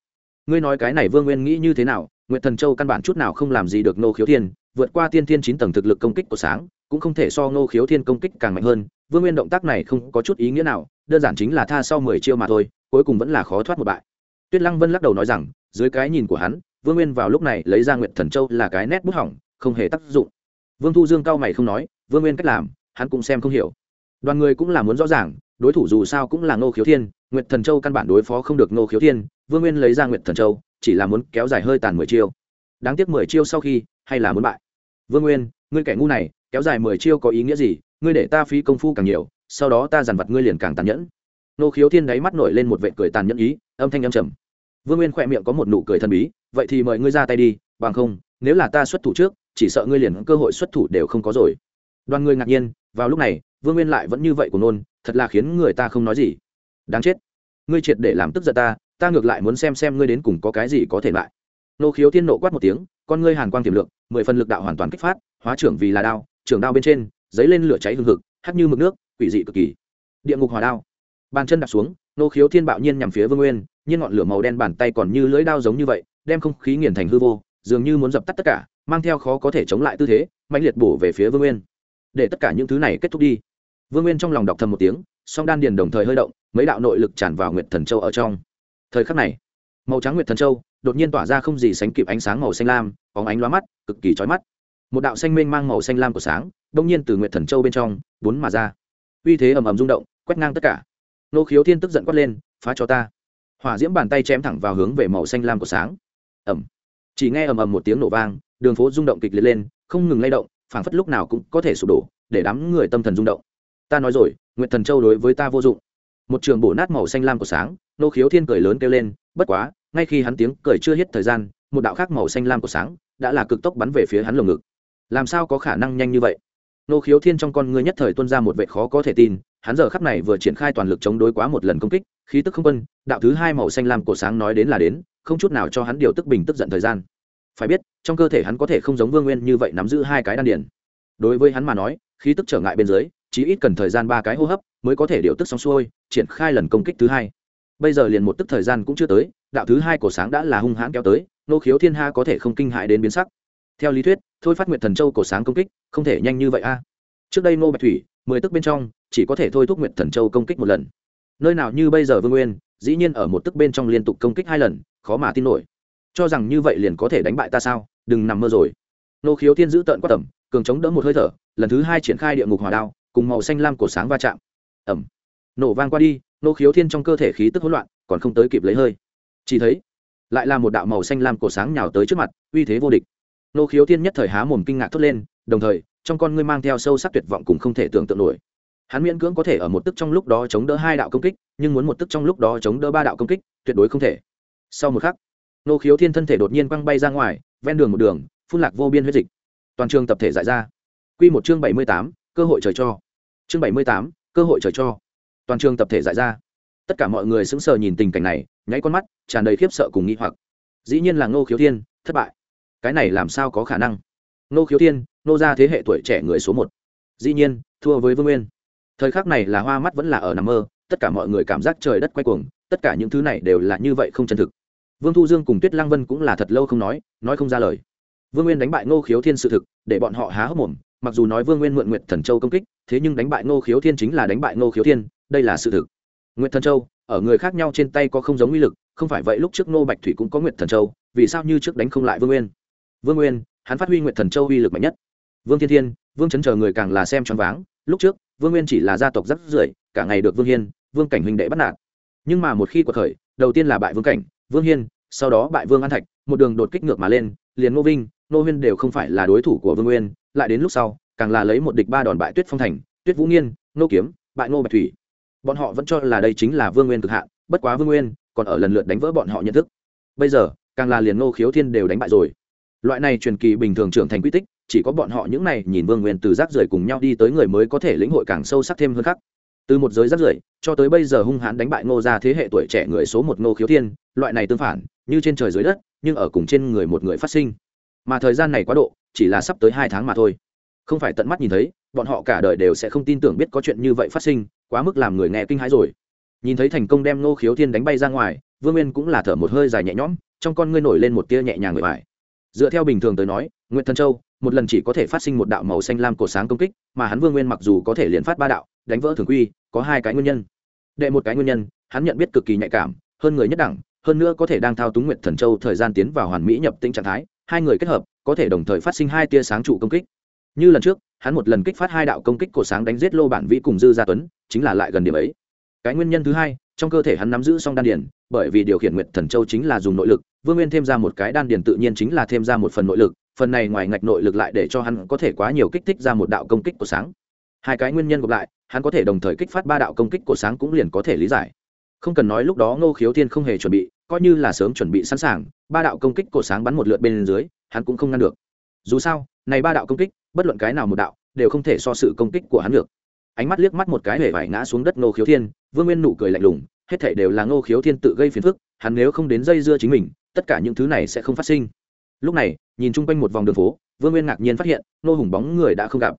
Ngươi nói cái này vương nguyên nghĩ như thế nào, nguyệt thần châu căn bản chút nào không làm gì được nô khiếu thiên, vượt qua tiên thiên chín tầng thực lực công kích của sáng, cũng không thể so nô khiếu thiên công kích càng mạnh hơn. Vương nguyên động tác này không có chút ý nghĩa nào, đơn giản chính là tha sau mười chiêu mà thôi cuối cùng vẫn là khó thoát một bại. Tuyết lăng vân lắc đầu nói rằng, dưới cái nhìn của hắn, vương nguyên vào lúc này lấy ra nguyệt thần châu là cái nét bút hỏng, không hề tác dụng. Vương thu dương cao mày không nói, vương nguyên cách làm, hắn cũng xem không hiểu. Đoàn người cũng là muốn rõ ràng, đối thủ dù sao cũng là ngô khiếu thiên, nguyệt thần châu căn bản đối phó không được ngô khiếu thiên, vương nguyên lấy ra nguyệt thần châu, chỉ là muốn kéo dài hơi tàn mười chiêu. Đáng tiếc mười chiêu sau khi, hay là muốn bại. Vương nguyên, ngươi kẻ ngu này, kéo dài mười chiêu có ý nghĩa gì? Ngươi để ta phí công phu càng nhiều, sau đó ta dằn vặt ngươi liền càng tàn nhẫn nô khiếu thiên đáy mắt nổi lên một vệ cười tàn nhẫn ý, âm thanh âm trầm. Vương nguyên khỏe miệng có một nụ cười thần bí, vậy thì mời ngươi ra tay đi, bằng không, nếu là ta xuất thủ trước, chỉ sợ ngươi liền cơ hội xuất thủ đều không có rồi. Đoàn người ngạc nhiên, vào lúc này, vương nguyên lại vẫn như vậy của nôn, thật là khiến người ta không nói gì. Đáng chết, ngươi triệt để làm tức giận ta ta ngược lại muốn xem xem ngươi đến cùng có cái gì có thể lại. Nô khiếu thiên nộ quát một tiếng, con ngươi hàn quang tiềm lượng, mười phần lực đạo hoàn toàn kích phát, hóa trưởng vì là đao, trưởng đao bên trên, dấy lên lửa cháy hừng hực, hắt như mực nước, quỷ dị cực kỳ. Địa ngục hòa đao bàn chân đặt xuống, nô khiếu thiên bạo nhiên nhằm phía vương nguyên, nhiên ngọn lửa màu đen bàn tay còn như lưỡi đao giống như vậy, đem không khí nghiền thành hư vô, dường như muốn dập tắt tất cả, mang theo khó có thể chống lại tư thế mạnh liệt bổ về phía vương nguyên. Để tất cả những thứ này kết thúc đi. Vương nguyên trong lòng đọc thầm một tiếng, song đan điền đồng thời hơi động, mấy đạo nội lực tràn vào nguyệt thần châu ở trong. Thời khắc này, màu trắng nguyệt thần châu đột nhiên tỏa ra không gì sánh kịp ánh sáng màu xanh lam, bóng ánh lóa mắt, cực kỳ chói mắt. Một đạo xanh mênh mang màu xanh lam của sáng, đông nhiên từ nguyệt thần châu bên trong, bốn mà ra. Uy thế ầm ầm rung động, quét ngang tất cả nô khiếu thiên tức giận quát lên, phá cho ta. Hỏa diễm bàn tay chém thẳng vào hướng về màu xanh lam của sáng. Ẩm chỉ nghe ầm ầm một tiếng nổ vang, đường phố rung động kịch liệt lên, không ngừng lay động, phảng phất lúc nào cũng có thể sụp đổ, để đám người tâm thần rung động. Ta nói rồi Nguyện thần châu đối với ta vô dụng. Một trường bổ nát màu xanh lam của sáng, nô khiếu thiên cười lớn kêu lên, bất quá, ngay khi hắn tiếng cười chưa hết thời gian, một đạo khác màu xanh lam của sáng đã là cực tốc bắn về phía hắn lồng ngực. Làm sao có khả năng nhanh như vậy? Nô khiếu thiên trong con ngươi nhất thời tuân ra một vệ khó có thể tin, hắn giờ khắp này vừa triển khai toàn lực chống đối quá một lần công kích, khí tức không quân, đạo thứ hai màu xanh lam cổ sáng nói đến là đến, không chút nào cho hắn điều tức bình tức giận thời gian. Phải biết, trong cơ thể hắn có thể không giống vương nguyên như vậy nắm giữ hai cái đan điển đối với hắn mà nói, khí tức trở ngại bên dưới chỉ ít cần thời gian ba cái hô hấp mới có thể điều tức xong xuôi, triển khai lần công kích thứ hai. Bây giờ liền một tức thời gian cũng chưa tới, đạo thứ hai cổ sáng đã là hung hãn kéo tới, nô khiếu thiên ha có thể không kinh hại đến biến sắc. Theo lý thuyết thôi phát nguyện thần châu cổ sáng công kích, không thể nhanh như vậy a. Trước đây nô bạch thủy, mười tức bên trong, chỉ có thể thôi thúc nguyện thần châu công kích một lần. Nơi nào như bây giờ vương nguyên, dĩ nhiên ở một tức bên trong liên tục công kích hai lần, khó mà tin nổi. Cho rằng như vậy liền có thể đánh bại ta sao? Đừng nằm mơ rồi. Nô khiếu thiên giữ tợn quát tẩm cường chống đỡ một hơi thở, lần thứ hai triển khai địa ngục hỏa đao, cùng màu xanh lam cổ sáng va chạm. Ẩm nổ vang qua đi nô khiếu thiên trong cơ thể khí tức hỗn loạn, còn không tới kịp lấy hơi. Chỉ thấy, lại là một đạo màu xanh lam cổ sáng nhào tới trước mặt, uy thế vô địch nô khiếu thiên nhất thời há mồm kinh ngạc thốt lên, đồng thời, trong con ngươi mang theo sâu sắc tuyệt vọng cùng không thể tưởng tượng nổi. Hắn miễn cưỡng có thể ở một tức trong lúc đó chống đỡ hai đạo công kích, nhưng muốn một tức trong lúc đó chống đỡ ba đạo công kích, tuyệt đối không thể. Sau một khắc, nô khiếu thiên thân thể đột nhiên quăng bay ra ngoài, ven đường một đường, phun lạc vô biên huyết dịch. Toàn trường tập thể giải ra. Q một chương bảy mươi tám, cơ hội trời cho. Chương bảy mươi tám, cơ hội trời cho. Toàn trường tập thể giải ra. Tất cả mọi người sững sờ nhìn tình cảnh này, nháy con mắt, tràn đầy khiếp sợ cùng nghi hoặc. Dĩ nhiên là ngô khiếu thiên, thất bại cái này làm sao có khả năng? Ngô khiếu thiên, nô ra thế hệ tuổi trẻ người số một. Dĩ nhiên, thua với vương nguyên. Thời khắc này là hoa mắt vẫn là ở nằm mơ, tất cả mọi người cảm giác trời đất quay cuồng, tất cả những thứ này đều là như vậy không chân thực. Vương thu dương cùng tuyết Lang vân cũng là thật lâu không nói nói không ra lời. Vương nguyên đánh bại ngô khiếu thiên sự thực, để bọn họ há hốc mồm, mặc dù nói vương nguyên mượn nguyện thần châu công kích, thế nhưng đánh bại ngô khiếu thiên chính là đánh bại ngô khiếu thiên, đây là sự thực. Nguyện thần châu, ở người khác nhau trên tay có không giống uy lực, không phải vậy lúc trước ngô bạch thủy cũng có nguyện thần châu, vì sao như trước đánh không lại vương nguyên? Vương nguyên, hắn phát huy nguyện thần châu uy lực mạnh nhất. Vương thiên thiên, vương chấn chờ người càng là xem choáng váng. Lúc trước, vương nguyên chỉ là gia tộc rất rưởi, cả ngày được vương hiên, vương cảnh huynh đệ bắt nạt. Nhưng mà một khi cuộc khởi, đầu tiên là bại vương cảnh, vương hiên, sau đó bại vương an thạch, một đường đột kích ngược mà lên, liền ngô vinh, ngô huyên đều không phải là đối thủ của vương nguyên, lại đến lúc sau, càng là lấy một địch ba đòn bại tuyết phong thành, tuyết vũ nghiên, ngô kiếm, bại ngô bạch thủy. Bọn họ vẫn cho là đây chính là vương nguyên cực hạn, bất quá vương nguyên còn ở lần lượt đánh vỡ bọn họ nhận thức. Bây giờ, càng là liền ngô khiếu thiên đều đánh bại rồi loại này truyền kỳ bình thường trưởng thành quy tích, chỉ có bọn họ những này nhìn vương nguyên từ rác rưởi cùng nhau đi tới người mới có thể lĩnh hội càng sâu sắc thêm hơn khác từ một giới rác rưởi, cho tới bây giờ hung hãn đánh bại ngô ra thế hệ tuổi trẻ người số một ngô khiếu thiên, loại này tương phản, như trên trời dưới đất, nhưng ở cùng trên người một người phát sinh. Mà thời gian này quá độ, chỉ là sắp tới hai tháng mà thôi. Không phải tận mắt nhìn thấy, bọn họ cả đời đều sẽ không tin tưởng biết có chuyện như vậy phát sinh, quá mức làm người nghe kinh hãi rồi. Nhìn thấy thành công đem ngô khiếu thiên đánh bay ra ngoài, vương nguyên cũng là thở một hơi dài nhẹ nhõm, trong con ngươi nổi lên một tia nhẹ nhàng người vải dựa theo bình thường tới nói nguyễn thân châu, một lần chỉ có thể phát sinh một đạo màu xanh lam cổ sáng công kích, mà hắn vương nguyên mặc dù có thể liền phát ba đạo, đánh vỡ thường quy, có hai cái nguyên nhân. Đệ một cái nguyên nhân, hắn nhận biết cực kỳ nhạy cảm, hơn người nhất đẳng, hơn nữa có thể đang thao túng Nguyệt thần châu thời gian tiến vào hoàn mỹ nhập tĩnh trạng thái, hai người kết hợp, có thể đồng thời phát sinh hai tia sáng trụ công kích. Như lần trước, hắn một lần kích phát hai đạo công kích cổ sáng đánh giết lô bản vĩ cùng dư gia tuấn, chính là lại gần điểm ấy. Cái nguyên nhân thứ hai, trong cơ thể hắn nắm giữ song đan điền bởi vì điều khiển nguyệt thần châu chính là dùng nội lực, vương nguyên thêm ra một cái đan điền tự nhiên chính là thêm ra một phần nội lực, phần này ngoài ngạch nội lực lại để cho hắn có thể quá nhiều kích thích ra một đạo công kích của sáng. Hai cái nguyên nhân gộp lại, hắn có thể đồng thời kích phát ba đạo công kích của sáng cũng liền có thể lý giải. Không cần nói lúc đó ngô khiếu thiên không hề chuẩn bị, coi như là sớm chuẩn bị sẵn sàng, ba đạo công kích của sáng bắn một lượt bên dưới, hắn cũng không ngăn được. Dù sao, này ba đạo công kích, bất luận cái nào một đạo, đều không thể so sự công kích của hắn được. Ánh mắt liếc mắt một cái hề vải ngã xuống đất ngô khiếu thiên, vương nguyên nụ cười lạnh lùng hết thảy đều là ngô khiếu thiên tự gây phiền phức hắn nếu không đến dây dưa chính mình tất cả những thứ này sẽ không phát sinh. Lúc này nhìn chung quanh một vòng đường phố vương nguyên ngạc nhiên phát hiện ngô hùng bóng người đã không gặp.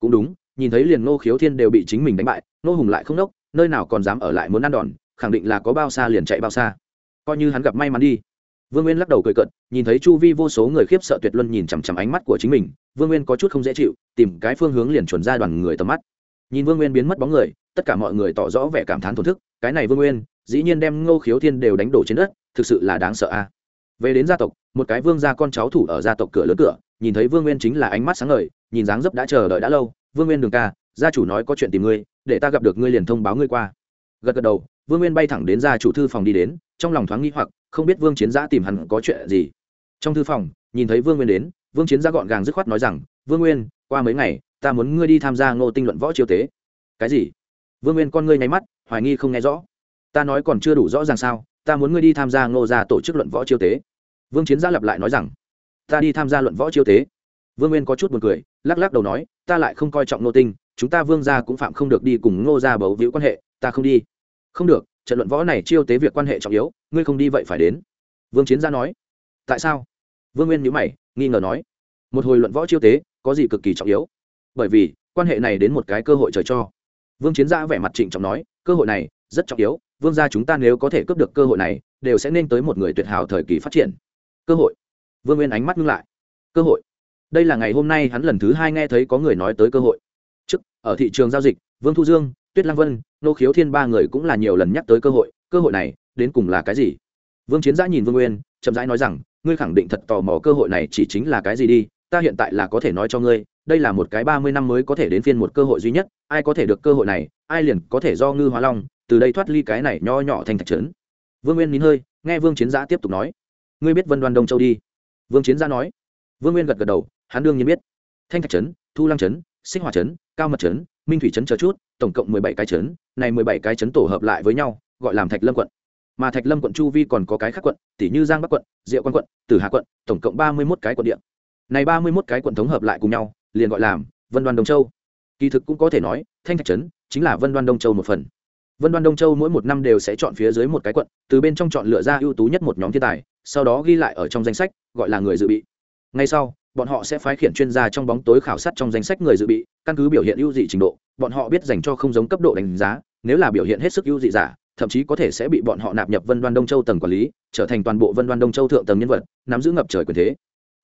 Cũng đúng nhìn thấy liền ngô khiếu thiên đều bị chính mình đánh bại ngô hùng lại không đốc nơi nào còn dám ở lại muốn ăn đòn khẳng định là có bao xa liền chạy bao xa. Coi như hắn gặp may mắn đi. Vương nguyên lắc đầu cười cợt, nhìn thấy chu vi vô số người khiếp sợ tuyệt luân nhìn chằm chằm ánh mắt của chính mình vương nguyên có chút không dễ chịu tìm cái phương hướng liền chuẩn ra đoàn người tầm mắt. Nhìn vương nguyên biến mất bóng người tất cả mọi người tỏ rõ vẻ cảm thán thổn thức, cái này vương nguyên, dĩ nhiên đem ngô khiếu thiên đều đánh đổ trên đất, thực sự là đáng sợ a. Về đến gia tộc, một cái vương gia con cháu thủ ở gia tộc cửa lớn cửa, nhìn thấy vương nguyên chính là ánh mắt sáng ngời, nhìn dáng dấp đã chờ đợi đã lâu. Vương nguyên đường ca, gia chủ nói có chuyện tìm ngươi, để ta gặp được ngươi liền thông báo ngươi qua. Gật gật đầu, vương nguyên bay thẳng đến gia chủ thư phòng đi đến, trong lòng thoáng nghĩ hoặc, không biết vương chiến giã tìm hắn có chuyện gì. Trong thư phòng, nhìn thấy vương nguyên đến, vương chiến giã gọn gàng dứt khoát nói rằng, vương nguyên, qua mấy ngày, ta muốn ngươi đi tham gia ngô tinh luận võ chiêu tế. Cái gì? Vương nguyên con ngươi nháy mắt, hoài nghi không nghe rõ. Ta nói còn chưa đủ rõ ràng sao, ta muốn ngươi đi tham gia ngô gia tổ chức luận võ chiêu tế. Vương chiến gia lặp lại nói rằng, ta đi tham gia luận võ chiêu tế. Vương nguyên có chút buồn cười, lắc lắc đầu nói, ta lại không coi trọng ngô tinh, chúng ta vương gia cũng phạm không được đi cùng ngô gia bấu víu quan hệ, ta không đi. Không được, trận luận võ này chiêu tế việc quan hệ trọng yếu, ngươi không đi vậy phải đến. Vương chiến gia nói, tại sao? Vương nguyên nhữ mày, nghi ngờ nói, một hồi luận võ chiêu tế, có gì cực kỳ trọng yếu? Bởi vì, quan hệ này đến một cái cơ hội trời cho vương chiến gia vẻ mặt trịnh trọng nói, cơ hội này rất trọng yếu, vương gia chúng ta nếu có thể cướp được cơ hội này, đều sẽ nên tới một người tuyệt hảo thời kỳ phát triển. Cơ hội? Vương nguyên ánh mắt ngưng lại. Cơ hội? Đây là ngày hôm nay hắn lần thứ hai nghe thấy có người nói tới cơ hội. Trước, ở thị trường giao dịch, vương thu dương, tuyết Lang vân, nô khiếu thiên ba người cũng là nhiều lần nhắc tới cơ hội cơ hội này đến cùng là cái gì? Vương chiến giã nhìn vương nguyên, chậm rãi nói rằng, ngươi khẳng định thật tò mò cơ hội này chỉ chính là cái gì đi, ta hiện tại là có thể nói cho ngươi đây là một cái ba mươi năm mới có thể đến phiên một cơ hội duy nhất, ai có thể được cơ hội này, ai liền có thể do ngư hóa long, từ đây thoát ly cái này nho nhỏ thành thạch trấn. Vương nguyên nín hơi, nghe vương chiến giã tiếp tục nói. Ngươi biết vân đoan đông châu đi? Vương chiến giã nói. Vương nguyên gật gật đầu, hắn đương nhiên biết. Thanh thạch trấn, thu lăng trấn sinh hỏa trấn, cao mật trấn, minh thủy trấn chờ chút, tổng cộng mười bảy cái trấn, này mười bảy cái trấn tổ hợp lại với nhau, gọi làm thạch lâm quận. Mà thạch lâm quận chu vi còn có cái khác quận tỷ như giang bắc quận, diệu quan quận, tử hà quận, tổng cộng ba mươi một cái quận địa. Này ba mươi một cái quận thống hợp lại cùng nhau liền gọi làm vân đoan đông châu. Kỳ thực cũng có thể nói, thanh thạch trấn chính là vân đoan đông châu một phần. Vân đoan đông châu mỗi một năm đều sẽ chọn phía dưới một cái quận, từ bên trong chọn lựa ra ưu tú nhất một nhóm thiên tài, sau đó ghi lại ở trong danh sách, gọi là người dự bị. Ngay sau, bọn họ sẽ phái khiển chuyên gia trong bóng tối khảo sát trong danh sách người dự bị, căn cứ biểu hiện ưu dị trình độ, bọn họ biết dành cho không giống cấp độ đánh giá, nếu là biểu hiện hết sức ưu dị giả, thậm chí có thể sẽ bị bọn họ nạp nhập vân đoan đông châu tầng quản lý, trở thành toàn bộ vân đoan đông châu thượng tầng nhân vật, nắm giữ ngập trời quyền thế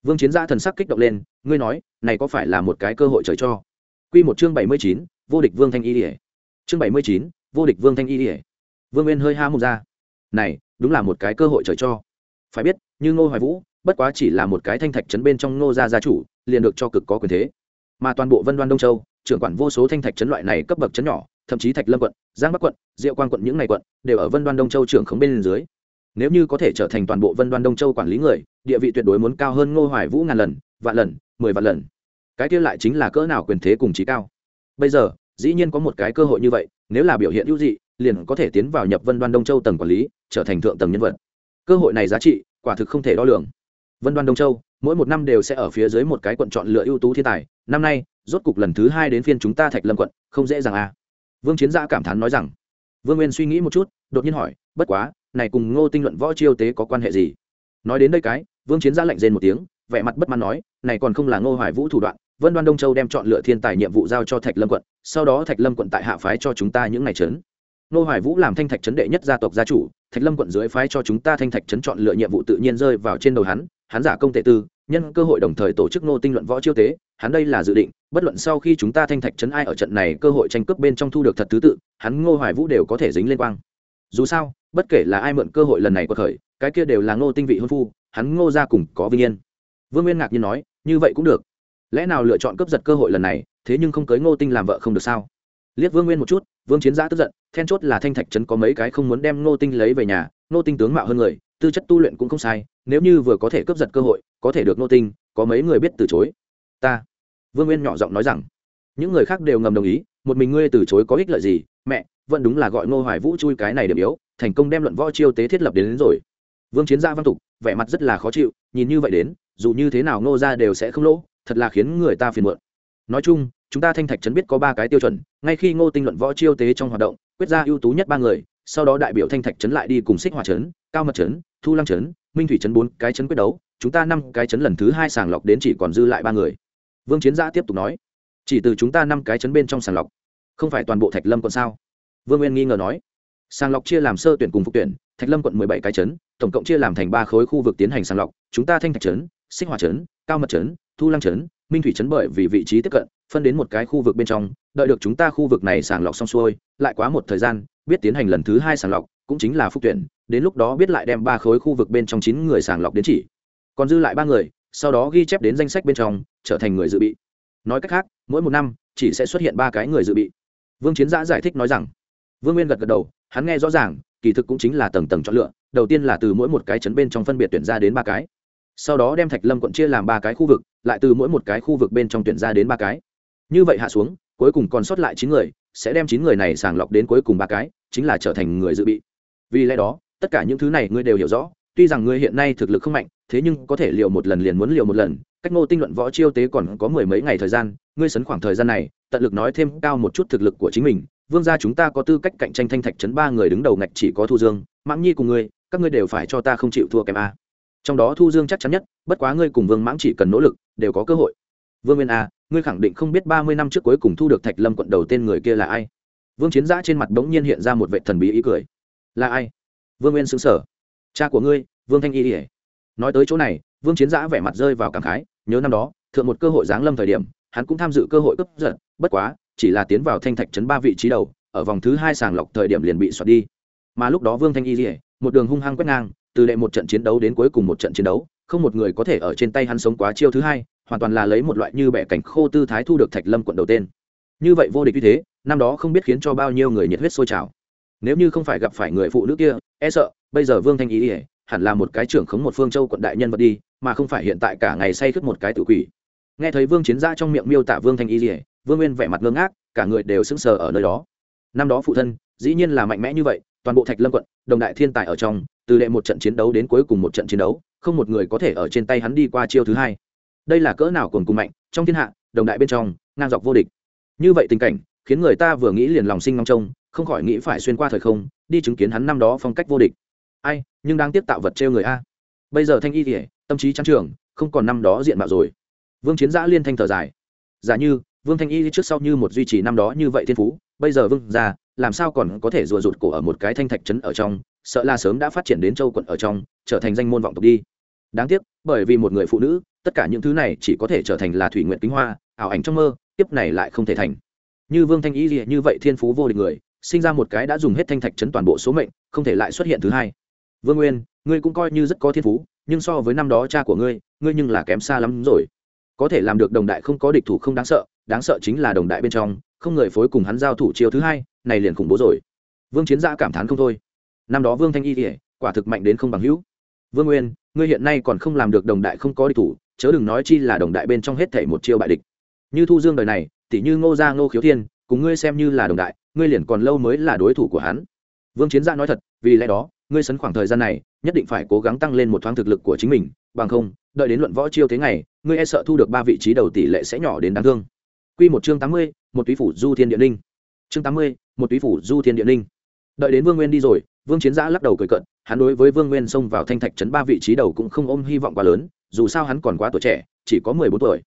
vương chiến gia thần sắc kích động lên, ngươi nói, này có phải là một cái cơ hội trời cho? Quy một chương bảy mươi chín, vô địch vương thanh y ỉa chương bảy mươi chín, vô địch vương thanh y ỉa vương nguyên hơi ha mồm ra. Này, đúng là một cái cơ hội trời cho. Phải biết, như ngô hoài vũ, bất quá chỉ là một cái thanh thạch trấn bên trong ngô gia gia chủ, liền được cho cực có quyền thế. Mà toàn bộ vân đoan đông châu, trưởng quản vô số thanh thạch trấn loại này cấp bậc trấn nhỏ, thậm chí thạch lâm quận, giang bắc quận, diệu quan quận, những ngày quận, đều ở vân đoan đông châu trưởng khống bên dưới nếu như có thể trở thành toàn bộ vân đoan đông châu quản lý người, địa vị tuyệt đối muốn cao hơn ngô hoài vũ ngàn lần, vạn lần, mười vạn lần. Cái kia lại chính là cỡ nào quyền thế cùng trí cao. Bây giờ, dĩ nhiên có một cái cơ hội như vậy, nếu là biểu hiện hữu dị, liền có thể tiến vào nhập vân đoan đông châu tầng quản lý, trở thành thượng tầng nhân vật. Cơ hội này giá trị, quả thực không thể đo lường. Vân đoan đông châu, mỗi một năm đều sẽ ở phía dưới một cái quận chọn lựa ưu tú thiên tài. Năm nay, rốt cục lần thứ hai đến phiên chúng ta thạch lâm quận, không dễ dàng à. Vương chiến gia cảm thán nói rằng. Vương nguyên suy nghĩ một chút, đột nhiên hỏi, bất quá này cùng ngô tinh luận võ chiêu tế có quan hệ gì? Nói đến đây cái, vương chiến ra lạnh rên một tiếng, vẻ mặt bất mãn nói, này còn không là ngô hoài vũ thủ đoạn, vân đoan đông châu đem chọn lựa thiên tài nhiệm vụ giao cho thạch lâm quận, sau đó thạch lâm quận tại hạ phái cho chúng ta những ngày trấn ngô hoài vũ làm thanh thạch trấn đệ nhất gia tộc gia chủ, thạch lâm quận dưới phái cho chúng ta thanh thạch trấn chọn lựa nhiệm vụ tự nhiên rơi vào trên đầu hắn hắn giả công tệ tư, nhân cơ hội đồng thời tổ chức ngô tinh luận võ chiêu tế, hắn đây là dự định, bất luận sau khi chúng ta thanh thạch trấn ai ở trận này cơ hội tranh cướp bên trong thu được thật thứ tự, hắn ngô hoài vũ đều có thể dính lên quang. Dù sao bất kể là ai mượn cơ hội lần này của khởi cái kia đều là ngô tinh vị hôn phu, hắn ngô ra cùng có vinh yên. Vương nguyên ngạc nhiên nói, như vậy cũng được. Lẽ nào lựa chọn cướp giật cơ hội lần này, thế nhưng không cưới ngô tinh làm vợ không được sao? Liếc vương nguyên một chút, vương chiến giã tức giận, then chốt là thanh thạch trấn có mấy cái không muốn đem ngô tinh lấy về nhà, ngô tinh tướng mạo hơn người, tư chất tu luyện cũng không sai, nếu như vừa có thể cướp giật cơ hội, có thể được ngô tinh, có mấy người biết từ chối. Ta. Vương nguyên nhỏ giọng nói rằng. Những người khác đều ngầm đồng ý, một mình ngươi từ chối có ích lợi gì, mẹ, vẫn đúng là gọi ngô hoài vũ chui cái này điểm yếu thành công đem luận võ chiêu tế thiết lập đến, đến rồi. Vương chiến dạ gia văn tục vẻ mặt rất là khó chịu nhìn như vậy đến dù như thế nào ngô ra đều sẽ không lỗ thật là khiến người ta phiền muộn. Nói chung chúng ta thanh thạch trấn biết có ba cái tiêu chuẩn ngay khi ngô tinh luận võ chiêu tế trong hoạt động quyết ra ưu tú nhất ba người sau đó đại biểu thanh thạch trấn lại đi cùng xích hòa trấn cao mật trấn thu lăng trấn minh thủy trấn bốn cái trấn quyết đấu chúng ta năm cái trấn lần thứ hai sàng lọc đến chỉ còn dư lại ba người. Vương chiến gia tiếp tục nói chỉ từ chúng ta năm cái trấn bên trong sàng lọc không phải toàn bộ thạch lâm còn sao? Vương nguyên nghi ngờ nói sàng lọc chia làm sơ tuyển cùng phục tuyển, thạch lâm quận mười bảy cái trấn, tổng cộng chia làm thành ba khối khu vực tiến hành sàng lọc, chúng ta thanh thạch trấn, xích hòa trấn, cao mật trấn, thu lăng trấn, minh thủy trấn bởi vì vị trí tiếp cận, phân đến một cái khu vực bên trong, đợi được chúng ta khu vực này sàng lọc xong xuôi, lại quá một thời gian, biết tiến hành lần thứ hai sàng lọc, cũng chính là phúc tuyển, đến lúc đó biết lại đem ba khối khu vực bên trong chín người sàng lọc đến chỉ. Còn dư lại ba người, sau đó ghi chép đến danh sách bên trong, trở thành người dự bị. Nói cách khác, mỗi một năm, chỉ sẽ xuất hiện ba cái người dự bị. Vương chiến giã giải thích nói rằng, vương nguyên gật gật đầu hắn nghe rõ ràng, kỳ thực cũng chính là tầng tầng chọn lựa, đầu tiên là từ mỗi một cái chấn bên trong phân biệt tuyển ra đến ba cái. Sau đó đem thạch lâm quận chia làm ba cái khu vực, lại từ mỗi một cái khu vực bên trong tuyển ra đến ba cái. Như vậy hạ xuống, cuối cùng còn sót lại chín người, sẽ đem chín người này sàng lọc đến cuối cùng ba cái, chính là trở thành người dự bị. Vì lẽ đó, tất cả những thứ này ngươi đều hiểu rõ tuy rằng ngươi hiện nay thực lực không mạnh, thế nhưng có thể liều một lần liền muốn liều một lần. Cách ngô tinh luận võ chiêu tế còn có mười mấy ngày thời gian, ngươi sấn khoảng thời gian này, tận lực nói thêm cao một chút thực lực của chính mình. Vương gia chúng ta có tư cách cạnh tranh thanh thạch chấn ba người đứng đầu ngạch chỉ có thu dương, mãng nhi cùng ngươi, các ngươi đều phải cho ta không chịu thua kém a. Trong đó thu dương chắc chắn nhất, bất quá ngươi cùng vương mãng chỉ cần nỗ lực, đều có cơ hội. Vương nguyên a, ngươi khẳng định không biết ba mươi năm trước cuối cùng thu được thạch lâm quận đầu tên người kia là ai. Vương chiến giã trên mặt bỗng nhiên hiện ra một vệ thần bí ý cười. Là ai? Vương nguyên xứng sở cha của ngươi, vương thanh y ỉa nói tới chỗ này, vương chiến giã vẻ mặt rơi vào cảm khái, nhớ năm đó, thượng một cơ hội giáng lâm thời điểm, hắn cũng tham dự cơ hội cướp giật, bất quá, chỉ là tiến vào thanh thạch trấn ba vị trí đầu, ở vòng thứ hai sàng lọc thời điểm liền bị xoạt đi. Mà lúc đó vương thanh y ỉa một đường hung hăng quét ngang, từ đệ một trận chiến đấu đến cuối cùng một trận chiến đấu, không một người có thể ở trên tay hắn sống quá chiêu thứ hai, hoàn toàn là lấy một loại như bẻ cảnh khô tư thái thu được thạch lâm quận đầu tên. Như vậy vô địch như thế, năm đó không biết khiến cho bao nhiêu người nhiệt huyết sôi trào nếu như không phải gặp phải người phụ nữ kia e sợ, bây giờ vương thanh ý ỉa, hẳn là một cái trưởng khống một phương châu quận đại nhân vật đi, mà không phải hiện tại cả ngày say khướt một cái tự quỷ. Nghe thấy vương chiến gia trong miệng miêu tả vương thanh ý ỉa, vương nguyên vẻ mặt ngơ ngác, cả người đều sững sờ ở nơi đó. Năm đó phụ thân, dĩ nhiên là mạnh mẽ như vậy, toàn bộ thạch lâm quận, đồng đại thiên tài ở trong, từ đệ một trận chiến đấu đến cuối cùng một trận chiến đấu, không một người có thể ở trên tay hắn đi qua chiêu thứ hai. Đây là cỡ nào còn cùng mạnh, trong thiên hạ, đồng đại bên trong, ngang dọc vô địch. Như vậy tình cảnh, khiến người ta vừa nghĩ liền lòng sinh ngóng trông không khỏi nghĩ phải xuyên qua thời không, đi chứng kiến hắn năm đó phong cách vô địch. Ai, nhưng đang tiếp tạo vật trêu người a. Bây giờ thanh y kỉa tâm trí trắng trường, không còn năm đó diện mạo rồi. Vương chiến giã liên thanh thở dài. Giả như, vương thanh y trước sau như một duy trì năm đó như vậy thiên phú, bây giờ vương ra, làm sao còn có thể rùa rụt cổ ở một cái thanh thạch trấn ở trong, sợ là sớm đã phát triển đến châu quận ở trong, trở thành danh môn vọng tộc đi. Đáng tiếc, bởi vì một người phụ nữ, tất cả những thứ này chỉ có thể trở thành là thủy nguyện kính hoa, ảo ảnh trong mơ tiếp này lại không thể thành. Như vương thanh y gì như vậy thiên phú vô địch người sinh ra một cái đã dùng hết thanh thạch chấn toàn bộ số mệnh, không thể lại xuất hiện thứ hai. Vương nguyên, ngươi cũng coi như rất có thiên phú, nhưng so với năm đó cha của ngươi ngươi nhưng là kém xa lắm rồi. Có thể làm được đồng đại không có địch thủ không đáng sợ đáng sợ chính là đồng đại bên trong, không người phối cùng hắn giao thủ chiêu thứ hai, này liền khủng bố rồi. Vương chiến gia cảm thán không thôi. Năm đó vương thanh y kể quả thực mạnh đến không bằng hữu. Vương nguyên, ngươi hiện nay còn không làm được đồng đại không có địch thủ, chớ đừng nói chi là đồng đại bên trong hết thể một chiêu bại địch. Như thu dương đời này tỷ như ngô gia ngô khiếu thiên, cùng ngươi xem như là đồng đại ngươi liền còn lâu mới là đối thủ của hắn vương chiến gia nói thật vì lẽ đó ngươi sấn khoảng thời gian này nhất định phải cố gắng tăng lên một thoáng thực lực của chính mình bằng không đợi đến luận võ chiêu thế ngày ngươi e sợ thu được ba vị trí đầu tỷ lệ sẽ nhỏ đến đáng thương Quy một chương tám mươi, một túy phủ du thiên địa linh. Chương tám mươi, một túy phủ du thiên địa linh. Đợi đến Vương Nguyên đi rồi, Vương Chiến Giã lắc đầu cười cợt, hắn đối với Vương Nguyên xông vào thanh thạch trấn ba vị trí đầu cũng không ôm hy vọng quá lớn, dù sao hắn còn quá tuổi trẻ, chỉ có mười bốn tuổi.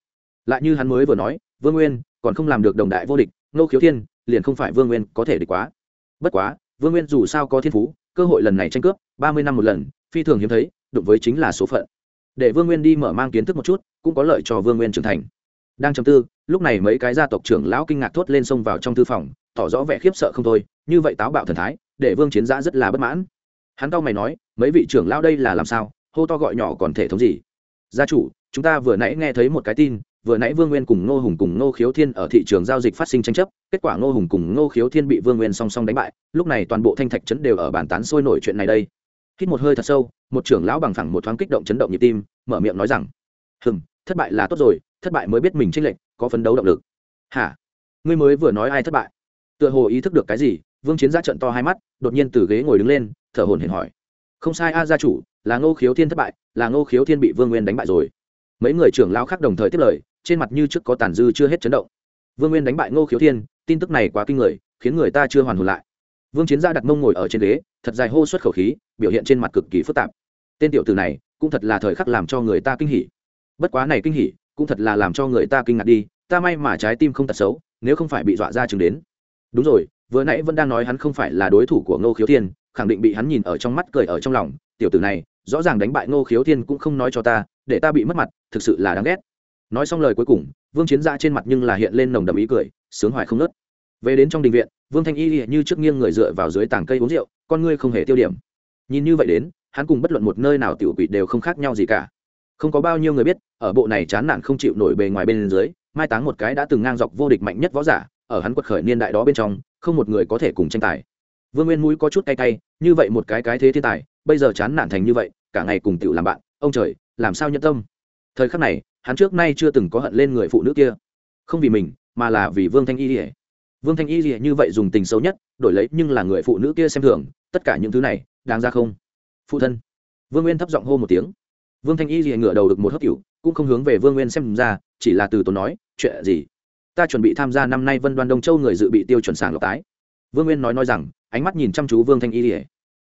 Lại như hắn mới vừa nói, Vương Nguyên còn không làm được đồng đại vô địch, nô khiếu thiên, liền không phải Vương Nguyên có thể địch quá. Bất quá, Vương Nguyên dù sao có thiên phú, cơ hội lần này tranh cướp, ba mươi năm một lần, phi thường hiếm thấy, đụng với chính là số phận. Để Vương Nguyên đi mở mang kiến thức một chút, cũng có lợi cho Vương Nguyên trưởng thành. Đang trầm tư, lúc này mấy cái gia tộc trưởng lão kinh ngạc thốt lên xông vào trong thư phòng, tỏ rõ vẻ khiếp sợ không thôi, như vậy táo bạo thần thái, để Vương Chiến Giã rất là bất mãn. Hắn cau mày nói, mấy vị trưởng lão đây là làm sao, hô to gọi nhỏ còn thể thống gì? Gia chủ, chúng ta vừa nãy nghe thấy một cái tin, vừa nãy vương nguyên cùng ngô hùng cùng ngô khiếu thiên ở thị trường giao dịch phát sinh tranh chấp, kết quả ngô hùng cùng ngô khiếu thiên bị vương nguyên song song đánh bại, lúc này toàn bộ thanh thạch trấn đều ở bàn tán sôi nổi chuyện này đây. Hít một hơi thật sâu, một trưởng lão bằng phẳng một thoáng kích động chấn động nhịp tim, mở miệng nói rằng, hừm, thất bại là tốt rồi, thất bại mới biết mình tranh lệch, có phấn đấu động lực. Hả? Ngươi mới vừa nói ai thất bại? Tựa hồ ý thức được cái gì, vương chiến ra trận to hai mắt, đột nhiên từ ghế ngồi đứng lên, thở hổn hển hỏi, không sai a, gia chủ, là ngô khiếu thiên thất bại, là ngô khiếu thiên bị vương nguyên đánh bại rồi. Mấy người trưởng lão khác đồng thời tiếp lời trên mặt như trước có tàn dư chưa hết chấn động. Vương nguyên đánh bại ngô khiếu thiên, tin tức này quá kinh người, khiến người ta chưa hoàn hồn lại. Vương chiến gia đặt mông ngồi ở trên ghế, thật dài hô xuất khẩu khí, biểu hiện trên mặt cực kỳ phức tạp. Tên tiểu từ này, cũng thật là thời khắc làm cho người ta kinh hỉ. Bất quá này kinh hỉ, cũng thật là làm cho người ta kinh ngạc đi, ta may mà trái tim không tật xấu, nếu không phải bị dọa ra chừng đến. Đúng rồi, vừa nãy vẫn đang nói hắn không phải là đối thủ của ngô khiếu thiên, khẳng định bị hắn nhìn ở trong mắt cười ở trong lòng. Tiểu tử này, rõ ràng đánh bại ngô khiếu thiên cũng không nói cho ta, để ta bị mất mặt, thực sự là đáng ghét nói xong lời cuối cùng, vương chiến ra trên mặt nhưng là hiện lên nồng đậm ý cười, sướng hoài không nớt. Về đến trong đình viện, vương thanh y như trước nghiêng người dựa vào dưới tảng cây uống rượu, con ngươi không hề tiêu điểm. Nhìn như vậy đến, hắn cùng bất luận một nơi nào tiểu quỷ đều không khác nhau gì cả. Không có bao nhiêu người biết, ở bộ này chán nản không chịu nổi bề ngoài bên dưới, mai táng một cái đã từng ngang dọc vô địch mạnh nhất võ giả, ở hắn quật khởi niên đại đó bên trong, không một người có thể cùng tranh tài. Vương nguyên mũi có chút cay cay, như vậy một cái cái thế thiên tài, bây giờ chán nản thành như vậy, cả ngày cùng tiểu làm bạn, ông trời, làm sao nhân tâm? Thời khắc này hắn trước nay chưa từng có hận lên người phụ nữ kia. Không vì mình, mà là vì vương thanh y ỉa vương thanh y ỉa như vậy dùng tình xấu nhất, đổi lấy nhưng là người phụ nữ kia xem thường, tất cả những thứ này, đáng ra không? Phụ thân. Vương nguyên thấp giọng hô một tiếng. Vương thanh y ỉa ngửa đầu được một hấp cựu cũng không hướng về vương nguyên xem ra, chỉ là từ tốn nói, chuyện gì? Ta chuẩn bị tham gia năm nay vân đoan đông châu người dự bị tiêu chuẩn sàng lọc tái. Vương nguyên nói nói rằng, ánh mắt nhìn chăm chú vương thanh y ỉa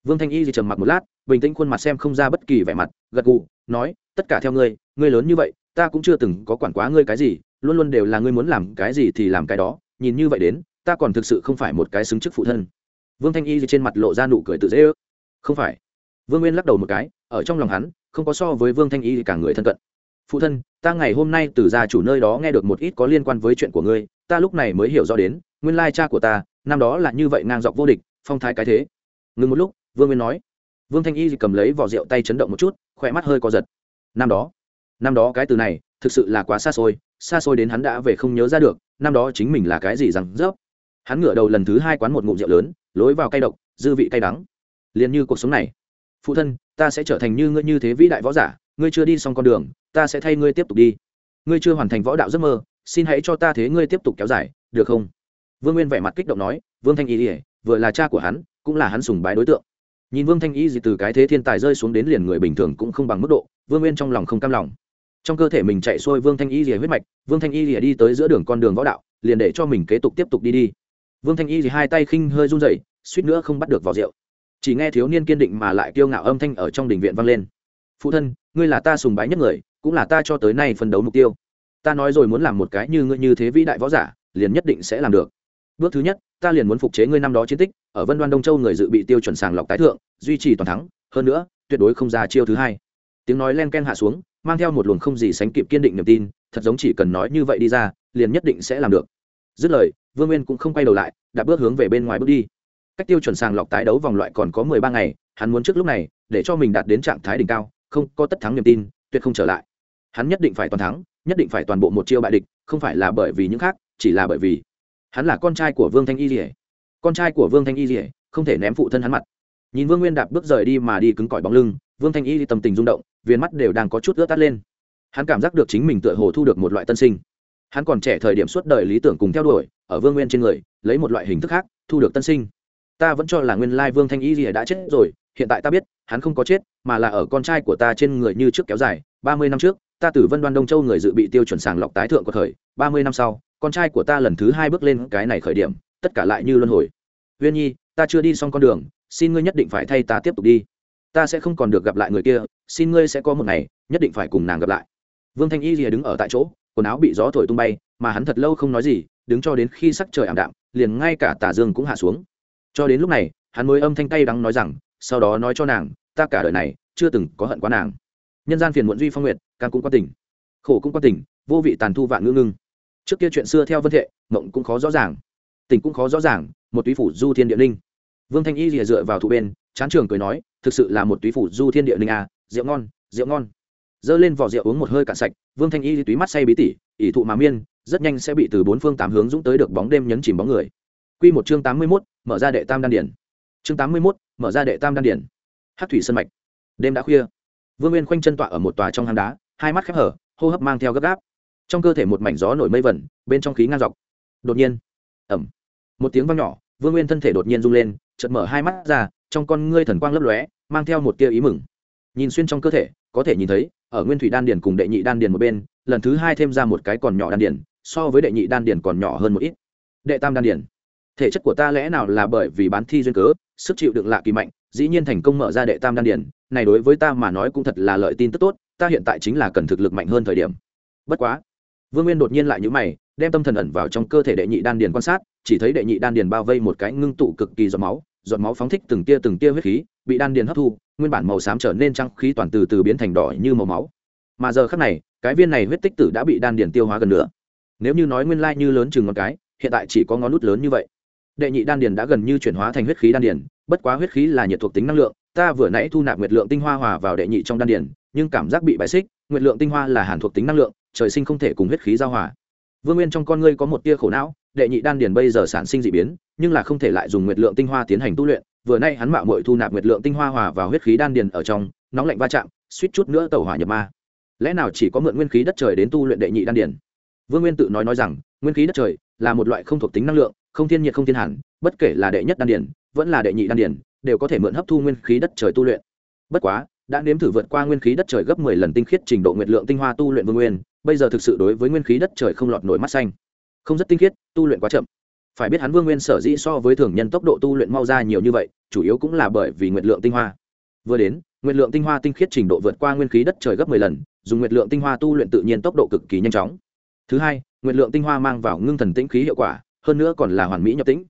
vương thanh y thì trầm mặc một lát, bình tĩnh khuôn mặt xem không ra bất kỳ vẻ mặt, gật gù, nói, tất cả theo ngươi ngươi lớn như vậy ta cũng chưa từng có quản quá ngươi cái gì, luôn luôn đều là ngươi muốn làm cái gì thì làm cái đó, nhìn như vậy đến, ta còn thực sự không phải một cái xứng chức phụ thân. Vương thanh y trên mặt lộ ra nụ cười tự dễ ước. Không phải. Vương nguyên lắc đầu một cái, ở trong lòng hắn, không có so với vương thanh y cả người thân cận. Phụ thân, ta ngày hôm nay từ gia chủ nơi đó nghe được một ít có liên quan với chuyện của ngươi, ta lúc này mới hiểu rõ đến, nguyên lai cha của ta, năm đó là như vậy ngang dọc vô địch, phong thái cái thế. Ngừng một lúc, vương nguyên nói. Vương thanh y cầm lấy vỏ rượu tay chấn động một chút, khỏe mắt hơi co giật. Năm đó năm đó cái từ này thực sự là quá xa xôi xa xôi đến hắn đã về không nhớ ra được, năm đó chính mình là cái gì rằng rớp. Hắn ngửa đầu lần thứ hai quán một ngụm rượu lớn, lối vào cay độc, dư vị cay đắng. Liền như cuộc sống này. Phụ thân, ta sẽ trở thành như ngươi như thế vĩ đại võ giả, ngươi chưa đi xong con đường, ta sẽ thay ngươi tiếp tục đi. Ngươi chưa hoàn thành võ đạo giấc mơ, xin hãy cho ta thế ngươi tiếp tục kéo dài, được không? Vương nguyên vẻ mặt kích động nói, vương thanh y ỉa vừa là cha của hắn, cũng là hắn sùng bái đối tượng. Nhìn vương thanh y gì từ cái thế thiên tài rơi xuống đến liền người bình thường cũng không bằng mức độ, vương nguyên trong lòng không cam lòng trong cơ thể mình chạy xuôi vương thanh y rìa huyết mạch, vương thanh y rìa đi tới giữa đường con đường võ đạo, liền để cho mình kế tục tiếp tục đi đi. Vương thanh y thì hai tay khinh hơi run rẩy, suýt nữa không bắt được vào rượu. Chỉ nghe thiếu niên kiên định mà lại kiêu ngạo âm thanh ở trong đình viện vang lên. Phụ thân, ngươi là ta sùng bái nhất người, cũng là ta cho tới nay phân đấu mục tiêu. Ta nói rồi muốn làm một cái như ngươi như thế vĩ đại võ giả, liền nhất định sẽ làm được. Bước thứ nhất, ta liền muốn phục chế ngươi năm đó chiến tích, ở vân đoan đông châu người dự bị tiêu chuẩn sàng lọc tái thượng, duy trì toàn thắng, hơn nữa, tuyệt đối không ra chiêu thứ hai. Tiếng nói len ken hạ xuống mang theo một luồng không gì sánh kịp kiên định niềm tin, thật giống chỉ cần nói như vậy đi ra, liền nhất định sẽ làm được. Dứt lời, vương nguyên cũng không quay đầu lại, đã bước hướng về bên ngoài bước đi. Cách tiêu chuẩn sàng lọc tái đấu vòng loại còn có mười ba ngày, hắn muốn trước lúc này, để cho mình đạt đến trạng thái đỉnh cao, không có tất thắng niềm tin, tuyệt không trở lại. Hắn nhất định phải toàn thắng, nhất định phải toàn bộ một chiêu bại địch, không phải là bởi vì những khác, chỉ là bởi vì hắn là con trai của vương thanh y dỉa con trai của vương thanh y dỉa không thể ném phụ thân hắn mặt. Nhìn vương nguyên đạp bước rời đi mà đi cứng cỏi bóng lưng vương thanh y tâm tình rung động viên mắt đều đang có chút ướt tắt lên. Hắn cảm giác được chính mình tựa hồ thu được một loại tân sinh. Hắn còn trẻ thời điểm suốt đời lý tưởng cùng theo đuổi, ở vương nguyên trên người, lấy một loại hình thức khác, thu được tân sinh. Ta vẫn cho là nguyên lai vương thanh y gì đã chết rồi, hiện tại ta biết, hắn không có chết, mà là ở con trai của ta trên người như trước kéo dài, ba mươi năm trước, ta từ vân đoan đông châu người dự bị tiêu chuẩn sàng lọc tái thượng của thời, ba mươi năm sau, con trai của ta lần thứ hai bước lên cái này khởi điểm, tất cả lại như luân hồi. Viên nhi, ta chưa đi xong con đường, xin ngươi nhất định phải thay ta tiếp tục đi ta sẽ không còn được gặp lại người kia, xin ngươi sẽ có một ngày, nhất định phải cùng nàng gặp lại. Vương thanh y rìa đứng ở tại chỗ, quần áo bị gió thổi tung bay, mà hắn thật lâu không nói gì, đứng cho đến khi sắc trời ảm đạm, liền ngay cả tả dương cũng hạ xuống. Cho đến lúc này, hắn mới âm thanh tay đắng nói rằng, sau đó nói cho nàng, ta cả đời này chưa từng có hận quá nàng. Nhân gian phiền muộn duy phong nguyệt, càng cũng có tình khổ cũng có tình vô vị tàn thu vạn ngưng ngưng. Trước kia chuyện xưa theo vân thệ, mộng cũng khó rõ ràng, tình cũng khó rõ ràng, một túy phủ du thiên địa linh. Vương thanh y rìa dựa vào thụ bên chán trường cười nói thực sự là một túy phủ du thiên địa linh à rượu ngon rượu ngon dơ lên vỏ rượu uống một hơi cạn sạch vương thanh y túy mắt say bí tỉ ỷ thụ mà miên rất nhanh sẽ bị từ bốn phương tám hướng dũng tới được bóng đêm nhấn chìm bóng người Quy một chương tám mươi mốt mở ra đệ tam đan điển. Chương tám mươi mốt mở ra đệ tam đan điển. Hát thủy sân mạch. Đêm đã khuya. Vương Nguyên khoanh chân tọa ở một tòa trong hang đá, hai mắt khép hở, hô hấp mang theo gấp gáp. Trong cơ thể một mảnh gió nổi mây vẩn, bên trong khí ngang dọc. Đột nhiên, ầm. Một tiếng vang nhỏ, Vương Nguyên thân thể đột nhiên rung lên, chợt mở hai mắt ra, trong con ngươi thần quang lấp lóe, mang theo một tia ý mừng. Nhìn xuyên trong cơ thể, có thể nhìn thấy, ở Nguyên thủy đan điển cùng đệ nhị đan điển một bên, lần thứ hai thêm ra một cái còn nhỏ đan điển, so với đệ nhị đan điển còn nhỏ hơn một ít. Đệ tam đan điển thể chất của ta lẽ nào là bởi vì bán thi duyên cớ sức chịu đựng lạ kỳ mạnh dĩ nhiên thành công mở ra đệ tam đan điển này đối với ta mà nói cũng thật là lợi tin tức tốt ta hiện tại chính là cần thực lực mạnh hơn thời điểm bất quá vương nguyên đột nhiên lại nhữ mày đem tâm thần ẩn vào trong cơ thể đệ nhị đan điền quan sát chỉ thấy đệ nhị đan điền bao vây một cái ngưng tụ cực kỳ giọt máu giọt máu phóng thích từng tia từng tia huyết khí, bị đan điền hấp thu, nguyên bản màu xám trở nên trăng khí toàn từ từ biến thành đỏ như màu máu. Mà giờ khắc này, cái viên này huyết tích tử đã bị đan điền tiêu hóa gần nữa nếu như nói nguyên lai như lớn chừng ngón cái, hiện tại chỉ có ngón nút lớn như vậy. Đệ nhị đan điền đã gần như chuyển hóa thành huyết khí đan điền, bất quá huyết khí là nhiệt thuộc tính năng lượng, ta vừa nãy thu nạp nguyệt lượng tinh hoa hòa vào đệ nhị trong đan điền, nhưng cảm giác bị bại xích, nguyệt lượng tinh hoa là hàn thuộc tính năng lượng, trời sinh không thể cùng huyết khí giao hòa. Vương nguyên trong con ngươi có một tia khổ não đệ nhị đan điền bây giờ sản sinh dị biến, nhưng là không thể lại dùng nguyệt lượng tinh hoa tiến hành tu luyện. Vừa nay hắn mạo muội thu nạp nguyệt lượng tinh hoa hòa vào huyết khí đan điền ở trong, nóng lạnh va chạm, suýt chút nữa tẩu hỏa nhập ma. Lẽ nào chỉ có mượn nguyên khí đất trời đến tu luyện đệ nhị đan điền? Vương nguyên tự nói nói rằng, nguyên khí đất trời là một loại không thuộc tính năng lượng, không thiên nhiệt không thiên hàn, bất kể là đệ nhất đan điền, vẫn là đệ nhị đan điền, đều có thể mượn hấp thu nguyên khí đất trời tu luyện. Bất quá, đã nếm thử vượt qua nguyên khí đất trời gấp mười lần tinh khiết trình độ nguyệt lượng tinh hoa tu luyện vương nguyên, bây giờ thực sự đối với nguyên khí đất trời không lọt nổi mắt xanh không rất tinh khiết, tu luyện quá chậm. Phải biết hắn vương nguyên sở dĩ so với thường nhân tốc độ tu luyện mau ra nhiều như vậy, chủ yếu cũng là bởi vì nguyệt lượng tinh hoa. Vừa đến, nguyệt lượng tinh hoa tinh khiết trình độ vượt qua nguyên khí đất trời gấp mười lần, dùng nguyệt lượng tinh hoa tu luyện tự nhiên tốc độ cực kỳ nhanh chóng. Thứ hai, nguyệt lượng tinh hoa mang vào ngưng thần tĩnh khí hiệu quả, hơn nữa còn là hoàn mỹ nhập tĩnh.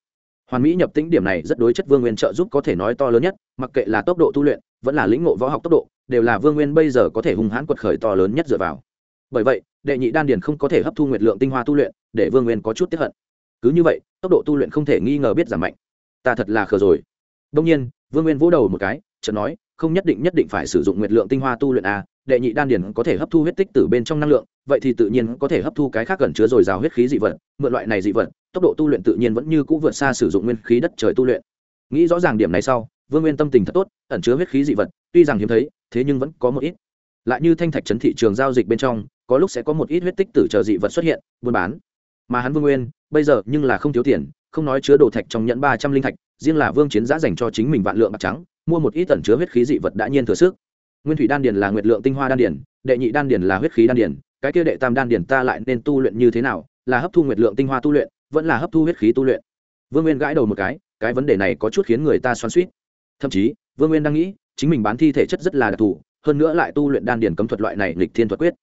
Hoàn mỹ nhập tĩnh điểm này rất đối chất vương nguyên trợ giúp có thể nói to lớn nhất, mặc kệ là tốc độ tu luyện, vẫn là lĩnh ngộ võ học tốc độ, đều là vương nguyên bây giờ có thể hung hãn quật khởi to lớn nhất dựa vào bởi vậy, đệ nhị đan điền không có thể hấp thu nguyệt lượng tinh hoa tu luyện, để vương nguyên có chút tiếp hận. Cứ như vậy, tốc độ tu luyện không thể nghi ngờ biết giảm mạnh. Ta thật là khờ rồi. Đông nhiên, vương nguyên vỗ đầu một cái, chợt nói, không nhất định nhất định phải sử dụng nguyệt lượng tinh hoa tu luyện a đệ nhị đan điền có thể hấp thu huyết tích từ bên trong năng lượng, vậy thì tự nhiên có thể hấp thu cái khác gần chứa dồi dào huyết khí dị vật, mượn loại này dị vật, tốc độ tu luyện tự nhiên vẫn như cũ vượt xa sử dụng nguyên khí đất trời tu luyện. Nghĩ rõ ràng điểm này sau, vương nguyên tâm tình thật tốt, ẩn chứa huyết khí dị vật, tuy rằng hiếm thấy, thế nhưng vẫn có một ít. Lại như thanh thạch trấn thị trường giao dịch bên trong có lúc sẽ có một ít huyết tích tử chờ dị vật xuất hiện, buôn bán. Mà hắn vương nguyên, bây giờ nhưng là không thiếu tiền, không nói chứa đồ thạch trong nhẫn ba trăm linh thạch, riêng là vương chiến giã dành cho chính mình vạn lượng bạc trắng, mua một ít tẩn chứa huyết khí dị vật đã nhiên thừa sức. Nguyên thủy đan điền là nguyệt lượng tinh hoa đan điền, đệ nhị đan điền là huyết khí đan điền, cái kia đệ tam đan điền ta lại nên tu luyện như thế nào, là hấp thu nguyệt lượng tinh hoa tu luyện, vẫn là hấp thu huyết khí tu luyện. Vương nguyên gãi đầu một cái cái vấn đề này có chút khiến người ta xoắn suýt thậm chí, vương nguyên đang nghĩ, chính mình bán thi thể chất rất là đặc thù, hơn nữa lại tu luyện đan điền cấm thuật loại này lịch thiên thuật quyết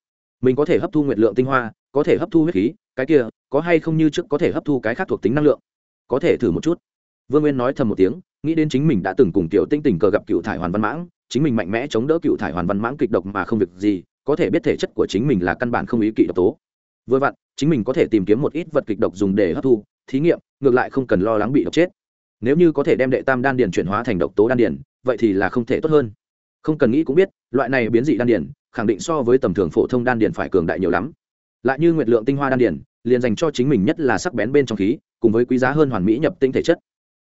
mình có thể hấp thu nguyệt lượng tinh hoa, có thể hấp thu huyết khí, cái kia, có hay không như trước có thể hấp thu cái khác thuộc tính năng lượng? Có thể thử một chút. Vương nguyên nói thầm một tiếng, nghĩ đến chính mình đã từng cùng tiểu tinh tình cờ gặp cựu thải hoàn văn mãng, chính mình mạnh mẽ chống đỡ cựu thải hoàn văn mãng kịch độc mà không việc gì, có thể biết thể chất của chính mình là căn bản không ý kỵ độc tố. Vừa vặn, chính mình có thể tìm kiếm một ít vật kịch độc dùng để hấp thu, thí nghiệm, ngược lại không cần lo lắng bị độc chết. Nếu như có thể đem đệ tam đan điền chuyển hóa thành độc tố đan điền, vậy thì là không thể tốt hơn. Không cần nghĩ cũng biết, loại này biến dị đan điền khẳng định so với tầm thường phổ thông đan điền phải cường đại nhiều lắm. Lại như nguyệt lượng tinh hoa đan điền, liền dành cho chính mình nhất là sắc bén bên trong khí, cùng với quý giá hơn hoàn mỹ nhập tinh thể chất.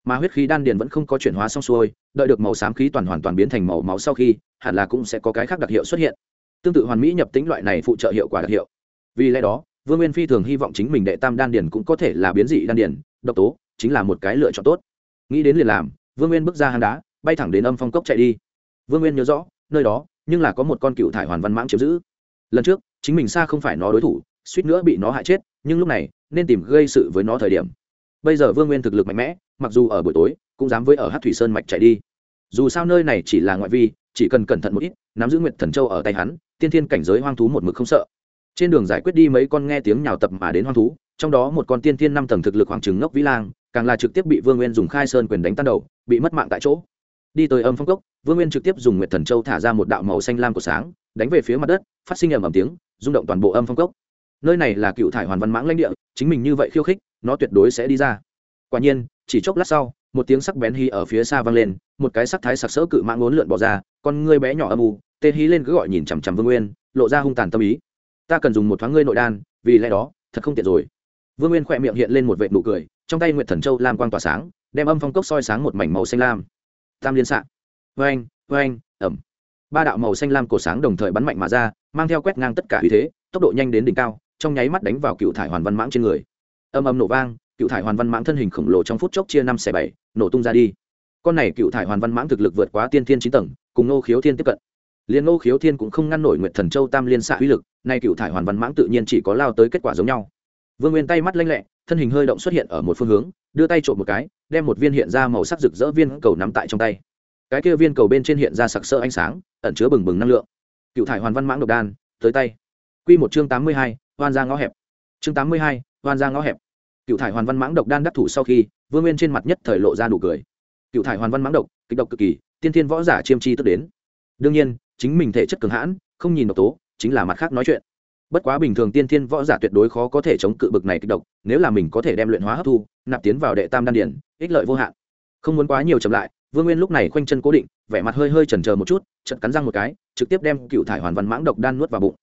Mà huyết khí đan điền vẫn không có chuyển hóa xong xuôi, đợi được màu xám khí toàn hoàn toàn biến thành màu máu sau khi, hẳn là cũng sẽ có cái khác đặc hiệu xuất hiện. Tương tự hoàn mỹ nhập tính loại này phụ trợ hiệu quả đặc hiệu. Vì lẽ đó, vương nguyên phi thường hy vọng chính mình đệ tam đan điền cũng có thể là biến dị đan điền, độc tố chính là một cái lựa chọn tốt. Nghĩ đến liền làm, vương nguyên bước ra hang đá, bay thẳng đến âm phong cốc chạy đi. Vương nguyên nhớ rõ, nơi đó nhưng là có một con cựu thải hoàn văn mãng chiếm giữ. Lần trước, chính mình xa không phải nó đối thủ, suýt nữa bị nó hại chết, nhưng lúc này, nên tìm gây sự với nó thời điểm. Bây giờ vương nguyên thực lực mạnh mẽ, mặc dù ở buổi tối, cũng dám với ở hát thủy sơn mạch chạy đi. Dù sao nơi này chỉ là ngoại vi, chỉ cần cẩn thận một ít, nắm giữ nguyệt thần châu ở tay hắn, tiên thiên cảnh giới hoang thú một mực không sợ. Trên đường giải quyết đi mấy con nghe tiếng nhào tập mà đến hoang thú, trong đó một con tiên thiên năm tầng thực lực hoàng trừng ngốc vĩ lang, càng là trực tiếp bị vương nguyên dùng khai sơn quyền đánh tan đầu, bị mất mạng tại chỗ đi tới âm phong cốc, vương nguyên trực tiếp dùng nguyệt thần châu thả ra một đạo màu xanh lam của sáng, đánh về phía mặt đất, phát sinh ầm ầm tiếng, rung động toàn bộ âm phong cốc. Nơi này là cựu thải hoàn văn mãng lãnh địa, chính mình như vậy khiêu khích, nó tuyệt đối sẽ đi ra. Quả nhiên, chỉ chốc lát sau, một tiếng sắc bén hí ở phía xa vang lên, một cái sắc thái sặc sỡ cự mãng ngốn lượn bỏ ra, con ngươi bé nhỏ âm u, tê hí lên cứ gọi nhìn chằm chằm vương nguyên, lộ ra hung tàn tâm ý. Ta cần dùng một thoáng ngươi nội đan, vì lẽ đó, thật không tiện rồi. Vương nguyên khỏe miệng hiện lên một vệ nụ cười, trong tay nguyệt thần châu lam quang tỏa sáng, đem âm phong cốc soi sáng một mảnh màu xanh lam tam liên xạ. Vê anh vê anh ẩm. Ba đạo màu xanh lam cổ sáng đồng thời bắn mạnh mà ra, mang theo quét ngang tất cả uy thế, tốc độ nhanh đến đỉnh cao, trong nháy mắt đánh vào cựu thải hoàn văn mãng trên người. Âm âm nổ vang, cựu thải hoàn văn mãng thân hình khổng lồ trong phút chốc chia năm xẻ bảy, nổ tung ra đi. Con này cựu thải hoàn văn mãng thực lực vượt quá tiên thiên chín tầng, cùng nô khiếu thiên tiếp cận. Liền nô khiếu thiên cũng không ngăn nổi nguyệt thần châu tam liên xạ uy lực, nay cựu thải hoàn văn mãng tự nhiên chỉ có lao tới kết quả giống nhau. Vương nguyên tay mắt lanh lẹ, thân hình hơi động xuất hiện ở một phương hướng đưa tay trộm một cái, đem một viên hiện ra màu sắc rực rỡ viên cầu nắm tại trong tay. Cái kia viên cầu bên trên hiện ra sặc sỡ ánh sáng, ẩn chứa bừng bừng năng lượng. Cựu thải hoàn văn mãng độc đan, tới tay. Q một chương tám mươi hai, hoan ra ngõ hẹp. Chương tám mươi hai, hoan ra ngõ hẹp. Cựu thải hoàn văn mãng độc đan đắc thủ sau khi, vương nguyên trên mặt nhất thời lộ ra nụ cười. Cựu thải hoàn văn mãng độc, kịch độc cực kỳ, tiên thiên võ giả chiêm chi tức đến. Đương nhiên, chính mình thể chất cường hãn, không nhìn độc tố, chính là mặt khác nói chuyện bất quá bình thường tiên thiên võ giả tuyệt đối khó có thể chống cự bực này kịch độc, nếu là mình có thể đem luyện hóa hấp thu, nạp tiến vào đệ tam đan điển, ích lợi vô hạn. Không muốn quá nhiều chậm lại, vương nguyên lúc này khoanh chân cố định, vẻ mặt hơi hơi chần chờ một chút chật cắn răng một cái, trực tiếp đem cựu thải hoàn văn mãng độc đan nuốt vào bụng.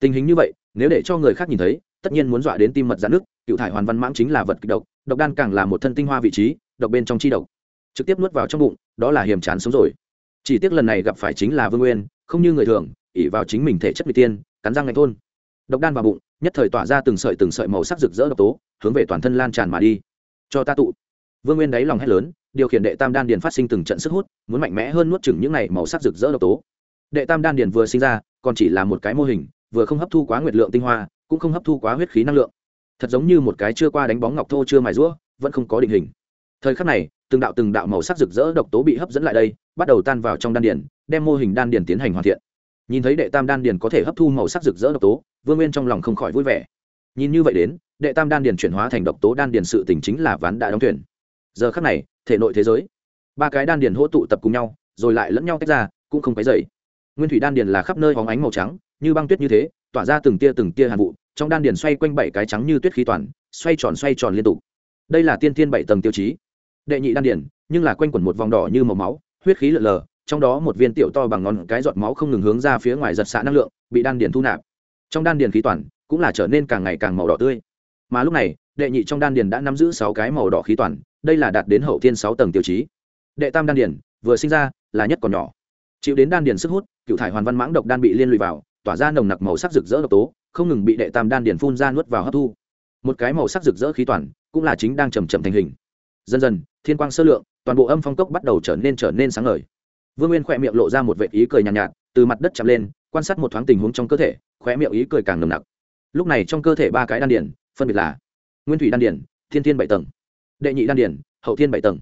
Tình hình như vậy, nếu để cho người khác nhìn thấy, tất nhiên muốn dọa đến tim mật giãn nước, cựu thải hoàn văn mãng chính là vật kịch độc độc đan càng là một thân tinh hoa vị trí, độc bên trong chi độc. Trực tiếp nuốt vào trong bụng, đó là hiểm chán sống rồi. Chỉ tiếc lần này gặp phải chính là vương nguyên, không như người thường ỉ vào chính mình thể chất vị tiên, cắn răng ngạch thôn độc đan vào bụng, nhất thời tỏa ra từng sợi từng sợi màu sắc rực rỡ độc tố, hướng về toàn thân lan tràn mà đi. Cho ta tụ. Vương nguyên đáy lòng hét lớn, điều khiển đệ tam đan điền phát sinh từng trận sức hút, muốn mạnh mẽ hơn nuốt chừng những này màu sắc rực rỡ độc tố. Đệ tam đan điền vừa sinh ra, còn chỉ là một cái mô hình, vừa không hấp thu quá nguyệt lượng tinh hoa, cũng không hấp thu quá huyết khí năng lượng. Thật giống như một cái chưa qua đánh bóng ngọc thô chưa mài rũa vẫn không có định hình. Thời khắc này, từng đạo từng đạo màu sắc rực rỡ độc tố bị hấp dẫn lại đây, bắt đầu tan vào trong đan điền, đem mô hình đan điền tiến hành hoàn thiện nhìn thấy đệ tam đan điền có thể hấp thu màu sắc rực rỡ độc tố, vương nguyên trong lòng không khỏi vui vẻ. Nhìn như vậy đến, đệ tam đan điền chuyển hóa thành độc tố đan điền sự tình chính là ván đã đóng thuyền. Giờ khắc này, thể nội thế giới, ba cái đan điền hỗ tụ tập cùng nhau, rồi lại lẫn nhau tách ra, cũng không phải dày nguyên thủy đan điền là khắp nơi hóng ánh màu trắng, như băng tuyết như thế, tỏa ra từng tia từng tia hàn vụ, trong đan điền xoay quanh bảy cái trắng như tuyết khí toàn, xoay tròn xoay tròn liên tục. Đây là tiên thiên bảy tầng tiêu chí. Đệ nhị đan điền, nhưng là quanh quẩn một vòng đỏ như màu máu, huyết khí lợn lờ trong đó một viên tiểu to bằng ngón cái giọt máu không ngừng hướng ra phía ngoài giật xạ năng lượng, bị đan điền thu nạp. Trong đan điền khí toàn, cũng là trở nên càng ngày càng màu đỏ tươi. Mà lúc này, đệ nhị trong đan điền đã nắm giữ sáu cái màu đỏ khí toàn, đây là đạt đến hậu thiên sáu tầng tiêu chí. Đệ tam đan điền, vừa sinh ra, là nhất còn nhỏ. Chịu đến đan điền sức hút, cựu thải hoàn văn mãng độc đan bị liên lụy vào, tỏa ra nồng nặc màu sắc rực rỡ độc tố, không ngừng bị đệ tam đan điền phun ra nuốt vào hấp thu. Một cái màu sắc rực rỡ khí toàn, cũng là chính đang chầm chậm thành hình. Dần dần, thiên quang sơ lượng, toàn bộ âm phong cốc bắt đầu trở nên trở nên sáng ngời vương nguyên khỏe miệng lộ ra một vệ ý cười nhàn nhạt, nhạt từ mặt đất chạm lên quan sát một thoáng tình huống trong cơ thể khỏe miệng ý cười càng nồng nặc. Lúc này trong cơ thể ba cái đan điển phân biệt là nguyên thủy đan điển thiên thiên bảy tầng đệ nhị đan điển hậu thiên bảy tầng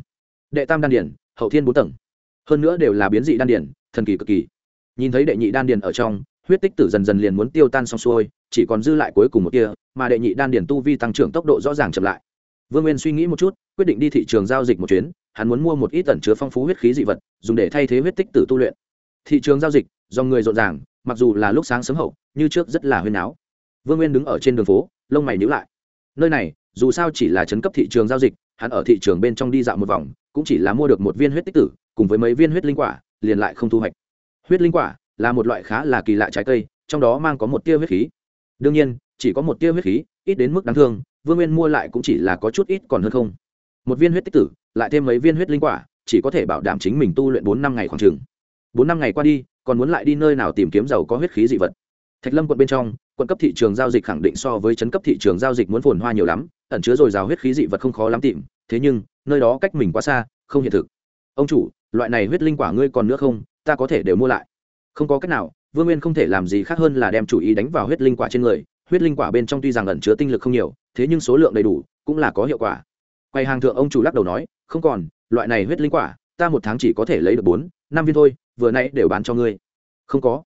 đệ tam đan điển hậu thiên bốn tầng. Hơn nữa đều là biến dị đan điển thần kỳ cực kỳ. Nhìn thấy đệ nhị đan điển ở trong huyết tích tử dần dần liền muốn tiêu tan xong xuôi chỉ còn dư lại cuối cùng một kia mà đệ nhị đan điển tu vi tăng trưởng tốc độ rõ ràng chậm lại. Vương nguyên suy nghĩ một chút quyết định đi thị trường giao dịch một chuyến hắn muốn mua một ít tẩn chứa phong phú huyết khí dị vật, dùng để thay thế huyết tích tử tu luyện. Thị trường giao dịch, do người rộn ràng, mặc dù là lúc sáng sớm hậu, như trước rất là huyên áo vương nguyên đứng ở trên đường phố, lông mày nhíu lại. Nơi này, dù sao chỉ là chấn cấp thị trường giao dịch, hắn ở thị trường bên trong đi dạo một vòng, cũng chỉ là mua được một viên huyết tích tử, cùng với mấy viên huyết linh quả, liền lại không thu hoạch. Huyết linh quả là một loại khá là kỳ lạ trái cây, trong đó mang có một tia huyết khí. Đương nhiên, chỉ có một tia huyết khí, ít đến mức đáng thương, vương nguyên mua lại cũng chỉ là có chút ít còn hơn không một viên huyết tích tử, lại thêm mấy viên huyết linh quả, chỉ có thể bảo đảm chính mình tu luyện bốn năm ngày khoảng chừng. Bốn năm ngày qua đi, còn muốn lại đi nơi nào tìm kiếm giàu có huyết khí dị vật? Thạch lâm quận bên trong, quận cấp thị trường giao dịch khẳng định so với chấn cấp thị trường giao dịch muốn phồn hoa nhiều lắm, ẩn chứa dồi dào huyết khí dị vật không khó lắm tìm, thế nhưng, nơi đó cách mình quá xa, không hiện thực. Ông chủ, loại này huyết linh quả ngươi còn nữa không? Ta có thể đều mua lại. Không có cách nào, vương nguyên không thể làm gì khác hơn là đem chủ ý đánh vào huyết linh quả trên người. Huyết linh quả bên trong tuy rằng ẩn chứa tinh lực không nhiều, thế nhưng số lượng đầy đủ, cũng là có hiệu quả quay hàng thượng ông chủ lắc đầu nói, không còn, loại này huyết linh quả, ta một tháng chỉ có thể lấy được bốn, năm viên thôi, vừa nãy đều bán cho ngươi. Không có.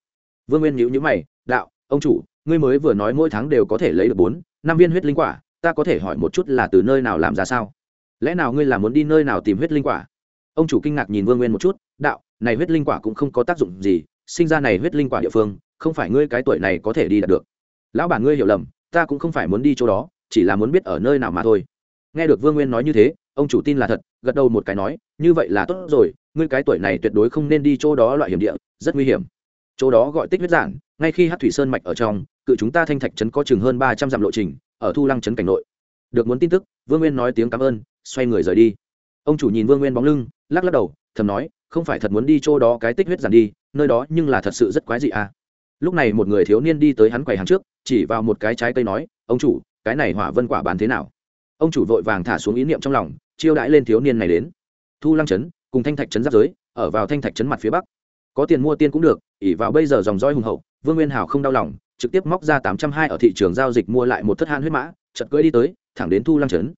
Vương nguyên nhữ nhữ mày, đạo, ông chủ, ngươi mới vừa nói mỗi tháng đều có thể lấy được bốn, năm viên huyết linh quả, ta có thể hỏi một chút là từ nơi nào làm ra sao? Lẽ nào ngươi là muốn đi nơi nào tìm huyết linh quả? Ông chủ kinh ngạc nhìn vương nguyên một chút, đạo, này huyết linh quả cũng không có tác dụng gì, sinh ra này huyết linh quả địa phương, không phải ngươi cái tuổi này có thể đi đạt được. Lão bản ngươi hiểu lầm, ta cũng không phải muốn đi chỗ đó, chỉ là muốn biết ở nơi nào mà thôi nghe được vương nguyên nói như thế, ông chủ tin là thật, gật đầu một cái nói, như vậy là tốt rồi, ngươi cái tuổi này tuyệt đối không nên đi chỗ đó loại hiểm địa, rất nguy hiểm. Chỗ đó gọi tích huyết giản, ngay khi hát thủy sơn mạch ở trong, cự chúng ta thanh thạch trấn có chừng hơn ba trăm dặm lộ trình, ở thu lăng trấn cảnh nội. Được muốn tin tức, vương nguyên nói tiếng cảm ơn, xoay người rời đi. Ông chủ nhìn vương nguyên bóng lưng, lắc lắc đầu, thầm nói, không phải thật muốn đi chỗ đó cái tích huyết giản đi, nơi đó nhưng là thật sự rất quái dị à. Lúc này một người thiếu niên đi tới hắn quầy hàng trước, chỉ vào một cái trái cây nói, ông chủ, cái này hỏa vân quả bán thế nào? Ông chủ vội vàng thả xuống ý niệm trong lòng, chiêu đãi lên thiếu niên này đến. Thu lăng trấn cùng thanh thạch trấn giáp giới, ở vào thanh thạch trấn mặt phía bắc. Có tiền mua tiên cũng được ỉ vào bây giờ dòng roi hùng hậu, vương nguyên hào không đau lòng, trực tiếp móc ra tám trăm hai ở thị trường giao dịch mua lại một thất han huyết mã chật cưỡi đi tới, thẳng đến thu lăng trấn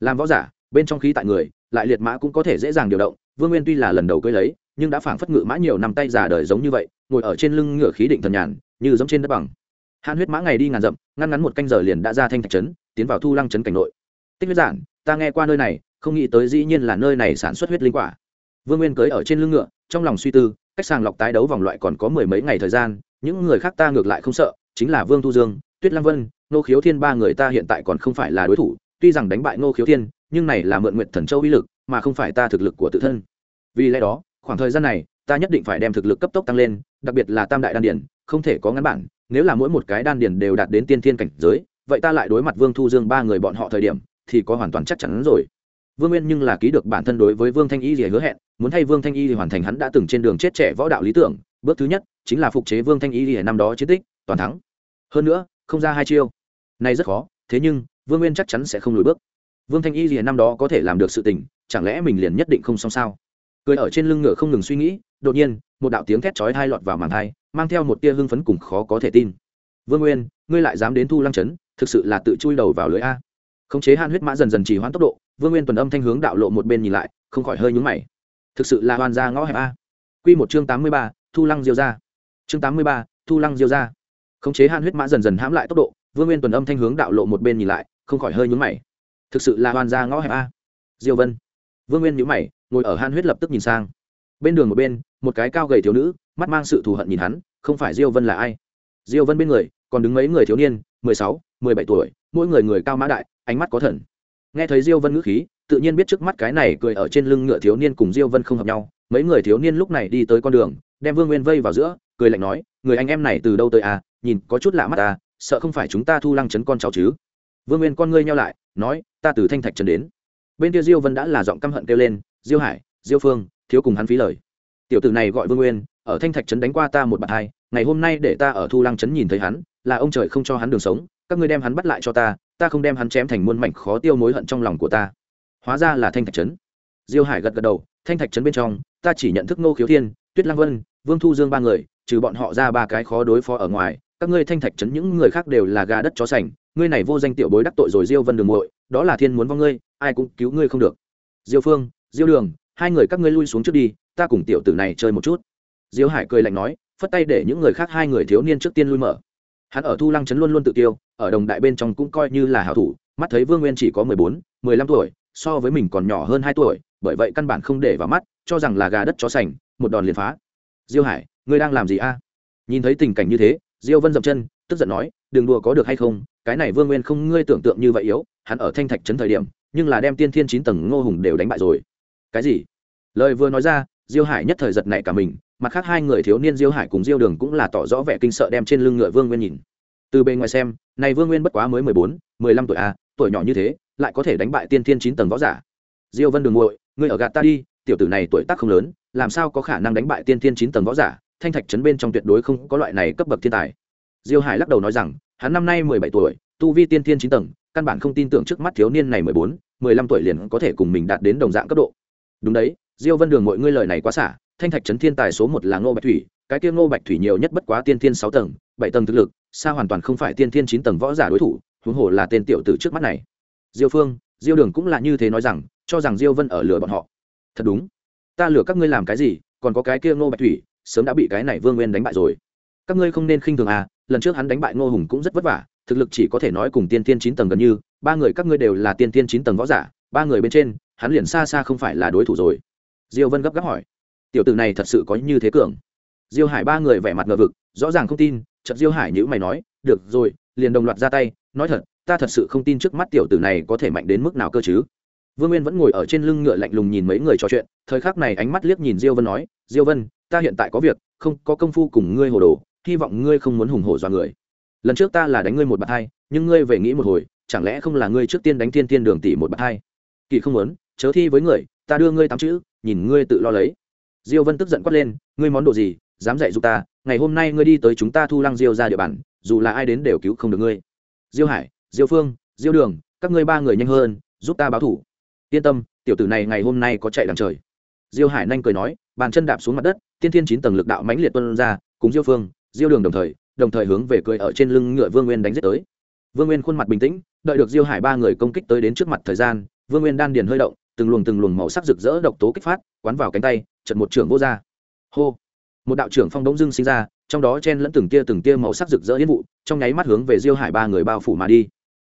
làm võ giả, bên trong khí tại người, lại liệt mã cũng có thể dễ dàng điều động, vương nguyên tuy là lần đầu cưỡi lấy, nhưng đã phảng phất ngự mã nhiều năm tay già đời giống như vậy, ngồi ở trên lưng ngựa khí định thần nhàn, như giống trên đất bằng. Han huyết mã ngày đi ngàn dặm, ngăn ngắn một canh giờ liền đã ra thanh thạch trấn tiến vào thu lăng trấn cảnh nội tích huyết giản, ta nghe qua nơi này, không nghĩ tới dĩ nhiên là nơi này sản xuất huyết linh quả. Vương nguyên cưới ở trên lưng ngựa, trong lòng suy tư, cách sàng lọc tái đấu vòng loại còn có mười mấy ngày thời gian, những người khác ta ngược lại không sợ, chính là vương thu dương, tuyết lăng vân nô khiếu thiên ba người ta hiện tại còn không phải là đối thủ, tuy rằng đánh bại nô khiếu thiên, nhưng này là mượn nguyện thần châu uy lực, mà không phải ta thực lực của tự thân. Vì lẽ đó, khoảng thời gian này, ta nhất định phải đem thực lực cấp tốc tăng lên, đặc biệt là tam đại đan điển không thể có ngắn bản, nếu là mỗi một cái đan điển đều đạt đến tiên thiên cảnh giới, vậy ta lại đối mặt vương thu dương ba người bọn họ thời điểm thì có hoàn toàn chắc chắn rồi. Vương nguyên nhưng là ký được bản thân đối với vương thanh y thì hứa hẹn, muốn thay vương thanh y thì hoàn thành hắn đã từng trên đường chết trẻ võ đạo lý tưởng. Bước thứ nhất, chính là phục chế vương thanh y thì năm đó chiến tích, toàn thắng. Hơn nữa, không ra hai chiêu. Này rất khó, thế nhưng, vương nguyên chắc chắn sẽ không lùi bước. Vương thanh y thì năm đó có thể làm được sự tình, chẳng lẽ mình liền nhất định không xong sao? Cười ở trên lưng ngựa không ngừng suy nghĩ, đột nhiên, một đạo tiếng thét chói hai lọt vào màn thai mang theo một tia hưng phấn cùng khó có thể tin. Vương nguyên, ngươi lại dám đến thu lăng trấn thực sự là tự chui đầu vào lưới a khống chế han huyết mã dần dần chỉ hoãn tốc độ, vương nguyên tuần âm thanh hướng đạo lộ một bên nhìn lại, không khỏi hơi nhúng mày. Thực sự là hoàn ra ngõ hẹp a. Q một chương tám mươi ba, thu lăng diêu ra chương tám mươi ba, thu lăng diêu ra khống chế han huyết mã dần dần hãm lại tốc độ, vương nguyên tuần âm thanh hướng đạo lộ một bên nhìn lại, không khỏi hơi nhúng mày. Thực sự là hoàn ra ngõ hẹp a. Diêu vân. Vương nguyên nhữ mày, ngồi ở han huyết lập tức nhìn sang. Bên đường một bên, một cái cao gầy thiếu nữ, mắt mang sự thù hận nhìn hắn, không phải diêu vân là ai? Diêu vân bên người, còn đứng mấy người thiếu niên, mười sáu, mười bảy tuổi, mỗi người người cao mã đại ánh mắt có thần. Nghe thấy diêu vân ngữ khí, tự nhiên biết trước mắt cái này cười ở trên lưng ngựa thiếu niên cùng diêu vân không hợp nhau. Mấy người thiếu niên lúc này đi tới con đường, đem vương nguyên vây vào giữa, cười lạnh nói, người anh em này từ đâu tới à? Nhìn, có chút lạ mắt à sợ không phải chúng ta thu lăng chấn con cháu chứ? Vương nguyên con ngươi nhau lại, nói, ta từ thanh thạch trấn đến. Bên kia diêu vân đã là giọng căm hận kêu lên, diêu hải, diêu phương, thiếu cùng hắn phí lời. Tiểu tử này gọi vương nguyên, ở thanh thạch trấn đánh qua ta một bạn hai, ngày hôm nay để ta ở thu lăng trấn nhìn thấy hắn, là ông trời không cho hắn đường sống, các ngươi đem hắn bắt lại cho ta ta không đem hắn chém thành muôn mảnh khó tiêu mối hận trong lòng của ta. Hóa ra là thanh thạch trấn. Diêu hải gật gật đầu, thanh thạch trấn bên trong, ta chỉ nhận thức ngô khiếu thiên, tuyết lăng vân, vương thu dương ba người, trừ bọn họ ra ba cái khó đối phó ở ngoài, các ngươi thanh thạch trấn những người khác đều là gà đất chó sành, ngươi này vô danh tiểu bối đắc tội rồi diêu vân đường muội, đó là thiên muốn vong ngươi, ai cũng cứu ngươi không được. Diêu phương, diêu đường, hai người các ngươi lui xuống trước đi, ta cùng tiểu tử này chơi một chút. Diêu hải cười lạnh nói, phất tay để những người khác hai người thiếu niên trước tiên lui mở. Hắn ở thu lăng trấn luôn luôn tự tiêu ở đồng đại bên trong cũng coi như là hảo thủ, mắt thấy vương nguyên chỉ có mười bốn, mười lăm tuổi, so với mình còn nhỏ hơn hai tuổi, bởi vậy căn bản không để vào mắt, cho rằng là gà đất chó sành, một đòn liền phá. Diêu hải, ngươi đang làm gì a? Nhìn thấy tình cảnh như thế, diêu vân dậm chân, tức giận nói đừng đùa có được hay không? Cái này vương nguyên không ngươi tưởng tượng như vậy yếu, hắn ở thanh thạch trấn thời điểm, nhưng là đem tiên thiên chín tầng ngô hùng đều đánh bại rồi. Cái gì? Lời vừa nói ra, diêu hải nhất thời giật nảy cả mình, mặt khác hai người thiếu niên diêu hải cùng diêu đường cũng là tỏ rõ vẻ kinh sợ đem trên lưng ngựa vương nguyên nhìn từ bề ngoài xem, này vương nguyên bất quá mới mười bốn, mười lăm tuổi a tuổi nhỏ như thế, lại có thể đánh bại tiên thiên chín tầng võ giả. Diêu vân đường muội, ngươi ở gạt ta đi, tiểu tử này tuổi tác không lớn, làm sao có khả năng đánh bại tiên thiên chín tầng võ giả? Thanh thạch trấn bên trong tuyệt đối không có loại này cấp bậc thiên tài. Diêu hải lắc đầu nói rằng, hắn năm nay mười bảy tuổi, tu vi tiên thiên chín tầng, căn bản không tin tưởng trước mắt thiếu niên này mười bốn, mười lăm tuổi liền có thể cùng mình đạt đến đồng dạng cấp độ. Đúng đấy, diêu vân đường mọi ngươi lời này quá xả, thanh thạch trấn thiên tài số một là ngô bạch thủy, cái kia ngô bạch thủy nhiều nhất bất quá tiên thiên sáu tầng, bảy tầng thực lực xa hoàn toàn không phải tiên thiên chín tầng võ giả đối thủ, huống hồ là tên tiểu tử trước mắt này. Diêu phương, diêu đường cũng là như thế nói rằng, cho rằng diêu vân ở lừa bọn họ. Thật đúng. Ta lừa các ngươi làm cái gì, còn có cái kia ngô bạch thủy, sớm đã bị cái này vương nguyên đánh bại rồi. Các ngươi không nên khinh thường à lần trước hắn đánh bại ngô hùng cũng rất vất vả, thực lực chỉ có thể nói cùng tiên tiên chín tầng gần như, ba người các ngươi đều là tiên tiên chín tầng võ giả, ba người bên trên, hắn liền xa xa không phải là đối thủ rồi. Diêu vân gấp gáp hỏi. Tiểu tử này thật sự có như thế cường. Diêu hải ba người vẻ mặt ngờ vực, rõ ràng không tin chợt diêu hải nhữ mày nói, được rồi, liền đồng loạt ra tay. Nói thật, ta thật sự không tin trước mắt tiểu tử này có thể mạnh đến mức nào cơ chứ. Vương nguyên vẫn ngồi ở trên lưng ngựa lạnh lùng nhìn mấy người trò chuyện. Thời khắc này ánh mắt liếc nhìn diêu vân nói, diêu vân, ta hiện tại có việc, không có công phu cùng ngươi hồ đồ, hy vọng ngươi không muốn hùng hổ do người. Lần trước ta là đánh ngươi một bạt hai, nhưng ngươi về nghĩ một hồi, chẳng lẽ không là ngươi trước tiên đánh thiên thiên đường tỷ một bạt hai? Kỳ không muốn, chớ thi với người, ta đưa ngươi tám chữ, nhìn ngươi tự lo lấy. Diêu vân tức giận quát lên, ngươi món đồ gì, dám dạy giúp ta ngày hôm nay ngươi đi tới chúng ta thu lăng diêu ra địa bàn, dù là ai đến đều cứu không được ngươi. Diêu hải, diêu phương, diêu đường, các ngươi ba người nhanh hơn, giúp ta báo thủ. Yên tâm, tiểu tử này ngày hôm nay có chạy đằng trời. Diêu hải nhanh cười nói, bàn chân đạp xuống mặt đất, tiên thiên chín tầng lực đạo mãnh liệt tuân ra, cùng diêu phương, diêu đường đồng thời đồng thời hướng về cười ở trên lưng ngựa vương nguyên đánh giết tới. Vương nguyên khuôn mặt bình tĩnh, đợi được diêu hải ba người công kích tới đến trước mặt thời gian, vương nguyên đan điền hơi động, từng luồng từng luồng màu sắc rực rỡ độc tố kích phát, quán vào cánh tay trận một trưởng vô ra. Hô! Một đạo trưởng phong đống dưng sinh ra, trong đó chen lẫn từng tia từng tia màu sắc rực rỡ yên vụ, trong nháy mắt hướng về diêu hải ba người bao phủ mà đi.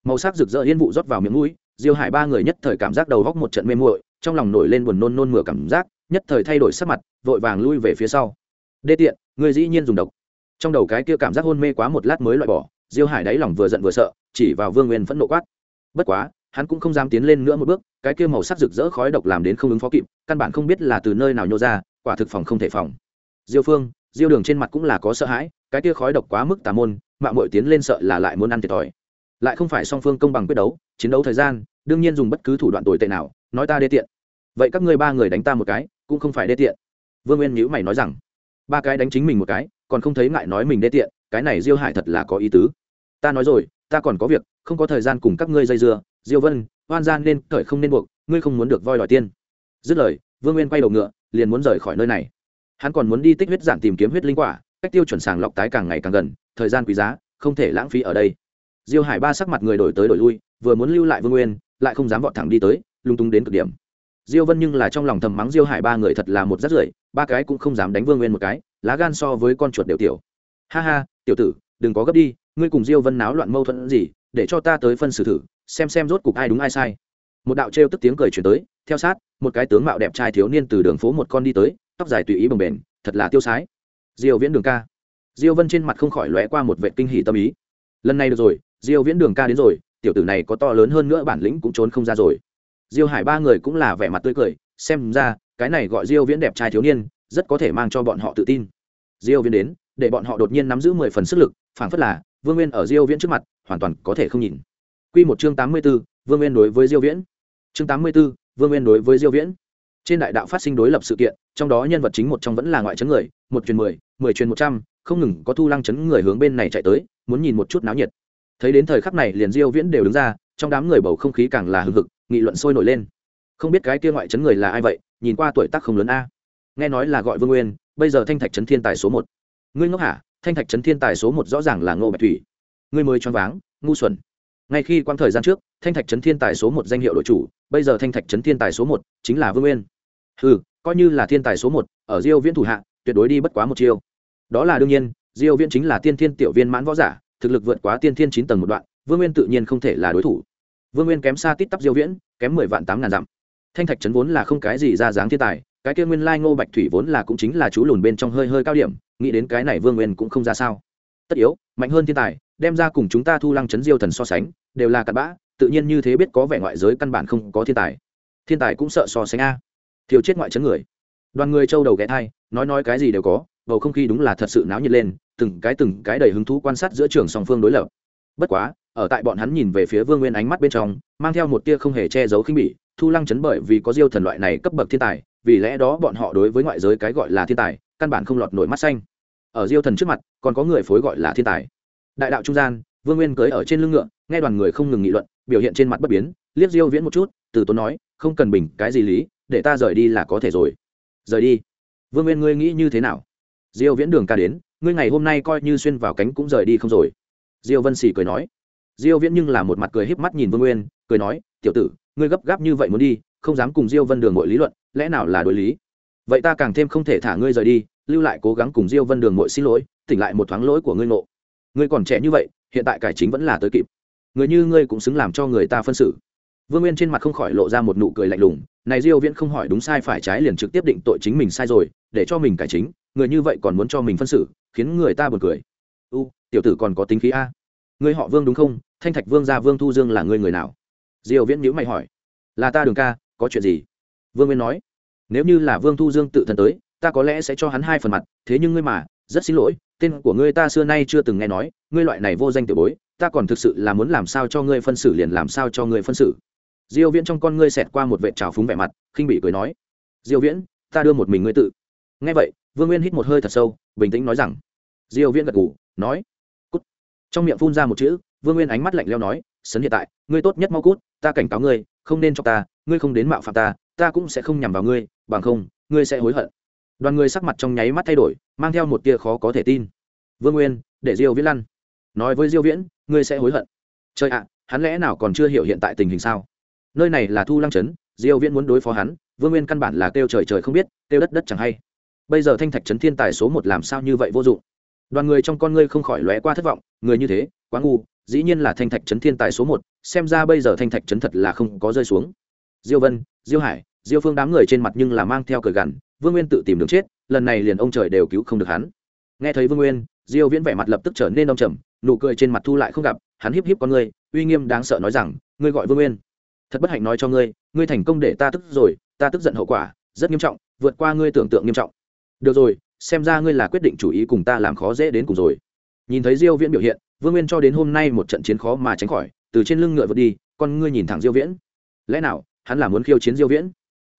Màu sắc rực rỡ yên vụ rót vào miệng mũi, diêu hải ba người nhất thời cảm giác đầu góc một trận mê muội, trong lòng nổi lên buồn nôn nôn mửa cảm giác, nhất thời thay đổi sắc mặt, vội vàng lui về phía sau. Đê tiện người dĩ nhiên dùng độc. Trong đầu cái kia cảm giác hôn mê quá một lát mới loại bỏ, diêu hải đáy lòng vừa giận vừa sợ, chỉ vào vương nguyên phẫn nộ quát. Bất quá, hắn cũng không dám tiến lên nữa một bước, cái kia màu sắc rực rỡ khói độc làm đến không ứng phó kịp, căn bản không biết là từ nơi nào nhô ra, quả thực phòng không thể phòng diêu phương, diêu đường trên mặt cũng là có sợ hãi, cái kia khói độc quá mức tà môn mạng mội tiến lên sợ là lại muốn ăn thiệt thòi. Lại không phải song phương công bằng quyết đấu, chiến đấu thời gian, đương nhiên dùng bất cứ thủ đoạn tồi tệ nào, nói ta đê tiện. Vậy các ngươi ba người đánh ta một cái, cũng không phải đê tiện. Vương nguyên nhữ mày nói rằng, ba cái đánh chính mình một cái, còn không thấy ngại nói mình đê tiện, cái này diêu hải thật là có ý tứ. Ta nói rồi, ta còn có việc, không có thời gian cùng các ngươi dây dưa, diêu vân, hoan gian nên cởi không nên buộc, ngươi không muốn được voi đòi tiên. Dứt lời, vương nguyên quay đầu ngựa, liền muốn rời khỏi nơi này hắn còn muốn đi tích huyết giản tìm kiếm huyết linh quả, cách tiêu chuẩn sàng lọc tái càng ngày càng gần, thời gian quý giá, không thể lãng phí ở đây. Diêu hải ba sắc mặt người đổi tới đổi lui, vừa muốn lưu lại vương nguyên, lại không dám vọt thẳng đi tới, lung tung đến cực điểm. Diêu vân nhưng là trong lòng thầm mắng diêu hải ba người thật là một rắt rưởi, ba cái cũng không dám đánh vương nguyên một cái, lá gan so với con chuột đều tiểu. Ha ha, tiểu tử, đừng có gấp đi, ngươi cùng diêu vân náo loạn mâu thuẫn gì, để cho ta tới phân xử thử, xem xem rốt cục ai đúng ai sai. Một đạo trêu tức tiếng cười chuyển tới, theo sát, một cái tướng mạo đẹp trai thiếu niên từ đường phố một con đi tới tóc dài tùy ý bồng bềnh thật là tiêu sái. Diêu viễn đường ca. Diêu vân trên mặt không khỏi lóe qua một vệ kinh hỉ tâm ý. Lần này được rồi diêu viễn đường ca đến rồi tiểu tử này có to lớn hơn nữa bản lĩnh cũng trốn không ra rồi. Diêu hải ba người cũng là vẻ mặt tươi cười xem ra cái này gọi diêu viễn đẹp trai thiếu niên rất có thể mang cho bọn họ tự tin. Diêu viễn đến để bọn họ đột nhiên nắm giữ 10 phần sức lực phảng phất là vương nguyên ở diêu viễn trước mặt hoàn toàn có thể không nhìn. Quy một chương 84, vương nguyên đối với diêu viễn. Chương 84, vương nguyên đối với diêu viễn trên đại đạo phát sinh đối lập sự kiện, trong đó nhân vật chính một trong vẫn là ngoại chấn người, một truyền mười mười truyền một trăm, không ngừng có thu lăng chấn người hướng bên này chạy tới, muốn nhìn một chút náo nhiệt. Thấy đến thời khắc này liền diêu viễn đều đứng ra, trong đám người bầu không khí càng là hưng hực, nghị luận sôi nổi lên. Không biết cái kia ngoại chấn người là ai vậy, nhìn qua tuổi tác không lớn a. Nghe nói là gọi vương nguyên, bây giờ thanh thạch chấn thiên tài số một. Ngươi ngốc hả? Thanh thạch chấn thiên tài số một rõ ràng là ngô bạch thủy. Ngươi mới choáng váng, ngu xuẩn ngay khi quang thời gian trước, thanh thạch chấn thiên tài số một danh hiệu đội chủ, bây giờ thanh thạch chấn thiên tài số một chính là vương nguyên. Ừ coi như là thiên tài số một, ở diêu viễn thủ hạ, tuyệt đối đi bất quá một chiêu. Đó là đương nhiên, diêu viễn chính là tiên thiên tiểu viên mãn võ giả, thực lực vượt quá tiên thiên chín tầng một đoạn, vương nguyên tự nhiên không thể là đối thủ. Vương nguyên kém xa tít tắp diêu viễn, kém mười vạn tám ngàn dặm. Thanh thạch trấn vốn là không cái gì ra dáng thiên tài, cái kia nguyên lai ngô bạch thủy vốn là cũng chính là chú lùn bên trong hơi hơi cao điểm, nghĩ đến cái này vương nguyên cũng không ra sao. Tất yếu, mạnh hơn thiên tài, đem ra cùng chúng ta thu lăng chấn diêu thần so sánh đều là cặn bã, tự nhiên như thế biết có vẻ ngoại giới căn bản không có thiên tài. Thiên tài cũng sợ so sánh a. Thiếu chết ngoại trấn người. Đoàn người châu đầu ghé thai, nói nói cái gì đều có, bầu không khí đúng là thật sự náo nhiệt lên, từng cái từng cái đầy hứng thú quan sát giữa trường song phương đối lập. Bất quá, ở tại bọn hắn nhìn về phía vương nguyên ánh mắt bên trong, mang theo một tia không hề che giấu khinh bỉ, thu lăng chấn bởi vì có diêu thần loại này cấp bậc thiên tài, vì lẽ đó bọn họ đối với ngoại giới cái gọi là thiên tài, căn bản không lọt nổi mắt xanh. Ở diêu thần trước mặt, còn có người phối gọi là thiên tài. Đại đạo trung gian, vương nguyên cưới ở trên lưng ngựa nghe đoàn người không ngừng nghị luận, biểu hiện trên mặt bất biến, liếc diêu viễn một chút, từ tốn nói, không cần bình, cái gì lý, để ta rời đi là có thể rồi. Rời đi? Vương nguyên, ngươi nghĩ như thế nào? Diêu viễn đường ca đến, ngươi ngày hôm nay coi như xuyên vào cánh cũng rời đi không rồi. Diêu vân sỉ cười nói. Diêu viễn nhưng là một mặt cười híp mắt nhìn vương nguyên, cười nói, tiểu tử, ngươi gấp gáp như vậy muốn đi, không dám cùng diêu vân đường mọi lý luận, lẽ nào là đối lý? Vậy ta càng thêm không thể thả ngươi rời đi, lưu lại cố gắng cùng diêu vân đường mọi xin lỗi, tỉnh lại một thoáng lỗi của ngươi nộ ngươi còn trẻ như vậy, hiện tại cải chính vẫn là tới kịp người như ngươi cũng xứng làm cho người ta phân xử. Vương nguyên trên mặt không khỏi lộ ra một nụ cười lạnh lùng, này diêu viễn không hỏi đúng sai phải trái liền trực tiếp định tội chính mình sai rồi, để cho mình cải chính, người như vậy còn muốn cho mình phân xử, khiến người ta buồn cười. U, tiểu tử còn có tính khí a. Ngươi họ vương đúng không? Thanh thạch vương gia vương thu dương là ngươi người nào? Diêu viễn nhíu mày hỏi. Là ta đường ca, có chuyện gì? Vương nguyên nói. Nếu như là vương thu dương tự thân tới, ta có lẽ sẽ cho hắn hai phần mặt, thế nhưng ngươi mà rất xin lỗi, tên của ngươi ta xưa nay chưa từng nghe nói, ngươi loại này vô danh tiểu bối, ta còn thực sự là muốn làm sao cho ngươi phân xử liền làm sao cho ngươi phân xử. Diêu viễn trong con ngươi xẹt qua một vệt trào phúng vẻ mặt, khinh bị cười nói, diêu viễn, ta đưa một mình ngươi tự. Nghe vậy, vương nguyên hít một hơi thật sâu, bình tĩnh nói rằng, diêu viễn gật gù, nói, cút. Trong miệng phun ra một chữ, vương nguyên ánh mắt lạnh lẽo nói, sấn hiện tại, ngươi tốt nhất mau cút, ta cảnh cáo ngươi, không nên cho ta, ngươi không đến mạo phạm ta ta cũng sẽ không nhằm vào ngươi, bằng không, ngươi sẽ hối hận đoàn người sắc mặt trong nháy mắt thay đổi, mang theo một tia khó có thể tin. Vương nguyên, để diêu viễn lăn. Nói với diêu viễn, ngươi sẽ hối hận. Trời ạ, hắn lẽ nào còn chưa hiểu hiện tại tình hình sao? Nơi này là thu lăng trấn, diêu viễn muốn đối phó hắn, vương nguyên căn bản là kêu trời trời không biết, kêu đất đất chẳng hay. Bây giờ thanh thạch trấn thiên tài số một làm sao như vậy vô dụng? Đoàn người trong con ngươi không khỏi lóe qua thất vọng, người như thế, quá ngu, dĩ nhiên là thanh thạch trấn thiên tài số một, xem ra bây giờ thanh thạch trấn thật là không có rơi xuống. Diêu vân, diêu hải, diêu phương đám người trên mặt nhưng là mang theo cờ gằn vương nguyên tự tìm đường chết, lần này liền ông trời đều cứu không được hắn. Nghe thấy vương nguyên, diêu viễn vẻ mặt lập tức trở nên đông trầm, nụ cười trên mặt thu lại không gặp, hắn híp híp con ngươi, uy nghiêm đáng sợ nói rằng, ngươi gọi vương nguyên. Thật bất hạnh nói cho ngươi ngươi thành công để ta tức rồi, ta tức giận hậu quả, rất nghiêm trọng, vượt qua ngươi tưởng tượng nghiêm trọng. Được rồi, xem ra ngươi là quyết định chủ ý cùng ta làm khó dễ đến cùng rồi. Nhìn thấy diêu viễn biểu hiện, vương nguyên cho đến hôm nay một trận chiến khó mà tránh khỏi, từ trên lưng ngựa vượt đi, con ngươi nhìn thẳng diêu viễn. Lẽ nào, hắn là muốn khiêu chiến diêu viễn?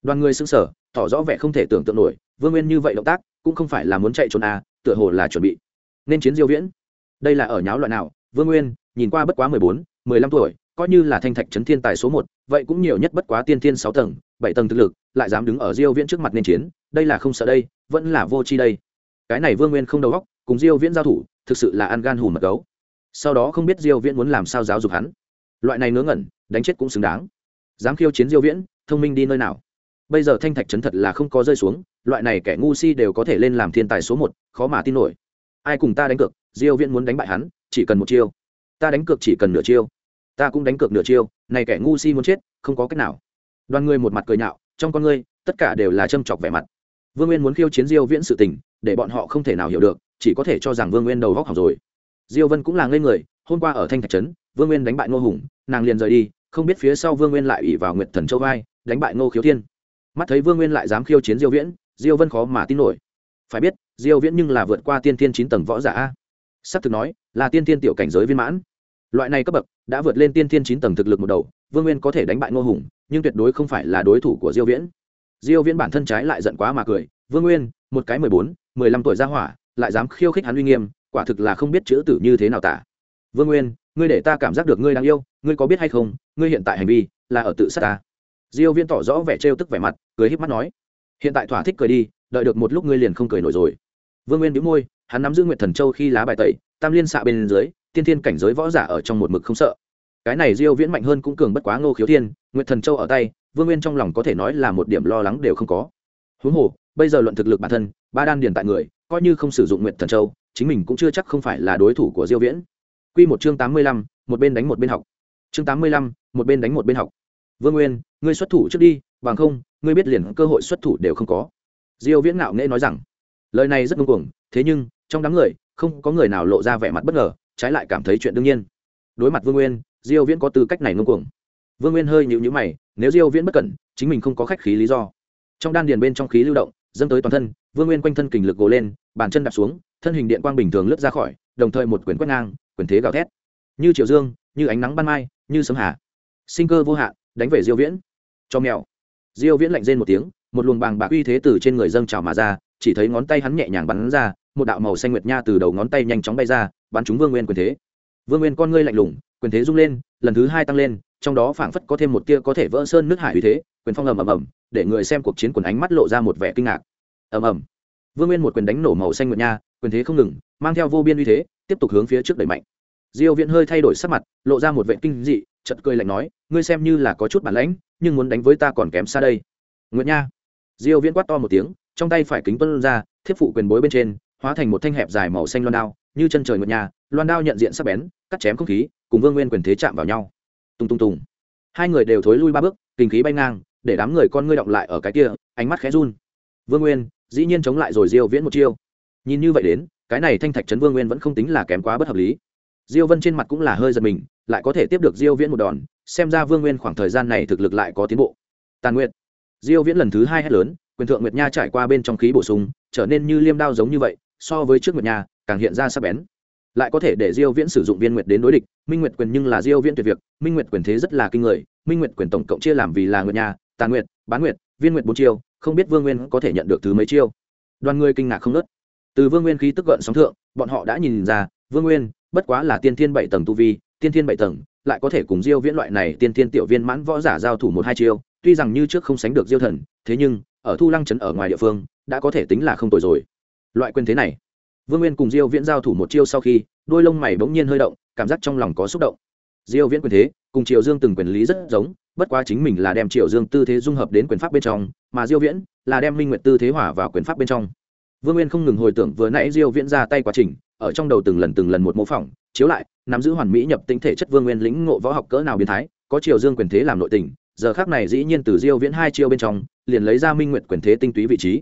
Đoàn người sững sờ tỏ rõ vẻ không thể tưởng tượng nổi vương nguyên như vậy động tác cũng không phải là muốn chạy trốn à tựa hồ là chuẩn bị. Nên chiến diêu viễn. Đây là ở nháo loại nào? Vương nguyên nhìn qua bất quá 14, 15 tuổi coi như là thanh thạch chấn thiên tài số một vậy cũng nhiều nhất bất quá tiên thiên sáu tầng bảy tầng thực lực lại dám đứng ở diêu viễn trước mặt nên chiến đây là không sợ đây vẫn là vô chi đây. Cái này vương nguyên không đầu óc cùng diêu viễn giao thủ thực sự là ăn gan hùm mật gấu. Sau đó không biết diêu viễn muốn làm sao giáo dục hắn. Loại này ngớ ngẩn đánh chết cũng xứng đáng. Dám khiêu chiến diêu viễn thông minh đi nơi nào? Bây giờ thanh thạch chấn thật là không có rơi xuống, loại này kẻ ngu si đều có thể lên làm thiên tài số một, khó mà tin nổi. Ai cùng ta đánh cược, diêu viễn muốn đánh bại hắn, chỉ cần một chiêu. Ta đánh cược chỉ cần nửa chiêu. Ta cũng đánh cược nửa chiêu, này kẻ ngu si muốn chết, không có cách nào. Đoàn người một mặt cười nhạo, trong con ngươi, tất cả đều là châm chọc vẻ mặt. Vương nguyên muốn khiêu chiến diêu viễn sự tình, để bọn họ không thể nào hiểu được, chỉ có thể cho rằng vương nguyên đầu góc hỏng rồi. Diêu vân cũng là ngây người, hôm qua ở thanh thạch trấn vương nguyên đánh bại ngô hùng, nàng liền rời đi, không biết phía sau vương nguyên lại ủy vào nguyệt thần châu vai, đánh bại ngô khiếu thiên mắt thấy vương nguyên lại dám khiêu chiến diêu viễn diêu vân khó mà tin nổi. Phải biết diêu viễn nhưng là vượt qua tiên thiên chín tầng võ giả a. Sắp thực nói là tiên thiên tiểu cảnh giới viên mãn. Loại này cấp bậc đã vượt lên tiên thiên chín tầng thực lực một đầu vương nguyên có thể đánh bại ngô hùng nhưng tuyệt đối không phải là đối thủ của diêu viễn. Diêu viễn bản thân trái lại giận quá mà cười vương nguyên một cái mười bốn, mười lăm tuổi ra hỏa lại dám khiêu khích hắn uy nghiêm quả thực là không biết chữ tử như thế nào tả. Vương nguyên ngươi để ta cảm giác được ngươi đáng yêu ngươi có biết hay không ngươi hiện tại hành vi là ở tự sát ta diêu viễn tỏ rõ vẻ trêu tức vẻ mặt cười híp mắt nói hiện tại thỏa thích cười đi đợi được một lúc ngươi liền không cười nổi rồi. Vương nguyên bĩu môi hắn nắm giữ nguyệt thần châu khi lá bài tẩy tam liên xạ bên dưới tiên thiên cảnh giới võ giả ở trong một mực không sợ. Cái này diêu viễn mạnh hơn cũng cường bất quá ngô khiếu thiên nguyệt thần châu ở tay vương nguyên trong lòng có thể nói là một điểm lo lắng đều không có. Huống hồ bây giờ luận thực lực bản thân ba đan điền tại người coi như không sử dụng nguyệt thần châu chính mình cũng chưa chắc không phải là đối thủ của diêu viễn. Quy một chương 85, một bên đánh một bên học. Chương 85, một bên đánh một bên học. Vương nguyên ngươi xuất thủ trước đi, bằng không, ngươi biết liền cơ hội xuất thủ đều không có. Diêu viễn ngạo nghễ nói rằng. Lời này rất ngông cuồng, thế nhưng, trong đám người, không có người nào lộ ra vẻ mặt bất ngờ, trái lại cảm thấy chuyện đương nhiên. Đối mặt vương nguyên, diêu viễn có tư cách này ngông cuồng. Vương nguyên hơi nhíu nhíu mày, nếu diêu viễn bất cẩn, chính mình không có khách khí lý do. Trong đan điền bên trong khí lưu động, dâng tới toàn thân, vương nguyên quanh thân kình lực gồ lên, bàn chân đạp xuống, thân hình điện quang bình thường lướt ra khỏi, đồng thời một quyền quét ngang quyền thế gào thét. Như triệu dương, như ánh nắng ban mai, như sấm hà. Sinh cơ vô hạn, đánh về diêu viễn cho mèo. Diêu viễn lạnh rên một tiếng, một luồng bàng bạc uy thế từ trên người dâng trào mà ra, chỉ thấy ngón tay hắn nhẹ nhàng bắn ra, một đạo màu xanh nguyệt nha từ đầu ngón tay nhanh chóng bay ra, bắn trúng vương nguyên quyền thế. Vương nguyên con ngươi lạnh lùng, quyền thế rung lên, lần thứ hai tăng lên, trong đó phảng phất có thêm một tia có thể vỡ sơn nước hải uy thế, quyền phong ầm ầm ầm, để người xem cuộc chiến quần ánh mắt lộ ra một vẻ kinh ngạc. Ầm ầm. Vương nguyên một quyền đánh nổ màu xanh nguyệt nha, quyền thế không ngừng, mang theo vô biên uy thế, tiếp tục hướng phía trước đẩy mạnh. Diêu viễn hơi thay đổi sắc mặt, lộ ra một vẻ kinh dị chật cười lạnh nói, ngươi xem như là có chút bản lãnh, nhưng muốn đánh với ta còn kém xa đây. Nguyệt nha. Diêu viễn quát to một tiếng, trong tay phải kính tuân ra thiếp phụ quyền bối bên trên, hóa thành một thanh hẹp dài màu xanh loan đao, như chân trời nguyệt nha, loan đao nhận diện sắc bén, cắt chém không khí, cùng vương nguyên quyền thế chạm vào nhau. Tung tung tung. Hai người đều thối lui ba bước, kinh khí bay ngang, để đám người con ngươi động lại ở cái kia, ánh mắt khẽ run. Vương nguyên, dĩ nhiên chống lại rồi diêu viễn một chiêu. Nhìn như vậy đến, cái này thanh thạch trấn vương nguyên vẫn không tính là kém quá bất hợp lý diêu vân trên mặt cũng là hơi giật mình lại có thể tiếp được diêu viễn một đòn xem ra vương nguyên khoảng thời gian này thực lực lại có tiến bộ. Tàn nguyệt. Diêu viễn lần thứ hai hét lớn quyền thượng nguyệt nha trải qua bên trong khí bổ sung trở nên như liêm đao giống như vậy so với trước nguyệt Nha càng hiện ra sắc bén. Lại có thể để diêu viễn sử dụng viên nguyệt đến đối địch minh nguyệt quyền nhưng là diêu viễn tuyệt việc minh nguyệt quyền thế rất là kinh người minh nguyệt quyền tổng cộng chia làm vì là nguyệt Nha, Tàn nguyệt bán nguyệt viên nguyệt bốn chiêu không biết vương nguyên có thể nhận được thứ mấy chiêu. Đoàn người kinh ngạc không nớt từ vương nguyên khí tức gợn sóng thượng bọn họ đã nhìn ra vương nguyên bất quá là tiên thiên bảy tầng tu vi, tiên thiên bảy tầng, lại có thể cùng diêu viễn loại này tiên thiên tiểu viên mãn võ giả giao thủ một hai chiêu, tuy rằng như trước không sánh được diêu thần, thế nhưng, ở thu lăng trấn ở ngoài địa phương, đã có thể tính là không tồi rồi. Loại quyền thế này, vương nguyên cùng diêu viễn giao thủ một chiêu sau khi, đôi lông mày bỗng nhiên hơi động, cảm giác trong lòng có xúc động. Diêu viễn quyền thế, cùng triều dương từng quyền lý rất giống, bất quá chính mình là đem triều dương tư thế dung hợp đến quyền pháp bên trong, mà diêu viễn là đem minh nguyệt tư thế hỏa vào quyền pháp bên trong vương nguyên không ngừng hồi tưởng vừa nãy diêu viễn ra tay quá trình, ở trong đầu từng lần từng lần một mô phỏng, chiếu lại, nắm giữ hoàn mỹ nhập tinh thể chất vương nguyên lĩnh ngộ võ học cỡ nào biến thái, có triều dương quyền thế làm nội tình, giờ khác này dĩ nhiên từ diêu viễn hai chiêu bên trong, liền lấy ra minh nguyệt quyền thế tinh túy vị trí.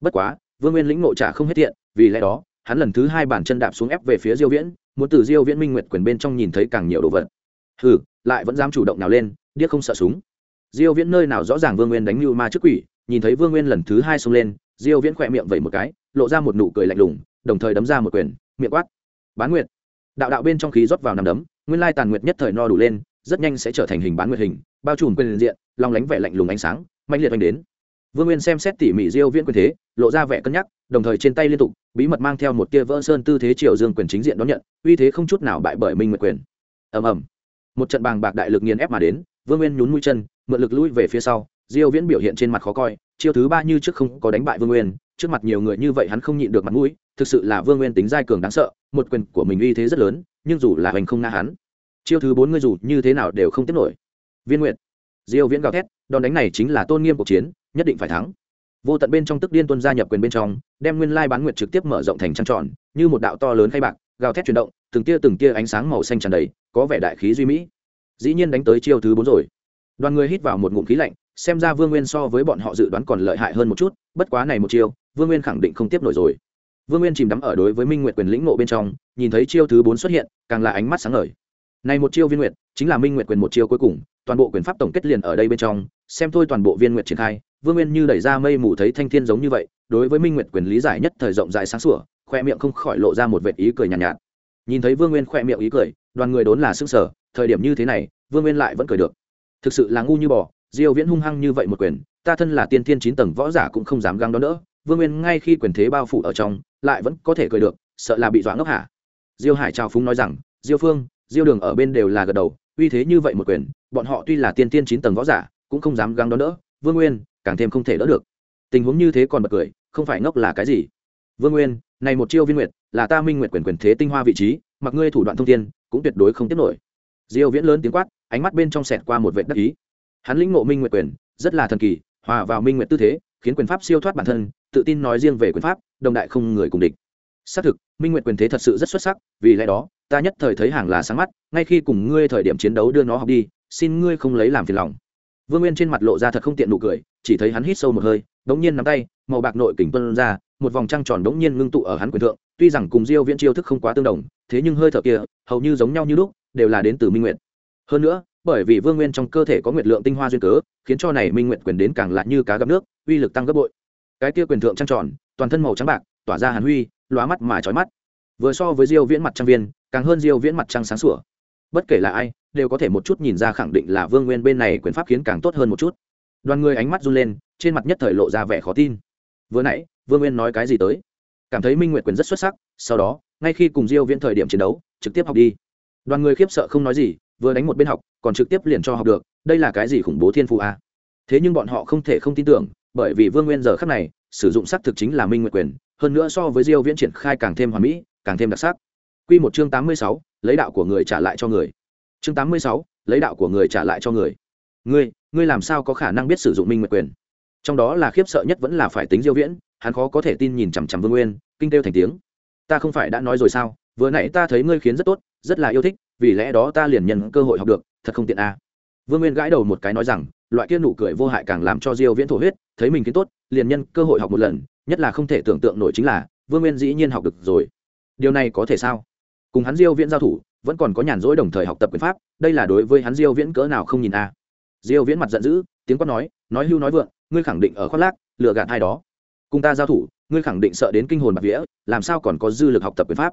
Bất quá, vương nguyên lĩnh ngộ trả không hết thiện vì lẽ đó, hắn lần thứ hai bản chân đạp xuống ép về phía diêu viễn, muốn từ diêu viễn minh nguyệt quyền bên trong nhìn thấy càng nhiều đồ vật. Hừ, lại vẫn dám chủ động nào lên, điếc không sợ súng. Diêu viễn nơi nào rõ ràng vương nguyên đánh lưu ma trước quỷ, nhìn thấy vương nguyên lần thứ hai xông lên diêu viễn khỏe miệng vẩy một cái, lộ ra một nụ cười lạnh lùng, đồng thời đấm ra một quyền, miệng quát. Bán nguyệt. Đạo đạo bên trong khí rót vào nằm đấm, nguyên lai tàn nguyệt nhất thời no đủ lên, rất nhanh sẽ trở thành hình bán nguyệt hình, bao trùm quyền diện, long lánh vẻ lạnh lùng ánh sáng mạnh liệt oanh đến. Vương nguyên xem xét tỉ mỉ diêu viễn quyền thế, lộ ra vẻ cân nhắc, đồng thời trên tay liên tục, bí mật mang theo một tia vỡ sơn tư thế triều dương quyền chính diện đón nhận, uy thế không chút nào bại bởi minh nguyệt quyền. Ầm ầm. Một trận bàng bạc đại lực nghiền ép mà đến, vương nguyên nhún mũi chân, mượn lực lui về phía sau diêu viễn biểu hiện trên mặt khó coi, chiêu thứ ba như trước không có đánh bại vương nguyên, trước mặt nhiều người như vậy hắn không nhịn được mặt mũi, thực sự là vương nguyên tính giai cường đáng sợ, một quyền của mình uy thế rất lớn, nhưng dù là hành không na hắn, chiêu thứ bốn ngươi dù như thế nào đều không tiếp nổi. Viên nguyện diêu viễn gào thét, đòn đánh này chính là tôn nghiêm cuộc chiến, nhất định phải thắng. Vô tận bên trong tức điên tuân gia nhập quyền bên trong, đem nguyên lai bán nguyệt trực tiếp mở rộng thành trăng tròn, như một đạo to lớn khay bạc, gào thét chuyển động, từng tia từng tia ánh sáng màu xanh tràn đầy, có vẻ đại khí duy mỹ. Dĩ nhiên đánh tới chiêu thứ bốn rồi. Đoàn người hít vào một ngụm khí lạnh xem ra vương nguyên so với bọn họ dự đoán còn lợi hại hơn một chút bất quá này một chiêu vương nguyên khẳng định không tiếp nổi rồi. Vương nguyên chìm đắm ở đối với minh nguyệt quyền lĩnh ngộ bên trong nhìn thấy chiêu thứ bốn xuất hiện càng là ánh mắt sáng ngời. Này một chiêu viên nguyệt chính là minh nguyệt quyền một chiêu cuối cùng toàn bộ quyền pháp tổng kết liền ở đây bên trong xem thôi toàn bộ viên nguyệt triển khai vương nguyên như đẩy ra mây mù thấy thanh thiên giống như vậy đối với minh nguyệt quyền lý giải nhất thời rộng rãi sáng sủa khoe miệng không khỏi lộ ra một vệt ý cười nhàn nhạt, nhạt. Nhìn thấy vương nguyên khoe miệng ý cười đoàn người đốn là sức sở thời điểm như thế này vương nguyên lại vẫn cười được. Thực sự là ngu như bò diêu viễn hung hăng như vậy một quyền, ta thân là tiên thiên chín tầng võ giả cũng không dám găng đó nữa vương nguyên ngay khi quyền thế bao phủ ở trong, lại vẫn có thể cười được, sợ là bị dọa ngốc hả? Diêu hải trao phúng nói rằng, diêu phương, diêu đường ở bên đều là gật đầu, uy thế như vậy một quyền, bọn họ tuy là tiên tiên chín tầng võ giả, cũng không dám găng đó nữa vương nguyên, càng thêm không thể đỡ được. Tình huống như thế còn bật cười, không phải ngốc là cái gì? Vương nguyên, này một chiêu viên nguyệt, là ta minh nguyệt quyền quyền thế tinh hoa vị trí, mặc ngươi thủ đoạn thông thiên, cũng tuyệt đối không tiếp nổi. Diêu viễn lớn tiếng quát, ánh mắt bên trong sẹt qua một vệt đắc ý hắn lĩnh ngộ minh nguyệt quyền, rất là thần kỳ, hòa vào minh nguyệt tư thế, khiến quyền pháp siêu thoát bản thân, tự tin nói riêng về quyền pháp, đồng đại không người cùng địch. Xác thực, minh nguyệt quyền thế thật sự rất xuất sắc, vì lẽ đó, ta nhất thời thấy hàng là sáng mắt, ngay khi cùng ngươi thời điểm chiến đấu đưa nó học đi, xin ngươi không lấy làm phiền lòng. Vương nguyên trên mặt lộ ra thật không tiện nụ cười, chỉ thấy hắn hít sâu một hơi, đống nhiên nắm tay, màu bạc nội kình tuân ra, một vòng trăng tròn đống nhiên ngưng tụ ở hắn quyền thượng, tuy rằng cùng diêu viễn chiêu thức không quá tương đồng, thế nhưng hơi thở kia, hầu như giống nhau như lúc, đều là đến từ minh nguyệt. Hơn nữa bởi vì vương nguyên trong cơ thể có nguyệt lượng tinh hoa duyên cớ, khiến cho này minh nguyệt quyền đến càng lạ như cá gặp nước, uy lực tăng gấp bội. Cái kia quyền thượng trăng tròn, toàn thân màu trắng bạc, tỏa ra hàn huy, lóa mắt mà chói mắt. Vừa so với diêu viễn mặt trăng viên, càng hơn diêu viễn mặt trăng sáng sủa. Bất kể là ai, đều có thể một chút nhìn ra khẳng định là vương nguyên bên này quyền pháp khiến càng tốt hơn một chút. Đoàn người ánh mắt run lên, trên mặt nhất thời lộ ra vẻ khó tin. Vừa nãy, vương nguyên nói cái gì tới? Cảm thấy minh nguyệt quyền rất xuất sắc, sau đó, ngay khi cùng diêu viễn thời điểm chiến đấu, trực tiếp học đi. Đoàn người khiếp sợ không nói gì vừa đánh một bên học còn trực tiếp liền cho học được đây là cái gì khủng bố thiên phụ a? À? thế nhưng bọn họ không thể không tin tưởng bởi vì vương nguyên giờ khắc này sử dụng sắc thực chính là minh nguyệt quyền hơn nữa so với diêu viễn triển khai càng thêm hoàn mỹ càng thêm đặc sắc. Quy một chương 86, lấy đạo của người trả lại cho người. Chương 86, lấy đạo của người trả lại cho người. Ngươi ngươi làm sao có khả năng biết sử dụng minh nguyệt quyền? Trong đó là khiếp sợ nhất vẫn là phải tính diêu viễn hắn khó có thể tin nhìn chằm chằm vương nguyên kinh tiêu thành tiếng. Ta không phải đã nói rồi sao? Vừa nãy ta thấy ngươi khiến rất tốt, rất là yêu thích, vì lẽ đó ta liền nhận cơ hội học được, thật không tiện a à. vương nguyên gãi đầu một cái nói rằng, loại kia nụ cười vô hại càng làm cho diêu viễn thổ huyết, thấy mình kiến tốt, liền nhân cơ hội học một lần, nhất là không thể tưởng tượng nổi chính là, vương nguyên dĩ nhiên học được rồi. Điều này có thể sao? Cùng hắn diêu viễn giao thủ, vẫn còn có nhàn rỗi đồng thời học tập quyền pháp, đây là đối với hắn diêu viễn cỡ nào không nhìn a diêu viễn mặt giận dữ, tiếng quát nói nói hưu nói vượng, ngươi khẳng định ở khoác lác, lừa gạt ai đó. Cùng ta giao thủ, ngươi khẳng định sợ đến kinh hồn bạc vía, làm sao còn có dư lực học tập quyền pháp?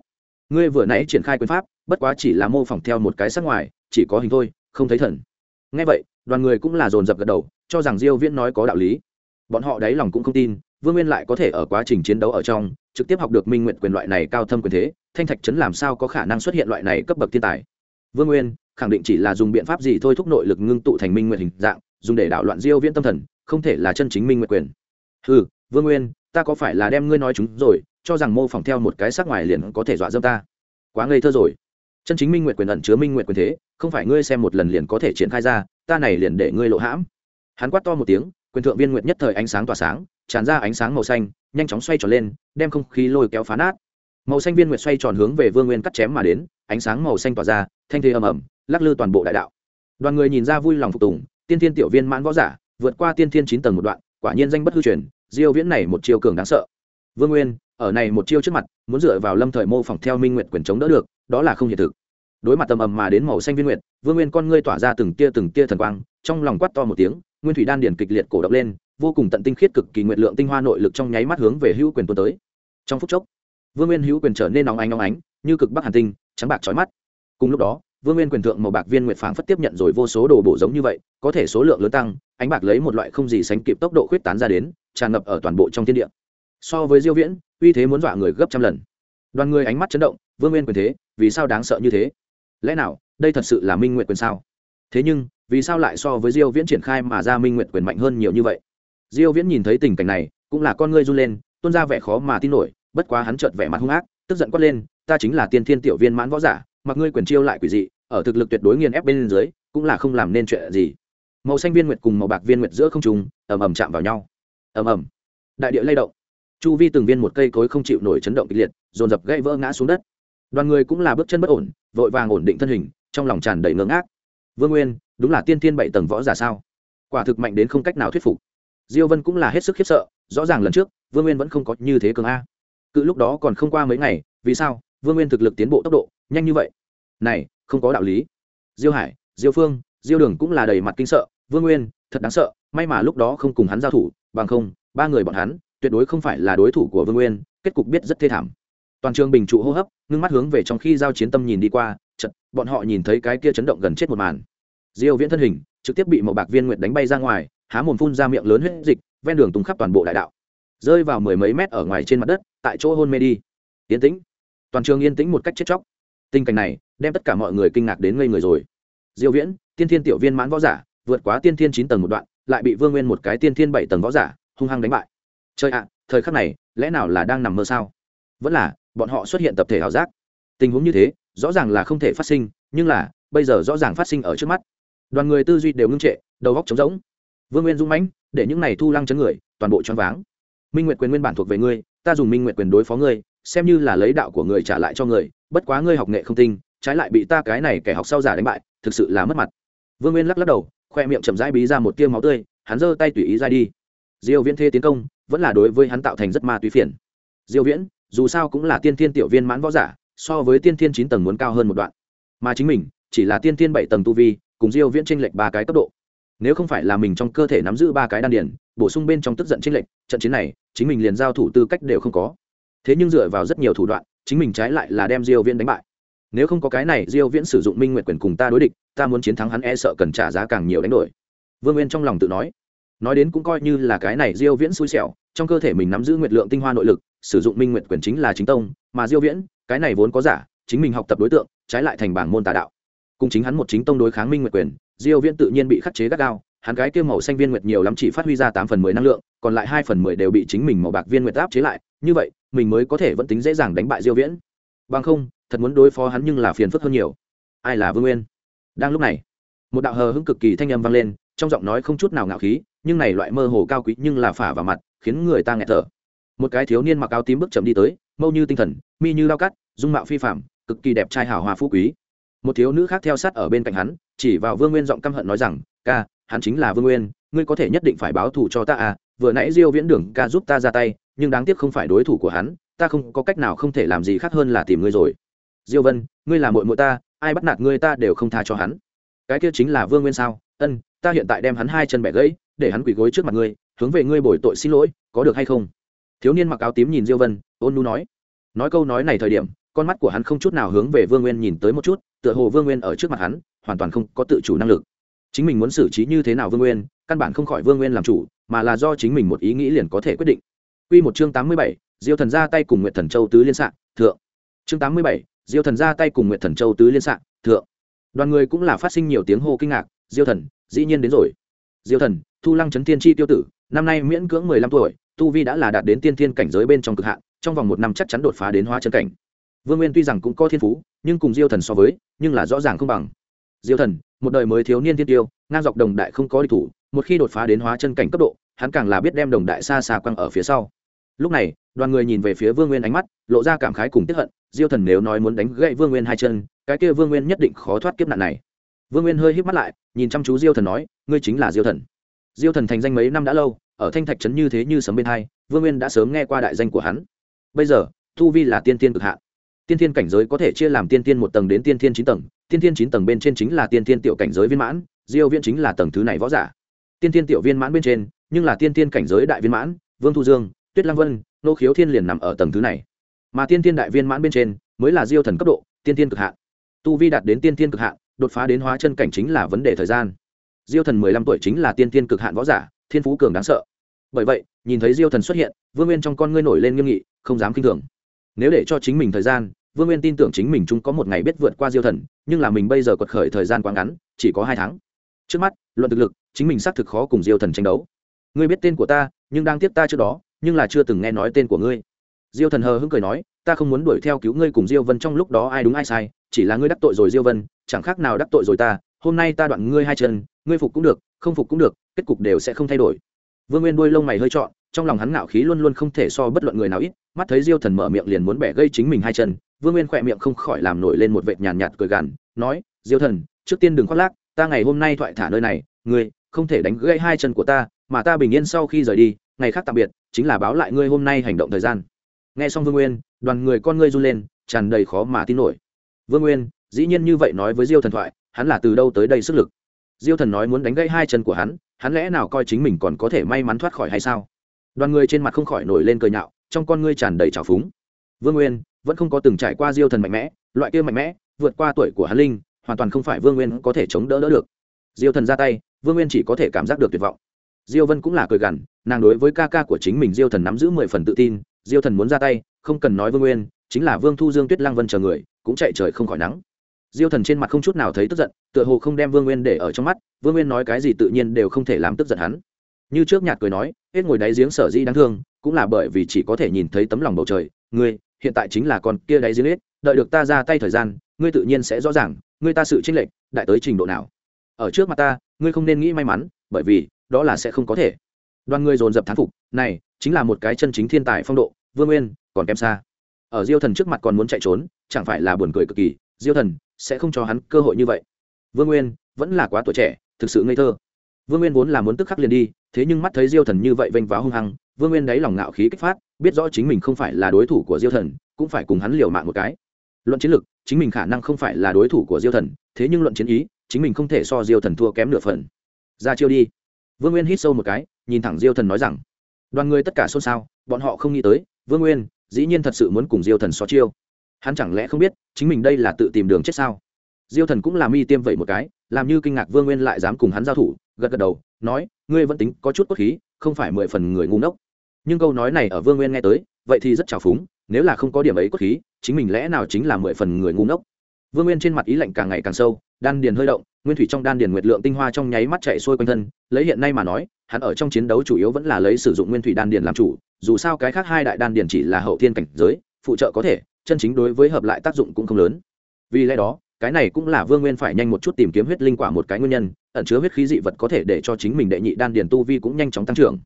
Ngươi vừa nãy triển khai quyền pháp, bất quá chỉ là mô phỏng theo một cái sắc ngoài, chỉ có hình thôi, không thấy thần. Ngay vậy, đoàn người cũng là dồn dập gật đầu, cho rằng diêu viễn nói có đạo lý. Bọn họ đáy lòng cũng không tin, vương nguyên lại có thể ở quá trình chiến đấu ở trong, trực tiếp học được minh nguyện quyền loại này cao thâm quyền thế, thanh thạch trấn làm sao có khả năng xuất hiện loại này cấp bậc thiên tài? Vương nguyên, khẳng định chỉ là dùng biện pháp gì thôi thúc nội lực ngưng tụ thành minh nguyện hình dạng, dùng để đảo loạn diêu viễn tâm thần, không thể là chân chính minh nguyện quyền. Ừ vương nguyên, ta có phải là đem ngươi nói chúng rồi cho rằng mô phỏng theo một cái sắc ngoài liền có thể dọa dâm ta. Quá ngây thơ rồi. Chân chính minh nguyện quyền ẩn chứa minh nguyện quyền thế, không phải ngươi xem một lần liền có thể triển khai ra, ta này liền để ngươi lộ hãm. Hắn quát to một tiếng, quyền thượng viên nguyện nhất thời ánh sáng tỏa sáng, tràn ra ánh sáng màu xanh, nhanh chóng xoay tròn lên, đem không khí lôi kéo phá nát. Màu xanh viên nguyệt xoay tròn hướng về vương nguyên cắt chém mà đến, ánh sáng màu xanh tỏa ra, thanh thế ầm ầm, lắc lư toàn bộ đại đạo. Đoàn người nhìn ra vui lòng phục tùng, tiên thiên tiểu viên mãn võ giả, vượt qua tiên thiên chín tầng một đoạn, quả nhiên danh bất hư truyền, diêu viễn này một chiêu cường đáng sợ. Vương nguyên ở này một chiêu trước mặt, muốn dựa vào lâm thời mô phỏng theo minh nguyện quyền chống đỡ được, đó là không hiện thực. Đối mặt tầm ầm mà đến màu xanh viên nguyện vương nguyên con ngươi tỏa ra từng tia từng tia thần quang, trong lòng quát to một tiếng, nguyên thủy đan điển kịch liệt cổ động lên, vô cùng tận tinh khiết cực kỳ nguyện lượng tinh hoa nội lực trong nháy mắt hướng về hữu quyền tuôn tới. Trong phút chốc, vương nguyên hữu quyền trở nên nóng ánh nóng ánh, như cực bắc hàn tinh, trắng bạc chói mắt. Cùng lúc đó, vương nguyên quyền thượng màu bạc viên nguyện phảng phất tiếp nhận rồi vô số đồ bổ giống như vậy, có thể số lượng lớn tăng, ánh bạc lấy một loại không gì sánh kịp tốc độ khuyết tán ra đến, tràn ngập ở toàn bộ trong thiên địa. So với diêu viễn uy thế muốn dọa người gấp trăm lần. Đoàn người ánh mắt chấn động, vương nguyên quyền thế, vì sao đáng sợ như thế? Lẽ nào, đây thật sự là minh nguyện quyền sao? Thế nhưng, vì sao lại so với diêu viễn triển khai mà ra minh nguyện quyền mạnh hơn nhiều như vậy? Diêu viễn nhìn thấy tình cảnh này, cũng là con ngươi run lên, tuôn ra vẻ khó mà tin nổi, bất quá hắn chợt vẻ mặt hung ác, tức giận quát lên, ta chính là tiên thiên tiểu viên mãn võ giả, mặc ngươi quyền chiêu lại quỷ dị, ở thực lực tuyệt đối nghiền ép bên dưới, cũng là không làm nên chuyện gì. Màu xanh viên nguyệt cùng màu bạc viên nguyệt giữa không trùng ầm ầm chạm vào nhau. Ầm ầm. Đại địa lay động chu vi từng viên một cây cối không chịu nổi chấn động kịch liệt, dồn dập gãy vỡ ngã xuống đất. Đoàn người cũng là bước chân bất ổn, vội vàng ổn định thân hình, trong lòng tràn đầy ngưỡng ác. Vương nguyên, đúng là tiên thiên bảy tầng võ giả sao? Quả thực mạnh đến không cách nào thuyết phục. Diêu vân cũng là hết sức khiếp sợ, rõ ràng lần trước, vương nguyên vẫn không có như thế cường a. Cự lúc đó còn không qua mấy ngày, vì sao? Vương nguyên thực lực tiến bộ tốc độ, nhanh như vậy. Này, không có đạo lý. Diêu hải, diêu phương, diêu đường cũng là đầy mặt kinh sợ. Vương nguyên, thật đáng sợ, may mà lúc đó không cùng hắn giao thủ, bằng không, ba người bọn hắn tuyệt đối không phải là đối thủ của vương nguyên, kết cục biết rất thê thảm. Toàn trường bình trụ hô hấp, ngưng mắt hướng về trong khi giao chiến tâm nhìn đi qua chật bọn họ nhìn thấy cái kia chấn động gần chết một màn. Diêu viễn thân hình, trực tiếp bị một bạc viên nguyệt đánh bay ra ngoài, há mồm phun ra miệng lớn huyết dịch, ven đường tung khắp toàn bộ đại đạo. Rơi vào mười mấy mét ở ngoài trên mặt đất, tại chỗ hôn mê đi. Yên tĩnh. Toàn trường yên tĩnh một cách chết chóc. Tình cảnh này, đem tất cả mọi người kinh ngạc đến ngây người rồi. Diêu viễn, tiên thiên tiểu viên mãn võ giả, vượt quá tiên thiên chín tầng một đoạn, lại bị vương nguyên một cái tiên thiên bảy tầng võ giả, hung hăng đánh bại chơi ạ, thời khắc này, lẽ nào là đang nằm mơ sao? Vẫn là, bọn họ xuất hiện tập thể ảo giác. Tình huống như thế, rõ ràng là không thể phát sinh, nhưng là, bây giờ rõ ràng phát sinh ở trước mắt. Đoàn người tư duy đều ngưng trệ, đầu góc trống rỗng. Vương nguyên dung mãnh, để những này thu lăng chấn người, toàn bộ choáng váng. Minh nguyệt quyền nguyên bản thuộc về ngươi, ta dùng minh nguyệt quyền đối phó ngươi, xem như là lấy đạo của người trả lại cho người, bất quá ngươi học nghệ không tinh, trái lại bị ta cái này kẻ học sau giả đánh bại, thực sự là mất mặt. Vương nguyên lắc lắc đầu, khoe miệng chậm rãi bí ra một tiêu máu tươi, hắn giơ tay tùy ý ra đi. Diêu viễn thê tiến công vẫn là đối với hắn tạo thành rất ma túy phiền. Diêu viễn, dù sao cũng là tiên thiên tiểu viên mãn võ giả, so với tiên thiên chín tầng muốn cao hơn một đoạn. Mà chính mình, chỉ là tiên thiên bảy tầng tu vi, cùng diêu viễn tranh lệch ba cái cấp độ. Nếu không phải là mình trong cơ thể nắm giữ ba cái đan điển bổ sung bên trong tức giận tranh lệch, trận chiến này, chính mình liền giao thủ tư cách đều không có. Thế nhưng dựa vào rất nhiều thủ đoạn, chính mình trái lại là đem diêu viễn đánh bại. Nếu không có cái này, diêu viễn sử dụng minh nguyệt quyền cùng ta đối địch, ta muốn chiến thắng hắn e sợ cần trả giá càng nhiều đánh đổi. Vương nguyên trong lòng tự nói nói đến cũng coi như là cái này diêu viễn xui xẻo, trong cơ thể mình nắm giữ nguyệt lượng tinh hoa nội lực, sử dụng minh nguyệt quyền chính là chính tông, mà diêu viễn, cái này vốn có giả, chính mình học tập đối tượng, trái lại thành bảng môn tà đạo. Cùng chính hắn một chính tông đối kháng minh nguyệt quyền, diêu viễn tự nhiên bị khắc chế gắt gao, hắn cái kia màu xanh viên nguyệt nhiều lắm chỉ phát huy ra 8 phần 10 năng lượng, còn lại 2 phần 10 đều bị chính mình màu bạc viên nguyệt áp chế lại, như vậy, mình mới có thể vẫn tính dễ dàng đánh bại diêu viễn. Bằng không, thật muốn đối phó hắn nhưng là phiền phức hơn nhiều. Ai là vương nguyên? Đang lúc này, một đạo hờ hững cực kỳ thanh âm vang lên, trong giọng nói không chút nào ngạo khí nhưng này loại mơ hồ cao quý nhưng là phả vào mặt, khiến người ta nghẹt thở. Một cái thiếu niên mặc áo tím bước chậm đi tới, mâu như tinh thần, mi như lao cắt, dung mạo phi phạm cực kỳ đẹp trai hào hoa phú quý. Một thiếu nữ khác theo sát ở bên cạnh hắn, chỉ vào vương nguyên giọng căm hận nói rằng, ca, hắn chính là vương nguyên, ngươi có thể nhất định phải báo thù cho ta à vừa nãy diêu viễn đường ca giúp ta ra tay, nhưng đáng tiếc không phải đối thủ của hắn, ta không có cách nào không thể làm gì khác hơn là tìm ngươi rồi. Diêu vân, ngươi là muội muội ta, ai bắt nạt ngươi ta đều không tha cho hắn. Cái kia chính là vương nguyên sao? Ân, ta hiện tại đem hắn hai chân bẻ gãy để hắn quỳ gối trước mặt ngươi hướng về ngươi bồi tội xin lỗi có được hay không thiếu niên mặc áo tím nhìn diêu vân ôn nu nói nói câu nói này thời điểm con mắt của hắn không chút nào hướng về vương nguyên nhìn tới một chút tựa hồ vương nguyên ở trước mặt hắn hoàn toàn không có tự chủ năng lực chính mình muốn xử trí như thế nào vương nguyên căn bản không khỏi vương nguyên làm chủ mà là do chính mình một ý nghĩ liền có thể quyết định Quy một chương tám mươi bảy, Diêu Thần ra tay cùng Nguyệt Thần Châu tứ liên sạng, thượng. Chương tám mươi bảy, Diêu Thần ra tay cùng Nguyệt Thần Châu tứ liên sạng, thượng. Đoàn người cũng là phát sinh nhiều tiếng hô kinh ngạc, Diêu Thần, dĩ nhiên đến rồi. Diêu Thần, Thu Lăng Chấn Tiên Chi tiêu tử, năm nay miễn cưỡng mười lăm tuổi, tu vi đã là đạt đến tiên thiên cảnh giới bên trong cực hạn, trong vòng một năm chắc chắn đột phá đến hóa chân cảnh. Vương Nguyên tuy rằng cũng có thiên phú, nhưng cùng Diêu Thần so với, nhưng là rõ ràng không bằng. Diêu Thần, một đời mới thiếu niên tiên tiêu, ngang dọc đồng đại không có địch thủ, một khi đột phá đến hóa chân cảnh cấp độ, hắn càng là biết đem đồng đại xa xa quăng ở phía sau lúc này đoàn người nhìn về phía vương nguyên ánh mắt lộ ra cảm khái cùng tiếp hận diêu thần nếu nói muốn đánh gậy vương nguyên hai chân cái kia vương nguyên nhất định khó thoát kiếp nạn này vương nguyên hơi hít mắt lại nhìn chăm chú diêu thần nói ngươi chính là diêu thần diêu thần thành danh mấy năm đã lâu, ở thanh thạch trấn như thế như sấm bên hai, vương nguyên đã sớm nghe qua đại danh của hắn. Bây giờ, thu vi là tiên tiên cực hạn. Tiên tiên cảnh giới có thể chia làm tiên tiên một tầng đến tiên tiên chín tầng, tiên tiên chín tầng bên trên chính là tiên tiên tiểu cảnh giới viên mãn, diêu viên chính là tầng thứ này võ giả. Tiên tiên tiểu viên mãn bên trên, nhưng là tiên tiên cảnh giới đại viên mãn, vương thu dương, tuyết lăng vân, nô khiếu thiên liền nằm ở tầng thứ này. Mà tiên tiên đại viên mãn bên trên, mới là diêu thần cấp độ, tiên tiên cực hạn. Tu vi đạt đến tiên tiên cực hạn, đột phá đến hóa chân cảnh chính là vấn đề thời gian diêu thần mười lăm tuổi chính là tiên tiên cực hạn võ giả, thiên phú cường đáng sợ. Bởi vậy, nhìn thấy diêu thần xuất hiện, vương nguyên trong con ngươi nổi lên nghiêm nghị, không dám k i n h thường. Nếu để cho chính mình thời gian, vương nguyên tin tưởng chính mình chúng có một ngày biết vượt qua diêu thần, nhưng là mình bây giờ quật khởi thời gian quá ngắn, chỉ có hai tháng. Trước mắt, luận thực lực, chính mình xác thực khó cùng diêu thần tranh đấu. Ngươi biết tên của ta, nhưng đang tiếp ta trước đó, nhưng là chưa từng nghe nói tên của ngươi. Diêu thần hờ hững cười nói, ta không muốn đuổi theo cứu ngươi cùng diêu vân trong lúc đó ai đúng ai sai, chỉ là ngươi đắc tội rồi diêu vân, chẳng khác nào đắc tội rồi ta, hôm nay ta đoạn ngươi hai chân ngươi phục cũng được không phục cũng được kết cục đều sẽ không thay đổi. Vương nguyên đuôi lông mày hơi trọn trong lòng hắn ngạo khí luôn luôn không thể so bất luận người nào ít mắt thấy diêu thần mở miệng liền muốn bẻ gây chính mình hai chân vương nguyên khỏe miệng không khỏi làm nổi lên một vệt nhàn nhạt, nhạt cười gằn nói diêu thần trước tiên đừng khoác lác ta ngày hôm nay thoại thả nơi này ngươi không thể đánh gãy hai chân của ta mà ta bình yên sau khi rời đi ngày khác tạm biệt chính là báo lại ngươi hôm nay hành động thời gian. Nghe xong vương nguyên đoàn người con ngươi run lên tràn đầy khó mà tin nổi. Vương nguyên dĩ nhiên như vậy nói với diêu thần thoại hắn là từ đâu tới đây sức lực? Diêu thần nói muốn đánh gãy hai chân của hắn hắn lẽ nào coi chính mình còn có thể may mắn thoát khỏi hay sao? Đoàn người trên mặt không khỏi nổi lên cười nhạo, trong con ngươi tràn đầy trào phúng. Vương nguyên, vẫn không có từng trải qua diêu thần mạnh mẽ, loại kia mạnh mẽ, vượt qua tuổi của hắn linh, hoàn toàn không phải vương nguyên có thể chống đỡ đỡ được. Diêu thần ra tay, vương nguyên chỉ có thể cảm giác được tuyệt vọng. Diêu vân cũng là cười gằn, nàng đối với ca ca của chính mình diêu thần nắm giữ mười phần tự tin, diêu thần muốn ra tay, không cần nói vương nguyên, chính là vương thu dương tuyết Lang vân chờ người, cũng chạy trời không khỏi nắng diêu thần trên mặt không chút nào thấy tức giận, tựa hồ không đem vương nguyên để ở trong mắt, vương nguyên nói cái gì tự nhiên đều không thể làm tức giận hắn. Như trước nhạt cười nói, hết ngồi đáy giếng sở di đáng thương, cũng là bởi vì chỉ có thể nhìn thấy tấm lòng bầu trời. Ngươi, hiện tại chính là con kia đáy giếng hết đợi được ta ra tay thời gian, ngươi tự nhiên sẽ rõ ràng, ngươi ta sự chênh lệch, đại tới trình độ nào. Ở trước mặt ta, ngươi không nên nghĩ may mắn, bởi vì, đó là sẽ không có thể. Đoàn ngươi dồn dập thán phục, này, chính là một cái chân chính thiên tài phong độ, vương nguyên, còn kém xa. Ở diêu thần trước mặt còn muốn chạy trốn, chẳng phải là buồn cười cực kỳ. Diêu thần sẽ không cho hắn cơ hội như vậy. Vương nguyên, vẫn là quá tuổi trẻ, thực sự ngây thơ. Vương nguyên vốn là muốn tức khắc liền đi, thế nhưng mắt thấy diêu thần như vậy vênh váo hung hăng, vương nguyên đáy lòng ngạo khí kích phát, biết rõ chính mình không phải là đối thủ của diêu thần, cũng phải cùng hắn liều mạng một cái. Luận chiến lược chính mình khả năng không phải là đối thủ của diêu thần, thế nhưng luận chiến ý, chính mình không thể so diêu thần thua kém nửa phần. Ra chiêu đi. Vương nguyên hít sâu một cái, nhìn thẳng diêu thần nói rằng, đoàn người tất cả xôn xao, bọn họ không nghĩ tới, vương nguyên, dĩ nhiên thật sự muốn cùng diêu thần so chiêu hắn chẳng lẽ không biết, chính mình đây là tự tìm đường chết sao? Diêu thần cũng làm y tiêm vậy một cái, làm như kinh ngạc vương nguyên lại dám cùng hắn giao thủ, gật gật đầu, nói, ngươi vẫn tính có chút cốt khí, không phải mười phần người ngu ngốc. Nhưng câu nói này ở vương nguyên nghe tới, vậy thì rất trào phúng, nếu là không có điểm ấy cốt khí, chính mình lẽ nào chính là mười phần người ngu ngốc? Vương nguyên trên mặt ý lạnh càng ngày càng sâu, đan điền hơi động, nguyên thủy trong đan điền nguyệt lượng tinh hoa trong nháy mắt chạy xuôi quanh thân, lấy hiện nay mà nói, hắn ở trong chiến đấu chủ yếu vẫn là lấy sử dụng nguyên thủy đan điền làm chủ, dù sao cái khác hai đại đan điền chỉ là hậu thiên cảnh giới, phụ trợ có thể chân chính đối với hợp lại tác dụng cũng không lớn. Vì lẽ đó, cái này cũng là vương nguyên phải nhanh một chút tìm kiếm huyết linh quả một cái nguyên nhân, ẩn chứa huyết khí dị vật có thể để cho chính mình đệ nhị đan điền tu vi cũng nhanh chóng tăng trưởng.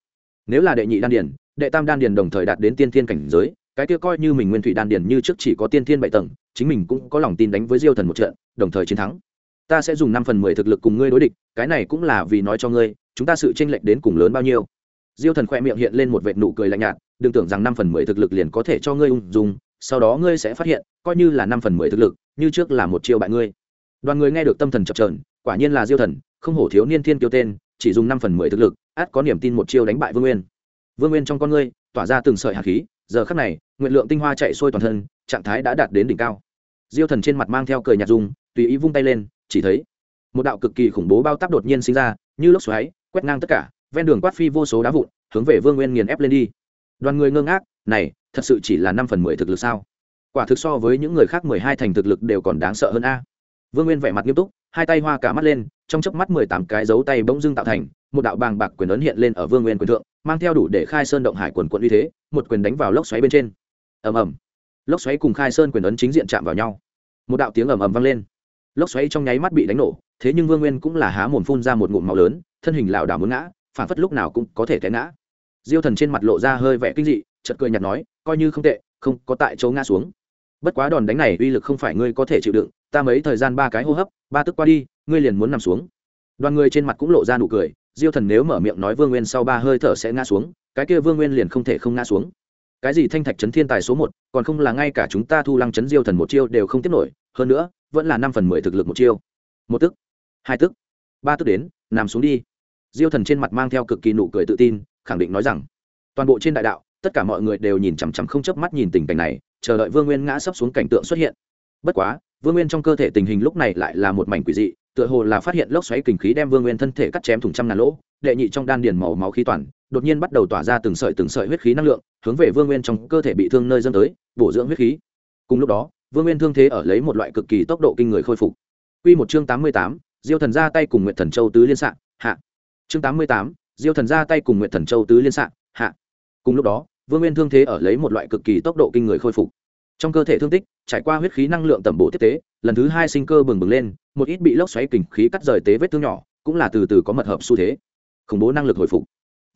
Nếu là đệ nhị đan điền, đệ tam đan điền đồng thời đạt đến tiên thiên cảnh giới, cái kia coi như mình nguyên thủy đan điền như trước chỉ có tiên thiên bảy tầng, chính mình cũng có lòng tin đánh với diêu thần một trận, đồng thời chiến thắng. Ta sẽ dùng năm phần mười thực lực cùng ngươi đối địch, cái này cũng là vì nói cho ngươi, chúng ta sự tranh lệch đến cùng lớn bao nhiêu. Diêu thần khoe miệng hiện lên một vệt nụ cười lạnh nhạt, đừng tưởng rằng năm phần mười thực lực liền có thể cho ngươi ung dùng sau đó ngươi sẽ phát hiện, coi như là năm phần mười thực lực, như trước là một chiêu bại ngươi. Đoàn người nghe được tâm thần chập trờn quả nhiên là diêu thần, không hổ thiếu niên thiên kiêu tên, chỉ dùng năm phần mười thực lực át có niềm tin một chiêu đánh bại vương nguyên. Vương nguyên trong con ngươi, tỏa ra từng sợi hạt khí, giờ khắc này, nguyện lượng tinh hoa chạy xuôi toàn thân, trạng thái đã đạt đến đỉnh cao. Diêu thần trên mặt mang theo cười nhạt dung, tùy ý vung tay lên, chỉ thấy, một đạo cực kỳ khủng bố bao tác đột nhiên sinh ra, như lốc xoáy, quét ngang tất cả, ven đường quát phi vô số đá vụn, hướng về vương nguyên nghiền ép lên đi. Đoàn người ngơ ngác, này thật sự chỉ là năm phần mười thực lực sao? Quả thực so với những người khác mười hai thành thực lực đều còn đáng sợ hơn a. Vương nguyên vẻ mặt nghiêm túc, hai tay hoa cả mắt lên, trong chớp mắt mười tám cái dấu tay bỗng dưng tạo thành, một đạo bàng bạc quyền ấn hiện lên ở vương nguyên quyền thượng, mang theo đủ để khai sơn động hải quần quận uy thế, một quyền đánh vào lốc xoáy bên trên. Ầm ầm. Lốc xoáy cùng khai sơn quyền ấn chính diện chạm vào nhau. Một đạo tiếng ầm ầm vang lên. Lốc xoáy trong nháy mắt bị đánh nổ, thế nhưng vương nguyên cũng là há mồm phun ra một ngụm màu lớn, thân hình lảo đảo muốn ngã, phản phất lúc nào cũng có thể té ngã. Diêu thần trên mặt lộ ra hơi vẻ kinh dị, chợt cười nhạt nói coi như không tệ, không, có tại chỗ ngã xuống. Bất quá đòn đánh này uy lực không phải ngươi có thể chịu đựng, ta mấy thời gian ba cái hô hấp, ba tức qua đi, ngươi liền muốn nằm xuống. Đoàn người trên mặt cũng lộ ra nụ cười, diêu thần nếu mở miệng nói vương nguyên sau ba hơi thở sẽ ngã xuống, cái kia vương nguyên liền không thể không ngã xuống. Cái gì thanh thạch trấn thiên tài số một, còn không là ngay cả chúng ta thu lăng trấn diêu thần một chiêu đều không tiếp nổi, hơn nữa, vẫn là năm phần mười thực lực một chiêu. Một tức, hai tức, ba tức đến, nằm xuống đi. Diêu thần trên mặt mang theo cực kỳ nụ cười tự tin, khẳng định nói rằng, toàn bộ trên đại đạo tất cả mọi người đều nhìn chằm chằm không chớp mắt nhìn tình cảnh này chờ đợi vương nguyên ngã sấp xuống cảnh tượng xuất hiện bất quá vương nguyên trong cơ thể tình hình lúc này lại là một mảnh quỷ dị tựa hồ là phát hiện lốc xoáy kình khí đem vương nguyên thân thể cắt chém thủng trăm ngàn lỗ đệ nhị trong đan điền màu máu khí toàn đột nhiên bắt đầu tỏa ra từng sợi từng sợi huyết khí năng lượng hướng về vương nguyên trong cơ thể bị thương nơi dâng tới bổ dưỡng huyết khí cùng lúc đó vương nguyên thương thế ở lấy một loại cực kỳ tốc độ kinh người khôi phục Quy một chương tám mươi tám, Diêu Thần ra tay cùng Nguyệt Thần Châu tứ liên xạ, hạ. Chương tám mươi tám, Diêu Thần ra tay cùng Nguyệt Thần Châu tứ liên xạ, hạ. Cùng lúc đó, Vương Nguyên thương thế ở lấy một loại cực kỳ tốc độ kinh người khôi phục. Trong cơ thể thương tích, trải qua huyết khí năng lượng tẩm bổ tiếp tế, lần thứ hai sinh cơ bừng bừng lên, một ít bị lốc xoáy kình khí cắt rời tế vết thương nhỏ, cũng là từ từ có mật hợp xu thế. Khủng bố năng lực hồi phục.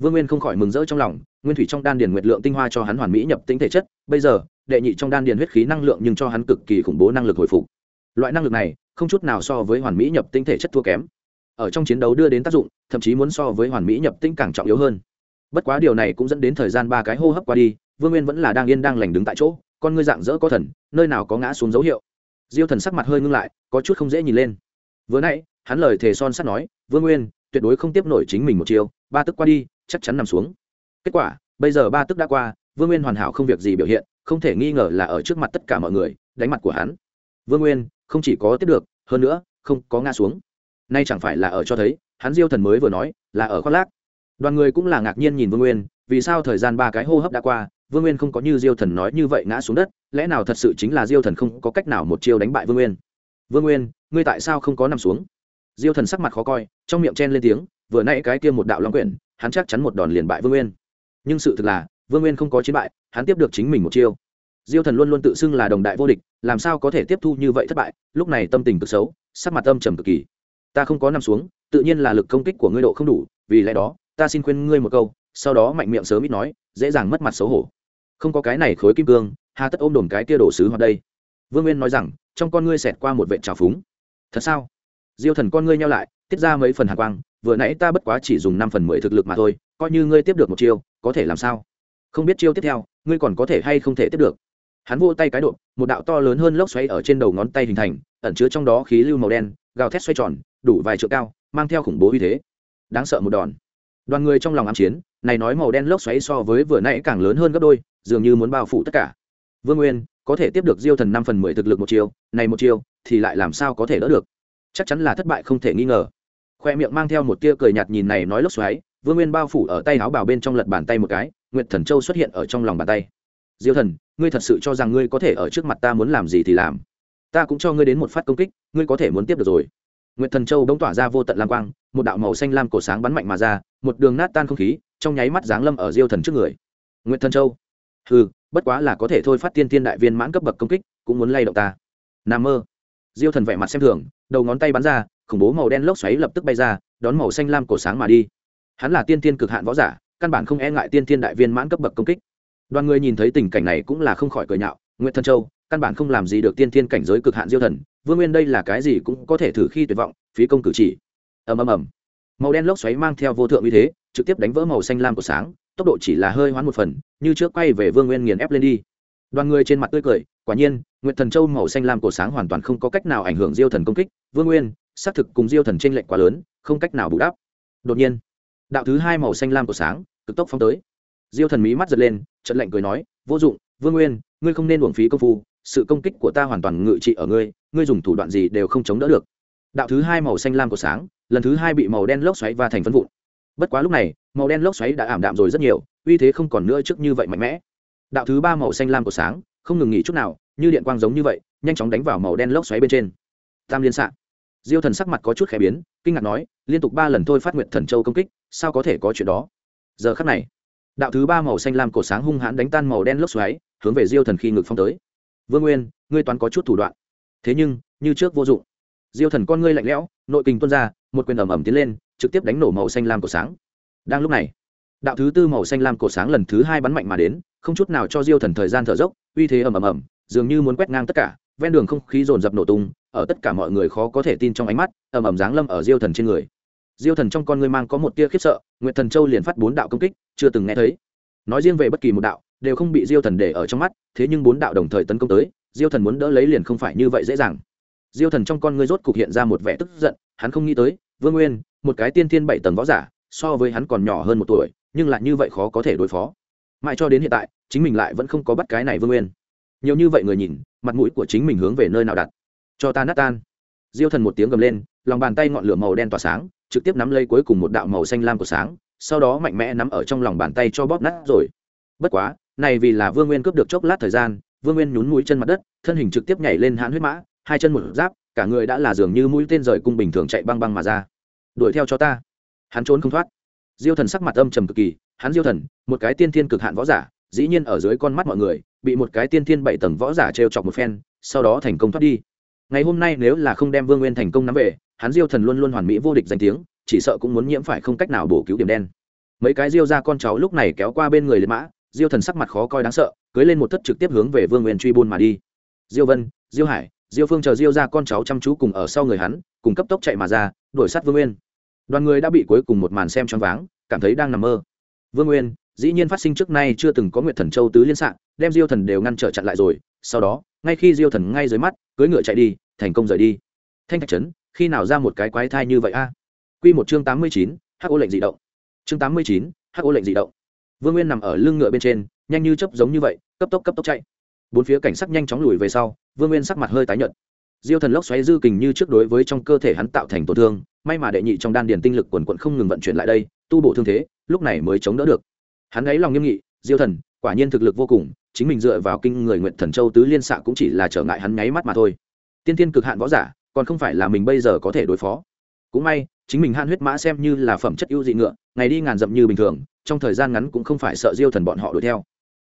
Vương Nguyên không khỏi mừng rỡ trong lòng, nguyên thủy trong đan điền nguyệt lượng tinh hoa cho hắn hoàn mỹ nhập tinh thể chất, bây giờ, đệ nhị trong đan điền huyết khí năng lượng nhưng cho hắn cực kỳ khủng bố năng lực hồi phục. Loại năng lực này, không chút nào so với hoàn mỹ nhập tinh thể chất thua kém. Ở trong chiến đấu đưa đến tác dụng, thậm chí muốn so với hoàn mỹ nhập tinh càng trọng yếu hơn. Bất quá điều này cũng dẫn đến thời gian ba cái hô hấp qua đi, Vương Nguyên vẫn là đang yên đang lành đứng tại chỗ, con ngươi dạng dỡ có thần, nơi nào có ngã xuống dấu hiệu. Diêu Thần sắc mặt hơi ngưng lại, có chút không dễ nhìn lên. Vừa nãy, hắn lời thề son sắt nói, Vương Nguyên, tuyệt đối không tiếp nổi chính mình một chiều, ba tức qua đi, chắc chắn nằm xuống kết quả bây giờ ba tức đã qua vương nguyên hoàn hảo không việc gì biểu hiện không thể nghi ngờ là ở trước mặt tất cả mọi người đánh mặt của hắn vương nguyên không chỉ có tiếp được hơn nữa không có ngã xuống nay chẳng phải là ở cho thấy hắn diêu thần mới vừa nói là ở khoác lác đoàn người cũng là ngạc nhiên nhìn vương nguyên, vì sao thời gian ba cái hô hấp đã qua, vương nguyên không có như diêu thần nói như vậy ngã xuống đất, lẽ nào thật sự chính là diêu thần không có cách nào một chiêu đánh bại vương nguyên? Vương nguyên, ngươi tại sao không có nằm xuống? Diêu thần sắc mặt khó coi, trong miệng chen lên tiếng, vừa nãy cái kia một đạo long quyển, hắn chắc chắn một đòn liền bại vương nguyên. Nhưng sự thực là, vương nguyên không có chiến bại, hắn tiếp được chính mình một chiêu. Diêu thần luôn luôn tự xưng là đồng đại vô địch, làm sao có thể tiếp thu như vậy thất bại, lúc này tâm tình cực xấu, sắc mặt âm trầm cực kỳ. Ta không có nằm xuống, tự nhiên là lực công kích của ngươi độ không đủ, vì lẽ đó ta xin khuyên ngươi một câu, sau đó mạnh miệng sớm ít nói, dễ dàng mất mặt xấu hổ. Không có cái này khối kim cương, hà tất ôm đồn cái kia đổ sứ hoặc đây. Vương nguyên nói rằng, trong con ngươi xẹt qua một vệ trào phúng. Thật sao? Diêu thần con ngươi nhau lại, tiết ra mấy phần hạ quang, vừa nãy ta bất quá chỉ dùng năm phần mười thực lực mà thôi, coi như ngươi tiếp được một chiêu, có thể làm sao? Không biết chiêu tiếp theo, ngươi còn có thể hay không thể tiếp được. Hắn vô tay cái độ, một đạo to lớn hơn lốc xoáy ở trên đầu ngón tay hình thành, ẩn chứa trong đó khí lưu màu đen, gào thét xoay tròn, đủ vài triệu cao, mang theo khủng bố uy thế. Đáng sợ một đòn đoàn người trong lòng ám chiến, này nói màu đen lốc xoáy so với vừa nãy càng lớn hơn gấp đôi, dường như muốn bao phủ tất cả. Vương nguyên, có thể tiếp được diêu thần năm phần mười thực lực một chiêu, này một chiêu thì lại làm sao có thể đỡ được? Chắc chắn là thất bại không thể nghi ngờ. Khoe miệng mang theo một tia cười nhạt nhìn này nói lốc xoáy, vương nguyên bao phủ ở tay áo bào bên trong lật bàn tay một cái, nguyệt thần châu xuất hiện ở trong lòng bàn tay. Diêu thần, ngươi thật sự cho rằng ngươi có thể ở trước mặt ta muốn làm gì thì làm. Ta cũng cho ngươi đến một phát công kích, ngươi có thể muốn tiếp được rồi nguyệt thần châu bỗng tỏa ra vô tận lam quang một đạo màu xanh lam cổ sáng bắn mạnh mà ra một đường nát tan không khí trong nháy mắt giáng lâm ở diêu thần trước người. Nguyệt thần châu. Hừ, bất quá là có thể thôi phát tiên tiên đại viên mãn cấp bậc công kích cũng muốn lay động ta. Nam mơ. Diêu thần vẻ mặt xem thường đầu ngón tay bắn ra khủng bố màu đen lốc xoáy lập tức bay ra đón màu xanh lam cổ sáng mà đi. Hắn là tiên tiên cực hạn võ giả căn bản không e ngại tiên tiên đại viên mãn cấp bậc công kích. Đoàn người nhìn thấy tình cảnh này cũng là không khỏi cười nhạo Nguyệt thần châu căn bản không làm gì được tiên tiên cảnh giới cực hạn diêu thần vương nguyên đây là cái gì cũng có thể thử khi tuyệt vọng, phí công cử chỉ. Ầm ầm ầm. Màu đen lốc xoáy mang theo vô thượng uy thế, trực tiếp đánh vỡ màu xanh lam của sáng, tốc độ chỉ là hơi hoán một phần, như trước quay về vương nguyên nghiền ép lên đi. Đoàn người trên mặt tươi cười, quả nhiên, nguyệt thần châu màu xanh lam cổ sáng hoàn toàn không có cách nào ảnh hưởng diêu thần công kích, vương nguyên, xác thực cùng diêu thần trên lệnh quá lớn, không cách nào bù đắp. Đột nhiên, đạo thứ hai màu xanh lam của sáng, cực tốc phóng tới. Diêu thần mí mắt giật lên trận lệnh cười nói, vô dụng, vương nguyên, ngươi không nên uổng phí công phu sự công kích của ta hoàn toàn ngự trị ở ngươi ngươi dùng thủ đoạn gì đều không chống đỡ được. Đạo thứ hai màu xanh lam của sáng, lần thứ hai bị màu đen lốc xoáy và thành phân vụn. Bất quá lúc này, màu đen lốc xoáy đã ảm đạm rồi rất nhiều, uy thế không còn nữa trước như vậy mạnh mẽ. Đạo thứ ba màu xanh lam của sáng, không ngừng nghỉ chút nào, như điện quang giống như vậy, nhanh chóng đánh vào màu đen lốc xoáy bên trên. Tam liên xạ diêu thần sắc mặt có chút khẽ biến, kinh ngạc nói, liên tục ba lần thôi phát nguyện thần châu công kích, sao có thể có chuyện đó? Giờ khắc này, đạo thứ ba màu xanh lam cổ sáng hung hãn đánh tan màu đen lốc xoáy, hướng về diêu thần khi ngực phong tới vương nguyên, ngươi toán có chút thủ đoạn. Thế nhưng, như trước vô dụng. Diêu thần con ngươi lạnh lẽo, nội kình tuôn ra, một quyền ẩm ẩm tiến lên, trực tiếp đánh nổ màu xanh lam cổ sáng. Đang lúc này, đạo thứ tư màu xanh lam cổ sáng lần thứ hai bắn mạnh mà đến, không chút nào cho diêu thần thời gian thở dốc, uy thế ầm ầm ầm, dường như muốn quét ngang tất cả, ven đường không khí dồn dập nổ tung, ở tất cả mọi người khó có thể tin trong ánh mắt, ầm ầm giáng lâm ở diêu thần trên người. Diêu thần trong con ngươi mang có một tia khiếp sợ, nguyệt thần châu liền phát bốn đạo công kích, chưa từng nghe thấy. Nói riêng về bất kỳ một đạo đều không bị diêu thần để ở trong mắt, thế nhưng bốn đạo đồng thời tấn công tới, diêu thần muốn đỡ lấy liền không phải như vậy dễ dàng. Diêu thần trong con ngươi rốt cục hiện ra một vẻ tức giận, hắn không nghĩ tới, vương nguyên, một cái tiên thiên bảy tầng võ giả, so với hắn còn nhỏ hơn một tuổi, nhưng lại như vậy khó có thể đối phó. Mãi cho đến hiện tại, chính mình lại vẫn không có bắt cái này vương nguyên. Nhiều như vậy người nhìn, mặt mũi của chính mình hướng về nơi nào đặt? Cho ta nát tan. Diêu thần một tiếng gầm lên, lòng bàn tay ngọn lửa màu đen tỏa sáng, trực tiếp nắm lấy cuối cùng một đạo màu xanh lam của sáng, sau đó mạnh mẽ nắm ở trong lòng bàn tay cho bóp nát rồi. Bất quá này vì là vương nguyên cướp được chốc lát thời gian, vương nguyên nhún mũi chân mặt đất, thân hình trực tiếp nhảy lên hãn huyết mã, hai chân một giáp, cả người đã là dường như mũi tên rời cung bình thường chạy băng băng mà ra. Đuổi theo cho ta. Hắn trốn không thoát. Diêu thần sắc mặt âm trầm cực kỳ, hắn diêu thần, một cái tiên thiên cực hạn võ giả, dĩ nhiên ở dưới con mắt mọi người, bị một cái tiên thiên bảy tầng võ giả trêu chọc một phen, sau đó thành công thoát đi. Ngày hôm nay nếu là không đem vương nguyên thành công nắm về, hắn diêu thần luôn luôn hoàn mỹ vô địch danh tiếng, chỉ sợ cũng muốn nhiễm phải không cách nào bổ cứu điểm đen. Mấy cái diêu ra con cháu lúc này kéo qua bên người liệt mã diêu thần sắc mặt khó coi đáng sợ cưới lên một thất trực tiếp hướng về vương nguyên truy buôn mà đi. Diêu vân diêu hải diêu phương chờ diêu ra con cháu chăm chú cùng ở sau người hắn cùng cấp tốc chạy mà ra đuổi sát vương nguyên. Đoàn người đã bị cuối cùng một màn xem choáng váng cảm thấy đang nằm mơ. Vương nguyên dĩ nhiên phát sinh trước nay chưa từng có nguyệt thần châu tứ liên sạng, đem diêu thần đều ngăn trở chặn lại rồi sau đó ngay khi diêu thần ngay dưới mắt cưỡi ngựa chạy đi thành công rời đi. Thanh thạch trấn khi nào ra một cái quái thai như vậy a? Q một chương tám mươi chín hắc ô lệnh dị động. Chương tám mươi chín hắc ô lệnh dị động vương nguyên nằm ở lưng ngựa bên trên, nhanh như chấp giống như vậy, cấp tốc cấp tốc chạy. Bốn phía cảnh sắc nhanh chóng lùi về sau, vương nguyên sắc mặt hơi tái nhợt. Diêu thần lốc xoáy dư kình như trước đối với trong cơ thể hắn tạo thành tổn thương, may mà đệ nhị trong đan điền tinh lực quần quận không ngừng vận chuyển lại đây, tu bổ thương thế, lúc này mới chống đỡ được. Hắn ấy lòng nghiêm nghị, diêu thần, quả nhiên thực lực vô cùng, chính mình dựa vào kinh người nguyện thần châu tứ liên xạ cũng chỉ là trở ngại hắn nháy mắt mà thôi. Tiên tiên cực hạn võ giả, còn không phải là mình bây giờ có thể đối phó. Cũng may, chính mình han huyết mã xem như là phẩm chất ưu dị ngựa ngày đi ngàn dặm như bình thường, trong thời gian ngắn cũng không phải sợ diêu thần bọn họ đuổi theo.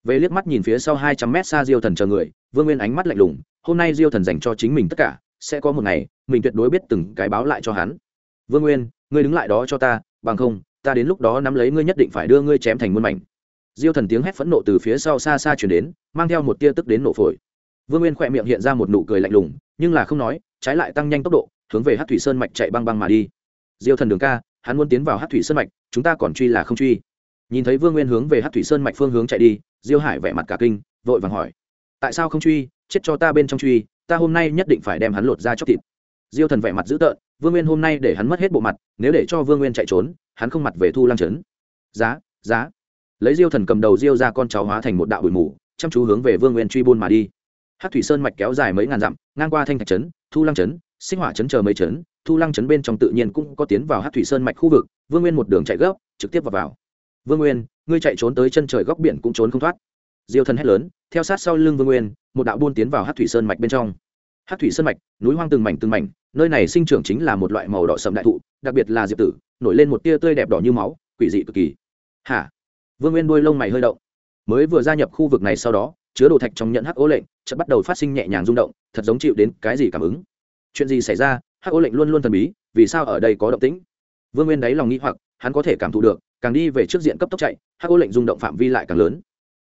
Về liếc mắt nhìn phía sau hai trăm mét xa diêu thần chờ người, vương nguyên ánh mắt lạnh lùng, hôm nay diêu thần dành cho chính mình tất cả, sẽ có một ngày, mình tuyệt đối biết từng cái báo lại cho hắn. Vương nguyên, ngươi đứng lại đó cho ta, bằng không, ta đến lúc đó nắm lấy ngươi nhất định phải đưa ngươi chém thành muôn mảnh. Diêu thần tiếng hét phẫn nộ từ phía sau xa xa chuyển đến, mang theo một tia tức đến nổ phổi. Vương nguyên khỏe miệng hiện ra một nụ cười lạnh lùng, nhưng là không nói, trái lại tăng nhanh tốc độ, hướng về hát thủy sơn mạch chạy băng băng mà đi. Diêu thần đường ca, hắn muốn tiến vào hát thủy sơn mạch chúng ta còn truy là không truy. Nhìn thấy vương nguyên hướng về hát thủy sơn mạch phương hướng chạy đi, diêu hải vẻ mặt cả kinh, vội vàng hỏi, tại sao không truy? Chết cho ta bên trong truy, ta hôm nay nhất định phải đem hắn lột ra chóc thịt. Diêu thần vẻ mặt dữ tợn, vương nguyên hôm nay để hắn mất hết bộ mặt, nếu để cho vương nguyên chạy trốn, hắn không mặt về thu lăng trấn. Giá giá. Lấy diêu thần cầm đầu diêu ra con cháu hóa thành một đạo bụi mù, chăm chú hướng về vương nguyên truy buôn mà đi. Hát thủy sơn mạch kéo dài mấy ngàn dặm, ngang qua thanh thạch trấn, thu lăng trấn, sinh hỏa trấn chờ mấy trấn thu lăng trấn bên trong tự nhiên cũng có tiến vào hát thủy sơn mạch khu vực vương nguyên một đường chạy gấp trực tiếp vào, vào. vương nguyên ngươi chạy trốn tới chân trời góc biển cũng trốn không thoát. Diêu thần hét lớn theo sát sau lưng vương nguyên một đạo buôn tiến vào hát thủy sơn mạch bên trong. Hát thủy sơn mạch núi hoang từng mảnh từng mảnh nơi này sinh trưởng chính là một loại màu đỏ sầm đại thụ đặc biệt là diệp tử nổi lên một tia tươi đẹp đỏ như máu quỷ dị cực kỳ. Hả? Vương nguyên đuôi lông mày hơi động. Mới vừa gia nhập khu vực này sau đó chứa đồ thạch trong nhận hắc ố lệnh chợt bắt đầu phát sinh nhẹ nhàng rung động thật giống chịu đến cái gì cảm ứng chuyện gì xảy ra hắc ô lệnh luôn luôn thần bí vì sao ở đây có động tĩnh? Vương nguyên đáy lòng nghĩ hoặc hắn có thể cảm thụ được càng đi về trước diện cấp tốc chạy hắc ô lệnh rung động phạm vi lại càng lớn.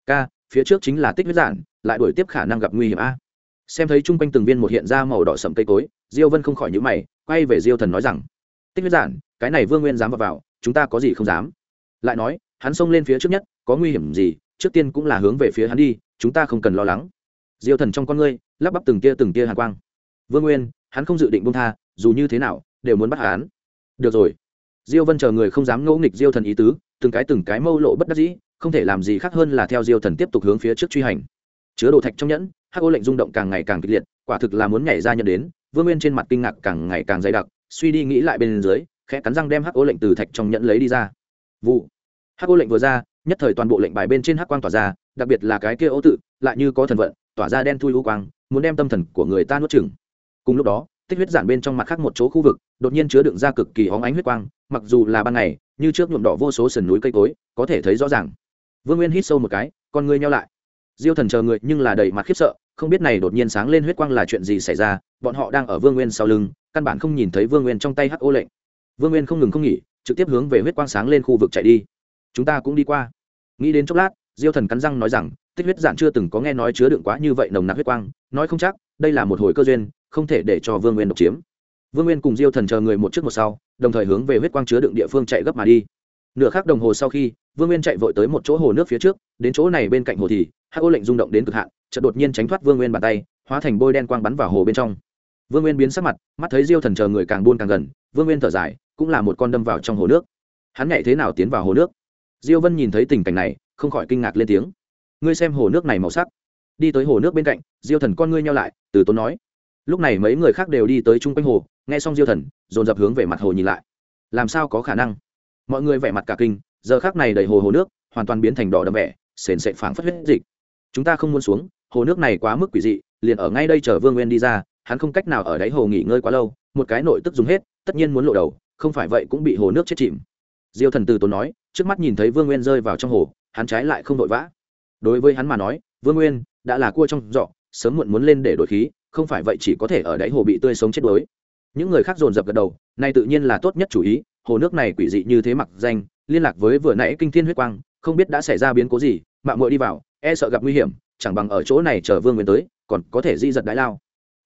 K phía trước chính là tích huyết giản lại đuổi tiếp khả năng gặp nguy hiểm a. Xem thấy chung quanh từng viên một hiện ra màu đỏ sầm cây cối diêu vân không khỏi nhữ mày quay về diêu thần nói rằng tích huyết giản cái này vương nguyên dám vào, vào chúng ta có gì không dám? Lại nói hắn xông lên phía trước nhất có nguy hiểm gì trước tiên cũng là hướng về phía hắn đi chúng ta không cần lo lắng. Diêu thần trong con ngươi lắp bắp từng tia từng tia hàn quang vương nguyên, hắn không dự định bông tha, dù như thế nào, đều muốn bắt hắn. Được rồi. Diêu vân chờ người không dám ngẫu nghịch diêu thần ý tứ, từng cái từng cái mâu lộ bất đắc dĩ, không thể làm gì khác hơn là theo diêu thần tiếp tục hướng phía trước truy hành. Chứa đồ thạch trong nhẫn, hắc ô lệnh rung động càng ngày càng kịch liệt, quả thực là muốn nhảy ra nhận đến, vương nguyên trên mặt kinh ngạc càng ngày càng dày đặc, suy đi nghĩ lại bên dưới, khẽ cắn răng đem hắc ô lệnh từ thạch trong nhẫn lấy đi ra. Vụ. Hắc ô lệnh vừa ra, nhất thời toàn bộ lệnh bài bên trên hắc quang tỏa ra, đặc biệt là cái kia ô tự, lại như có thần vận, tỏa ra đen thui u quang, muốn đem tâm thần của người ta nuốt chừng cùng lúc đó, tích huyết giản bên trong mặt khác một chỗ khu vực, đột nhiên chứa đựng ra cực kỳ hóng ánh huyết quang, mặc dù là ban ngày, như trước nhuộm đỏ vô số sườn núi cây cối, có thể thấy rõ ràng. Vương nguyên hít sâu một cái, con ngươi nhau lại. Diêu thần chờ người, nhưng là đầy mặt khiếp sợ, không biết này đột nhiên sáng lên huyết quang là chuyện gì xảy ra, bọn họ đang ở vương nguyên sau lưng, căn bản không nhìn thấy vương nguyên trong tay hắc ô lệnh. Vương nguyên không ngừng không nghỉ, trực tiếp hướng về huyết quang sáng lên khu vực chạy đi. Chúng ta cũng đi qua. Nghĩ đến chốc lát, diêu thần cắn răng nói rằng, tích huyết giản chưa từng có nghe nói chứa đựng quá như vậy nồng nặc huyết quang, nói không chắc, đây là một hồi cơ duyên không thể để cho vương nguyên độc chiếm. Vương nguyên cùng diêu thần chờ người một trước một sau, đồng thời hướng về huyết quang chứa đựng địa phương chạy gấp mà đi. Nửa khắc đồng hồ sau khi, vương nguyên chạy vội tới một chỗ hồ nước phía trước, đến chỗ này bên cạnh hồ thì, hắc ô lệnh rung động đến cực hạn, chợt đột nhiên tránh thoát vương nguyên bàn tay, hóa thành bôi đen quang bắn vào hồ bên trong. Vương nguyên biến sắc mặt, mắt thấy diêu thần chờ người càng buôn càng gần, vương nguyên thở dài, cũng là một con đâm vào trong hồ nước. Hắn nhảy thế nào tiến vào hồ nước? Diêu vân nhìn thấy tình cảnh này, không khỏi kinh ngạc lên tiếng. Ngươi xem hồ nước này màu sắc. Đi tới hồ nước bên cạnh, diêu thần con ngươi nhau lại, từ tốn nói lúc này mấy người khác đều đi tới chung quanh hồ, nghe xong diêu thần, dồn dập hướng về mặt hồ nhìn lại. Làm sao có khả năng? Mọi người vẻ mặt cả kinh, giờ khác này đầy hồ hồ nước, hoàn toàn biến thành đỏ đậm vẻ, sền sệ phảng phất huyết dịch. Chúng ta không muốn xuống, hồ nước này quá mức quỷ dị, liền ở ngay đây chờ vương nguyên đi ra, hắn không cách nào ở đáy hồ nghỉ ngơi quá lâu, một cái nội tức dùng hết, tất nhiên muốn lộ đầu, không phải vậy cũng bị hồ nước chết chìm. Diêu thần từ tốn nói, trước mắt nhìn thấy vương nguyên rơi vào trong hồ, hắn trái lại không vội vã. Đối với hắn mà nói, vương nguyên đã là cua trong giỏ, sớm muộn muốn lên để đổi khí không phải vậy chỉ có thể ở đáy hồ bị tươi sống chết đuối. Những người khác dồn dập gật đầu này tự nhiên là tốt nhất chủ ý hồ nước này quỷ dị như thế mặc danh liên lạc với vừa nãy kinh thiên huyết quang không biết đã xảy ra biến cố gì mạng muội đi vào e sợ gặp nguy hiểm chẳng bằng ở chỗ này chờ vương nguyên tới còn có thể di giật đái lao.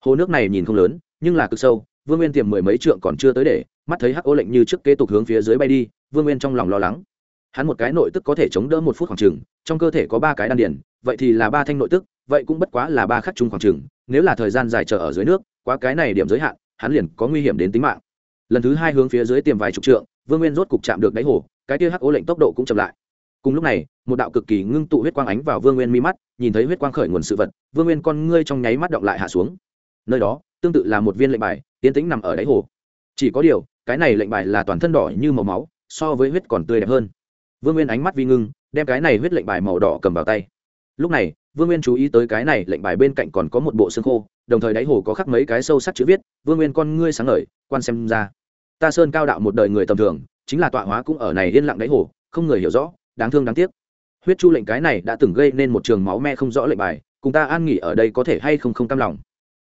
Hồ nước này nhìn không lớn nhưng là cực sâu vương nguyên tiềm mười mấy trượng còn chưa tới để mắt thấy hắc ô lệnh như trước kế tục hướng phía dưới bay đi vương nguyên trong lòng lo lắng. Hắn một cái nội tức có thể chống đỡ một phút khoảng chừng trong cơ thể có ba cái đan điền, vậy thì là ba thanh nội tức vậy cũng bất quá là ba khắc chung khoảng chừng, nếu là thời gian dài chờ ở dưới nước, quá cái này điểm giới hạn, hắn liền có nguy hiểm đến tính mạng. Lần thứ hai hướng phía dưới tiềm vài chục trượng, vương nguyên rốt cục chạm được đáy hồ, cái kia hắc ố lệnh tốc độ cũng chậm lại. Cùng lúc này, một đạo cực kỳ ngưng tụ huyết quang ánh vào vương nguyên mi mắt, nhìn thấy huyết quang khởi nguồn sự vật, vương nguyên con ngươi trong nháy mắt động lại hạ xuống. Nơi đó, tương tự là một viên lệnh bài tiến tĩnh nằm ở đáy hồ. Chỉ có điều, cái này lệnh bài là toàn thân đỏ như màu máu, so với huyết còn tươi đẹp hơn. Vương nguyên ánh mắt vi ngưng, đem cái này huyết lệnh bài màu đỏ cầm vào tay. Lúc này vương nguyên chú ý tới cái này, lệnh bài bên cạnh còn có một bộ xương khô, đồng thời đáy hồ có khắc mấy cái sâu sắc chữ viết, vương nguyên con ngươi sáng ngời, quan xem ra. Ta sơn cao đạo một đời người tầm thường, chính là tọa hóa cũng ở này yên lặng đáy hồ, không người hiểu rõ, đáng thương đáng tiếc. Huyết chu lệnh cái này đã từng gây nên một trường máu me không rõ lệnh bài, cùng ta an nghỉ ở đây có thể hay không không cam lòng.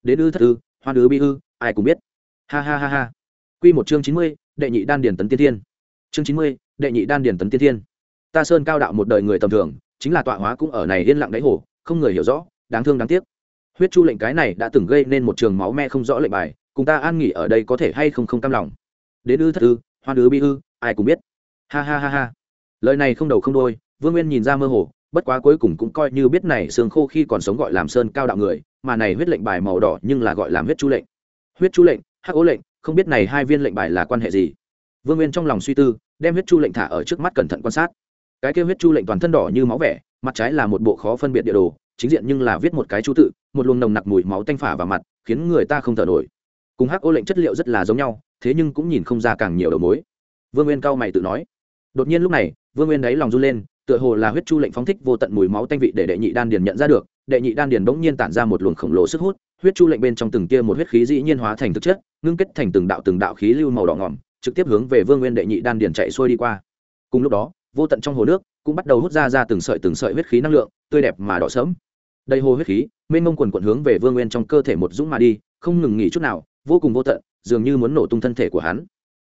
Đến ư thất ư hoa ư bi ư, ai cũng biết. Ha ha ha ha. Q một chương chín mươi, đệ nhị đan điển tấn tiên thiên. Chương chín mươi, đệ nhị đan điển tấn tiên thiên. Ta sơn cao đạo một đời người tầm thường, chính là tọa hóa cũng ở này yên lặng đáy hồ không người hiểu rõ, đáng thương đáng tiếc. Huyết chu lệnh cái này đã từng gây nên một trường máu me không rõ lệnh bài, cùng ta an nghỉ ở đây có thể hay không không cam lòng. Đến ư thất ư hoa ư bi ư, ai cũng biết. Ha ha ha ha. Lời này không đầu không đôi vương nguyên nhìn ra mơ hồ, bất quá cuối cùng cũng coi như biết này xương khô khi còn sống gọi làm sơn cao đạo người, mà này huyết lệnh bài màu đỏ nhưng là gọi làm huyết chu lệnh. Huyết chu lệnh, hắc ố lệnh, không biết này hai viên lệnh bài là quan hệ gì. Vương nguyên trong lòng suy tư, đem huyết chu lệnh thả ở trước mắt cẩn thận quan sát. Cái kêu huyết chu lệnh toàn thân đỏ như máu vẻ mặt trái là một bộ khó phân biệt địa đồ, chính diện nhưng là viết một cái chú tự, một luồng nồng nặc mùi máu tanh phả vào mặt, khiến người ta không thở nổi. Cùng hắc ô lệnh chất liệu rất là giống nhau, thế nhưng cũng nhìn không ra càng nhiều đầu mối. Vương nguyên cao mày tự nói. Đột nhiên lúc này, vương nguyên đáy lòng run lên, tựa hồ là huyết chu lệnh phóng thích vô tận mùi máu tanh vị để đệ nhị đan điền nhận ra được, đệ nhị đan điền bỗng nhiên tản ra một luồng khổng lồ sức hút, huyết chu lệnh bên trong từng tia một huyết khí dĩ nhiên hóa thành thực chất, ngưng kết thành từng đạo từng đạo khí lưu màu đỏ ngỏm, trực tiếp hướng về vương nguyên đệ nhị đan điền chạy xuôi đi qua. Cùng lúc đó, vô tận trong hồ nước cũng bắt đầu hút ra ra từng sợi từng sợi huyết khí năng lượng, tươi đẹp mà đỏ sớm đầy hồ huyết khí, mênh mông quần quận hướng về vương nguyên trong cơ thể một dũng mà đi, không ngừng nghỉ chút nào, vô cùng vô tận, dường như muốn nổ tung thân thể của hắn.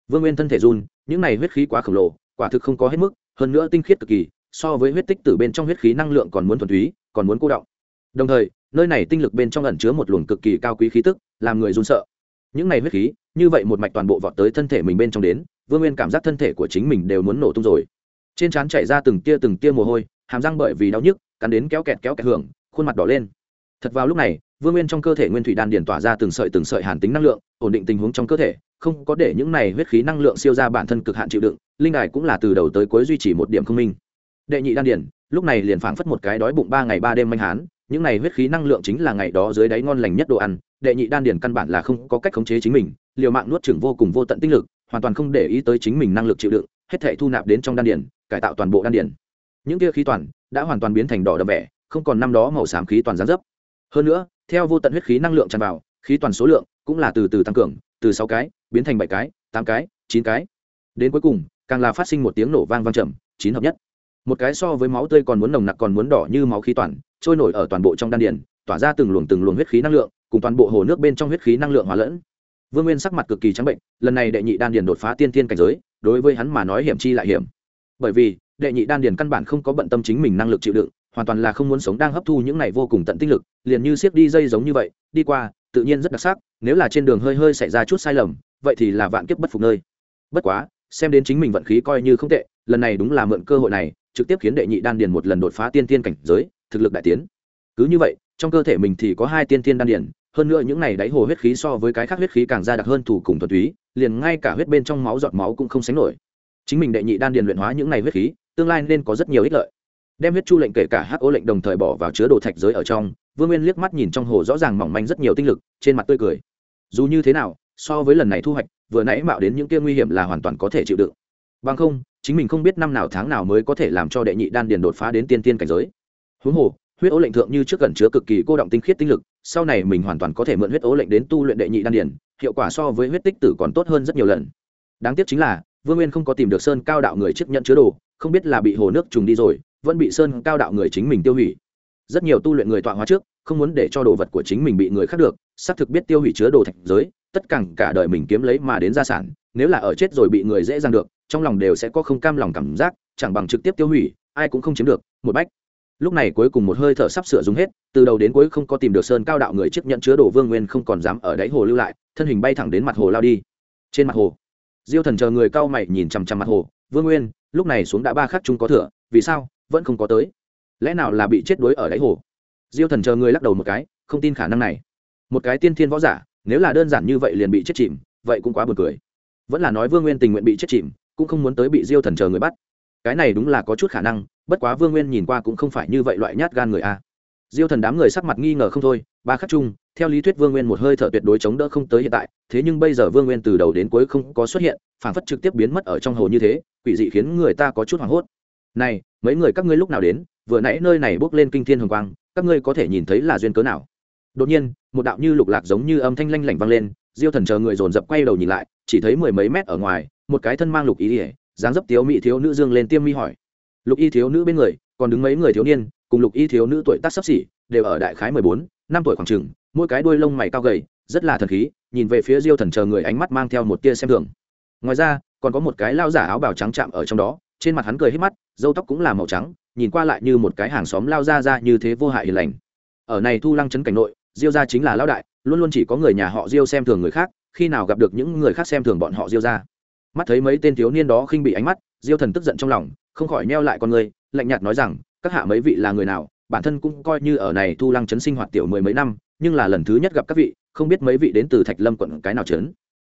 Vương nguyên thân thể run, những này huyết khí quá khổng lồ, quả thực không có hết mức, hơn nữa tinh khiết cực kỳ, so với huyết tích từ bên trong huyết khí năng lượng còn muốn thuần túy, còn muốn cô động đồng thời, nơi này tinh lực bên trong ẩn chứa một luồng cực kỳ cao quý khí tức, làm người run sợ. Những này huyết khí, như vậy một mạch toàn bộ vọt tới thân thể mình bên trong đến, vương nguyên cảm giác thân thể của chính mình đều muốn nổ tung rồi trên trán chảy ra từng tia từng tia mồ hôi, hàm răng bởi vì đau nhức, cắn đến kéo kẹt kéo kẹt hưởng, khuôn mặt đỏ lên. Thật vào lúc này, vương nguyên trong cơ thể nguyên thủy đan điển tỏa ra từng sợi từng sợi hàn tính năng lượng, ổn định tình huống trong cơ thể, không có để những này huyết khí năng lượng siêu ra bản thân cực hạn chịu đựng, linh đài cũng là từ đầu tới cuối duy trì một điểm không minh. Đệ nhị đan điển lúc này liền phảng phất một cái đói bụng ba ngày ba đêm manh hán, những này huyết khí năng lượng chính là ngày đó dưới đáy ngon lành nhất đồ ăn, đệ nhị đan điển căn bản là không có cách khống chế chính mình, liều mạng nuốt chửng vô cùng vô tận tinh lực, hoàn toàn không để ý tới chính mình năng lực chịu đựng, hết thể thu nạp đến trong đan điển cải tạo toàn bộ đan điển những kia khí toàn đã hoàn toàn biến thành đỏ đậm vẻ, không còn năm đó màu xám khí toàn gián dấp. Hơn nữa, theo vô tận huyết khí năng lượng tràn vào, khí toàn số lượng cũng là từ từ tăng cường, từ sáu cái biến thành bảy cái, tám cái, chín cái. Đến cuối cùng, càng là phát sinh một tiếng nổ vang vang trầm, chín hợp nhất. Một cái so với máu tươi còn muốn nồng nặc còn muốn đỏ như máu khí toàn, trôi nổi ở toàn bộ trong đan điền, tỏa ra từng luồng từng luồng huyết khí năng lượng, cùng toàn bộ hồ nước bên trong huyết khí năng lượng hòa lẫn. Vương nguyên sắc mặt cực kỳ trắng bệnh, lần này đệ nhị đan điền đột phá tiên tiên cảnh giới, đối với hắn mà nói hiểm chi lại hiểm bởi vì, đệ nhị đan điền căn bản không có bận tâm chính mình năng lực chịu đựng, hoàn toàn là không muốn sống đang hấp thu những này vô cùng tận tinh lực, liền như siết đi dây giống như vậy, đi qua, tự nhiên rất đặc sắc, nếu là trên đường hơi hơi xảy ra chút sai lầm, vậy thì là vạn kiếp bất phục nơi. Bất quá, xem đến chính mình vận khí coi như không tệ, lần này đúng là mượn cơ hội này, trực tiếp khiến đệ nhị đan điền một lần đột phá tiên tiên cảnh giới, thực lực đại tiến. Cứ như vậy, trong cơ thể mình thì có hai tiên tiên đan điền, hơn nữa những này đáy hồ huyết khí so với cái khác huyết khí càng ra đặc hơn thủ cùng thuần túy, liền ngay cả huyết bên trong máu giọt máu cũng không sánh nổi chính mình đệ nhị đan điền luyện hóa những này huyết khí, tương lai nên có rất nhiều ích lợi. Đem huyết chu lệnh kể cả hắc ô lệnh đồng thời bỏ vào chứa đồ thạch giới ở trong, vương nguyên liếc mắt nhìn trong hồ rõ ràng mỏng manh rất nhiều tinh lực, trên mặt tươi cười. Dù như thế nào, so với lần này thu hoạch, vừa nãy mạo đến những kia nguy hiểm là hoàn toàn có thể chịu đựng. Bằng không, chính mình không biết năm nào tháng nào mới có thể làm cho đệ nhị đan điền đột phá đến tiên tiên cảnh giới. Huống hồ, huyết ố lệnh thượng như trước gần chứa cực kỳ cô động tinh khiết tinh lực, sau này mình hoàn toàn có thể mượn huyết ố lệnh đến tu luyện đệ nhị đan điền, hiệu quả so với huyết tích tử còn tốt hơn rất nhiều lần. Đáng tiếc chính là vương nguyên không có tìm được sơn cao đạo người chiếc nhận chứa đồ, không biết là bị hồ nước trùng đi rồi, vẫn bị sơn cao đạo người chính mình tiêu hủy. Rất nhiều tu luyện người tọa hóa trước, không muốn để cho đồ vật của chính mình bị người khác được, xác thực biết tiêu hủy chứa đồ thạch giới, tất cả cả đời mình kiếm lấy mà đến gia sản, nếu là ở chết rồi bị người dễ dàng được, trong lòng đều sẽ có không cam lòng cảm giác, chẳng bằng trực tiếp tiêu hủy, ai cũng không chiếm được, một bách. Lúc này cuối cùng một hơi thở sắp sửa dùng hết, từ đầu đến cuối không có tìm được sơn cao đạo người chiếc nhận chứa đồ vương nguyên không còn dám ở đáy hồ lưu lại, thân hình bay thẳng đến mặt hồ lao đi. Trên mặt hồ diêu thần chờ người cao mày nhìn chằm chằm mặt hồ, vương nguyên, lúc này xuống đã ba khắc chung có thừa, vì sao vẫn không có tới? Lẽ nào là bị chết đuối ở đáy hồ? Diêu thần chờ người lắc đầu một cái, không tin khả năng này. Một cái tiên thiên võ giả, nếu là đơn giản như vậy liền bị chết chìm, vậy cũng quá buồn cười. Vẫn là nói vương nguyên tình nguyện bị chết chìm, cũng không muốn tới bị diêu thần chờ người bắt. Cái này đúng là có chút khả năng, bất quá vương nguyên nhìn qua cũng không phải như vậy loại nhát gan người a. Diêu thần đám người sắc mặt nghi ngờ không thôi, ba khắc chung theo lý thuyết vương nguyên một hơi thở tuyệt đối chống đỡ không tới hiện tại, thế nhưng bây giờ vương nguyên từ đầu đến cuối không có xuất hiện phản phất trực tiếp biến mất ở trong hồ như thế, quỷ dị khiến người ta có chút hoảng hốt. Này, mấy người các ngươi lúc nào đến? Vừa nãy nơi này bốc lên kinh thiên hồng quang, các ngươi có thể nhìn thấy là duyên cớ nào? Đột nhiên, một đạo như lục lạc giống như âm thanh lanh lảnh vang lên, diêu thần chờ người dồn dập quay đầu nhìn lại, chỉ thấy mười mấy mét ở ngoài, một cái thân mang lục ý ỉa dáng dấp tiếu mỹ thiếu nữ dương lên tiêm mi hỏi. Lục y thiếu nữ bên người, còn đứng mấy người thiếu niên, cùng lục y thiếu nữ tuổi tác sắp xỉ, đều ở đại khái mười bốn, năm tuổi khoảng chừng mỗi cái đuôi lông mày cao gầy, rất là thần khí, nhìn về phía diêu thần chờ người ánh mắt mang theo một tia xem thường. Ngoài ra, còn có một cái lao giả áo bào trắng chạm ở trong đó, trên mặt hắn cười hết mắt dâu tóc cũng là màu trắng, nhìn qua lại như một cái hàng xóm lao ra ra như thế vô hại hiền lành. Ở này thu lăng chấn cảnh nội, diêu gia chính là lão đại, luôn luôn chỉ có người nhà họ diêu xem thường người khác, khi nào gặp được những người khác xem thường bọn họ diêu gia. Mắt thấy mấy tên thiếu niên đó khinh bị ánh mắt, diêu thần tức giận trong lòng, không khỏi neo lại con người, lạnh nhạt nói rằng, các hạ mấy vị là người nào? Bản thân cũng coi như ở này thu lăng chấn sinh hoạt tiểu mười mấy năm nhưng là lần thứ nhất gặp các vị không biết mấy vị đến từ thạch lâm quận cái nào chấn.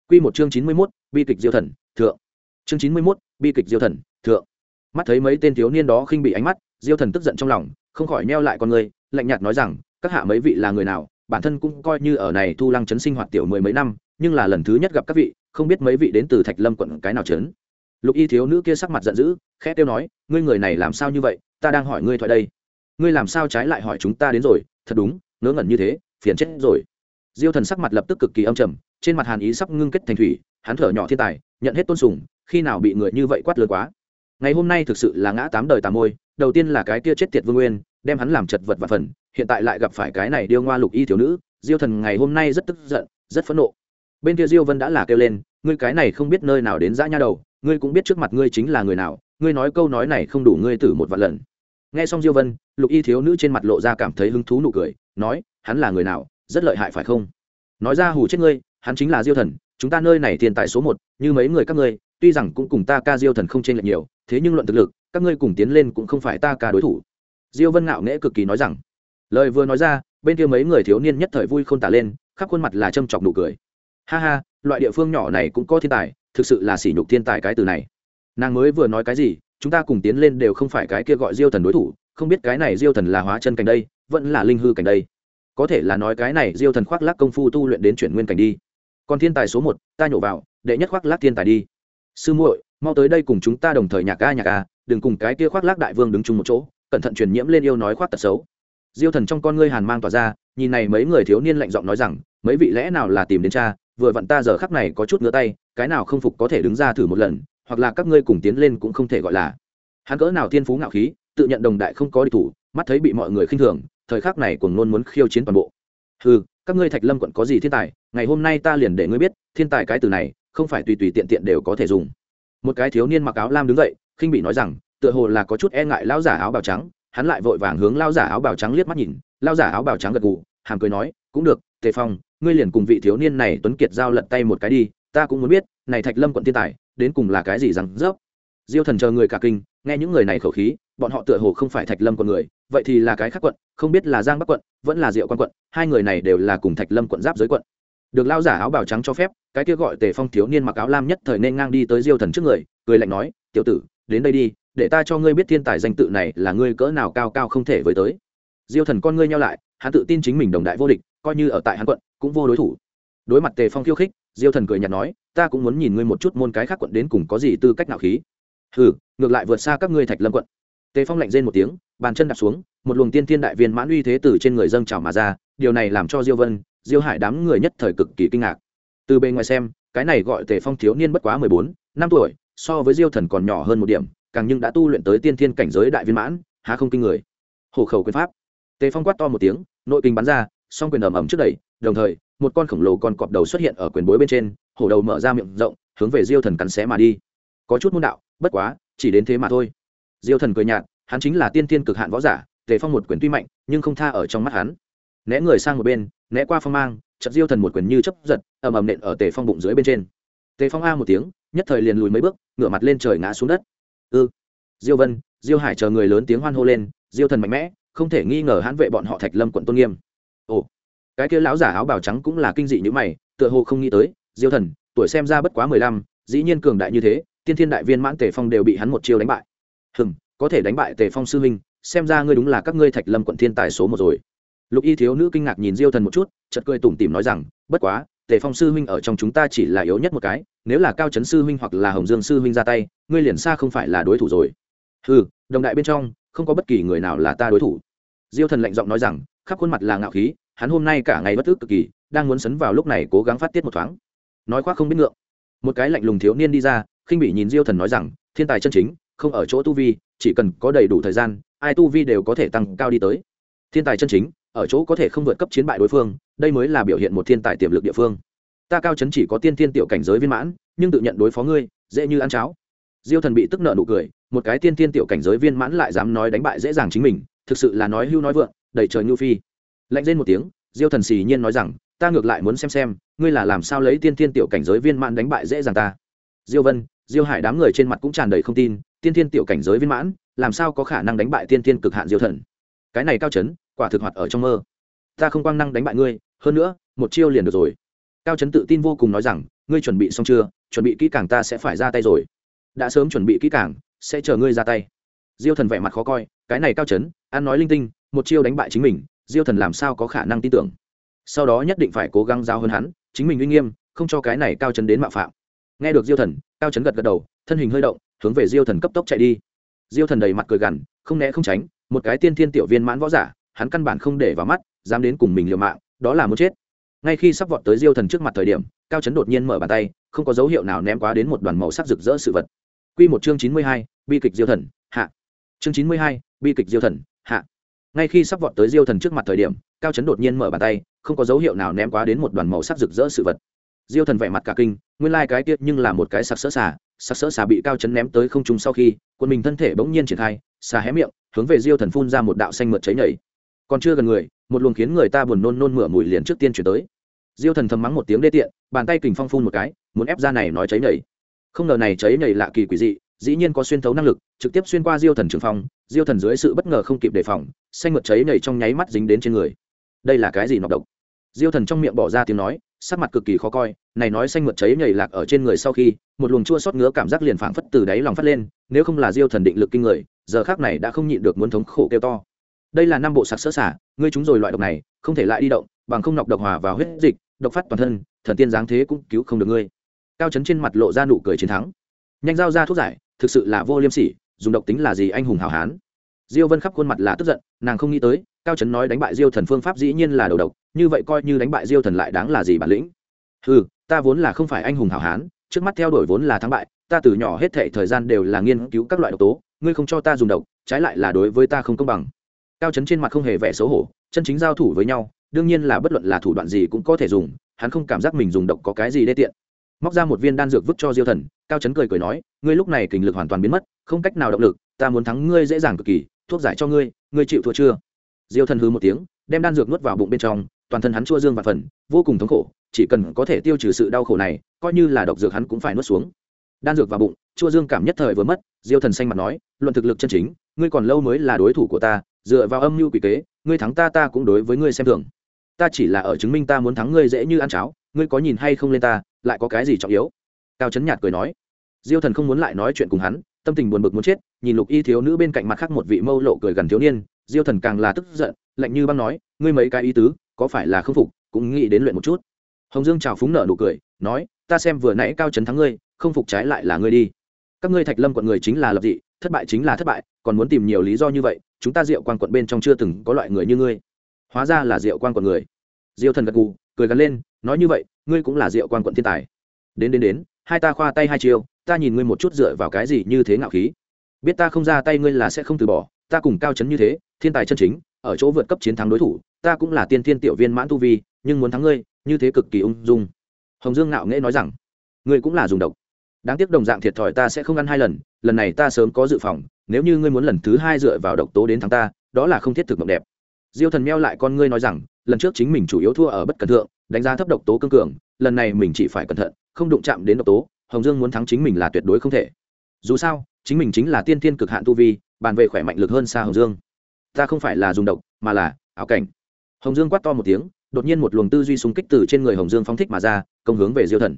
Quy một chương chín mươi 91, bi kịch diêu thần thượng. Chương chín mươi 91, bi kịch diêu thần thượng. Mắt thấy mấy tên thiếu niên đó khinh bị ánh mắt diêu thần tức giận trong lòng không khỏi neo lại con người lạnh nhạt nói rằng các hạ mấy vị là người nào bản thân cũng coi như ở này thu lăng chấn sinh hoạt tiểu mười mấy năm nhưng là lần thứ nhất gặp các vị không biết mấy vị đến từ thạch lâm quận cái nào chấn. Lục y thiếu nữ kia sắc mặt giận dữ khẽ tiêu nói ngươi người này làm sao như vậy ta đang hỏi ngươi thoại đây. Ngươi làm sao trái lại hỏi chúng ta đến rồi thật đúng ngớ ngẩn như thế phiền chết rồi. Diêu thần sắc mặt lập tức cực kỳ âm trầm, trên mặt hàn ý sắp ngưng kết thành thủy, hắn thở nhỏ thiên tài, nhận hết tôn sùng, khi nào bị người như vậy quát lớn quá. Ngày hôm nay thực sự là ngã tám đời tà môi, đầu tiên là cái kia chết tiệt vương nguyên, đem hắn làm chật vật và phần, hiện tại lại gặp phải cái này điêu ngoa lục y thiếu nữ, diêu thần ngày hôm nay rất tức giận, rất phẫn nộ. Bên kia diêu vân đã là kêu lên, ngươi cái này không biết nơi nào đến dã nha đầu, ngươi cũng biết trước mặt ngươi chính là người nào, ngươi nói câu nói này không đủ ngươi tử một vạn lần. Nghe xong diêu vân, lục y thiếu nữ trên mặt lộ ra cảm thấy hứng thú nụ cười, nói hắn là người nào, rất lợi hại phải không? Nói ra hù chết ngươi, hắn chính là diêu thần, chúng ta nơi này tiền tài số một, như mấy người các ngươi, tuy rằng cũng cùng ta ca diêu thần không chênh lệch nhiều, thế nhưng luận thực lực, các ngươi cùng tiến lên cũng không phải ta ca đối thủ. Diêu vân ngạo nghễ cực kỳ nói rằng. Lời vừa nói ra, bên kia mấy người thiếu niên nhất thời vui không tả lên, khắp khuôn mặt là châm chọc nụ cười. Ha ha, loại địa phương nhỏ này cũng có thiên tài, thực sự là sỉ nhục thiên tài cái từ này. Nàng mới vừa nói cái gì, chúng ta cùng tiến lên đều không phải cái kia gọi diêu thần đối thủ, không biết cái này diêu thần là hóa chân cảnh đây, vẫn là linh hư cảnh đây có thể là nói cái này diêu thần khoác lác công phu tu luyện đến chuyển nguyên cảnh đi. Còn thiên tài số một, ta nhổ vào, đệ nhất khoác lác thiên tài đi. Sư muội, mau tới đây cùng chúng ta đồng thời nhạc ca nhạc ca, đừng cùng cái kia khoác lác đại vương đứng chung một chỗ, cẩn thận truyền nhiễm lên yêu nói khoác tật xấu. Diêu thần trong con ngươi hàn mang tỏa ra, nhìn này mấy người thiếu niên lạnh giọng nói rằng, mấy vị lẽ nào là tìm đến cha, vừa vặn ta giờ khắc này có chút ngứa tay, cái nào không phục có thể đứng ra thử một lần, hoặc là các ngươi cùng tiến lên cũng không thể gọi là. Hắn cỡ nào thiên phú ngạo khí, tự nhận đồng đại không có địch thủ, mắt thấy bị mọi người khinh thường thời khắc này cùng luôn muốn khiêu chiến toàn bộ. Ừ các ngươi thạch lâm quận có gì thiên tài, ngày hôm nay ta liền để ngươi biết, thiên tài cái từ này, không phải tùy tùy tiện tiện đều có thể dùng. Một cái thiếu niên mặc áo lam đứng dậy, khinh bị nói rằng, tựa hồ là có chút e ngại lão giả áo bào trắng. Hắn lại vội vàng hướng lão giả áo bào trắng liếc mắt nhìn, lão giả áo bào trắng gật gù, hàm cười nói, cũng được, tề phong, ngươi liền cùng vị thiếu niên này tuấn kiệt giao lật tay một cái đi, ta cũng muốn biết, này thạch lâm quận thiên tài, đến cùng là cái gì rằng rớp? Diêu thần chờ người cả kinh, nghe những người này khẩu khí, bọn họ tựa hồ không phải thạch lâm quận người, vậy thì là cái khác quận không biết là giang bắc quận, vẫn là diệu quan quận, hai người này đều là cùng thạch lâm quận giáp giới quận. Được lao giả áo bào trắng cho phép, cái kia gọi tề phong thiếu niên mặc áo lam nhất thời nên ngang đi tới diêu thần trước người, cười lạnh nói, tiểu tử, đến đây đi, để ta cho ngươi biết thiên tài danh tự này là ngươi cỡ nào cao cao không thể với tới. Diêu thần con ngươi nhau lại, hắn tự tin chính mình đồng đại vô địch, coi như ở tại hắn quận, cũng vô đối thủ. Đối mặt tề phong khiêu khích, diêu thần cười nhạt nói, ta cũng muốn nhìn ngươi một chút môn cái khác quận đến cùng có gì tư cách nào khí. Hừ, ngược lại vượt xa các ngươi thạch lâm quận. Tề phong lạnh rên một tiếng, bàn chân đạp xuống một luồng tiên thiên đại viên mãn uy thế từ trên người dâng trào mà ra, điều này làm cho diêu vân, diêu hải đám người nhất thời cực kỳ kinh ngạc. Từ bên ngoài xem, cái này gọi tề phong thiếu niên bất quá mười bốn, năm tuổi, so với diêu thần còn nhỏ hơn một điểm, càng nhưng đã tu luyện tới tiên thiên cảnh giới đại viên mãn, há không kinh người. Hổ khẩu quyền pháp. Tề phong quát to một tiếng, nội kinh bắn ra, song quyền ầm ầm trước đẩy, đồng thời, một con khổng lồ con cọp đầu xuất hiện ở quyền bối bên trên, hổ đầu mở ra miệng rộng, hướng về diêu thần cắn xé mà đi. Có chút môn đạo, bất quá, chỉ đến thế mà thôi. Diêu thần cười nhạt, hắn chính là tiên tiên cực hạn võ giả tề phong một quyền tuy mạnh, nhưng không tha ở trong mắt hắn. Né người sang một bên, né qua phong mang chật diêu thần một quyền như chấp giật, ầm ầm nện ở tề phong bụng dưới bên trên. Tề phong a một tiếng, nhất thời liền lùi mấy bước, ngửa mặt lên trời ngã xuống đất. Ư? Diêu vân, diêu hải chờ người lớn tiếng hoan hô lên, diêu thần mạnh mẽ, không thể nghi ngờ hãn vệ bọn họ thạch lâm quận tôn nghiêm. Ồ, cái kia lão giả áo bào trắng cũng là kinh dị như mày, tựa hồ không nghĩ tới, diêu thần, tuổi xem ra bất quá mười lăm, dĩ nhiên cường đại như thế, tiên thiên đại viên mãn tề phong đều bị hắn một chiêu đánh bại. Hừm, có thể đánh bại tề phong sư huynh xem ra ngươi đúng là các ngươi thạch lâm quận thiên tài số một rồi. Lục y thiếu nữ kinh ngạc nhìn diêu thần một chút, chợt cười tủm tỉm nói rằng, bất quá, tề phong sư huynh ở trong chúng ta chỉ là yếu nhất một cái, nếu là cao trấn sư huynh hoặc là hồng dương sư huynh ra tay, ngươi liền xa không phải là đối thủ rồi. Ừ đồng đại bên trong, không có bất kỳ người nào là ta đối thủ. Diêu thần lạnh giọng nói rằng, khắp khuôn mặt là ngạo khí, hắn hôm nay cả ngày bất ức cực kỳ, đang muốn sấn vào lúc này cố gắng phát tiết một thoáng. Nói khoác không biết ngượng. Một cái lạnh lùng thiếu niên đi ra, khinh bị nhìn diêu thần nói rằng, thiên tài chân chính, không ở chỗ tu vi, chỉ cần có đầy đủ thời gian ai tu vi đều có thể tăng cao đi tới. Thiên tài chân chính, ở chỗ có thể không vượt cấp chiến bại đối phương, đây mới là biểu hiện một thiên tài tiềm lực địa phương. Ta cao chấn chỉ có tiên thiên tiểu cảnh giới viên mãn, nhưng tự nhận đối phó ngươi, dễ như ăn cháo. Diêu thần bị tức nợ nụ cười, một cái tiên thiên tiểu cảnh giới viên mãn lại dám nói đánh bại dễ dàng chính mình, thực sự là nói hưu nói vượng, đầy trời nhu phi. Lạnh lên một tiếng, diêu thần xì nhiên nói rằng, ta ngược lại muốn xem xem, ngươi là làm sao lấy tiên thiên tiểu cảnh giới viên mãn đánh bại dễ dàng ta. Diêu vân, diêu hải đám người trên mặt cũng tràn đầy không tin, tiên thiên tiểu cảnh giới viên mãn làm sao có khả năng đánh bại tiên thiên cực hạn diêu thần? Cái này cao chấn, quả thực hoạt ở trong mơ. Ta không quang năng đánh bại ngươi, hơn nữa, một chiêu liền được rồi. Cao chấn tự tin vô cùng nói rằng, ngươi chuẩn bị xong chưa? Chuẩn bị kỹ càng ta sẽ phải ra tay rồi. Đã sớm chuẩn bị kỹ càng, sẽ chờ ngươi ra tay. Diêu thần vẻ mặt khó coi, cái này cao chấn an nói linh tinh, một chiêu đánh bại chính mình, diêu thần làm sao có khả năng tin tưởng? Sau đó nhất định phải cố gắng giao hơn hắn, chính mình uy nghiêm, không cho cái này cao chấn đến mạo phạm. Nghe được diêu thần, cao chấn gật gật đầu, thân hình hơi động, hướng về diêu thần cấp tốc chạy đi diêu thần đầy mặt cười gằn, không né không tránh, một cái tiên thiên tiểu viên mãn võ giả, hắn căn bản không để vào mắt, dám đến cùng mình liều mạng, đó là muốn chết. Ngay khi sắp vọt tới diêu thần trước mặt thời điểm, cao chấn đột nhiên mở bàn tay, không có dấu hiệu nào ném quá đến một đoàn màu sắc rực rỡ sự vật. Q một chương chín mươi hai, bi kịch diêu thần, hạ. Chương chín mươi hai, bi kịch diêu thần, hạ. Ngay khi sắp vọt tới diêu thần trước mặt thời điểm, cao chấn đột nhiên mở bàn tay, không có dấu hiệu nào ném quá đến một đoàn màu sắc rực rỡ sự vật. Diêu thần vẻ mặt cả kinh, nguyên lai、like、cái tiết nhưng là một cái sặc sỡ xà sắc sỡ xà bị cao chấn ném tới không trung sau khi, quân mình thân thể bỗng nhiên triển khai, xà hé miệng, hướng về diêu thần phun ra một đạo xanh mượt cháy nhảy. Còn chưa gần người, một luồng khiến người ta buồn nôn nôn mửa mùi liền trước tiên chuyển tới. Diêu thần thầm mắng một tiếng đê tiện, bàn tay kình phong phun một cái, muốn ép ra này nói cháy nhảy. Không ngờ này cháy nhảy lạ kỳ quỷ dị, dĩ nhiên có xuyên thấu năng lực, trực tiếp xuyên qua diêu thần trường phong diêu thần dưới sự bất ngờ không kịp đề phòng, xanh mượt cháy nhảy trong nháy mắt dính đến trên người. Đây là cái gì nọc độc? Diêu thần trong miệng bỏ ra tiếng nói sắc mặt cực kỳ khó coi, này nói xanh mượt cháy nhảy lạc ở trên người sau khi, một luồng chua xót ngứa cảm giác liền phảng phất từ đáy lòng phát lên, nếu không là diêu thần định lực kinh người, giờ khác này đã không nhịn được muốn thống khổ kêu to. Đây là năm bộ sặc sỡ xả, ngươi chúng rồi loại độc này, không thể lại đi động, bằng không nọc độc hòa vào huyết dịch, độc phát toàn thân, thần tiên giáng thế cũng cứu không được ngươi. Cao chấn trên mặt lộ ra nụ cười chiến thắng. Nhanh giao ra thuốc giải, thực sự là vô liêm sỉ, dùng độc tính là gì anh hùng hảo hán. Diêu vân khắp khuôn mặt là tức giận, nàng không nghĩ tới, cao chấn nói đánh bại diêu thần phương pháp dĩ nhiên là đầu độc như vậy coi như đánh bại diêu thần lại đáng là gì bản lĩnh? Ừ ta vốn là không phải anh hùng hảo hán, trước mắt theo đuổi vốn là thắng bại, ta từ nhỏ hết thệ thời gian đều là nghiên cứu các loại độc tố, ngươi không cho ta dùng độc, trái lại là đối với ta không công bằng. Cao chấn trên mặt không hề vẻ xấu hổ, chân chính giao thủ với nhau, đương nhiên là bất luận là thủ đoạn gì cũng có thể dùng, hắn không cảm giác mình dùng độc có cái gì đê tiện. Móc ra một viên đan dược vứt cho diêu thần, cao chấn cười cười nói, ngươi lúc này kình lực hoàn toàn biến mất, không cách nào động lực, ta muốn thắng ngươi dễ dàng cực kỳ, thuốc giải cho ngươi ngươi chịu thua chưa? Diêu thần hư một tiếng, đem đan dược nuốt vào bụng bên trong toàn thân hắn chua dương và phần, vô cùng thống khổ, chỉ cần có thể tiêu trừ sự đau khổ này, coi như là độc dược hắn cũng phải nuốt xuống. Đan dược vào bụng, chua dương cảm nhất thời vừa mất, diêu thần xanh mặt nói, luận thực lực chân chính, ngươi còn lâu mới là đối thủ của ta, dựa vào âm mưu quỷ kế, ngươi thắng ta ta cũng đối với ngươi xem thường. Ta chỉ là ở chứng minh ta muốn thắng ngươi dễ như ăn cháo, ngươi có nhìn hay không lên ta, lại có cái gì trọng yếu? Cao chấn nhạt cười nói. Diêu thần không muốn lại nói chuyện cùng hắn, tâm tình buồn bực muốn chết, nhìn lục y thiếu nữ bên cạnh mặt khác một vị mâu lộ cười gần thiếu niên, diêu thần càng là tức giận, lạnh như băng nói, ngươi mấy cái ý tứ có phải là không phục, cũng nghĩ đến luyện một chút. Hồng dương chào phúng nợ nụ cười, nói, ta xem vừa nãy cao trấn thắng ngươi, không phục trái lại là ngươi đi. Các ngươi thạch lâm quận người chính là lập dị, thất bại chính là thất bại, còn muốn tìm nhiều lý do như vậy, chúng ta diệu quan quận bên trong chưa từng có loại người như ngươi. Hóa ra là diệu quan quận người. Diêu thần gật gù, cười gắn lên, nói như vậy, ngươi cũng là diệu quan quận thiên tài. Đến đến đến, hai ta khoa tay hai chiều ta nhìn ngươi một chút dựa vào cái gì như thế ngạo khí. Biết ta không ra tay ngươi là sẽ không từ bỏ, ta cùng cao chấn như thế, thiên tài chân chính, ở chỗ vượt cấp chiến thắng đối thủ ta cũng là tiên thiên tiểu viên mãn tu vi, nhưng muốn thắng ngươi, như thế cực kỳ ung dung. Hồng dương ngạo nghễ nói rằng, ngươi cũng là dùng độc. Đáng tiếc đồng dạng thiệt thòi ta sẽ không ăn hai lần lần này ta sớm có dự phòng, nếu như ngươi muốn lần thứ hai dựa vào độc tố đến thắng ta, đó là không thiết thực mộng đẹp. Diêu thần meo lại con ngươi nói rằng, lần trước chính mình chủ yếu thua ở bất cẩn thượng, đánh giá thấp độc tố cương cường, lần này mình chỉ phải cẩn thận, không đụng chạm đến độc tố, hồng dương muốn thắng chính mình là tuyệt đối không thể. Dù sao, chính mình chính là tiên tiên cực hạn tu vi, bàn về khỏe mạnh lực hơn xa hồng dương. Ta không phải là dùng độc, mà là ảo cảnh hồng dương quát to một tiếng, đột nhiên một luồng tư duy súng kích từ trên người hồng dương phóng thích mà ra, công hướng về diêu thần.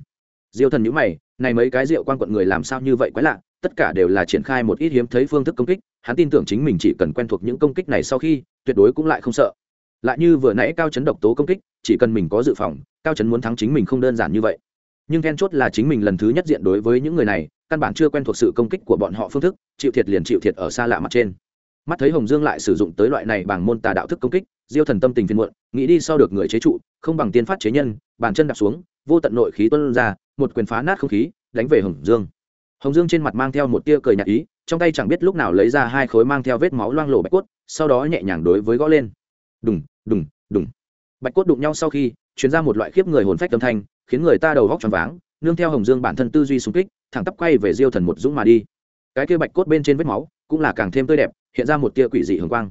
Diêu thần nhữ mày, này mấy cái rượu quan quận người làm sao như vậy quái lạ, tất cả đều là triển khai một ít hiếm thấy phương thức công kích, hắn tin tưởng chính mình chỉ cần quen thuộc những công kích này sau khi, tuyệt đối cũng lại không sợ. Lại như vừa nãy cao chấn độc tố công kích, chỉ cần mình có dự phòng, cao chấn muốn thắng chính mình không đơn giản như vậy. Nhưng then chốt là chính mình lần thứ nhất diện đối với những người này, căn bản chưa quen thuộc sự công kích của bọn họ phương thức, chịu thiệt liền chịu thiệt ở xa lạ mặt trên. Mắt thấy hồng dương lại sử dụng tới loại này bằng môn tà đạo thức công kích diêu thần tâm tình phiền muộn, nghĩ đi sau được người chế trụ, không bằng tiên phát chế nhân, bàn chân đạp xuống, vô tận nội khí tuân ra, một quyền phá nát không khí, đánh về hồng dương. Hồng dương trên mặt mang theo một tia cười nhạt ý, trong tay chẳng biết lúc nào lấy ra hai khối mang theo vết máu loang lổ bạch cốt, sau đó nhẹ nhàng đối với gõ lên. Đùng đùng đùng. Bạch cốt đụng nhau sau khi chuyển ra một loại khiếp người hồn phách âm thanh, khiến người ta đầu góc tròn váng, nương theo hồng dương bản thân tư duy xung kích, thẳng tắp quay về diêu thần một dũng mà đi. Cái kia bạch cốt bên trên vết máu, cũng là càng thêm tươi đẹp, hiện ra một tia quỷ dị hồng quang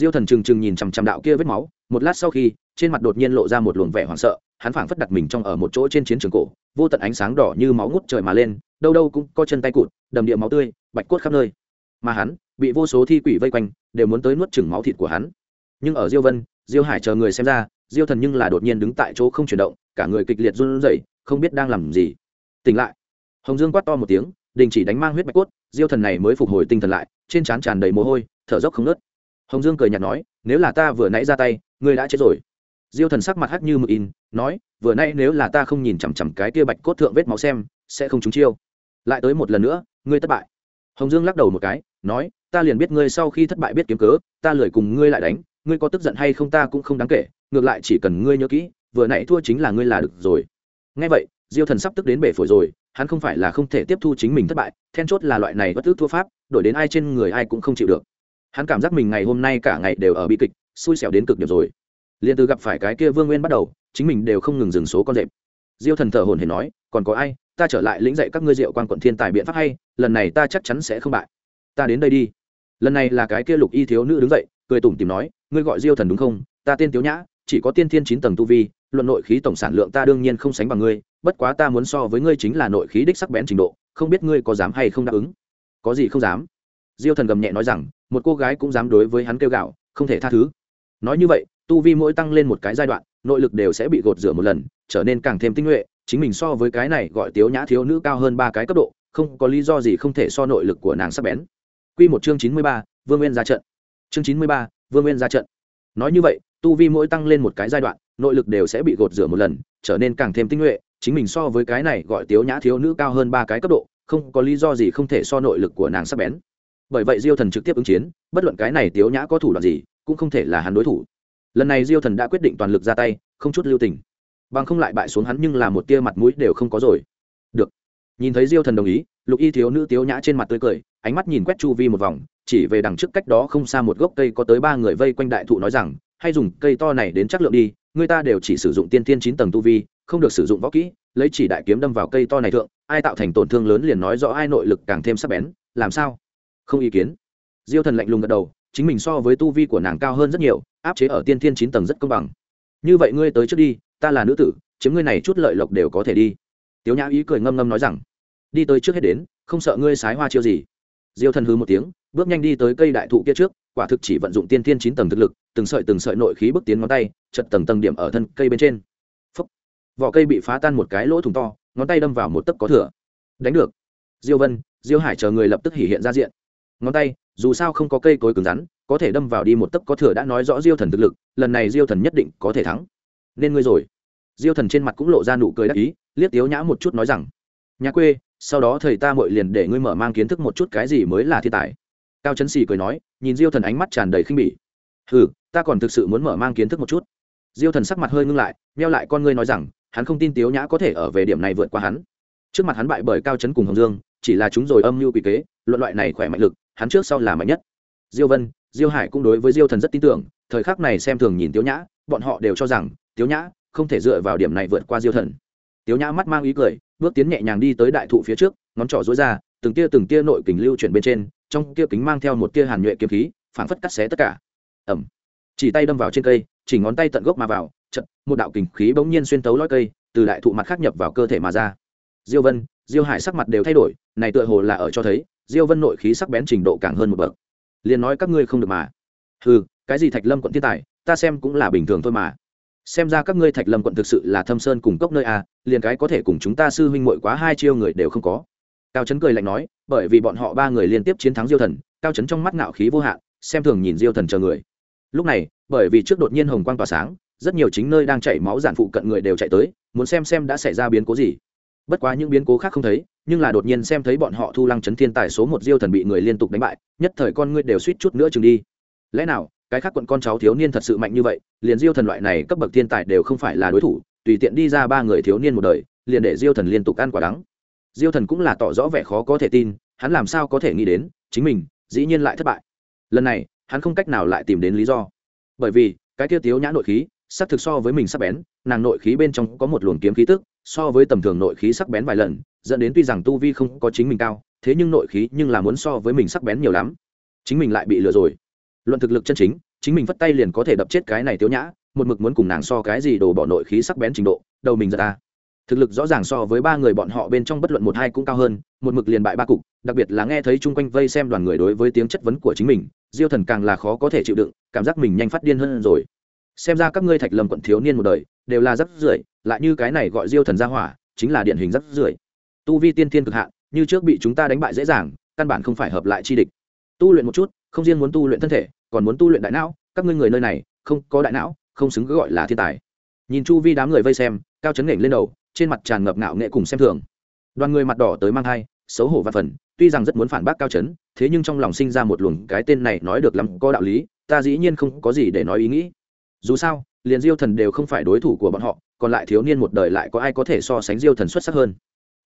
diêu thần trừng trừng nhìn chằm chằm đạo kia vết máu, một lát sau khi, trên mặt đột nhiên lộ ra một luồng vẻ hoảng sợ, hắn phảng phất đặt mình trong ở một chỗ trên chiến trường cổ, vô tận ánh sáng đỏ như máu ngút trời mà lên, đâu đâu cũng có chân tay cụt, đầm địa máu tươi, bạch cốt khắp nơi. Mà hắn, bị vô số thi quỷ vây quanh, đều muốn tới nuốt chửng máu thịt của hắn. Nhưng ở diêu vân, diêu hải chờ người xem ra, diêu thần nhưng là đột nhiên đứng tại chỗ không chuyển động, cả người kịch liệt run rẩy, không biết đang làm gì. Tỉnh lại. Hồng dương quát to một tiếng, đình chỉ đánh mang huyết bạch cốt, diêu thần này mới phục hồi tinh thần lại, trên trán tràn đầy mồ hôi, thở dốc không nớt hồng dương cười nhạt nói, nếu là ta vừa nãy ra tay, ngươi đã chết rồi. Diêu thần sắc mặt hắt như mực in, nói, vừa nãy nếu là ta không nhìn chằm chằm cái kia bạch cốt thượng vết máu xem, sẽ không trúng chiêu. Lại tới một lần nữa, ngươi thất bại. Hồng dương lắc đầu một cái, nói, ta liền biết ngươi sau khi thất bại biết kiếm cớ, ta lười cùng ngươi lại đánh, ngươi có tức giận hay không ta cũng không đáng kể, ngược lại chỉ cần ngươi nhớ kỹ, vừa nãy thua chính là ngươi là được rồi. Ngay vậy, diêu thần sắp tức đến bể phổi rồi, hắn không phải là không thể tiếp thu chính mình thất bại, then chốt là loại này bất ước thua pháp, đổi đến ai trên người ai cũng không chịu được hắn cảm giác mình ngày hôm nay cả ngày đều ở bi kịch, xui xẻo đến cực điểm rồi. Liền từ gặp phải cái kia vương nguyên bắt đầu, chính mình đều không ngừng dừng số con rệp. Diêu thần thở hồn hển nói, còn có ai? Ta trở lại lĩnh dạy các ngươi diệu quan quận thiên tài biện pháp hay, lần này ta chắc chắn sẽ không bại. Ta đến đây đi. Lần này là cái kia lục y thiếu nữ đứng dậy, cười tủm tìm nói, ngươi gọi diêu thần đúng không? Ta tên tiếu nhã, chỉ có tiên thiên chín tầng tu vi, luận nội khí tổng sản lượng ta đương nhiên không sánh bằng ngươi, bất quá ta muốn so với ngươi chính là nội khí đích sắc bén trình độ, không biết ngươi có dám hay không đáp ứng. Có gì không dám? Diêu thần gầm nhẹ nói rằng một cô gái cũng dám đối với hắn kêu gạo, không thể tha thứ. Nói như vậy, tu vi mỗi tăng lên một cái giai đoạn, nội lực đều sẽ bị gột rửa một lần, trở nên càng thêm tinh nhuệ, chính mình so với cái này gọi tiếu nhã thiếu nữ cao hơn ba cái cấp độ, không có lý do gì không thể so nội lực của nàng sắc bén. Quy một chương chín mươi ba, vương nguyên ra trận. Chương chín mươi ba, vương nguyên ra trận. Nói như vậy, tu vi mỗi tăng lên một cái giai đoạn, nội lực đều sẽ bị gột rửa một lần, trở nên càng thêm tinh nhuệ, chính mình so với cái này gọi tiếu nhã thiếu nữ cao hơn ba cái cấp độ, không có lý do gì không thể so nội lực của nàng sắc bén bởi vậy diêu thần trực tiếp ứng chiến, bất luận cái này tiếu nhã có thủ đoạn gì, cũng không thể là hắn đối thủ. Lần này diêu thần đã quyết định toàn lực ra tay, không chút lưu tình. Bằng không lại bại xuống hắn nhưng là một tia mặt mũi đều không có rồi. Được. Nhìn thấy diêu thần đồng ý, lục y thiếu nữ tiếu nhã trên mặt tươi cười, ánh mắt nhìn quét chu vi một vòng, chỉ về đằng trước cách đó không xa một gốc cây có tới ba người vây quanh đại thụ nói rằng, hay dùng cây to này đến chắc lượng đi, người ta đều chỉ sử dụng tiên tiên chín tầng tu vi, không được sử dụng võ kỹ, lấy chỉ đại kiếm đâm vào cây to này thượng, ai tạo thành tổn thương lớn liền nói rõ ai nội lực càng thêm sắc bén, làm sao? Không ý kiến. Diêu thần lạnh lùng gật đầu, chính mình so với tu vi của nàng cao hơn rất nhiều, áp chế ở tiên thiên chín tầng rất công bằng. Như vậy ngươi tới trước đi, ta là nữ tử, chiếm ngươi này chút lợi lộc đều có thể đi. Tiếu nhã ý cười ngâm ngâm nói rằng, đi tới trước hết đến, không sợ ngươi sái hoa chiêu gì. Diêu thần hư một tiếng, bước nhanh đi tới cây đại thụ kia trước, quả thực chỉ vận dụng tiên thiên chín tầng thực lực, từng sợi từng sợi nội khí bước tiến ngón tay, chật tầng tầng điểm ở thân cây bên trên. Phúc. vỏ cây bị phá tan một cái lỗ thủng to, ngón tay đâm vào một tấc có thửa đánh được. Diêu vân, diêu hải chờ người lập tức hỉ hiện ra diện ngón tay, dù sao không có cây cối cứng rắn, có thể đâm vào đi một tấc có thừa đã nói rõ diêu thần thực lực, lần này diêu thần nhất định có thể thắng. Nên ngươi rồi. Diêu thần trên mặt cũng lộ ra nụ cười đắc ý, liếc tiếu nhã một chút nói rằng nhà quê, sau đó thầy ta mội liền để ngươi mở mang kiến thức một chút cái gì mới là thiên tài. Cao trấn xì cười nói, nhìn diêu thần ánh mắt tràn đầy khinh bỉ. Ừ ta còn thực sự muốn mở mang kiến thức một chút. Diêu thần sắc mặt hơi ngưng lại meo lại con ngươi nói rằng, hắn không tin tiếu nhã có thể ở về điểm này vượt qua hắn. Trước mặt hắn bại bởi cao trấn cùng hồng dương, chỉ là chúng rồi âm mưu quỷ kế, luận loại này khỏe mạnh lực hắn trước sau là mạnh nhất. Diêu vân, diêu hải cũng đối với diêu thần rất tin tưởng, thời khắc này xem thường nhìn tiếu nhã, bọn họ đều cho rằng tiếu nhã không thể dựa vào điểm này vượt qua diêu thần. Tiếu nhã mắt mang ý cười, bước tiến nhẹ nhàng đi tới đại thụ phía trước, ngón trỏ dối ra, từng tia từng tia nội kình lưu chuyển bên trên, trong kia kính mang theo một tia hàn nhuệ kiếm khí, phảng phất cắt xé tất cả. Ẩm chỉ tay đâm vào trên cây, chỉ ngón tay tận gốc mà vào chật một đạo kình khí bỗng nhiên xuyên tấu lõi cây, từ đại thụ mặt khác nhập vào cơ thể mà ra. Diêu vân, diêu hải sắc mặt đều thay đổi, này tựa hồ là ở cho thấy diêu vân nội khí sắc bén trình độ càng hơn một bậc. Liền nói các ngươi không được mà. Ừ cái gì thạch lâm quận thiên tài, ta xem cũng là bình thường thôi mà. Xem ra các ngươi thạch lâm quận thực sự là thâm sơn cùng cốc nơi a, liền cái có thể cùng chúng ta sư huynh muội quá hai chiêu người đều không có. Cao trấn cười lạnh nói, bởi vì bọn họ ba người liên tiếp chiến thắng diêu thần, cao trấn trong mắt ngạo khí vô hạn, xem thường nhìn diêu thần chờ người. Lúc này, bởi vì trước đột nhiên hồng quang tỏa sáng, rất nhiều chính nơi đang chảy máu giản phụ cận người đều chạy tới, muốn xem xem đã xảy ra biến cố gì. Bất quá những biến cố khác không thấy nhưng là đột nhiên xem thấy bọn họ thu lăng chấn thiên tài số một diêu thần bị người liên tục đánh bại, nhất thời con ngươi đều suýt chút nữa chừng đi. Lẽ nào, cái khác quận con cháu thiếu niên thật sự mạnh như vậy, liền diêu thần loại này cấp bậc thiên tài đều không phải là đối thủ, tùy tiện đi ra ba người thiếu niên một đời, liền để diêu thần liên tục ăn quả đắng. Diêu thần cũng là tỏ rõ vẻ khó có thể tin, hắn làm sao có thể nghĩ đến, chính mình, dĩ nhiên lại thất bại. Lần này, hắn không cách nào lại tìm đến lý do. Bởi vì, cái kia tiếu nhã nội khí sắc thực so với mình sắc bén, nàng nội khí bên trong có một luồng kiếm khí tức, so với tầm thường nội khí sắc bén vài lần dẫn đến tuy rằng tu vi không có chính mình cao, thế nhưng nội khí nhưng là muốn so với mình sắc bén nhiều lắm. Chính mình lại bị lừa rồi. Luận thực lực chân chính chính mình vất tay liền có thể đập chết cái này tiếu nhã, một mực muốn cùng nàng so cái gì đổ bỏ nội khí sắc bén trình độ, đầu mình giật ta. Thực lực rõ ràng so với ba người bọn họ bên trong bất luận một hai cũng cao hơn, một mực liền bại ba cục, đặc biệt là nghe thấy chung quanh vây xem đoàn người đối với tiếng chất vấn của chính mình, diêu thần càng là khó có thể chịu đựng, cảm giác mình nhanh phát điên hơn rồi. Xem ra các ngươi thạch lầm quận thiếu niên một đời, đều là rất rưởi, lại như cái này gọi diêu thần gia hỏa, chính là điển hình rất rưởi tu vi tiên thiên cực hạn, như trước bị chúng ta đánh bại dễ dàng, căn bản không phải hợp lại chi địch. Tu luyện một chút, không riêng muốn tu luyện thân thể, còn muốn tu luyện đại não, các ngươi người nơi này, không có đại não, không xứng gọi là thiên tài. Nhìn chu vi đám người vây xem, cao chấn nghển lên đầu, trên mặt tràn ngập ngạo nghệ cùng xem thường. Đoàn người mặt đỏ tới mang thai, xấu hổ và phần, tuy rằng rất muốn phản bác cao chấn, thế nhưng trong lòng sinh ra một luồng cái tên này nói được lắm có đạo lý, ta dĩ nhiên không có gì để nói ý nghĩ. Dù sao, liền diêu thần đều không phải đối thủ của bọn họ, còn lại thiếu niên một đời lại có ai có thể so sánh diêu thần xuất sắc hơn?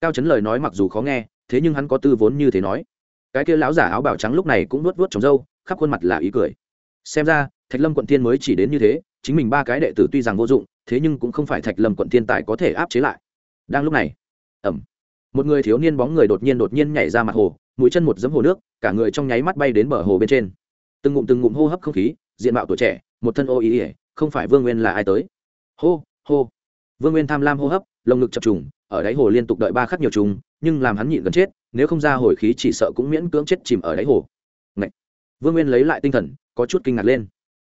Cao chấn lời nói mặc dù khó nghe, thế nhưng hắn có tư vốn như thế nói. Cái kia lão giả áo bảo trắng lúc này cũng nuốt vuốt trồng râu, khắp khuôn mặt là ý cười. Xem ra, thạch lâm quận tiên mới chỉ đến như thế, chính mình ba cái đệ tử tuy rằng vô dụng, thế nhưng cũng không phải thạch lâm quận tiên tài có thể áp chế lại. Đang lúc này ẩm một người thiếu niên bóng người đột nhiên đột nhiên nhảy ra mặt hồ, mũi chân một giấm hồ nước, cả người trong nháy mắt bay đến bờ hồ bên trên. Từng ngụm từng ngụm hô hấp không khí, diện mạo tuổi trẻ, một thân ô ý ỉa không phải vương nguyên là ai tới. Hô hô. Vương nguyên tham lam hô hấp, lồng ngực chập trùng ở đáy hồ liên tục đợi ba khắc nhiều trùng, nhưng làm hắn nhịn gần chết, nếu không ra hồi khí chỉ sợ cũng miễn cưỡng chết chìm ở đáy hồ. Ngậy! vương nguyên lấy lại tinh thần, có chút kinh ngạc lên.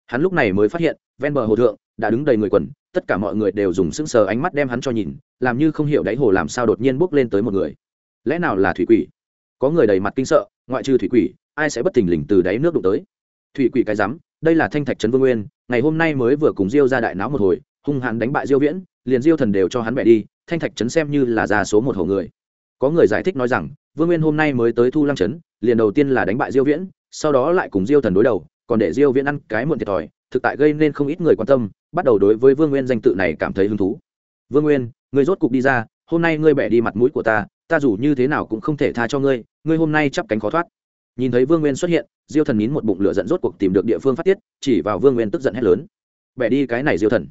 Hắn lúc này mới phát hiện, ven bờ hồ thượng, đã đứng đầy người quần, tất cả mọi người đều dùng sững sờ ánh mắt đem hắn cho nhìn, làm như không hiểu đáy hồ làm sao đột nhiên bốc lên tới một người. Lẽ nào là thủy quỷ? Có người đầy mặt kinh sợ, ngoại trừ thủy quỷ, ai sẽ bất thình lình từ đáy nước đụng tới? Thủy quỷ cái rắm, đây là thanh thạch trấn vương nguyên, ngày hôm nay mới vừa cùng diêu ra đại náo một hồi, hung hãn đánh bại diêu viễn, liền diêu thần đều cho hắn bẻ đi thanh thạch trấn xem như là ra số một hậu người. Có người giải thích nói rằng, vương nguyên hôm nay mới tới thu lăng trấn, liền đầu tiên là đánh bại diêu viễn, sau đó lại cùng diêu thần đối đầu, còn để diêu viễn ăn cái muộn thiệt thòi, thực tại gây nên không ít người quan tâm, bắt đầu đối với vương nguyên danh tự này cảm thấy hứng thú. Vương nguyên, ngươi rốt cục đi ra, hôm nay ngươi bẻ đi mặt mũi của ta ta dù như thế nào cũng không thể tha cho ngươi ngươi hôm nay chắp cánh khó thoát. Nhìn thấy vương nguyên xuất hiện, diêu thần nín một bụng lửa giận rốt cuộc tìm được địa phương phát tiết, chỉ vào vương nguyên tức giận hét lớn. Bẻ đi cái này diêu thần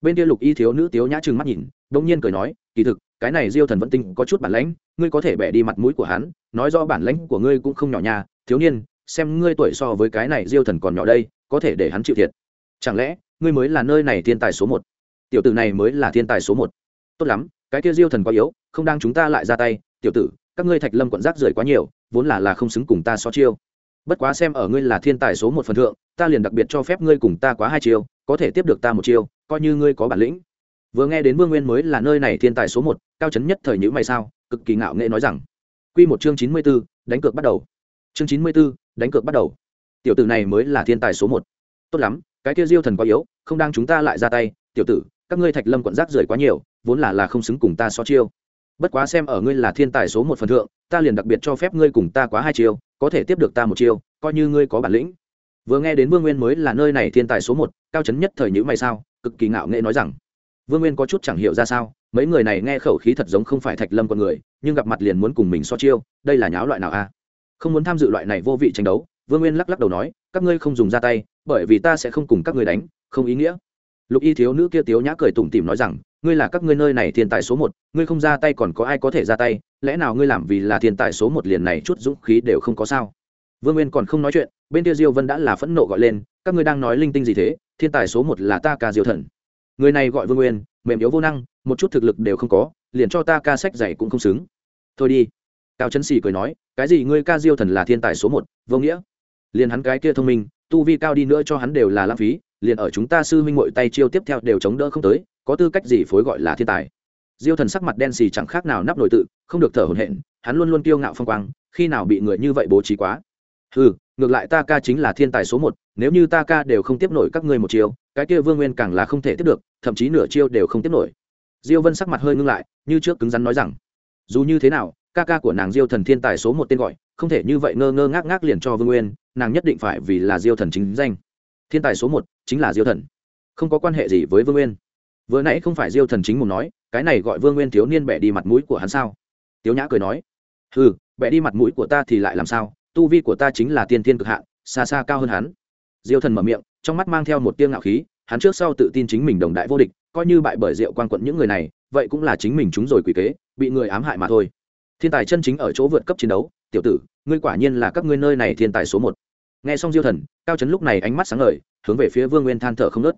bên kia lục y thiếu nữ tiếu nhã trừng mắt nhìn đông nhiên cười nói, kỳ thực, cái này diêu thần vẫn tinh có chút bản lãnh, ngươi có thể bẻ đi mặt mũi của hắn, nói rõ bản lãnh của ngươi cũng không nhỏ nhà thiếu niên, xem ngươi tuổi so với cái này diêu thần còn nhỏ đây, có thể để hắn chịu thiệt. Chẳng lẽ, ngươi mới là nơi này thiên tài số một? Tiểu tử này mới là thiên tài số một. Tốt lắm, cái kia diêu thần quá yếu, không đang chúng ta lại ra tay, tiểu tử, các ngươi thạch lâm quận rác rưởi quá nhiều, vốn là là không xứng cùng ta so chiêu bất quá xem ở ngươi là thiên tài số một phần thượng, ta liền đặc biệt cho phép ngươi cùng ta quá hai chiêu, có thể tiếp được ta một chiêu, coi như ngươi có bản lĩnh. Vừa nghe đến vương nguyên mới là nơi này thiên tài số một, cao chấn nhất thời nhữ mày sao, cực kỳ ngạo nghệ nói rằng q một chương chín mươi b ố đánh cược bắt đầu. Chương chín mươi b ố đánh cược bắt đầu. Tiểu tử này mới là thiên tài số một. Tốt lắm, cái kia diêu thần quá yếu, không đang chúng ta lại ra tay. Tiểu tử, các ngươi thạch lâm quận rác rưởi quá nhiều, vốn là là không xứng cùng ta so chiêu bất quá xem ở ngươi là thiên tài số một phần thượng, ta liền đặc biệt cho phép ngươi cùng ta quá hai chiêu, có thể tiếp được ta một chiêu, coi như ngươi có bản lĩnh. Vừa nghe đến vương nguyên mới là nơi này thiên tài số một, cao chấn nhất thời nhữ mày sao, cực kỳ ngạo nghệ nói rằng, vương nguyên có chút chẳng hiểu ra sao, mấy người này nghe khẩu khí thật giống không phải thạch lâm con người, nhưng gặp mặt liền muốn cùng mình so chiêu, đây là nháo loại nào a? À? Không muốn tham dự loại này vô vị tranh đấu, vương nguyên lắc lắc đầu nói, các ngươi không dùng ra tay, bởi vì ta sẽ không cùng các ngươi đánh, không ý nghĩa. Lục y thiếu nữ kia tiếu nhã cười tủm tỉm nói rằng ngươi là các ngươi nơi này thiên tài số một, ngươi không ra tay còn có ai có thể ra tay, lẽ nào ngươi làm vì là thiên tài số một liền này chút dũng khí đều không có sao? Vương nguyên còn không nói chuyện, bên kia diêu vân đã là phẫn nộ gọi lên, các ngươi đang nói linh tinh gì thế, thiên tài số một là ta ca diêu thần. Người này gọi vương nguyên, mềm yếu vô năng, một chút thực lực đều không có, liền cho ta ca sách dày cũng không xứng. Thôi đi. Cao trấn xì cười nói, cái gì ngươi ca diêu thần là thiên tài số một, vô nghĩa. Liền hắn cái kia thông minh, tu vi cao đi nữa cho hắn đều là lãng phí, liền ở chúng ta sư huynh mội tay chiêu tiếp theo đều chống đỡ không tới có tư cách gì phối gọi là thiên tài. Diêu thần sắc mặt đen xì chẳng khác nào nắp nội tự, không được thở hổn hển, hắn luôn luôn kiêu ngạo phong quang, khi nào bị người như vậy bố trí quá. Ừ ngược lại ta ca chính là thiên tài số một, nếu như ta ca đều không tiếp nổi các ngươi một chiêu, cái kia vương nguyên càng là không thể tiếp được, thậm chí nửa chiêu đều không tiếp nổi. Diêu vân sắc mặt hơi ngưng lại, như trước cứng rắn nói rằng, dù như thế nào, ca ca của nàng diêu thần thiên tài số một tên gọi, không thể như vậy ngơ ngơ ngác ngác liền cho vương nguyên, nàng nhất định phải vì là diêu thần chính danh. Thiên tài số một chính là diêu thần, không có quan hệ gì với vương nguyên vừa nãy không phải diêu thần chính mùng nói, cái này gọi vương nguyên thiếu niên bẻ đi mặt mũi của hắn sao? Tiếu nhã cười nói ừ bẻ đi mặt mũi của ta thì lại làm sao? Tu vi của ta chính là tiên thiên cực hạn, xa xa cao hơn hắn. Diêu thần mở miệng, trong mắt mang theo một tiêu ngạo khí, hắn trước sau tự tin chính mình đồng đại vô địch, coi như bại bởi rượu quan quận những người này, vậy cũng là chính mình chúng rồi quỷ kế, bị người ám hại mà thôi. Thiên tài chân chính ở chỗ vượt cấp chiến đấu, tiểu tử, ngươi quả nhiên là các ngươi nơi này thiên tài số một. Nghe xong diêu thần, cao trấn lúc này ánh mắt sáng ngời, hướng về phía vương nguyên than thở không nớt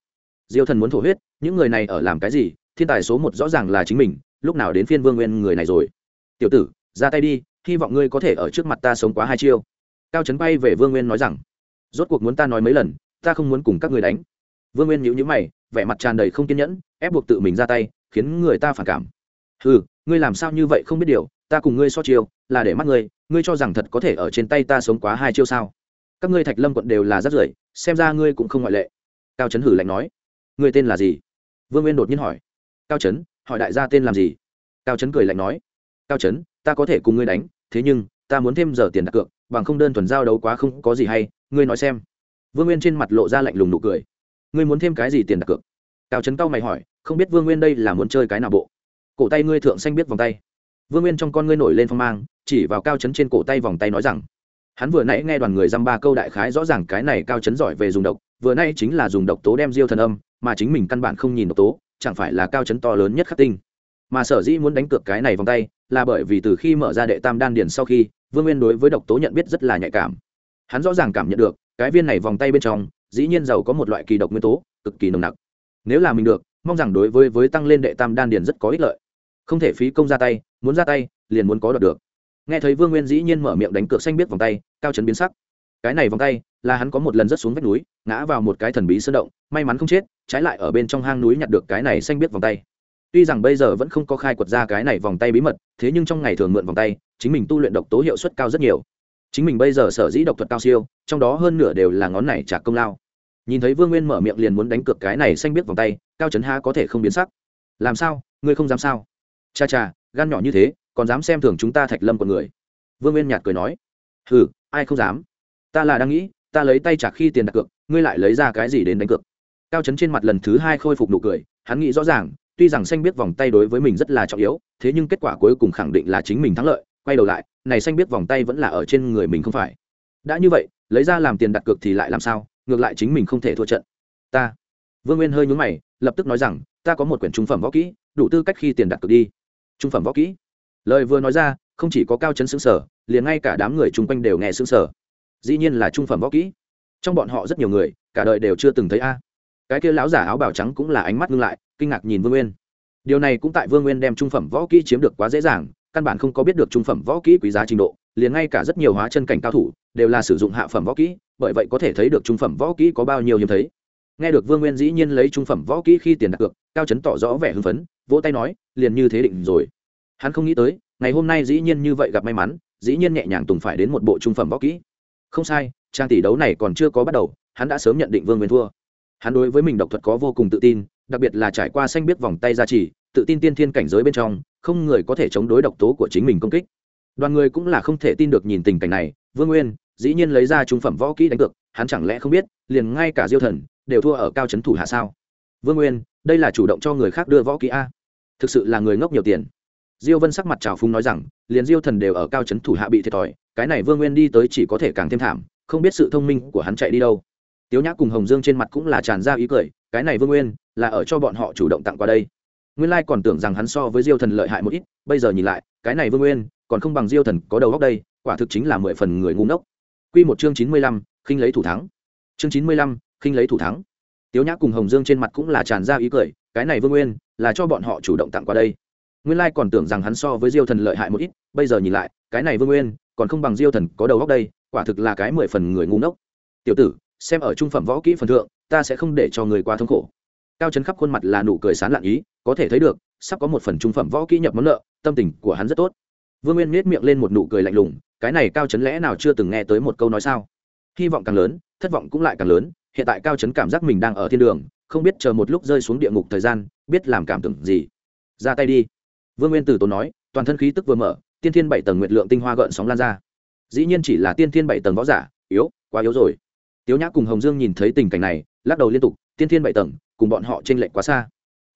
diêu thần muốn thổ huyết, những người này ở làm cái gì? Thiên tài số một rõ ràng là chính mình, lúc nào đến phiên vương nguyên người này rồi? Tiểu tử, ra tay đi, hy vọng ngươi có thể ở trước mặt ta sống quá hai chiêu. Cao trấn bay về vương nguyên nói rằng, rốt cuộc muốn ta nói mấy lần, ta không muốn cùng các người đánh. Vương nguyên nhíu nhíu mày, vẻ mặt tràn đầy không kiên nhẫn, ép buộc tự mình ra tay, khiến người ta phản cảm. Ừ ngươi làm sao như vậy không biết điều, ta cùng ngươi so chiêu, là để mắt ngươi ngươi cho rằng thật có thể ở trên tay ta sống quá hai chiêu sao? Các ngươi thạch lâm quận đều là rất rưởi, xem ra ngươi cũng không ngoại lệ. Cao trấn hử lạnh nói. Người tên là gì? Vương nguyên đột nhiên hỏi. Cao trấn hỏi đại gia tên làm gì? Cao trấn cười lạnh nói. Cao trấn ta có thể cùng ngươi đánh, thế nhưng, ta muốn thêm giờ tiền đặt cược, bằng không đơn thuần giao đấu quá không có gì hay, ngươi nói xem. Vương nguyên trên mặt lộ ra lạnh lùng nụ cười. Ngươi muốn thêm cái gì tiền đặt cược? Cao trấn cao mày hỏi, không biết vương nguyên đây là muốn chơi cái nào bộ? Cổ tay ngươi thượng xanh biết vòng tay. Vương nguyên trong con ngươi nổi lên phong mang, chỉ vào cao trấn trên cổ tay vòng tay nói rằng, hắn vừa nãy nghe đoàn người dăm ba câu đại khái rõ ràng cái này cao trấn giỏi về dùng độc, vừa nay chính là dùng độc tố đem diêu thần âm mà chính mình căn bản không nhìn độc tố, chẳng phải là cao chấn to lớn nhất khắc tinh. Mà sở dĩ muốn đánh cược cái này vòng tay, là bởi vì từ khi mở ra đệ tam đan điền sau khi, vương nguyên đối với độc tố nhận biết rất là nhạy cảm. Hắn rõ ràng cảm nhận được, cái viên này vòng tay bên trong, dĩ nhiên giàu có một loại kỳ độc nguyên tố, cực kỳ nồng nặc. Nếu là mình được, mong rằng đối với với tăng lên đệ tam đan điền rất có ích lợi. Không thể phí công ra tay, muốn ra tay, liền muốn có đoạt được. Nghe thấy vương nguyên dĩ nhiên mở miệng đánh cược xanh biết vòng tay, cao chấn biến sắc cái này vòng tay là hắn có một lần rất xuống vách núi, ngã vào một cái thần bí sơn động, may mắn không chết, trái lại ở bên trong hang núi nhặt được cái này xanh biết vòng tay. Tuy rằng bây giờ vẫn không có khai quật ra cái này vòng tay bí mật, thế nhưng trong ngày thường mượn vòng tay, chính mình tu luyện độc tố hiệu suất cao rất nhiều. Chính mình bây giờ sở dĩ độc thuật cao siêu, trong đó hơn nửa đều là ngón này trả công lao. Nhìn thấy vương nguyên mở miệng liền muốn đánh cược cái này xanh biết vòng tay, cao trấn ha có thể không biến sắc. Làm sao? Ngươi không dám sao? Cha cha, gan nhỏ như thế, còn dám xem thường chúng ta thạch lâm con người? Vương nguyên nhạt cười nói. Ừ ai không dám? Ta là đang nghĩ, ta lấy tay trả khi tiền đặt cược, ngươi lại lấy ra cái gì đến đánh cược. Cao trấn trên mặt lần thứ hai khôi phục nụ cười, hắn nghĩ rõ ràng, tuy rằng xanh biết vòng tay đối với mình rất là trọng yếu, thế nhưng kết quả cuối cùng khẳng định là chính mình thắng lợi, quay đầu lại, này xanh biết vòng tay vẫn là ở trên người mình không phải. Đã như vậy, lấy ra làm tiền đặt cược thì lại làm sao, ngược lại chính mình không thể thua trận. Ta. Vương nguyên hơi nhún mày, lập tức nói rằng, ta có một quyển trung phẩm võ kỹ, đủ tư cách khi tiền đặt cược đi. Trung phẩm võ kỹ. Lời vừa nói ra, không chỉ có cao chấn xứng sở liền ngay cả đám người chung quanh đều nghe xứng sở dĩ nhiên là trung phẩm võ kỹ. Trong bọn họ rất nhiều người, cả đời đều chưa từng thấy a. Cái kia lão giả áo bào trắng cũng là ánh mắt ngưng lại, kinh ngạc nhìn vương nguyên. Điều này cũng tại vương nguyên đem trung phẩm võ kỹ chiếm được quá dễ dàng, căn bản không có biết được trung phẩm võ kỹ quý giá trình độ, liền ngay cả rất nhiều hóa chân cảnh cao thủ đều là sử dụng hạ phẩm võ kỹ, bởi vậy có thể thấy được trung phẩm võ kỹ có bao nhiêu hiếm thấy. Nghe được vương nguyên dĩ nhiên lấy trung phẩm võ kỹ khi tiền đặt cược, cao chấn tỏ rõ vẻ hưng phấn, vỗ tay nói, liền như thế định rồi. Hắn không nghĩ tới, ngày hôm nay dĩ nhiên như vậy gặp may mắn, dĩ nhiên nhẹ nhàng tùng phải đến một bộ trung phẩm võ kỹ không sai, trang tỷ đấu này còn chưa có bắt đầu, hắn đã sớm nhận định vương nguyên thua. Hắn đối với mình độc thuật có vô cùng tự tin, đặc biệt là trải qua xanh biết vòng tay ra chỉ, tự tin tiên thiên cảnh giới bên trong, không người có thể chống đối độc tố của chính mình công kích. Đoàn người cũng là không thể tin được nhìn tình cảnh này, vương nguyên, dĩ nhiên lấy ra trung phẩm võ kỹ đánh cược, hắn chẳng lẽ không biết, liền ngay cả diêu thần, đều thua ở cao trấn thủ hạ sao? Vương nguyên, đây là chủ động cho người khác đưa võ kỹ a. Thực sự là người ngốc nhiều tiền diêu vân sắc mặt trào phúng nói rằng, liền diêu thần đều ở cao trấn thủ hạ bị thiệt thòi, cái này vương nguyên đi tới chỉ có thể càng thêm thảm, không biết sự thông minh của hắn chạy đi đâu. Tiếu nhã cùng hồng dương trên mặt cũng là tràn ra ý cười, cái này vương nguyên là ở cho bọn họ chủ động tặng qua đây. Nguyên lai còn tưởng rằng hắn so với diêu thần lợi hại một ít, bây giờ nhìn lại, cái này vương nguyên còn không bằng diêu thần có đầu góc đây, quả thực chính là mười phần người ngu ngốc. Q một chương chín mươi lăm, khinh lấy thủ thắng. Chương chín mươi lăm, khinh lấy thủ thắng. Tiếu nhã cùng hồng dương trên mặt cũng là tràn ra ý cười, cái này vương nguyên là cho bọn họ chủ động tặng qua đây nguyên lai còn tưởng rằng hắn so với diêu thần lợi hại một ít, bây giờ nhìn lại, cái này vương nguyên, còn không bằng diêu thần có đầu góc đây, quả thực là cái mười phần người ngu ngốc. Tiểu tử, xem ở trung phẩm võ kỹ phần thượng, ta sẽ không để cho người qua thống khổ. Cao chấn khắp khuôn mặt là nụ cười sán lạn ý, có thể thấy được, sắp có một phần trung phẩm võ kỹ nhập món nợ, tâm tình của hắn rất tốt. Vương nguyên nhếch miệng lên một nụ cười lạnh lùng, cái này cao chấn lẽ nào chưa từng nghe tới một câu nói sao? Hy vọng càng lớn, thất vọng cũng lại càng lớn, hiện tại cao chấn cảm giác mình đang ở thiên đường, không biết chờ một lúc rơi xuống địa ngục thời gian, biết làm cảm tưởng gì. Ra tay đi vương nguyên tử tốn nói, toàn thân khí tức vừa mở, tiên thiên bảy tầng nguyệt lượng tinh hoa gợn sóng lan ra. Dĩ nhiên chỉ là tiên thiên bảy tầng võ giả, yếu, quá yếu rồi. Tiếu nhã cùng hồng dương nhìn thấy tình cảnh này, lắc đầu liên tục, tiên thiên bảy tầng, cùng bọn họ t r ê n lệch quá xa.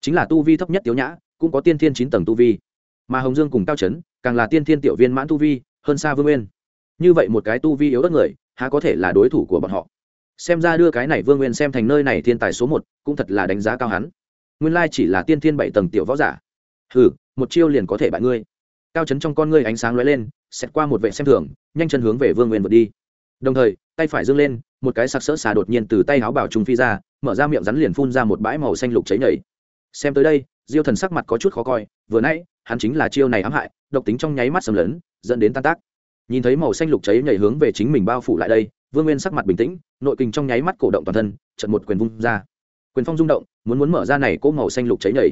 Chính là tu vi thấp nhất tiếu nhã, cũng có tiên thiên chín tầng tu vi. Mà hồng dương cùng cao trấn càng là tiên thiên tiểu viên mãn tu vi, hơn xa vương nguyên. Như vậy một cái tu vi yếu đất người, há có thể là đối thủ của bọn họ? Xem ra đưa cái này vương nguyên xem thành nơi này thiên tài số một, cũng thật là đánh giá cao hắn. Nguyên lai chỉ là tiên thiên bảy tầng tiểu võ giả hừ, một chiêu liền có thể bại ngươi. Cao chấn trong con ngươi ánh sáng lóe lên, xẹt qua một vệ xem thường, nhanh chân hướng về vương nguyên vượt đi. Đồng thời, tay phải dâng lên, một cái sặc sỡ xà đột nhiên từ tay áo bảo trung phi ra, mở ra miệng rắn liền phun ra một bãi màu xanh lục cháy nhảy. Xem tới đây, diêu thần sắc mặt có chút khó coi, vừa nãy, hắn chính là chiêu này ám hại, độc tính trong nháy mắt sầm lớn dẫn đến tan tác. Nhìn thấy màu xanh lục cháy nhảy hướng về chính mình bao phủ lại đây, vương nguyên sắc mặt bình tĩnh, nội kình trong nháy mắt cổ động toàn thân trận một quyền vung ra. Quyền phong rung động, muốn muốn mở ra này cỗ màu xanh lục cháy nhảy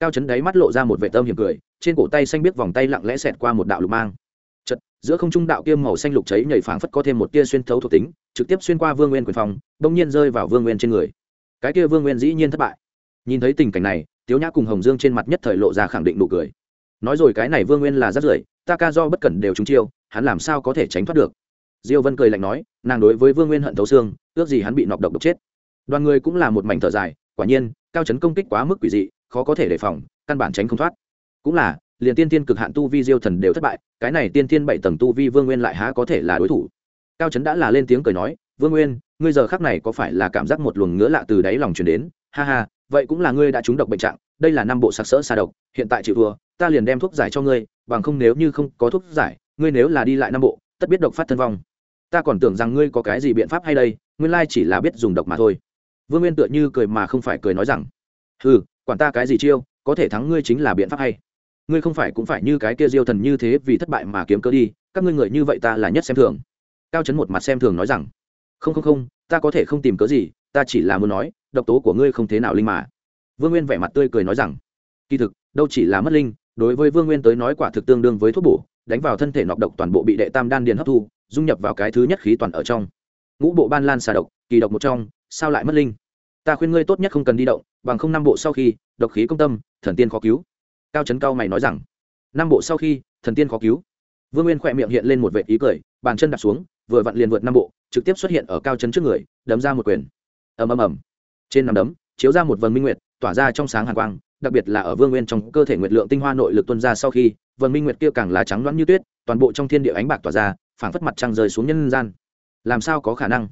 cao chấn đáy mắt lộ ra một vệ tâm hiểm cười, trên cổ tay xanh biết vòng tay lặng lẽ xẹt qua một đạo lục mang. Chật giữa không trung đạo kiêm màu xanh lục cháy nhảy phảng phất có thêm một tia xuyên thấu thuộc tính, trực tiếp xuyên qua vương nguyên quyền phòng bỗng nhiên rơi vào vương nguyên trên người. Cái kia vương nguyên dĩ nhiên thất bại. Nhìn thấy tình cảnh này, tiếu nhã cùng hồng dương trên mặt nhất thời lộ ra khẳng định nụ cười. Nói rồi cái này vương nguyên là rất rưởi, ta ca do bất cẩn đều trúng chiêu, hắn làm sao có thể tránh thoát được? Diêu vân cười lạnh nói, nàng đối với vương nguyên hận thấu xương, ước gì hắn bị nọc độc độc chết. Đoàn người cũng là một mảnh thở dài, quả nhiên, cao chấn công kích quá mức quỷ dị khó có thể đề phòng, căn bản tránh không thoát. Cũng là, liền tiên tiên cực hạn tu vi diêu thần đều thất bại, cái này tiên tiên bảy tầng tu vi vương nguyên lại há có thể là đối thủ. Cao trấn đã là lên tiếng cười nói, vương nguyên, ngươi giờ khắc này có phải là cảm giác một luồng ngứa lạ từ đáy lòng truyền đến? Ha ha, vậy cũng là ngươi đã trúng độc bệnh trạng, đây là năm bộ sặc sỡ xa độc, hiện tại chịu thua, ta liền đem thuốc giải cho ngươi, bằng không nếu như không có thuốc giải, ngươi nếu là đi lại năm bộ, tất biết độc phát thân vong. Ta còn tưởng rằng ngươi có cái gì biện pháp hay đây, nguyên lai chỉ là biết dùng độc mà thôi. Vương nguyên tựa như cười mà không phải cười nói rằng ừ quản ta cái gì chiêu, có thể thắng ngươi chính là biện pháp hay. Ngươi không phải cũng phải như cái kia diêu thần như thế vì thất bại mà kiếm cớ đi, các ngươi người như vậy ta là nhất xem thường. Cao chấn một mặt xem thường nói rằng, không không không, ta có thể không tìm cớ gì, ta chỉ là muốn nói, độc tố của ngươi không thế nào linh mà. Vương nguyên vẻ mặt tươi cười nói rằng, kỳ thực, đâu chỉ là mất linh, đối với vương nguyên tới nói quả thực tương đương với thuốc bổ, đánh vào thân thể nọc độc toàn bộ bị đệ tam đan điền hấp thu, dung nhập vào cái thứ nhất khí toàn ở trong. Ngũ bộ ban lan xà độc, kỳ độc một trong, sao lại mất linh? Ta khuyên ngươi tốt nhất không cần đi động, bằng không năm bộ sau khi, độc khí công tâm, thần tiên khó cứu. Cao trấn cao mày nói rằng, năm bộ sau khi, thần tiên khó cứu. Vương nguyên khỏe miệng hiện lên một vệ ý cười, bàn chân đặt xuống, vừa vặn liền vượt năm bộ, trực tiếp xuất hiện ở cao trấn trước người, đấm ra một quyền. Ầm ầm ầm. Trên nằm đấm, chiếu ra một vần minh nguyệt, tỏa ra trong sáng hàn quang, đặc biệt là ở vương nguyên trong cơ thể nguyệt lượng tinh hoa nội lực tuân ra sau khi, vần minh nguyệt kia càng là trắng loãng như tuyết, toàn bộ trong thiên địa ánh bạc tỏa ra, phảng phất mặt trăng rơi xuống nhân gian. Làm sao có khả năng?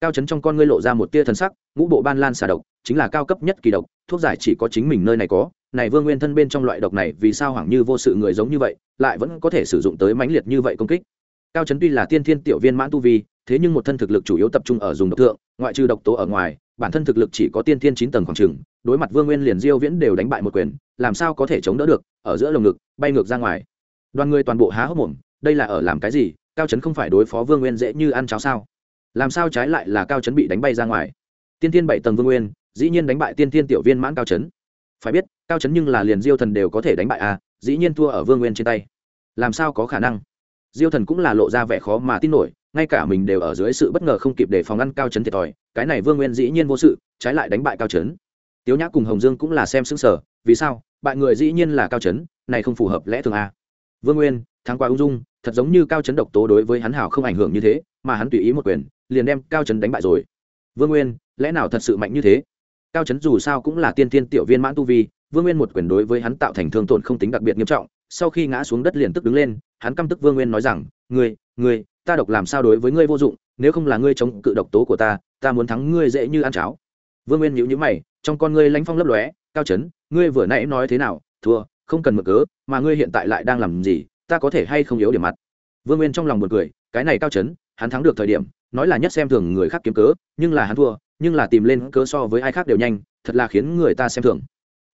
Cao chấn trong con ngươi lộ ra một tia thần sắc, ngũ bộ ban lan xà độc, chính là cao cấp nhất kỳ độc, thuốc giải chỉ có chính mình nơi này có. Này vương nguyên thân bên trong loại độc này, vì sao hoảng như vô sự người giống như vậy, lại vẫn có thể sử dụng tới mãnh liệt như vậy công kích? Cao chấn tuy là tiên thiên tiểu viên mãn tu vi, thế nhưng một thân thực lực chủ yếu tập trung ở dùng độc thượng, ngoại trừ độc tố ở ngoài, bản thân thực lực chỉ có tiên thiên chín tầng khoảng trừng đối mặt vương nguyên liền diêu viễn đều đánh bại một quyền, làm sao có thể chống đỡ được, ở giữa lồng ngực, bay ngược ra ngoài. Đoàn người toàn bộ há hốc mồm, đây là ở làm cái gì? Cao chấn không phải đối phó vương nguyên dễ như ăn cháo sao? Làm sao trái lại là cao chấn bị đánh bay ra ngoài? Tiên thiên bảy tầng vương nguyên, dĩ nhiên đánh bại tiên thiên tiểu viên mãn cao chấn. Phải biết, cao chấn nhưng là liền diêu thần đều có thể đánh bại à dĩ nhiên thua ở vương nguyên trên tay. Làm sao có khả năng? Diêu thần cũng là lộ ra vẻ khó mà tin nổi, ngay cả mình đều ở dưới sự bất ngờ không kịp để phòng ngăn cao chấn thiệt thòi, cái này vương nguyên dĩ nhiên vô sự, trái lại đánh bại cao chấn. Tiếu nhã cùng hồng dương cũng là xem xứng sở vì sao? Bại người dĩ nhiên là cao chấn, này không phù hợp lẽ thường à. vương nguyên, thắng qua ung dung, thật giống như cao chấn độc tố đối với hắn hảo không ảnh hưởng như thế, mà hắn tùy ý một quyền liền đem cao chấn đánh bại rồi. Vương nguyên, lẽ nào thật sự mạnh như thế? Cao chấn dù sao cũng là tiên Thiên tiểu viên mãn tu vi, vương nguyên một quyền đối với hắn tạo thành thương tổn không tính đặc biệt nghiêm trọng, sau khi ngã xuống đất liền tức đứng lên, hắn căm tức vương nguyên nói rằng, ngươi ngươi, ta độc làm sao đối với ngươi vô dụng, nếu không là ngươi chống cự độc tố của ta ta muốn thắng ngươi dễ như ăn cháo. Vương nguyên nhíu nhíu mày, trong con ngươi lánh phong lấp lóe, cao chấn ngươi vừa nãy nói thế nào? Thua, không cần mở cớ, mà ngươi hiện tại lại đang làm gì, ta có thể hay không yếu điểm mặt? Vương nguyên trong lòng một cười, cái này cao chấn hắn thắng được thời điểm nói là nhất xem thường người khác kiếm cớ, nhưng là hắn thua, nhưng là tìm lên cớ so với ai khác đều nhanh, thật là khiến người ta xem thường.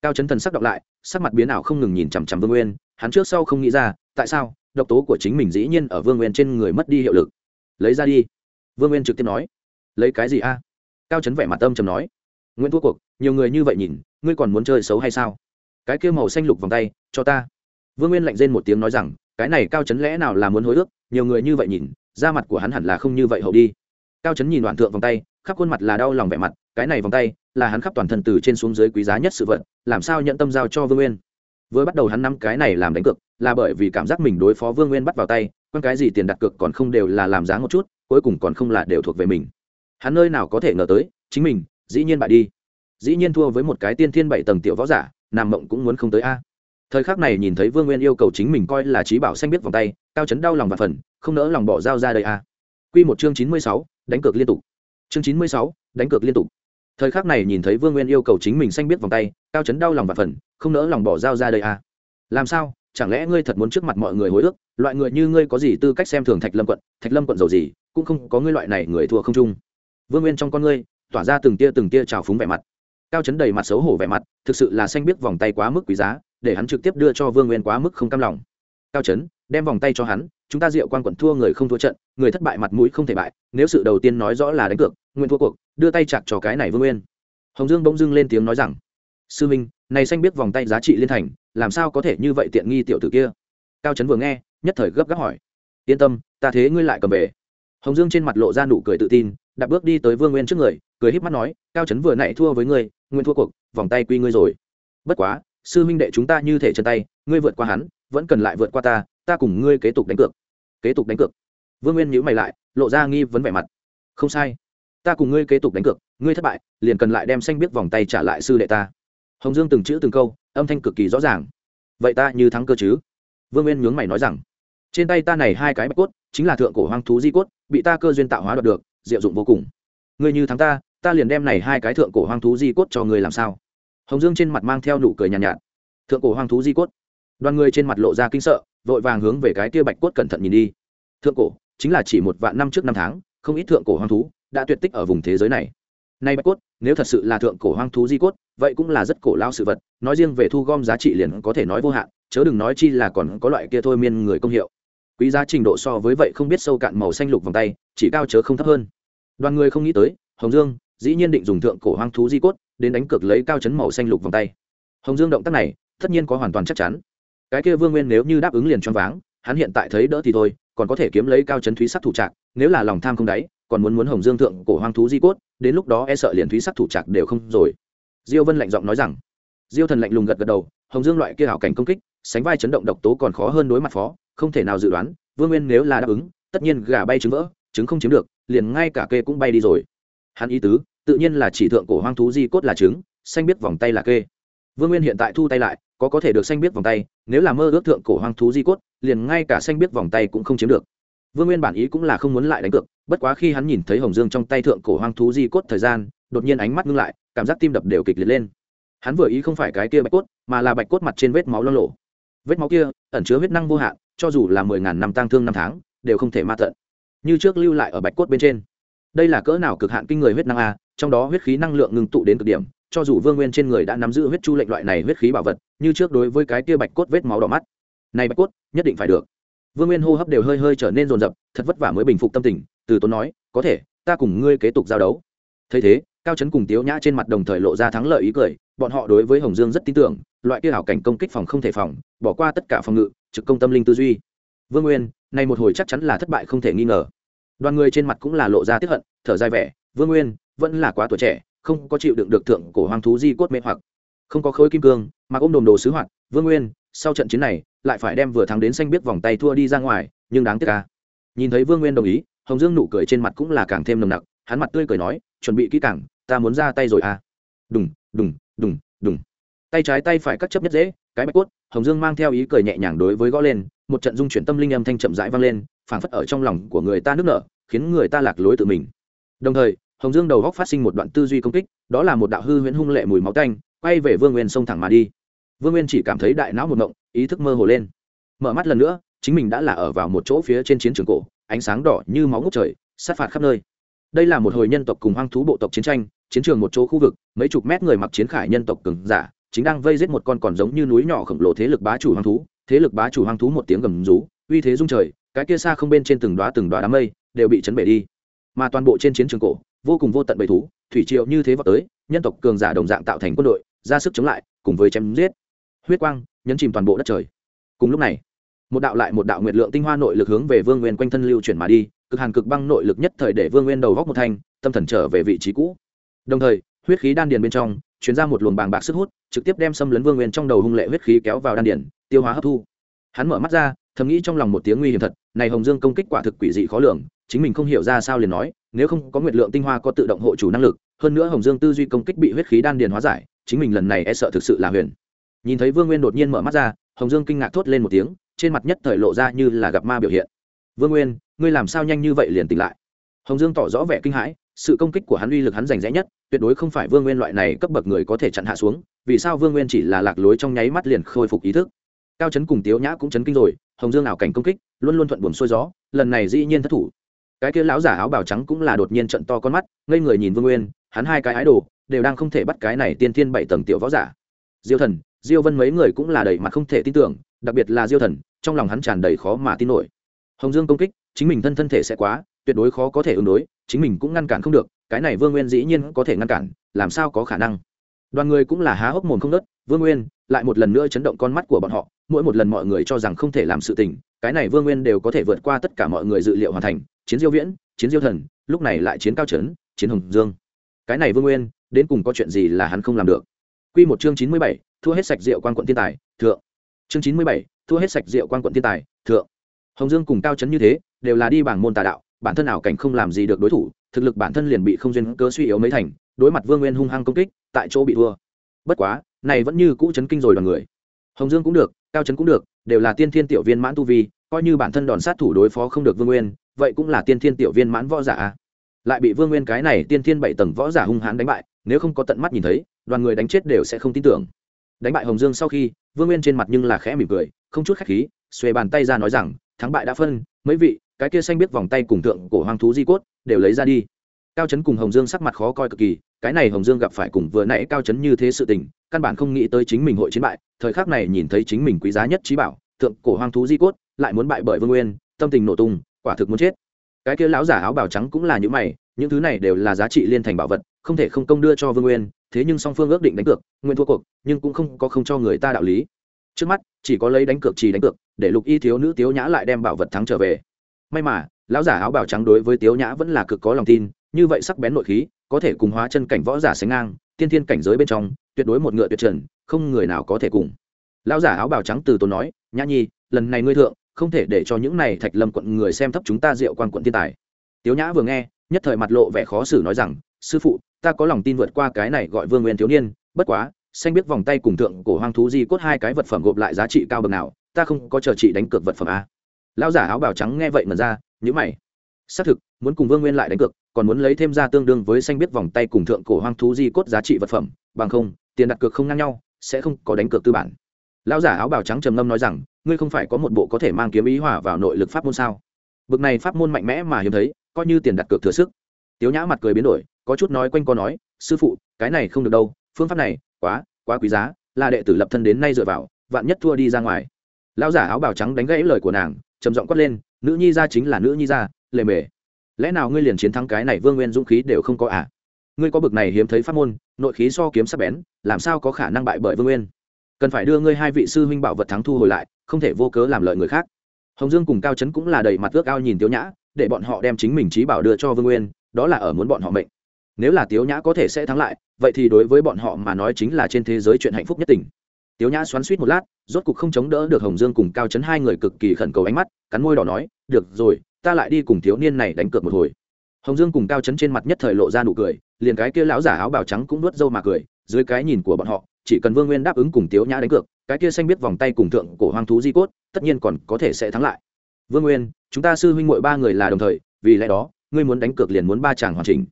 Cao chấn thần sắc đọc lại, sắc mặt biến ảo không ngừng nhìn chằm chằm vương nguyên, hắn trước sau không nghĩ ra, tại sao, độc tố của chính mình dĩ nhiên ở vương nguyên trên người mất đi hiệu lực. Lấy ra đi. Vương nguyên trực tiếp nói. Lấy cái gì a? Cao chấn vẻ mặt tâm trầm nói. Nguyễn thua cuộc, nhiều người như vậy nhìn, ngươi còn muốn chơi xấu hay sao? Cái kia màu xanh lục vòng tay, cho ta. Vương nguyên lạnh rên một tiếng nói rằng, cái này cao chấn lẽ nào là muốn hối ước, nhiều người như vậy nhìn da mặt của hắn hẳn là không như vậy hậu đi. Cao chấn nhìn đoạn thượng vòng tay, khắp khuôn mặt là đau lòng vẻ mặt, cái này vòng tay, là hắn khắp toàn thân từ trên xuống dưới quý giá nhất sự vật, làm sao nhận tâm giao cho vương nguyên? Vừa bắt đầu hắn nắm cái này làm đánh cược, là bởi vì cảm giác mình đối phó vương nguyên bắt vào tay quan cái gì tiền đặt cược còn không đều là làm giá một chút, cuối cùng còn không là đều thuộc về mình. Hắn nơi nào có thể ngờ tới, chính mình, dĩ nhiên bại đi. Dĩ nhiên thua với một cái tiên thiên bảy tầng tiểu võ giả, nam mộng cũng muốn không tới a. Thời khắc này nhìn thấy vương nguyên yêu cầu chính mình coi là trí bảo xanh biết vòng tay, cao chấn đau lòng và phần không nỡ lòng bỏ dao ra đây à. Quy một chương chín mươi sáu, đánh cược liên tục. Chương chín mươi sáu, đánh cược liên tục. Thời khắc này nhìn thấy vương nguyên yêu cầu chính mình xanh biết vòng tay, cao chấn đau lòng và phần, không nỡ lòng bỏ dao ra đây à. Làm sao? Chẳng lẽ ngươi thật muốn trước mặt mọi người hối ước? Loại người như ngươi có gì tư cách xem thường thạch lâm quận? Thạch lâm quận giàu gì, cũng không có ngươi loại này người thua không chung. Vương nguyên trong con ngươi, tỏa ra từng tia từng tia trào phúng vẻ mặt. Cao chấn đầy mặt xấu hổ vẻ mặt, thực sự là xanh biết vòng tay quá mức quý giá, để hắn trực tiếp đưa cho vương nguyên quá mức không cam lòng. Cao chấn, đem vòng tay cho hắn chúng ta diệu quan quận thua người không thua trận, người thất bại mặt mũi không thể bại, nếu sự đầu tiên nói rõ là đánh cược nguyên thua cuộc, đưa tay chặt cho cái này vương nguyên. Hồng dương bỗng dưng lên tiếng nói rằng, sư minh, này xanh biết vòng tay giá trị liên thành, làm sao có thể như vậy tiện nghi tiểu tử kia? Cao trấn vừa nghe, nhất thời gấp gáp hỏi, yên tâm, ta thế ngươi lại cầm về. Hồng dương trên mặt lộ ra nụ cười tự tin, đặt bước đi tới vương nguyên trước người, cười híp mắt nói, cao trấn vừa nãy thua với ngươi nguyên thua cuộc, vòng tay quy ngươi rồi. Bất quá sư minh đệ chúng ta như thể chân tay, ngươi vượt qua hắn, vẫn cần lại vượt qua ta ta cùng ngươi kế tục đánh cược. Kế tục đánh cược. Vương nguyên nhíu mày lại, lộ ra nghi vấn vẻ mặt. Không sai. Ta cùng ngươi kế tục đánh cược, ngươi thất bại, liền cần lại đem xanh biết vòng tay trả lại sư đệ ta. Hồng dương từng chữ từng câu, âm thanh cực kỳ rõ ràng. Vậy ta như thắng cơ chứ? Vương nguyên nhướng mày nói rằng, trên tay ta này hai cái bạch cốt, chính là thượng cổ hoang thú di cốt, bị ta cơ duyên tạo hóa đoạt được, diệu dụng vô cùng. Ngươi như thắng ta ta liền đem này hai cái thượng cổ hoang thú di cốt cho ngươi làm sao? Hồng dương trên mặt mang theo nụ cười nhàn nhạt, nhạt. Thượng cổ hoang thú di cốt. Đoàn người trên mặt lộ ra kinh sợ vội vàng hướng về cái kia bạch cốt cẩn thận nhìn đi. Thượng cổ chính là chỉ một vạn năm trước năm tháng không ít thượng cổ hoang thú đã tuyệt tích ở vùng thế giới này. Nay bạch cốt nếu thật sự là thượng cổ hoang thú di cốt vậy cũng là rất cổ lao sự vật nói riêng về thu gom giá trị liền có thể nói vô hạn chớ đừng nói chi là còn có loại kia thôi miên người công hiệu. Quý giá trình độ so với vậy không biết sâu cạn màu xanh lục vòng tay chỉ cao chớ không thấp hơn. Đoàn người không nghĩ tới hồng dương dĩ nhiên định dùng thượng cổ hoang thú di cốt đến đánh cược lấy cao chấn màu xanh lục vòng tay. Hồng dương động tác này, tất nhiên có hoàn toàn chắc chắn. Cái kia vương nguyên nếu như đáp ứng liền choáng váng, hắn hiện tại thấy đỡ thì thôi, còn có thể kiếm lấy cao chấn thúy sắc thủ trạc, nếu là lòng tham không đáy, còn muốn muốn hồng dương thượng cổ hoang thú di cốt, đến lúc đó e sợ liền thúy sắc thủ trạc đều không rồi. Diêu vân lạnh giọng nói rằng, diêu thần lạnh lùng gật gật đầu, hồng dương loại kia hảo cảnh công kích, sánh vai chấn động độc tố còn khó hơn đối mặt phó, không thể nào dự đoán, vương nguyên nếu là đáp ứng, tất nhiên gà bay trứng vỡ, trứng không chiếm được, liền ngay cả kê cũng bay đi rồi. Hắn ý tứ tự nhiên là chỉ thượng cổ hoang thú di cốt là trứng, xanh biết vòng tay là kê. Vương nguyên hiện tại thu tay lại, có có thể được xanh biết vòng tay, nếu là mơ ước thượng cổ hoang thú di cốt, liền ngay cả xanh biết vòng tay cũng không chiếm được. Vương nguyên bản ý cũng là không muốn lại đánh cược, bất quá khi hắn nhìn thấy hồng dương trong tay thượng cổ hoang thú di cốt thời gian, đột nhiên ánh mắt ngưng lại, cảm giác tim đập đều kịch liệt lên. Hắn vừa ý không phải cái kia bạch cốt, mà là bạch cốt mặt trên vết máu lo lộ. Vết máu kia, ẩn chứa huyết năng vô hạn, cho dù là mười ngàn năm tang thương năm tháng, đều không thể ma tận. Như trước lưu lại ở bạch cốt bên trên đây là cỡ nào cực hạn kinh người huyết năng a, trong đó huyết khí năng lượng ngừng tụ đến cực điểm, cho dù vương nguyên trên người đã nắm giữ huyết chu lệnh loại này huyết khí bảo vật, như trước đối với cái kia bạch cốt vết máu đỏ mắt. Này bạch cốt, nhất định phải được. Vương nguyên hô hấp đều hơi hơi trở nên rồn rập thật vất vả mới bình phục tâm tình, từ tốn nói, có thể, ta cùng ngươi kế tục giao đấu. Thấy thế, cao trấn cùng tiếu nhã trên mặt đồng thời lộ ra thắng lợi ý cười, bọn họ đối với hồng dương rất tin tưởng, loại kia hảo cảnh công kích phòng không thể phòng, bỏ qua tất cả phòng ngự, trực công tâm linh tư duy. Vương nguyên, này một hồi chắc chắn là thất bại không thể nghi ngờ đoàn người trên mặt cũng là lộ ra tiếp hận, thở dài vẻ, vương nguyên, vẫn là quá tuổi trẻ, không có chịu đựng được thượng cổ hoàng thú di cốt mê hoặc. Không có khối kim cương, mà ôm đồm đồ sứ hoạt, vương nguyên, sau trận chiến này, lại phải đem vừa thắng đến xanh biết vòng tay thua đi ra ngoài, nhưng đáng tiếc ca nhìn thấy vương nguyên đồng ý, hồng dương nụ cười trên mặt cũng là càng thêm nồng nặc, hắn mặt tươi cười nói, chuẩn bị kỹ càng, ta muốn ra tay rồi à đùng đùng đùng đùng. Tay trái tay phải cắt chấp nhất dễ, cái bạch cốt, hồng dương mang theo ý cười nhẹ nhàng đối với gõ lên, một trận dung chuyển tâm linh âm thanh chậm rãi vang lên phảng phất ở trong lòng của người ta nước nở, khiến người ta lạc lối tự mình. Đồng thời, hồng dương đầu góc phát sinh một đoạn tư duy công kích, đó là một đạo hư huyễn hung lệ mùi máu tanh, quay về vương nguyên xông thẳng mà đi. Vương nguyên chỉ cảm thấy đại não một mộng ý thức mơ hồ lên. Mở mắt lần nữa, chính mình đã là ở vào một chỗ phía trên chiến trường cổ, ánh sáng đỏ như máu ngốc trời, sát phạt khắp nơi. Đây là một hồi nhân tộc cùng hoang thú bộ tộc chiến tranh, chiến trường một chỗ khu vực, mấy chục mét người mặc chiến khải nhân tộc cường giả, chính đang vây giết một con còn giống như núi nhỏ khổng lồ thế lực bá chủ hoang thú, thế lực bá chủ hoang thú một tiếng gầm rú, uy thế rung trời cái kia xa không bên trên từng đoá từng đoá đám mây đều bị chấn bể đi. Mà toàn bộ trên chiến trường cổ, vô cùng vô tận bầy thú, thủy triệu như thế vào tới, nhân tộc cường giả đồng dạng tạo thành quân đội, ra sức chống lại, cùng với chém giết. Huyết quang nhấn chìm toàn bộ đất trời. Cùng lúc này, một đạo lại một đạo nguyệt lượng tinh hoa nội lực hướng về vương nguyên quanh thân lưu chuyển mà đi, cực hàn cực băng nội lực nhất thời để vương nguyên đầu góc một thanh, tâm thần trở về vị trí cũ. Đồng thời, huyết khí đan điền bên trong chuyển ra một luồng bàng bạc sức hút, trực tiếp đem xâm lấn vương nguyên trong đầu hung lệ huyết khí kéo vào đan điền, tiêu hóa hấp thu. Hắn mở mắt ra thầm nghĩ trong lòng một tiếng nguy hiểm thật, này hồng dương công kích quả thực quỷ dị khó lường, chính mình không hiểu ra sao liền nói, nếu không có nguyệt lượng tinh hoa có tự động hộ chủ năng lực, hơn nữa hồng dương tư duy công kích bị huyết khí đan điền hóa giải, chính mình lần này e sợ thực sự là huyền. Nhìn thấy vương nguyên đột nhiên mở mắt ra, hồng dương kinh ngạc thốt lên một tiếng, trên mặt nhất thời lộ ra như là gặp ma biểu hiện. Vương nguyên, ngươi làm sao nhanh như vậy liền tỉnh lại? Hồng dương tỏ rõ vẻ kinh hãi, sự công kích của hắn uy lực hắn giành rẽ nhất, tuyệt đối không phải vương nguyên loại này cấp bậc người có thể chặn hạ xuống, vì sao vương nguyên chỉ là lạc lối trong nháy mắt liền khôi phục ý thức. Cao chấn cùng tiếu nhã cũng chấn kinh rồi hồng dương ảo cảnh công kích, luôn luôn thuận buồm xuôi gió, lần này dĩ nhiên thất thủ. Cái kia lão giả áo bào trắng cũng là đột nhiên trận to con mắt, ngây người nhìn vương nguyên, hắn hai cái ái đồ đều đang không thể bắt cái này tiên thiên bảy tầng tiểu võ giả. Diêu thần, diêu vân mấy người cũng là đầy mặt không thể tin tưởng, đặc biệt là diêu thần, trong lòng hắn tràn đầy khó mà tin nổi. Hồng dương công kích, chính mình thân thân thể sẽ quá, tuyệt đối khó có thể ứng đối, chính mình cũng ngăn cản không được, cái này vương nguyên dĩ nhiên có thể ngăn cản, làm sao có khả năng? Đoàn người cũng là há hốc mồm không đất vương nguyên lại một lần nữa chấn động con mắt của bọn họ mỗi một lần mọi người cho rằng không thể làm sự tình cái này vương nguyên đều có thể vượt qua tất cả mọi người dự liệu hoàn thành chiến diêu viễn chiến diêu thần lúc này lại chiến cao trấn chiến hồng dương. Cái này vương nguyên đến cùng có chuyện gì là hắn không làm được? Quy một chương chín mươi bảy, thua hết sạch rượu quan quận thiên tài thượng. Chương chín mươi bảy, thua hết sạch rượu quan quận thiên tài thượng. Hồng dương cùng cao trấn như thế đều là đi bảng môn tà đạo bản thân ảo cảnh không làm gì được đối thủ thực lực bản thân liền bị không duyên cớ suy yếu mấy thành đối mặt vương nguyên hung hăng công kích tại chỗ bị thua. Bất quá này vẫn như cũ chấn kinh rồi đoàn người hồng dương cũng được, cao trấn cũng được, đều là tiên thiên tiểu viên mãn tu vi, coi như bản thân đòn sát thủ đối phó không được vương nguyên, vậy cũng là tiên thiên tiểu viên mãn võ giả lại bị vương nguyên cái này tiên thiên bảy tầng võ giả hung hãn đánh bại, nếu không có tận mắt nhìn thấy, đoàn người đánh chết đều sẽ không tin tưởng. Đánh bại hồng dương sau khi, vương nguyên trên mặt nhưng là khẽ mỉm cười, không chút khách khí, xuề bàn tay ra nói rằng, thắng bại đã phân, mấy vị, cái kia xanh biết vòng tay cùng thượng cổ hoang thú di cốt, đều lấy ra đi. Cao trấn cùng hồng dương sắc mặt khó coi cực kỳ cái này hồng dương gặp phải cùng vừa nãy cao chấn như thế sự tình, căn bản không nghĩ tới chính mình hội chiến bại, thời khắc này nhìn thấy chính mình quý giá nhất trí bảo, thượng cổ hoang thú di cốt, lại muốn bại bởi vương nguyên, tâm tình nổ tung, quả thực muốn chết. Cái kia lão giả áo bào trắng cũng là những mày, những thứ này đều là giá trị liên thành bảo vật, không thể không công đưa cho vương nguyên, thế nhưng song phương ước định đánh cược, nguyên thua cuộc, nhưng cũng không có không cho người ta đạo lý. Trước mắt, chỉ có lấy đánh cược chỉ đánh cược, để lục y thiếu nữ tiếu nhã lại đem bảo vật thắng trở về. May mà, lão giả áo bào trắng đối với tiếu nhã vẫn là cực có lòng tin như vậy sắc bén nội khí, có thể cùng hóa chân cảnh võ giả sánh ngang, tiên thiên cảnh giới bên trong, tuyệt đối một ngựa tuyệt trần, không người nào có thể cùng. Lão giả áo bào trắng từ tốn nói, nhã nhi, lần này ngươi thượng, không thể để cho những này thạch lâm quận người xem thấp chúng ta diệu quan quận thiên tài. Tiếu nhã vừa nghe, nhất thời mặt lộ vẻ khó xử nói rằng, sư phụ, ta có lòng tin vượt qua cái này gọi vương nguyên thiếu niên, bất quá, xanh biết vòng tay cùng thượng cổ hoang thú di cốt hai cái vật phẩm gộp lại giá trị cao bậc nào, ta không có chờ chị đánh cược vật phẩm a. Lão giả áo bào trắng nghe vậy mà ra nhữ mày. Xác thực, muốn cùng vương nguyên lại đánh cược còn muốn lấy thêm ra tương đương với xanh biết vòng tay cùng thượng cổ hoang thú di cốt giá trị vật phẩm, bằng không, tiền đặt cược không ngang nhau, sẽ không có đánh cược tư bản. Lão giả áo bào trắng trầm ngâm nói rằng, ngươi không phải có một bộ có thể mang kiếm ý hòa vào nội lực pháp môn sao? Bực này pháp môn mạnh mẽ mà hiếm thấy, coi như tiền đặt cược thừa sức. Tiếu nhã mặt cười biến đổi, có chút nói quanh co nói, sư phụ, cái này không được đâu, phương pháp này, quá quá quý giá, là đệ tử lập thân đến nay dựa vào, vạn nhất thua đi ra ngoài. Lão giả áo bào trắng đánh gãy lời của nàng, trầm giọng quát lên, nữ nhi gia chính là nữ nhi gia lề mề lẽ nào ngươi liền chiến thắng cái này vương nguyên dũng khí đều không có à? Ngươi có bực này hiếm thấy pháp môn, nội khí so kiếm sắc bén, làm sao có khả năng bại bởi vương nguyên? Cần phải đưa ngươi hai vị sư huynh bảo vật thắng thu hồi lại, không thể vô cớ làm lợi người khác. Hồng dương cùng cao trấn cũng là đầy mặt ước ao nhìn tiếu nhã, để bọn họ đem chính mình trí bảo đưa cho vương nguyên, đó là ở muốn bọn họ mệnh. Nếu là tiếu nhã có thể sẽ thắng lại, vậy thì đối với bọn họ mà nói chính là trên thế giới chuyện hạnh phúc nhất tình. Tiếu nhã xoắn suýt một lát, rốt cục không chống đỡ được hồng dương cùng cao chấn hai người cực kỳ khẩn cầu ánh mắt, cắn môi đỏ nói, được rồi ta lại đi cùng thiếu niên này đánh cược một hồi. Hồng dương cùng cao chấn trên mặt nhất thời lộ ra nụ cười, liền cái kia lão giả áo bào trắng cũng nuốt dâu mà cười, dưới cái nhìn của bọn họ, chỉ cần vương nguyên đáp ứng cùng tiếu nhã đánh cược, cái kia xanh biết vòng tay cùng thượng cổ hoang thú di cốt, tất nhiên còn có thể sẽ thắng lại. Vương nguyên, chúng ta sư huynh mội ba người là đồng thời, vì lẽ đó, ngươi muốn đánh cược liền muốn ba chàng hoàn chỉnh.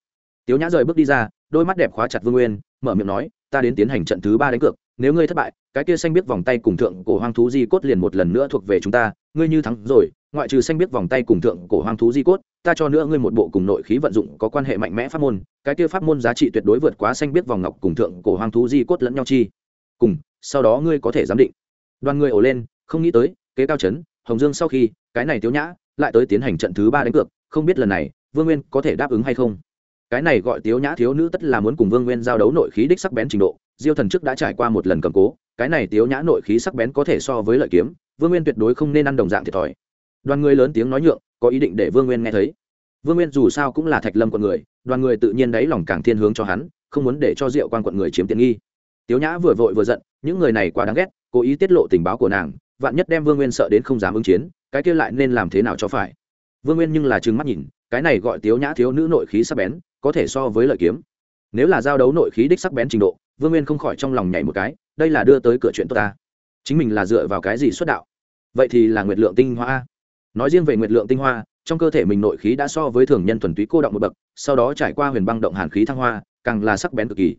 Tiếu nhã rời bước đi ra, đôi mắt đẹp khóa chặt vương nguyên, mở miệng nói, ta đến tiến hành trận thứ ba đánh cược, nếu ngươi thất bại, cái kia xanh biết vòng tay cùng thượng cổ hoang thú di cốt liền một lần nữa thuộc về chúng ta ngươi như thắng rồi, ngoại trừ xanh biết vòng tay cùng thượng cổ hoang thú di cốt, ta cho nữa ngươi một bộ cùng nội khí vận dụng có quan hệ mạnh mẽ pháp môn, cái kia pháp môn giá trị tuyệt đối vượt quá xanh biết vòng ngọc cùng thượng cổ hoang thú di cốt lẫn nhau chi. Cùng, sau đó ngươi có thể giám định. Đoàn người ổ lên, không nghĩ tới, kế cao trấn, hồng dương sau khi, cái này tiếu nhã, lại tới tiến hành trận thứ ba đánh cược, không biết lần này, vương nguyên có thể đáp ứng hay không? Cái này gọi tiếu nhã thiếu nữ tất là muốn cùng vương nguyên giao đấu nội khí đích sắc bén trình độ, diêu thần trước đã trải qua một lần cầm cố, cái này tiếu nhã nội khí sắc bén có thể so với lợi kiếm vương nguyên tuyệt đối không nên ăn đồng dạng thiệt thòi. Đoàn người lớn tiếng nói nhượng, có ý định để vương nguyên nghe thấy. Vương nguyên dù sao cũng là thạch lâm quận người, đoàn người tự nhiên đáy lòng càng thiên hướng cho hắn, không muốn để cho diệu quan quận người chiếm tiện nghi. Tiếu nhã vừa vội vừa giận, những người này quá đáng ghét, cố ý tiết lộ tình báo của nàng, vạn nhất đem vương nguyên sợ đến không dám ứng chiến, cái kia lại nên làm thế nào cho phải? Vương nguyên nhưng là trừng mắt nhìn, cái này gọi tiếu nhã thiếu nữ nội khí sắc bén, có thể so với lợi kiếm. Nếu là giao đấu nội khí đích sắc bén trình độ, vương nguyên không khỏi trong lòng nhảy một cái, đây là đưa tới cửa chuyện tốt ta chính mình là dựa vào cái gì xuất đạo? Vậy thì là nguyệt lượng tinh hoa nói riêng về nguyệt lượng tinh hoa, trong cơ thể mình nội khí đã so với thường nhân thuần túy cô động một bậc, sau đó trải qua huyền băng động hàn khí thăng hoa, càng là sắc bén cực kỳ.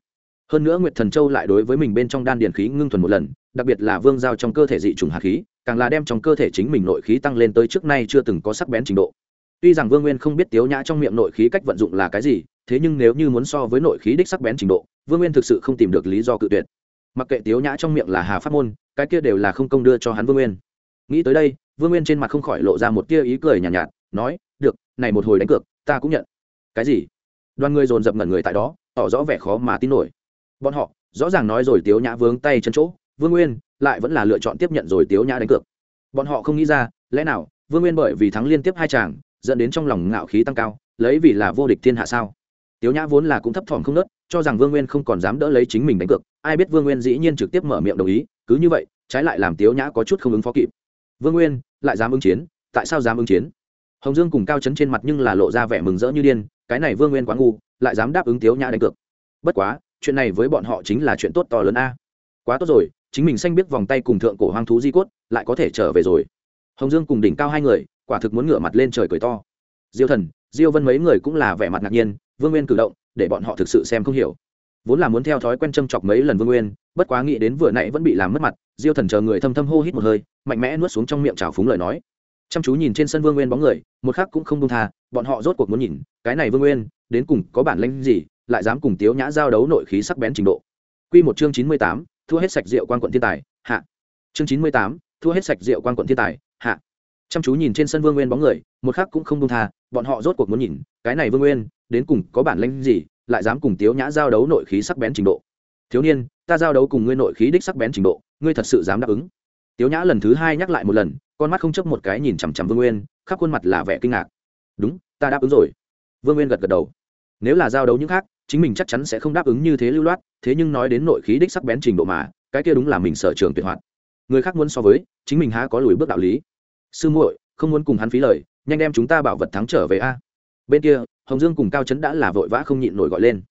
Hơn nữa nguyệt thần châu lại đối với mình bên trong đan điền khí ngưng thuần một lần, đặc biệt là vương giao trong cơ thể dị trùng hạt khí, càng là đem trong cơ thể chính mình nội khí tăng lên tới trước nay chưa từng có sắc bén trình độ. Tuy rằng vương nguyên không biết tiếu nhã trong miệng nội khí cách vận dụng là cái gì, thế nhưng nếu như muốn so với nội khí đích sắc bén trình độ, vương nguyên thực sự không tìm được lý do cự tuyệt. Mặc kệ tiếu nhã trong miệng là hà pháp môn cái kia đều là không công đưa cho hắn vương nguyên. Nghĩ tới đây vương nguyên trên mặt không khỏi lộ ra một tia ý cười nhàn nhạt, nhạt nói được này một hồi đánh cược ta cũng nhận. Cái gì? Đoàn người dồn dập ngẩn người tại đó tỏ rõ vẻ khó mà tin nổi. Bọn họ rõ ràng nói rồi tiếu nhã vướng tay chân chỗ vương nguyên lại vẫn là lựa chọn tiếp nhận rồi tiếu nhã đánh cược. Bọn họ không nghĩ ra lẽ nào vương nguyên bởi vì thắng liên tiếp hai chàng dẫn đến trong lòng ngạo khí tăng cao lấy vì là vô địch thiên hạ sao? Tiếu nhã vốn là cũng thấp thỏm không nớt cho rằng vương nguyên không còn dám đỡ lấy chính mình đánh cược ai biết vương nguyên dĩ nhiên trực tiếp mở miệng đồng ý cứ như vậy, trái lại làm tiếu nhã có chút không ứng phó kịp. Vương nguyên, lại dám ứng chiến, tại sao dám ứng chiến? Hồng dương cùng cao chấn trên mặt nhưng là lộ ra vẻ mừng rỡ như điên, cái này vương nguyên quá ngu, lại dám đáp ứng tiếu nhã đánh cược. Bất quá, chuyện này với bọn họ chính là chuyện tốt to lớn a. Quá tốt rồi, chính mình xanh biết vòng tay cùng thượng cổ hoang thú di cốt, lại có thể trở về rồi. Hồng dương cùng đỉnh cao hai người, quả thực muốn ngửa mặt lên trời cười to. Diêu thần, diêu vân mấy người cũng là vẻ mặt ngạc nhiên, vương nguyên cử động, để bọn họ thực sự xem không hiểu vốn là muốn theo thói quen châm chọc mấy lần vương nguyên, bất quá nghĩ đến vừa nãy vẫn bị làm mất mặt, diêu thần chờ người thâm thâm hô hít một hơi, mạnh mẽ nuốt xuống trong miệng trào phúng lời nói. Chăm chú nhìn trên sân vương nguyên bóng người, một khác cũng không công tha, bọn họ rốt cuộc muốn nhìn, cái này vương nguyên, đến cùng có bản lĩnh gì, lại dám cùng tiếu nhã giao đấu nội khí sắc bén trình độ. Quy một chương chín mươi tám, thua hết sạch rượu quan quận thiên tài, hạ. Chương chín mươi tám, thua hết sạch rượu quan quận thiên tài, hạ. Chăm chú nhìn trên sân vương nguyên bóng người, một khác cũng không công tha, bọn họ rốt cuộc muốn nhìn, cái này vương nguyên, đến cùng có bản lĩnh gì lại dám cùng tiếu nhã giao đấu nội khí sắc bén trình độ. Thiếu niên, ta giao đấu cùng ngươi nội khí đích sắc bén trình độ, ngươi thật sự dám đáp ứng? Tiếu nhã lần thứ hai nhắc lại một lần, con mắt không chấp một cái nhìn chằm chằm vương nguyên, khắp khuôn mặt là vẻ kinh ngạc. Đúng, ta đáp ứng rồi. Vương nguyên gật gật đầu. Nếu là giao đấu những khác, chính mình chắc chắn sẽ không đáp ứng như thế lưu loát, thế nhưng nói đến nội khí đích sắc bén trình độ mà, cái kia đúng là mình sở trường tuyệt hoạt. Người khác muốn so với, chính mình há có lùi bước đạo lý. Sư muội, không muốn cùng hắn phí lời, nhanh đem chúng ta bảo vật thắng trở về a bên kia, hồng dương cùng cao chấn đã là vội vã không nhịn nổi gọi lên.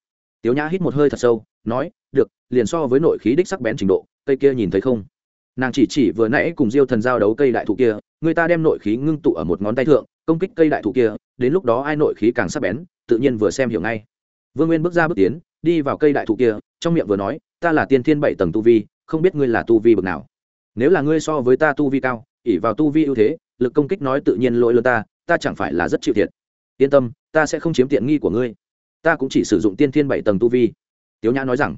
Tiếu nhã hít một hơi thật sâu, nói, được, liền so với nội khí đích sắc bén trình độ, cây kia nhìn thấy không? Nàng chỉ chỉ vừa nãy cùng diêu thần giao đấu cây đại thụ kia, người ta đem nội khí ngưng tụ ở một ngón tay thượng, công kích cây đại thụ kia, đến lúc đó ai nội khí càng sắc bén, tự nhiên vừa xem hiểu ngay. Vương nguyên bước ra bước tiến, đi vào cây đại thụ kia, trong miệng vừa nói, ta là tiên thiên bảy tầng tu vi, không biết ngươi là tu vi bậc nào. Nếu là ngươi so với ta tu vi cao ỉ vào tu vi ưu thế, lực công kích nói tự nhiên lỗi lơ ta ta chẳng phải là rất chịu thiệt yên tâm ta sẽ không chiếm tiện nghi của ngươi. Ta cũng chỉ sử dụng tiên thiên bảy tầng tu vi. Tiếu nhã nói rằng.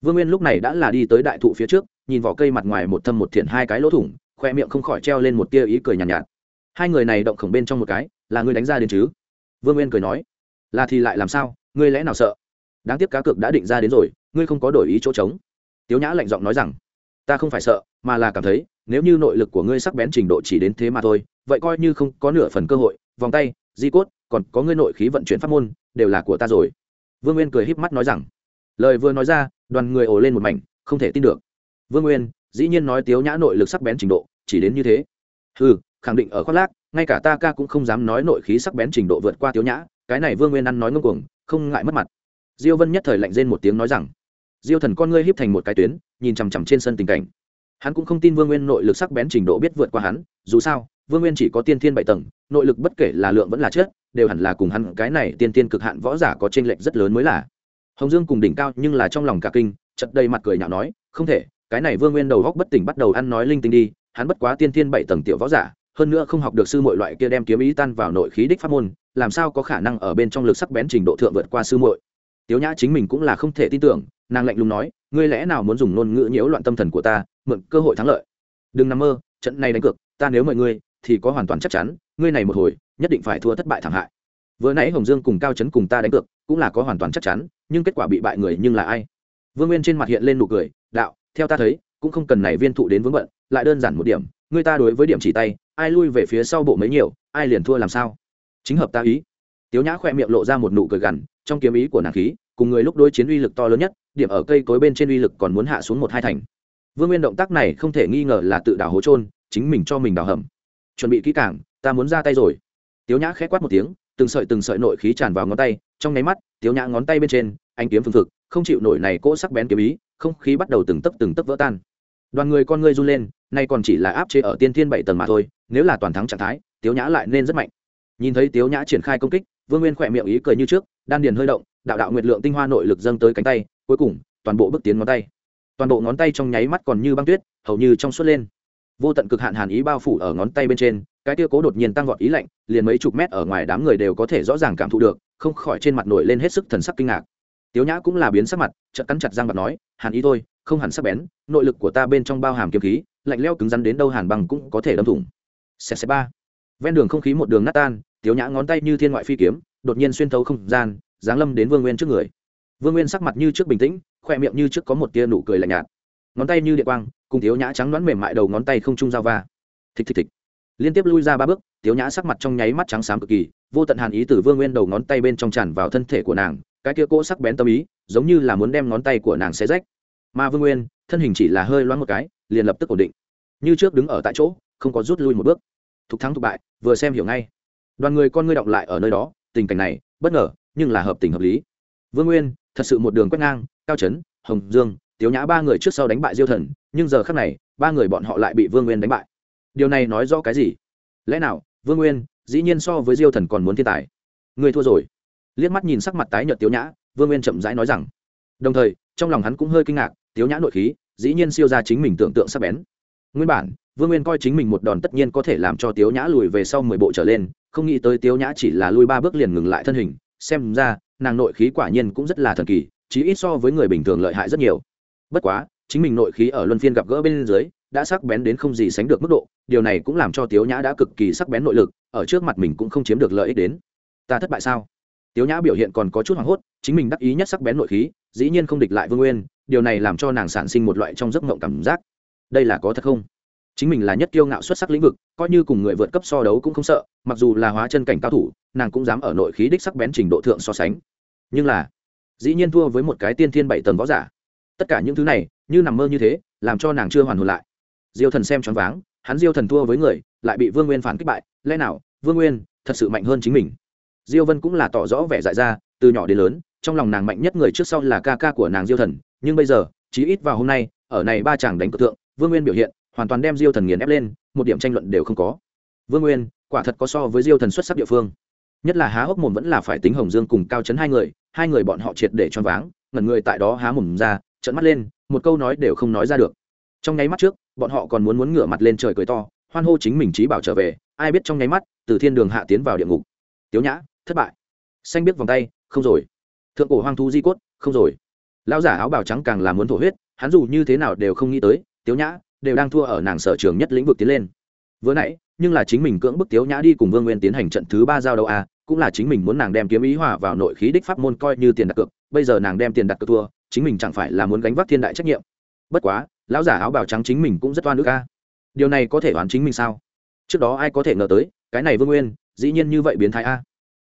Vương nguyên lúc này đã là đi tới đại thụ phía trước nhìn vỏ cây mặt ngoài một thâm một thiện hai cái lỗ thủng khoe miệng không khỏi treo lên một tia ý cười nhàn nhạt, nhạt. Hai người này động khổng bên trong một cái là ngươi đánh ra đến chứ? Vương nguyên cười nói. Là thì lại làm sao? Ngươi lẽ nào sợ? Đáng tiếc cá cược đã định ra đến rồi ngươi không có đổi ý chỗ trống. Tiếu nhã lạnh giọng nói rằng. Ta không phải sợ mà là cảm thấy nếu như nội lực của ngươi sắc bén trình độ chỉ đến thế mà thôi vậy coi như không có nửa phần cơ hội vòng tay di cốt còn có ngươi nội khí vận chuyển pháp môn, đều là của ta rồi. Vương nguyên cười híp mắt nói rằng, lời vừa nói ra, đoàn người ồ lên một mảnh, không thể tin được. Vương nguyên, dĩ nhiên nói tiếu nhã nội lực sắc bén trình độ, chỉ đến như thế. Ừ khẳng định ở khoác lác, ngay cả ta ca cũng không dám nói nội khí sắc bén trình độ vượt qua tiếu nhã, cái này vương nguyên ăn nói ngông cuồng, không ngại mất mặt. Diêu vân nhất thời lạnh rên một tiếng nói rằng, diêu thần con ngươi híp thành một cái tuyến, nhìn chằm chằm trên sân tình cảnh. Hắn cũng không tin vương nguyên nội lực sắc bén trình độ biết vượt qua hắn, dù sao vương nguyên chỉ có tiên thiên bảy tầng, nội lực bất kể là lượng vẫn là chết đều hẳn là cùng hắn cái này tiên tiên cực hạn võ giả có tranh lệch rất lớn mới là. Hồng dương cùng đỉnh cao nhưng là trong lòng cả kinh chật đầy mặt cười nhạo nói, không thể, cái này vương nguyên đầu góc bất tỉnh bắt đầu ăn nói linh tinh đi, hắn bất quá tiên thiên bảy tầng tiểu võ giả, hơn nữa không học được sư muội loại kia đem kiếm ý tan vào nội khí đích pháp môn, làm sao có khả năng ở bên trong lực sắc bén trình độ thượng vượt qua sư muội? Tiếu nhã chính mình cũng là không thể tin tưởng, nàng lạnh lùng nói, ngươi lẽ nào muốn dùng ngôn ngữ nhiễu loạn tâm thần của ta, mượn cơ hội thắng lợi? Đừng nằm mơ, trận này đánh cược, ta nếu mời ngươi thì có hoàn toàn chắc chắn, ngươi này một hồi, nhất định phải thua thất bại thảm hại. Vừa nãy hồng dương cùng cao chấn cùng ta đánh cược, cũng là có hoàn toàn chắc chắn, nhưng kết quả bị bại người nhưng là ai? Vương nguyên trên mặt hiện lên nụ cười, đạo, theo ta thấy, cũng không cần này viên thụ đến vướng bận, lại đơn giản một điểm người ta đối với điểm chỉ tay, ai lui về phía sau bộ mấy nhiều, ai liền thua làm sao? Chính hợp ta ý. Tiếu nhã khoe miệng lộ ra một nụ cười gằn, trong kiếm ý của nàng khí, cùng người lúc đối chiến uy lực to lớn nhất, điểm ở cây cối bên trên uy lực còn muốn hạ xuống một hai thành. Vương nguyên động tác này không thể nghi ngờ là tự đào hố trôn chính mình cho mình đào hầm chuẩn bị kỹ càng, ta muốn ra tay rồi. Tiếu nhã khẽ quát một tiếng, từng sợi từng sợi nội khí tràn vào ngón tay, trong nháy mắt, tiếu nhã ngón tay bên trên anh kiếm phương thực không chịu nổi này cỗ sắc bén kiếm ý, không khí bắt đầu từng tấc từng tấc vỡ tan. Đoàn người con ngươi run lên, nay còn chỉ là áp chế ở tiên thiên bảy tầng mà thôi, nếu là toàn thắng trạng thái, tiếu nhã lại nên rất mạnh. Nhìn thấy tiếu nhã triển khai công kích, vương nguyên khỏe miệng ý cười như trước, đan điền hơi động, đạo đạo nguyệt lượng tinh hoa nội lực dâng tới cánh tay, cuối cùng, toàn bộ bước tiến ngón tay. Toàn bộ ngón tay trong nháy mắt còn như băng tuyết, hầu như trong suốt lên vô tận cực hạn hàn ý bao phủ ở ngón tay bên trên, cái tia cố đột nhiên tăng vọt ý lạnh, liền mấy chục mét ở ngoài đám người đều có thể rõ ràng cảm thụ được, không khỏi trên mặt nổi lên hết sức thần sắc kinh ngạc. Tiếu nhã cũng là biến sắc mặt, chợt cắn chặt răng và nói, hàn ý thôi, không hẳn sắc bén, nội lực của ta bên trong bao hàm kiếm khí, lạnh leo cứng rắn đến đâu hàn bằng cũng có thể đâm thủng. Xe xe ba. Ven đường không khí một đường nát tan, tiếu nhã ngón tay như thiên ngoại phi kiếm, đột nhiên xuyên thấu không gian, giáng lâm đến vương nguyên trước người. Vương nguyên sắc mặt như trước bình tĩnh, khoe miệng như trước có một tia nụ cười lạnh nhạt ngón tay như địa quang, cùng thiếu nhã trắng đoán mềm mại đầu ngón tay không trung giao va. Thịch thịch thịch. Liên tiếp lui ra ba bước thiếu nhã sắc mặt trong nháy mắt trắng xám cực kỳ, vô tận hàn ý từ vương nguyên đầu ngón tay bên trong tràn vào thân thể của nàng, cái kia cỗ sắc bén tâm ý, giống như là muốn đem ngón tay của nàng xé rách. Mà vương nguyên, thân hình chỉ là hơi loáng một cái, liền lập tức ổn định. Như trước đứng ở tại chỗ, không có rút lui một bước. Thục thắng thục bại, vừa xem hiểu ngay. Đoàn người con ngươi động lại ở nơi đó, tình cảnh này, bất ngờ, nhưng là hợp tình hợp lý. Vương nguyên, thật sự một đường quét ngang, cao trấn hồng dương tiếu nhã ba người trước sau đánh bại diêu thần, nhưng giờ khác này, ba người bọn họ lại bị vương nguyên đánh bại. Điều này nói rõ cái gì? Lẽ nào, vương nguyên, dĩ nhiên so với diêu thần còn muốn thiên tài. Người thua rồi. Liếc mắt nhìn sắc mặt tái nhợt tiếu nhã, vương nguyên chậm rãi nói rằng. Đồng thời, trong lòng hắn cũng hơi kinh ngạc, tiếu nhã nội khí, dĩ nhiên siêu ra chính mình tưởng tượng sắc bén. Nguyên bản, vương nguyên coi chính mình một đòn tất nhiên có thể làm cho tiếu nhã lùi về sau mười bộ trở lên, không nghĩ tới tiếu nhã chỉ là lui ba bước liền ngừng lại thân hình. Xem ra, nàng nội khí quả nhiên cũng rất là thần kỳ, chí ít so với người bình thường lợi hại rất nhiều bất quá, chính mình nội khí ở luân phiên gặp gỡ bên dưới, đã sắc bén đến không gì sánh được mức độ, điều này cũng làm cho tiếu nhã đã cực kỳ sắc bén nội lực, ở trước mặt mình cũng không chiếm được lợi ích đến. Ta thất bại sao? Tiếu nhã biểu hiện còn có chút hoảng hốt, chính mình đắc ý nhất sắc bén nội khí, dĩ nhiên không địch lại vương nguyên, điều này làm cho nàng sản sinh một loại trong giấc mộng cảm giác. Đây là có thật không? Chính mình là nhất kiêu ngạo xuất sắc lĩnh vực, coi như cùng người vượt cấp so đấu cũng không sợ, mặc dù là hóa chân cảnh cao thủ, nàng cũng dám ở nội khí đích sắc bén trình độ thượng so sánh. Nhưng là, dĩ nhiên thua với một cái tiên thiên bảy tầng võ giả tất cả những thứ này, như nằm mơ như thế, làm cho nàng chưa hoàn hồn lại. Diêu thần xem choáng váng, hắn diêu thần thua với người, lại bị vương nguyên phản kích bại. Lẽ nào, vương nguyên thật sự mạnh hơn chính mình? Diêu vân cũng là tỏ rõ vẻ dại ra, từ nhỏ đến lớn, trong lòng nàng mạnh nhất người trước sau là ca ca của nàng diêu thần. Nhưng bây giờ, chí ít vào hôm nay, ở này ba chàng đánh cực tượng vương nguyên biểu hiện hoàn toàn đem diêu thần nghiền ép lên, một điểm tranh luận đều không có. Vương nguyên, quả thật có so với diêu thần xuất sắc địa phương. Nhất là há hốc mồm vẫn là phải tính hồng dương cùng cao chấn hai người hai người bọn họ triệt để choáng váng, ngẩn người tại đó há mồm ra trợn mắt lên, một câu nói đều không nói ra được. Trong nháy mắt trước, bọn họ còn muốn muốn ngửa mặt lên trời cười to, hoan hô chính mình trí bảo trở về, ai biết trong nháy mắt, từ thiên đường hạ tiến vào địa ngục. Tiếu nhã, thất bại. Xanh biết vòng tay, không rồi. Thượng cổ hoang thu di cốt, không rồi. Lão giả áo bào trắng càng là muốn thổ huyết, hắn dù như thế nào đều không nghĩ tới, tiếu nhã đều đang thua ở nàng sở trường nhất lĩnh vực tiến lên. Vừa nãy, nhưng là chính mình cưỡng bức tiếu nhã đi cùng vương nguyên tiến hành trận thứ ba giao đấu a, cũng là chính mình muốn nàng đem kiếm ý hòa vào nội khí đích pháp môn coi như tiền đặt cược, bây giờ nàng đem tiền đặt cược thua chính mình chẳng phải là muốn gánh vác thiên đại trách nhiệm. Bất quá, lão giả áo bào trắng chính mình cũng rất oan ức a. Điều này có thể đoán chính mình sao? Trước đó ai có thể ngờ tới, cái này vương nguyên, dĩ nhiên như vậy biến thái a.